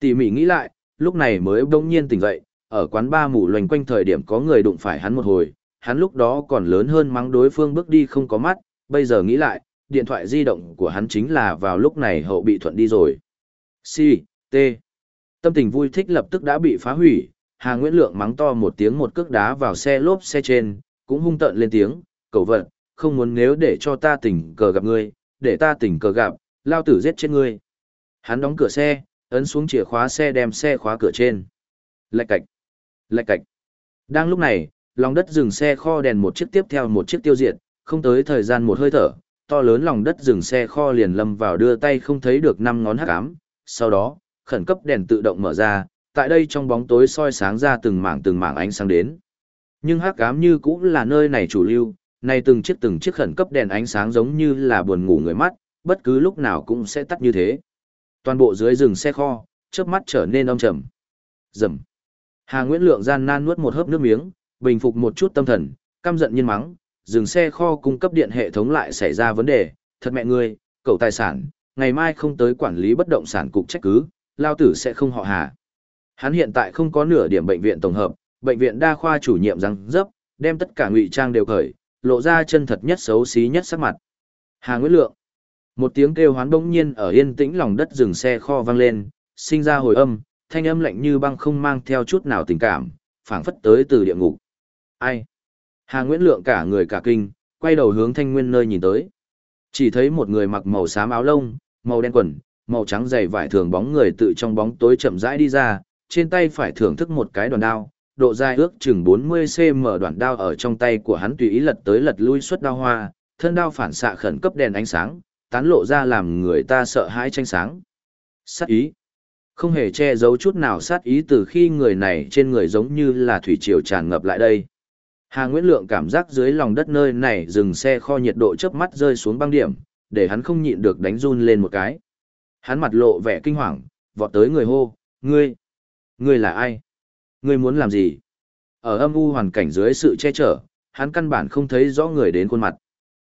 Tỉ mỉ nghĩ lại, lúc này mới bỗng nhiên tỉnh dậy, ở quán ba mù loành quanh thời điểm có người đụng phải hắn một hồi, hắn lúc đó còn lớn hơn mắng đối phương bước đi không có mắt, bây giờ nghĩ lại, điện thoại di động của hắn chính là vào lúc này hậu bị thuận đi rồi. Si, T. Tâm tình vui thích lập tức đã bị phá hủy, Hà Nguyễn Lượng mắng to một tiếng một cước đá vào xe lốp xe trên, cũng hung tợn lên tiếng, cầu vận, không muốn nếu để cho ta tỉnh cờ gặp ngươi, để ta tỉnh cờ gặp, lao tử giết chết ngươi. Hắn đóng cửa xe, ấn xuống chìa khóa xe đem xe khóa cửa trên. Lạch cạch, lạch cạch. Đang lúc này, lòng đất dừng xe kho đèn một chiếc tiếp theo một chiếc tiêu diệt, không tới thời gian một hơi thở, to lớn lòng đất dừng xe kho liền lâm vào đưa tay không thấy được năm ngón hắc ám. Sau đó, khẩn cấp đèn tự động mở ra, tại đây trong bóng tối soi sáng ra từng mảng từng mảng ánh sáng đến. Nhưng hắc ám như cũng là nơi này chủ lưu, nay từng chiếc từng chiếc khẩn cấp đèn ánh sáng giống như là buồn ngủ người mắt, bất cứ lúc nào cũng sẽ tắt như thế. Toàn bộ dưới rừng xe kho, chớp mắt trở nên âm trầm. Rầm. Hà Nguyễn Lượng gian nan nuốt một hớp nước miếng, bình phục một chút tâm thần, căm giận nhiên mắng, rừng xe kho cung cấp điện hệ thống lại xảy ra vấn đề, thật mẹ ngươi, cậu tài sản, ngày mai không tới quản lý bất động sản cục trách cứ, lao tử sẽ không họ hà. Hắn hiện tại không có nửa điểm bệnh viện tổng hợp, bệnh viện đa khoa chủ nhiệm răng dấp, đem tất cả ngụy trang đều khởi, lộ ra chân thật nhất xấu xí nhất sắc mặt. Hà Nguyễn Lượng. Một tiếng kêu hoán bỗng nhiên ở yên tĩnh lòng đất dừng xe kho vang lên, sinh ra hồi âm, thanh âm lạnh như băng không mang theo chút nào tình cảm, phảng phất tới từ địa ngục. Ai? Hà Nguyễn Lượng cả người cả kinh, quay đầu hướng thanh nguyên nơi nhìn tới. Chỉ thấy một người mặc màu xám áo lông, màu đen quần, màu trắng dày vải thường bóng người tự trong bóng tối chậm rãi đi ra, trên tay phải thưởng thức một cái đoàn đao, độ dài ước chừng 40cm đoạn đao ở trong tay của hắn tùy ý lật tới lật lui suốt đao hoa, thân đao phản xạ khẩn cấp đèn ánh sáng, tán lộ ra làm người ta sợ hãi tranh sáng. Sát ý. Không hề che giấu chút nào sát ý từ khi người này trên người giống như là thủy triều tràn ngập lại đây. Hà Nguyễn Lượng cảm giác dưới lòng đất nơi này dừng xe kho nhiệt độ chớp mắt rơi xuống băng điểm, để hắn không nhịn được đánh run lên một cái. Hắn mặt lộ vẻ kinh hoàng, vọt tới người hô, ngươi, ngươi là ai? Ngươi muốn làm gì? Ở âm u hoàn cảnh dưới sự che chở, hắn căn bản không thấy rõ người đến khuôn mặt.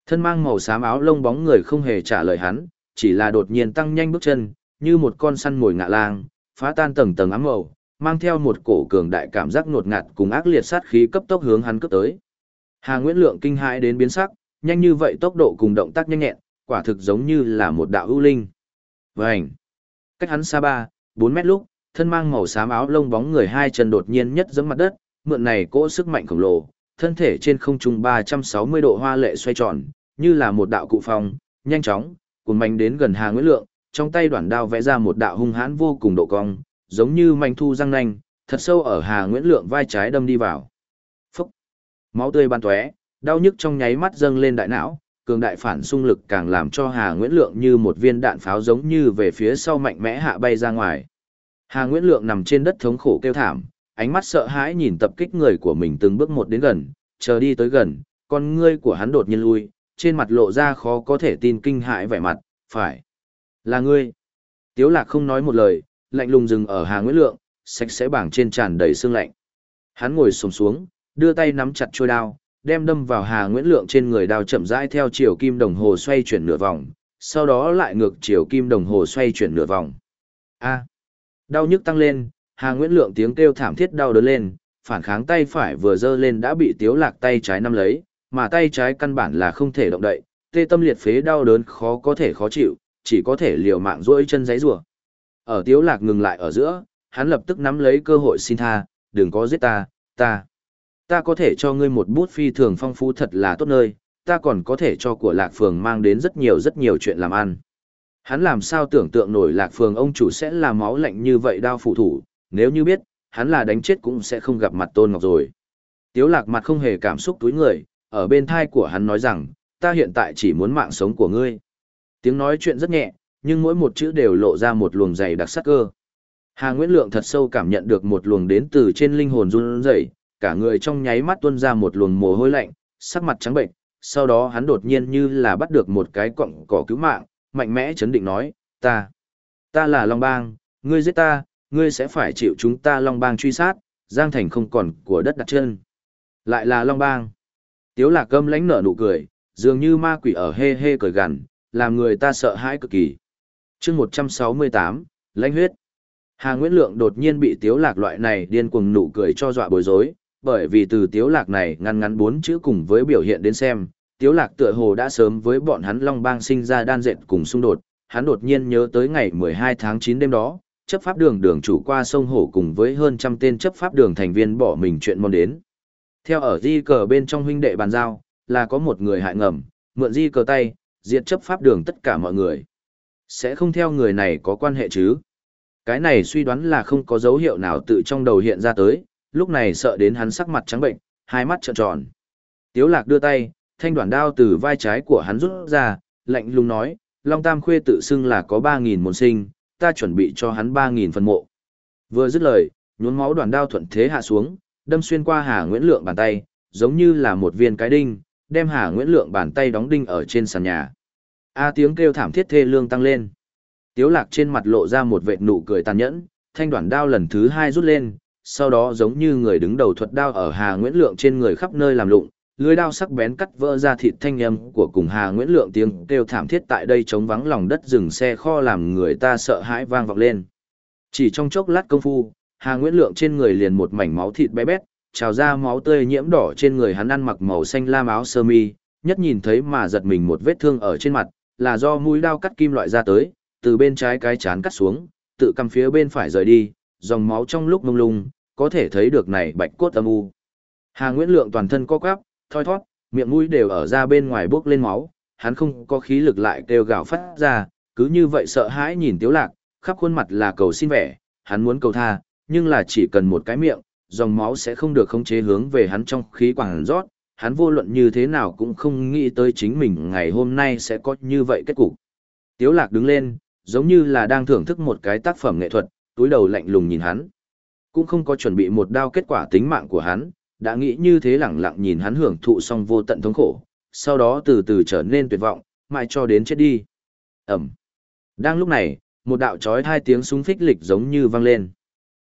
Thân mang màu xám áo lông bóng người không hề trả lời hắn, chỉ là đột nhiên tăng nhanh bước chân, như một con săn mồi ngạ lang, phá tan tầng tầng ám màu, mang theo một cổ cường đại cảm giác nột ngạt cùng ác liệt sát khí cấp tốc hướng hắn cấp tới. Hà Nguyễn Lượng kinh hãi đến biến sắc, nhanh như vậy tốc độ cùng động tác nhanh nhẹn, quả thực giống như là một đạo ưu linh. Vành. Cách hắn xa ba, bốn mét lúc, thân mang màu xám áo lông bóng người hai chân đột nhiên nhất giẫm mặt đất, mượn này cỗ sức mạnh khổng lồ, thân thể trên không trung 360 độ hoa lệ xoay tròn, như là một đạo cụ phong, nhanh chóng, cuốn mạnh đến gần Hà Nguyễn Lượng, trong tay đoạn đao vẽ ra một đạo hung hãn vô cùng độ cong, giống như manh thu răng nanh, thật sâu ở Hà Nguyễn Lượng vai trái đâm đi vào. Phúc! Máu tươi ban tóe, đau nhức trong nháy mắt dâng lên đại não, cường đại phản xung lực càng làm cho Hà Nguyễn Lượng như một viên đạn pháo giống như về phía sau mạnh mẽ hạ bay ra ngoài. Hà Nguyễn Lượng nằm trên đất thống khổ kêu thảm, ánh mắt sợ hãi nhìn tập kích người của mình từng bước một đến gần, chờ đi tới gần, con ngươi của hắn đột nhiên lui, trên mặt lộ ra khó có thể tin kinh hãi vẻ mặt, phải. Là ngươi. Tiếu lạc không nói một lời, lạnh lùng dừng ở Hà Nguyễn Lượng, sạch sẽ bảng trên tràn đầy sương lạnh. Hắn ngồi sồm xuống, đưa tay nắm chặt chuôi đao, đem đâm vào Hà Nguyễn Lượng trên người đao chậm rãi theo chiều kim đồng hồ xoay chuyển nửa vòng, sau đó lại ngược chiều kim đồng hồ xoay chuyển nửa vòng. A. Đau nhức tăng lên, Hà Nguyễn Lượng tiếng kêu thảm thiết đau đớn lên, phản kháng tay phải vừa giơ lên đã bị Tiếu Lạc tay trái nắm lấy, mà tay trái căn bản là không thể động đậy, tê tâm liệt phế đau đớn khó có thể khó chịu, chỉ có thể liều mạng duỗi chân giãy rủa. Ở Tiếu Lạc ngừng lại ở giữa, hắn lập tức nắm lấy cơ hội xin tha, đừng có giết ta, ta. Ta có thể cho ngươi một bút phi thường phong phú thật là tốt nơi, ta còn có thể cho của Lạc Phường mang đến rất nhiều rất nhiều chuyện làm ăn. Hắn làm sao tưởng tượng nổi Lạc Phường ông chủ sẽ là máu lạnh như vậy đao phụ thủ, nếu như biết, hắn là đánh chết cũng sẽ không gặp mặt Tôn Ngọc rồi. Tiếu Lạc mặt không hề cảm xúc túi người, ở bên thai của hắn nói rằng, ta hiện tại chỉ muốn mạng sống của ngươi. Tiếng nói chuyện rất nhẹ, nhưng mỗi một chữ đều lộ ra một luồng dày đặc sắc cơ. Hà Nguyễn Lượng thật sâu cảm nhận được một luồng đến từ trên linh hồn run rẩy, cả người trong nháy mắt tuôn ra một luồng mồ hôi lạnh, sắc mặt trắng bệnh, sau đó hắn đột nhiên như là bắt được một cái cọng cỏ cứu mạng, mạnh mẽ chấn định nói, ta, ta là Long Bang, ngươi giết ta, ngươi sẽ phải chịu chúng ta Long Bang truy sát, Giang Thành không còn của đất đặt chân. Lại là Long Bang. Tiếu lạc cơm lánh nở nụ cười, dường như ma quỷ ở hê hê cười gằn, làm người ta sợ hãi cực kỳ. chương 168, lãnh huyết. Hà Nguyễn Lượng đột nhiên bị tiếu lạc loại này điên cuồng nụ cười cho dọa bối rối, bởi vì từ tiếu lạc này ngăn ngắn bốn chữ cùng với biểu hiện đến xem, tiếu lạc tựa hồ đã sớm với bọn hắn Long Bang sinh ra đan dệt cùng xung đột, hắn đột nhiên nhớ tới ngày 12 tháng 9 đêm đó, chấp pháp đường đường chủ qua sông Hổ cùng với hơn trăm tên chấp pháp đường thành viên bỏ mình chuyện môn đến. Theo ở di cờ bên trong huynh đệ bàn giao, là có một người hại ngầm, mượn di cờ tay, diệt chấp pháp đường tất cả mọi người. Sẽ không theo người này có quan hệ chứ? Cái này suy đoán là không có dấu hiệu nào tự trong đầu hiện ra tới, lúc này sợ đến hắn sắc mặt trắng bệnh, hai mắt trợn tròn. Tiếu lạc đưa tay, thanh đoạn đao từ vai trái của hắn rút ra, lạnh lùng nói, Long Tam Khuê tự xưng là có 3.000 môn sinh, ta chuẩn bị cho hắn 3.000 phần mộ. Vừa dứt lời, nhuốm máu đoàn đao thuận thế hạ xuống, đâm xuyên qua Hà Nguyễn Lượng bàn tay, giống như là một viên cái đinh, đem Hà Nguyễn Lượng bàn tay đóng đinh ở trên sàn nhà. A tiếng kêu thảm thiết thê lương tăng lên. Tiếu lạc trên mặt lộ ra một vệt nụ cười tàn nhẫn, thanh đoàn đao lần thứ hai rút lên, sau đó giống như người đứng đầu thuật đao ở Hà Nguyễn Lượng trên người khắp nơi làm lụng, lưới đao sắc bén cắt vỡ ra thịt thanh âm của cùng Hà Nguyễn Lượng tiếng kêu thảm thiết tại đây chống vắng lòng đất rừng xe kho làm người ta sợ hãi vang vọng lên. Chỉ trong chốc lát công phu, Hà Nguyễn Lượng trên người liền một mảnh máu thịt bé bét, trào ra máu tươi nhiễm đỏ trên người hắn ăn mặc màu xanh lam áo sơ mi, nhất nhìn thấy mà giật mình một vết thương ở trên mặt, là do mũi đao cắt kim loại ra tới, từ bên trái cái chán cắt xuống, tự cầm phía bên phải rời đi, dòng máu trong lúc mông lung, có thể thấy được này bạch cốt âm u. Hà Nguyễn Lượng toàn thân co quắp, thoi thoát, miệng mũi đều ở ra bên ngoài bước lên máu, hắn không có khí lực lại kêu gào phát ra, cứ như vậy sợ hãi nhìn Tiếu Lạc, khắp khuôn mặt là cầu xin vẻ, hắn muốn cầu tha, nhưng là chỉ cần một cái miệng, dòng máu sẽ không được khống chế hướng về hắn trong khí quảng rót, hắn vô luận như thế nào cũng không nghĩ tới chính mình ngày hôm nay sẽ có như vậy kết cục. Tiếu lạc đứng lên, giống như là đang thưởng thức một cái tác phẩm nghệ thuật, túi đầu lạnh lùng nhìn hắn. Cũng không có chuẩn bị một đao kết quả tính mạng của hắn, đã nghĩ như thế lẳng lặng nhìn hắn hưởng thụ xong vô tận thống khổ, sau đó từ từ trở nên tuyệt vọng, mãi cho đến chết đi. Ẩm. Đang lúc này, một đạo chói hai tiếng súng phích lịch giống như vang lên.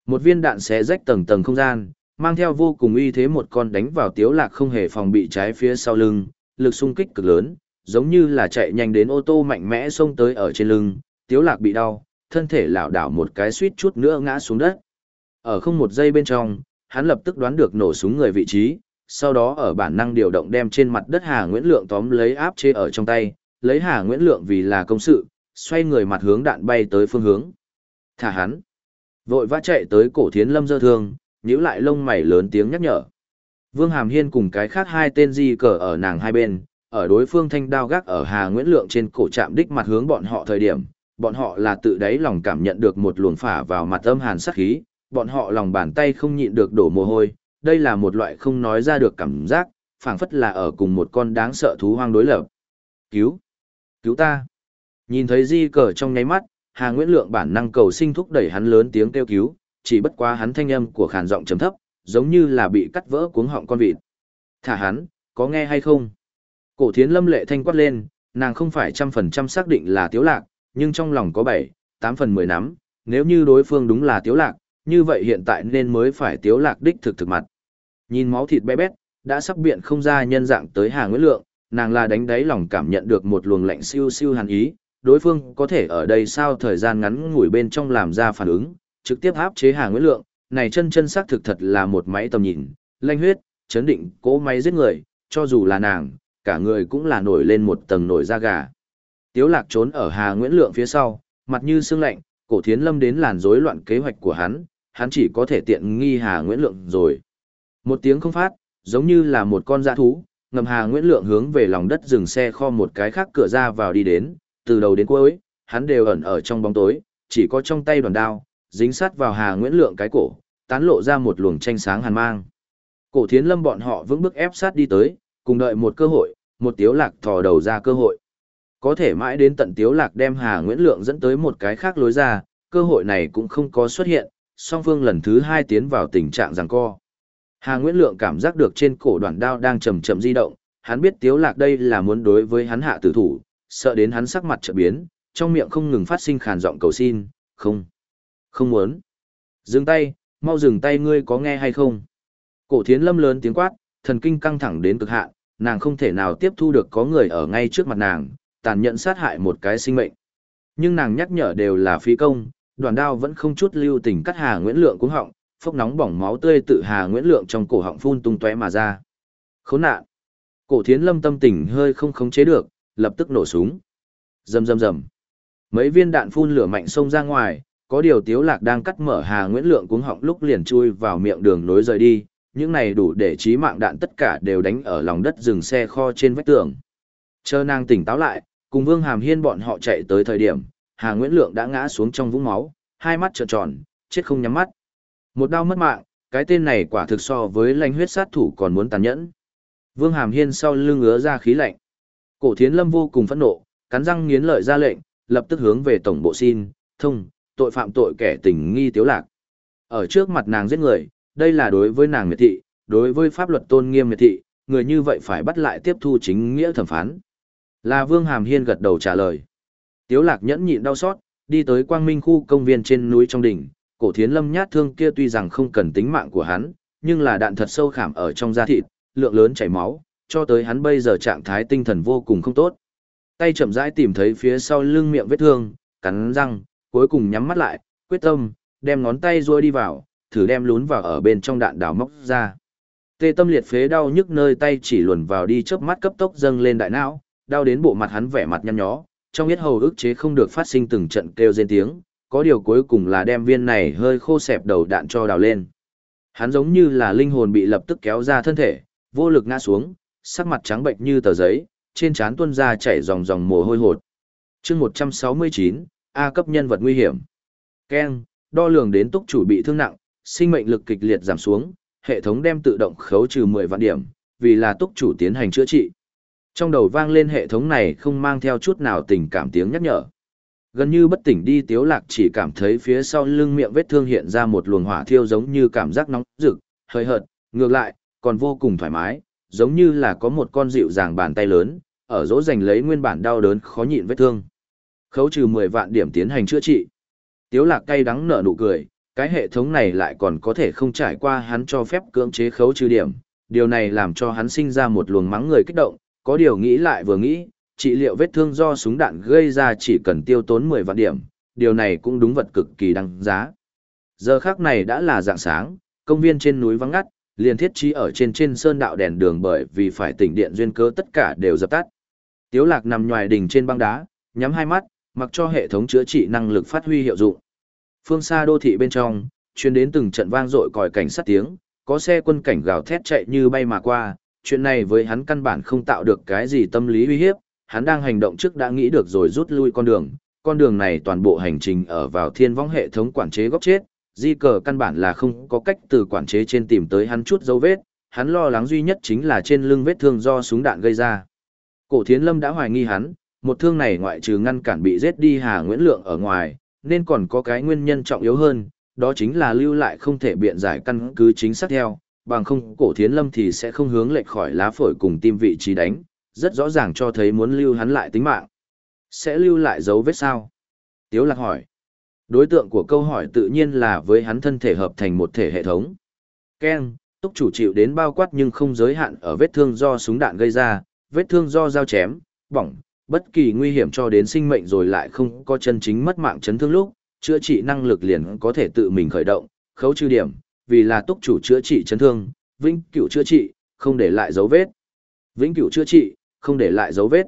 Một viên đạn xé rách tầng tầng không gian, mang theo vô cùng uy thế một con đánh vào tiếu lạc không hề phòng bị trái phía sau lưng, lực xung kích cực lớn, giống như là chạy nhanh đến ô tô mạnh mẽ xông tới ở trên lưng, tiếu lạc bị đau, thân thể lảo đảo một cái suýt chút nữa ngã xuống đất. Ở không một giây bên trong, hắn lập tức đoán được nổ súng người vị trí, sau đó ở bản năng điều động đem trên mặt đất Hà Nguyễn Lượng tóm lấy áp chế ở trong tay, lấy Hà Nguyễn Lượng vì là công sự, xoay người mặt hướng đạn bay tới phương hướng. Thả hắn. Vội vã chạy tới cổ thiến lâm dơ thương, nhíu lại lông mày lớn tiếng nhắc nhở. Vương Hàm Hiên cùng cái khác hai tên di cờ ở nàng hai bên, ở đối phương thanh đao gác ở Hà Nguyễn Lượng trên cổ chạm đích mặt hướng bọn họ thời điểm, bọn họ là tự đáy lòng cảm nhận được một luồng phả vào mặt âm hàn sát khí, bọn họ lòng bàn tay không nhịn được đổ mồ hôi, đây là một loại không nói ra được cảm giác, phảng phất là ở cùng một con đáng sợ thú hoang đối lập. Cứu! Cứu ta! Nhìn thấy di cờ trong nháy mắt, Hà Nguyễn Lượng bản năng cầu sinh thúc đẩy hắn lớn tiếng kêu cứu, chỉ bất quá hắn thanh âm của khàn giọng trầm thấp, giống như là bị cắt vỡ cuống họng con vịt. Thả hắn, có nghe hay không? Cổ thiến lâm lệ thanh quát lên, nàng không phải trăm phần trăm xác định là tiếu lạc, nhưng trong lòng có bảy, tám phần mười nắm, nếu như đối phương đúng là tiếu lạc, như vậy hiện tại nên mới phải tiếu lạc đích thực thực mặt. Nhìn máu thịt bé bét, đã sắp biện không ra nhân dạng tới Hà Nguyễn Lượng, nàng là đánh đáy lòng cảm nhận được một luồng lạnh siêu siêu hàn ý, đối phương có thể ở đây sao thời gian ngắn ngủi bên trong làm ra phản ứng, trực tiếp áp chế Hà Nguyễn Lượng, này chân chân xác thực thật là một máy tầm nhìn, lanh huyết, chấn định, cố máy giết người, cho dù là nàng, cả người cũng là nổi lên một tầng nổi da gà. Tiếu lạc trốn ở Hà Nguyễn Lượng phía sau, mặt như sương lạnh, cổ thiến lâm đến làn rối loạn kế hoạch của hắn, hắn chỉ có thể tiện nghi Hà Nguyễn Lượng rồi. Một tiếng không phát, giống như là một con dã thú, ngầm Hà Nguyễn Lượng hướng về lòng đất dừng xe kho một cái khác cửa ra vào đi đến, từ đầu đến cuối, hắn đều ẩn ở trong bóng tối, chỉ có trong tay đoàn đao, dính sát vào Hà Nguyễn Lượng cái cổ, tán lộ ra một luồng tranh sáng hàn mang. Cổ thiến lâm bọn họ vững bước ép sát đi tới, cùng đợi một cơ hội, một tiếu lạc thò đầu ra cơ hội. Có thể mãi đến tận tiếu lạc đem Hà Nguyễn Lượng dẫn tới một cái khác lối ra, cơ hội này cũng không có xuất hiện, song phương lần thứ hai tiến vào tình trạng giằng co. Hà Nguyễn Lượng cảm giác được trên cổ đoạn đao đang chậm chậm di động, hắn biết tiếu lạc đây là muốn đối với hắn hạ tử thủ, sợ đến hắn sắc mặt trở biến, trong miệng không ngừng phát sinh khàn giọng cầu xin, không, không muốn. Dừng tay, mau dừng tay ngươi có nghe hay không? Cổ thiến lâm lớn tiếng quát, thần kinh căng thẳng đến cực hạn, nàng không thể nào tiếp thu được có người ở ngay trước mặt nàng, tàn nhẫn sát hại một cái sinh mệnh. Nhưng nàng nhắc nhở đều là phí công, đoàn đao vẫn không chút lưu tình cắt Hà Nguyễn Lượng cuống họng, phốc nóng bỏng máu tươi tự Hà Nguyễn Lượng trong cổ họng phun tung tóe mà ra. Khốn nạn. Cổ Thiến Lâm tâm tình hơi không khống chế được, lập tức nổ súng. Rầm rầm rầm. Mấy viên đạn phun lửa mạnh xông ra ngoài, có điều Tiếu Lạc đang cắt mở Hà Nguyễn Lượng cuống họng lúc liền chui vào miệng đường nối rời đi, những này đủ để chí mạng đạn tất cả đều đánh ở lòng đất dừng xe kho trên vách tường. Chờ nàng tỉnh táo lại, cùng Vương Hàm Hiên bọn họ chạy tới thời điểm, Hà Nguyễn Lượng đã ngã xuống trong vũng máu, hai mắt trợn tròn, chết không nhắm mắt. Một đau mất mạng, cái tên này quả thực so với lãnh huyết sát thủ còn muốn tàn nhẫn. Vương Hàm Hiên sau lưng ngứa ra khí lạnh. Cổ Thiến Lâm vô cùng phẫn nộ, cắn răng nghiến lợi ra lệnh, lập tức hướng về tổng bộ xin, thông, tội phạm tội kẻ tình nghi tiếu lạc. Ở trước mặt nàng giết người, đây là đối với nàng miệt thị, đối với pháp luật tôn nghiêm miệt thị, người như vậy phải bắt lại tiếp thu chính nghĩa thẩm phán. Là Vương Hàm Hiên gật đầu trả lời. Tiếu lạc nhẫn nhịn đau xót, đi tới quang minh khu công viên trên núi trong đỉnh, cổ thiến lâm nhát thương kia tuy rằng không cần tính mạng của hắn, nhưng là đạn thật sâu khảm ở trong da thịt, lượng lớn chảy máu, cho tới hắn bây giờ trạng thái tinh thần vô cùng không tốt. Tay chậm rãi tìm thấy phía sau lưng miệng vết thương, cắn răng, cuối cùng nhắm mắt lại, quyết tâm, đem ngón tay ruôi đi vào, thử đem lún vào ở bên trong đạn đào móc ra. Tê tâm liệt phế đau nhức nơi tay chỉ luồn vào đi chớp mắt cấp tốc dâng lên đại não, đau đến bộ mặt hắn vẻ mặt nhăn nhó, trong yết hầu ức chế không được phát sinh từng trận kêu rên tiếng, có điều cuối cùng là đem viên này hơi khô sẹp đầu đạn cho đào lên. Hắn giống như là linh hồn bị lập tức kéo ra thân thể, vô lực ngã xuống, sắc mặt trắng bệnh như tờ giấy, trên trán tuôn ra chảy dòng dòng mồ hôi hột. chương 169, A cấp nhân vật nguy hiểm. Ken, đo lường đến túc chủ bị thương nặng, sinh mệnh lực kịch liệt giảm xuống, hệ thống đem tự động khấu trừ 10 vạn điểm, vì là túc chủ tiến hành chữa trị. Trong đầu vang lên hệ thống này không mang theo chút nào tình cảm tiếng nhắc nhở. Gần như bất tỉnh đi tiếu lạc chỉ cảm thấy phía sau lưng miệng vết thương hiện ra một luồng hỏa thiêu giống như cảm giác nóng rực, hơi hợt, ngược lại, còn vô cùng thoải mái, giống như là có một con dịu dàng bàn tay lớn, ở dỗ dành lấy nguyên bản đau đớn khó nhịn vết thương. Khấu trừ 10 vạn điểm tiến hành chữa trị. Tiếu lạc cay đắng nở nụ cười, cái hệ thống này lại còn có thể không trải qua hắn cho phép cưỡng chế khấu trừ điểm. Điều này làm cho hắn sinh ra một luồng mắng người kích động, có điều nghĩ lại vừa nghĩ, trị liệu vết thương do súng đạn gây ra chỉ cần tiêu tốn 10 vạn điểm, điều này cũng đúng vật cực kỳ đăng giá. Giờ khác này đã là dạng sáng, công viên trên núi vắng ngắt, liền thiết trí ở trên trên sơn đạo đèn đường bởi vì phải tỉnh điện duyên cớ tất cả đều dập tắt. Tiếu lạc nằm ngoài đỉnh trên băng đá, nhắm hai mắt, mặc cho hệ thống chữa trị năng lực phát huy hiệu dụng. Phương xa đô thị bên trong, truyền đến từng trận vang dội còi cảnh sát tiếng, có xe quân cảnh gào thét chạy như bay mà qua, chuyện này với hắn căn bản không tạo được cái gì tâm lý uy hiếp, hắn đang hành động trước đã nghĩ được rồi rút lui con đường, con đường này toàn bộ hành trình ở vào thiên vong hệ thống quản chế góc chết, di cờ căn bản là không có cách từ quản chế trên tìm tới hắn chút dấu vết, hắn lo lắng duy nhất chính là trên lưng vết thương do súng đạn gây ra. Cổ Thiến Lâm đã hoài nghi hắn, một thương này ngoại trừ ngăn cản bị giết đi Hà Nguyễn Lượng ở ngoài, nên còn có cái nguyên nhân trọng yếu hơn, đó chính là lưu lại không thể biện giải căn cứ chính xác theo, bằng không cổ thiến lâm thì sẽ không hướng lệch khỏi lá phổi cùng tim vị trí đánh, rất rõ ràng cho thấy muốn lưu hắn lại tính mạng. Sẽ lưu lại dấu vết sao? Tiếu lạc hỏi. Đối tượng của câu hỏi tự nhiên là với hắn thân thể hợp thành một thể hệ thống. Ken, túc chủ chịu đến bao quát nhưng không giới hạn ở vết thương do súng đạn gây ra, vết thương do dao chém, bỏng, bất kỳ nguy hiểm cho đến sinh mệnh rồi lại không có chân chính mất mạng chấn thương lúc, chữa trị năng lực liền có thể tự mình khởi động, khấu trừ điểm, vì là túc chủ chữa trị chấn thương, vĩnh cửu chữa trị, không để lại dấu vết. Vĩnh cửu chữa trị, không để lại dấu vết.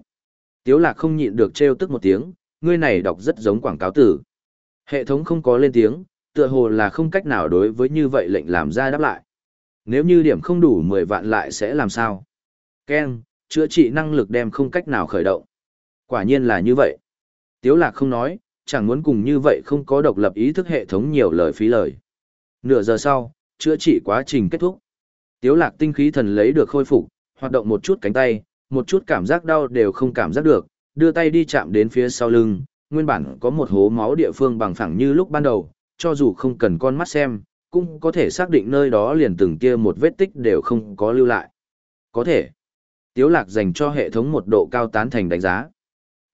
Tiếu lạc không nhịn được treo tức một tiếng, ngươi này đọc rất giống quảng cáo tử. Hệ thống không có lên tiếng, tựa hồ là không cách nào đối với như vậy lệnh làm ra đáp lại. Nếu như điểm không đủ 10 vạn lại sẽ làm sao? Ken, chữa trị năng lực đem không cách nào khởi động. Quả nhiên là như vậy. Tiếu lạc không nói, chẳng muốn cùng như vậy không có độc lập ý thức hệ thống nhiều lời phí lời. Nửa giờ sau, chữa trị quá trình kết thúc. Tiếu lạc tinh khí thần lấy được khôi phục, hoạt động một chút cánh tay, một chút cảm giác đau đều không cảm giác được, đưa tay đi chạm đến phía sau lưng, nguyên bản có một hố máu địa phương bằng phẳng như lúc ban đầu, cho dù không cần con mắt xem, cũng có thể xác định nơi đó liền từng kia một vết tích đều không có lưu lại. Có thể. Tiếu lạc dành cho hệ thống một độ cao tán thành đánh giá.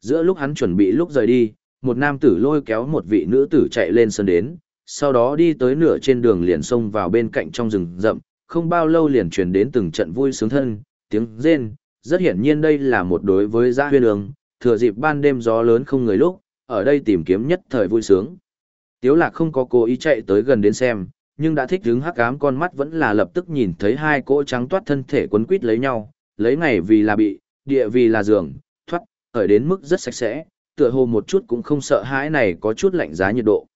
Giữa lúc hắn chuẩn bị lúc rời đi, một nam tử lôi kéo một vị nữ tử chạy lên sân đến, sau đó đi tới nửa trên đường liền xông vào bên cạnh trong rừng rậm, không bao lâu liền truyền đến từng trận vui sướng thân, tiếng rên, rất hiển nhiên đây là một đối với giã huyên ương, thừa dịp ban đêm gió lớn không người lúc, ở đây tìm kiếm nhất thời vui sướng. Tiếu lạc không có cố ý chạy tới gần đến xem, nhưng đã thích đứng hắc ám con mắt vẫn là lập tức nhìn thấy hai cỗ trắng toát thân thể quấn quít lấy nhau, lấy ngày vì là bị, địa vì là giường, thoát, ở đến mức rất sạch sẽ, tựa hồ một chút cũng không sợ hãi này có chút lạnh giá nhiệt độ.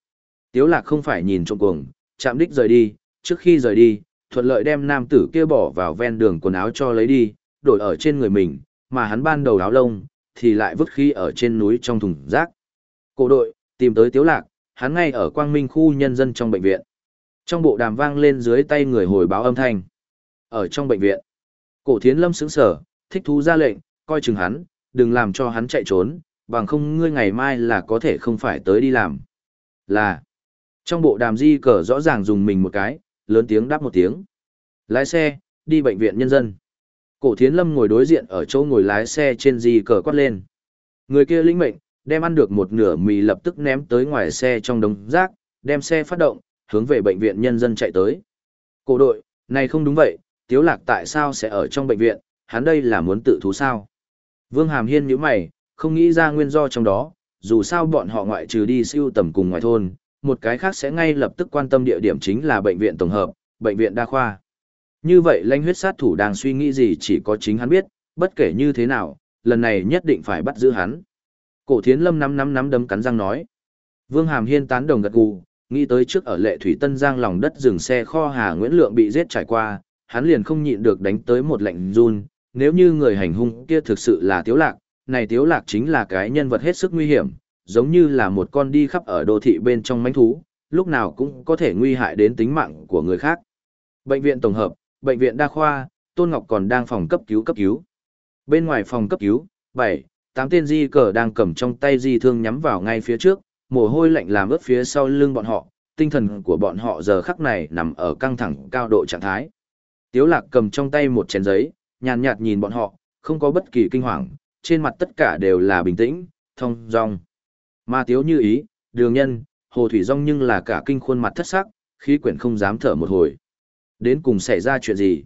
Tiếu lạc không phải nhìn trộm cuồng, chạm đích rời đi, trước khi rời đi, thuận lợi đem nam tử kia bỏ vào ven đường quần áo cho lấy đi, đổi ở trên người mình, mà hắn ban đầu áo lông, thì lại vứt khi ở trên núi trong thùng rác. Cổ đội, tìm tới Tiếu Lạc, hắn ngay ở Quang Minh khu nhân dân trong bệnh viện. Trong bộ đàm vang lên dưới tay người hồi báo âm thanh. Ở trong bệnh viện, cổ thiến lâm sững sở, thích thú ra lệnh, coi chừng hắn, đừng làm cho hắn chạy trốn, bằng không ngươi ngày mai là có thể không phải tới đi làm. Là, trong bộ đàm di cờ rõ ràng dùng mình một cái, lớn tiếng đáp một tiếng. Lái xe, đi bệnh viện nhân dân. Cổ thiến lâm ngồi đối diện ở chỗ ngồi lái xe trên di cờ quát lên. Người kia lĩnh mệnh, đem ăn được một nửa mì lập tức ném tới ngoài xe trong đống rác, đem xe phát động, hướng về bệnh viện nhân dân chạy tới. Cổ đội, này không đúng vậy, Tiếu Lạc tại sao sẽ ở trong bệnh viện, hắn đây là muốn tự thú sao? Vương Hàm Hiên nhíu mày, không nghĩ ra nguyên do trong đó, dù sao bọn họ ngoại trừ đi siêu tầm cùng ngoài thôn, một cái khác sẽ ngay lập tức quan tâm địa điểm chính là bệnh viện tổng hợp, bệnh viện đa khoa. Như vậy lãnh huyết sát thủ đang suy nghĩ gì chỉ có chính hắn biết, bất kể như thế nào, lần này nhất định phải bắt giữ hắn. Cổ thiến lâm nắm nắm nắm đấm cắn răng nói. Vương Hàm Hiên tán đồng gật gù, nghĩ tới trước ở lệ thủy tân giang lòng đất dừng xe kho Hà Nguyễn Lượng bị giết trải qua, hắn liền không nhịn được đánh tới một lệnh run, nếu như người hành hung kia thực sự là Tiếu Lạc, này Tiếu Lạc chính là cái nhân vật hết sức nguy hiểm, giống như là một con đi khắp ở đô thị bên trong mánh thú, lúc nào cũng có thể nguy hại đến tính mạng của người khác. Bệnh viện tổng hợp, bệnh viện đa khoa, Tôn Ngọc còn đang phòng cấp cứu cấp cứu. Bên ngoài phòng cấp cứu, 7, 8 tên di cờ đang cầm trong tay di thương nhắm vào ngay phía trước, mồ hôi lạnh làm ướt phía sau lưng bọn họ, tinh thần của bọn họ giờ khắc này nằm ở căng thẳng cao độ trạng thái. Tiếu lạc cầm trong tay một chén giấy, nhàn nhạt nhìn bọn họ, không có bất kỳ kinh hoàng, trên mặt tất cả đều là bình tĩnh, thông dong. Mà tiếu như ý, đường nhân, hồ thủy rong nhưng là cả kinh khuôn mặt thất sắc, khí quyển không dám thở một hồi. Đến cùng xảy ra chuyện gì?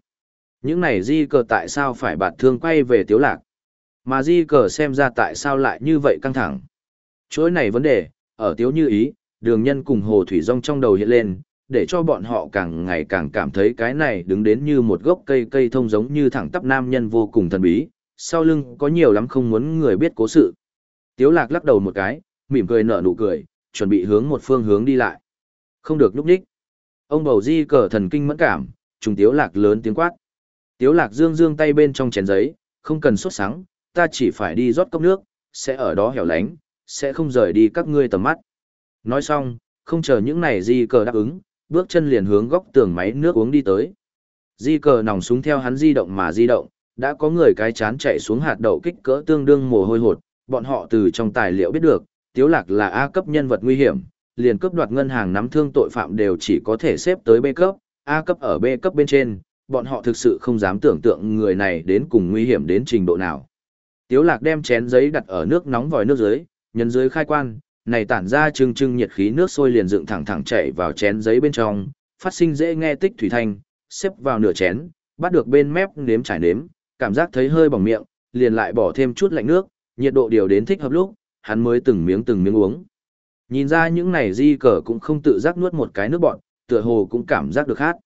Những này di cờ tại sao phải bạt thương quay về tiếu lạc? Mà di cờ xem ra tại sao lại như vậy căng thẳng? Chối này vấn đề, ở tiếu như ý, đường nhân cùng hồ thủy rong trong đầu hiện lên, để cho bọn họ càng ngày càng cảm thấy cái này đứng đến như một gốc cây cây thông giống như thẳng tắp nam nhân vô cùng thần bí, sau lưng có nhiều lắm không muốn người biết cố sự. Tiếu lạc lắc đầu một cái, mỉm cười nở nụ cười, chuẩn bị hướng một phương hướng đi lại. Không được lúc đích. Ông bầu di cờ thần kinh mẫn cảm, trùng tiếu lạc lớn tiếng quát. Tiếu lạc dương dương tay bên trong chén giấy, không cần sốt sáng, ta chỉ phải đi rót cốc nước, sẽ ở đó hẻo lánh, sẽ không rời đi các ngươi tầm mắt. Nói xong, không chờ những này di cờ đáp ứng, bước chân liền hướng góc tường máy nước uống đi tới. Di cờ nòng súng theo hắn di động mà di động, đã có người cái chán chạy xuống hạt đậu kích cỡ tương đương mồ hôi hột, bọn họ từ trong tài liệu biết được, Tiếu Lạc là A cấp nhân vật nguy hiểm, liền cướp đoạt ngân hàng nắm thương tội phạm đều chỉ có thể xếp tới B cấp, A cấp ở B cấp bên trên, bọn họ thực sự không dám tưởng tượng người này đến cùng nguy hiểm đến trình độ nào. Tiếu Lạc đem chén giấy đặt ở nước nóng vòi nước dưới, nhấn dưới khai quan, này tản ra trưng trưng nhiệt khí nước sôi liền dựng thẳng thẳng chảy vào chén giấy bên trong, phát sinh dễ nghe tích thủy thanh, xếp vào nửa chén, bắt được bên mép nếm trải nếm, cảm giác thấy hơi bỏng miệng, liền lại bỏ thêm chút lạnh nước, nhiệt độ điều đến thích hợp lúc, hắn mới từng miếng từng miếng uống. Nhìn ra những này di cờ cũng không tự giác nuốt một cái nước bọn, tựa hồ cũng cảm giác được hát.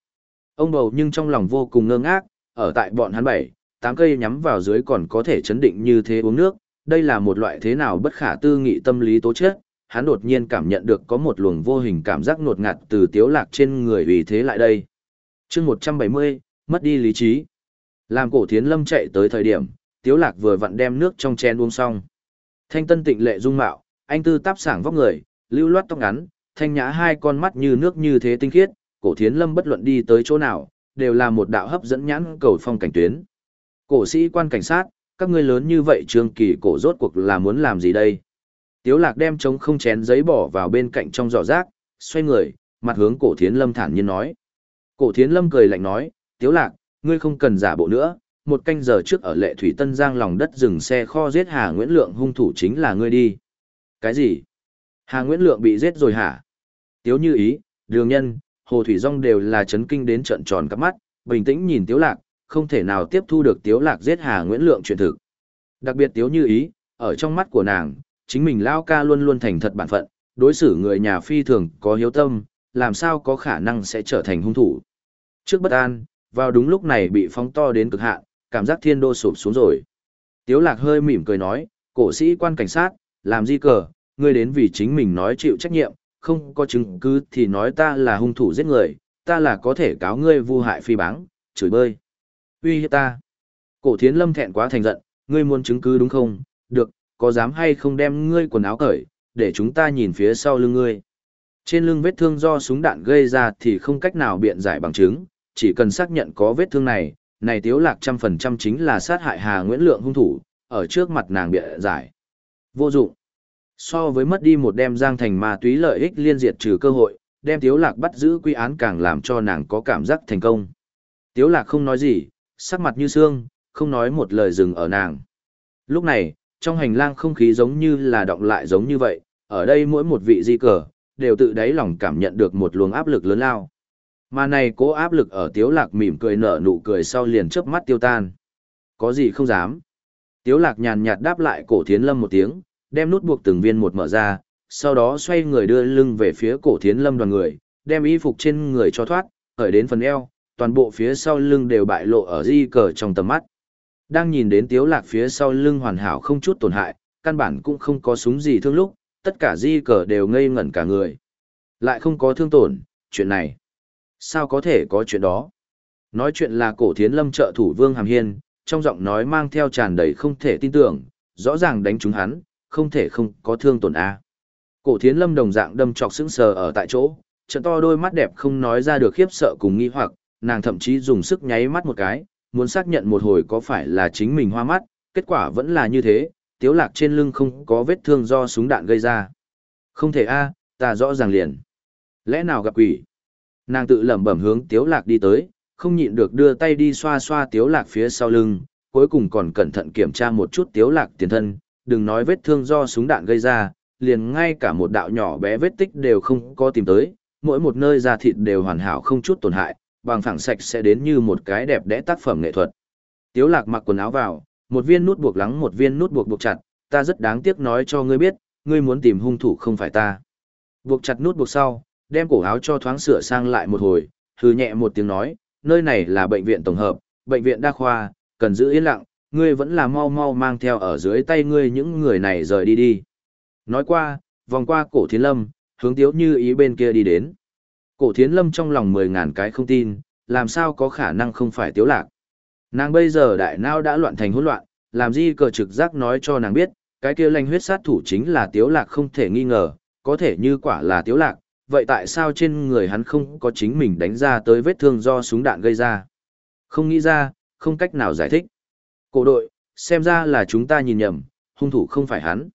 Ông bầu nhưng trong lòng vô cùng ngơ ngác, ở tại bọn hắn bảy, tám cây nhắm vào dưới còn có thể chấn định như thế uống nước, đây là một loại thế nào bất khả tư nghị tâm lý tố chất, hắn đột nhiên cảm nhận được có một luồng vô hình cảm giác ngột ngạt từ tiếu lạc trên người vì thế lại đây. chương 170, mất đi lý trí. Làm cổ thiến lâm chạy tới thời điểm, tiếu lạc vừa vặn đem nước trong chén uống xong. Thanh tân tịnh lệ dung mạo, anh tư táp sảng vóc người, lưu loát tóc ngắn, thanh nhã hai con mắt như nước như thế tinh khiết, cổ thiến lâm bất luận đi tới chỗ nào, đều là một đạo hấp dẫn nhãn cầu phong cảnh tuyến. Cổ sĩ quan cảnh sát, các ngươi lớn như vậy trường kỳ cổ rốt cuộc là muốn làm gì đây? Tiếu lạc đem trống không chén giấy bỏ vào bên cạnh trong giỏ rác, xoay người, mặt hướng cổ thiến lâm thản nhiên nói. Cổ thiến lâm cười lạnh nói, tiếu lạc, ngươi không cần giả bộ nữa, một canh giờ trước ở lệ thủy tân giang lòng đất dừng xe kho giết Hà Nguyễn Lượng hung thủ chính là ngươi đi. Cái gì? Hà Nguyễn Lượng bị giết rồi hả? Tiếu như ý, đường nhân, hồ thủy rong đều là chấn kinh đến trận tròn cắp mắt, bình tĩnh nhìn tiếu lạc, không thể nào tiếp thu được tiếu lạc giết Hà Nguyễn Lượng chuyện thực. Đặc biệt tiếu như ý, ở trong mắt của nàng, chính mình lao ca luôn luôn thành thật bản phận, đối xử người nhà phi thường có hiếu tâm, làm sao có khả năng sẽ trở thành hung thủ. Trước bất an, vào đúng lúc này bị phóng to đến cực hạn, cảm giác thiên đô sụp xuống rồi. Tiếu lạc hơi mỉm cười nói, cổ sĩ quan cảnh sát, làm gì cờ, ngươi đến vì chính mình nói chịu trách nhiệm, không có chứng cứ thì nói ta là hung thủ giết người, ta là có thể cáo ngươi vu hại phi báng, chửi bơi. Uy hiếp ta. Cổ thiến lâm thẹn quá thành giận, ngươi muốn chứng cứ đúng không? Được, có dám hay không đem ngươi quần áo cởi, để chúng ta nhìn phía sau lưng ngươi. Trên lưng vết thương do súng đạn gây ra thì không cách nào biện giải bằng chứng, chỉ cần xác nhận có vết thương này, này tiếu lạc trăm phần trăm chính là sát hại Hà Nguyễn Lượng hung thủ, ở trước mặt nàng biện giải. Vô dụng. So với mất đi một đem giang thành ma túy lợi ích liên diệt trừ cơ hội, đem tiếu lạc bắt giữ quy án càng làm cho nàng có cảm giác thành công. Tiếu lạc không nói gì, sắc mặt như xương, không nói một lời dừng ở nàng. Lúc này, trong hành lang không khí giống như là động lại giống như vậy, ở đây mỗi một vị di cờ, đều tự đáy lòng cảm nhận được một luồng áp lực lớn lao. Mà này cố áp lực ở tiếu lạc mỉm cười nở nụ cười sau liền chớp mắt tiêu tan. Có gì không dám. Tiếu lạc nhàn nhạt đáp lại cổ thiến lâm một tiếng, đem nút buộc từng viên một mở ra, sau đó xoay người đưa lưng về phía cổ thiến lâm đoàn người, đem y phục trên người cho thoát, khởi đến phần eo, toàn bộ phía sau lưng đều bại lộ ở di cờ trong tầm mắt. Đang nhìn đến tiếu lạc phía sau lưng hoàn hảo không chút tổn hại, căn bản cũng không có súng gì thương lúc, tất cả di cờ đều ngây ngẩn cả người. Lại không có thương tổn, chuyện này. Sao có thể có chuyện đó? Nói chuyện là cổ thiến lâm trợ thủ Vương Hàm Hiên, trong giọng nói mang theo tràn đầy không thể tin tưởng, rõ ràng đánh trúng hắn, không thể không có thương tổn A. Cổ thiến lâm đồng dạng đâm chọc sững sờ ở tại chỗ, trận to đôi mắt đẹp không nói ra được khiếp sợ cùng nghi hoặc, nàng thậm chí dùng sức nháy mắt một cái, muốn xác nhận một hồi có phải là chính mình hoa mắt, kết quả vẫn là như thế, tiếu lạc trên lưng không có vết thương do súng đạn gây ra. Không thể a, ta rõ ràng liền. Lẽ nào gặp quỷ? Nàng tự lẩm bẩm hướng tiếu lạc đi tới, không nhịn được đưa tay đi xoa xoa tiếu lạc phía sau lưng, cuối cùng còn cẩn thận kiểm tra một chút tiếu lạc tiền thân, đừng nói vết thương do súng đạn gây ra, liền ngay cả một đạo nhỏ bé vết tích đều không có tìm tới, mỗi một nơi da thịt đều hoàn hảo không chút tổn hại, bằng phẳng sạch sẽ đến như một cái đẹp đẽ tác phẩm nghệ thuật. Tiếu lạc mặc quần áo vào, một viên nút buộc lắng một viên nút buộc buộc chặt, ta rất đáng tiếc nói cho ngươi biết, ngươi muốn tìm hung thủ không phải ta. Buộc chặt nút buộc sau, đem cổ áo cho thoáng sửa sang lại một hồi, hừ nhẹ một tiếng nói, nơi này là bệnh viện tổng hợp, bệnh viện đa khoa, cần giữ yên lặng, ngươi vẫn là mau mau mang theo ở dưới tay ngươi những người này rời đi đi. Nói qua, vòng qua cổ thiến lâm, hướng tiếu như ý bên kia đi đến. Cổ thiến lâm trong lòng mười ngàn cái không tin, làm sao có khả năng không phải tiếu lạc. Nàng bây giờ đại nao đã loạn thành hỗn loạn, làm gì cờ trực giác nói cho nàng biết, cái kia lanh huyết sát thủ chính là tiếu lạc không thể nghi ngờ, có thể như quả là tiếu lạc, vậy tại sao trên người hắn không có chính mình đánh ra tới vết thương do súng đạn gây ra? Không nghĩ ra, không cách nào giải thích. Cổ đội, xem ra là chúng ta nhìn nhầm, hung thủ không phải hắn.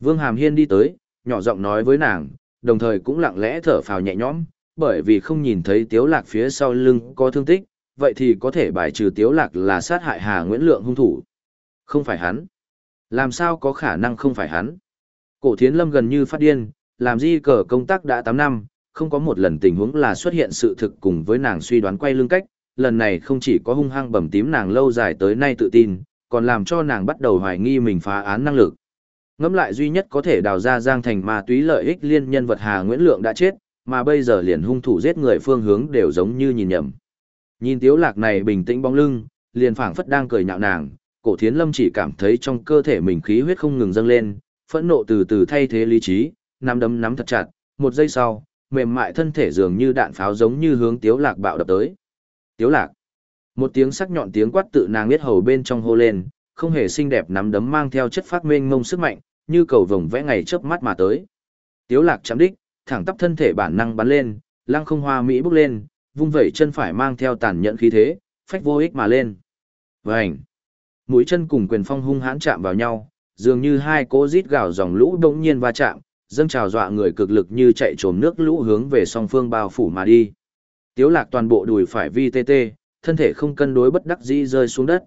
Vương Hàm Hiên đi tới, nhỏ giọng nói với nàng, đồng thời cũng lặng lẽ thở phào nhẹ nhõm, bởi vì không nhìn thấy tiếu lạc phía sau lưng có thương tích, vậy thì có thể bài trừ tiếu lạc là sát hại Hà Nguyễn Lượng hung thủ. Không phải hắn. Làm sao có khả năng không phải hắn? Cổ thiến lâm gần như phát điên, làm di cờ công tác đã 8 năm, không có một lần tình huống là xuất hiện sự thực cùng với nàng suy đoán quay lưng cách, lần này không chỉ có hung hăng bầm tím nàng lâu dài tới nay tự tin, còn làm cho nàng bắt đầu hoài nghi mình phá án năng lực. Ngẫm lại duy nhất có thể đào ra giang thành ma túy lợi ích liên nhân vật Hà Nguyễn Lượng đã chết, mà bây giờ liền hung thủ giết người phương hướng đều giống như nhìn nhầm. Nhìn tiếu lạc này bình tĩnh bóng lưng, liền phảng phất đang cười nhạo nàng, cổ thiến lâm chỉ cảm thấy trong cơ thể mình khí huyết không ngừng dâng lên, phẫn nộ từ từ thay thế lý trí, nắm đấm nắm thật chặt, một giây sau, mềm mại thân thể dường như đạn pháo giống như hướng tiếu lạc bạo đập tới. Tiếu lạc. Một tiếng sắc nhọn tiếng quát tự nàng biết hầu bên trong hô lên, không hề xinh đẹp nắm đấm mang theo chất phát mênh mông sức mạnh, như cầu vồng vẽ ngày chớp mắt mà tới. Tiếu lạc chạm đích, thẳng tắp thân thể bản năng bắn lên, lăng không hoa mỹ bước lên, vung vẩy chân phải mang theo tàn nhẫn khí thế, phách vô ích mà lên. Vành. Mũi chân cùng quyền phong hung hãn chạm vào nhau, dường như hai cỗ rít gào dòng lũ đống nhiên va chạm, dâng trào dọa người cực lực như chạy trồm nước lũ hướng về song phương bao phủ mà đi. Tiếu lạc toàn bộ đùi phải vi tê tê, thân thể không cân đối bất đắc dĩ rơi xuống đất.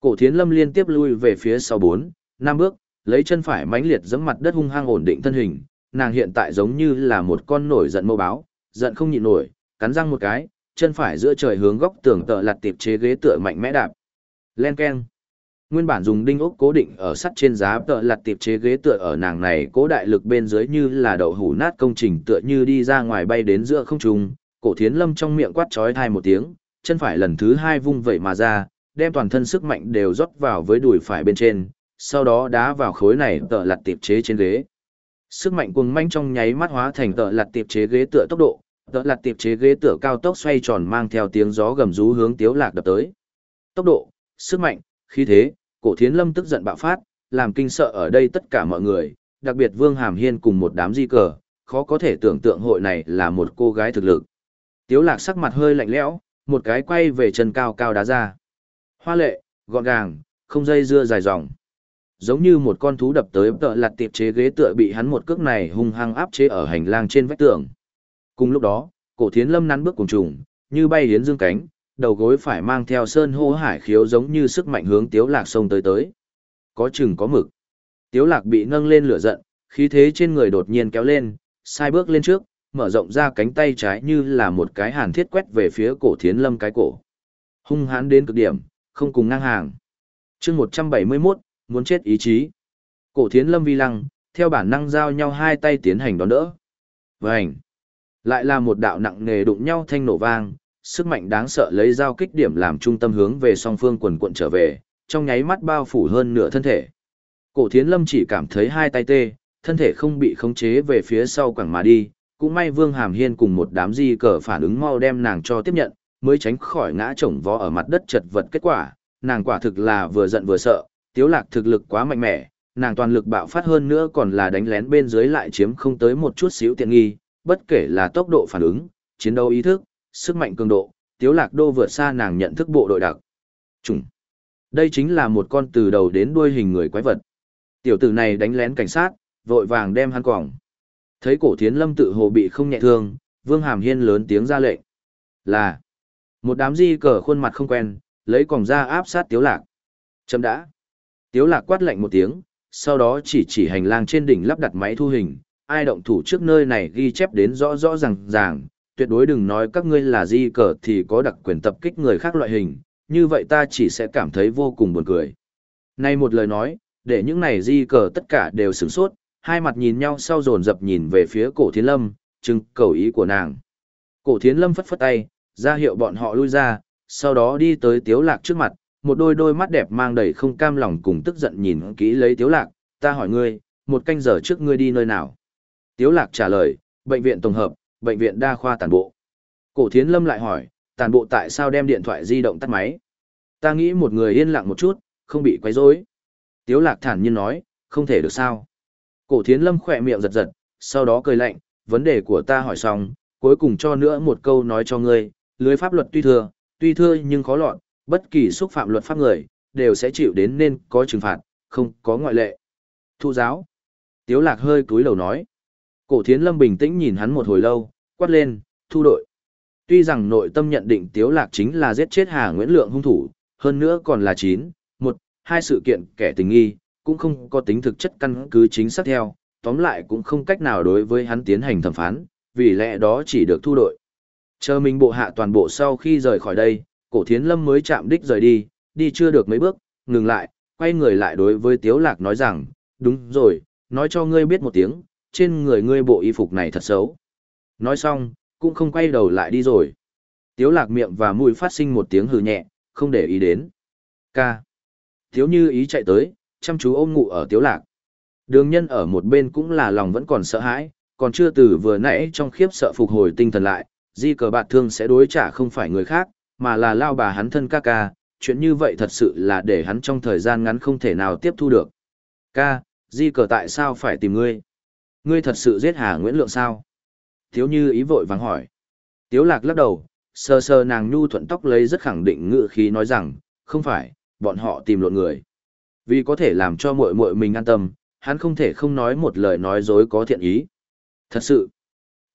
Cổ thiến lâm liên tiếp lui về phía sau bốn, năm bước, lấy chân phải mãnh liệt giẫm mặt đất hung hăng ổn định thân hình, nàng hiện tại giống như là một con nổi giận mâu báo, giận không nhịn nổi, cắn răng một cái, chân phải giữa trời hướng góc tường tợ lặt tiệp chế ghế tựa mạnh mẽ đạp. Len keng. Nguyên bản dùng đinh ốc cố định ở sắt trên giá tợ lặt tiệp chế ghế tựa ở nàng này cố đại lực bên dưới như là đậu hủ nát công trình tựa như đi ra ngoài bay đến giữa không trung, cổ thiến lâm trong miệng quát chói thai một tiếng, chân phải lần thứ hai vung vẩy mà ra, đem toàn thân sức mạnh đều rót vào với đùi phải bên trên, sau đó đá vào khối này tợ lặt tiệp chế trên ghế. Sức mạnh cuồng manh trong nháy mắt hóa thành tợ lặt tiệp chế ghế tựa tốc độ, tợ lặt tiệp chế ghế tựa cao tốc xoay tròn mang theo tiếng gió gầm rú hướng tiếu lạc đập tới. Tốc độ, sức mạnh, khí thế, cổ thiến lâm tức giận bạo phát, làm kinh sợ ở đây tất cả mọi người, đặc biệt Vương Hàm Hiên cùng một đám di cờ, khó có thể tưởng tượng hội này là một cô gái thực lực. Tiếu lạc sắc mặt hơi lạnh lẽo, một cái quay về chân cao cao đá ra. Hoa lệ, gọn gàng, không dây dưa dài dòng. Giống như một con thú đập tới tợ lặt tiệp chế ghế tựa bị hắn một cước này hung hăng áp chế ở hành lang trên vách tường. Cùng lúc đó, cổ thiến lâm nắn bước cùng trùng, như bay hiến dương cánh, đầu gối phải mang theo sơn hô hải khiếu giống như sức mạnh hướng tiếu lạc sông tới tới. Có chừng có mực. Tiếu lạc bị nâng lên lửa giận, khí thế trên người đột nhiên kéo lên, sai bước lên trước, mở rộng ra cánh tay trái như là một cái hàn thiết quét về phía cổ thiến lâm cái cổ. Hung hãn đến cực điểm, không cùng ngang hàng. chương 171, muốn chết ý chí. Cổ thiến lâm vi lăng, theo bản năng giao nhau hai tay tiến hành đón đỡ. Vành. Lại là một đạo nặng nề đụng nhau thanh nổ vang, sức mạnh đáng sợ lấy giao kích điểm làm trung tâm hướng về song phương quần quận trở về, trong nháy mắt bao phủ hơn nửa thân thể. Cổ thiến lâm chỉ cảm thấy hai tay tê, thân thể không bị khống chế về phía sau quẳng mà đi, cũng may Vương Hàm Hiên cùng một đám di cờ phản ứng mau đem nàng cho tiếp nhận, mới tránh khỏi ngã chồng vó ở mặt đất chật vật kết quả, nàng quả thực là vừa giận vừa sợ, tiếu lạc thực lực quá mạnh mẽ, nàng toàn lực bạo phát hơn nữa còn là đánh lén bên dưới lại chiếm không tới một chút xíu tiện nghi, bất kể là tốc độ phản ứng, chiến đấu ý thức, sức mạnh cường độ, tiếu lạc đô vượt xa nàng nhận thức bộ đội đặc. Trùng. Đây chính là một con từ đầu đến đuôi hình người quái vật. Tiểu tử này đánh lén cảnh sát, vội vàng đem hắn quòng. Thấy cổ thiến lâm tự hồ bị không nhẹ thương, Vương Hàm Hiên lớn tiếng ra lệnh. Là, một đám di cờ khuôn mặt không quen, lấy còng ra áp sát tiếu lạc. Chấm đã. Tiếu lạc quát lệnh một tiếng, sau đó chỉ chỉ hành lang trên đỉnh lắp đặt máy thu hình, ai động thủ trước nơi này ghi chép đến rõ rõ ràng ràng, tuyệt đối đừng nói các ngươi là di cờ thì có đặc quyền tập kích người khác loại hình, như vậy ta chỉ sẽ cảm thấy vô cùng buồn cười. Nay một lời nói, để những này di cờ tất cả đều sửng sốt, hai mặt nhìn nhau sau dồn dập nhìn về phía cổ thiến lâm, chừng cầu ý của nàng. Cổ thiến lâm phất phất tay, ra hiệu bọn họ lui ra, sau đó đi tới tiếu lạc trước mặt, một đôi đôi mắt đẹp mang đầy không cam lòng cùng tức giận nhìn kỹ lấy tiếu lạc, ta hỏi ngươi, một canh giờ trước ngươi đi nơi nào? Tiếu lạc trả lời, bệnh viện tổng hợp, bệnh viện đa khoa tàn bộ. Cổ thiến lâm lại hỏi, tàn bộ tại sao đem điện thoại di động tắt máy? Ta nghĩ một người yên lặng một chút, không bị quấy rối. Tiếu lạc thản nhiên nói, không thể được sao? Cổ thiến lâm khỏe miệng giật giật, sau đó cười lạnh, vấn đề của ta hỏi xong, cuối cùng cho nữa một câu nói cho ngươi, lưới pháp luật tuy thừa, tuy thưa nhưng khó lọt, bất kỳ xúc phạm luật pháp người, đều sẽ chịu đến nên có trừng phạt, không có ngoại lệ. Thu giáo. Tiếu lạc hơi cúi đầu nói. Cổ thiến lâm bình tĩnh nhìn hắn một hồi lâu, quát lên, thu đội. Tuy rằng nội tâm nhận định Tiếu lạc chính là giết chết Hà Nguyễn Lượng hung thủ, hơn nữa còn là chín, một, hai sự kiện kẻ tình nghi, cũng không có tính thực chất căn cứ chính xác theo, tóm lại cũng không cách nào đối với hắn tiến hành thẩm phán, vì lẽ đó chỉ được thu đội. Chờ mình bộ hạ toàn bộ sau khi rời khỏi đây, cổ thiến lâm mới chạm đích rời đi, đi chưa được mấy bước, ngừng lại, quay người lại đối với Tiếu Lạc nói rằng, đúng rồi, nói cho ngươi biết một tiếng, trên người ngươi bộ y phục này thật xấu. Nói xong, cũng không quay đầu lại đi rồi. Tiếu Lạc miệng và mũi phát sinh một tiếng hừ nhẹ, không để ý đến. Ca. Thiếu như ý chạy tới, chăm chú ôm ngủ ở tiếu lạc. Đường nhân ở một bên cũng là lòng vẫn còn sợ hãi, còn chưa từ vừa nãy trong khiếp sợ phục hồi tinh thần lại, di cờ bạt thương sẽ đối trả không phải người khác, mà là lao bà hắn thân ca ca, chuyện như vậy thật sự là để hắn trong thời gian ngắn không thể nào tiếp thu được. Ca, di cờ tại sao phải tìm ngươi? Ngươi thật sự giết Hà Nguyễn Lượng sao? Thiếu như ý vội vàng hỏi. Tiếu lạc lắc đầu, sờ sờ nàng nhu thuận tóc lấy rất khẳng định ngựa khí nói rằng, không phải, bọn họ tìm lộn người. Vì có thể làm cho muội muội mình an tâm, hắn không thể không nói một lời nói dối có thiện ý. Thật sự,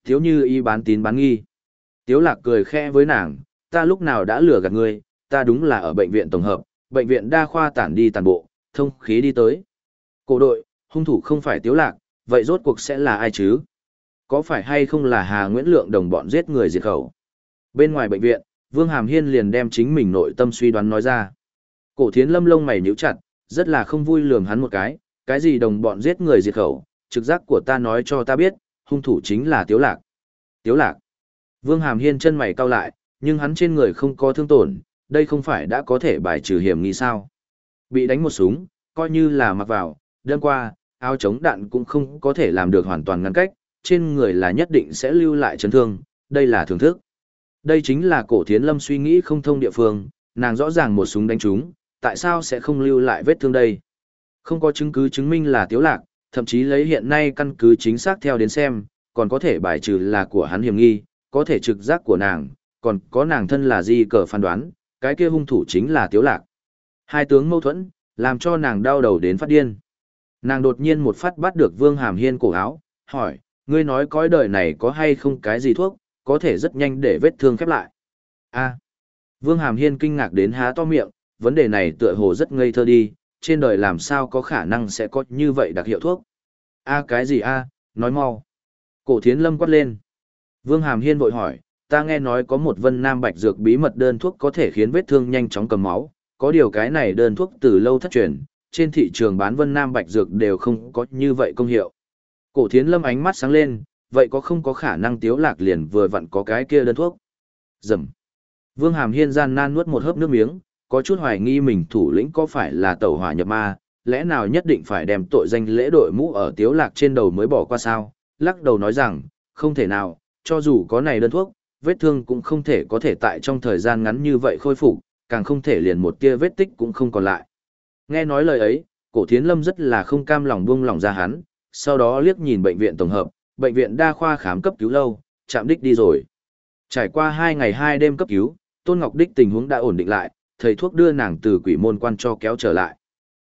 thiếu như ý bán tín bán nghi. Tiếu lạc cười khẽ với nàng, ta lúc nào đã lừa gạt ngươi, ta đúng là ở bệnh viện tổng hợp, bệnh viện đa khoa tản đi tàn bộ, thông khí đi tới. Cổ đội, hung thủ không phải tiếu lạc, vậy rốt cuộc sẽ là ai chứ? Có phải hay không là Hà Nguyễn Lượng đồng bọn giết người diệt khẩu? Bên ngoài bệnh viện, Vương Hàm Hiên liền đem chính mình nội tâm suy đoán nói ra. Cổ thiến lâm lông mày nhíu chặt, rất là không vui lườm hắn một cái, cái gì đồng bọn giết người diệt khẩu, trực giác của ta nói cho ta biết, hung thủ chính là Tiếu Lạc. Tiếu Lạc. Vương Hàm Hiên chân mày cau lại, nhưng hắn trên người không có thương tổn, đây không phải đã có thể bài trừ hiểm nghi sao. Bị đánh một súng, coi như là mặc vào, đơn qua, áo chống đạn cũng không có thể làm được hoàn toàn ngăn cách, trên người là nhất định sẽ lưu lại chấn thương, đây là thưởng thức. Đây chính là cổ thiến lâm suy nghĩ không thông địa phương, nàng rõ ràng một súng đánh trúng, tại sao sẽ không lưu lại vết thương đây? Không có chứng cứ chứng minh là tiếu lạc, thậm chí lấy hiện nay căn cứ chính xác theo đến xem, còn có thể bài trừ là của hắn hiểm nghi, có thể trực giác của nàng, còn có nàng thân là gì cờ phán đoán, cái kia hung thủ chính là tiếu lạc. Hai tướng mâu thuẫn, làm cho nàng đau đầu đến phát điên. Nàng đột nhiên một phát bắt được Vương Hàm Hiên cổ áo, hỏi, ngươi nói cõi đời này có hay không cái gì thuốc, có thể rất nhanh để vết thương khép lại. A. Vương Hàm Hiên kinh ngạc đến há to miệng, vấn đề này tựa hồ rất ngây thơ đi, trên đời làm sao có khả năng sẽ có như vậy đặc hiệu thuốc. A cái gì a, nói mau. Cổ thiến lâm quát lên. Vương Hàm Hiên vội hỏi, ta nghe nói có một vân nam bạch dược bí mật đơn thuốc có thể khiến vết thương nhanh chóng cầm máu, có điều cái này đơn thuốc từ lâu thất truyền, trên thị trường bán vân nam bạch dược đều không có như vậy công hiệu. Cổ thiến lâm ánh mắt sáng lên, vậy có không có khả năng tiếu lạc liền vừa vặn có cái kia đơn thuốc. Dầm. Vương Hàm Hiên gian nan nuốt một hớp nước miếng, có chút hoài nghi mình thủ lĩnh có phải là tẩu hỏa nhập ma, lẽ nào nhất định phải đem tội danh lễ đội mũ ở tiếu lạc trên đầu mới bỏ qua sao, lắc đầu nói rằng, không thể nào, cho dù có này đơn thuốc, vết thương cũng không thể có thể tại trong thời gian ngắn như vậy khôi phục, càng không thể liền một tia vết tích cũng không còn lại. Nghe nói lời ấy, cổ thiến lâm rất là không cam lòng buông lòng ra hắn, sau đó liếc nhìn bệnh viện tổng hợp, bệnh viện đa khoa khám cấp cứu lâu, chạm đích đi rồi. Trải qua hai ngày hai đêm cấp cứu, Tôn Ngọc Đích tình huống đã ổn định lại, thầy thuốc đưa nàng từ quỷ môn quan cho kéo trở lại.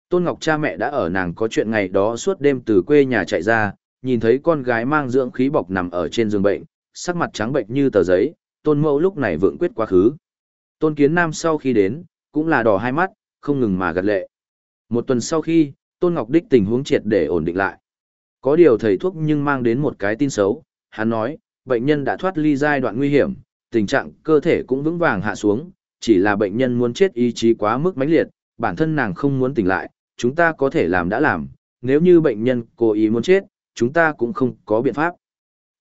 Tôn Ngọc cha mẹ đã ở nàng có chuyện ngày đó suốt đêm từ quê nhà chạy ra, nhìn thấy con gái mang dưỡng khí bọc nằm ở trên giường bệnh, sắc mặt trắng bệnh như tờ giấy, Tôn Mẫu lúc này vượng quyết quá khứ. Tôn Kiến Nam sau khi đến, cũng là đỏ hai mắt, không ngừng mà gật lệ. Một tuần sau khi, Tôn Ngọc Đích tình huống triệt để ổn định lại. Có điều thầy thuốc nhưng mang đến một cái tin xấu, hắn nói, bệnh nhân đã thoát ly giai đoạn nguy hiểm, tình trạng cơ thể cũng vững vàng hạ xuống, chỉ là bệnh nhân muốn chết ý chí quá mức mãnh liệt, bản thân nàng không muốn tỉnh lại, chúng ta có thể làm đã làm, nếu như bệnh nhân cố ý muốn chết, chúng ta cũng không có biện pháp.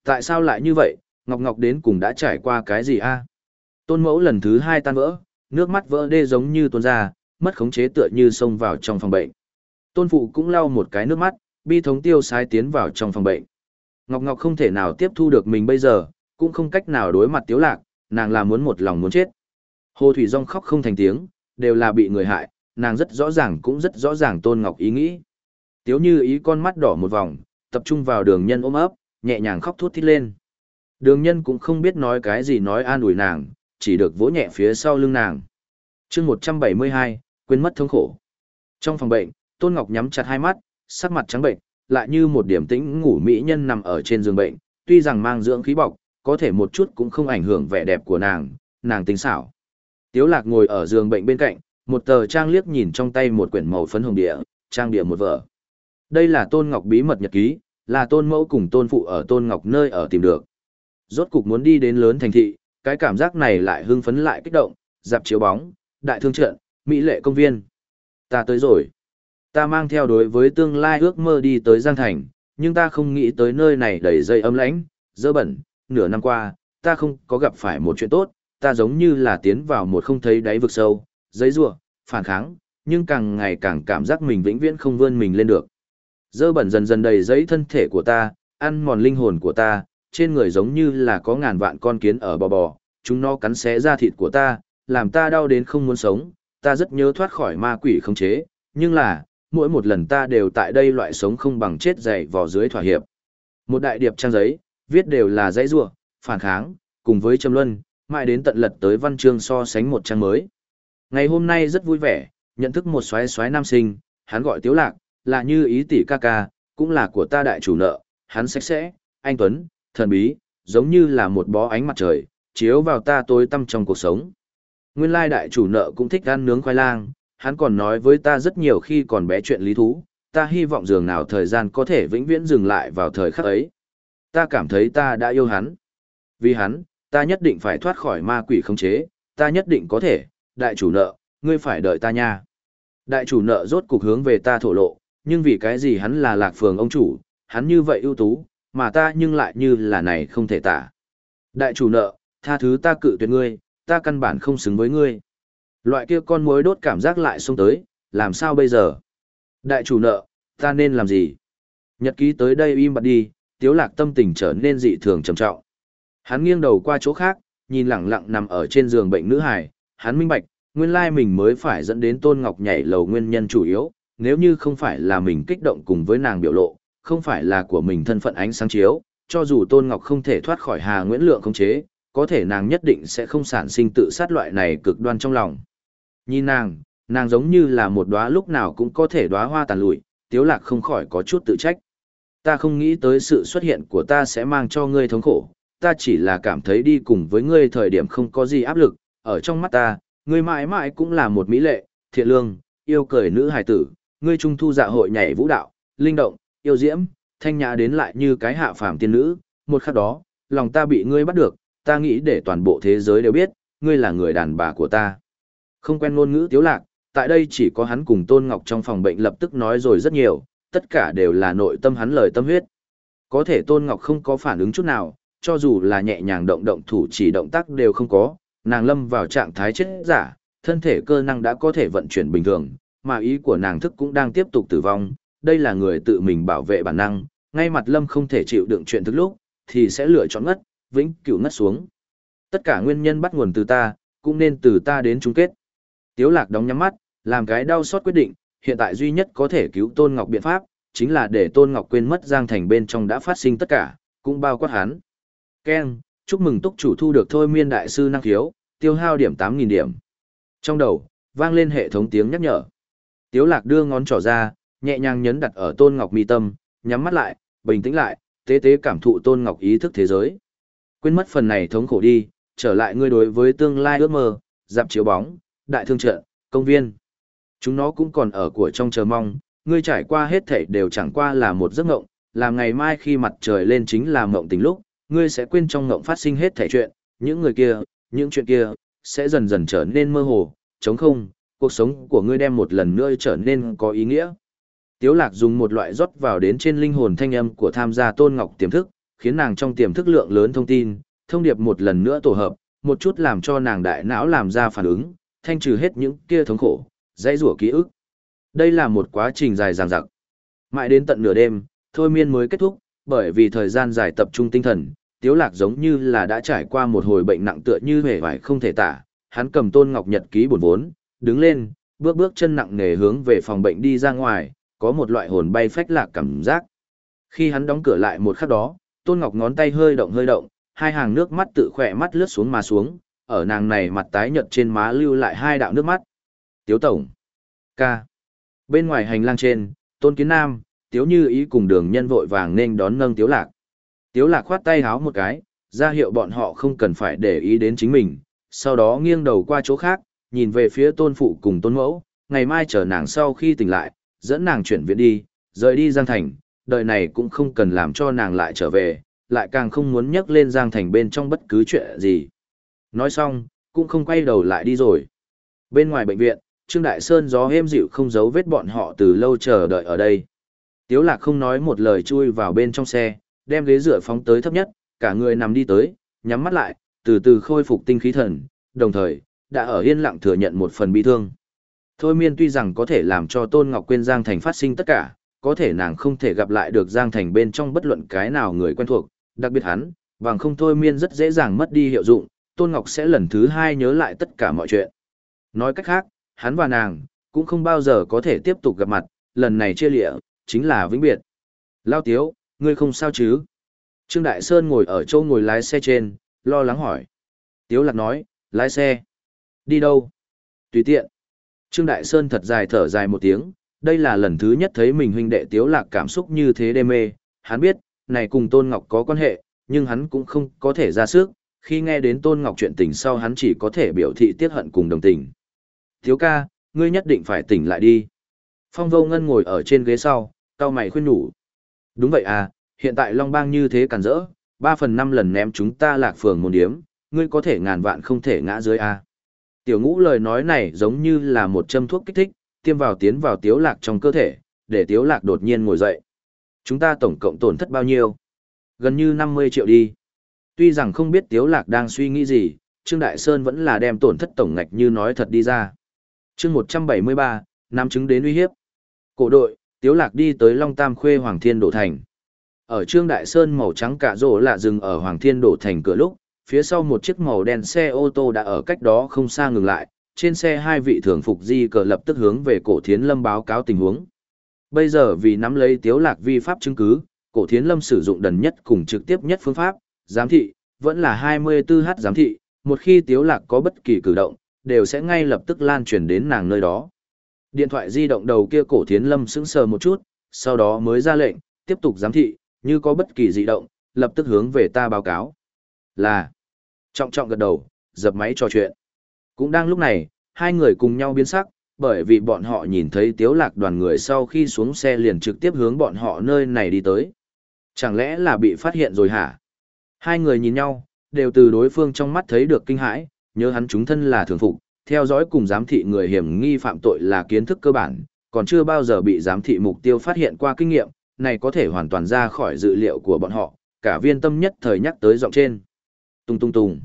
Tại sao lại như vậy, Ngọc Ngọc đến cùng đã trải qua cái gì a? Tôn mẫu lần thứ hai tan vỡ, nước mắt vỡ đê giống như tuôn ra, mất khống chế tựa như xông vào trong phòng bệnh. Tôn phụ cũng lau một cái nước mắt, bi thống tiêu sái tiến vào trong phòng bệnh. Ngọc Ngọc không thể nào tiếp thu được mình bây giờ, cũng không cách nào đối mặt tiếu lạc, nàng là muốn một lòng muốn chết. Hồ Thủy Dung khóc không thành tiếng, đều là bị người hại, nàng rất rõ ràng cũng rất rõ ràng Tôn Ngọc ý nghĩ. Tiếu như ý con mắt đỏ một vòng, tập trung vào đường nhân ôm ấp, nhẹ nhàng khóc thút thít lên. Đường nhân cũng không biết nói cái gì nói an ủi nàng, chỉ được vỗ nhẹ phía sau lưng nàng. chương 172, quên mất thống khổ. Trong phòng bệnh, Tôn Ngọc nhắm chặt hai mắt, sắc mặt trắng bệnh, lại như một điểm tĩnh ngủ mỹ nhân nằm ở trên giường bệnh, tuy rằng mang dưỡng khí bọc, có thể một chút cũng không ảnh hưởng vẻ đẹp của nàng, nàng tính xảo. Tiếu lạc ngồi ở giường bệnh bên cạnh, một tờ trang liếc nhìn trong tay một quyển màu phấn hồng địa, trang địa một vở. Đây là Tôn Ngọc bí mật nhật ký, là Tôn Mẫu cùng Tôn Phụ ở Tôn Ngọc nơi ở tìm được. Rốt cục muốn đi đến lớn thành thị, cái cảm giác này lại hưng phấn lại kích động, dạp chiếu bóng, đại thương trận, mỹ lệ công viên. Ta tới rồi. Ta mang theo đối với tương lai ước mơ đi tới Giang Thành, nhưng ta không nghĩ tới nơi này đầy dây ấm lãnh, dơ bẩn, nửa năm qua, ta không có gặp phải một chuyện tốt, ta giống như là tiến vào một không thấy đáy vực sâu, giấy rủa phản kháng, nhưng càng ngày càng cảm giác mình vĩnh viễn không vươn mình lên được. Dơ bẩn dần dần đầy giấy thân thể của ta, ăn mòn linh hồn của ta, trên người giống như là có ngàn vạn con kiến ở bò bò, chúng nó cắn xé da thịt của ta, làm ta đau đến không muốn sống, ta rất nhớ thoát khỏi ma quỷ khống chế, nhưng là, mỗi một lần ta đều tại đây loại sống không bằng chết dày vò dưới thỏa hiệp. Một đại điệp trang giấy, viết đều là dãy rủa, phản kháng, cùng với châm Luân, mãi đến tận lật tới văn chương so sánh một trang mới. Ngày hôm nay rất vui vẻ, nhận thức một xoáy xoáy nam sinh, hắn gọi Tiếu Lạc, là như ý tỷ ca ca, cũng là của ta đại chủ nợ, hắn sạch sẽ, anh Tuấn, thần bí, giống như là một bó ánh mặt trời, chiếu vào ta tối tăm trong cuộc sống. Nguyên lai đại chủ nợ cũng thích ăn nướng khoai lang, hắn còn nói với ta rất nhiều khi còn bé chuyện lý thú, ta hy vọng dường nào thời gian có thể vĩnh viễn dừng lại vào thời khắc ấy. Ta cảm thấy ta đã yêu hắn. Vì hắn, ta nhất định phải thoát khỏi ma quỷ khống chế, ta nhất định có thể, đại chủ nợ, ngươi phải đợi ta nha. Đại chủ nợ rốt cục hướng về ta thổ lộ, nhưng vì cái gì hắn là lạc phường ông chủ, hắn như vậy ưu tú, mà ta nhưng lại như là này không thể tả. Đại chủ nợ, tha thứ ta cự tuyệt ngươi, ta căn bản không xứng với ngươi. Loại kia con mối đốt cảm giác lại xông tới, làm sao bây giờ? Đại chủ nợ, ta nên làm gì? Nhật ký tới đây im bặt đi, tiếu lạc tâm tình trở nên dị thường trầm trọng. Hắn nghiêng đầu qua chỗ khác, nhìn lặng lặng nằm ở trên giường bệnh nữ hài, hắn minh bạch, nguyên lai mình mới phải dẫn đến Tôn Ngọc nhảy lầu nguyên nhân chủ yếu, nếu như không phải là mình kích động cùng với nàng biểu lộ, không phải là của mình thân phận ánh sáng chiếu, cho dù Tôn Ngọc không thể thoát khỏi Hà Nguyễn Lượng không chế, có thể nàng nhất định sẽ không sản sinh tự sát loại này cực đoan trong lòng. Nhìn nàng, nàng giống như là một đóa lúc nào cũng có thể đóa hoa tàn lụi, Tiếu Lạc không khỏi có chút tự trách. Ta không nghĩ tới sự xuất hiện của ta sẽ mang cho ngươi thống khổ, ta chỉ là cảm thấy đi cùng với ngươi thời điểm không có gì áp lực, ở trong mắt ta, ngươi mãi mãi cũng là một mỹ lệ, thiện lương, yêu cười nữ hài tử, ngươi trung thu dạ hội nhảy vũ đạo, linh động, yêu diễm, thanh nhã đến lại như cái hạ phàm tiên nữ, một khắc đó, lòng ta bị ngươi bắt được, ta nghĩ để toàn bộ thế giới đều biết, ngươi là người đàn bà của ta. Không quen ngôn ngữ tiếu lạc, tại đây chỉ có hắn cùng Tôn Ngọc trong phòng bệnh lập tức nói rồi rất nhiều, tất cả đều là nội tâm hắn lời tâm huyết. Có thể Tôn Ngọc không có phản ứng chút nào, cho dù là nhẹ nhàng động động thủ chỉ động tác đều không có, nàng lâm vào trạng thái chết giả, thân thể cơ năng đã có thể vận chuyển bình thường, mà ý của nàng thức cũng đang tiếp tục tử vong, đây là người tự mình bảo vệ bản năng, ngay mặt lâm không thể chịu đựng chuyện thức lúc, thì sẽ lựa chọn ngất, vĩnh cửu ngất xuống. Tất cả nguyên nhân bắt nguồn từ ta, cũng nên từ ta đến chung kết. Tiếu lạc đóng nhắm mắt, làm cái đau xót quyết định, hiện tại duy nhất có thể cứu Tôn Ngọc biện pháp, chính là để Tôn Ngọc quên mất Giang Thành bên trong đã phát sinh tất cả, cũng bao quát hắn. Ken, chúc mừng túc chủ thu được thôi miên đại sư năng khiếu, tiêu hao điểm 8.000 điểm. Trong đầu, vang lên hệ thống tiếng nhắc nhở. Tiếu lạc đưa ngón trỏ ra, nhẹ nhàng nhấn đặt ở Tôn Ngọc mi tâm, nhắm mắt lại, bình tĩnh lại, tế tế cảm thụ Tôn Ngọc ý thức thế giới. Quên mất phần này thống khổ đi, trở lại ngươi đối với tương lai ước mơ, dạp chiếu bóng, đại thương trận, công viên. Chúng nó cũng còn ở của trong chờ mong, ngươi trải qua hết thảy đều chẳng qua là một giấc mộng, làm ngày mai khi mặt trời lên chính là mộng tình lúc, ngươi sẽ quên trong mộng phát sinh hết thảy chuyện, những người kia, những chuyện kia, sẽ dần dần trở nên mơ hồ, trống không, cuộc sống của ngươi đem một lần nữa trở nên có ý nghĩa. Tiếu lạc dùng một loại rót vào đến trên linh hồn thanh âm của tham gia tôn ngọc tiềm thức, khiến nàng trong tiềm thức lượng lớn thông tin, thông điệp một lần nữa tổ hợp, một chút làm cho nàng đại não làm ra phản ứng, thanh trừ hết những kia thống khổ, dãy rủa ký ức. Đây là một quá trình dài dằng dặc. Mãi đến tận nửa đêm, thôi miên mới kết thúc, bởi vì thời gian dài tập trung tinh thần, Tiếu Lạc giống như là đã trải qua một hồi bệnh nặng tựa như hề vải không thể tả, hắn cầm Tôn Ngọc Nhật ký buồn vốn, đứng lên, bước bước chân nặng nề hướng về phòng bệnh đi ra ngoài, có một loại hồn bay phách lạc cảm giác. Khi hắn đóng cửa lại một khắc đó, Tôn Ngọc ngón tay hơi động hơi động, hai hàng nước mắt tự khỏe mắt lướt xuống mà xuống, ở nàng này mặt tái nhợt trên má lưu lại hai đạo nước mắt. Tiếu Tổng. Ca. Bên ngoài hành lang trên, Tôn Kiến Nam, Tiếu Như Ý cùng đường nhân vội vàng nên đón nâng Tiếu Lạc. Tiếu Lạc khoát tay háo một cái, ra hiệu bọn họ không cần phải để ý đến chính mình, sau đó nghiêng đầu qua chỗ khác, nhìn về phía Tôn Phụ cùng Tôn Mẫu, ngày mai chờ nàng sau khi tỉnh lại, dẫn nàng chuyển viện đi, rời đi Giang Thành, đời này cũng không cần làm cho nàng lại trở về, lại càng không muốn nhắc lên Giang Thành bên trong bất cứ chuyện gì. Nói xong, cũng không quay đầu lại đi rồi. Bên ngoài bệnh viện, Trương Đại Sơn gió êm dịu không giấu vết bọn họ từ lâu chờ đợi ở đây. Tiếu lạc không nói một lời chui vào bên trong xe, đem ghế dựa phóng tới thấp nhất, cả người nằm đi tới, nhắm mắt lại, từ từ khôi phục tinh khí thần, đồng thời, đã ở yên lặng thừa nhận một phần bi thương. Thôi miên tuy rằng có thể làm cho Tôn Ngọc Quyên Giang Thành phát sinh tất cả, có thể nàng không thể gặp lại được Giang Thành bên trong bất luận cái nào người quen thuộc, đặc biệt hắn, bằng không thôi miên rất dễ dàng mất đi hiệu dụng, Tôn Ngọc sẽ lần thứ hai nhớ lại tất cả mọi chuyện. Nói cách khác, hắn và nàng, cũng không bao giờ có thể tiếp tục gặp mặt, lần này chia lịa, chính là vĩnh biệt. Lao Tiếu, ngươi không sao chứ? Trương Đại Sơn ngồi ở chỗ ngồi lái xe trên, lo lắng hỏi. Tiếu Lạc nói, lái xe. Đi đâu? Tùy tiện. Trương Đại Sơn thật dài thở dài một tiếng, đây là lần thứ nhất thấy mình huynh đệ Tiếu Lạc cảm xúc như thế đê mê, hắn biết, này cùng Tôn Ngọc có quan hệ, nhưng hắn cũng không có thể ra sức, khi nghe đến Tôn Ngọc chuyện tình sau hắn chỉ có thể biểu thị tiếc hận cùng đồng tình. Tiếu ca, ngươi nhất định phải tỉnh lại đi. Phong vô ngân ngồi ở trên ghế sau, cao mày khuyên nhủ. Đúng vậy à, hiện tại Long Bang như thế cản rỡ, ba phần năm lần ném chúng ta lạc phường môn điếm, ngươi có thể ngàn vạn không thể ngã dưới à. Tiểu ngũ lời nói này giống như là một châm thuốc kích thích, tiêm vào tiến vào tiếu lạc trong cơ thể, để tiếu lạc đột nhiên ngồi dậy. Chúng ta tổng cộng tổn thất bao nhiêu? Gần như 50 triệu đi. Tuy rằng không biết tiếu lạc đang suy nghĩ gì, Trương Đại Sơn vẫn là đem tổn thất tổng ngạch như nói thật đi ra. Chương 173, nắm chứng đến uy hiếp. Cổ đội, tiếu lạc đi tới Long Tam Khuê Hoàng Thiên Đổ Thành. Ở Trương Đại Sơn màu trắng cả rổ lạ dừng ở Hoàng Thiên Đổ Thành cửa lúc, phía sau một chiếc màu đen xe ô tô đã ở cách đó không xa ngừng lại, trên xe hai vị thường phục di cờ lập tức hướng về cổ thiến lâm báo cáo tình huống. Bây giờ vì nắm lấy tiếu lạc vi pháp chứng cứ, cổ thiến lâm sử dụng đần nhất cùng trực tiếp nhất phương pháp, giám thị, vẫn là 24h giám thị, một khi tiếu lạc có bất kỳ cử động, đều sẽ ngay lập tức lan truyền đến nàng nơi đó. Điện thoại di động đầu kia cổ thiến lâm sững sờ một chút, sau đó mới ra lệnh, tiếp tục giám thị, như có bất kỳ dị động, lập tức hướng về ta báo cáo. Là, trọng trọng gật đầu, dập máy trò chuyện. Cũng đang lúc này, hai người cùng nhau biến sắc, bởi vì bọn họ nhìn thấy tiếu lạc đoàn người sau khi xuống xe liền trực tiếp hướng bọn họ nơi này đi tới. Chẳng lẽ là bị phát hiện rồi hả? Hai người nhìn nhau, đều từ đối phương trong mắt thấy được kinh hãi, nhớ hắn chúng thân là thường phục, theo dõi cùng giám thị người hiểm nghi phạm tội là kiến thức cơ bản, còn chưa bao giờ bị giám thị mục tiêu phát hiện qua kinh nghiệm, này có thể hoàn toàn ra khỏi dự liệu của bọn họ, cả viên tâm nhất thời nhắc tới giọng trên. Tung tung tung.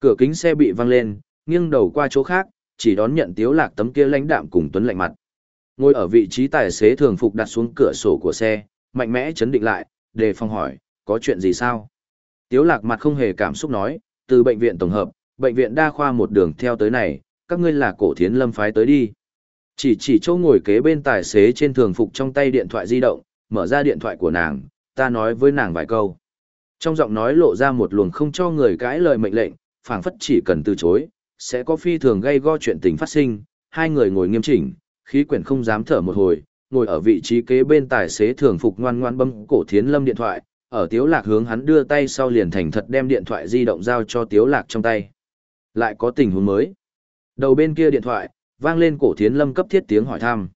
Cửa kính xe bị văng lên, nghiêng đầu qua chỗ khác, chỉ đón nhận tiếu lạc tấm kia lãnh đạm cùng tuấn lạnh mặt. Ngồi ở vị trí tài xế thường phục đặt xuống cửa sổ của xe, mạnh mẽ chấn định lại, đề phòng hỏi, có chuyện gì sao? Tiếu lạc mặt không hề cảm xúc nói, từ bệnh viện tổng hợp, bệnh viện đa khoa một đường theo tới này, các ngươi là cổ thiến lâm phái tới đi. Chỉ chỉ chỗ ngồi kế bên tài xế trên thường phục trong tay điện thoại di động, mở ra điện thoại của nàng, ta nói với nàng vài câu. Trong giọng nói lộ ra một luồng không cho người cãi lời mệnh lệnh, phảng phất chỉ cần từ chối, sẽ có phi thường gây go chuyện tình phát sinh, hai người ngồi nghiêm chỉnh, khí quyển không dám thở một hồi, ngồi ở vị trí kế bên tài xế thường phục ngoan ngoan bấm cổ thiến lâm điện thoại, ở tiếu lạc hướng hắn đưa tay sau liền thành thật đem điện thoại di động giao cho tiếu lạc trong tay. Lại có tình huống mới. Đầu bên kia điện thoại, vang lên cổ thiến lâm cấp thiết tiếng hỏi thăm.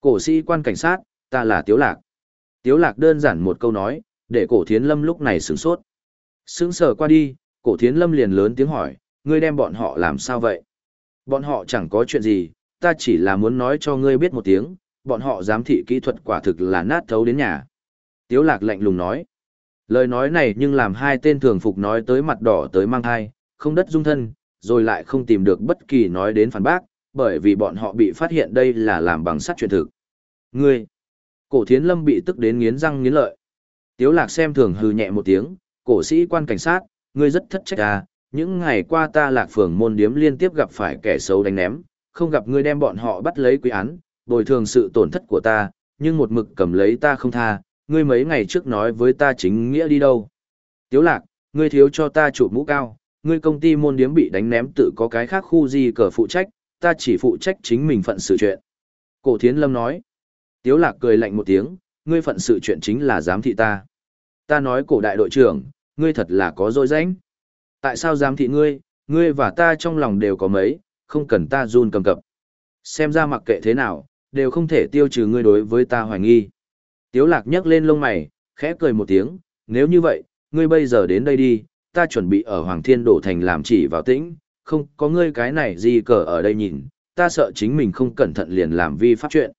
Cổ sĩ quan cảnh sát, ta là tiếu lạc. Tiếu lạc đơn giản một câu nói, để cổ thiến lâm lúc này sửng sốt. Sững sờ qua đi, cổ thiến lâm liền lớn tiếng hỏi, ngươi đem bọn họ làm sao vậy? Bọn họ chẳng có chuyện gì, ta chỉ là muốn nói cho ngươi biết một tiếng, bọn họ giám thị kỹ thuật quả thực là nát thấu đến nhà. Tiếu lạc lạnh lùng nói. Lời nói này nhưng làm hai tên thường phục nói tới mặt đỏ tới mang thai, không đất dung thân, rồi lại không tìm được bất kỳ nói đến phản bác, bởi vì bọn họ bị phát hiện đây là làm bằng sắt truyền thực. Ngươi! Cổ thiến lâm bị tức đến nghiến răng nghiến lợi. Tiếu lạc xem thường hừ nhẹ một tiếng, cổ sĩ quan cảnh sát, ngươi rất thất trách à, những ngày qua ta lạc phường môn điếm liên tiếp gặp phải kẻ xấu đánh ném, không gặp ngươi đem bọn họ bắt lấy quý án, bồi thường sự tổn thất của ta, nhưng một mực cầm lấy ta không tha, ngươi mấy ngày trước nói với ta chính nghĩa đi đâu. Tiếu lạc, ngươi thiếu cho ta chụp mũ cao, ngươi công ty môn điếm bị đánh ném tự có cái khác khu gì cờ phụ trách, ta chỉ phụ trách chính mình phận sự chuyện. Cổ thiến lâm nói. Tiếu lạc cười lạnh một tiếng, ngươi phận sự chuyện chính là giám thị ta. Ta nói cổ đại đội trưởng, ngươi thật là có dối danh. Tại sao giám thị ngươi, ngươi và ta trong lòng đều có mấy, không cần ta run cầm cập. Xem ra mặc kệ thế nào, đều không thể tiêu trừ ngươi đối với ta hoài nghi. Tiếu lạc nhấc lên lông mày, khẽ cười một tiếng, nếu như vậy, ngươi bây giờ đến đây đi, ta chuẩn bị ở Hoàng Thiên Đổ Thành làm chỉ vào tĩnh, không có ngươi cái này gì cờ ở đây nhìn, ta sợ chính mình không cẩn thận liền làm vi pháp chuyện.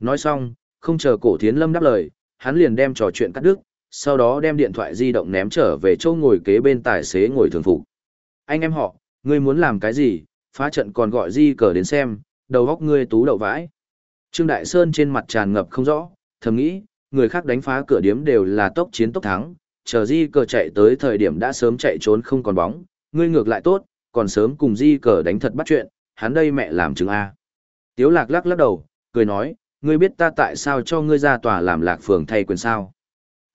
Nói xong, không chờ cổ thiến lâm đáp lời, hắn liền đem trò chuyện cắt đứt, sau đó đem điện thoại di động ném trở về chỗ ngồi kế bên tài xế ngồi thường phục. Anh em họ, ngươi muốn làm cái gì, phá trận còn gọi di cờ đến xem, đầu góc ngươi tú đậu vãi. Trương Đại Sơn trên mặt tràn ngập không rõ, thầm nghĩ, người khác đánh phá cửa điếm đều là tốc chiến tốc thắng, chờ di cờ chạy tới thời điểm đã sớm chạy trốn không còn bóng, ngươi ngược lại tốt, còn sớm cùng di cờ đánh thật bắt chuyện, hắn đây mẹ làm chứng A. Tiếu lạc lắc lắc đầu, cười nói, ngươi biết ta tại sao cho ngươi ra tòa làm lạc phường thay quyền sao.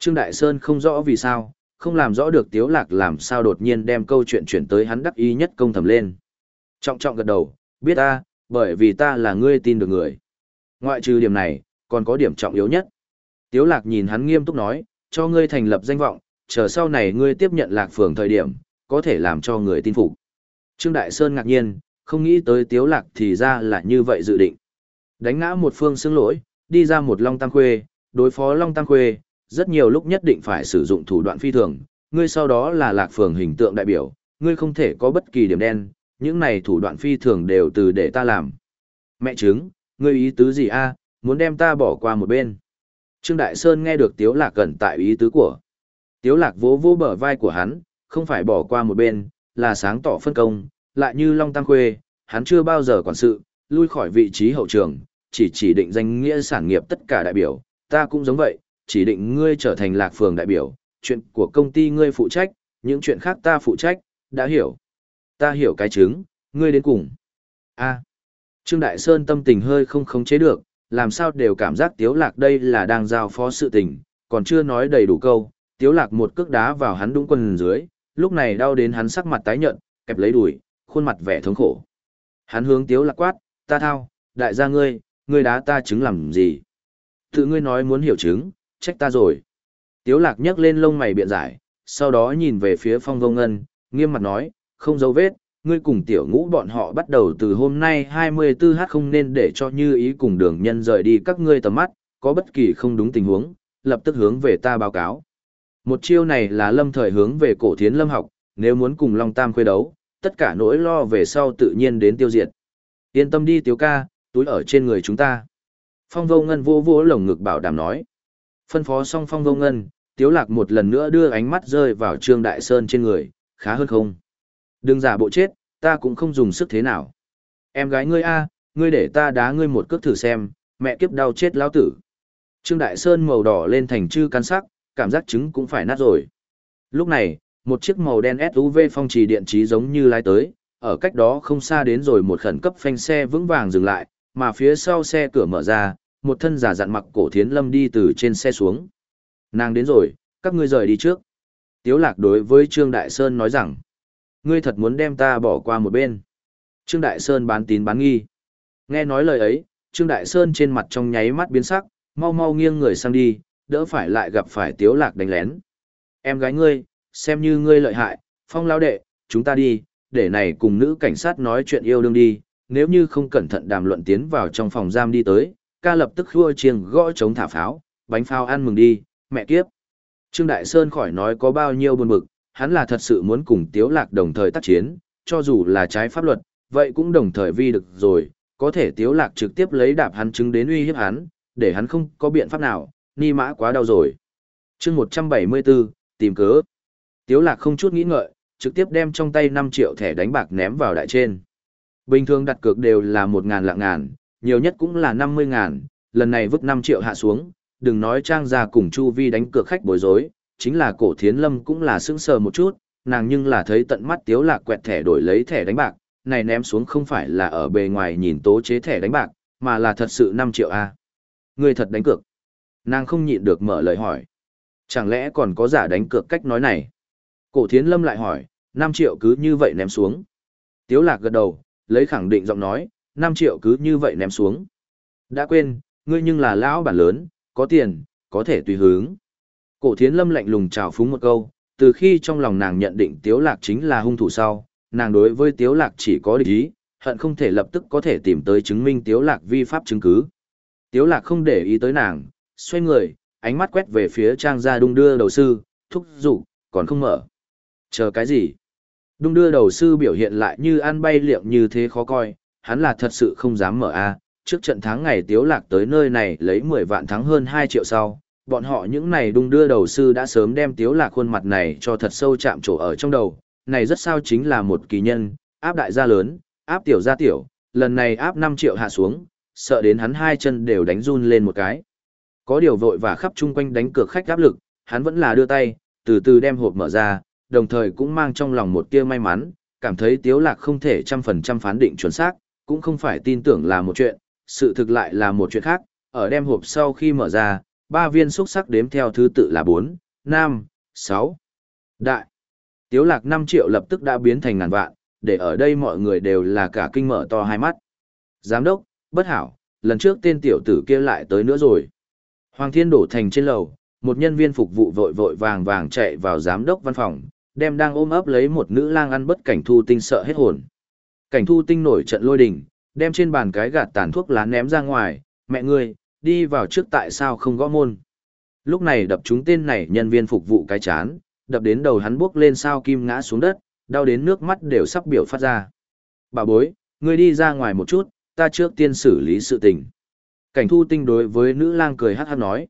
Trương Đại Sơn không rõ vì sao, không làm rõ được Tiếu Lạc làm sao đột nhiên đem câu chuyện chuyển tới hắn đắc ý nhất công thầm lên. Trọng trọng gật đầu, biết ta, bởi vì ta là ngươi tin được người. Ngoại trừ điểm này, còn có điểm trọng yếu nhất. Tiếu Lạc nhìn hắn nghiêm túc nói, cho ngươi thành lập danh vọng, chờ sau này ngươi tiếp nhận Lạc Phường thời điểm, có thể làm cho người tin phục. Trương Đại Sơn ngạc nhiên, không nghĩ tới Tiếu Lạc thì ra là như vậy dự định. Đánh ngã một phương xương lỗi, đi ra một Long Tăng Khuê, đối phó Long Tăng Khuê, rất nhiều lúc nhất định phải sử dụng thủ đoạn phi thường, ngươi sau đó là lạc phường hình tượng đại biểu, ngươi không thể có bất kỳ điểm đen, những này thủ đoạn phi thường đều từ để ta làm. Mẹ chứng, ngươi ý tứ gì a? À? muốn đem ta bỏ qua một bên. Trương Đại Sơn nghe được Tiếu Lạc cẩn tại ý tứ của. Tiếu Lạc vỗ vỗ bờ vai của hắn, không phải bỏ qua một bên, là sáng tỏ phân công, lại như Long Tăng Khuê, hắn chưa bao giờ quản sự, lui khỏi vị trí hậu trường, chỉ chỉ định danh nghĩa sản nghiệp tất cả đại biểu, ta cũng giống vậy, chỉ định ngươi trở thành lạc phường đại biểu, chuyện của công ty ngươi phụ trách, những chuyện khác ta phụ trách, đã hiểu. Ta hiểu cái chứng, ngươi đến cùng. a Trương Đại Sơn tâm tình hơi không khống chế được, làm sao đều cảm giác Tiếu Lạc đây là đang giao phó sự tình, còn chưa nói đầy đủ câu, Tiếu Lạc một cước đá vào hắn đúng quần dưới, lúc này đau đến hắn sắc mặt tái nhợt, kẹp lấy đùi, khuôn mặt vẻ thống khổ. Hắn hướng Tiếu Lạc quát, ta thao, đại gia ngươi, ngươi đá ta chứng làm gì? Tự ngươi nói muốn hiểu chứng, trách ta rồi. Tiếu lạc nhấc lên lông mày biện giải, sau đó nhìn về phía phong vô ngân, nghiêm mặt nói, không dấu vết, ngươi cùng tiểu ngũ bọn họ bắt đầu từ hôm nay 24h không nên để cho như ý cùng đường nhân rời đi các ngươi tầm mắt, có bất kỳ không đúng tình huống, lập tức hướng về ta báo cáo. Một chiêu này là lâm thời hướng về cổ thiến lâm học, nếu muốn cùng Long Tam khuê đấu, tất cả nỗi lo về sau tự nhiên đến tiêu diệt. Yên tâm đi tiếu ca, túi ở trên người chúng ta. Phong vô ngân vô vô lồng ngực bảo đảm nói. Phân phó xong phong vô ngân, tiếu lạc một lần nữa đưa ánh mắt rơi vào trương đại sơn trên người, khá hơn không. Đừng giả bộ chết, ta cũng không dùng sức thế nào. Em gái ngươi a, ngươi để ta đá ngươi một cước thử xem, mẹ kiếp đau chết lão tử. Trương Đại Sơn màu đỏ lên thành chư căn sắc, cảm giác trứng cũng phải nát rồi. Lúc này, một chiếc màu đen SUV phong trì điện trí giống như lái tới, ở cách đó không xa đến rồi một khẩn cấp phanh xe vững vàng dừng lại, mà phía sau xe cửa mở ra, một thân giả dặn mặc cổ thiến lâm đi từ trên xe xuống. Nàng đến rồi, các ngươi rời đi trước. Tiếu lạc đối với Trương Đại Sơn nói rằng, ngươi thật muốn đem ta bỏ qua một bên. Trương Đại Sơn bán tín bán nghi. Nghe nói lời ấy, Trương Đại Sơn trên mặt trong nháy mắt biến sắc, mau mau nghiêng người sang đi, đỡ phải lại gặp phải Tiếu lạc đánh lén. Em gái ngươi, xem như ngươi lợi hại, phong lao đệ, chúng ta đi, để này cùng nữ cảnh sát nói chuyện yêu đương đi, nếu như không cẩn thận đàm luận tiến vào trong phòng giam đi tới, ca lập tức khua chiêng gõ chống thả pháo, bánh pháo ăn mừng đi, mẹ kiếp. Trương Đại Sơn khỏi nói có bao nhiêu buồn bực, hắn là thật sự muốn cùng Tiếu Lạc đồng thời tác chiến, cho dù là trái pháp luật, vậy cũng đồng thời vi được rồi, có thể Tiếu Lạc trực tiếp lấy đạp hắn chứng đến uy hiếp hắn, để hắn không có biện pháp nào, ni mã quá đau rồi. Chương 174, tìm cớ. Tiếu Lạc không chút nghĩ ngợi, trực tiếp đem trong tay 5 triệu thẻ đánh bạc ném vào đại trên. Bình thường đặt cược đều là 1.000 lạng ngàn, nhiều nhất cũng là 50 ngàn, lần này vứt 5 triệu hạ xuống, đừng nói trang ra cùng Chu Vi đánh cược khách bối rối, chính là cổ thiến lâm cũng là sững sờ một chút, nàng nhưng là thấy tận mắt tiếu lạc quẹt thẻ đổi lấy thẻ đánh bạc, này ném xuống không phải là ở bề ngoài nhìn tố chế thẻ đánh bạc, mà là thật sự 5 triệu A. Người thật đánh cược. Nàng không nhịn được mở lời hỏi. Chẳng lẽ còn có giả đánh cược cách nói này? Cổ thiến lâm lại hỏi, 5 triệu cứ như vậy ném xuống. Tiếu lạc gật đầu, lấy khẳng định giọng nói, 5 triệu cứ như vậy ném xuống. Đã quên, ngươi nhưng là lão bản lớn, có tiền, có thể tùy hướng. Cổ thiến lâm lạnh lùng chào phúng một câu, từ khi trong lòng nàng nhận định tiếu lạc chính là hung thủ sau, nàng đối với tiếu lạc chỉ có địch ý, hận không thể lập tức có thể tìm tới chứng minh tiếu lạc vi pháp chứng cứ. Tiếu lạc không để ý tới nàng, xoay người, ánh mắt quét về phía trang gia đung đưa đầu sư, thúc giục, còn không mở. Chờ cái gì? Đung đưa đầu sư biểu hiện lại như ăn bay liệm như thế khó coi, hắn là thật sự không dám mở a. Trước trận thắng ngày Tiếu Lạc tới nơi này lấy 10 vạn thắng hơn 2 triệu sau, bọn họ những này đung đưa đầu sư đã sớm đem Tiếu Lạc khuôn mặt này cho thật sâu chạm trổ ở trong đầu, này rất sao chính là một kỳ nhân, áp đại gia lớn, áp tiểu gia tiểu, lần này áp 5 triệu hạ xuống, sợ đến hắn hai chân đều đánh run lên một cái. Có điều vội và khắp chung quanh đánh cược khách áp lực, hắn vẫn là đưa tay, từ từ đem hộp mở ra, đồng thời cũng mang trong lòng một tia may mắn, cảm thấy tiếu lạc không thể trăm phần trăm phán định chuẩn xác, cũng không phải tin tưởng là một chuyện, sự thực lại là một chuyện khác, ở đem hộp sau khi mở ra, ba viên xúc sắc đếm theo thứ tự là 4, 5, 6. Đại. Tiếu lạc 5 triệu lập tức đã biến thành ngàn vạn, để ở đây mọi người đều là cả kinh mở to hai mắt. Giám đốc, bất hảo, lần trước tên tiểu tử kia lại tới nữa rồi. Hoàng Thiên đổ thành trên lầu, một nhân viên phục vụ vội vội vàng vàng chạy vào giám đốc văn phòng, đem đang ôm ấp lấy một nữ lang ăn bất cảnh thu tinh sợ hết hồn. Cảnh thu tinh nổi trận lôi đình, đem trên bàn cái gạt tàn thuốc lá ném ra ngoài, mẹ ngươi, đi vào trước tại sao không gõ môn. Lúc này đập chúng tên này nhân viên phục vụ cái chán, đập đến đầu hắn bước lên sao kim ngã xuống đất, đau đến nước mắt đều sắp biểu phát ra. Bà bối, ngươi đi ra ngoài một chút, ta trước tiên xử lý sự tình. Cảnh thu tinh đối với nữ lang cười hát hát nói.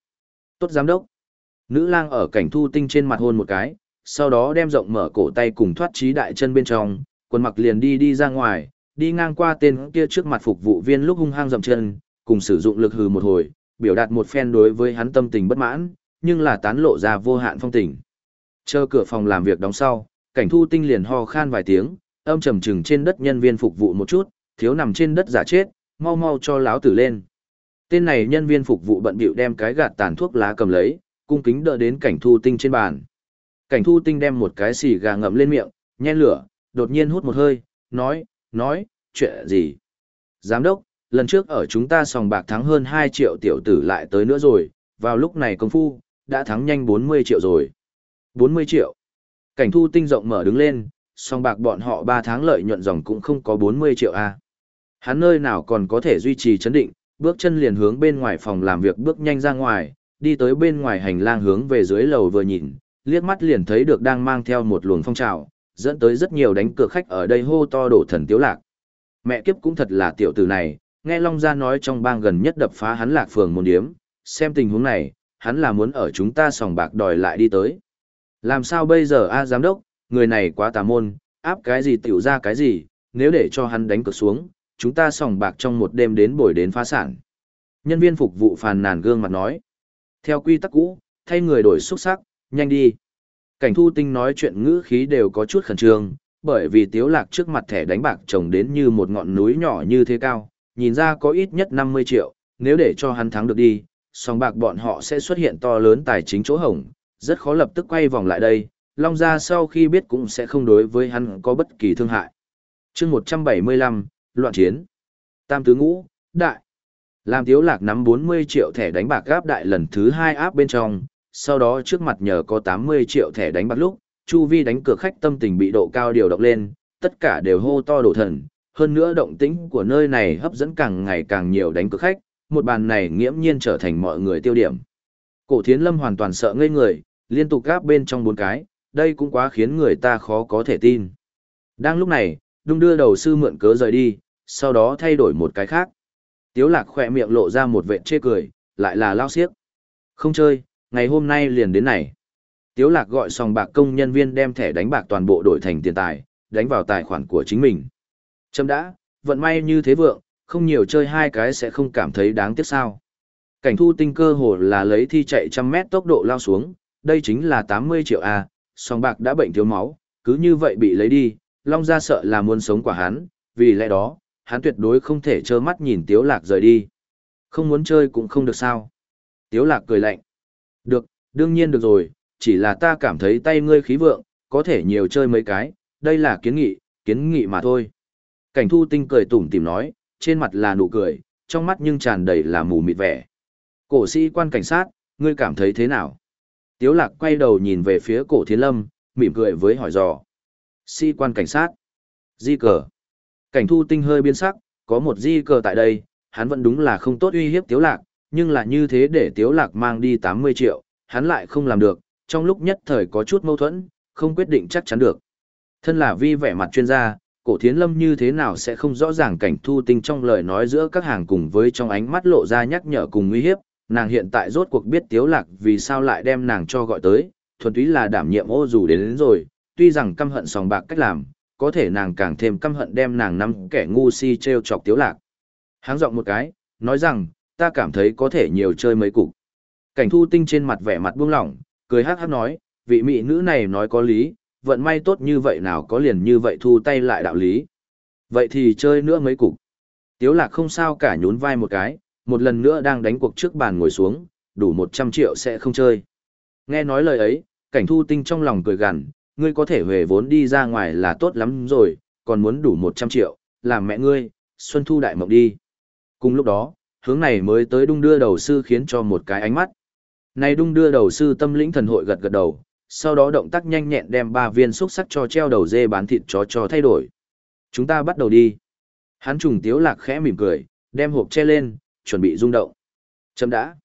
Tốt giám đốc. Nữ lang ở cảnh thu tinh trên mặt hôn một cái, sau đó đem rộng mở cổ tay cùng thoát trí đại chân bên trong, quần mặc liền đi đi ra ngoài, đi ngang qua tên kia trước mặt phục vụ viên lúc hung hăng dậm chân, cùng sử dụng lực hừ một hồi, biểu đạt một phen đối với hắn tâm tình bất mãn, nhưng là tán lộ ra vô hạn phong tình. Chờ cửa phòng làm việc đóng sau, cảnh thu tinh liền ho khan vài tiếng, âm trầm trừng trên đất nhân viên phục vụ một chút, thiếu nằm trên đất giả chết, mau mau cho láo tử lên. Tên này nhân viên phục vụ bận bịu đem cái gạt tàn thuốc lá cầm lấy, cung kính đỡ đến cảnh thu tinh trên bàn. Cảnh thu tinh đem một cái xì gà ngậm lên miệng, nhen lửa, đột nhiên hút một hơi, nói, nói, chuyện gì? Giám đốc, lần trước ở chúng ta sòng bạc thắng hơn 2 triệu tiểu tử lại tới nữa rồi, vào lúc này công phu, đã thắng nhanh 40 triệu rồi. 40 triệu. Cảnh thu tinh rộng mở đứng lên, song bạc bọn họ 3 tháng lợi nhuận dòng cũng không có 40 triệu a. Hắn nơi nào còn có thể duy trì chấn định, bước chân liền hướng bên ngoài phòng làm việc bước nhanh ra ngoài, đi tới bên ngoài hành lang hướng về dưới lầu vừa nhìn, liếc mắt liền thấy được đang mang theo một luồng phong trào, dẫn tới rất nhiều đánh cược khách ở đây hô to đổ thần tiếu lạc. Mẹ kiếp cũng thật là tiểu tử này, nghe Long Gia nói trong bang gần nhất đập phá hắn lạc phường môn điếm, xem tình huống này, hắn là muốn ở chúng ta sòng bạc đòi lại đi tới. Làm sao bây giờ a giám đốc, người này quá tà môn, áp cái gì tiểu ra cái gì, nếu để cho hắn đánh cược xuống, chúng ta sòng bạc trong một đêm đến bồi đến phá sản. Nhân viên phục vụ phàn nàn gương mặt nói. Theo quy tắc cũ, thay người đổi xuất sắc, nhanh đi. Cảnh thu tinh nói chuyện ngữ khí đều có chút khẩn trương, bởi vì tiếu lạc trước mặt thẻ đánh bạc trồng đến như một ngọn núi nhỏ như thế cao, nhìn ra có ít nhất 50 triệu, nếu để cho hắn thắng được đi, song bạc bọn họ sẽ xuất hiện to lớn tài chính chỗ hổng, rất khó lập tức quay vòng lại đây, Long Gia sau khi biết cũng sẽ không đối với hắn có bất kỳ thương hại. chương 175, Loạn Chiến Tam Tứ Ngũ, Đại Làm Tiếu Lạc nắm 40 triệu thẻ đánh bạc gáp đại lần thứ 2 áp bên trong, sau đó trước mặt nhờ có 80 triệu thẻ đánh bạc lúc, Chu Vi đánh cược khách tâm tình bị độ cao điều động lên, tất cả đều hô to đổ thần, hơn nữa động tĩnh của nơi này hấp dẫn càng ngày càng nhiều đánh cược khách, một bàn này nghiễm nhiên trở thành mọi người tiêu điểm. Cổ Thiến Lâm hoàn toàn sợ ngây người, liên tục gáp bên trong bốn cái, đây cũng quá khiến người ta khó có thể tin. Đang lúc này, đung đưa đầu sư mượn cớ rời đi, sau đó thay đổi một cái khác. Tiếu lạc khỏe miệng lộ ra một vệ chê cười, lại là lao xiếc. Không chơi, ngày hôm nay liền đến này. Tiếu lạc gọi sòng bạc công nhân viên đem thẻ đánh bạc toàn bộ đổi thành tiền tài, đánh vào tài khoản của chính mình. Châm đã, vận may như thế vượng, không nhiều chơi hai cái sẽ không cảm thấy đáng tiếc sao. Cảnh thu tinh cơ hồ là lấy thi chạy trăm mét tốc độ lao xuống, đây chính là 80 triệu A, song bạc đã bệnh thiếu máu, cứ như vậy bị lấy đi, Long gia sợ là muốn sống quả hắn, vì lẽ đó, hắn tuyệt đối không thể trơ mắt nhìn Tiếu Lạc rời đi. Không muốn chơi cũng không được sao. Tiếu Lạc cười lạnh. Được, đương nhiên được rồi, chỉ là ta cảm thấy tay ngươi khí vượng, có thể nhiều chơi mấy cái, đây là kiến nghị, kiến nghị mà thôi. Cảnh thu tinh cười tủm tỉm nói, trên mặt là nụ cười, trong mắt nhưng tràn đầy là mù mịt vẻ. Cổ sĩ quan cảnh sát, ngươi cảm thấy thế nào? Tiếu lạc quay đầu nhìn về phía cổ thiên lâm, mỉm cười với hỏi dò. Sĩ quan cảnh sát. Di cờ. Cảnh thu tinh hơi biến sắc, có một di cờ tại đây, hắn vẫn đúng là không tốt uy hiếp tiếu lạc, nhưng là như thế để tiếu lạc mang đi 80 triệu, hắn lại không làm được, trong lúc nhất thời có chút mâu thuẫn, không quyết định chắc chắn được. Thân là vi vẻ mặt chuyên gia, cổ thiến lâm như thế nào sẽ không rõ ràng cảnh thu tinh trong lời nói giữa các hàng cùng với trong ánh mắt lộ ra nhắc nhở cùng nguy hiếp, nàng hiện tại rốt cuộc biết tiếu lạc vì sao lại đem nàng cho gọi tới, thuần túy là đảm nhiệm ô dù đến, đến rồi, tuy rằng căm hận sòng bạc cách làm, có thể nàng càng thêm căm hận đem nàng nắm kẻ ngu si treo chọc tiếu lạc. Háng giọng một cái, nói rằng, ta cảm thấy có thể nhiều chơi mấy cục. Cảnh thu tinh trên mặt vẻ mặt buông lỏng, cười hát hát nói, vị mỹ nữ này nói có lý, vận may tốt như vậy nào có liền như vậy thu tay lại đạo lý. Vậy thì chơi nữa mấy cục. Tiếu lạc không sao cả nhún vai một cái, một lần nữa đang đánh cuộc trước bàn ngồi xuống, đủ 100 triệu sẽ không chơi. Nghe nói lời ấy, cảnh thu tinh trong lòng cười gằn, ngươi có thể về vốn đi ra ngoài là tốt lắm rồi, còn muốn đủ 100 triệu, làm mẹ ngươi, Xuân Thu đại mộng đi. Cùng lúc đó, hướng này mới tới đung đưa đầu sư khiến cho một cái ánh mắt. Này đung đưa đầu sư tâm lĩnh thần hội gật gật đầu, sau đó động tác nhanh nhẹn đem ba viên xúc sắc cho treo đầu dê bán thịt chó cho thay đổi. Chúng ta bắt đầu đi. Hắn trùng tiếu lạc khẽ mỉm cười, đem hộp che lên, chuẩn bị rung động. Chấm đã.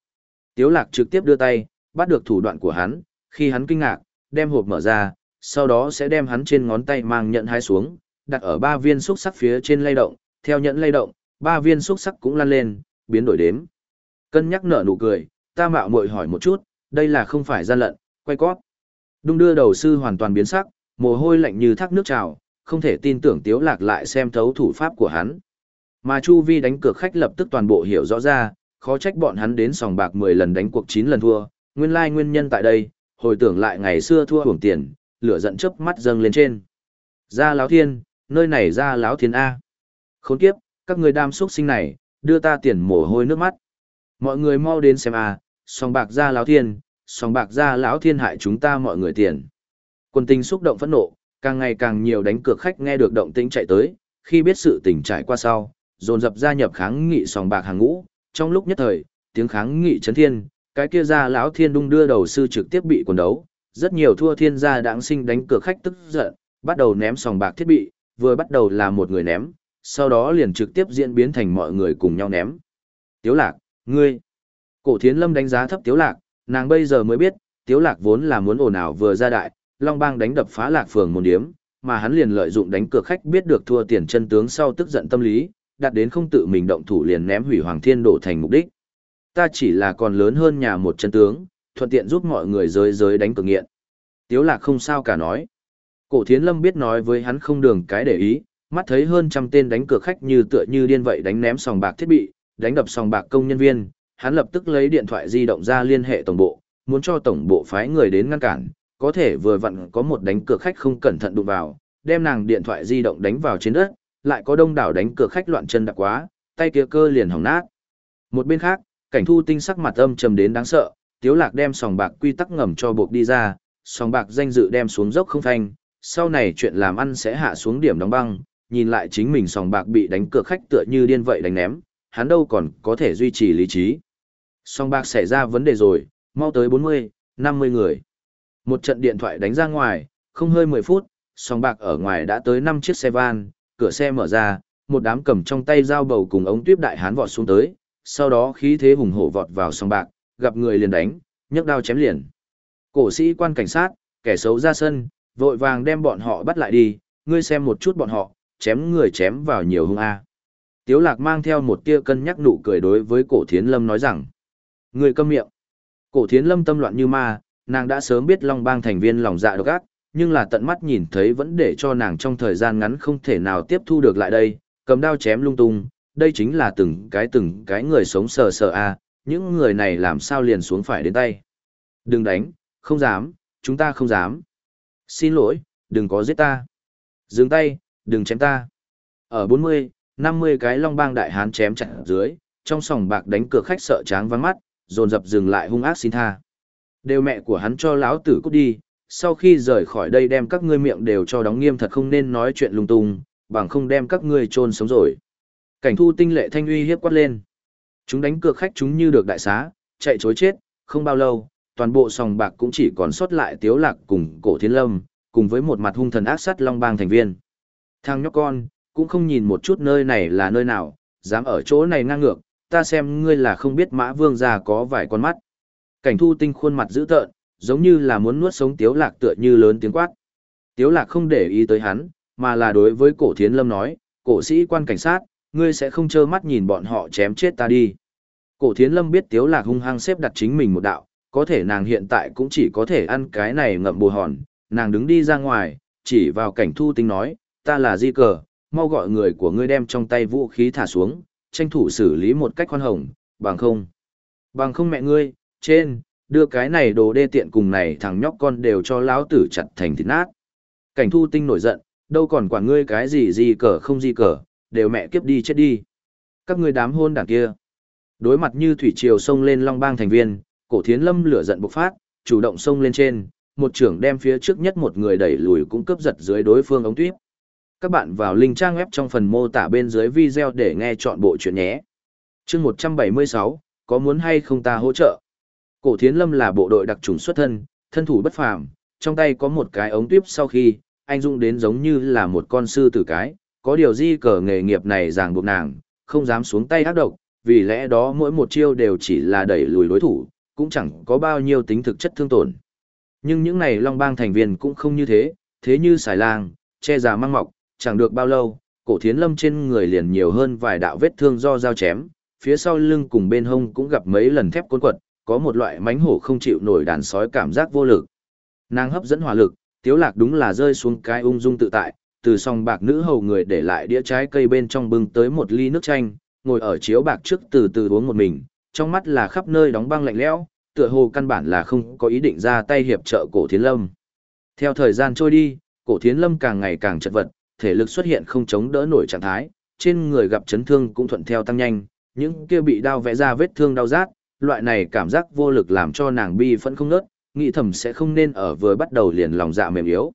Tiếu lạc trực tiếp đưa tay, bắt được thủ đoạn của hắn, khi hắn kinh ngạc, đem hộp mở ra, sau đó sẽ đem hắn trên ngón tay mang nhận hai xuống, đặt ở ba viên xúc sắc phía trên lay động, theo nhẫn lay động, ba viên xúc sắc cũng lăn lên, biến đổi đếm. Cân nhắc nở nụ cười, ta mạo muội hỏi một chút, đây là không phải gian lận, quay cót. Đung đưa đầu sư hoàn toàn biến sắc, mồ hôi lạnh như thác nước trào, không thể tin tưởng Tiếu Lạc lại xem thấu thủ pháp của hắn. Mà Chu Vi đánh cược khách lập tức toàn bộ hiểu rõ ra, khó trách bọn hắn đến sòng bạc 10 lần đánh cuộc 9 lần thua, nguyên lai nguyên nhân tại đây, hồi tưởng lại ngày xưa thua hưởng tiền, lửa giận chớp mắt dâng lên trên. Ra láo thiên, nơi này ra láo thiên A. Khốn kiếp, các người đam xuất sinh này, đưa ta tiền mồ hôi nước mắt. Mọi người mau đến xem A, sòng bạc ra lão thiên, sòng bạc ra lão thiên hại chúng ta mọi người tiền. Quân tinh xúc động phẫn nộ, càng ngày càng nhiều đánh cược khách nghe được động tĩnh chạy tới, khi biết sự tình trải qua sau, dồn dập gia nhập kháng nghị sòng bạc hàng ngũ, trong lúc nhất thời, tiếng kháng nghị chấn thiên, cái kia ra lão thiên đung đưa đầu sư trực tiếp bị quần đấu, rất nhiều thua thiên gia đãng sinh đánh cược khách tức giận, bắt đầu ném sòng bạc thiết bị, vừa bắt đầu là một người ném, sau đó liền trực tiếp diễn biến thành mọi người cùng nhau ném. Tiếu lạc, ngươi. Cổ thiến lâm đánh giá thấp tiếu lạc, nàng bây giờ mới biết, tiếu lạc vốn là muốn ồn ào vừa ra đại, long bang đánh đập phá lạc phường môn điếm, mà hắn liền lợi dụng đánh cược khách biết được thua tiền chân tướng sau tức giận tâm lý, đạt đến không tự mình động thủ liền ném hủy hoàng thiên đổ thành mục đích. Ta chỉ là còn lớn hơn nhà một chân tướng, thuận tiện giúp mọi người giới giới đánh cược nghiện. Tiếu lạc không sao cả nói. Cổ thiến lâm biết nói với hắn không đường cái để ý, mắt thấy hơn trăm tên đánh cược khách như tựa như điên vậy đánh ném sòng bạc thiết bị, đánh đập sòng bạc công nhân viên, hắn lập tức lấy điện thoại di động ra liên hệ tổng bộ, muốn cho tổng bộ phái người đến ngăn cản, có thể vừa vặn có một đánh cược khách không cẩn thận đụng vào, đem nàng điện thoại di động đánh vào trên đất, lại có đông đảo đánh cược khách loạn chân đặc quá, tay kia cơ liền hỏng nát. Một bên khác, cảnh thu tinh sắc mặt âm trầm đến đáng sợ, tiếu lạc đem sòng bạc quy tắc ngầm cho buộc đi ra, sòng bạc danh dự đem xuống dốc không thành, sau này chuyện làm ăn sẽ hạ xuống điểm đóng băng, nhìn lại chính mình sòng bạc bị đánh cược khách tựa như điên vậy đánh ném, hắn đâu còn có thể duy trì lý trí. Sòng bạc xảy ra vấn đề rồi, mau tới 40, 50 người. Một trận điện thoại đánh ra ngoài, không hơi 10 phút, sòng bạc ở ngoài đã tới 5 chiếc xe van, cửa xe mở ra, một đám cầm trong tay dao bầu cùng ống tuyếp đại hán vọt xuống tới, sau đó khí thế hùng hổ vọt vào sòng bạc, gặp người liền đánh, nhấc đao chém liền. Cổ sĩ quan cảnh sát, kẻ xấu ra sân, vội vàng đem bọn họ bắt lại đi, ngươi xem một chút bọn họ, chém người chém vào nhiều hung a. Tiếu lạc mang theo một tia cân nhắc nụ cười đối với cổ thiến lâm nói rằng, người câm miệng. Cổ thiến lâm tâm loạn như ma, nàng đã sớm biết long bang thành viên lòng dạ độc ác, nhưng là tận mắt nhìn thấy vẫn để cho nàng trong thời gian ngắn không thể nào tiếp thu được lại đây, cầm đao chém lung tung, đây chính là từng cái từng cái người sống sờ sờ a, những người này làm sao liền xuống phải đến tay. Đừng đánh, không dám, chúng ta không dám. Xin lỗi, đừng có giết ta. Dừng tay, đừng chém ta. Ở 40, 50 cái long bang đại hán chém chặt dưới, trong sòng bạc đánh cửa khách sợ tráng vắng mắt, dồn dập dừng lại hung ác xin tha. Đều mẹ của hắn cho lão tử cút đi, sau khi rời khỏi đây đem các ngươi miệng đều cho đóng nghiêm thật không nên nói chuyện lung tung, bằng không đem các ngươi chôn sống rồi. Cảnh thu tinh lệ thanh uy hiếp quát lên. Chúng đánh cược khách chúng như được đại xá, chạy chối chết, không bao lâu, toàn bộ sòng bạc cũng chỉ còn sót lại tiếu lạc cùng cổ thiên lâm, cùng với một mặt hung thần ác sát long bang thành viên. Thằng nhóc con, cũng không nhìn một chút nơi này là nơi nào, dám ở chỗ này ngang ngược, ta xem ngươi là không biết mã vương già có vài con mắt. Cảnh thu tinh khuôn mặt dữ tợn, giống như là muốn nuốt sống tiếu lạc tựa như lớn tiếng quát. Tiếu lạc không để ý tới hắn, mà là đối với cổ thiến lâm nói, cổ sĩ quan cảnh sát, ngươi sẽ không trơ mắt nhìn bọn họ chém chết ta đi. Cổ thiến lâm biết tiếu lạc hung hăng xếp đặt chính mình một đạo, có thể nàng hiện tại cũng chỉ có thể ăn cái này ngậm bù hòn, nàng đứng đi ra ngoài, chỉ vào cảnh thu tinh nói, ta là di cờ, mau gọi người của ngươi đem trong tay vũ khí thả xuống, tranh thủ xử lý một cách khoan hồng, bằng không. Bằng không mẹ ngươi, trên, đưa cái này đồ đê tiện cùng này thằng nhóc con đều cho lão tử chặt thành thịt nát. Cảnh thu tinh nổi giận, đâu còn quản ngươi cái gì gì cờ không gì cờ, đều mẹ kiếp đi chết đi. Các ngươi đám hôn đảng kia. Đối mặt như thủy triều sông lên long bang thành viên, cổ thiến lâm lửa giận bộc phát, chủ động sông lên trên, một trưởng đem phía trước nhất một người đẩy lùi cũng cướp giật dưới đối phương ống tuyếp. Các bạn vào link trang web trong phần mô tả bên dưới video để nghe chọn bộ chuyện nhé. chương 176, có muốn hay không ta hỗ trợ? Cổ thiến lâm là bộ đội đặc trùng xuất thân, thân thủ bất phàm, trong tay có một cái ống tuyếp sau khi, anh dung đến giống như là một con sư tử cái, có điều di cờ nghề nghiệp này ràng buộc nàng, không dám xuống tay ác độc, vì lẽ đó mỗi một chiêu đều chỉ là đẩy lùi đối thủ, cũng chẳng có bao nhiêu tính thực chất thương tổn. Nhưng những này long bang thành viên cũng không như thế, thế như xài lang, che già mang mọc, chẳng được bao lâu, cổ thiến lâm trên người liền nhiều hơn vài đạo vết thương do dao chém, phía sau lưng cùng bên hông cũng gặp mấy lần thép cuốn quật, có một loại mánh hổ không chịu nổi đàn sói cảm giác vô lực. Nàng hấp dẫn hỏa lực, tiếu lạc đúng là rơi xuống cái ung dung tự tại, từ song bạc nữ hầu người để lại đĩa trái cây bên trong bưng tới một ly nước chanh, ngồi ở chiếu bạc trước từ từ uống một mình, trong mắt là khắp nơi đóng băng lạnh lẽo, tựa hồ căn bản là không có ý định ra tay hiệp trợ cổ thiến lâm. Theo thời gian trôi đi, cổ thiến lâm càng ngày càng chật vật, thể lực xuất hiện không chống đỡ nổi trạng thái, trên người gặp chấn thương cũng thuận theo tăng nhanh, những kia bị đau vẽ ra vết thương đau rát, loại này cảm giác vô lực làm cho nàng bi phẫn không nớt, nghĩ thầm sẽ không nên ở vừa bắt đầu liền lòng dạ mềm yếu.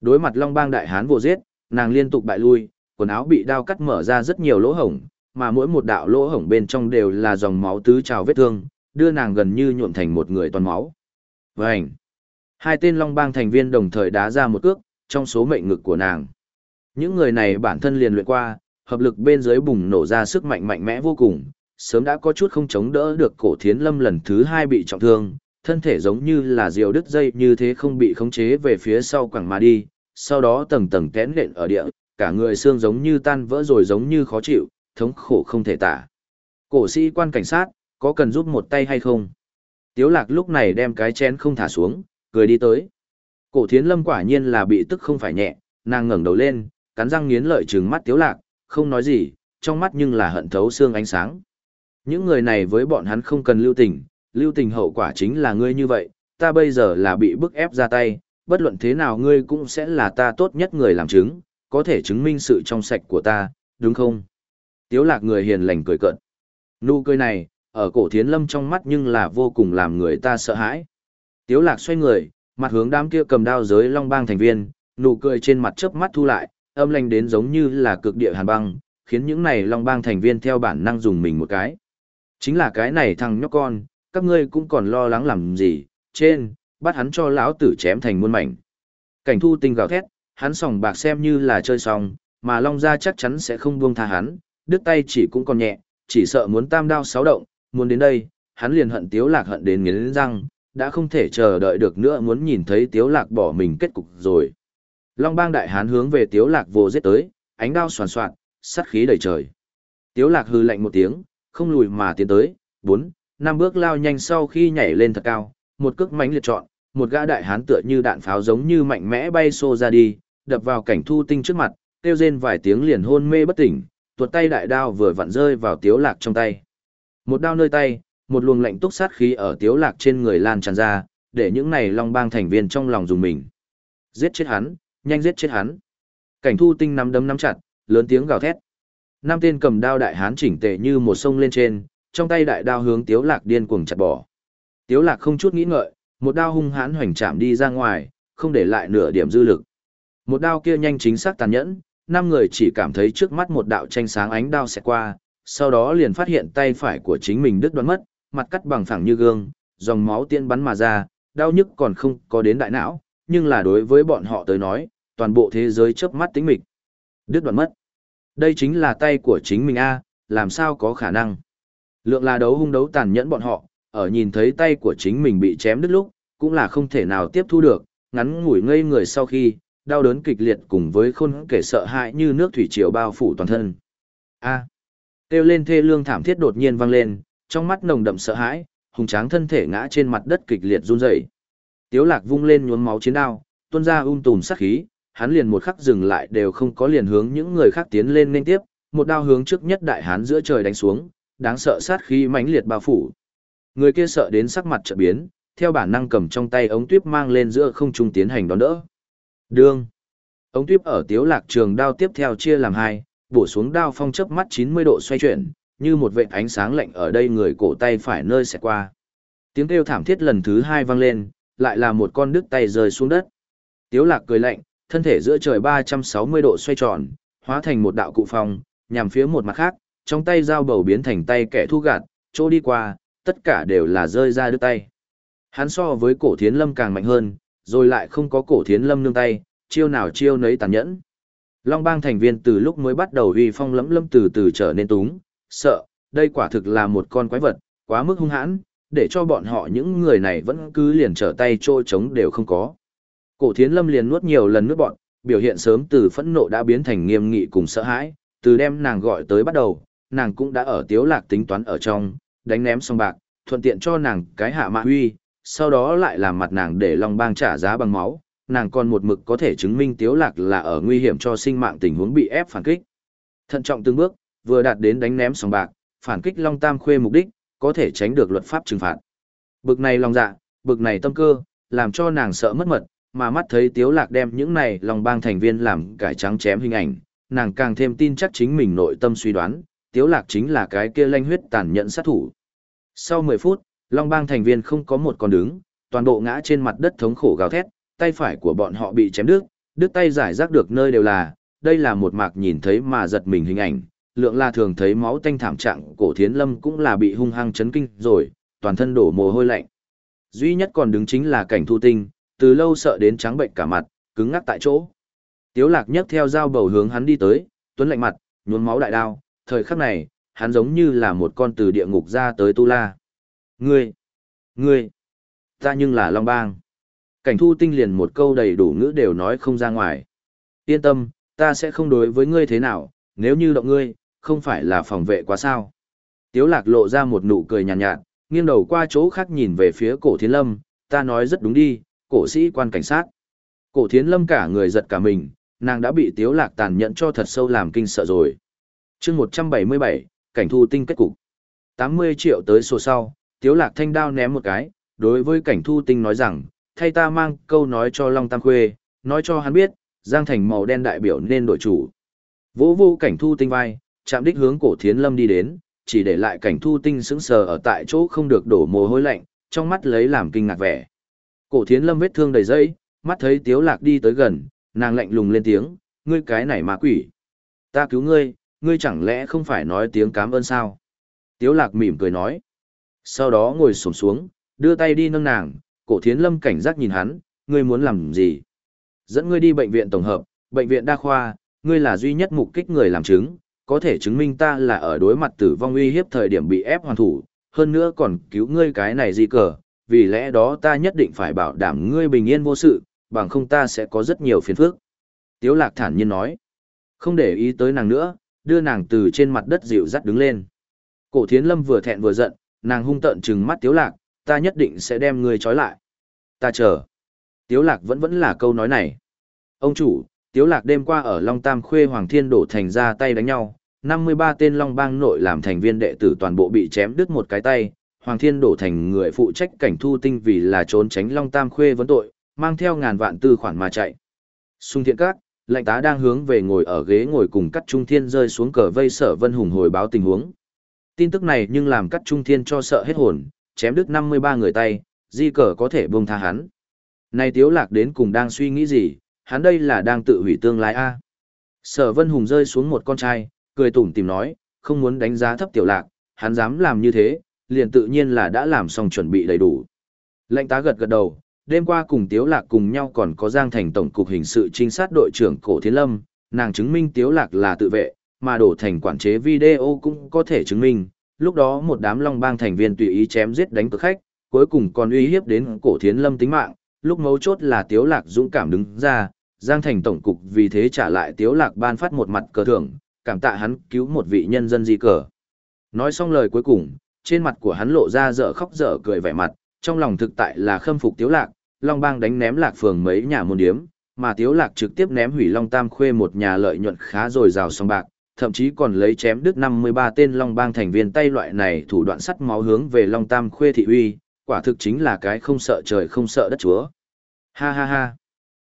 Đối mặt Long Bang đại hán vô giết, nàng liên tục bại lui, quần áo bị đao cắt mở ra rất nhiều lỗ hổng, mà mỗi một đạo lỗ hổng bên trong đều là dòng máu tứ trào vết thương, đưa nàng gần như nhuộm thành một người toàn máu. Vành! Hai tên Long Bang thành viên đồng thời đá ra một cước, trong số mệnh ngực của nàng. Những người này bản thân liền luyện qua, hợp lực bên dưới bùng nổ ra sức mạnh mạnh mẽ vô cùng, sớm đã có chút không chống đỡ được cổ thiến lâm lần thứ hai bị trọng thương, thân thể giống như là diều đứt dây như thế không bị khống chế về phía sau quẳng mà đi, sau đó tầng tầng kén lện ở địa, cả người xương giống như tan vỡ rồi giống như khó chịu, thống khổ không thể tả. Cổ sĩ quan cảnh sát, có cần giúp một tay hay không? Tiếu lạc lúc này đem cái chén không thả xuống, cười đi tới. Cổ thiến lâm quả nhiên là bị tức không phải nhẹ, nàng ngẩng đầu lên, cắn răng nghiến lợi trừng mắt tiếu lạc, không nói gì, trong mắt nhưng là hận thấu xương ánh sáng. Những người này với bọn hắn không cần lưu tình, lưu tình hậu quả chính là ngươi như vậy, ta bây giờ là bị bức ép ra tay, bất luận thế nào ngươi cũng sẽ là ta tốt nhất người làm chứng, có thể chứng minh sự trong sạch của ta, đúng không? Tiếu lạc người hiền lành cười cợt. Nụ cười này, ở cổ thiến lâm trong mắt nhưng là vô cùng làm người ta sợ hãi. Tiếu lạc xoay người, mặt hướng đám kia cầm đao giới long bang thành viên, nụ cười trên mặt chớp mắt thu lại, âm lanh đến giống như là cực địa hàn băng, khiến những này long bang thành viên theo bản năng dùng mình một cái. Chính là cái này thằng nhóc con, các ngươi cũng còn lo lắng làm gì, trên, bắt hắn cho lão tử chém thành muôn mảnh. Cảnh thu tinh gào thét, hắn sòng bạc xem như là chơi xong, mà long gia chắc chắn sẽ không buông tha hắn, đứt tay chỉ cũng còn nhẹ, chỉ sợ muốn tam đao sáu động, muốn đến đây, hắn liền hận tiếu lạc hận đến nghiến răng, đã không thể chờ đợi được nữa muốn nhìn thấy tiếu lạc bỏ mình kết cục rồi. Long bang đại hán hướng về tiếu lạc vô giết tới, ánh đao soàn soạn, sát khí đầy trời. Tiếu lạc hư lạnh một tiếng, không lùi mà tiến tới, bốn, năm bước lao nhanh sau khi nhảy lên thật cao, một cước mánh liệt trọn, một gã đại hán tựa như đạn pháo giống như mạnh mẽ bay xô ra đi, đập vào cảnh thu tinh trước mặt, kêu rên vài tiếng liền hôn mê bất tỉnh, tuột tay đại đao vừa vặn rơi vào tiếu lạc trong tay. Một đao nơi tay, một luồng lạnh túc sát khí ở tiếu lạc trên người lan tràn ra, để những này long bang thành viên trong lòng dùng mình. Giết chết hắn, nhanh giết chết hắn. Cảnh thu tinh nắm đấm nắm chặt, lớn tiếng gào thét. Năm tên cầm đao đại hán chỉnh tề như một sông lên trên, trong tay đại đao hướng Tiếu Lạc điên cuồng chặt bỏ. Tiếu Lạc không chút nghĩ ngợi, một đao hung hãn hoành chạm đi ra ngoài, không để lại nửa điểm dư lực. Một đao kia nhanh chính xác tàn nhẫn, năm người chỉ cảm thấy trước mắt một đạo tranh sáng ánh đao sẽ qua, sau đó liền phát hiện tay phải của chính mình đứt đoạn mất, mặt cắt bằng phẳng như gương, dòng máu tiên bắn mà ra, đau nhức còn không có đến đại não, nhưng là đối với bọn họ tới nói, toàn bộ thế giới chớp mắt tính mịch. Đứt đoạn mất. Đây chính là tay của chính mình a, làm sao có khả năng. Lượng là đấu hung đấu tàn nhẫn bọn họ, ở nhìn thấy tay của chính mình bị chém đứt lúc, cũng là không thể nào tiếp thu được, ngắn ngủi ngây người sau khi, đau đớn kịch liệt cùng với khôn kể sợ hãi như nước thủy triều bao phủ toàn thân. A. À. Kêu lên thê lương thảm thiết đột nhiên vang lên, trong mắt nồng đậm sợ hãi, hùng tráng thân thể ngã trên mặt đất kịch liệt run rẩy. Tiếu Lạc vung lên nhuốm máu chiến đao, tuôn ra um tùm sát khí, hắn liền một khắc dừng lại đều không có liền hướng những người khác tiến lên nên tiếp, một đao hướng trước nhất đại hán giữa trời đánh xuống, đáng sợ sát khí mãnh liệt bao phủ. Người kia sợ đến sắc mặt chợt biến, theo bản năng cầm trong tay ống tuyếp mang lên giữa không trung tiến hành đón đỡ. Đương. Ống tuyếp ở tiếu lạc trường đao tiếp theo chia làm hai, bổ xuống đao phong chớp mắt 90 độ xoay chuyển, như một vệt ánh sáng lạnh ở đây người cổ tay phải nơi sẽ qua. Tiếng kêu thảm thiết lần thứ hai vang lên, lại là một con đứt tay rơi xuống đất. Tiếu lạc cười lạnh, thân thể giữa trời 360 độ xoay tròn, hóa thành một đạo cụ phong, nhằm phía một mặt khác, trong tay dao bầu biến thành tay kẻ thu gạt, chỗ đi qua, tất cả đều là rơi ra đứt tay. Hắn so với cổ thiến lâm càng mạnh hơn, rồi lại không có cổ thiến lâm nương tay, chiêu nào chiêu nấy tàn nhẫn. Long bang thành viên từ lúc mới bắt đầu uy phong lẫm lâm từ từ trở nên túng, sợ, đây quả thực là một con quái vật, quá mức hung hãn, để cho bọn họ những người này vẫn cứ liền trở tay trôi trống đều không có. Cổ thiến lâm liền nuốt nhiều lần nước bọn, biểu hiện sớm từ phẫn nộ đã biến thành nghiêm nghị cùng sợ hãi, từ đem nàng gọi tới bắt đầu, nàng cũng đã ở tiếu lạc tính toán ở trong, đánh ném xong bạc, thuận tiện cho nàng cái hạ mạ huy, sau đó lại làm mặt nàng để Long Bang trả giá bằng máu, nàng còn một mực có thể chứng minh Tiếu Lạc là ở nguy hiểm cho sinh mạng tình huống bị ép phản kích. Thận trọng từng bước, vừa đạt đến đánh ném sòng bạc, phản kích Long Tam Khuê mục đích, có thể tránh được luật pháp trừng phạt. Bực này lòng dạ, bực này tâm cơ, làm cho nàng sợ mất mật, mà mắt thấy Tiếu Lạc đem những này Long Bang thành viên làm cải trắng chém hình ảnh, nàng càng thêm tin chắc chính mình nội tâm suy đoán, Tiếu Lạc chính là cái kia lanh huyết tàn nhẫn sát thủ. Sau 10 phút, Long bang thành viên không có một con đứng, toàn bộ ngã trên mặt đất thống khổ gào thét, tay phải của bọn họ bị chém đứt, đứt tay giải rác được nơi đều là, đây là một mạc nhìn thấy mà giật mình hình ảnh, lượng là thường thấy máu tanh thảm trạng, cổ thiến lâm cũng là bị hung hăng chấn kinh rồi, toàn thân đổ mồ hôi lạnh. Duy nhất còn đứng chính là cảnh thu tinh, từ lâu sợ đến trắng bệnh cả mặt, cứng ngắc tại chỗ. Tiếu lạc nhấc theo dao bầu hướng hắn đi tới, tuấn lạnh mặt, nhuốm máu đại đao, thời khắc này, hắn giống như là một con từ địa ngục ra tới tu la. Ngươi, ngươi, ta nhưng là Long Bang. Cảnh thu tinh liền một câu đầy đủ ngữ đều nói không ra ngoài. Yên tâm, ta sẽ không đối với ngươi thế nào, nếu như động ngươi, không phải là phòng vệ quá sao. Tiếu lạc lộ ra một nụ cười nhàn nhạt, nhạt, nghiêng đầu qua chỗ khác nhìn về phía cổ thiến lâm, ta nói rất đúng đi, cổ sĩ quan cảnh sát. Cổ thiến lâm cả người giật cả mình, nàng đã bị tiếu lạc tàn nhẫn cho thật sâu làm kinh sợ rồi. chương 177, cảnh thu tinh kết cục. 80 triệu tới sổ sau, tiếu lạc thanh đao ném một cái, đối với cảnh thu tinh nói rằng, thay ta mang câu nói cho Long Tam Khuê, nói cho hắn biết, Giang Thành màu đen đại biểu nên đội chủ. Vỗ vô cảnh thu tinh vai, chạm đích hướng cổ thiến lâm đi đến, chỉ để lại cảnh thu tinh sững sờ ở tại chỗ không được đổ mồ hôi lạnh, trong mắt lấy làm kinh ngạc vẻ. Cổ thiến lâm vết thương đầy dây, mắt thấy tiếu lạc đi tới gần, nàng lạnh lùng lên tiếng, ngươi cái này ma quỷ. Ta cứu ngươi, ngươi chẳng lẽ không phải nói tiếng cảm ơn sao? Tiếu lạc mỉm cười nói. Sau đó ngồi xổm xuống, đưa tay đi nâng nàng, cổ thiến lâm cảnh giác nhìn hắn, ngươi muốn làm gì? Dẫn ngươi đi bệnh viện tổng hợp, bệnh viện đa khoa, ngươi là duy nhất mục kích người làm chứng, có thể chứng minh ta là ở đối mặt tử vong uy hiếp thời điểm bị ép hoàn thủ, hơn nữa còn cứu ngươi cái này gì cờ, vì lẽ đó ta nhất định phải bảo đảm ngươi bình yên vô sự, bằng không ta sẽ có rất nhiều phiền phức. Tiếu lạc thản nhiên nói, không để ý tới nàng nữa, đưa nàng từ trên mặt đất dịu dắt đứng lên. Cổ thiến lâm vừa thẹn vừa giận, nàng hung tợn trừng mắt tiếu lạc, ta nhất định sẽ đem ngươi trói lại. Ta chờ. Tiếu lạc vẫn vẫn là câu nói này. Ông chủ, tiếu lạc đêm qua ở Long Tam Khuê Hoàng Thiên đổ thành ra tay đánh nhau, 53 tên Long Bang nội làm thành viên đệ tử toàn bộ bị chém đứt một cái tay, Hoàng Thiên đổ thành người phụ trách cảnh thu tinh vì là trốn tránh Long Tam Khuê vấn tội, mang theo ngàn vạn tư khoản mà chạy. Xung thiện các, lệnh tá đang hướng về ngồi ở ghế ngồi cùng cắt trung thiên rơi xuống cờ vây sở vân hùng hồi báo tình huống. Tin tức này nhưng làm cắt trung thiên cho sợ hết hồn, chém đứt 53 người tay, di cờ có thể buông tha hắn. Này tiếu lạc đến cùng đang suy nghĩ gì, hắn đây là đang tự hủy tương lai a. Sở vân hùng rơi xuống một con trai, cười tủm tìm nói, không muốn đánh giá thấp tiểu lạc, hắn dám làm như thế, liền tự nhiên là đã làm xong chuẩn bị đầy đủ. Lệnh tá gật gật đầu, đêm qua cùng Tiếu Lạc cùng nhau còn có Giang Thành Tổng cục hình sự trinh sát đội trưởng Cổ Thiên Lâm, nàng chứng minh Tiếu Lạc là tự vệ, mà đổ thành quản chế video cũng có thể chứng minh, lúc đó một đám long bang thành viên tùy ý chém giết đánh cực khách, cuối cùng còn uy hiếp đến cổ thiến lâm tính mạng, lúc mấu chốt là tiếu lạc dũng cảm đứng ra, Giang Thành Tổng cục vì thế trả lại tiếu lạc ban phát một mặt cờ thưởng, cảm tạ hắn cứu một vị nhân dân di cờ. Nói xong lời cuối cùng, trên mặt của hắn lộ ra dở khóc dở cười vẻ mặt, trong lòng thực tại là khâm phục tiếu lạc, long bang đánh ném lạc phường mấy nhà môn điếm, mà Tiếu Lạc trực tiếp ném hủy Long Tam Khuê một nhà lợi nhuận khá dồi dào song bạc, thậm chí còn lấy chém đứt 53 tên Long Bang thành viên tay loại này thủ đoạn sắt máu hướng về Long Tam Khuê thị uy, quả thực chính là cái không sợ trời không sợ đất chúa. Ha ha ha.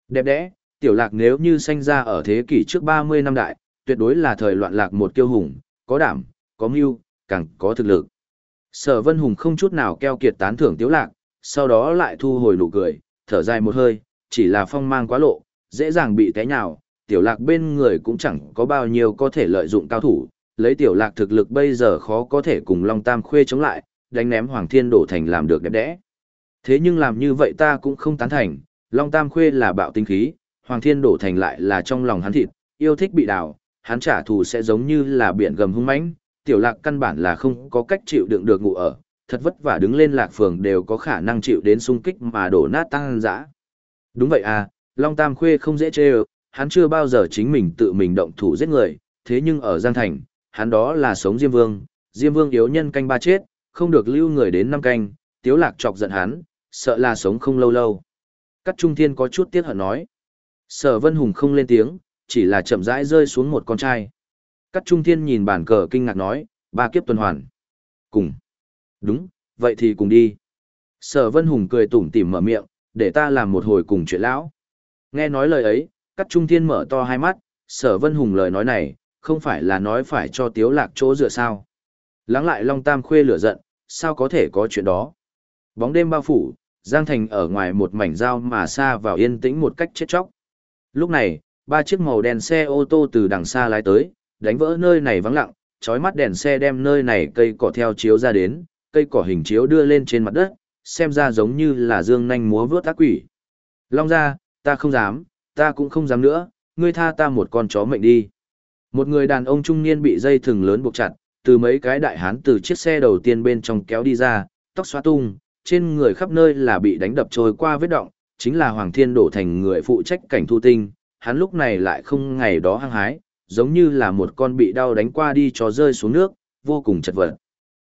Đẹp đẽ, Tiểu Lạc nếu như sanh ra ở thế kỷ trước 30 năm đại, tuyệt đối là thời loạn lạc một kiêu hùng, có đảm, có mưu, càng có thực lực. Sở Vân Hùng không chút nào keo kiệt tán thưởng Tiểu Lạc, sau đó lại thu hồi nụ cười, thở dài một hơi, chỉ là phong mang quá lộ, dễ dàng bị té nhào, Tiểu Lạc bên người cũng chẳng có bao nhiêu có thể lợi dụng cao thủ, lấy Tiểu Lạc thực lực bây giờ khó có thể cùng Long Tam Khuê chống lại, đánh ném Hoàng Thiên Đổ Thành làm được đẹp đẽ. Thế nhưng làm như vậy ta cũng không tán thành, Long Tam Khuê là bạo tinh khí, Hoàng Thiên Đổ Thành lại là trong lòng hắn thịt, yêu thích bị đào, hắn trả thù sẽ giống như là biển gầm hung mãnh, tiểu lạc căn bản là không có cách chịu đựng được ngủ ở, thật vất vả đứng lên lạc phường đều có khả năng chịu đến xung kích mà đổ nát tăng dã. Đúng vậy à, Long Tam Khuê không dễ chê hắn chưa bao giờ chính mình tự mình động thủ giết người, thế nhưng ở Giang Thành, hắn đó là sống Diêm Vương, Diêm Vương yếu nhân canh ba chết, không được lưu người đến năm canh, tiếu lạc chọc giận hắn, sợ là sống không lâu lâu. Cắt Trung Thiên có chút tiếc hận nói. Sở Vân Hùng không lên tiếng, chỉ là chậm rãi rơi xuống một con trai. Cắt Trung Thiên nhìn bản cờ kinh ngạc nói, ba kiếp tuần hoàn. Cùng. Đúng, vậy thì cùng đi. Sở Vân Hùng cười tủm tỉm mở miệng, để ta làm một hồi cùng chuyện lão. Nghe nói lời ấy, Cắt Trung Thiên mở to hai mắt, Sở Vân Hùng lời nói này, không phải là nói phải cho Tiếu Lạc chỗ dựa sao. Lắng lại Long Tam khuê lửa giận, sao có thể có chuyện đó. Bóng đêm bao phủ, Giang Thành ở ngoài một mảnh dao mà xa vào yên tĩnh một cách chết chóc. Lúc này, ba chiếc màu đen xe ô tô từ đằng xa lái tới, đánh vỡ nơi này vắng lặng, chói mắt đèn xe đem nơi này cây cỏ theo chiếu ra đến, cây cỏ hình chiếu đưa lên trên mặt đất, xem ra giống như là dương nhanh múa vướt ác quỷ. Long ra, ta không dám, ta cũng không dám nữa, ngươi tha ta một con chó mệnh đi. Một người đàn ông trung niên bị dây thừng lớn buộc chặt, từ mấy cái đại hán từ chiếc xe đầu tiên bên trong kéo đi ra, tóc xóa tung, trên người khắp nơi là bị đánh đập trôi qua vết động, chính là Hoàng Thiên đổ thành người phụ trách cảnh thu tinh, hắn lúc này lại không ngày đó hăng hái, giống như là một con bị đau đánh qua đi cho rơi xuống nước, vô cùng chật vật.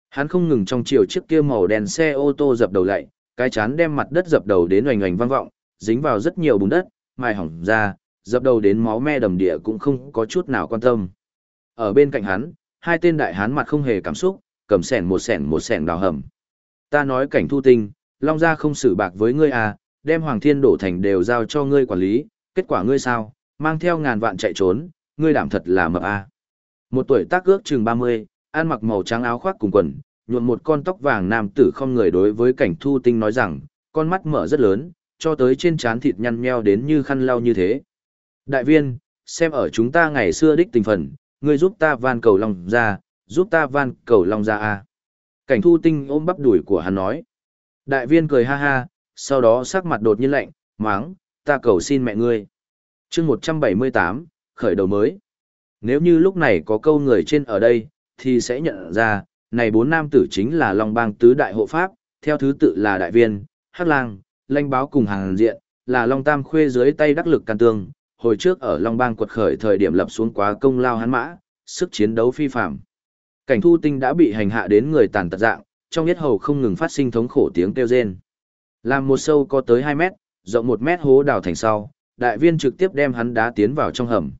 Hắn không ngừng trong chiều chiếc kia màu đen xe ô tô dập đầu lại, cái chán đem mặt đất dập đầu đến oành oành vang vọng, dính vào rất nhiều bùn đất, mài hỏng ra, dập đầu đến máu me đầm địa cũng không có chút nào quan tâm. Ở bên cạnh hắn, hai tên đại hán mặt không hề cảm xúc, cầm sẻn một sẻn một sẻn đào hầm. Ta nói cảnh thu tinh, Long gia không xử bạc với ngươi à, đem Hoàng Thiên đổ thành đều giao cho ngươi quản lý, kết quả ngươi sao, mang theo ngàn vạn chạy trốn, ngươi đảm thật là mập a. Một tuổi tác ước chừng 30, ăn mặc màu trắng áo khoác cùng quần, nhuộm một con tóc vàng nam tử không người đối với cảnh thu tinh nói rằng, con mắt mở rất lớn, cho tới trên trán thịt nhăn nheo đến như khăn lau như thế. Đại viên, xem ở chúng ta ngày xưa đích tình phần, ngươi giúp ta van cầu lòng ra, giúp ta van cầu lòng ra a. Cảnh thu tinh ôm bắp đuổi của hắn nói. Đại viên cười ha ha, sau đó sắc mặt đột nhiên lạnh, máng, ta cầu xin mẹ ngươi. chương 178, khởi đầu mới. Nếu như lúc này có câu người trên ở đây, thì sẽ nhận ra, này bốn nam tử chính là Long Bang tứ đại hộ pháp, theo thứ tự là đại viên, hắc lang, lanh báo cùng hàng diện, là Long Tam khuê dưới tay đắc lực can tương, hồi trước ở Long Bang quật khởi thời điểm lập xuống quá công lao hắn mã, sức chiến đấu phi phạm. Cảnh thu tinh đã bị hành hạ đến người tàn tật dạng, trong nhất hầu không ngừng phát sinh thống khổ tiếng kêu rên. Làm một sâu có tới 2 mét, rộng 1 mét hố đào thành sau, đại viên trực tiếp đem hắn đá tiến vào trong hầm.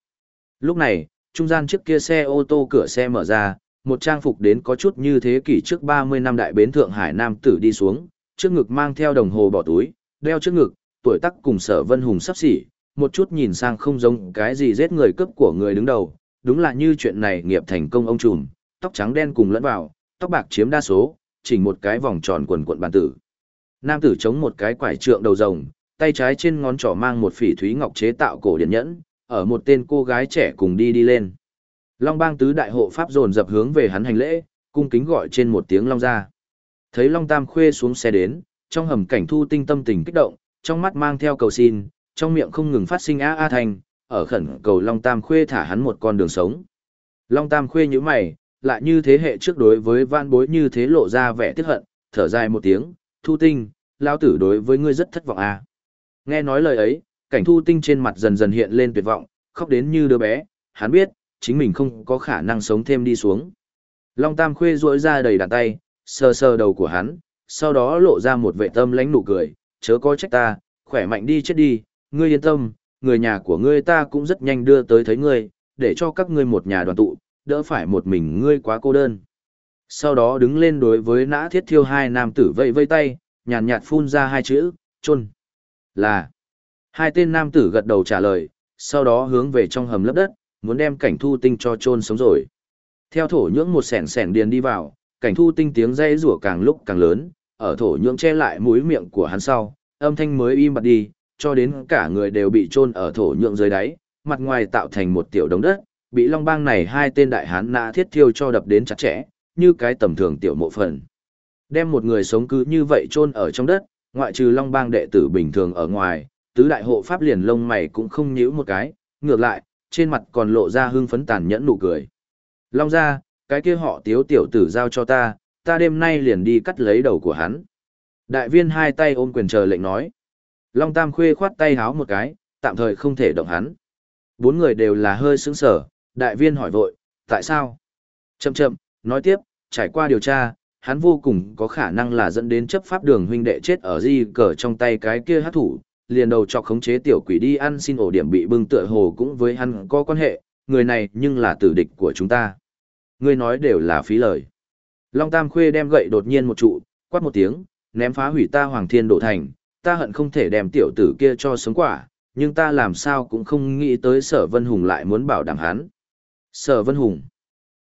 Lúc này, trung gian chiếc kia xe ô tô cửa xe mở ra, một trang phục đến có chút như thế kỷ trước 30 năm đại bến Thượng Hải Nam tử đi xuống, trước ngực mang theo đồng hồ bỏ túi, đeo trước ngực, tuổi tác cùng sở vân hùng sắp xỉ, một chút nhìn sang không giống cái gì giết người cướp của người đứng đầu, đúng là như chuyện này nghiệp thành công ông trùm, tóc trắng đen cùng lẫn vào, tóc bạc chiếm đa số, chỉnh một cái vòng tròn quần quận bản tử. Nam tử chống một cái quải trượng đầu rồng, tay trái trên ngón trỏ mang một phỉ thúy ngọc chế tạo cổ điển nhẫn, ở một tên cô gái trẻ cùng đi đi lên. Long bang tứ đại hộ pháp dồn dập hướng về hắn hành lễ, cung kính gọi trên một tiếng long ra. Thấy Long Tam Khuê xuống xe đến, trong hầm cảnh thu tinh tâm tình kích động, trong mắt mang theo cầu xin, trong miệng không ngừng phát sinh a a thành, ở khẩn cầu Long Tam Khuê thả hắn một con đường sống. Long Tam Khuê như mày, lại như thế hệ trước đối với van bối như thế lộ ra vẻ tiếc hận, thở dài một tiếng, thu tinh, lao tử đối với ngươi rất thất vọng à? Nghe nói lời ấy, cảnh thu tinh trên mặt dần dần hiện lên tuyệt vọng, khóc đến như đứa bé, hắn biết, chính mình không có khả năng sống thêm đi xuống. Long Tam Khuê duỗi ra đầy đàn tay, sờ sờ đầu của hắn, sau đó lộ ra một vệ tâm lánh nụ cười, chớ có trách ta, khỏe mạnh đi chết đi, ngươi yên tâm, người nhà của ngươi ta cũng rất nhanh đưa tới thấy ngươi, để cho các ngươi một nhà đoàn tụ, đỡ phải một mình ngươi quá cô đơn. Sau đó đứng lên đối với nã thiết thiêu hai nam tử vây vây tay, nhàn nhạt phun ra hai chữ, chôn Là. Hai tên nam tử gật đầu trả lời, sau đó hướng về trong hầm lấp đất, muốn đem cảnh thu tinh cho chôn sống rồi. Theo thổ nhưỡng một sẻn sẻn điền đi vào, cảnh thu tinh tiếng dây rủa càng lúc càng lớn, ở thổ nhưỡng che lại mũi miệng của hắn sau, âm thanh mới im bặt đi, cho đến cả người đều bị chôn ở thổ nhưỡng dưới đáy, mặt ngoài tạo thành một tiểu đống đất, bị long bang này hai tên đại hán nã thiết thiêu cho đập đến chặt chẽ, như cái tầm thường tiểu mộ phần. Đem một người sống cứ như vậy chôn ở trong đất, ngoại trừ long bang đệ tử bình thường ở ngoài, tứ đại hộ pháp liền lông mày cũng không nhíu một cái, ngược lại, trên mặt còn lộ ra hưng phấn tàn nhẫn nụ cười. Long gia cái kia họ tiếu tiểu tử giao cho ta, ta đêm nay liền đi cắt lấy đầu của hắn. Đại viên hai tay ôm quyền chờ lệnh nói. Long Tam Khuê khoát tay háo một cái, tạm thời không thể động hắn. Bốn người đều là hơi sững sở, đại viên hỏi vội, tại sao? Chậm chậm, nói tiếp, trải qua điều tra, hắn vô cùng có khả năng là dẫn đến chấp pháp đường huynh đệ chết ở di cờ trong tay cái kia hát thủ, liền đầu chọc khống chế tiểu quỷ đi ăn xin ổ điểm bị bưng tựa hồ cũng với hắn có quan hệ, người này nhưng là tử địch của chúng ta. người nói đều là phí lời. Long Tam Khuê đem gậy đột nhiên một trụ, quát một tiếng, ném phá hủy ta Hoàng Thiên Độ Thành, ta hận không thể đem tiểu tử kia cho sống quả, nhưng ta làm sao cũng không nghĩ tới Sở Vân Hùng lại muốn bảo đảm hắn. Sở Vân Hùng.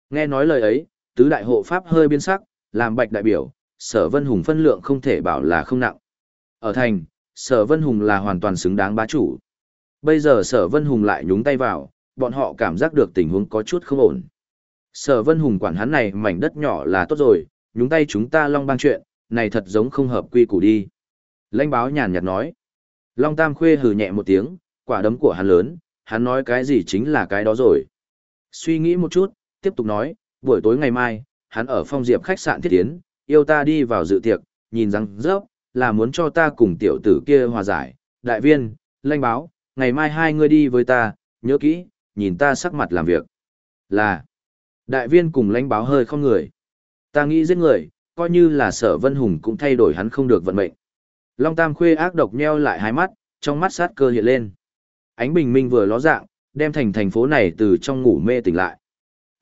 Nghe nói lời ấy, tứ đại hộ pháp hơi biến sắc, làm bạch đại biểu, Sở Vân Hùng phân lượng không thể bảo là không nặng. Ở thành, Sở Vân Hùng là hoàn toàn xứng đáng bá chủ. Bây giờ Sở Vân Hùng lại nhúng tay vào, bọn họ cảm giác được tình huống có chút không ổn. Sở Vân Hùng quản hắn này mảnh đất nhỏ là tốt rồi, nhúng tay chúng ta long bang chuyện, này thật giống không hợp quy củ đi. Lãnh báo nhàn nhạt nói. Long Tam Khuê hừ nhẹ một tiếng, quả đấm của hắn lớn, hắn nói cái gì chính là cái đó rồi. Suy nghĩ một chút, tiếp tục nói, buổi tối ngày mai, hắn ở phong diệp khách sạn thiết tiến, yêu ta đi vào dự tiệc, nhìn rằng rớp, là muốn cho ta cùng tiểu tử kia hòa giải. Đại viên, Lanh báo, ngày mai hai người đi với ta, nhớ kỹ, nhìn ta sắc mặt làm việc. Là, đại viên cùng lãnh báo hơi không người. Ta nghĩ giết người, coi như là sở vân hùng cũng thay đổi hắn không được vận mệnh. Long Tam Khuê ác độc nheo lại hai mắt, trong mắt sát cơ hiện lên. Ánh bình minh vừa ló dạng, đem thành thành phố này từ trong ngủ mê tỉnh lại.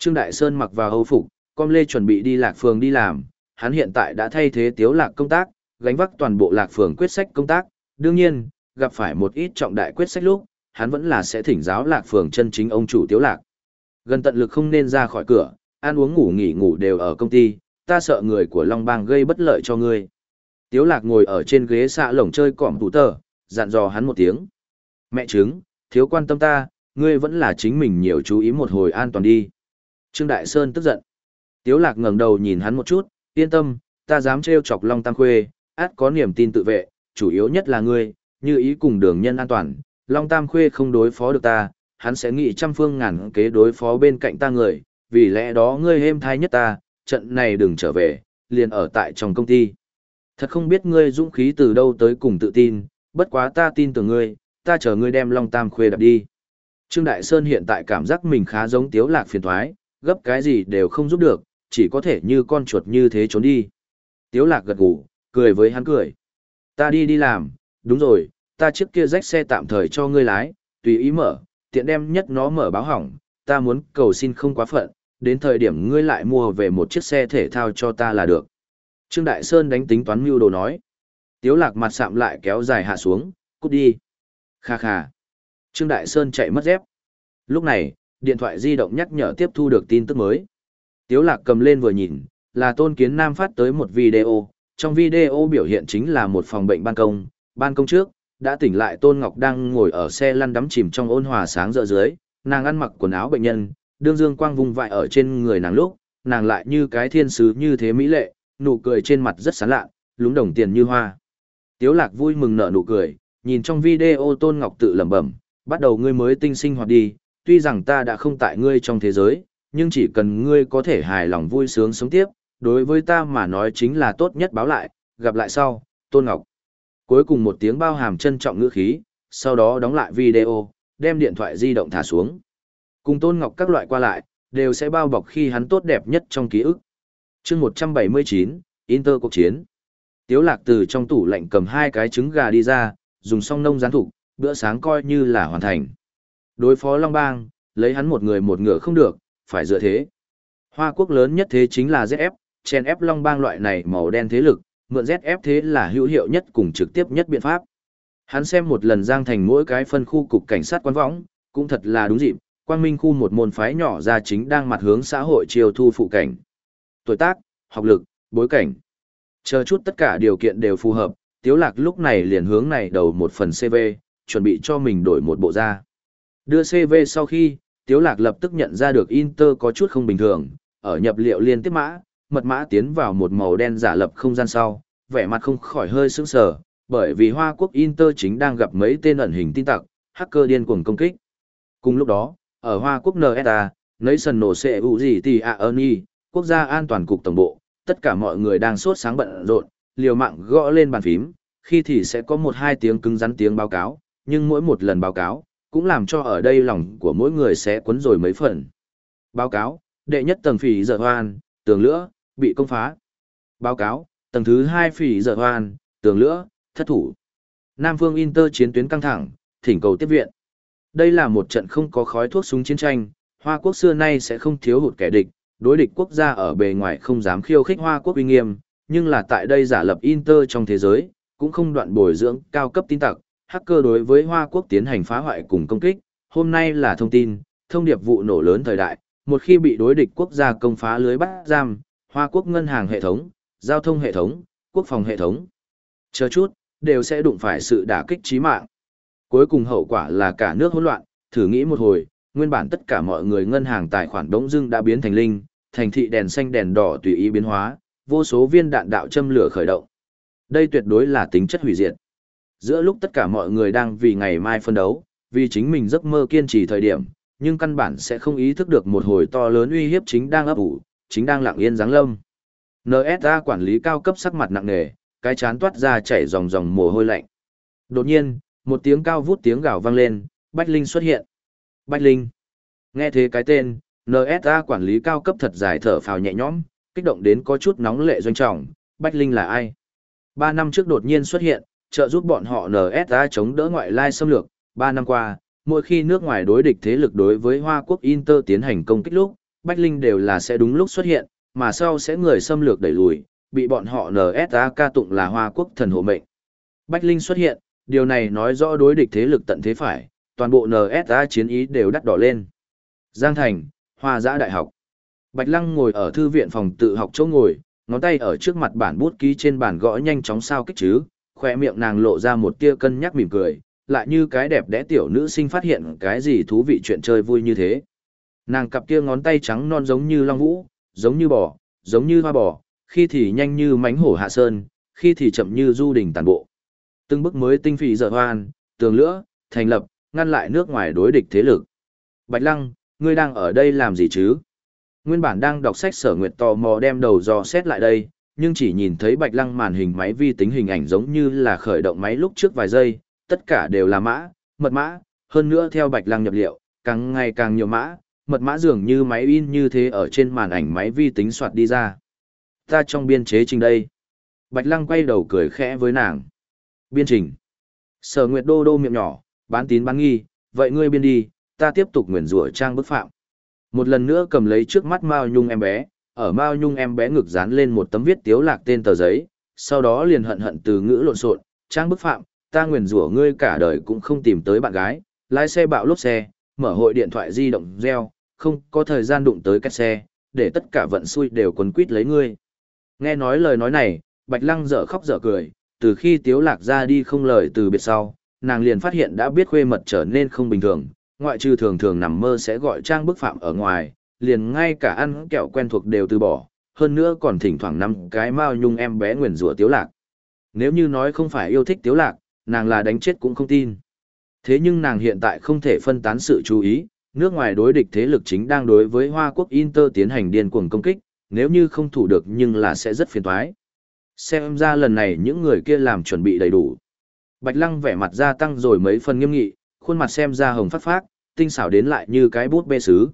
Trương Đại Sơn mặc vào hâu phục, con lê chuẩn bị đi lạc phường đi làm, hắn hiện tại đã thay thế tiếu lạc công tác, gánh vác toàn bộ lạc phường quyết sách công tác, đương nhiên, gặp phải một ít trọng đại quyết sách lúc, hắn vẫn là sẽ thỉnh giáo lạc phường chân chính ông chủ tiếu lạc. Gần tận lực không nên ra khỏi cửa, ăn uống ngủ nghỉ ngủ đều ở công ty, ta sợ người của Long Bang gây bất lợi cho ngươi. Tiếu lạc ngồi ở trên ghế xạ lồng chơi cỏm tủ tờ, dặn dò hắn một tiếng. Mẹ trứng, thiếu quan tâm ta, ngươi vẫn là chính mình nhiều chú ý một hồi an toàn đi. Trương Đại Sơn tức giận. Tiếu lạc ngẩng đầu nhìn hắn một chút, yên tâm, ta dám treo chọc Long Tam Khuê, át có niềm tin tự vệ, chủ yếu nhất là ngươi, như ý cùng đường nhân an toàn, Long Tam Khuê không đối phó được ta, hắn sẽ nghĩ trăm phương ngàn kế đối phó bên cạnh ta người, vì lẽ đó ngươi êm thai nhất ta, trận này đừng trở về, liền ở tại trong công ty. Thật không biết ngươi dũng khí từ đâu tới cùng tự tin, bất quá ta tin tưởng ngươi, ta chờ ngươi đem Long Tam Khuê đập đi. Trương Đại Sơn hiện tại cảm giác mình khá giống tiếu lạc phiền toái gấp cái gì đều không giúp được, chỉ có thể như con chuột như thế trốn đi. Tiếu lạc gật gù, cười với hắn cười. Ta đi đi làm, đúng rồi, ta chiếc kia rách xe tạm thời cho ngươi lái, tùy ý mở, tiện đem nhất nó mở báo hỏng, ta muốn cầu xin không quá phận, đến thời điểm ngươi lại mua về một chiếc xe thể thao cho ta là được. Trương Đại Sơn đánh tính toán mưu đồ nói. Tiếu lạc mặt sạm lại kéo dài hạ xuống, cút đi. Kha kha. Trương Đại Sơn chạy mất dép. Lúc này, điện thoại di động nhắc nhở tiếp thu được tin tức mới. Tiếu lạc cầm lên vừa nhìn, là tôn kiến nam phát tới một video. Trong video biểu hiện chính là một phòng bệnh ban công, ban công trước, đã tỉnh lại Tôn Ngọc đang ngồi ở xe lăn đắm chìm trong ôn hòa sáng rỡ dưới, nàng ăn mặc quần áo bệnh nhân, đương dương quang vùng vại ở trên người nàng lúc, nàng lại như cái thiên sứ như thế mỹ lệ, nụ cười trên mặt rất sán lạ, lúng đồng tiền như hoa. Tiếu lạc vui mừng nở nụ cười, nhìn trong video Tôn Ngọc tự lẩm bẩm, bắt đầu ngươi mới tinh sinh hoạt đi, tuy rằng ta đã không tại ngươi trong thế giới, nhưng chỉ cần ngươi có thể hài lòng vui sướng sống tiếp, đối với ta mà nói chính là tốt nhất báo lại, gặp lại sau, Tôn Ngọc. Cuối cùng một tiếng bao hàm trân trọng ngữ khí, sau đó đóng lại video, đem điện thoại di động thả xuống. Cùng Tôn Ngọc các loại qua lại, đều sẽ bao bọc khi hắn tốt đẹp nhất trong ký ức chương một trăm bảy mươi chín Inter cuộc chiến. Tiếu lạc từ trong tủ lạnh cầm hai cái trứng gà đi ra, dùng song nông gián thủ, bữa sáng coi như là hoàn thành. Đối phó Long Bang, lấy hắn một người một ngựa không được, phải dựa thế. Hoa quốc lớn nhất thế chính là ZF, chen ép Long Bang loại này màu đen thế lực, mượn ZF thế là hữu hiệu nhất cùng trực tiếp nhất biện pháp. Hắn xem một lần Giang Thành mỗi cái phân khu cục cảnh sát quan võng, cũng thật là đúng dịp, quang minh khu một môn phái nhỏ ra chính đang mặt hướng xã hội chiều thu phụ cảnh. Tuổi tác, học lực, bối cảnh. Chờ chút tất cả điều kiện đều phù hợp, Tiếu Lạc lúc này liền hướng này đầu một phần CV, chuẩn bị cho mình đổi một bộ da. Đưa CV sau khi, Tiếu Lạc lập tức nhận ra được Inter có chút không bình thường, ở nhập liệu liên tiếp mã, mật mã tiến vào một màu đen giả lập không gian sau, vẻ mặt không khỏi hơi sững sờ, bởi vì Hoa Quốc Inter chính đang gặp mấy tên ẩn hình tin tặc, hacker điên cuồng công kích. Cùng lúc đó, ở Hoa Quốc NSA, Nation nổ sẽ ủ gì thì à ơn quốc gia an toàn cục tổng bộ, tất cả mọi người đang sốt sáng bận rộn, liều mạng gõ lên bàn phím, khi thì sẽ có một hai tiếng cứng rắn tiếng báo cáo, nhưng mỗi một lần báo cáo, cũng làm cho ở đây lòng của mỗi người sẽ cuốn rồi mấy phần. Báo cáo, đệ nhất tầng phỉ giờ hoan, tường lửa, bị công phá. Báo cáo, tầng thứ hai phỉ giờ hoan, tường lửa, thất thủ. Nam phương Inter chiến tuyến căng thẳng, thỉnh cầu tiếp viện. Đây là một trận không có khói thuốc súng chiến tranh, Hoa quốc xưa nay sẽ không thiếu hụt kẻ địch, đối địch quốc gia ở bề ngoài không dám khiêu khích Hoa quốc uy nghiêm, nhưng là tại đây giả lập Inter trong thế giới, cũng không đoạn bồi dưỡng cao cấp tin tặc, hacker đối với Hoa quốc tiến hành phá hoại cùng công kích, hôm nay là thông tin, thông điệp vụ nổ lớn thời đại, một khi bị đối địch quốc gia công phá lưới bắt giam, Hoa quốc ngân hàng hệ thống, giao thông hệ thống, quốc phòng hệ thống, chờ chút, đều sẽ đụng phải sự đả kích chí mạng. Cuối cùng hậu quả là cả nước hỗn loạn, thử nghĩ một hồi, nguyên bản tất cả mọi người ngân hàng tài khoản đống dưng đã biến thành linh, thành thị đèn xanh đèn đỏ tùy ý biến hóa, vô số viên đạn đạo châm lửa khởi động. Đây tuyệt đối là tính chất hủy diệt. Giữa lúc tất cả mọi người đang vì ngày mai phân đấu, vì chính mình giấc mơ kiên trì thời điểm, nhưng căn bản sẽ không ý thức được một hồi to lớn uy hiếp chính đang ấp ủ, chính đang lặng yên giáng lâm. NSA quản lý cao cấp sắc mặt nặng nề, cái chán toát ra chảy dòng dòng mồ hôi lạnh. Đột nhiên, một tiếng cao vút tiếng gào vang lên, Bách Linh xuất hiện. Bách Linh. Nghe thế cái tên, NSA quản lý cao cấp thật dài thở phào nhẹ nhõm, kích động đến có chút nóng lệ doanh trọng, Bách Linh là ai? Ba năm trước đột nhiên xuất hiện, trợ giúp bọn họ NSA chống đỡ ngoại lai xâm lược, ba năm qua, mỗi khi nước ngoài đối địch thế lực đối với Hoa Quốc Inter tiến hành công kích lúc, Bách Linh đều là sẽ đúng lúc xuất hiện, mà sau sẽ người xâm lược đẩy lùi, bị bọn họ NSA ca tụng là Hoa Quốc thần hộ mệnh. Bách Linh xuất hiện, điều này nói rõ đối địch thế lực tận thế phải, toàn bộ NSA chiến ý đều đắt đỏ lên. Giang Thành, Hoa Giã Đại học. Bạch Lăng ngồi ở thư viện phòng tự học chỗ ngồi, ngón tay ở trước mặt bản bút ký trên bản gõ nhanh chóng sao kích chứ, khoe miệng nàng lộ ra một tia cân nhắc mỉm cười, lại như cái đẹp đẽ tiểu nữ sinh phát hiện cái gì thú vị chuyện chơi vui như thế. Nàng cặp kia ngón tay trắng non giống như long vũ, giống như bò, giống như hoa bò, khi thì nhanh như mánh hổ hạ sơn, khi thì chậm như du đỉnh tàn bộ. Từng bước mới tinh phì dở hoan, tường lửa, thành lập, ngăn lại nước ngoài đối địch thế lực. Bạch Lăng, ngươi đang ở đây làm gì chứ? Nguyên bản đang đọc sách sở nguyệt tò mò đem đầu dò xét lại đây, nhưng chỉ nhìn thấy Bạch Lăng màn hình máy vi tính hình ảnh giống như là khởi động máy lúc trước vài giây, tất cả đều là mã, mật mã, hơn nữa theo Bạch Lăng nhập liệu, càng ngày càng nhiều mã, mật mã dường như máy in như thế ở trên màn ảnh máy vi tính soạt đi ra. Ta trong biên chế trình đây. Bạch Lăng quay đầu cười khẽ với nàng. Biên trình. Sở Nguyệt đô đô miệng nhỏ, bán tín bán nghi, vậy ngươi biên đi, ta tiếp tục nguyền rủa trang bức phạm. Một lần nữa cầm lấy trước mắt Mao Nhung em bé, ở Mao Nhung em bé ngực dán lên một tấm viết tiếu lạc tên tờ giấy, sau đó liền hận hận từ ngữ lộn xộn, trang bức phạm, ta nguyền rủa ngươi cả đời cũng không tìm tới bạn gái, lái xe bạo lốp xe, mở hội điện thoại di động reo, không có thời gian đụng tới cái xe, để tất cả vận xui đều quấn quýt lấy ngươi. Nghe nói lời nói này, Bạch Lăng dở khóc dở cười, từ khi Tiếu Lạc ra đi không lời từ biệt sau, nàng liền phát hiện đã biết khuê mật trở nên không bình thường, ngoại trừ thường thường nằm mơ sẽ gọi trang bức phạm ở ngoài, liền ngay cả ăn kẹo quen thuộc đều từ bỏ, hơn nữa còn thỉnh thoảng năm cái mao nhung em bé nguyền rủa Tiếu Lạc. Nếu như nói không phải yêu thích Tiếu Lạc, nàng là đánh chết cũng không tin. Thế nhưng nàng hiện tại không thể phân tán sự chú ý, nước ngoài đối địch thế lực chính đang đối với Hoa Quốc Inter tiến hành điên cuồng công kích, nếu như không thủ được nhưng là sẽ rất phiền toái. Xem ra lần này những người kia làm chuẩn bị đầy đủ. Bạch Lăng vẻ mặt gia tăng rồi mấy phần nghiêm nghị, khuôn mặt xem ra hồng phát phát, tinh xảo đến lại như cái bút bê sứ.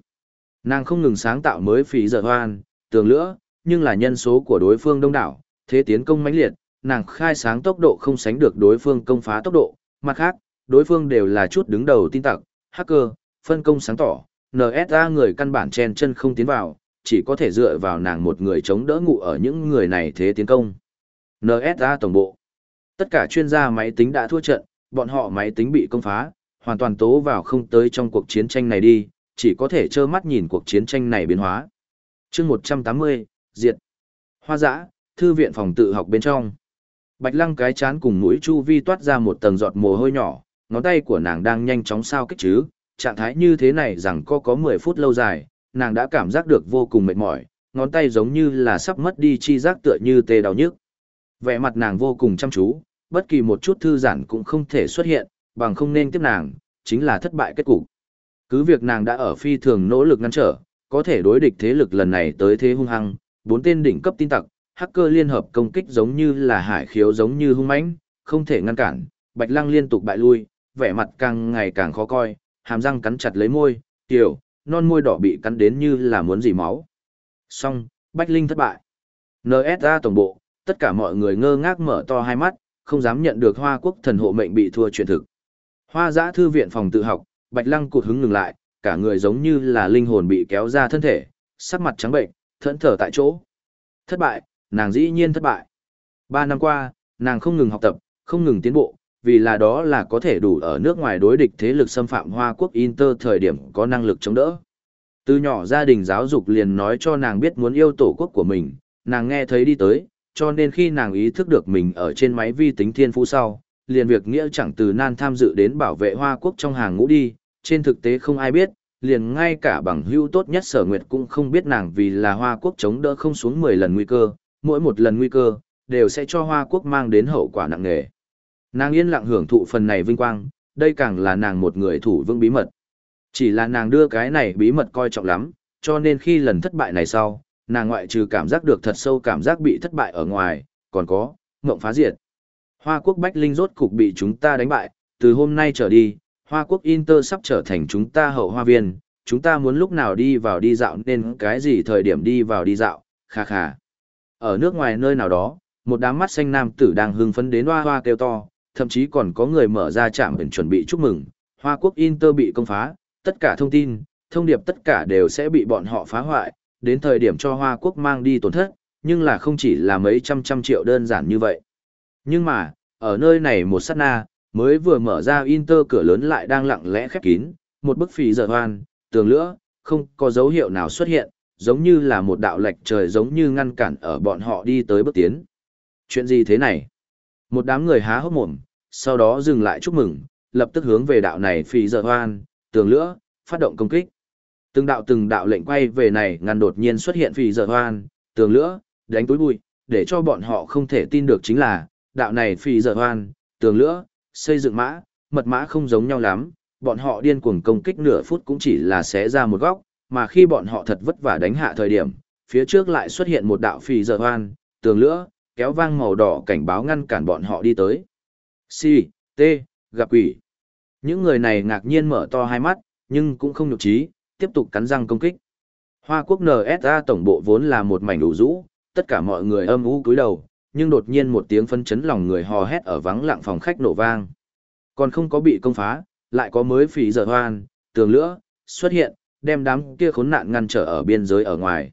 Nàng không ngừng sáng tạo mới phí giờ hoan, tường lửa, nhưng là nhân số của đối phương đông đảo, thế tiến công mãnh liệt, nàng khai sáng tốc độ không sánh được đối phương công phá tốc độ, mặt khác, đối phương đều là chút đứng đầu tin tặc, hacker, phân công sáng tỏ, NSA người căn bản chen chân không tiến vào, chỉ có thể dựa vào nàng một người chống đỡ ngụ ở những người này thế tiến công. NSA tổng bộ. Tất cả chuyên gia máy tính đã thua trận, bọn họ máy tính bị công phá, hoàn toàn tố vào không tới trong cuộc chiến tranh này đi, chỉ có thể trơ mắt nhìn cuộc chiến tranh này biến hóa. chương 180, diệt. Hoa dã, thư viện phòng tự học bên trong. Bạch lăng cái chán cùng mũi chu vi toát ra một tầng giọt mồ hôi nhỏ, ngón tay của nàng đang nhanh chóng sao kích chứ, trạng thái như thế này rằng có có 10 phút lâu dài, nàng đã cảm giác được vô cùng mệt mỏi, ngón tay giống như là sắp mất đi chi giác tựa như tê đau nhức. Vẻ mặt nàng vô cùng chăm chú, bất kỳ một chút thư giãn cũng không thể xuất hiện, bằng không nên tiếp nàng, chính là thất bại kết cục. Cứ việc nàng đã ở phi thường nỗ lực ngăn trở, có thể đối địch thế lực lần này tới thế hung hăng, bốn tên đỉnh cấp tin tặc, hacker liên hợp công kích giống như là hải khiếu giống như hung mãnh, không thể ngăn cản, Bạch Lăng liên tục bại lui, vẻ mặt càng ngày càng khó coi, hàm răng cắn chặt lấy môi, tiểu, non môi đỏ bị cắn đến như là muốn dì máu. Xong, Bạch Linh thất bại. NSA tổng bộ, tất cả mọi người ngơ ngác mở to hai mắt, không dám nhận được Hoa Quốc thần hộ mệnh bị thua truyền thực. Hoa giã thư viện phòng tự học, Bạch Lăng cụt hứng ngừng lại, cả người giống như là linh hồn bị kéo ra thân thể, sắc mặt trắng bệnh, thẫn thở tại chỗ. Thất bại, nàng dĩ nhiên thất bại. Ba năm qua, nàng không ngừng học tập, không ngừng tiến bộ, vì là đó là có thể đủ ở nước ngoài đối địch thế lực xâm phạm Hoa Quốc Inter thời điểm có năng lực chống đỡ. Từ nhỏ gia đình giáo dục liền nói cho nàng biết muốn yêu tổ quốc của mình, nàng nghe thấy đi tới, cho nên khi nàng ý thức được mình ở trên máy vi tính thiên phú sau, liền việc nghĩa chẳng từ nan tham dự đến bảo vệ Hoa Quốc trong hàng ngũ đi, trên thực tế không ai biết, liền ngay cả bằng hữu tốt nhất sở nguyệt cũng không biết nàng vì là Hoa Quốc chống đỡ không xuống 10 lần nguy cơ, mỗi một lần nguy cơ, đều sẽ cho Hoa Quốc mang đến hậu quả nặng nề. Nàng yên lặng hưởng thụ phần này vinh quang, đây càng là nàng một người thủ vững bí mật. Chỉ là nàng đưa cái này bí mật coi trọng lắm, cho nên khi lần thất bại này sau, nàng ngoại trừ cảm giác được thật sâu cảm giác bị thất bại ở ngoài, còn có, ngộng phá diệt. Hoa quốc Bách Linh rốt cục bị chúng ta đánh bại, từ hôm nay trở đi, Hoa quốc Inter sắp trở thành chúng ta hậu hoa viên, chúng ta muốn lúc nào đi vào đi dạo nên cái gì thời điểm đi vào đi dạo, kha kha. Ở nước ngoài nơi nào đó, một đám mắt xanh nam tử đang hưng phấn đến hoa hoa kêu to, thậm chí còn có người mở ra trạm biển chuẩn bị chúc mừng, Hoa quốc Inter bị công phá, tất cả thông tin, thông điệp tất cả đều sẽ bị bọn họ phá hoại, đến thời điểm cho Hoa quốc mang đi tổn thất, nhưng là không chỉ là mấy trăm trăm triệu đơn giản như vậy. Nhưng mà, ở nơi này một sát na, mới vừa mở ra Inter cửa lớn lại đang lặng lẽ khép kín, một bức phì giờ hoan, tường lửa, không có dấu hiệu nào xuất hiện, giống như là một đạo lệch trời giống như ngăn cản ở bọn họ đi tới bước tiến. Chuyện gì thế này? Một đám người há hốc mồm, sau đó dừng lại chúc mừng, lập tức hướng về đạo này phì giờ hoan, tường lửa, phát động công kích. Từng đạo từng đạo lệnh quay về này ngăn đột nhiên xuất hiện phì giờ hoan, tường lửa, đánh túi bụi, để cho bọn họ không thể tin được chính là, đạo này phi giờ hoan, tường lửa, xây dựng mã, mật mã không giống nhau lắm, bọn họ điên cuồng công kích nửa phút cũng chỉ là xé ra một góc, mà khi bọn họ thật vất vả đánh hạ thời điểm, phía trước lại xuất hiện một đạo phi giờ hoan, tường lửa, kéo vang màu đỏ cảnh báo ngăn cản bọn họ đi tới. Si, T, gặp quỷ. Những người này ngạc nhiên mở to hai mắt, nhưng cũng không nhục trí, tiếp tục cắn răng công kích. Hoa quốc NSA tổng bộ vốn là một mảnh đủ rũ, tất cả mọi người âm u cúi đầu, nhưng đột nhiên một tiếng phân chấn lòng người hò hét ở vắng lặng phòng khách nổ vang. Còn không có bị công phá, lại có mới phỉ giờ hoan, tường lửa, xuất hiện, đem đám kia khốn nạn ngăn trở ở biên giới ở ngoài.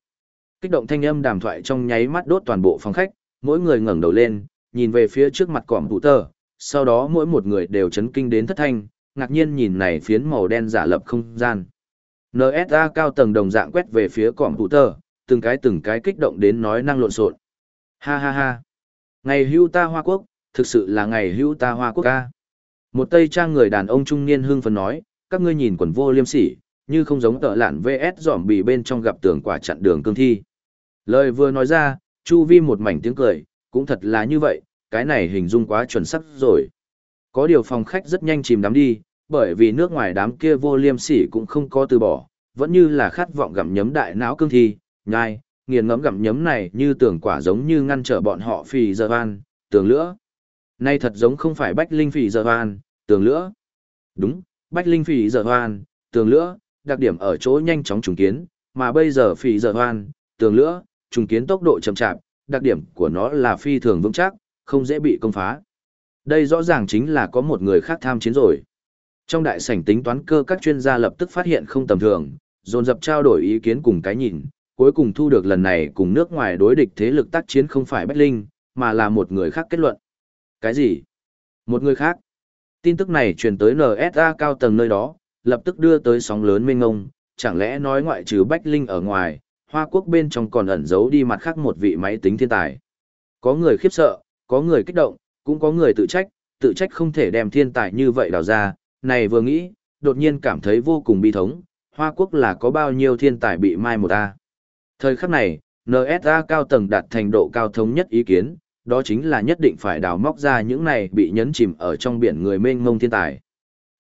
Kích động thanh âm đàm thoại trong nháy mắt đốt toàn bộ phòng khách, mỗi người ngẩng đầu lên, nhìn về phía trước mặt cọm tụ tờ, sau đó mỗi một người đều chấn kinh đến thất thanh, ngạc nhiên nhìn này phiến màu đen giả lập không gian. NSA cao tầng đồng dạng quét về phía cọm tụ tờ, từng cái từng cái kích động đến nói năng lộn xộn. Ha ha ha. Ngày hưu ta Hoa Quốc, thực sự là ngày hưu ta Hoa Quốc ca. Một tây trang người đàn ông trung niên hưng phấn nói, các ngươi nhìn quần vô liêm sỉ, như không giống tợ lạn VS dòm bì bên trong gặp tường quả chặn đường cương thi. Lời vừa nói ra, chu vi một mảnh tiếng cười, cũng thật là như vậy, cái này hình dung quá chuẩn xác rồi. Có điều phòng khách rất nhanh chìm đắm đi, bởi vì nước ngoài đám kia vô liêm sỉ cũng không có từ bỏ, vẫn như là khát vọng gặm nhấm đại não cương thi, nhai, nghiền ngẫm gặm nhấm này như tưởng quả giống như ngăn trở bọn họ phì giờ van, tường lửa. Nay thật giống không phải bách linh phì giờ van, tường lửa. Đúng, bách linh phì giờ van, tường lửa, đặc điểm ở chỗ nhanh chóng trùng kiến, mà bây giờ phì giờ van, tường lửa, trùng kiến tốc độ chậm chạp, đặc điểm của nó là phi thường vững chắc, không dễ bị công phá. Đây rõ ràng chính là có một người khác tham chiến rồi. Trong đại sảnh tính toán cơ các chuyên gia lập tức phát hiện không tầm thường, dồn dập trao đổi ý kiến cùng cái nhìn, cuối cùng thu được lần này cùng nước ngoài đối địch thế lực tác chiến không phải Bách Linh, mà là một người khác kết luận. Cái gì? Một người khác? Tin tức này truyền tới NSA cao tầng nơi đó, lập tức đưa tới sóng lớn mênh ngông, chẳng lẽ nói ngoại trừ Bách Linh ở ngoài, Hoa Quốc bên trong còn ẩn giấu đi mặt khác một vị máy tính thiên tài. Có người khiếp sợ, có người kích động, cũng có người tự trách, tự trách không thể đem thiên tài như vậy đào ra, này vừa nghĩ, đột nhiên cảm thấy vô cùng bi thống, Hoa Quốc là có bao nhiêu thiên tài bị mai một ta. Thời khắc này, NSA cao tầng đạt thành độ cao thống nhất ý kiến, đó chính là nhất định phải đào móc ra những này bị nhấn chìm ở trong biển người mênh mông thiên tài.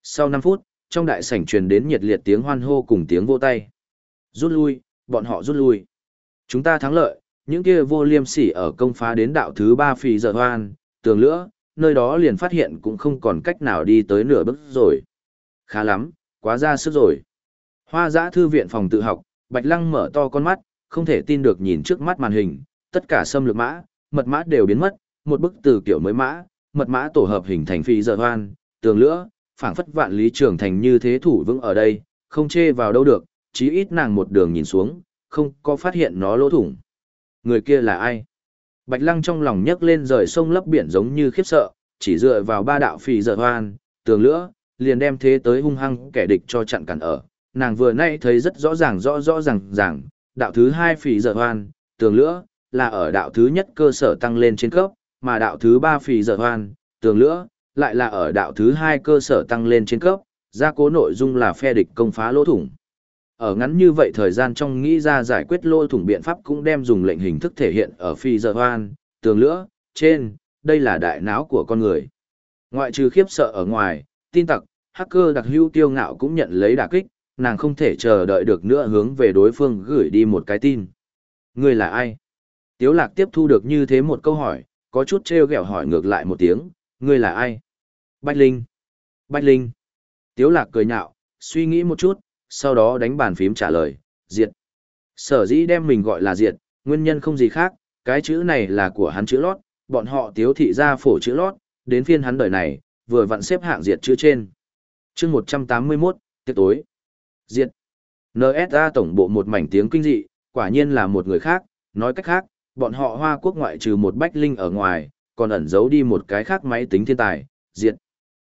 Sau 5 phút, trong đại sảnh truyền đến nhiệt liệt tiếng hoan hô cùng tiếng vô tay. Rút lui, bọn họ rút lui. Chúng ta thắng lợi, những kia vô liêm sỉ ở công phá đến đạo thứ ba phì giờ hoan, tường lửa, nơi đó liền phát hiện cũng không còn cách nào đi tới nửa bước rồi. Khá lắm, quá ra sức rồi. Hoa giã thư viện phòng tự học, Bạch Lăng mở to con mắt, không thể tin được nhìn trước mắt màn hình, tất cả xâm lược mã, mật mã đều biến mất, một bức từ kiểu mới mã, mật mã tổ hợp hình thành phi giờ hoan, tường lửa, phảng phất vạn lý trường thành như thế thủ vững ở đây, không chê vào đâu được, chí ít nàng một đường nhìn xuống, không có phát hiện nó lỗ thủng. Người kia là ai? Bạch Lăng trong lòng nhấc lên rời sông lấp biển giống như khiếp sợ, chỉ dựa vào ba đạo phi giờ hoan, tường lửa, liền đem thế tới hung hăng kẻ địch cho chặn cản ở. Nàng vừa nay thấy rất rõ ràng rõ rõ ràng ràng, đạo thứ hai phỉ dở hoan, tường lửa, là ở đạo thứ nhất cơ sở tăng lên trên cấp, mà đạo thứ ba phỉ dở hoan, tường lửa, lại là ở đạo thứ hai cơ sở tăng lên trên cấp, gia cố nội dung là phe địch công phá lỗ thủng. Ở ngắn như vậy thời gian trong nghĩ ra giải quyết lỗ thủng biện pháp cũng đem dùng lệnh hình thức thể hiện ở phi giờ hoan, tường lửa, trên, đây là đại não của con người. Ngoại trừ khiếp sợ ở ngoài, tin tặc, hacker đặc hữu tiêu ngạo cũng nhận lấy đả kích, nàng không thể chờ đợi được nữa hướng về đối phương gửi đi một cái tin. Người là ai? Tiếu lạc tiếp thu được như thế một câu hỏi, có chút treo gẹo hỏi ngược lại một tiếng, ngươi là ai? Bách Linh. Bách Linh. Tiếu lạc cười nhạo, suy nghĩ một chút, sau đó đánh bàn phím trả lời, diệt. Sở dĩ đem mình gọi là diệt, nguyên nhân không gì khác, cái chữ này là của hắn chữ lót, bọn họ tiếu thị ra phổ chữ lót, đến phiên hắn đời này, vừa vặn xếp hạng diệt chữ trên. chương 181, tiết tối. Diệt. NSA tổng bộ một mảnh tiếng kinh dị, quả nhiên là một người khác, nói cách khác, bọn họ Hoa Quốc ngoại trừ một Bách Linh ở ngoài, còn ẩn giấu đi một cái khác máy tính thiên tài, diệt.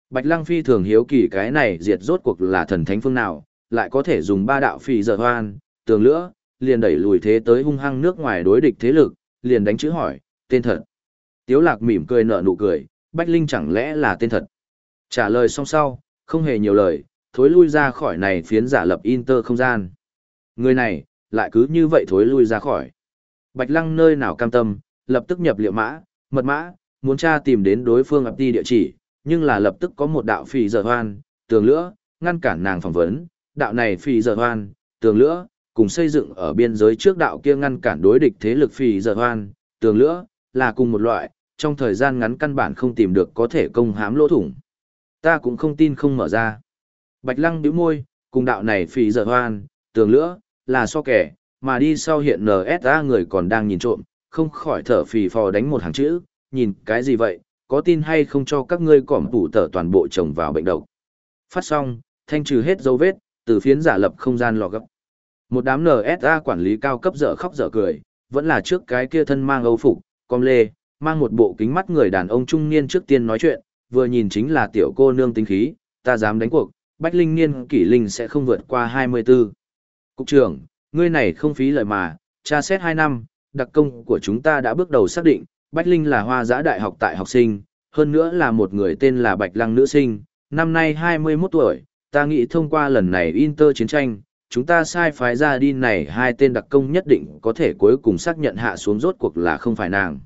Bạch Lăng Phi thường hiếu kỳ cái này diệt rốt cuộc là thần thánh phương nào, lại có thể dùng ba đạo phi giờ hoan, tường lửa, liền đẩy lùi thế tới hung hăng nước ngoài đối địch thế lực, liền đánh chữ hỏi, tên thật. Tiếu lạc mỉm cười nở nụ cười, Bách Linh chẳng lẽ là tên thật. Trả lời xong sau, không hề nhiều lời, thối lui ra khỏi này phiến giả lập inter không gian. Người này, lại cứ như vậy thối lui ra khỏi. Bạch Lăng nơi nào cam tâm, lập tức nhập liệu mã, mật mã, muốn tra tìm đến đối phương ập đi địa chỉ, nhưng là lập tức có một đạo phì giờ hoan, tường lửa, ngăn cản nàng phỏng vấn, đạo này phì giờ hoan, tường lửa, cùng xây dựng ở biên giới trước đạo kia ngăn cản đối địch thế lực phì giờ hoan, tường lửa, là cùng một loại, trong thời gian ngắn căn bản không tìm được có thể công hám lỗ thủng. Ta cũng không tin không mở ra. Bạch lăng bĩu môi, cùng đạo này phì dở hoan, tường lửa, là so kẻ, mà đi sau hiện NSA người còn đang nhìn trộm, không khỏi thở phì phò đánh một hàng chữ, nhìn cái gì vậy, có tin hay không cho các ngươi cỏm tủ tở toàn bộ trồng vào bệnh độc. Phát xong, thanh trừ hết dấu vết, từ phiến giả lập không gian lò gấp. Một đám NSA quản lý cao cấp dở khóc dở cười, vẫn là trước cái kia thân mang âu phục, con lê, mang một bộ kính mắt người đàn ông trung niên trước tiên nói chuyện, vừa nhìn chính là tiểu cô nương tính khí, ta dám đánh cuộc, Bách Linh niên kỷ linh sẽ không vượt qua 24. Cục trưởng, ngươi này không phí lời mà, tra xét 2 năm, đặc công của chúng ta đã bước đầu xác định, Bách Linh là hoa giã đại học tại học sinh, hơn nữa là một người tên là Bạch Lăng nữ sinh, năm nay 21 tuổi, ta nghĩ thông qua lần này Inter chiến tranh, chúng ta sai phái ra đi này hai tên đặc công nhất định có thể cuối cùng xác nhận hạ xuống rốt cuộc là không phải nàng.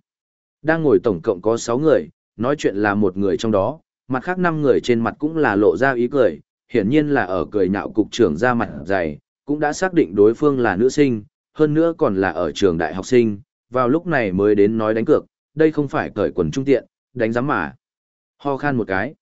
Đang ngồi tổng cộng có 6 người, nói chuyện là một người trong đó, mặt khác 5 người trên mặt cũng là lộ ra ý cười, hiển nhiên là ở cười nhạo cục trưởng ra mặt dày, cũng đã xác định đối phương là nữ sinh, hơn nữa còn là ở trường đại học sinh, vào lúc này mới đến nói đánh cược, đây không phải cởi quần trung tiện, đánh giám mà. Ho khan một cái.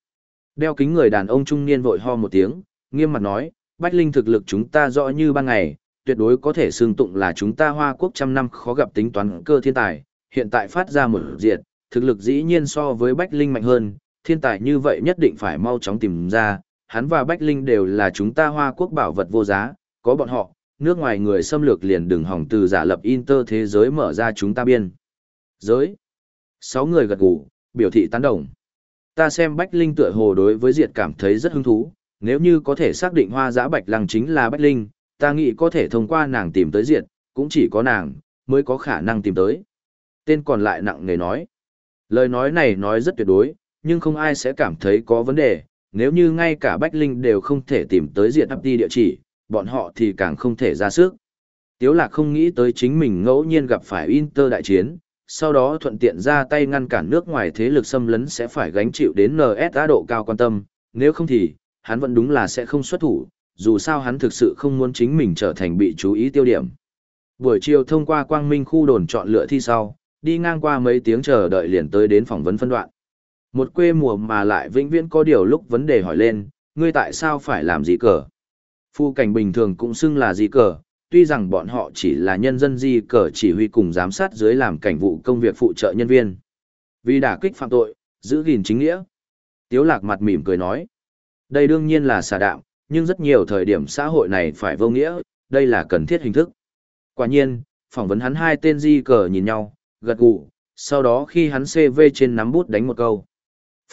Đeo kính người đàn ông trung niên vội ho một tiếng, nghiêm mặt nói, Bách Linh thực lực chúng ta rõ như ban ngày, tuyệt đối có thể xương tụng là chúng ta hoa quốc trăm năm khó gặp tính toán cơ thiên tài, hiện tại phát ra một diệt, thực lực dĩ nhiên so với Bách Linh mạnh hơn, thiên tài như vậy nhất định phải mau chóng tìm ra, hắn và Bách Linh đều là chúng ta hoa quốc bảo vật vô giá, có bọn họ, nước ngoài người xâm lược liền đừng hỏng từ giả lập inter thế giới mở ra chúng ta biên. Giới. Sáu người gật gù, biểu thị tán đồng. Ta xem Bách Linh tựa hồ đối với Diệt cảm thấy rất hứng thú, nếu như có thể xác định hoa giã Bạch Lăng chính là Bách Linh, ta nghĩ có thể thông qua nàng tìm tới Diệt, cũng chỉ có nàng, mới có khả năng tìm tới. Tên còn lại nặng nề nói. Lời nói này nói rất tuyệt đối, nhưng không ai sẽ cảm thấy có vấn đề, nếu như ngay cả Bách Linh đều không thể tìm tới Diệt ấp đi địa chỉ, bọn họ thì càng không thể ra sức. Tiếu lạc không nghĩ tới chính mình ngẫu nhiên gặp phải Inter đại chiến, sau đó thuận tiện ra tay ngăn cản nước ngoài thế lực xâm lấn sẽ phải gánh chịu đến NSA độ cao quan tâm, nếu không thì, hắn vẫn đúng là sẽ không xuất thủ, dù sao hắn thực sự không muốn chính mình trở thành bị chú ý tiêu điểm. Buổi chiều thông qua quang minh khu đồn chọn lựa thi sau, đi ngang qua mấy tiếng chờ đợi liền tới đến phỏng vấn phân đoạn. Một quê mùa mà lại vĩnh viễn có điều lúc vấn đề hỏi lên, ngươi tại sao phải làm gì cờ? Phu cảnh bình thường cũng xưng là gì cờ, tuy rằng bọn họ chỉ là nhân dân di cờ chỉ huy cùng giám sát dưới làm cảnh vụ công việc phụ trợ nhân viên. Vì đả kích phạm tội, giữ gìn chính nghĩa. Tiếu lạc mặt mỉm cười nói. Đây đương nhiên là xà đạm, nhưng rất nhiều thời điểm xã hội này phải vô nghĩa, đây là cần thiết hình thức. Quả nhiên, phỏng vấn hắn hai tên di cờ nhìn nhau, gật gù, sau đó khi hắn CV trên nắm bút đánh một câu.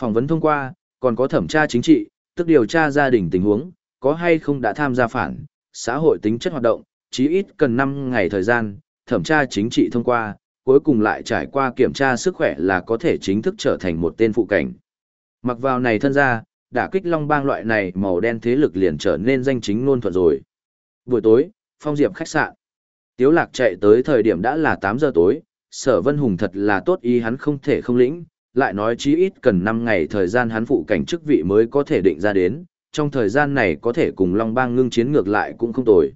Phỏng vấn thông qua, còn có thẩm tra chính trị, tức điều tra gia đình tình huống, có hay không đã tham gia phản, xã hội tính chất hoạt động, chí ít cần 5 ngày thời gian, thẩm tra chính trị thông qua, cuối cùng lại trải qua kiểm tra sức khỏe là có thể chính thức trở thành một tên phụ cảnh. Mặc vào này thân ra, đả kích long bang loại này màu đen thế lực liền trở nên danh chính ngôn thuận rồi. Buổi tối, phong diệp khách sạn. Tiếu lạc chạy tới thời điểm đã là 8 giờ tối, sở vân hùng thật là tốt ý hắn không thể không lĩnh, lại nói chí ít cần 5 ngày thời gian hắn phụ cảnh chức vị mới có thể định ra đến, trong thời gian này có thể cùng Long Bang ngưng chiến ngược lại cũng không tồi.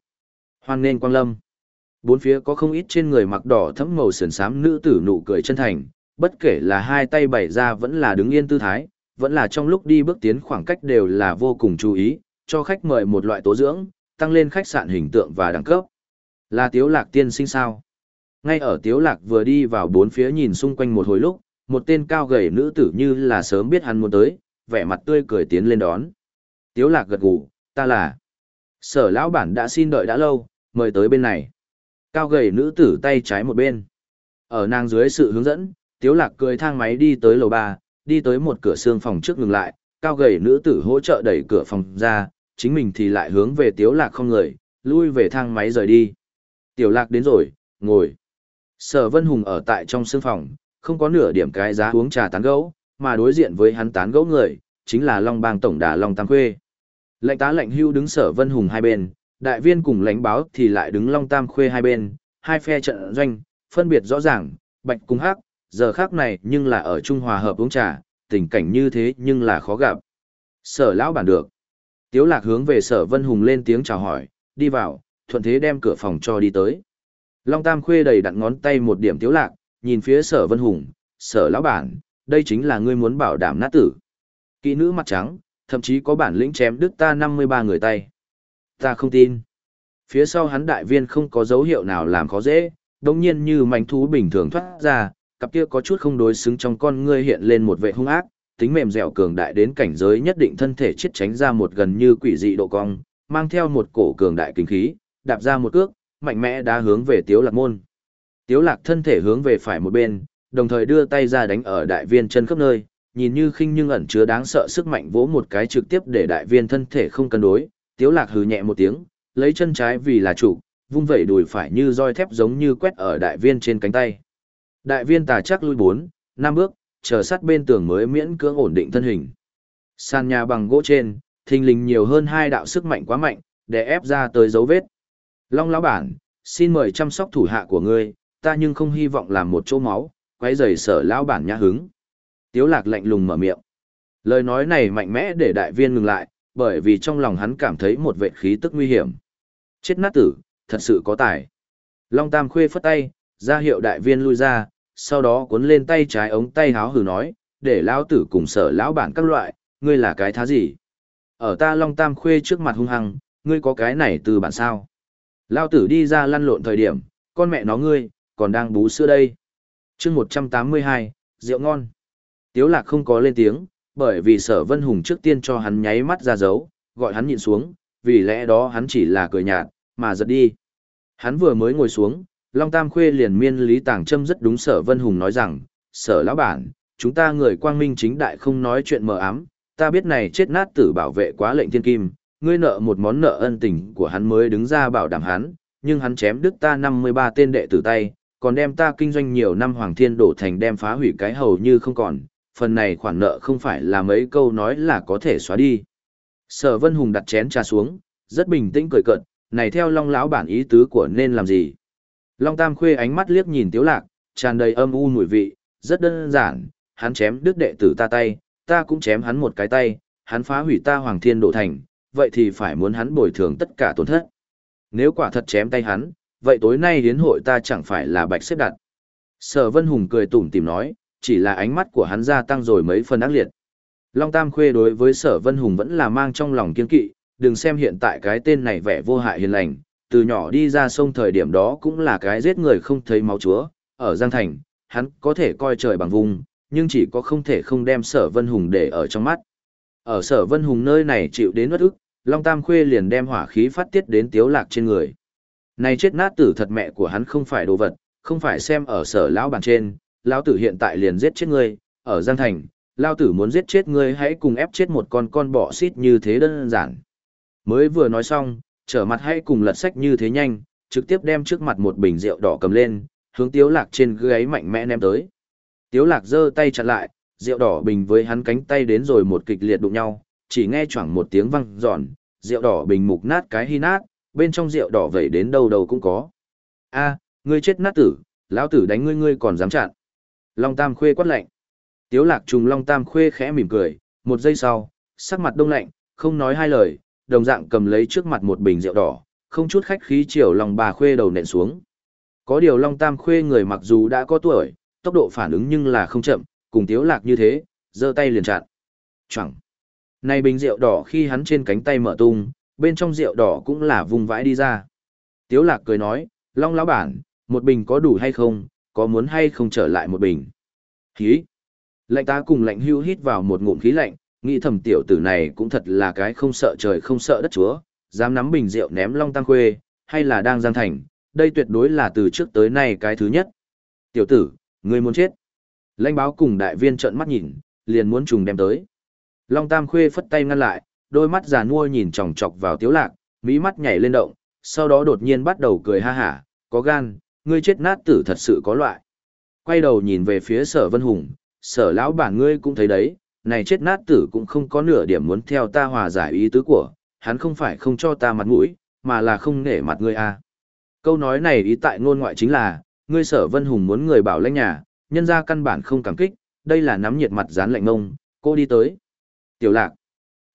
Hoan nên Quang Lâm. Bốn phía có không ít trên người mặc đỏ thẫm màu sườn xám nữ tử nụ cười chân thành, bất kể là hai tay bày ra vẫn là đứng yên tư thái, vẫn là trong lúc đi bước tiến khoảng cách đều là vô cùng chú ý, cho khách mời một loại tố dưỡng, tăng lên khách sạn hình tượng và đẳng cấp. Là Tiếu Lạc tiên sinh sao? Ngay ở Tiếu Lạc vừa đi vào bốn phía nhìn xung quanh một hồi lúc, một tên cao gầy nữ tử như là sớm biết hắn muốn tới, vẻ mặt tươi cười tiến lên đón. Tiếu Lạc gật gù, ta là. Sở lão bản đã xin đợi đã lâu, mời tới bên này. Cao gầy nữ tử tay trái một bên. Ở nàng dưới sự hướng dẫn, Tiếu Lạc cười thang máy đi tới lầu ba, đi tới một cửa xương phòng trước ngừng lại, cao gầy nữ tử hỗ trợ đẩy cửa phòng ra, chính mình thì lại hướng về Tiếu Lạc không người, lui về thang máy rời đi. Tiểu Lạc đến rồi, ngồi. Sở Vân Hùng ở tại trong xương phòng, không có nửa điểm cái giá uống trà tán gẫu, mà đối diện với hắn tán gẫu người, chính là Long Bang tổng đà Long Tam Khuê. Lệnh tá lệnh hưu đứng Sở Vân Hùng hai bên, đại viên cùng lãnh báo thì lại đứng Long Tam Khuê hai bên, hai phe trận doanh, phân biệt rõ ràng, bạch cùng hắc, giờ khác này nhưng là ở Trung Hòa hợp uống trà, tình cảnh như thế nhưng là khó gặp. Sở lão bản được. Tiếu lạc hướng về sở Vân Hùng lên tiếng chào hỏi, đi vào, thuận thế đem cửa phòng cho đi tới. Long Tam Khuê đầy đặn ngón tay một điểm tiếu lạc, nhìn phía sở Vân Hùng, sở lão bản, đây chính là ngươi muốn bảo đảm nát tử. Kỹ nữ mặt trắng, thậm chí có bản lĩnh chém đứt ta 53 người tay. Ta không tin. Phía sau hắn đại viên không có dấu hiệu nào làm khó dễ, đồng nhiên như mảnh thú bình thường thoát ra, cặp kia có chút không đối xứng trong con ngươi hiện lên một vệ hung ác, tính mềm dẻo cường đại đến cảnh giới nhất định thân thể chết tránh ra một gần như quỷ dị độ cong, mang theo một cổ cường đại kinh khí, đạp ra một cước, mạnh mẽ đá hướng về Tiếu Lạc môn. Tiếu Lạc thân thể hướng về phải một bên, đồng thời đưa tay ra đánh ở đại viên chân khắp nơi, nhìn như khinh nhưng ẩn chứa đáng sợ sức mạnh vỗ một cái trực tiếp để đại viên thân thể không cân đối, Tiếu Lạc hừ nhẹ một tiếng, lấy chân trái vì là chủ, vung vẩy đùi phải như roi thép giống như quét ở đại viên trên cánh tay. Đại viên tà chắc lui bốn, năm bước, chờ sát bên tường mới miễn cưỡng ổn định thân hình. Sàn nhà bằng gỗ trên, thình lình nhiều hơn hai đạo sức mạnh quá mạnh, để ép ra tới dấu vết. Long lão bản, xin mời chăm sóc thủ hạ của ngươi, ta nhưng không hy vọng làm một chỗ máu, quấy rầy sở lão bản nhã hứng. Tiếu lạc lạnh lùng mở miệng. Lời nói này mạnh mẽ để đại viên ngừng lại, bởi vì trong lòng hắn cảm thấy một vệ khí tức nguy hiểm. Chết nát tử, thật sự có tài. Long Tam Khuê phất tay, ra hiệu đại viên lui ra, sau đó cuốn lên tay trái ống tay háo hừ nói, để lão tử cùng sở lão bản các loại, ngươi là cái thá gì? Ở ta Long Tam Khuê trước mặt hung hăng, ngươi có cái này từ bản sao? Lão tử đi ra lăn lộn thời điểm, con mẹ nó ngươi, còn đang bú sữa đây. chương 182, rượu ngon. Tiếu lạc không có lên tiếng, Bởi vì sở vân hùng trước tiên cho hắn nháy mắt ra dấu, gọi hắn nhìn xuống, vì lẽ đó hắn chỉ là cười nhạt, mà giật đi. Hắn vừa mới ngồi xuống, Long Tam Khuê liền miên lý tàng châm rất đúng sở vân hùng nói rằng, sở lão bản, chúng ta người quang minh chính đại không nói chuyện mờ ám, ta biết này chết nát tử bảo vệ quá lệnh thiên kim, ngươi nợ một món nợ ân tình của hắn mới đứng ra bảo đảm hắn, nhưng hắn chém đứt ta 53 tên đệ tử tay, còn đem ta kinh doanh nhiều năm Hoàng Thiên đổ thành đem phá hủy cái hầu như không còn, phần này khoản nợ không phải là mấy câu nói là có thể xóa đi. Sở Vân Hùng đặt chén trà xuống, rất bình tĩnh cười cợt, này theo Long lão bản ý tứ của nên làm gì? Long Tam Khuê ánh mắt liếc nhìn Tiếu Lạc, tràn đầy âm u mùi vị, rất đơn giản, hắn chém đứt đệ tử ta tay, ta cũng chém hắn một cái tay, hắn phá hủy ta Hoàng Thiên đổ thành, vậy thì phải muốn hắn bồi thường tất cả tổn thất. Nếu quả thật chém tay hắn, vậy tối nay hiến hội ta chẳng phải là bạch xếp đặt. Sở Vân Hùng cười tủm tỉm nói, chỉ là ánh mắt của hắn gia tăng rồi mấy phần ác liệt. Long Tam Khuê đối với Sở Vân Hùng vẫn là mang trong lòng kiên kỵ, đừng xem hiện tại cái tên này vẻ vô hại hiền lành, từ nhỏ đi ra sông thời điểm đó cũng là cái giết người không thấy máu chúa, ở Giang Thành, hắn có thể coi trời bằng vùng, nhưng chỉ có không thể không đem Sở Vân Hùng để ở trong mắt. Ở Sở Vân Hùng nơi này chịu đến bất ức, Long Tam Khuê liền đem hỏa khí phát tiết đến tiếu lạc trên người. Này chết nát tử thật mẹ của hắn không phải đồ vật, không phải xem ở sở lão bàn trên, lão tử hiện tại liền giết chết ngươi, ở Giang Thành, lão tử muốn giết chết ngươi hãy cùng ép chết một con con bọ xít như thế đơn giản. Mới vừa nói xong, trở mặt hãy cùng lật sách như thế nhanh, trực tiếp đem trước mặt một bình rượu đỏ cầm lên, hướng tiếu lạc trên gáy mạnh mẽ ném tới. Tiếu lạc giơ tay chặn lại, rượu đỏ bình với hắn cánh tay đến rồi một kịch liệt đụng nhau, chỉ nghe choảng một tiếng vang giòn, rượu đỏ bình mục nát cái hy nát, bên trong rượu đỏ vẩy đến đâu đâu cũng có. A, ngươi chết nát tử, lão tử đánh ngươi ngươi còn dám chặn. Long Tam Khuê quát lạnh. Tiếu lạc trùng Long Tam Khuê khẽ mỉm cười, một giây sau, sắc mặt đông lạnh, không nói hai lời, đồng dạng cầm lấy trước mặt một bình rượu đỏ, không chút khách khí chiều Long Bà Khuê đầu nện xuống. Có điều Long Tam Khuê người mặc dù đã có tuổi, tốc độ phản ứng nhưng là không chậm, cùng Tiếu lạc như thế, giơ tay liền chặn. Chẳng. Này bình rượu đỏ khi hắn trên cánh tay mở tung, bên trong rượu đỏ cũng là vùng vãi đi ra. Tiếu lạc cười nói, Long lão bản, một bình có đủ hay không, có muốn hay không trở lại một bình. Khí. Lệnh ta cùng lệnh hưu hít vào một ngụm khí lạnh, nghĩ thầm tiểu tử này cũng thật là cái không sợ trời không sợ đất chúa, dám nắm bình rượu ném Long Tăng Khuê, hay là đang giang thành, đây tuyệt đối là từ trước tới nay cái thứ nhất. Tiểu tử, ngươi muốn chết. Lãnh báo cùng đại viên trợn mắt nhìn, liền muốn trùng đem tới. Long Tam Khuê phất tay ngăn lại, đôi mắt già nua nhìn chòng chọc vào tiếu lạc, mỹ mắt nhảy lên động, sau đó đột nhiên bắt đầu cười ha hả, có gan, ngươi chết nát tử thật sự có loại. Quay đầu nhìn về phía sở vân hùng, sở lão bản ngươi cũng thấy đấy, này chết nát tử cũng không có nửa điểm muốn theo ta hòa giải ý tứ của, hắn không phải không cho ta mặt mũi, mà là không nể mặt ngươi a. À. Câu nói này ý tại ngôn ngoại chính là, ngươi sở vân hùng muốn người bảo lãnh nhà, nhân ra căn bản không cảm kích, đây là nắm nhiệt mặt dán lạnh ngông, cô đi tới. Tiểu lạc.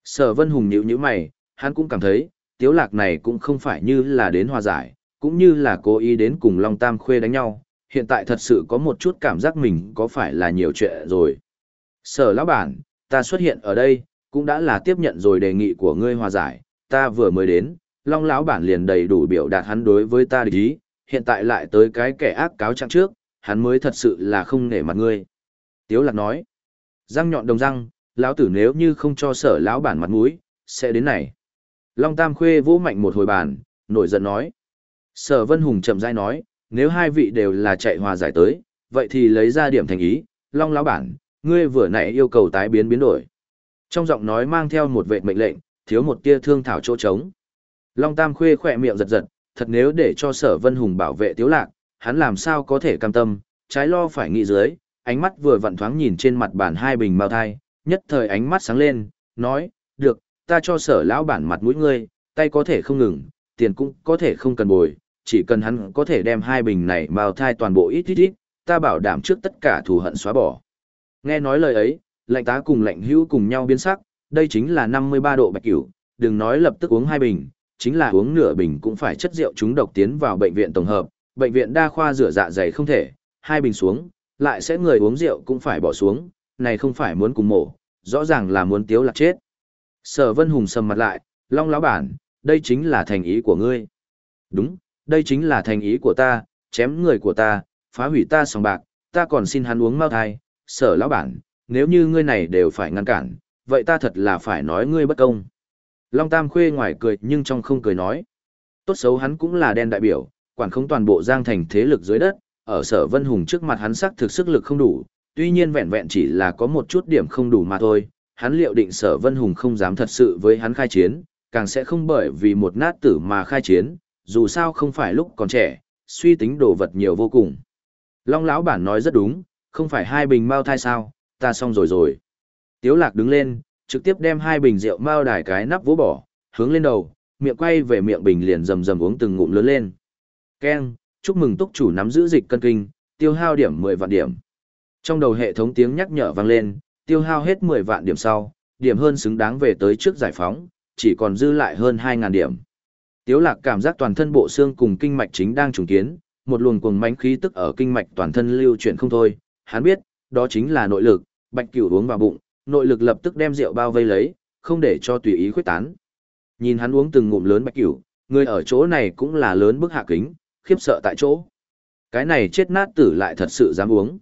Sở Vân Hùng nhíu nhíu mày, hắn cũng cảm thấy, tiếu lạc này cũng không phải như là đến hòa giải, cũng như là cố ý đến cùng Long Tam Khuê đánh nhau, hiện tại thật sự có một chút cảm giác mình có phải là nhiều chuyện rồi. Sở lão bản, ta xuất hiện ở đây, cũng đã là tiếp nhận rồi đề nghị của ngươi hòa giải, ta vừa mới đến, Long lão bản liền đầy đủ biểu đạt hắn đối với ta địch ý, hiện tại lại tới cái kẻ ác cáo trạng trước, hắn mới thật sự là không nể mặt ngươi. Tiếu lạc nói, răng nhọn đồng răng, lão tử nếu như không cho sở lão bản mặt mũi, sẽ đến này. Long Tam Khuê vỗ mạnh một hồi bàn, nổi giận nói. Sở Vân Hùng chậm rãi nói, nếu hai vị đều là chạy hòa giải tới, vậy thì lấy ra điểm thành ý, Long lão bản, ngươi vừa nãy yêu cầu tái biến biến đổi. Trong giọng nói mang theo một vệ mệnh lệnh, thiếu một tia thương thảo chỗ trống. Long Tam Khuê khỏe miệng giật giật, thật nếu để cho Sở Vân Hùng bảo vệ Tiếu Lạc, hắn làm sao có thể cam tâm, trái lo phải nghĩ dưới, ánh mắt vừa vặn thoáng nhìn trên mặt bàn hai bình mao thai, nhất thời ánh mắt sáng lên, nói, được, ta cho sở lão bản mặt mũi ngươi, tay có thể không ngừng, tiền cũng có thể không cần bồi, chỉ cần hắn có thể đem hai bình này vào thai toàn bộ ít ít ít, ta bảo đảm trước tất cả thù hận xóa bỏ. Nghe nói lời ấy, lệnh tá cùng lệnh hữu cùng nhau biến sắc, đây chính là 53 độ bạch cửu, đừng nói lập tức uống hai bình, chính là uống nửa bình cũng phải chất rượu chúng độc tiến vào bệnh viện tổng hợp, bệnh viện đa khoa rửa dạ dày không thể, hai bình xuống, lại sẽ người uống rượu cũng phải bỏ xuống, này không phải muốn cùng mổ, rõ ràng là muốn tiếu lạc chết. Sở Vân Hùng sầm mặt lại, Long lão bản, đây chính là thành ý của ngươi. Đúng, đây chính là thành ý của ta, chém người của ta, phá hủy ta sòng bạc, ta còn xin hắn uống mau thai, sở lão bản, nếu như ngươi này đều phải ngăn cản, vậy ta thật là phải nói ngươi bất công. Long Tam Khuê ngoài cười nhưng trong không cười nói. Tốt xấu hắn cũng là đen đại biểu, quản không toàn bộ giang thành thế lực dưới đất, ở sở Vân Hùng trước mặt hắn sắc thực sức lực không đủ, tuy nhiên vẹn vẹn chỉ là có một chút điểm không đủ mà thôi, hắn liệu định sở Vân Hùng không dám thật sự với hắn khai chiến, càng sẽ không bởi vì một nát tử mà khai chiến, dù sao không phải lúc còn trẻ, suy tính đồ vật nhiều vô cùng. Long lão bản nói rất đúng, không phải hai bình mao thai sao, ta xong rồi rồi. Tiếu lạc đứng lên, trực tiếp đem hai bình rượu mao đài cái nắp vỗ bỏ, hướng lên đầu, miệng quay về miệng bình liền rầm rầm uống từng ngụm lớn lên. Ken, chúc mừng túc chủ nắm giữ dịch cân kinh, tiêu hao điểm 10 vạn điểm. Trong đầu hệ thống tiếng nhắc nhở vang lên, tiêu hao hết 10 vạn điểm sau, điểm hơn xứng đáng về tới trước giải phóng, chỉ còn dư lại hơn 2.000 điểm. Tiếu lạc cảm giác toàn thân bộ xương cùng kinh mạch chính đang trùng kiến, một luồng cuồng mãnh khí tức ở kinh mạch toàn thân lưu chuyển không thôi, hắn biết, đó chính là nội lực, bạch cửu uống vào bụng, nội lực lập tức đem rượu bao vây lấy, không để cho tùy ý khuếch tán. Nhìn hắn uống từng ngụm lớn bạch cửu, người ở chỗ này cũng là lớn bức hạ kính, khiếp sợ tại chỗ. Cái này chết nát tử lại thật sự dám uống.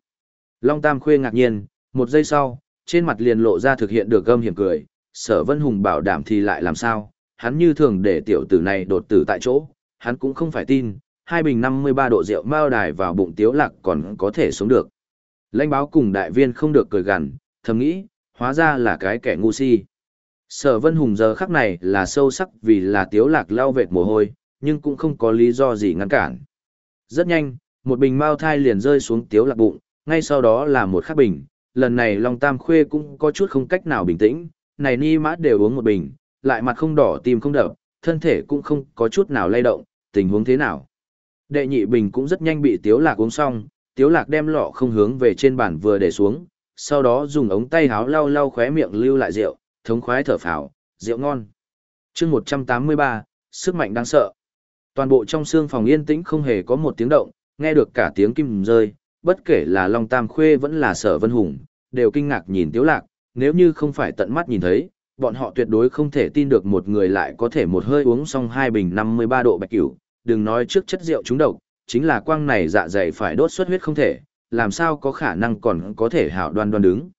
Long Tam Khuê ngạc nhiên, một giây sau, trên mặt liền lộ ra thực hiện được gâm hiểm cười, sở vân hùng bảo đảm thì lại làm sao, hắn như thường để tiểu tử này đột tử tại chỗ, hắn cũng không phải tin, hai bình 53 độ rượu mao đài vào bụng tiếu lạc còn có thể sống được. Lãnh báo cùng đại viên không được cười gằn, thầm nghĩ, hóa ra là cái kẻ ngu si. Sở vân hùng giờ khắc này là sâu sắc vì là tiếu lạc lao vệt mồ hôi, nhưng cũng không có lý do gì ngăn cản. Rất nhanh, một bình mao thai liền rơi xuống tiếu lạc bụng, ngay sau đó là một khắc bình, lần này Long Tam Khuê cũng có chút không cách nào bình tĩnh, này ni mã đều uống một bình, lại mặt không đỏ tim không đập, thân thể cũng không có chút nào lay động, tình huống thế nào. Đệ nhị bình cũng rất nhanh bị tiếu lạc uống xong, tiếu lạc đem lọ không hướng về trên bàn vừa để xuống, sau đó dùng ống tay háo lau lau khóe miệng lưu lại rượu, thống khoái thở phào, rượu ngon. chương 183, sức mạnh đáng sợ. Toàn bộ trong xương phòng yên tĩnh không hề có một tiếng động, nghe được cả tiếng kim rơi, bất kể là Long Tam Khuê vẫn là Sở Vân Hùng, đều kinh ngạc nhìn Tiếu Lạc, nếu như không phải tận mắt nhìn thấy, bọn họ tuyệt đối không thể tin được một người lại có thể một hơi uống xong hai bình 53 độ bạch cửu, đừng nói trước chất rượu trúng độc, chính là quang này dạ dày phải đốt xuất huyết không thể, làm sao có khả năng còn có thể hảo đoan đoan đứng.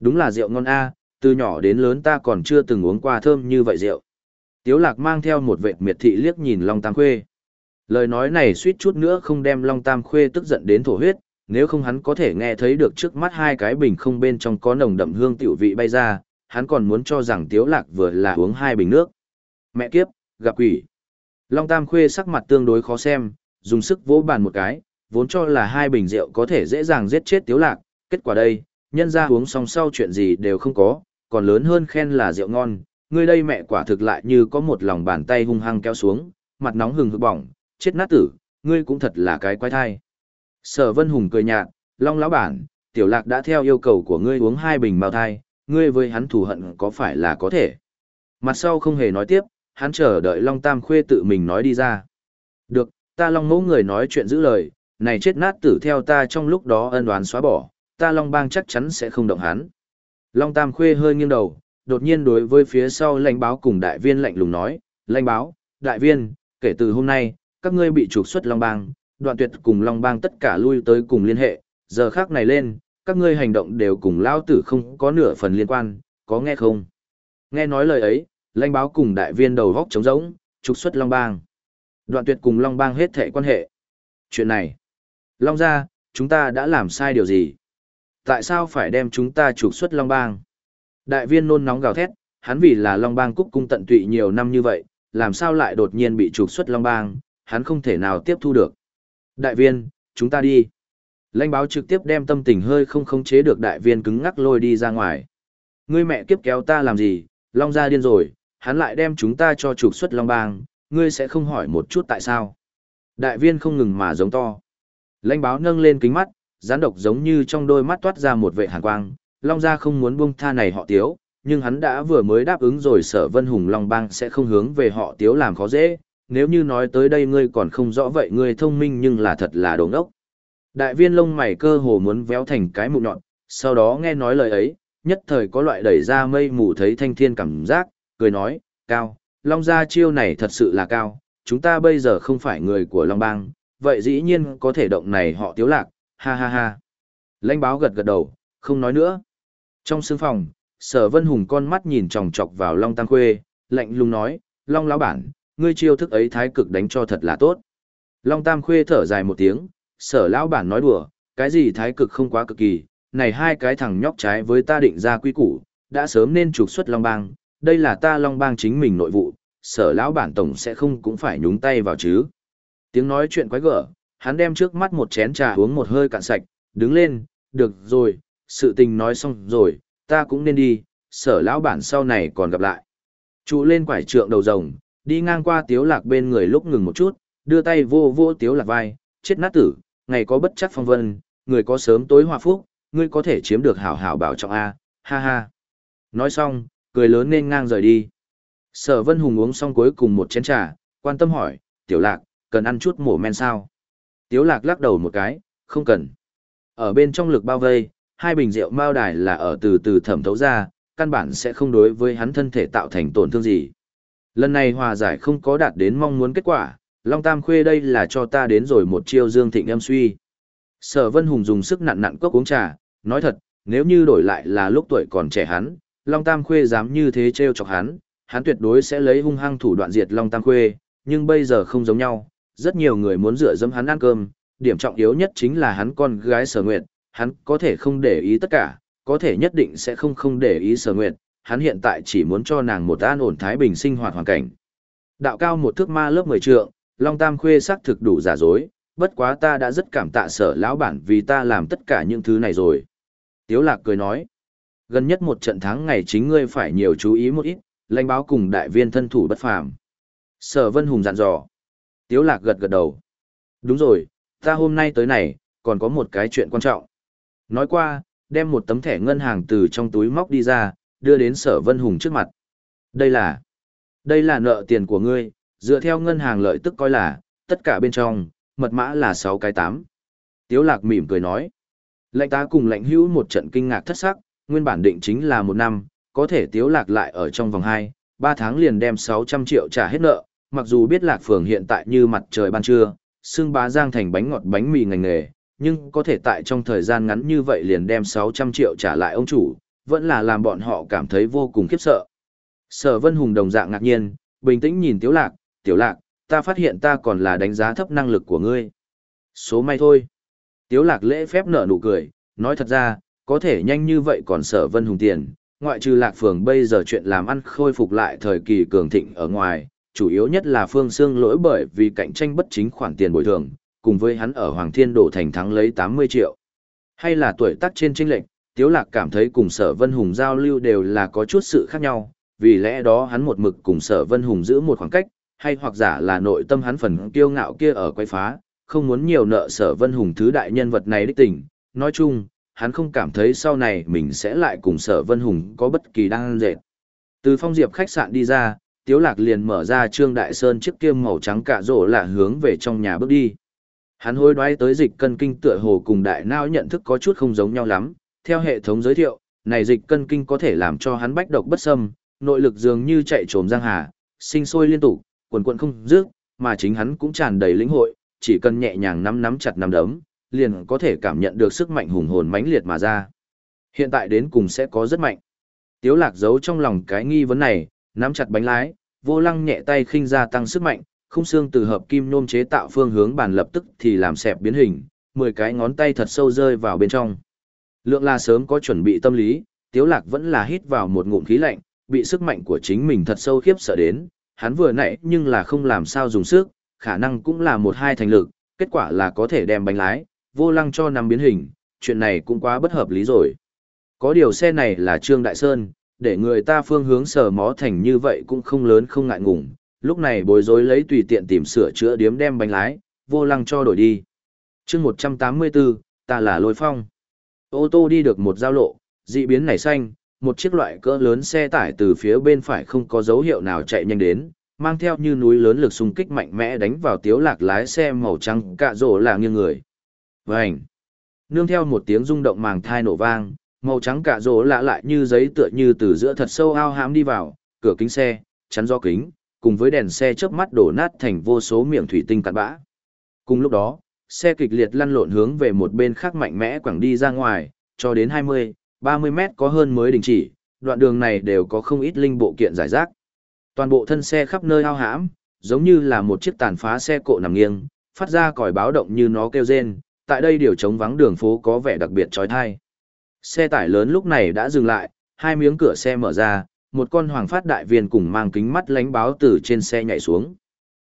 Đúng là rượu ngon a, từ nhỏ đến lớn ta còn chưa từng uống qua thơm như vậy rượu. Tiếu lạc mang theo một vệt miệt thị liếc nhìn Long Tam Khuê. Lời nói này suýt chút nữa không đem Long Tam Khuê tức giận đến thổ huyết, nếu không hắn có thể nghe thấy được trước mắt hai cái bình không bên trong có nồng đậm hương tiểu vị bay ra, hắn còn muốn cho rằng Tiếu Lạc vừa là uống hai bình nước. Mẹ kiếp, gặp quỷ. Long Tam Khuê sắc mặt tương đối khó xem, dùng sức vỗ bàn một cái, vốn cho là hai bình rượu có thể dễ dàng giết chết Tiếu Lạc, kết quả đây, nhân ra uống xong sau chuyện gì đều không có, còn lớn hơn khen là rượu ngon, người đây mẹ quả thực lại như có một lòng bàn tay hung hăng kéo xuống, mặt nóng hừng hực bỏng, chết nát tử, ngươi cũng thật là cái quái thai. Sở Vân Hùng cười nhạt, Long lão bản, Tiểu Lạc đã theo yêu cầu của ngươi uống hai bình mao thai, ngươi với hắn thù hận có phải là có thể. Mặt sau không hề nói tiếp, hắn chờ đợi Long Tam Khuê tự mình nói đi ra. Được, ta Long mẫu người nói chuyện giữ lời, này chết nát tử theo ta trong lúc đó ân oán xóa bỏ, ta Long bang chắc chắn sẽ không động hắn. Long Tam Khuê hơi nghiêng đầu, đột nhiên đối với phía sau lãnh báo cùng đại viên lạnh lùng nói, lãnh báo, đại viên, kể từ hôm nay, các ngươi bị trục xuất Long bang, đoạn tuyệt cùng Long bang tất cả lui tới cùng liên hệ, giờ khác này lên, các ngươi hành động đều cùng lao tử không có nửa phần liên quan, có nghe không? Nghe nói lời ấy, lãnh báo cùng đại viên đầu góc trống rỗng, trục xuất Long bang. Đoạn tuyệt cùng Long bang hết thể quan hệ. Chuyện này, Long ra, chúng ta đã làm sai điều gì? Tại sao phải đem chúng ta trục xuất Long bang? Đại viên nôn nóng gào thét, hắn vì là Long bang cúc cung tận tụy nhiều năm như vậy, làm sao lại đột nhiên bị trục xuất Long bang, hắn không thể nào tiếp thu được. Đại viên, chúng ta đi. Lãnh báo trực tiếp đem tâm tình hơi không khống chế được đại viên cứng ngắc lôi đi ra ngoài. Ngươi mẹ kiếp kéo ta làm gì, Long ra điên rồi, hắn lại đem chúng ta cho trục xuất Long bang, ngươi sẽ không hỏi một chút tại sao. Đại viên không ngừng mà giống to. Lãnh báo nâng lên kính mắt, gián độc giống như trong đôi mắt toát ra một vệ hàn quang, Long gia không muốn buông tha này họ tiếu, nhưng hắn đã vừa mới đáp ứng rồi sở vân hùng Long bang sẽ không hướng về họ tiếu làm khó dễ, nếu như nói tới đây ngươi còn không rõ vậy ngươi thông minh nhưng là thật là đồ ngốc. Đại viên lông mày cơ hồ muốn véo thành cái mụn nhọn, sau đó nghe nói lời ấy, nhất thời có loại đẩy ra mây mù thấy thanh thiên cảm giác, cười nói, cao, Long gia chiêu này thật sự là cao, chúng ta bây giờ không phải người của Long bang, vậy dĩ nhiên có thể động này họ tiếu lạc, ha ha ha. Lãnh báo gật gật đầu, không nói nữa. Trong sương phòng, sở vân hùng con mắt nhìn chòng chọc vào Long tăng Khuê, lạnh lùng nói, Long lão bản, ngươi chiêu thức ấy thái cực đánh cho thật là tốt. Long Tam Khuê thở dài một tiếng, sở lão bản nói đùa, cái gì thái cực không quá cực kỳ, này hai cái thằng nhóc trái với ta định ra quy củ, đã sớm nên trục xuất Long Bang, đây là ta Long Bang chính mình nội vụ, sở lão bản tổng sẽ không cũng phải nhúng tay vào chứ. Tiếng nói chuyện quái gở, hắn đem trước mắt một chén trà uống một hơi cạn sạch, đứng lên, được rồi, sự tình nói xong rồi, ta cũng nên đi, sở lão bản sau này còn gặp lại. Trụ lên quải trượng đầu rồng, đi ngang qua tiếu lạc bên người lúc ngừng một chút, đưa tay vô vô tiếu lạc vai, chết nát tử, ngày có bất chắc phong vân, người có sớm tối hòa phúc, ngươi có thể chiếm được hảo hảo bảo trọng A, ha ha. Nói xong, cười lớn nên ngang rời đi. Sở Vân Hùng uống xong cuối cùng một chén trà, quan tâm hỏi, tiểu lạc, cần ăn chút mổ men sao? Tiếu lạc lắc đầu một cái, không cần. Ở bên trong lực bao vây, hai bình rượu mao đài là ở từ từ thẩm thấu ra, căn bản sẽ không đối với hắn thân thể tạo thành tổn thương gì. Lần này hòa giải không có đạt đến mong muốn kết quả, Long Tam Khuê đây là cho ta đến rồi một chiêu dương thịnh em suy. Sở Vân Hùng dùng sức nặn nặn cốc uống trà, nói thật, nếu như đổi lại là lúc tuổi còn trẻ hắn, Long Tam Khuê dám như thế trêu chọc hắn, hắn tuyệt đối sẽ lấy hung hăng thủ đoạn diệt Long Tam Khuê, nhưng bây giờ không giống nhau, rất nhiều người muốn dựa dẫm hắn ăn cơm, điểm trọng yếu nhất chính là hắn con gái Sở Nguyệt, hắn có thể không để ý tất cả, có thể nhất định sẽ không không để ý Sở Nguyệt, hắn hiện tại chỉ muốn cho nàng một an ổn thái bình sinh hoạt hoàn cảnh. Đạo cao một thước ma lớp 10 trượng, Long Tam Khuê xác thực đủ giả dối, bất quá ta đã rất cảm tạ sở lão bản vì ta làm tất cả những thứ này rồi. Tiếu lạc cười nói, gần nhất một trận thắng ngày chính ngươi phải nhiều chú ý một ít, lãnh báo cùng đại viên thân thủ bất phàm. Sở Vân Hùng dặn dò. Tiếu lạc gật gật đầu. Đúng rồi, ta hôm nay tới này, còn có một cái chuyện quan trọng. Nói qua, đem một tấm thẻ ngân hàng từ trong túi móc đi ra, đưa đến sở Vân Hùng trước mặt. Đây là, đây là nợ tiền của ngươi, dựa theo ngân hàng lợi tức coi là, tất cả bên trong, mật mã là 6 cái 8. Tiếu lạc mỉm cười nói. Lệnh ta cùng lệnh hữu một trận kinh ngạc thất sắc, nguyên bản định chính là một năm, có thể tiếu lạc lại ở trong vòng 2, 3 tháng liền đem 600 triệu trả hết nợ, mặc dù biết lạc phường hiện tại như mặt trời ban trưa, xương bá giang thành bánh ngọt bánh mì ngành nghề, nhưng có thể tại trong thời gian ngắn như vậy liền đem 600 triệu trả lại ông chủ, vẫn là làm bọn họ cảm thấy vô cùng khiếp sợ. Sở Vân Hùng đồng dạng ngạc nhiên, bình tĩnh nhìn Tiếu Lạc, Tiểu Lạc, ta phát hiện ta còn là đánh giá thấp năng lực của ngươi. Số may thôi. Tiếu Lạc lễ phép nở nụ cười, nói thật ra, có thể nhanh như vậy còn Sở Vân Hùng tiền, ngoại trừ Lạc Phường bây giờ chuyện làm ăn khôi phục lại thời kỳ cường thịnh ở ngoài, chủ yếu nhất là Phương Sương lỗi bởi vì cạnh tranh bất chính khoản tiền bồi thường, cùng với hắn ở Hoàng Thiên Đổ thành thắng lấy 80 triệu. Hay là tuổi tác trên chênh lệnh, Tiếu Lạc cảm thấy cùng Sở Vân Hùng giao lưu đều là có chút sự khác nhau, vì lẽ đó hắn một mực cùng Sở Vân Hùng giữ một khoảng cách, hay hoặc giả là nội tâm hắn phần kiêu ngạo kia ở quay phá, không muốn nhiều nợ Sở Vân Hùng thứ đại nhân vật này đích tình. Nói chung, hắn không cảm thấy sau này mình sẽ lại cùng Sở Vân Hùng có bất kỳ đang dệt. Từ phong diệp khách sạn đi ra, Tiếu Lạc liền mở ra Trương Đại Sơn chiếc kiêm màu trắng cả rổ là hướng về trong nhà bước đi. Hắn hối đoái tới dịch cân kinh tựa hồ cùng đại não nhận thức có chút không giống nhau lắm, theo hệ thống giới thiệu, này dịch cân kinh có thể làm cho hắn bách độc bất xâm, nội lực dường như chạy trồm giang hà, sinh sôi liên tục, quần quần không dứt, mà chính hắn cũng tràn đầy lĩnh hội, chỉ cần nhẹ nhàng nắm nắm chặt nắm đấm, liền có thể cảm nhận được sức mạnh hùng hồn mãnh liệt mà ra. Hiện tại đến cùng sẽ có rất mạnh. Tiếu lạc giấu trong lòng cái nghi vấn này, nắm chặt bánh lái, vô lăng nhẹ tay khinh ra tăng sức mạnh, khung xương từ hợp kim nôm chế tạo phương hướng bàn lập tức thì làm xẹp biến hình, 10 cái ngón tay thật sâu rơi vào bên trong. Lượng là sớm có chuẩn bị tâm lý, Tiếu Lạc vẫn là hít vào một ngụm khí lạnh, bị sức mạnh của chính mình thật sâu khiếp sợ đến, hắn vừa nãy nhưng là không làm sao dùng sức, khả năng cũng là một hai thành lực, kết quả là có thể đem bánh lái, vô lăng cho nằm biến hình, chuyện này cũng quá bất hợp lý rồi. Có điều xe này là Trương Đại Sơn, để người ta phương hướng sờ mó thành như vậy cũng không lớn không ngại ngùng, lúc này bối rối lấy tùy tiện tìm sửa chữa điếm đem bánh lái, vô lăng cho đổi đi. chương 184, ta là lôi phong. Ô tô đi được một giao lộ, dị biến nảy xanh, một chiếc loại cỡ lớn xe tải từ phía bên phải không có dấu hiệu nào chạy nhanh đến, mang theo như núi lớn lực xung kích mạnh mẽ đánh vào tiếu lạc lái xe màu trắng cạ rổ là nghiêng người. Vành! Nương theo một tiếng rung động màng thai nổ vang, màu trắng cạ rổ lạ lại như giấy tựa như từ giữa thật sâu ao hãm đi vào, cửa kính xe, chắn do kính, cùng với đèn xe chớp mắt đổ nát thành vô số miệng thủy tinh cặn bã. Cùng lúc đó, xe kịch liệt lăn lộn hướng về một bên khác mạnh mẽ quẳng đi ra ngoài, cho đến 20, 30 mét có hơn mới đình chỉ, đoạn đường này đều có không ít linh bộ kiện giải rác. Toàn bộ thân xe khắp nơi ao hãm, giống như là một chiếc tàn phá xe cộ nằm nghiêng, phát ra còi báo động như nó kêu rên, tại đây điều trống vắng đường phố có vẻ đặc biệt trói thai. Xe tải lớn lúc này đã dừng lại, hai miếng cửa xe mở ra, một con hoàng phát đại viên cùng mang kính mắt lánh báo từ trên xe nhảy xuống.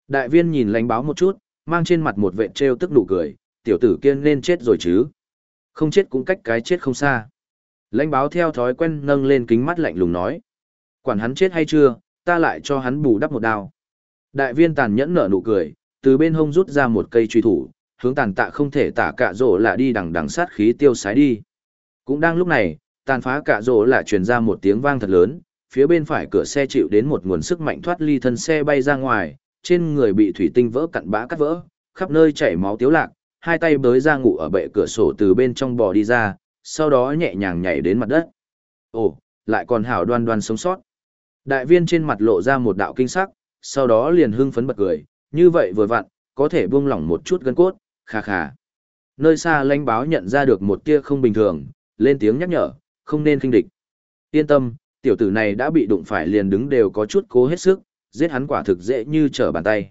Đại viên nhìn lánh báo một chút, mang trên mặt một vệ treo tức nụ cười, tiểu tử kia nên chết rồi chứ. Không chết cũng cách cái chết không xa. Lãnh báo theo thói quen nâng lên kính mắt lạnh lùng nói. Quản hắn chết hay chưa, ta lại cho hắn bù đắp một đao. Đại viên tàn nhẫn nở nụ cười, từ bên hông rút ra một cây truy thủ, hướng tàn tạ không thể tả cả rổ là đi đằng đằng sát khí tiêu sái đi. Cũng đang lúc này, tàn phá cả rổ là truyền ra một tiếng vang thật lớn, phía bên phải cửa xe chịu đến một nguồn sức mạnh thoát ly thân xe bay ra ngoài, trên người bị thủy tinh vỡ cặn bã cắt vỡ, khắp nơi chảy máu tiếu lạc, hai tay bới ra ngủ ở bệ cửa sổ từ bên trong bò đi ra, sau đó nhẹ nhàng nhảy đến mặt đất. Ồ, lại còn hảo đoan đoan sống sót. Đại viên trên mặt lộ ra một đạo kinh sắc, sau đó liền hưng phấn bật cười, như vậy vừa vặn, có thể buông lỏng một chút gân cốt, khà khà. Nơi xa lãnh báo nhận ra được một tia không bình thường, lên tiếng nhắc nhở, không nên kinh địch. Yên tâm, tiểu tử này đã bị đụng phải liền đứng đều có chút cố hết sức, giết hắn quả thực dễ như trở bàn tay.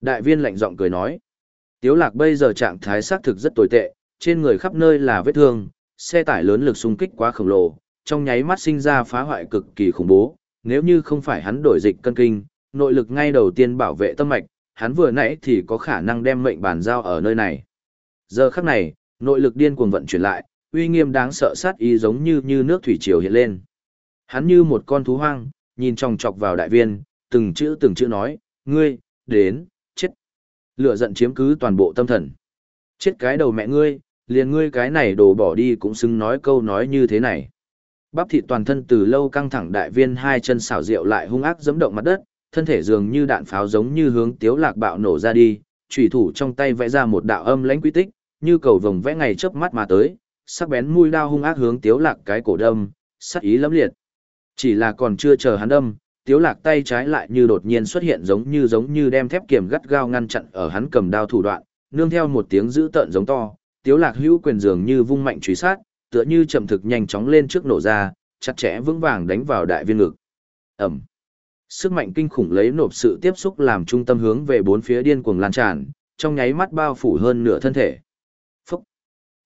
Đại viên lạnh giọng cười nói, tiếu lạc bây giờ trạng thái xác thực rất tồi tệ, trên người khắp nơi là vết thương, xe tải lớn lực xung kích quá khổng lồ, trong nháy mắt sinh ra phá hoại cực kỳ khủng bố, nếu như không phải hắn đổi dịch cân kinh, nội lực ngay đầu tiên bảo vệ tâm mạch, hắn vừa nãy thì có khả năng đem mệnh bản giao ở nơi này. Giờ khắc này, nội lực điên cuồng vận chuyển lại, uy nghiêm đáng sợ sát ý giống như như nước thủy triều hiện lên. Hắn như một con thú hoang, nhìn chòng chọc vào đại viên, từng chữ từng chữ nói, ngươi, đến, chết. Lửa giận chiếm cứ toàn bộ tâm thần. Chết cái đầu mẹ ngươi, liền ngươi cái này đổ bỏ đi cũng xứng nói câu nói như thế này. Bắp thịt toàn thân từ lâu căng thẳng đại viên hai chân xảo rượu lại hung ác giẫm động mặt đất, thân thể dường như đạn pháo giống như hướng tiếu lạc bạo nổ ra đi, chủy thủ trong tay vẽ ra một đạo âm lãnh quy tích, như cầu vồng vẽ ngày chớp mắt mà tới, sắc bén mũi đao hung ác hướng tiếu lạc cái cổ đâm, sắc ý lẫm liệt. Chỉ là còn chưa chờ hắn đâm, tiếu lạc tay trái lại như đột nhiên xuất hiện giống như giống như đem thép kiềm gắt gao ngăn chặn ở hắn cầm đao thủ đoạn, nương theo một tiếng dữ tợn giống to, tiếu lạc hữu quyền dường như vung mạnh truy sát, tựa như chậm thực nhanh chóng lên trước nổ ra, chặt chẽ vững vàng đánh vào đại viên ngực. Ẩm. Sức mạnh kinh khủng lấy nộp sự tiếp xúc làm trung tâm hướng về bốn phía điên cuồng lan tràn, trong nháy mắt bao phủ hơn nửa thân thể. Phúc.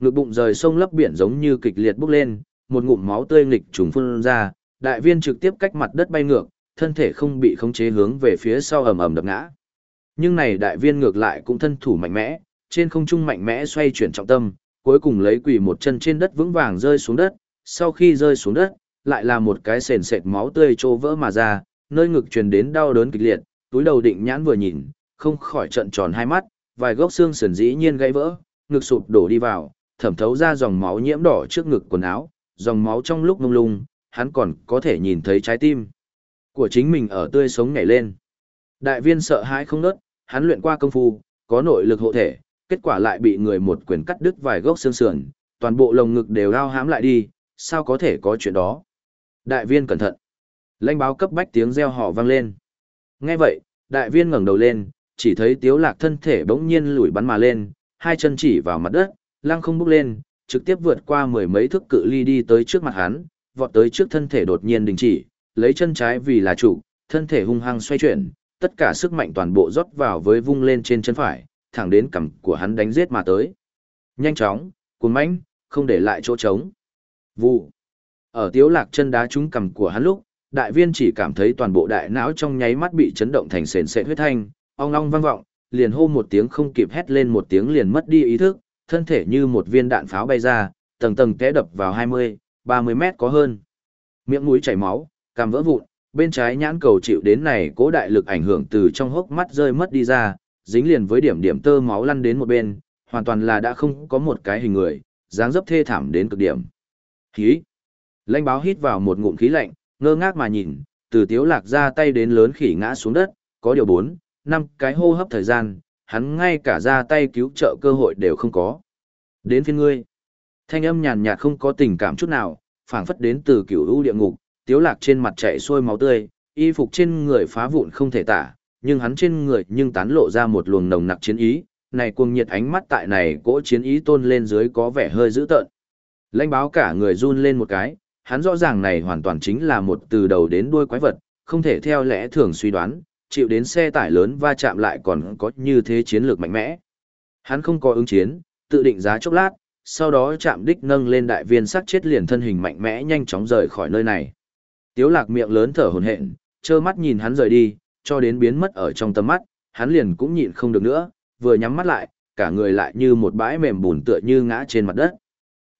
Ngực bụng rời sông lấp biển giống như kịch liệt bốc lên, một ngụm máu tươi nghịch trùng phun ra, đại viên trực tiếp cách mặt đất bay ngược, thân thể không bị khống chế hướng về phía sau ầm ầm đập ngã. Nhưng này đại viên ngược lại cũng thân thủ mạnh mẽ, trên không trung mạnh mẽ xoay chuyển trọng tâm, cuối cùng lấy quỳ một chân trên đất vững vàng rơi xuống đất, sau khi rơi xuống đất, lại là một cái sền sệt máu tươi trô vỡ mà ra, nơi ngực truyền đến đau đớn kịch liệt, túi đầu định nhãn vừa nhìn, không khỏi trận tròn hai mắt, vài gốc xương sườn dĩ nhiên gãy vỡ, ngực sụp đổ đi vào, thẩm thấu ra dòng máu nhiễm đỏ trước ngực quần áo, dòng máu trong lúc mông lung, hắn còn có thể nhìn thấy trái tim của chính mình ở tươi sống nhảy lên. Đại viên sợ hãi không nớt, hắn luyện qua công phu, có nội lực hộ thể, kết quả lại bị người một quyền cắt đứt vài gốc xương sườn, toàn bộ lồng ngực đều lao hám lại đi, sao có thể có chuyện đó. Đại viên cẩn thận. Lãnh báo cấp bách tiếng reo hò vang lên. Nghe vậy, đại viên ngẩng đầu lên, chỉ thấy tiếu lạc thân thể bỗng nhiên lùi bắn mà lên, hai chân chỉ vào mặt đất, lăng không bước lên, trực tiếp vượt qua mười mấy thước cự ly đi tới trước mặt hắn, vọt tới trước thân thể đột nhiên đình chỉ, lấy chân trái vì là chủ, thân thể hung hăng xoay chuyển, tất cả sức mạnh toàn bộ rót vào với vung lên trên chân phải, thẳng đến cằm của hắn đánh giết mà tới. Nhanh chóng, cuốn mãnh, không để lại chỗ trống. Vụ. Ở tiếu lạc chân đá trúng cằm của hắn lúc, đại viên chỉ cảm thấy toàn bộ đại não trong nháy mắt bị chấn động thành sền sệt huyết thanh, ong ong vang vọng, liền hô một tiếng không kịp hét lên một tiếng liền mất đi ý thức, thân thể như một viên đạn pháo bay ra, tầng tầng té đập vào 20, 30 mét có hơn. Miệng mũi chảy máu, cằm vỡ vụn, bên trái nhãn cầu chịu đến này cố đại lực ảnh hưởng từ trong hốc mắt rơi mất đi ra, dính liền với điểm điểm tơ máu lăn đến một bên, hoàn toàn là đã không có một cái hình người, dáng dấp thê thảm đến cực điểm. Khí. Lãnh báo hít vào một ngụm khí lạnh, ngơ ngác mà nhìn, từ tiếu lạc ra tay đến lớn khỉ ngã xuống đất, có điều bốn, năm cái hô hấp thời gian, hắn ngay cả ra tay cứu trợ cơ hội đều không có. Đến phiên ngươi. Thanh âm nhàn nhạt không có tình cảm chút nào, phảng phất đến từ cửu u địa ngục, tiếu lạc trên mặt chảy xuôi máu tươi, y phục trên người phá vụn không thể tả, nhưng hắn trên người nhưng tán lộ ra một luồng nồng nặc chiến ý, này cuồng nhiệt ánh mắt tại này cỗ chiến ý tôn lên dưới có vẻ hơi dữ tợn. Lãnh báo cả người run lên một cái, hắn rõ ràng này hoàn toàn chính là một từ đầu đến đuôi quái vật, không thể theo lẽ thường suy đoán, chịu đến xe tải lớn va chạm lại còn có như thế chiến lược mạnh mẽ. Hắn không có ứng chiến, tự định giá chốc lát, sau đó chạm đích nâng lên đại viên sắc chết liền thân hình mạnh mẽ nhanh chóng rời khỏi nơi này. Tiếu lạc miệng lớn thở hổn hển, trơ mắt nhìn hắn rời đi, cho đến biến mất ở trong tầm mắt, hắn liền cũng nhịn không được nữa, vừa nhắm mắt lại, cả người lại như một bãi mềm bùn tựa như ngã trên mặt đất.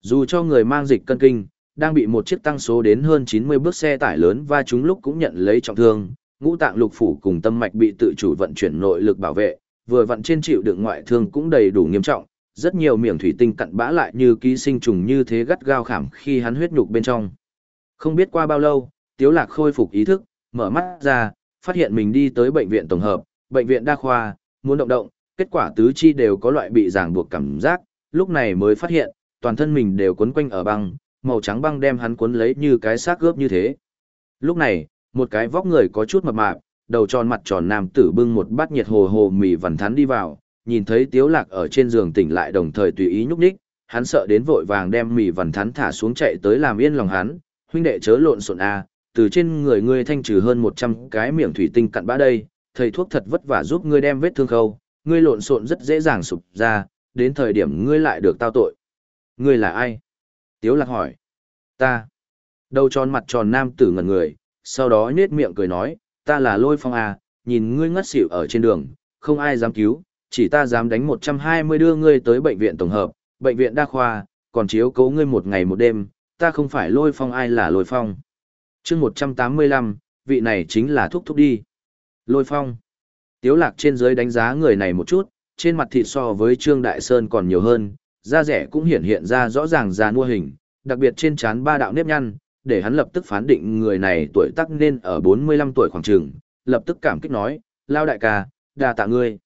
Dù cho người mang dịch cân kinh, đang bị một chiếc tăng số đến hơn 90 bước xe tải lớn và chúng lúc cũng nhận lấy trọng thương, ngũ tạng lục phủ cùng tâm mạch bị tự chủ vận chuyển nội lực bảo vệ, vừa vận trên chịu đựng ngoại thương cũng đầy đủ nghiêm trọng, rất nhiều miệng thủy tinh cặn bã lại như ký sinh trùng như thế gắt gao khảm khi hắn huyết nhục bên trong. Không biết qua bao lâu, Tiếu Lạc khôi phục ý thức, mở mắt ra, phát hiện mình đi tới bệnh viện tổng hợp, bệnh viện đa khoa, muốn động động, kết quả tứ chi đều có loại bị ràng buộc cảm giác, lúc này mới phát hiện, toàn thân mình đều quấn quanh ở băng, màu trắng băng đem hắn cuốn lấy như cái xác gớp như thế. Lúc này, một cái vóc người có chút mập mạp, đầu tròn mặt tròn nam tử bưng một bát nhiệt hồ hồ mì vằn thắn đi vào, nhìn thấy Tiếu Lạc ở trên giường tỉnh lại đồng thời tùy ý nhúc nhích, hắn sợ đến vội vàng đem mì vằn thắn thả xuống chạy tới làm yên lòng hắn, huynh đệ chớ lộn xộn a, từ trên người ngươi thanh trừ hơn 100 cái miệng thủy tinh cặn bã đây, thầy thuốc thật vất vả giúp ngươi đem vết thương khâu, ngươi lộn xộn rất dễ dàng sụp ra, đến thời điểm ngươi lại được tao tội. Ngươi là ai? Tiếu lạc hỏi. Ta. Đầu tròn mặt tròn nam tử ngẩn người, sau đó nết miệng cười nói, ta là lôi phong à, nhìn ngươi ngất xỉu ở trên đường, không ai dám cứu, chỉ ta dám đánh 120 đưa ngươi tới bệnh viện tổng hợp, bệnh viện đa khoa, còn chiếu cố ngươi một ngày một đêm, ta không phải lôi phong ai là lôi phong chương 185, vị này chính là thúc thúc đi. Lôi phong. Tiếu lạc trên dưới đánh giá người này một chút, trên mặt thịt so với Trương Đại Sơn còn nhiều hơn, da rẻ cũng hiện hiện ra rõ ràng già mua hình, đặc biệt trên trán ba đạo nếp nhăn, để hắn lập tức phán định người này tuổi tác nên ở 45 tuổi khoảng trường, lập tức cảm kích nói, lao đại ca, đa tạ ngươi.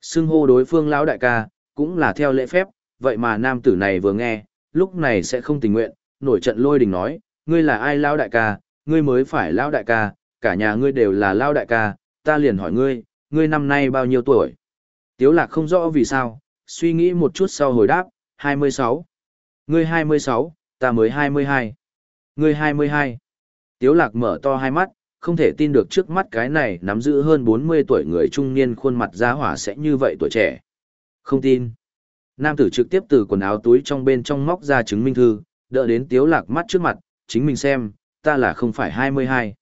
Xưng hô đối phương lão đại ca, cũng là theo lễ phép, vậy mà nam tử này vừa nghe, lúc này sẽ không tình nguyện, nổi trận lôi đình nói, ngươi là ai lão đại ca, ngươi mới phải lão đại ca, cả nhà ngươi đều là lão đại ca, ta liền hỏi ngươi, ngươi năm nay bao nhiêu tuổi? Tiếu lạc không rõ vì sao, suy nghĩ một chút sau hồi đáp, 26. Ngươi 26, ta mới 22. Ngươi 22. Tiếu lạc mở to hai mắt, không thể tin được trước mắt cái này nắm giữ hơn 40 tuổi người trung niên khuôn mặt giá hỏa sẽ như vậy tuổi trẻ. Không tin. Nam tử trực tiếp từ quần áo túi trong bên trong móc ra chứng minh thư, đỡ đến tiếu lạc mắt trước mặt, chính mình xem, ta là không phải 22.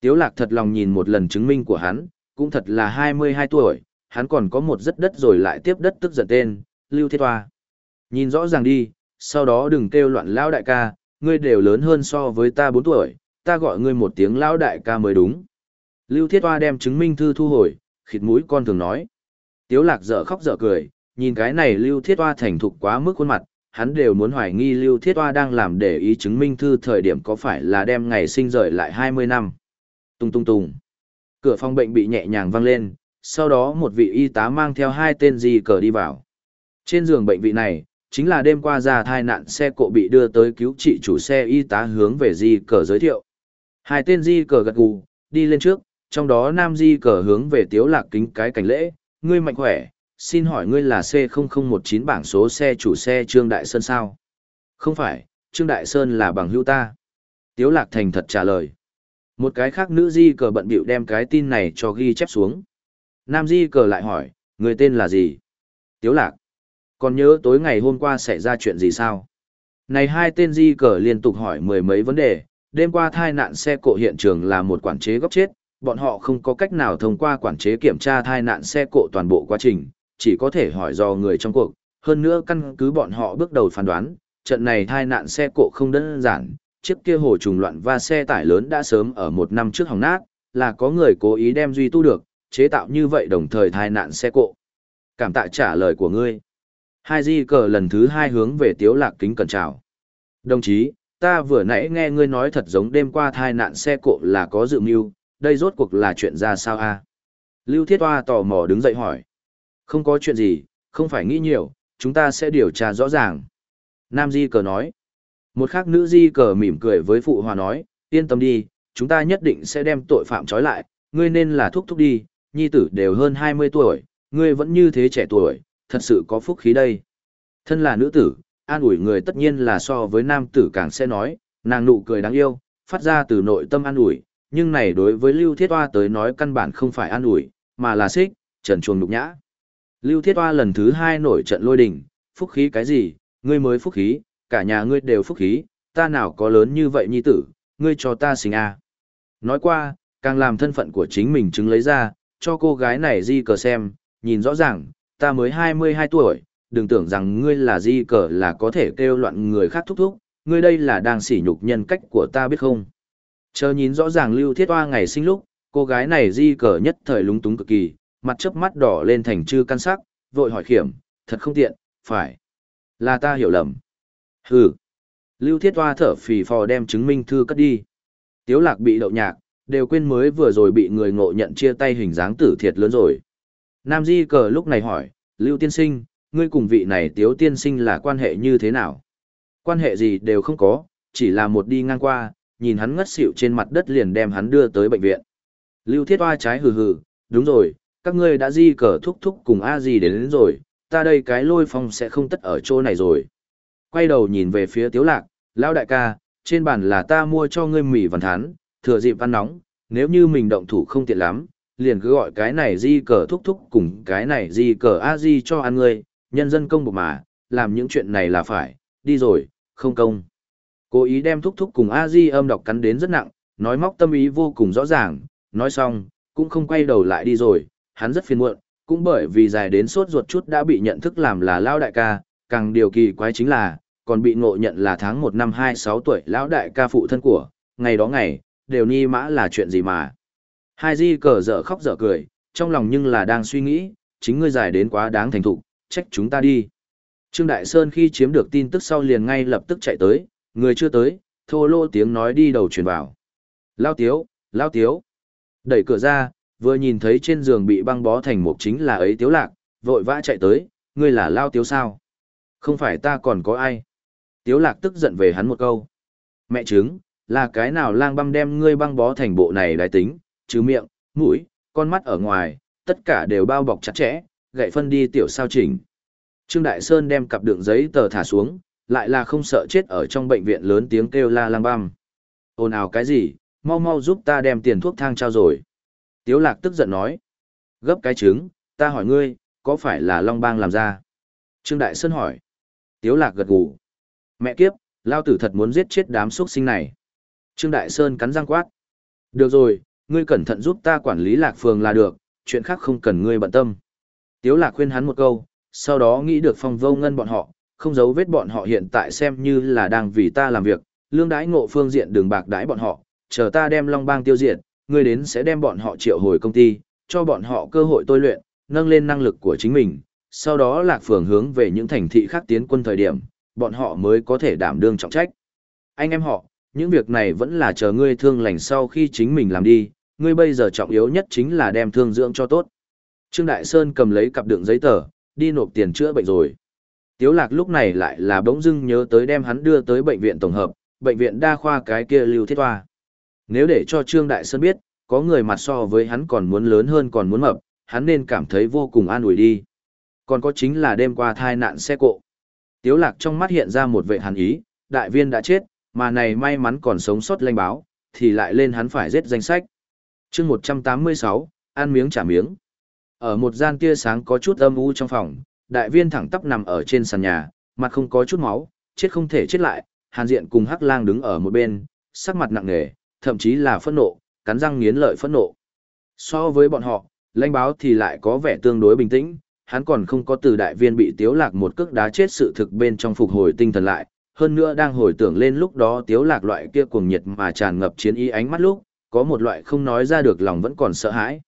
Tiếu lạc thật lòng nhìn một lần chứng minh của hắn, cũng thật là 22 tuổi, hắn còn có một rất đất rồi lại tiếp đất tức giận tên, Lưu Thiết Hoa. Nhìn rõ ràng đi, sau đó đừng kêu loạn lão đại ca, ngươi đều lớn hơn so với ta 4 tuổi, ta gọi ngươi một tiếng lão đại ca mới đúng. Lưu Thiết Hoa đem chứng minh thư thu hồi, khịt mũi con thường nói. Tiếu lạc dở khóc dở cười, nhìn cái này Lưu Thiết Hoa thành thục quá mức khuôn mặt, hắn đều muốn hoài nghi Lưu Thiết Hoa đang làm để ý chứng minh thư thời điểm có phải là đem ngày sinh rời lại 20 năm. Tung tung tung. Cửa phòng bệnh bị nhẹ nhàng văng lên, sau đó một vị y tá mang theo hai tên di cờ đi vào. Trên giường bệnh vị này, chính là đêm qua ra thai nạn xe cộ bị đưa tới cứu trị chủ xe y tá hướng về di cờ giới thiệu. Hai tên di cờ gật gù, đi lên trước, trong đó nam di cờ hướng về tiếu lạc kính cái cảnh lễ, ngươi mạnh khỏe, xin hỏi ngươi là C0019 bảng số xe chủ xe Trương Đại Sơn sao? Không phải, Trương Đại Sơn là bằng hữu ta. Tiếu lạc thành thật trả lời. Một cái khác nữ di cờ bận bịu đem cái tin này cho ghi chép xuống. Nam di cờ lại hỏi, người tên là gì? Tiếu lạc. Còn nhớ tối ngày hôm qua xảy ra chuyện gì sao? Này hai tên di cờ liên tục hỏi mười mấy vấn đề, đêm qua tai nạn xe cộ hiện trường là một quản chế góc chết, bọn họ không có cách nào thông qua quản chế kiểm tra tai nạn xe cộ toàn bộ quá trình, chỉ có thể hỏi do người trong cuộc. Hơn nữa căn cứ bọn họ bước đầu phán đoán, trận này thai nạn xe cộ không đơn giản, chiếc kia hồ trùng loạn và xe tải lớn đã sớm ở một năm trước hỏng nát, là có người cố ý đem duy tu được, chế tạo như vậy đồng thời thai nạn xe cộ. Cảm tạ trả lời của ngươi. Hai di cờ lần thứ hai hướng về tiếu lạc kính cẩn chào. Đồng chí, ta vừa nãy nghe ngươi nói thật giống đêm qua thai nạn xe cộ là có dự mưu, đây rốt cuộc là chuyện ra sao a? Lưu Thiết Hoa tò mò đứng dậy hỏi. Không có chuyện gì, không phải nghĩ nhiều, chúng ta sẽ điều tra rõ ràng. Nam Di cờ nói. Một khác nữ Di cờ mỉm cười với Phụ Hòa nói, yên tâm đi, chúng ta nhất định sẽ đem tội phạm trói lại, ngươi nên là thúc thúc đi, nhi tử đều hơn 20 tuổi, ngươi vẫn như thế trẻ tuổi, thật sự có phúc khí đây. Thân là nữ tử, an ủi người tất nhiên là so với nam tử càng sẽ nói, nàng nụ cười đáng yêu, phát ra từ nội tâm an ủi, nhưng này đối với Lưu Thiết Hoa tới nói căn bản không phải an ủi, mà là xích, trần chuồng nhục nhã. Lưu Thiết Hoa lần thứ hai nổi trận lôi đình, phúc khí cái gì, ngươi mới phúc khí, cả nhà ngươi đều phúc khí, ta nào có lớn như vậy nhi tử, ngươi cho ta sinh a. Nói qua, càng làm thân phận của chính mình chứng lấy ra, cho cô gái này di cờ xem, nhìn rõ ràng, ta mới 22 tuổi, đừng tưởng rằng ngươi là di cờ là có thể kêu loạn người khác thúc thúc, ngươi đây là đang sỉ nhục nhân cách của ta biết không. Chờ nhìn rõ ràng lưu thiết hoa ngày sinh lúc, cô gái này di cờ nhất thời lúng túng cực kỳ, mặt chớp mắt đỏ lên thành chư căn sắc, vội hỏi khiểm, thật không tiện, phải. Là ta hiểu lầm. Hừ. Lưu thiết hoa thở phì phò đem chứng minh thư cất đi. Tiếu lạc bị đậu nhạc, đều quên mới vừa rồi bị người ngộ nhận chia tay hình dáng tử thiệt lớn rồi. Nam Di cờ lúc này hỏi, Lưu tiên sinh, ngươi cùng vị này tiếu tiên sinh là quan hệ như thế nào? Quan hệ gì đều không có, chỉ là một đi ngang qua, nhìn hắn ngất xỉu trên mặt đất liền đem hắn đưa tới bệnh viện. Lưu thiết hoa trái hừ hừ, đúng rồi, các ngươi đã di cờ thúc thúc cùng a di đến, đến rồi, ta đây cái lôi phong sẽ không tất ở chỗ này rồi. Quay đầu nhìn về phía tiếu lạc, lão đại ca, trên bàn là ta mua cho ngươi mì văn thán, thừa dịp ăn nóng, nếu như mình động thủ không tiện lắm, liền cứ gọi cái này di cờ thúc thúc cùng cái này di cờ a di cho ăn ngươi, nhân dân công bộ mà, làm những chuyện này là phải, đi rồi, không công. Cố ý đem thúc thúc cùng a di âm đọc cắn đến rất nặng, nói móc tâm ý vô cùng rõ ràng, nói xong, cũng không quay đầu lại đi rồi, hắn rất phiền muộn, cũng bởi vì dài đến sốt ruột chút đã bị nhận thức làm là lao đại ca, càng điều kỳ quái chính là, còn bị ngộ nhận là tháng 1 năm 26 tuổi lão đại ca phụ thân của, ngày đó ngày, đều ni mã là chuyện gì mà. Hai di cờ dở khóc dở cười, trong lòng nhưng là đang suy nghĩ, chính ngươi dài đến quá đáng thành thục, trách chúng ta đi. Trương Đại Sơn khi chiếm được tin tức sau liền ngay lập tức chạy tới, người chưa tới, thô lô tiếng nói đi đầu truyền vào. Lao tiếu, lao tiếu. Đẩy cửa ra, vừa nhìn thấy trên giường bị băng bó thành một chính là ấy tiếu lạc, vội vã chạy tới, ngươi là lao tiếu sao? Không phải ta còn có ai? Tiếu lạc tức giận về hắn một câu. Mẹ chứng, là cái nào lang băm đem ngươi băng bó thành bộ này đái tính, chứ miệng, mũi, con mắt ở ngoài, tất cả đều bao bọc chặt chẽ, gậy phân đi tiểu sao chỉnh. Trương Đại Sơn đem cặp đựng giấy tờ thả xuống, lại là không sợ chết ở trong bệnh viện lớn tiếng kêu la lang băm. Ồn ào cái gì, mau mau giúp ta đem tiền thuốc thang trao rồi. Tiếu lạc tức giận nói. Gấp cái trứng, ta hỏi ngươi, có phải là Long Bang làm ra? Trương Đại Sơn hỏi. Tiếu lạc gật gù. Mẹ kiếp, lao tử thật muốn giết chết đám xuất sinh này. Trương Đại Sơn cắn răng quát. Được rồi, ngươi cẩn thận giúp ta quản lý lạc phường là được, chuyện khác không cần ngươi bận tâm. Tiếu lạc khuyên hắn một câu, sau đó nghĩ được phong vô ngân bọn họ, không giấu vết bọn họ hiện tại xem như là đang vì ta làm việc, lương đãi ngộ phương diện đường bạc đãi bọn họ, chờ ta đem long bang tiêu diệt, ngươi đến sẽ đem bọn họ triệu hồi công ty, cho bọn họ cơ hội tôi luyện, nâng lên năng lực của chính mình, sau đó lạc phường hướng về những thành thị khác tiến quân thời điểm, bọn họ mới có thể đảm đương trọng trách. Anh em họ, những việc này vẫn là chờ ngươi thương lành sau khi chính mình làm đi, ngươi bây giờ trọng yếu nhất chính là đem thương dưỡng cho tốt. Trương Đại Sơn cầm lấy cặp đựng giấy tờ, đi nộp tiền chữa bệnh rồi. Tiếu lạc lúc này lại là bỗng dưng nhớ tới đem hắn đưa tới bệnh viện tổng hợp, bệnh viện đa khoa cái kia lưu thiết hoa. Nếu để cho Trương Đại Sơn biết, có người mặt so với hắn còn muốn lớn hơn còn muốn mập, hắn nên cảm thấy vô cùng an ủi đi. Còn có chính là đêm qua thai nạn xe cộ. Tiếu lạc trong mắt hiện ra một vệ hàn ý, đại viên đã chết, mà này may mắn còn sống sót lanh báo, thì lại lên hắn phải giết danh sách. chương 186, ăn miếng trả miếng. Ở một gian tia sáng có chút âm u trong phòng, đại viên thẳng tắp nằm ở trên sàn nhà, mặt không có chút máu, chết không thể chết lại, hàn diện cùng hắc lang đứng ở một bên, sắc mặt nặng nề, thậm chí là phẫn nộ, cắn răng nghiến lợi phẫn nộ. So với bọn họ, lãnh báo thì lại có vẻ tương đối bình tĩnh, hắn còn không có từ đại viên bị tiếu lạc một cước đá chết sự thực bên trong phục hồi tinh thần lại, hơn nữa đang hồi tưởng lên lúc đó tiếu lạc loại kia cuồng nhiệt mà tràn ngập chiến ý ánh mắt lúc, có một loại không nói ra được lòng vẫn còn sợ hãi.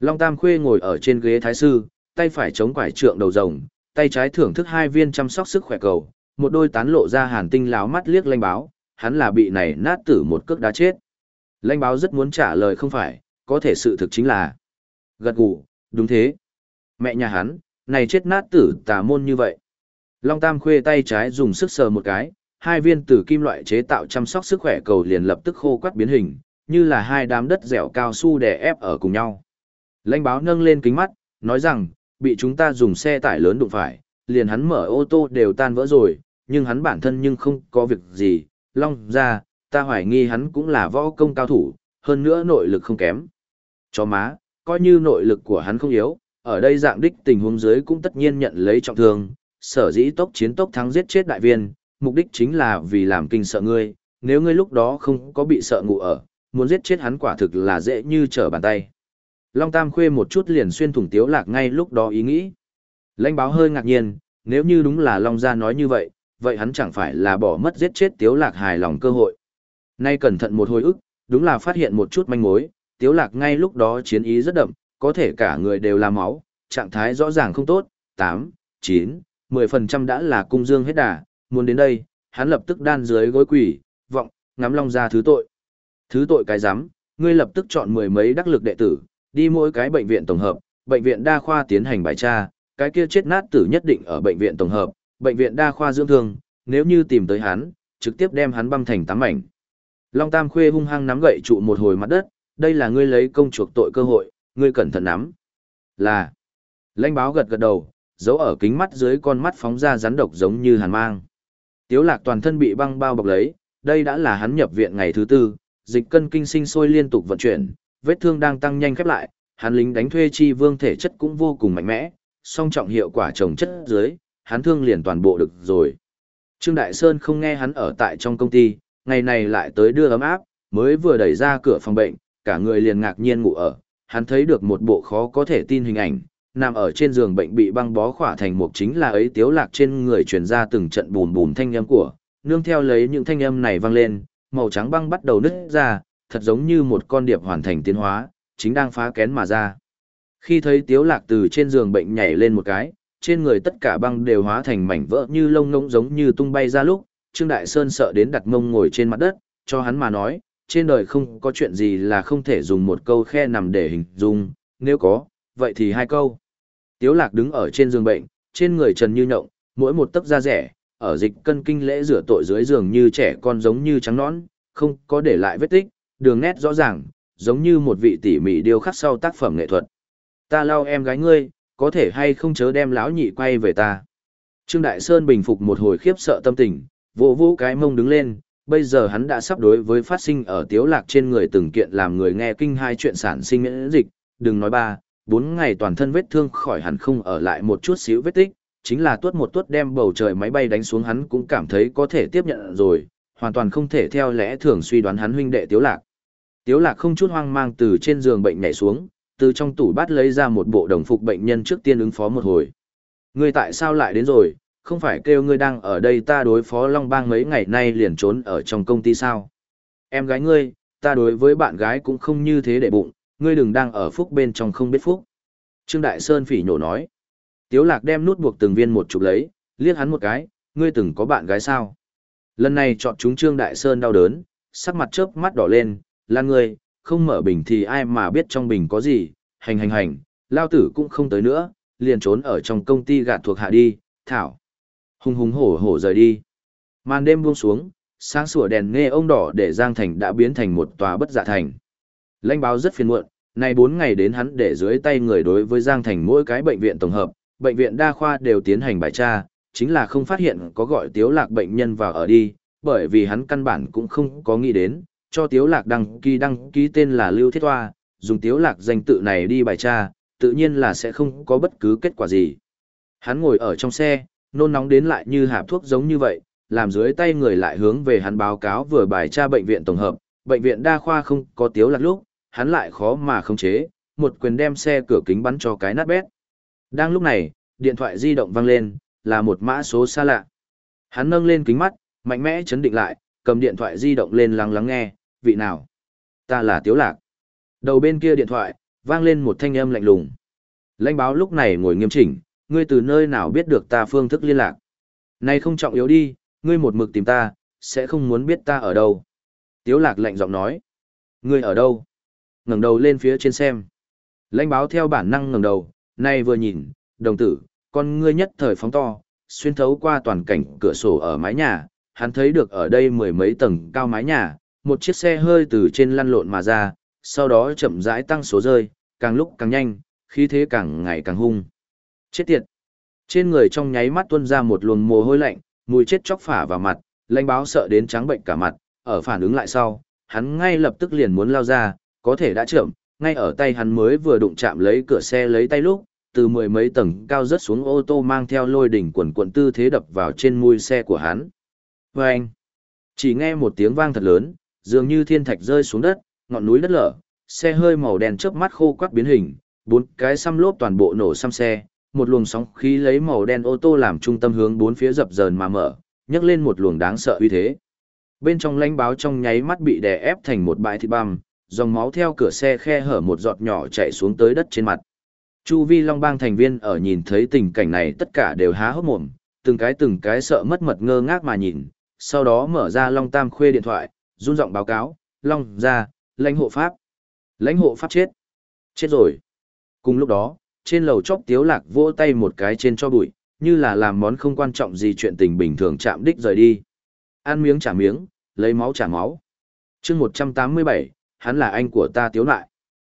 Long Tam Khuê ngồi ở trên ghế thái sư, tay phải chống quải trượng đầu rồng, tay trái thưởng thức hai viên chăm sóc sức khỏe cầu, một đôi tán lộ ra hàn tinh láo mắt liếc lanh báo, hắn là bị này nát tử một cước đá chết. Lanh báo rất muốn trả lời không phải, có thể sự thực chính là. Gật gù, đúng thế. Mẹ nhà hắn, này chết nát tử tà môn như vậy. Long Tam khuê tay trái dùng sức sờ một cái, hai viên tử kim loại chế tạo chăm sóc sức khỏe cầu liền lập tức khô quắt biến hình, như là hai đám đất dẻo cao su đè ép ở cùng nhau. Lãnh báo nâng lên kính mắt, nói rằng, bị chúng ta dùng xe tải lớn đụng phải, liền hắn mở ô tô đều tan vỡ rồi, nhưng hắn bản thân nhưng không có việc gì, long ra, ta hoài nghi hắn cũng là võ công cao thủ, hơn nữa nội lực không kém. Chó má, coi như nội lực của hắn không yếu, ở đây dạng đích tình huống dưới cũng tất nhiên nhận lấy trọng thương, sở dĩ tốc chiến tốc thắng giết chết đại viên, mục đích chính là vì làm kinh sợ ngươi, nếu ngươi lúc đó không có bị sợ ngủ ở, muốn giết chết hắn quả thực là dễ như trở bàn tay. Long Tam Khuê một chút liền xuyên thủng tiếu lạc ngay lúc đó ý nghĩ. Lãnh báo hơi ngạc nhiên, nếu như đúng là Long Gia nói như vậy, vậy hắn chẳng phải là bỏ mất giết chết tiếu lạc hài lòng cơ hội. Nay cẩn thận một hồi ức, đúng là phát hiện một chút manh mối, tiếu lạc ngay lúc đó chiến ý rất đậm, có thể cả người đều là máu, trạng thái rõ ràng không tốt, 8, 9, 10% đã là cung dương hết đà, muốn đến đây, hắn lập tức đan dưới gối quỷ, vọng, ngắm long ra thứ tội. Thứ tội cái giám, ngươi lập tức chọn mười mấy đắc lực đệ tử, đi mỗi cái bệnh viện tổng hợp, bệnh viện đa khoa tiến hành bài tra, cái kia chết nát tử nhất định ở bệnh viện tổng hợp, bệnh viện đa khoa dưỡng thương, nếu như tìm tới hắn, trực tiếp đem hắn băm thành tám mảnh. Long Tam Khuê hung hăng nắm gậy trụ một hồi mặt đất, đây là ngươi lấy công chuộc tội cơ hội, ngươi cẩn thận nắm. Là. Lãnh báo gật gật đầu, giấu ở kính mắt dưới con mắt phóng ra rắn độc giống như hàn mang. Tiếu lạc toàn thân bị băng bao bọc lấy, đây đã là hắn nhập viện ngày thứ tư, dịch cân kinh sinh sôi liên tục vận chuyển, vết thương đang tăng nhanh khép lại, hắn lính đánh thuê chi vương thể chất cũng vô cùng mạnh mẽ, song trọng hiệu quả trồng chất dưới, hắn thương liền toàn bộ được rồi. Trương Đại Sơn không nghe hắn ở tại trong công ty, ngày này lại tới đưa ấm áp, mới vừa đẩy ra cửa phòng bệnh, cả người liền ngạc nhiên ngủ ở, hắn thấy được một bộ khó có thể tin hình ảnh, nằm ở trên giường bệnh bị băng bó khỏa thành một chính là ấy tiếu lạc trên người truyền ra từng trận bùn bùn thanh âm của, nương theo lấy những thanh âm này vang lên, màu trắng băng bắt đầu nứt ra, thật giống như một con điệp hoàn thành tiến hóa, chính đang phá kén mà ra. Khi thấy tiếu lạc từ trên giường bệnh nhảy lên một cái, trên người tất cả băng đều hóa thành mảnh vỡ như lông ngỗng giống như tung bay ra lúc, Trương Đại Sơn sợ đến đặt mông ngồi trên mặt đất, cho hắn mà nói, trên đời không có chuyện gì là không thể dùng một câu khe nằm để hình dung, nếu có, vậy thì hai câu. Tiếu lạc đứng ở trên giường bệnh, trên người trần như nhộng, mỗi một tấc da rẻ, ở dịch cân kinh lễ rửa tội dưới giường như trẻ con giống như trắng nõn, không có để lại vết tích, đường nét rõ ràng, giống như một vị tỉ mỉ điêu khắc sau tác phẩm nghệ thuật. Ta lau em gái ngươi, có thể hay không chớ đem lão nhị quay về ta. Trương Đại Sơn bình phục một hồi khiếp sợ tâm tình, vỗ vỗ cái mông đứng lên, bây giờ hắn đã sắp đối với phát sinh ở tiếu lạc trên người từng kiện làm người nghe kinh hai chuyện sản sinh miễn dịch, đừng nói ba, bốn ngày toàn thân vết thương khỏi hẳn không ở lại một chút xíu vết tích, chính là tuốt một tuốt đem bầu trời máy bay đánh xuống hắn cũng cảm thấy có thể tiếp nhận rồi, hoàn toàn không thể theo lẽ thường suy đoán hắn huynh đệ tiếu lạc. Tiếu lạc không chút hoang mang từ trên giường bệnh nhảy xuống, từ trong tủ bát lấy ra một bộ đồng phục bệnh nhân trước tiên ứng phó một hồi. Ngươi tại sao lại đến rồi, không phải kêu ngươi đang ở đây ta đối phó Long Bang mấy ngày nay liền trốn ở trong công ty sao? Em gái ngươi, ta đối với bạn gái cũng không như thế để bụng, ngươi đừng đang ở phúc bên trong không biết phúc. Trương Đại Sơn phỉ nhổ nói. Tiếu lạc đem nút buộc từng viên một chụp lấy, liếc hắn một cái, ngươi từng có bạn gái sao? Lần này chọn chúng Trương Đại Sơn đau đớn, sắc mặt chớp mắt đỏ lên, là ngươi, không mở bình thì ai mà biết trong bình có gì, hành hành hành, lao tử cũng không tới nữa, liền trốn ở trong công ty gạt thuộc hạ đi, thảo. Hùng hùng hổ hổ rời đi. Màn đêm buông xuống, sáng sủa đèn nghe ông đỏ để Giang Thành đã biến thành một tòa bất dạ thành. Lãnh báo rất phiền muộn, nay 4 ngày đến hắn để dưới tay người đối với Giang Thành mỗi cái bệnh viện tổng hợp, bệnh viện đa khoa đều tiến hành bài tra, chính là không phát hiện có gọi tiếu lạc bệnh nhân vào ở đi, bởi vì hắn căn bản cũng không có nghĩ đến, cho tiếu lạc đăng ký đăng ký tên là Lưu Thiết Hoa, dùng tiếu lạc danh tự này đi bài tra, tự nhiên là sẽ không có bất cứ kết quả gì. Hắn ngồi ở trong xe, nôn nóng đến lại như hạp thuốc giống như vậy, làm dưới tay người lại hướng về hắn báo cáo vừa bài tra bệnh viện tổng hợp, bệnh viện đa khoa không có tiếu lạc lúc, hắn lại khó mà không chế, một quyền đem xe cửa kính bắn cho cái nát bét. Đang lúc này, điện thoại di động vang lên, là một mã số xa lạ. Hắn nâng lên kính mắt, mạnh mẽ chấn định lại, cầm điện thoại di động lên lắng lắng nghe, vị nào? Ta là Tiếu Lạc. Đầu bên kia điện thoại, vang lên một thanh âm lạnh lùng. Lãnh báo lúc này ngồi nghiêm chỉnh, ngươi từ nơi nào biết được ta phương thức liên lạc. Này không trọng yếu đi, ngươi một mực tìm ta, sẽ không muốn biết ta ở đâu. Tiếu lạc lạnh giọng nói. Ngươi ở đâu? ngẩng đầu lên phía trên xem. Lãnh báo theo bản năng ngẩng đầu, nay vừa nhìn, đồng tử, con ngươi nhất thời phóng to, xuyên thấu qua toàn cảnh cửa sổ ở mái nhà, hắn thấy được ở đây mười mấy tầng cao mái nhà, một chiếc xe hơi từ trên lăn lộn mà ra, sau đó chậm rãi tăng số rơi, càng lúc càng nhanh, khí thế càng ngày càng hung. Chết tiệt! Trên người trong nháy mắt tuôn ra một luồng mồ hôi lạnh, mùi chết chóc phả vào mặt, lãnh báo sợ đến trắng bệnh cả mặt, ở phản ứng lại sau, hắn ngay lập tức liền muốn lao ra, có thể đã chậm, ngay ở tay hắn mới vừa đụng chạm lấy cửa xe lấy tay lúc, từ mười mấy tầng cao rớt xuống ô tô mang theo lôi đỉnh quần quận tư thế đập vào trên mui xe của hắn. Và anh, chỉ nghe một tiếng vang thật lớn, dường như thiên thạch rơi xuống đất, ngọn núi đất lở, xe hơi màu đen chớp mắt khô quắc biến hình, bốn cái xăm lốp toàn bộ nổ xăm xe, một luồng sóng khí lấy màu đen ô tô làm trung tâm hướng bốn phía dập dờn mà mở, nhấc lên một luồng đáng sợ uy thế. Bên trong lãnh báo trong nháy mắt bị đè ép thành một bãi thịt băm, dòng máu theo cửa xe khe hở một giọt nhỏ chảy xuống tới đất trên mặt. Chu vi Long Bang thành viên ở nhìn thấy tình cảnh này tất cả đều há hốc mồm, từng cái từng cái sợ mất mật ngơ ngác mà nhìn, sau đó mở ra Long Tam Khuê điện thoại, run giọng báo cáo, Long ra, lãnh hộ pháp. Lãnh hộ pháp chết. Chết rồi. Cùng lúc đó, trên lầu chóp tiếu lạc vỗ tay một cái trên cho bụi, như là làm món không quan trọng gì chuyện tình bình thường chạm đích rời đi. Ăn miếng trả miếng, lấy máu trả máu. chương 187, hắn là anh của ta tiếu lại.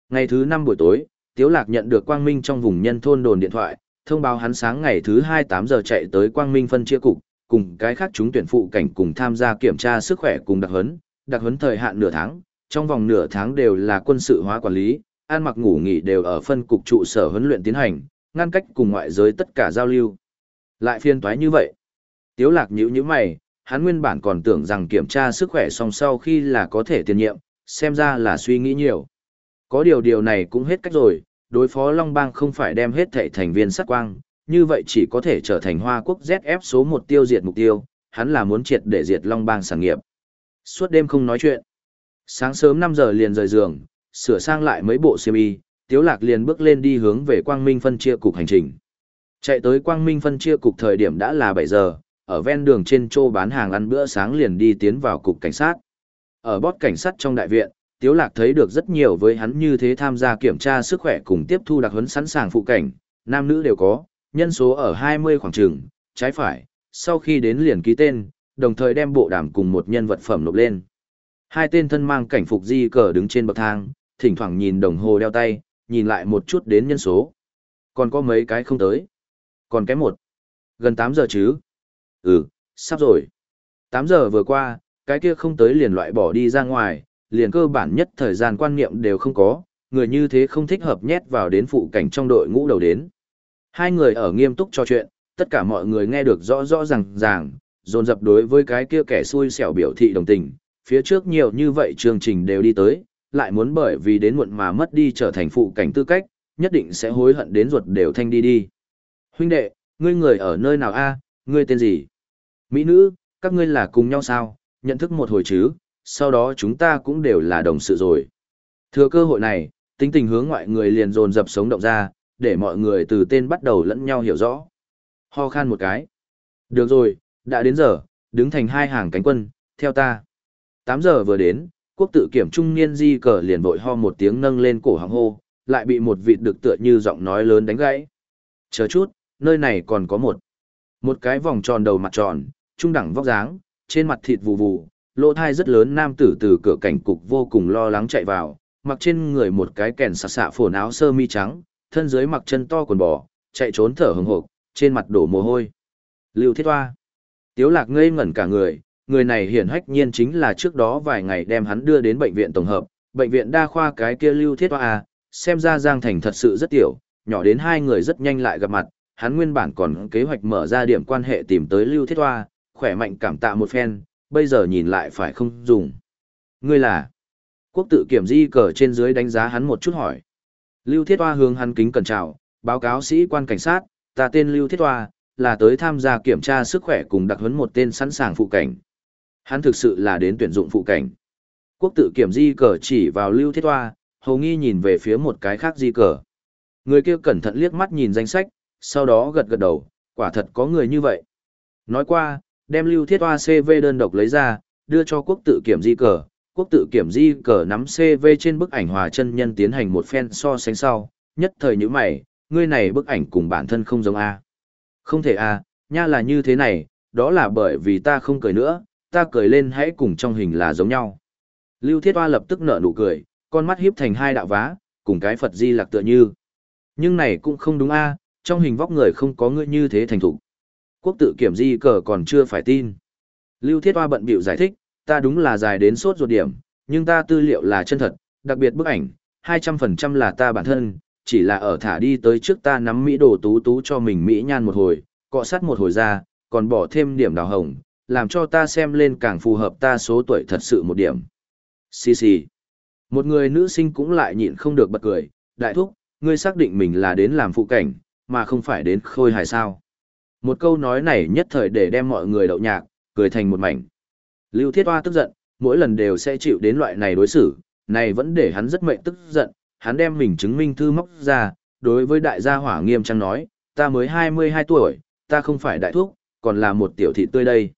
Ngày thứ năm buổi tối, tiếu lạc nhận được quang minh trong vùng nhân thôn đồn điện thoại, thông báo hắn sáng ngày thứ hai tám giờ chạy tới quang minh phân chia cục, cùng cái khác chúng tuyển phụ cảnh cùng tham gia kiểm tra sức khỏe cùng đặc huấn, đặc huấn thời hạn nửa tháng, trong vòng nửa tháng đều là quân sự hóa quản lý, ăn mặc ngủ nghỉ đều ở phân cục trụ sở huấn luyện tiến hành, ngăn cách cùng ngoại giới tất cả giao lưu. Lại phiên toái như vậy. Tiếu lạc nhíu nhíu mày, hắn nguyên bản còn tưởng rằng kiểm tra sức khỏe xong sau khi là có thể tiền nhiệm, xem ra là suy nghĩ nhiều. Có điều điều này cũng hết cách rồi, đối phó Long Bang không phải đem hết thảy thành viên sát quang, như vậy chỉ có thể trở thành Hoa Quốc ZF số 1 tiêu diệt mục tiêu, hắn là muốn triệt để diệt Long Bang sản nghiệp. Suốt đêm không nói chuyện. Sáng sớm 5 giờ liền rời giường, sửa sang lại mấy bộ xiêm y, Tiếu Lạc liền bước lên đi hướng về Quang Minh phân chia cục hành trình. Chạy tới Quang Minh phân chia cục thời điểm đã là 7 giờ, ở ven đường trên trô bán hàng ăn bữa sáng liền đi tiến vào cục cảnh sát. Ở bót cảnh sát trong đại viện, Tiếu Lạc thấy được rất nhiều với hắn như thế tham gia kiểm tra sức khỏe cùng tiếp thu đặc huấn sẵn sàng phụ cảnh, nam nữ đều có, nhân số ở 20 khoảng trường, trái phải, sau khi đến liền ký tên, đồng thời đem bộ đàm cùng một nhân vật phẩm nộp lên. Hai tên thân mang cảnh phục di cờ đứng trên bậc thang, thỉnh thoảng nhìn đồng hồ đeo tay, nhìn lại một chút đến nhân số. Còn có mấy cái không tới. Còn cái một. Gần 8 giờ chứ. Ừ, sắp rồi. 8 giờ vừa qua, cái kia không tới liền loại bỏ đi ra ngoài, liền cơ bản nhất thời gian quan niệm đều không có, người như thế không thích hợp nhét vào đến phụ cảnh trong đội ngũ đầu đến. Hai người ở nghiêm túc trò chuyện, tất cả mọi người nghe được rõ rõ ràng ràng, dồn dập đối với cái kia kẻ xui xẻo biểu thị đồng tình, phía trước nhiều như vậy chương trình đều đi tới, lại muốn bởi vì đến muộn mà mất đi trở thành phụ cảnh tư cách, nhất định sẽ hối hận đến ruột đều thanh đi đi. Huynh đệ, ngươi người ở nơi nào a? ngươi tên gì? Mỹ nữ, các ngươi là cùng nhau sao? Nhận thức một hồi chứ, sau đó chúng ta cũng đều là đồng sự rồi. Thừa cơ hội này, tính tình hướng ngoại người liền dồn dập sống động ra, để mọi người từ tên bắt đầu lẫn nhau hiểu rõ. Ho khan một cái. Được rồi, đã đến giờ, đứng thành hai hàng cánh quân, theo ta. 8 giờ vừa đến, quốc tự kiểm trung niên di cờ liền vội ho một tiếng nâng lên cổ họng hô, lại bị một vịt được tựa như giọng nói lớn đánh gãy. Chờ chút, nơi này còn có một. Một cái vòng tròn đầu mặt tròn, trung đẳng vóc dáng, trên mặt thịt vù vù, lỗ thai rất lớn nam tử từ cửa cảnh cục vô cùng lo lắng chạy vào, mặc trên người một cái kèn sạc xạ phồn áo sơ mi trắng, thân dưới mặc chân to quần bò, chạy trốn thở hừng hộp, trên mặt đổ mồ hôi. Lưu Thiết Hoa. Tiếu Lạc ngây ngẩn cả người, người này hiển hách nhiên chính là trước đó vài ngày đem hắn đưa đến bệnh viện tổng hợp, bệnh viện đa khoa cái kia Lưu Thiết Hoa à, xem ra Giang Thành thật sự rất tiểu, nhỏ đến hai người rất nhanh lại gặp mặt, hắn nguyên bản còn kế hoạch mở ra điểm quan hệ tìm tới Lưu Thiết Hoa, khỏe mạnh cảm tạ một phen, bây giờ nhìn lại phải không dùng. Ngươi là? Quốc tự kiểm di cờ trên dưới đánh giá hắn một chút hỏi. Lưu Thiết Hoa hướng hắn kính cẩn chào, báo cáo sĩ quan cảnh sát, ta tên Lưu Thiết Hoa, là tới tham gia kiểm tra sức khỏe cùng đặc huấn một tên sẵn sàng phụ cảnh. Hắn thực sự là đến tuyển dụng phụ cảnh. Quốc tự kiểm di cờ chỉ vào Lưu Thiết Hoa, hầu nghi nhìn về phía một cái khác di cờ. Người kia cẩn thận liếc mắt nhìn danh sách, sau đó gật gật đầu, quả thật có người như vậy. Nói qua, đem lưu thiết hoa CV đơn độc lấy ra, đưa cho quốc tự kiểm di cờ. Quốc tự kiểm di cờ nắm CV trên bức ảnh hòa chân nhân tiến hành một phen so sánh sau, nhất thời như mày, ngươi này bức ảnh cùng bản thân không giống A. Không thể A, nha là như thế này, đó là bởi vì ta không cười nữa, ta cười lên hãy cùng trong hình là giống nhau. Lưu Thiết Hoa lập tức nở nụ cười, con mắt hiếp thành hai đạo vá, cùng cái Phật Di Lặc tựa như. Nhưng này cũng không đúng a, trong hình vóc người không có ngươi như thế thành thục. Quốc tự kiểm di cờ còn chưa phải tin. Lưu Thiết Hoa bận bịu giải thích, ta đúng là dài đến sốt ruột điểm, nhưng ta tư liệu là chân thật, đặc biệt bức ảnh, 200% là ta bản thân, chỉ là ở thả đi tới trước ta nắm Mỹ đồ tú tú cho mình Mỹ nhan một hồi, cọ sát một hồi ra, còn bỏ thêm điểm đào hồng, làm cho ta xem lên càng phù hợp ta số tuổi thật sự một điểm. Xì xì. Một người nữ sinh cũng lại nhịn không được bật cười, đại thúc, ngươi xác định mình là đến làm phụ cảnh, mà không phải đến khôi hài sao. Một câu nói này nhất thời để đem mọi người đậu nhạc, cười thành một mảnh. Lưu Thiết Hoa tức giận, mỗi lần đều sẽ chịu đến loại này đối xử, này vẫn để hắn rất mệnh tức giận, hắn đem mình chứng minh thư móc ra, đối với đại gia hỏa nghiêm trang nói, ta mới 22 tuổi, ta không phải đại thuốc, còn là một tiểu thị tươi đây.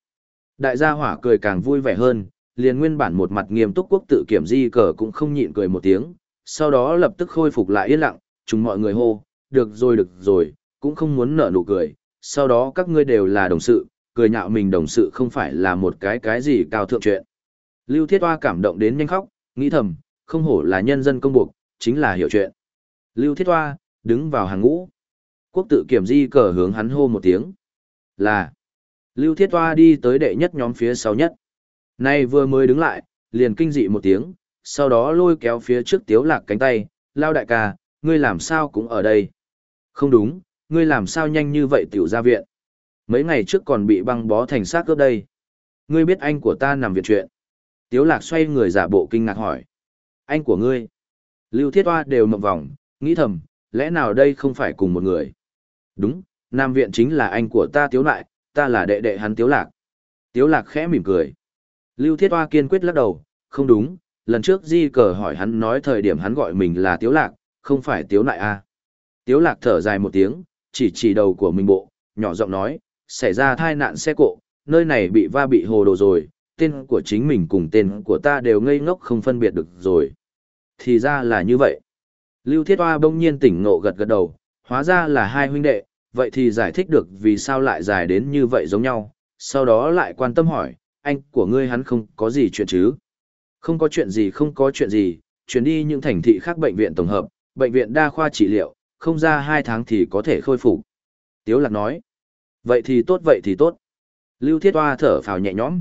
Đại gia hỏa cười càng vui vẻ hơn, liền nguyên bản một mặt nghiêm túc quốc tự kiểm di cờ cũng không nhịn cười một tiếng, sau đó lập tức khôi phục lại yên lặng, chúng mọi người hô, được rồi được rồi, cũng không muốn nở nụ cười, sau đó các ngươi đều là đồng sự, cười nhạo mình đồng sự không phải là một cái cái gì cao thượng chuyện. Lưu Thiết Hoa cảm động đến nhanh khóc, nghĩ thầm, không hổ là nhân dân công buộc, chính là hiểu chuyện. Lưu Thiết Hoa, đứng vào hàng ngũ. Quốc tự kiểm di cờ hướng hắn hô một tiếng. Là. Lưu Thiết Hoa đi tới đệ nhất nhóm phía sau nhất. Nay vừa mới đứng lại, liền kinh dị một tiếng, sau đó lôi kéo phía trước tiếu lạc cánh tay, lao đại ca, ngươi làm sao cũng ở đây. Không đúng, ngươi làm sao nhanh như vậy tiểu ra viện. Mấy ngày trước còn bị băng bó thành xác cướp đây. Ngươi biết anh của ta nằm viện chuyện. Tiếu lạc xoay người giả bộ kinh ngạc hỏi. Anh của ngươi. Lưu Thiết Hoa đều mộng vòng, nghĩ thầm, lẽ nào đây không phải cùng một người. Đúng, Nam Viện chính là anh của ta Tiếu Lại, ta là đệ đệ hắn Tiếu Lạc. Tiếu Lạc khẽ mỉm cười. Lưu Thiết Hoa kiên quyết lắc đầu, không đúng, lần trước Di cờ hỏi hắn nói thời điểm hắn gọi mình là Tiếu Lạc, không phải Tiếu Lại. À. Tiếu Lạc thở dài một tiếng, chỉ chỉ đầu của mình bộ, nhỏ giọng nói, xảy ra tai nạn xe cộ, nơi này bị va bị hồ đồ rồi, tên của chính mình cùng tên của ta đều ngây ngốc không phân biệt được rồi. Thì ra là như vậy. Lưu Thiết Hoa bỗng nhiên tỉnh ngộ gật gật đầu, hóa ra là hai huynh đệ, vậy thì giải thích được vì sao lại dài đến như vậy giống nhau, sau đó lại quan tâm hỏi, anh của ngươi hắn không có gì chuyện chứ? Không có chuyện gì không có chuyện gì, chuyển đi những thành thị khác bệnh viện tổng hợp, bệnh viện đa khoa trị liệu, không ra hai tháng thì có thể khôi phục. Tiếu Lạc nói, vậy thì tốt vậy thì tốt. Lưu Thiết Hoa thở phào nhẹ nhõm.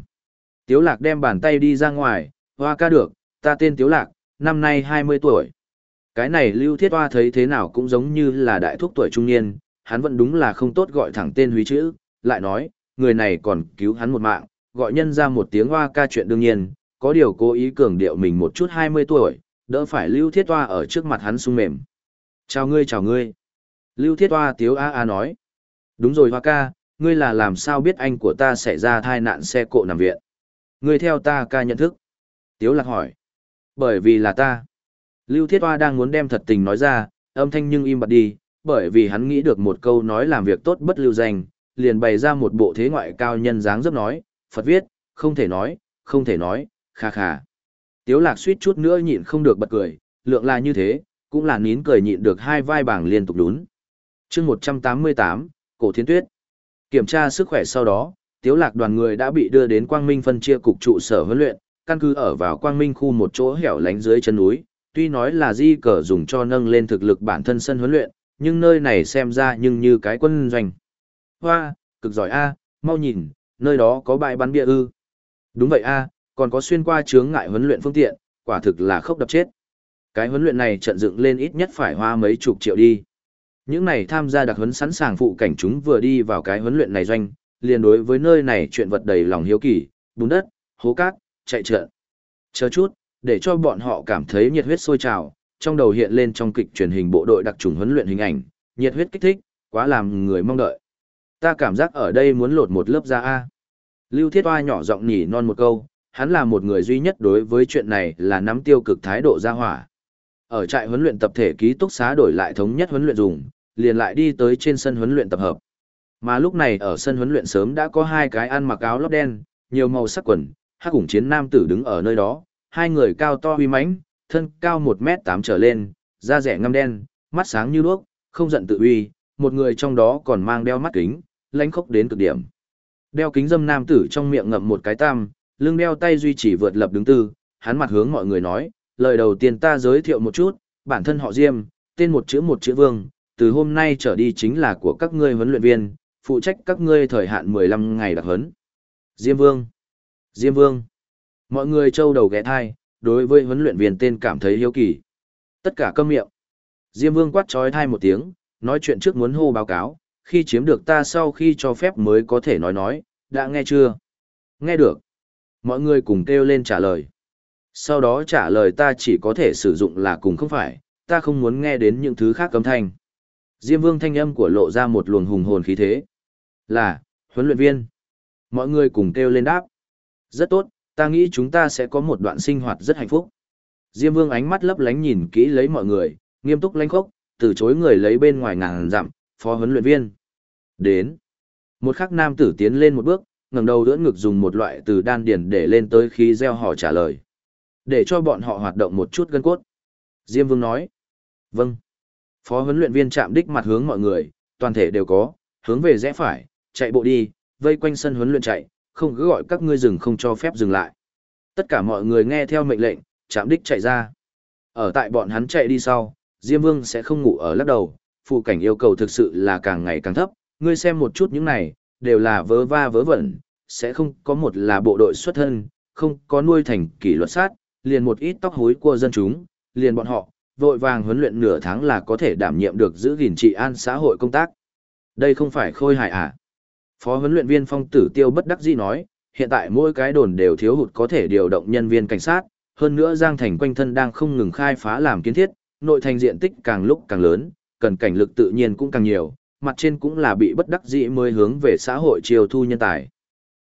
Tiếu Lạc đem bàn tay đi ra ngoài, hoa ca được, ta tên Tiếu Lạc, năm nay 20 tuổi. Cái này Lưu Thiết Hoa thấy thế nào cũng giống như là đại thúc tuổi trung niên, hắn vẫn đúng là không tốt gọi thẳng tên húy chữ, lại nói, người này còn cứu hắn một mạng, gọi nhân ra một tiếng hoa ca chuyện đương nhiên, có điều cố ý cường điệu mình một chút 20 tuổi, đỡ phải Lưu Thiết Hoa ở trước mặt hắn sung mềm. Chào ngươi chào ngươi. Lưu Thiết Hoa tiếu a a nói. Đúng rồi Hoa ca, ngươi là làm sao biết anh của ta xảy ra thai nạn xe cộ nằm viện. Ngươi theo ta ca nhận thức. Tiếu lạc hỏi. Bởi vì là ta. Lưu Thiết Hoa đang muốn đem thật tình nói ra, âm thanh nhưng im bặt đi, bởi vì hắn nghĩ được một câu nói làm việc tốt bất lưu danh, liền bày ra một bộ thế ngoại cao nhân dáng dấp nói, Phật viết, không thể nói, không thể nói, kha kha. Tiếu lạc suýt chút nữa nhịn không được bật cười, lượng là như thế, cũng là nín cười nhịn được hai vai bảng liên tục đún. chương 188, Cổ Thiên Tuyết. Kiểm tra sức khỏe sau đó, Tiếu lạc đoàn người đã bị đưa đến Quang Minh phân chia cục trụ sở huấn luyện, căn cứ ở vào Quang Minh khu một chỗ hẻo lánh dưới chân núi, tuy nói là di cờ dùng cho nâng lên thực lực bản thân sân huấn luyện, nhưng nơi này xem ra nhưng như cái quân doanh. Hoa, cực giỏi a, mau nhìn, nơi đó có bãi bắn bia ư. Đúng vậy a, còn có xuyên qua chướng ngại huấn luyện phương tiện, quả thực là khốc đập chết. Cái huấn luyện này trận dựng lên ít nhất phải hoa mấy chục triệu đi. Những này tham gia đặc huấn sẵn sàng phụ cảnh chúng vừa đi vào cái huấn luyện này doanh, liền đối với nơi này chuyện vật đầy lòng hiếu kỳ, bùn đất, hố cát, chạy trận. Chờ chút, để cho bọn họ cảm thấy nhiệt huyết sôi trào, trong đầu hiện lên trong kịch truyền hình bộ đội đặc trùng huấn luyện hình ảnh, nhiệt huyết kích thích, quá làm người mong đợi. Ta cảm giác ở đây muốn lột một lớp da A. Lưu Thiết Oa nhỏ giọng nhỉ non một câu, hắn là một người duy nhất đối với chuyện này là nắm tiêu cực thái độ ra hỏa. Ở trại huấn luyện tập thể ký túc xá đổi lại thống nhất huấn luyện dùng, liền lại đi tới trên sân huấn luyện tập hợp. Mà lúc này ở sân huấn luyện sớm đã có hai cái ăn mặc áo lót đen, nhiều màu sắc quần, hắc cùng chiến nam tử đứng ở nơi đó, hai người cao to uy mãnh, thân cao một m tám trở lên, da rẻ ngăm đen, mắt sáng như đuốc, không giận tự uy, một người trong đó còn mang đeo mắt kính, lãnh khốc đến cực điểm. Đeo kính dâm nam tử trong miệng ngậm một cái tam, lưng đeo tay duy trì vượt lập đứng tư, hắn mặt hướng mọi người nói, lời đầu tiên ta giới thiệu một chút, bản thân họ Diêm, tên một chữ một chữ Vương, từ hôm nay trở đi chính là của các ngươi huấn luyện viên, phụ trách các ngươi thời hạn 15 ngày đặc huấn. Diêm Vương. Diêm Vương. Mọi người trâu đầu ghé thai, đối với huấn luyện viên tên cảm thấy hiếu kỳ. Tất cả câm miệng. Diêm Vương quát trói thai một tiếng, nói chuyện trước muốn hô báo cáo, khi chiếm được ta sau khi cho phép mới có thể nói nói, đã nghe chưa? Nghe được. Mọi người cùng kêu lên trả lời. Sau đó trả lời ta chỉ có thể sử dụng là cùng không phải, ta không muốn nghe đến những thứ khác cấm thanh. Diêm Vương thanh âm của lộ ra một luồng hùng hồn khí thế. Là, huấn luyện viên. Mọi người cùng kêu lên đáp. Rất tốt, ta nghĩ chúng ta sẽ có một đoạn sinh hoạt rất hạnh phúc. Diêm Vương ánh mắt lấp lánh nhìn kỹ lấy mọi người, nghiêm túc lãnh khốc, từ chối người lấy bên ngoài ngàn dặm, phó huấn luyện viên. Đến. Một khắc nam tử tiến lên một bước, ngẩng đầu đỡ ngực dùng một loại từ đan điển để lên tới khi gieo họ trả lời. Để cho bọn họ hoạt động một chút gân cốt. Diêm Vương nói. Vâng. Phó huấn luyện viên chạm đích mặt hướng mọi người, toàn thể đều có, hướng về rẽ phải, chạy bộ đi, vây quanh sân huấn luyện chạy, không cứ gọi các ngươi dừng không cho phép dừng lại. Tất cả mọi người nghe theo mệnh lệnh, chạm đích chạy ra. Ở tại bọn hắn chạy đi sau, Diêm Vương sẽ không ngủ ở lắc đầu, phụ cảnh yêu cầu thực sự là càng ngày càng thấp, ngươi xem một chút những này, đều là vớ va vớ vẩn, sẽ không có một là bộ đội xuất thân, không có nuôi thành kỷ luật sát, liền một ít tóc hối của dân chúng, liền bọn họ, vội vàng huấn luyện nửa tháng là có thể đảm nhiệm được giữ gìn trị an xã hội công tác. Đây không phải khôi hài à? Phó huấn luyện viên phong tử tiêu bất đắc dĩ nói, hiện tại mỗi cái đồn đều thiếu hụt có thể điều động nhân viên cảnh sát, hơn nữa Giang Thành quanh thân đang không ngừng khai phá làm kiến thiết, nội thành diện tích càng lúc càng lớn, cần cảnh lực tự nhiên cũng càng nhiều, mặt trên cũng là bị bất đắc dĩ mới hướng về xã hội chiêu thu nhân tài.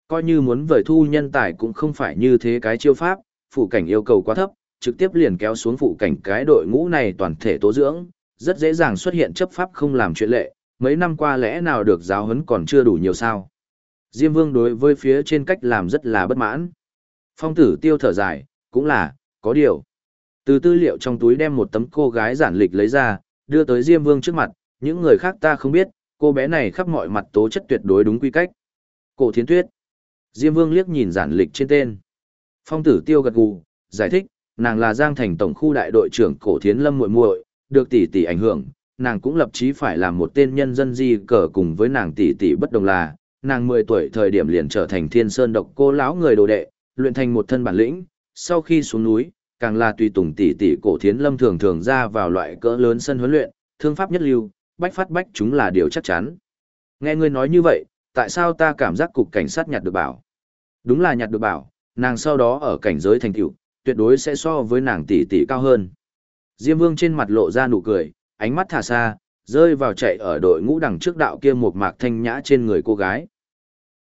Coi như muốn vời thu nhân tài cũng không phải như thế cái chiêu pháp, phụ cảnh yêu cầu quá thấp, trực tiếp liền kéo xuống phụ cảnh cái đội ngũ này toàn thể tố dưỡng, rất dễ dàng xuất hiện chấp pháp không làm chuyện lệ, mấy năm qua lẽ nào được giáo huấn còn chưa đủ nhiều sao. Diêm Vương đối với phía trên cách làm rất là bất mãn. Phong tử tiêu thở dài, cũng là, có điều. Từ tư liệu trong túi đem một tấm cô gái giản lịch lấy ra, đưa tới Diêm Vương trước mặt, những người khác ta không biết, cô bé này khắp mọi mặt tố chất tuyệt đối đúng quy cách. Cổ Thiến Tuyết. Diêm Vương liếc nhìn giản lịch trên tên. Phong tử tiêu gật gù, giải thích, nàng là Giang Thành tổng khu đại đội trưởng Cổ Thiến Lâm muội muội, được tỷ tỷ ảnh hưởng, nàng cũng lập chí phải làm một tên nhân dân di cờ cùng với nàng tỷ tỷ bất đồng là, nàng 10 tuổi thời điểm liền trở thành Thiên Sơn độc cô lão người đồ đệ, luyện thành một thân bản lĩnh, sau khi xuống núi, càng là tùy tùng tỷ tỷ Cổ Thiến Lâm thường thường ra vào loại cỡ lớn sân huấn luyện, thương pháp nhất lưu, bách phát bách chúng là điều chắc chắn. Nghe ngươi nói như vậy, tại sao ta cảm giác cục cảnh sát nhặt được bảo? Đúng là nhặt được bảo, nàng sau đó ở cảnh giới thành tựu, tuyệt đối sẽ so với nàng tỷ tỷ cao hơn. Diêm Vương trên mặt lộ ra nụ cười, ánh mắt thả xa, rơi vào chạy ở đội ngũ đằng trước đạo kia một mạc thanh nhã trên người cô gái.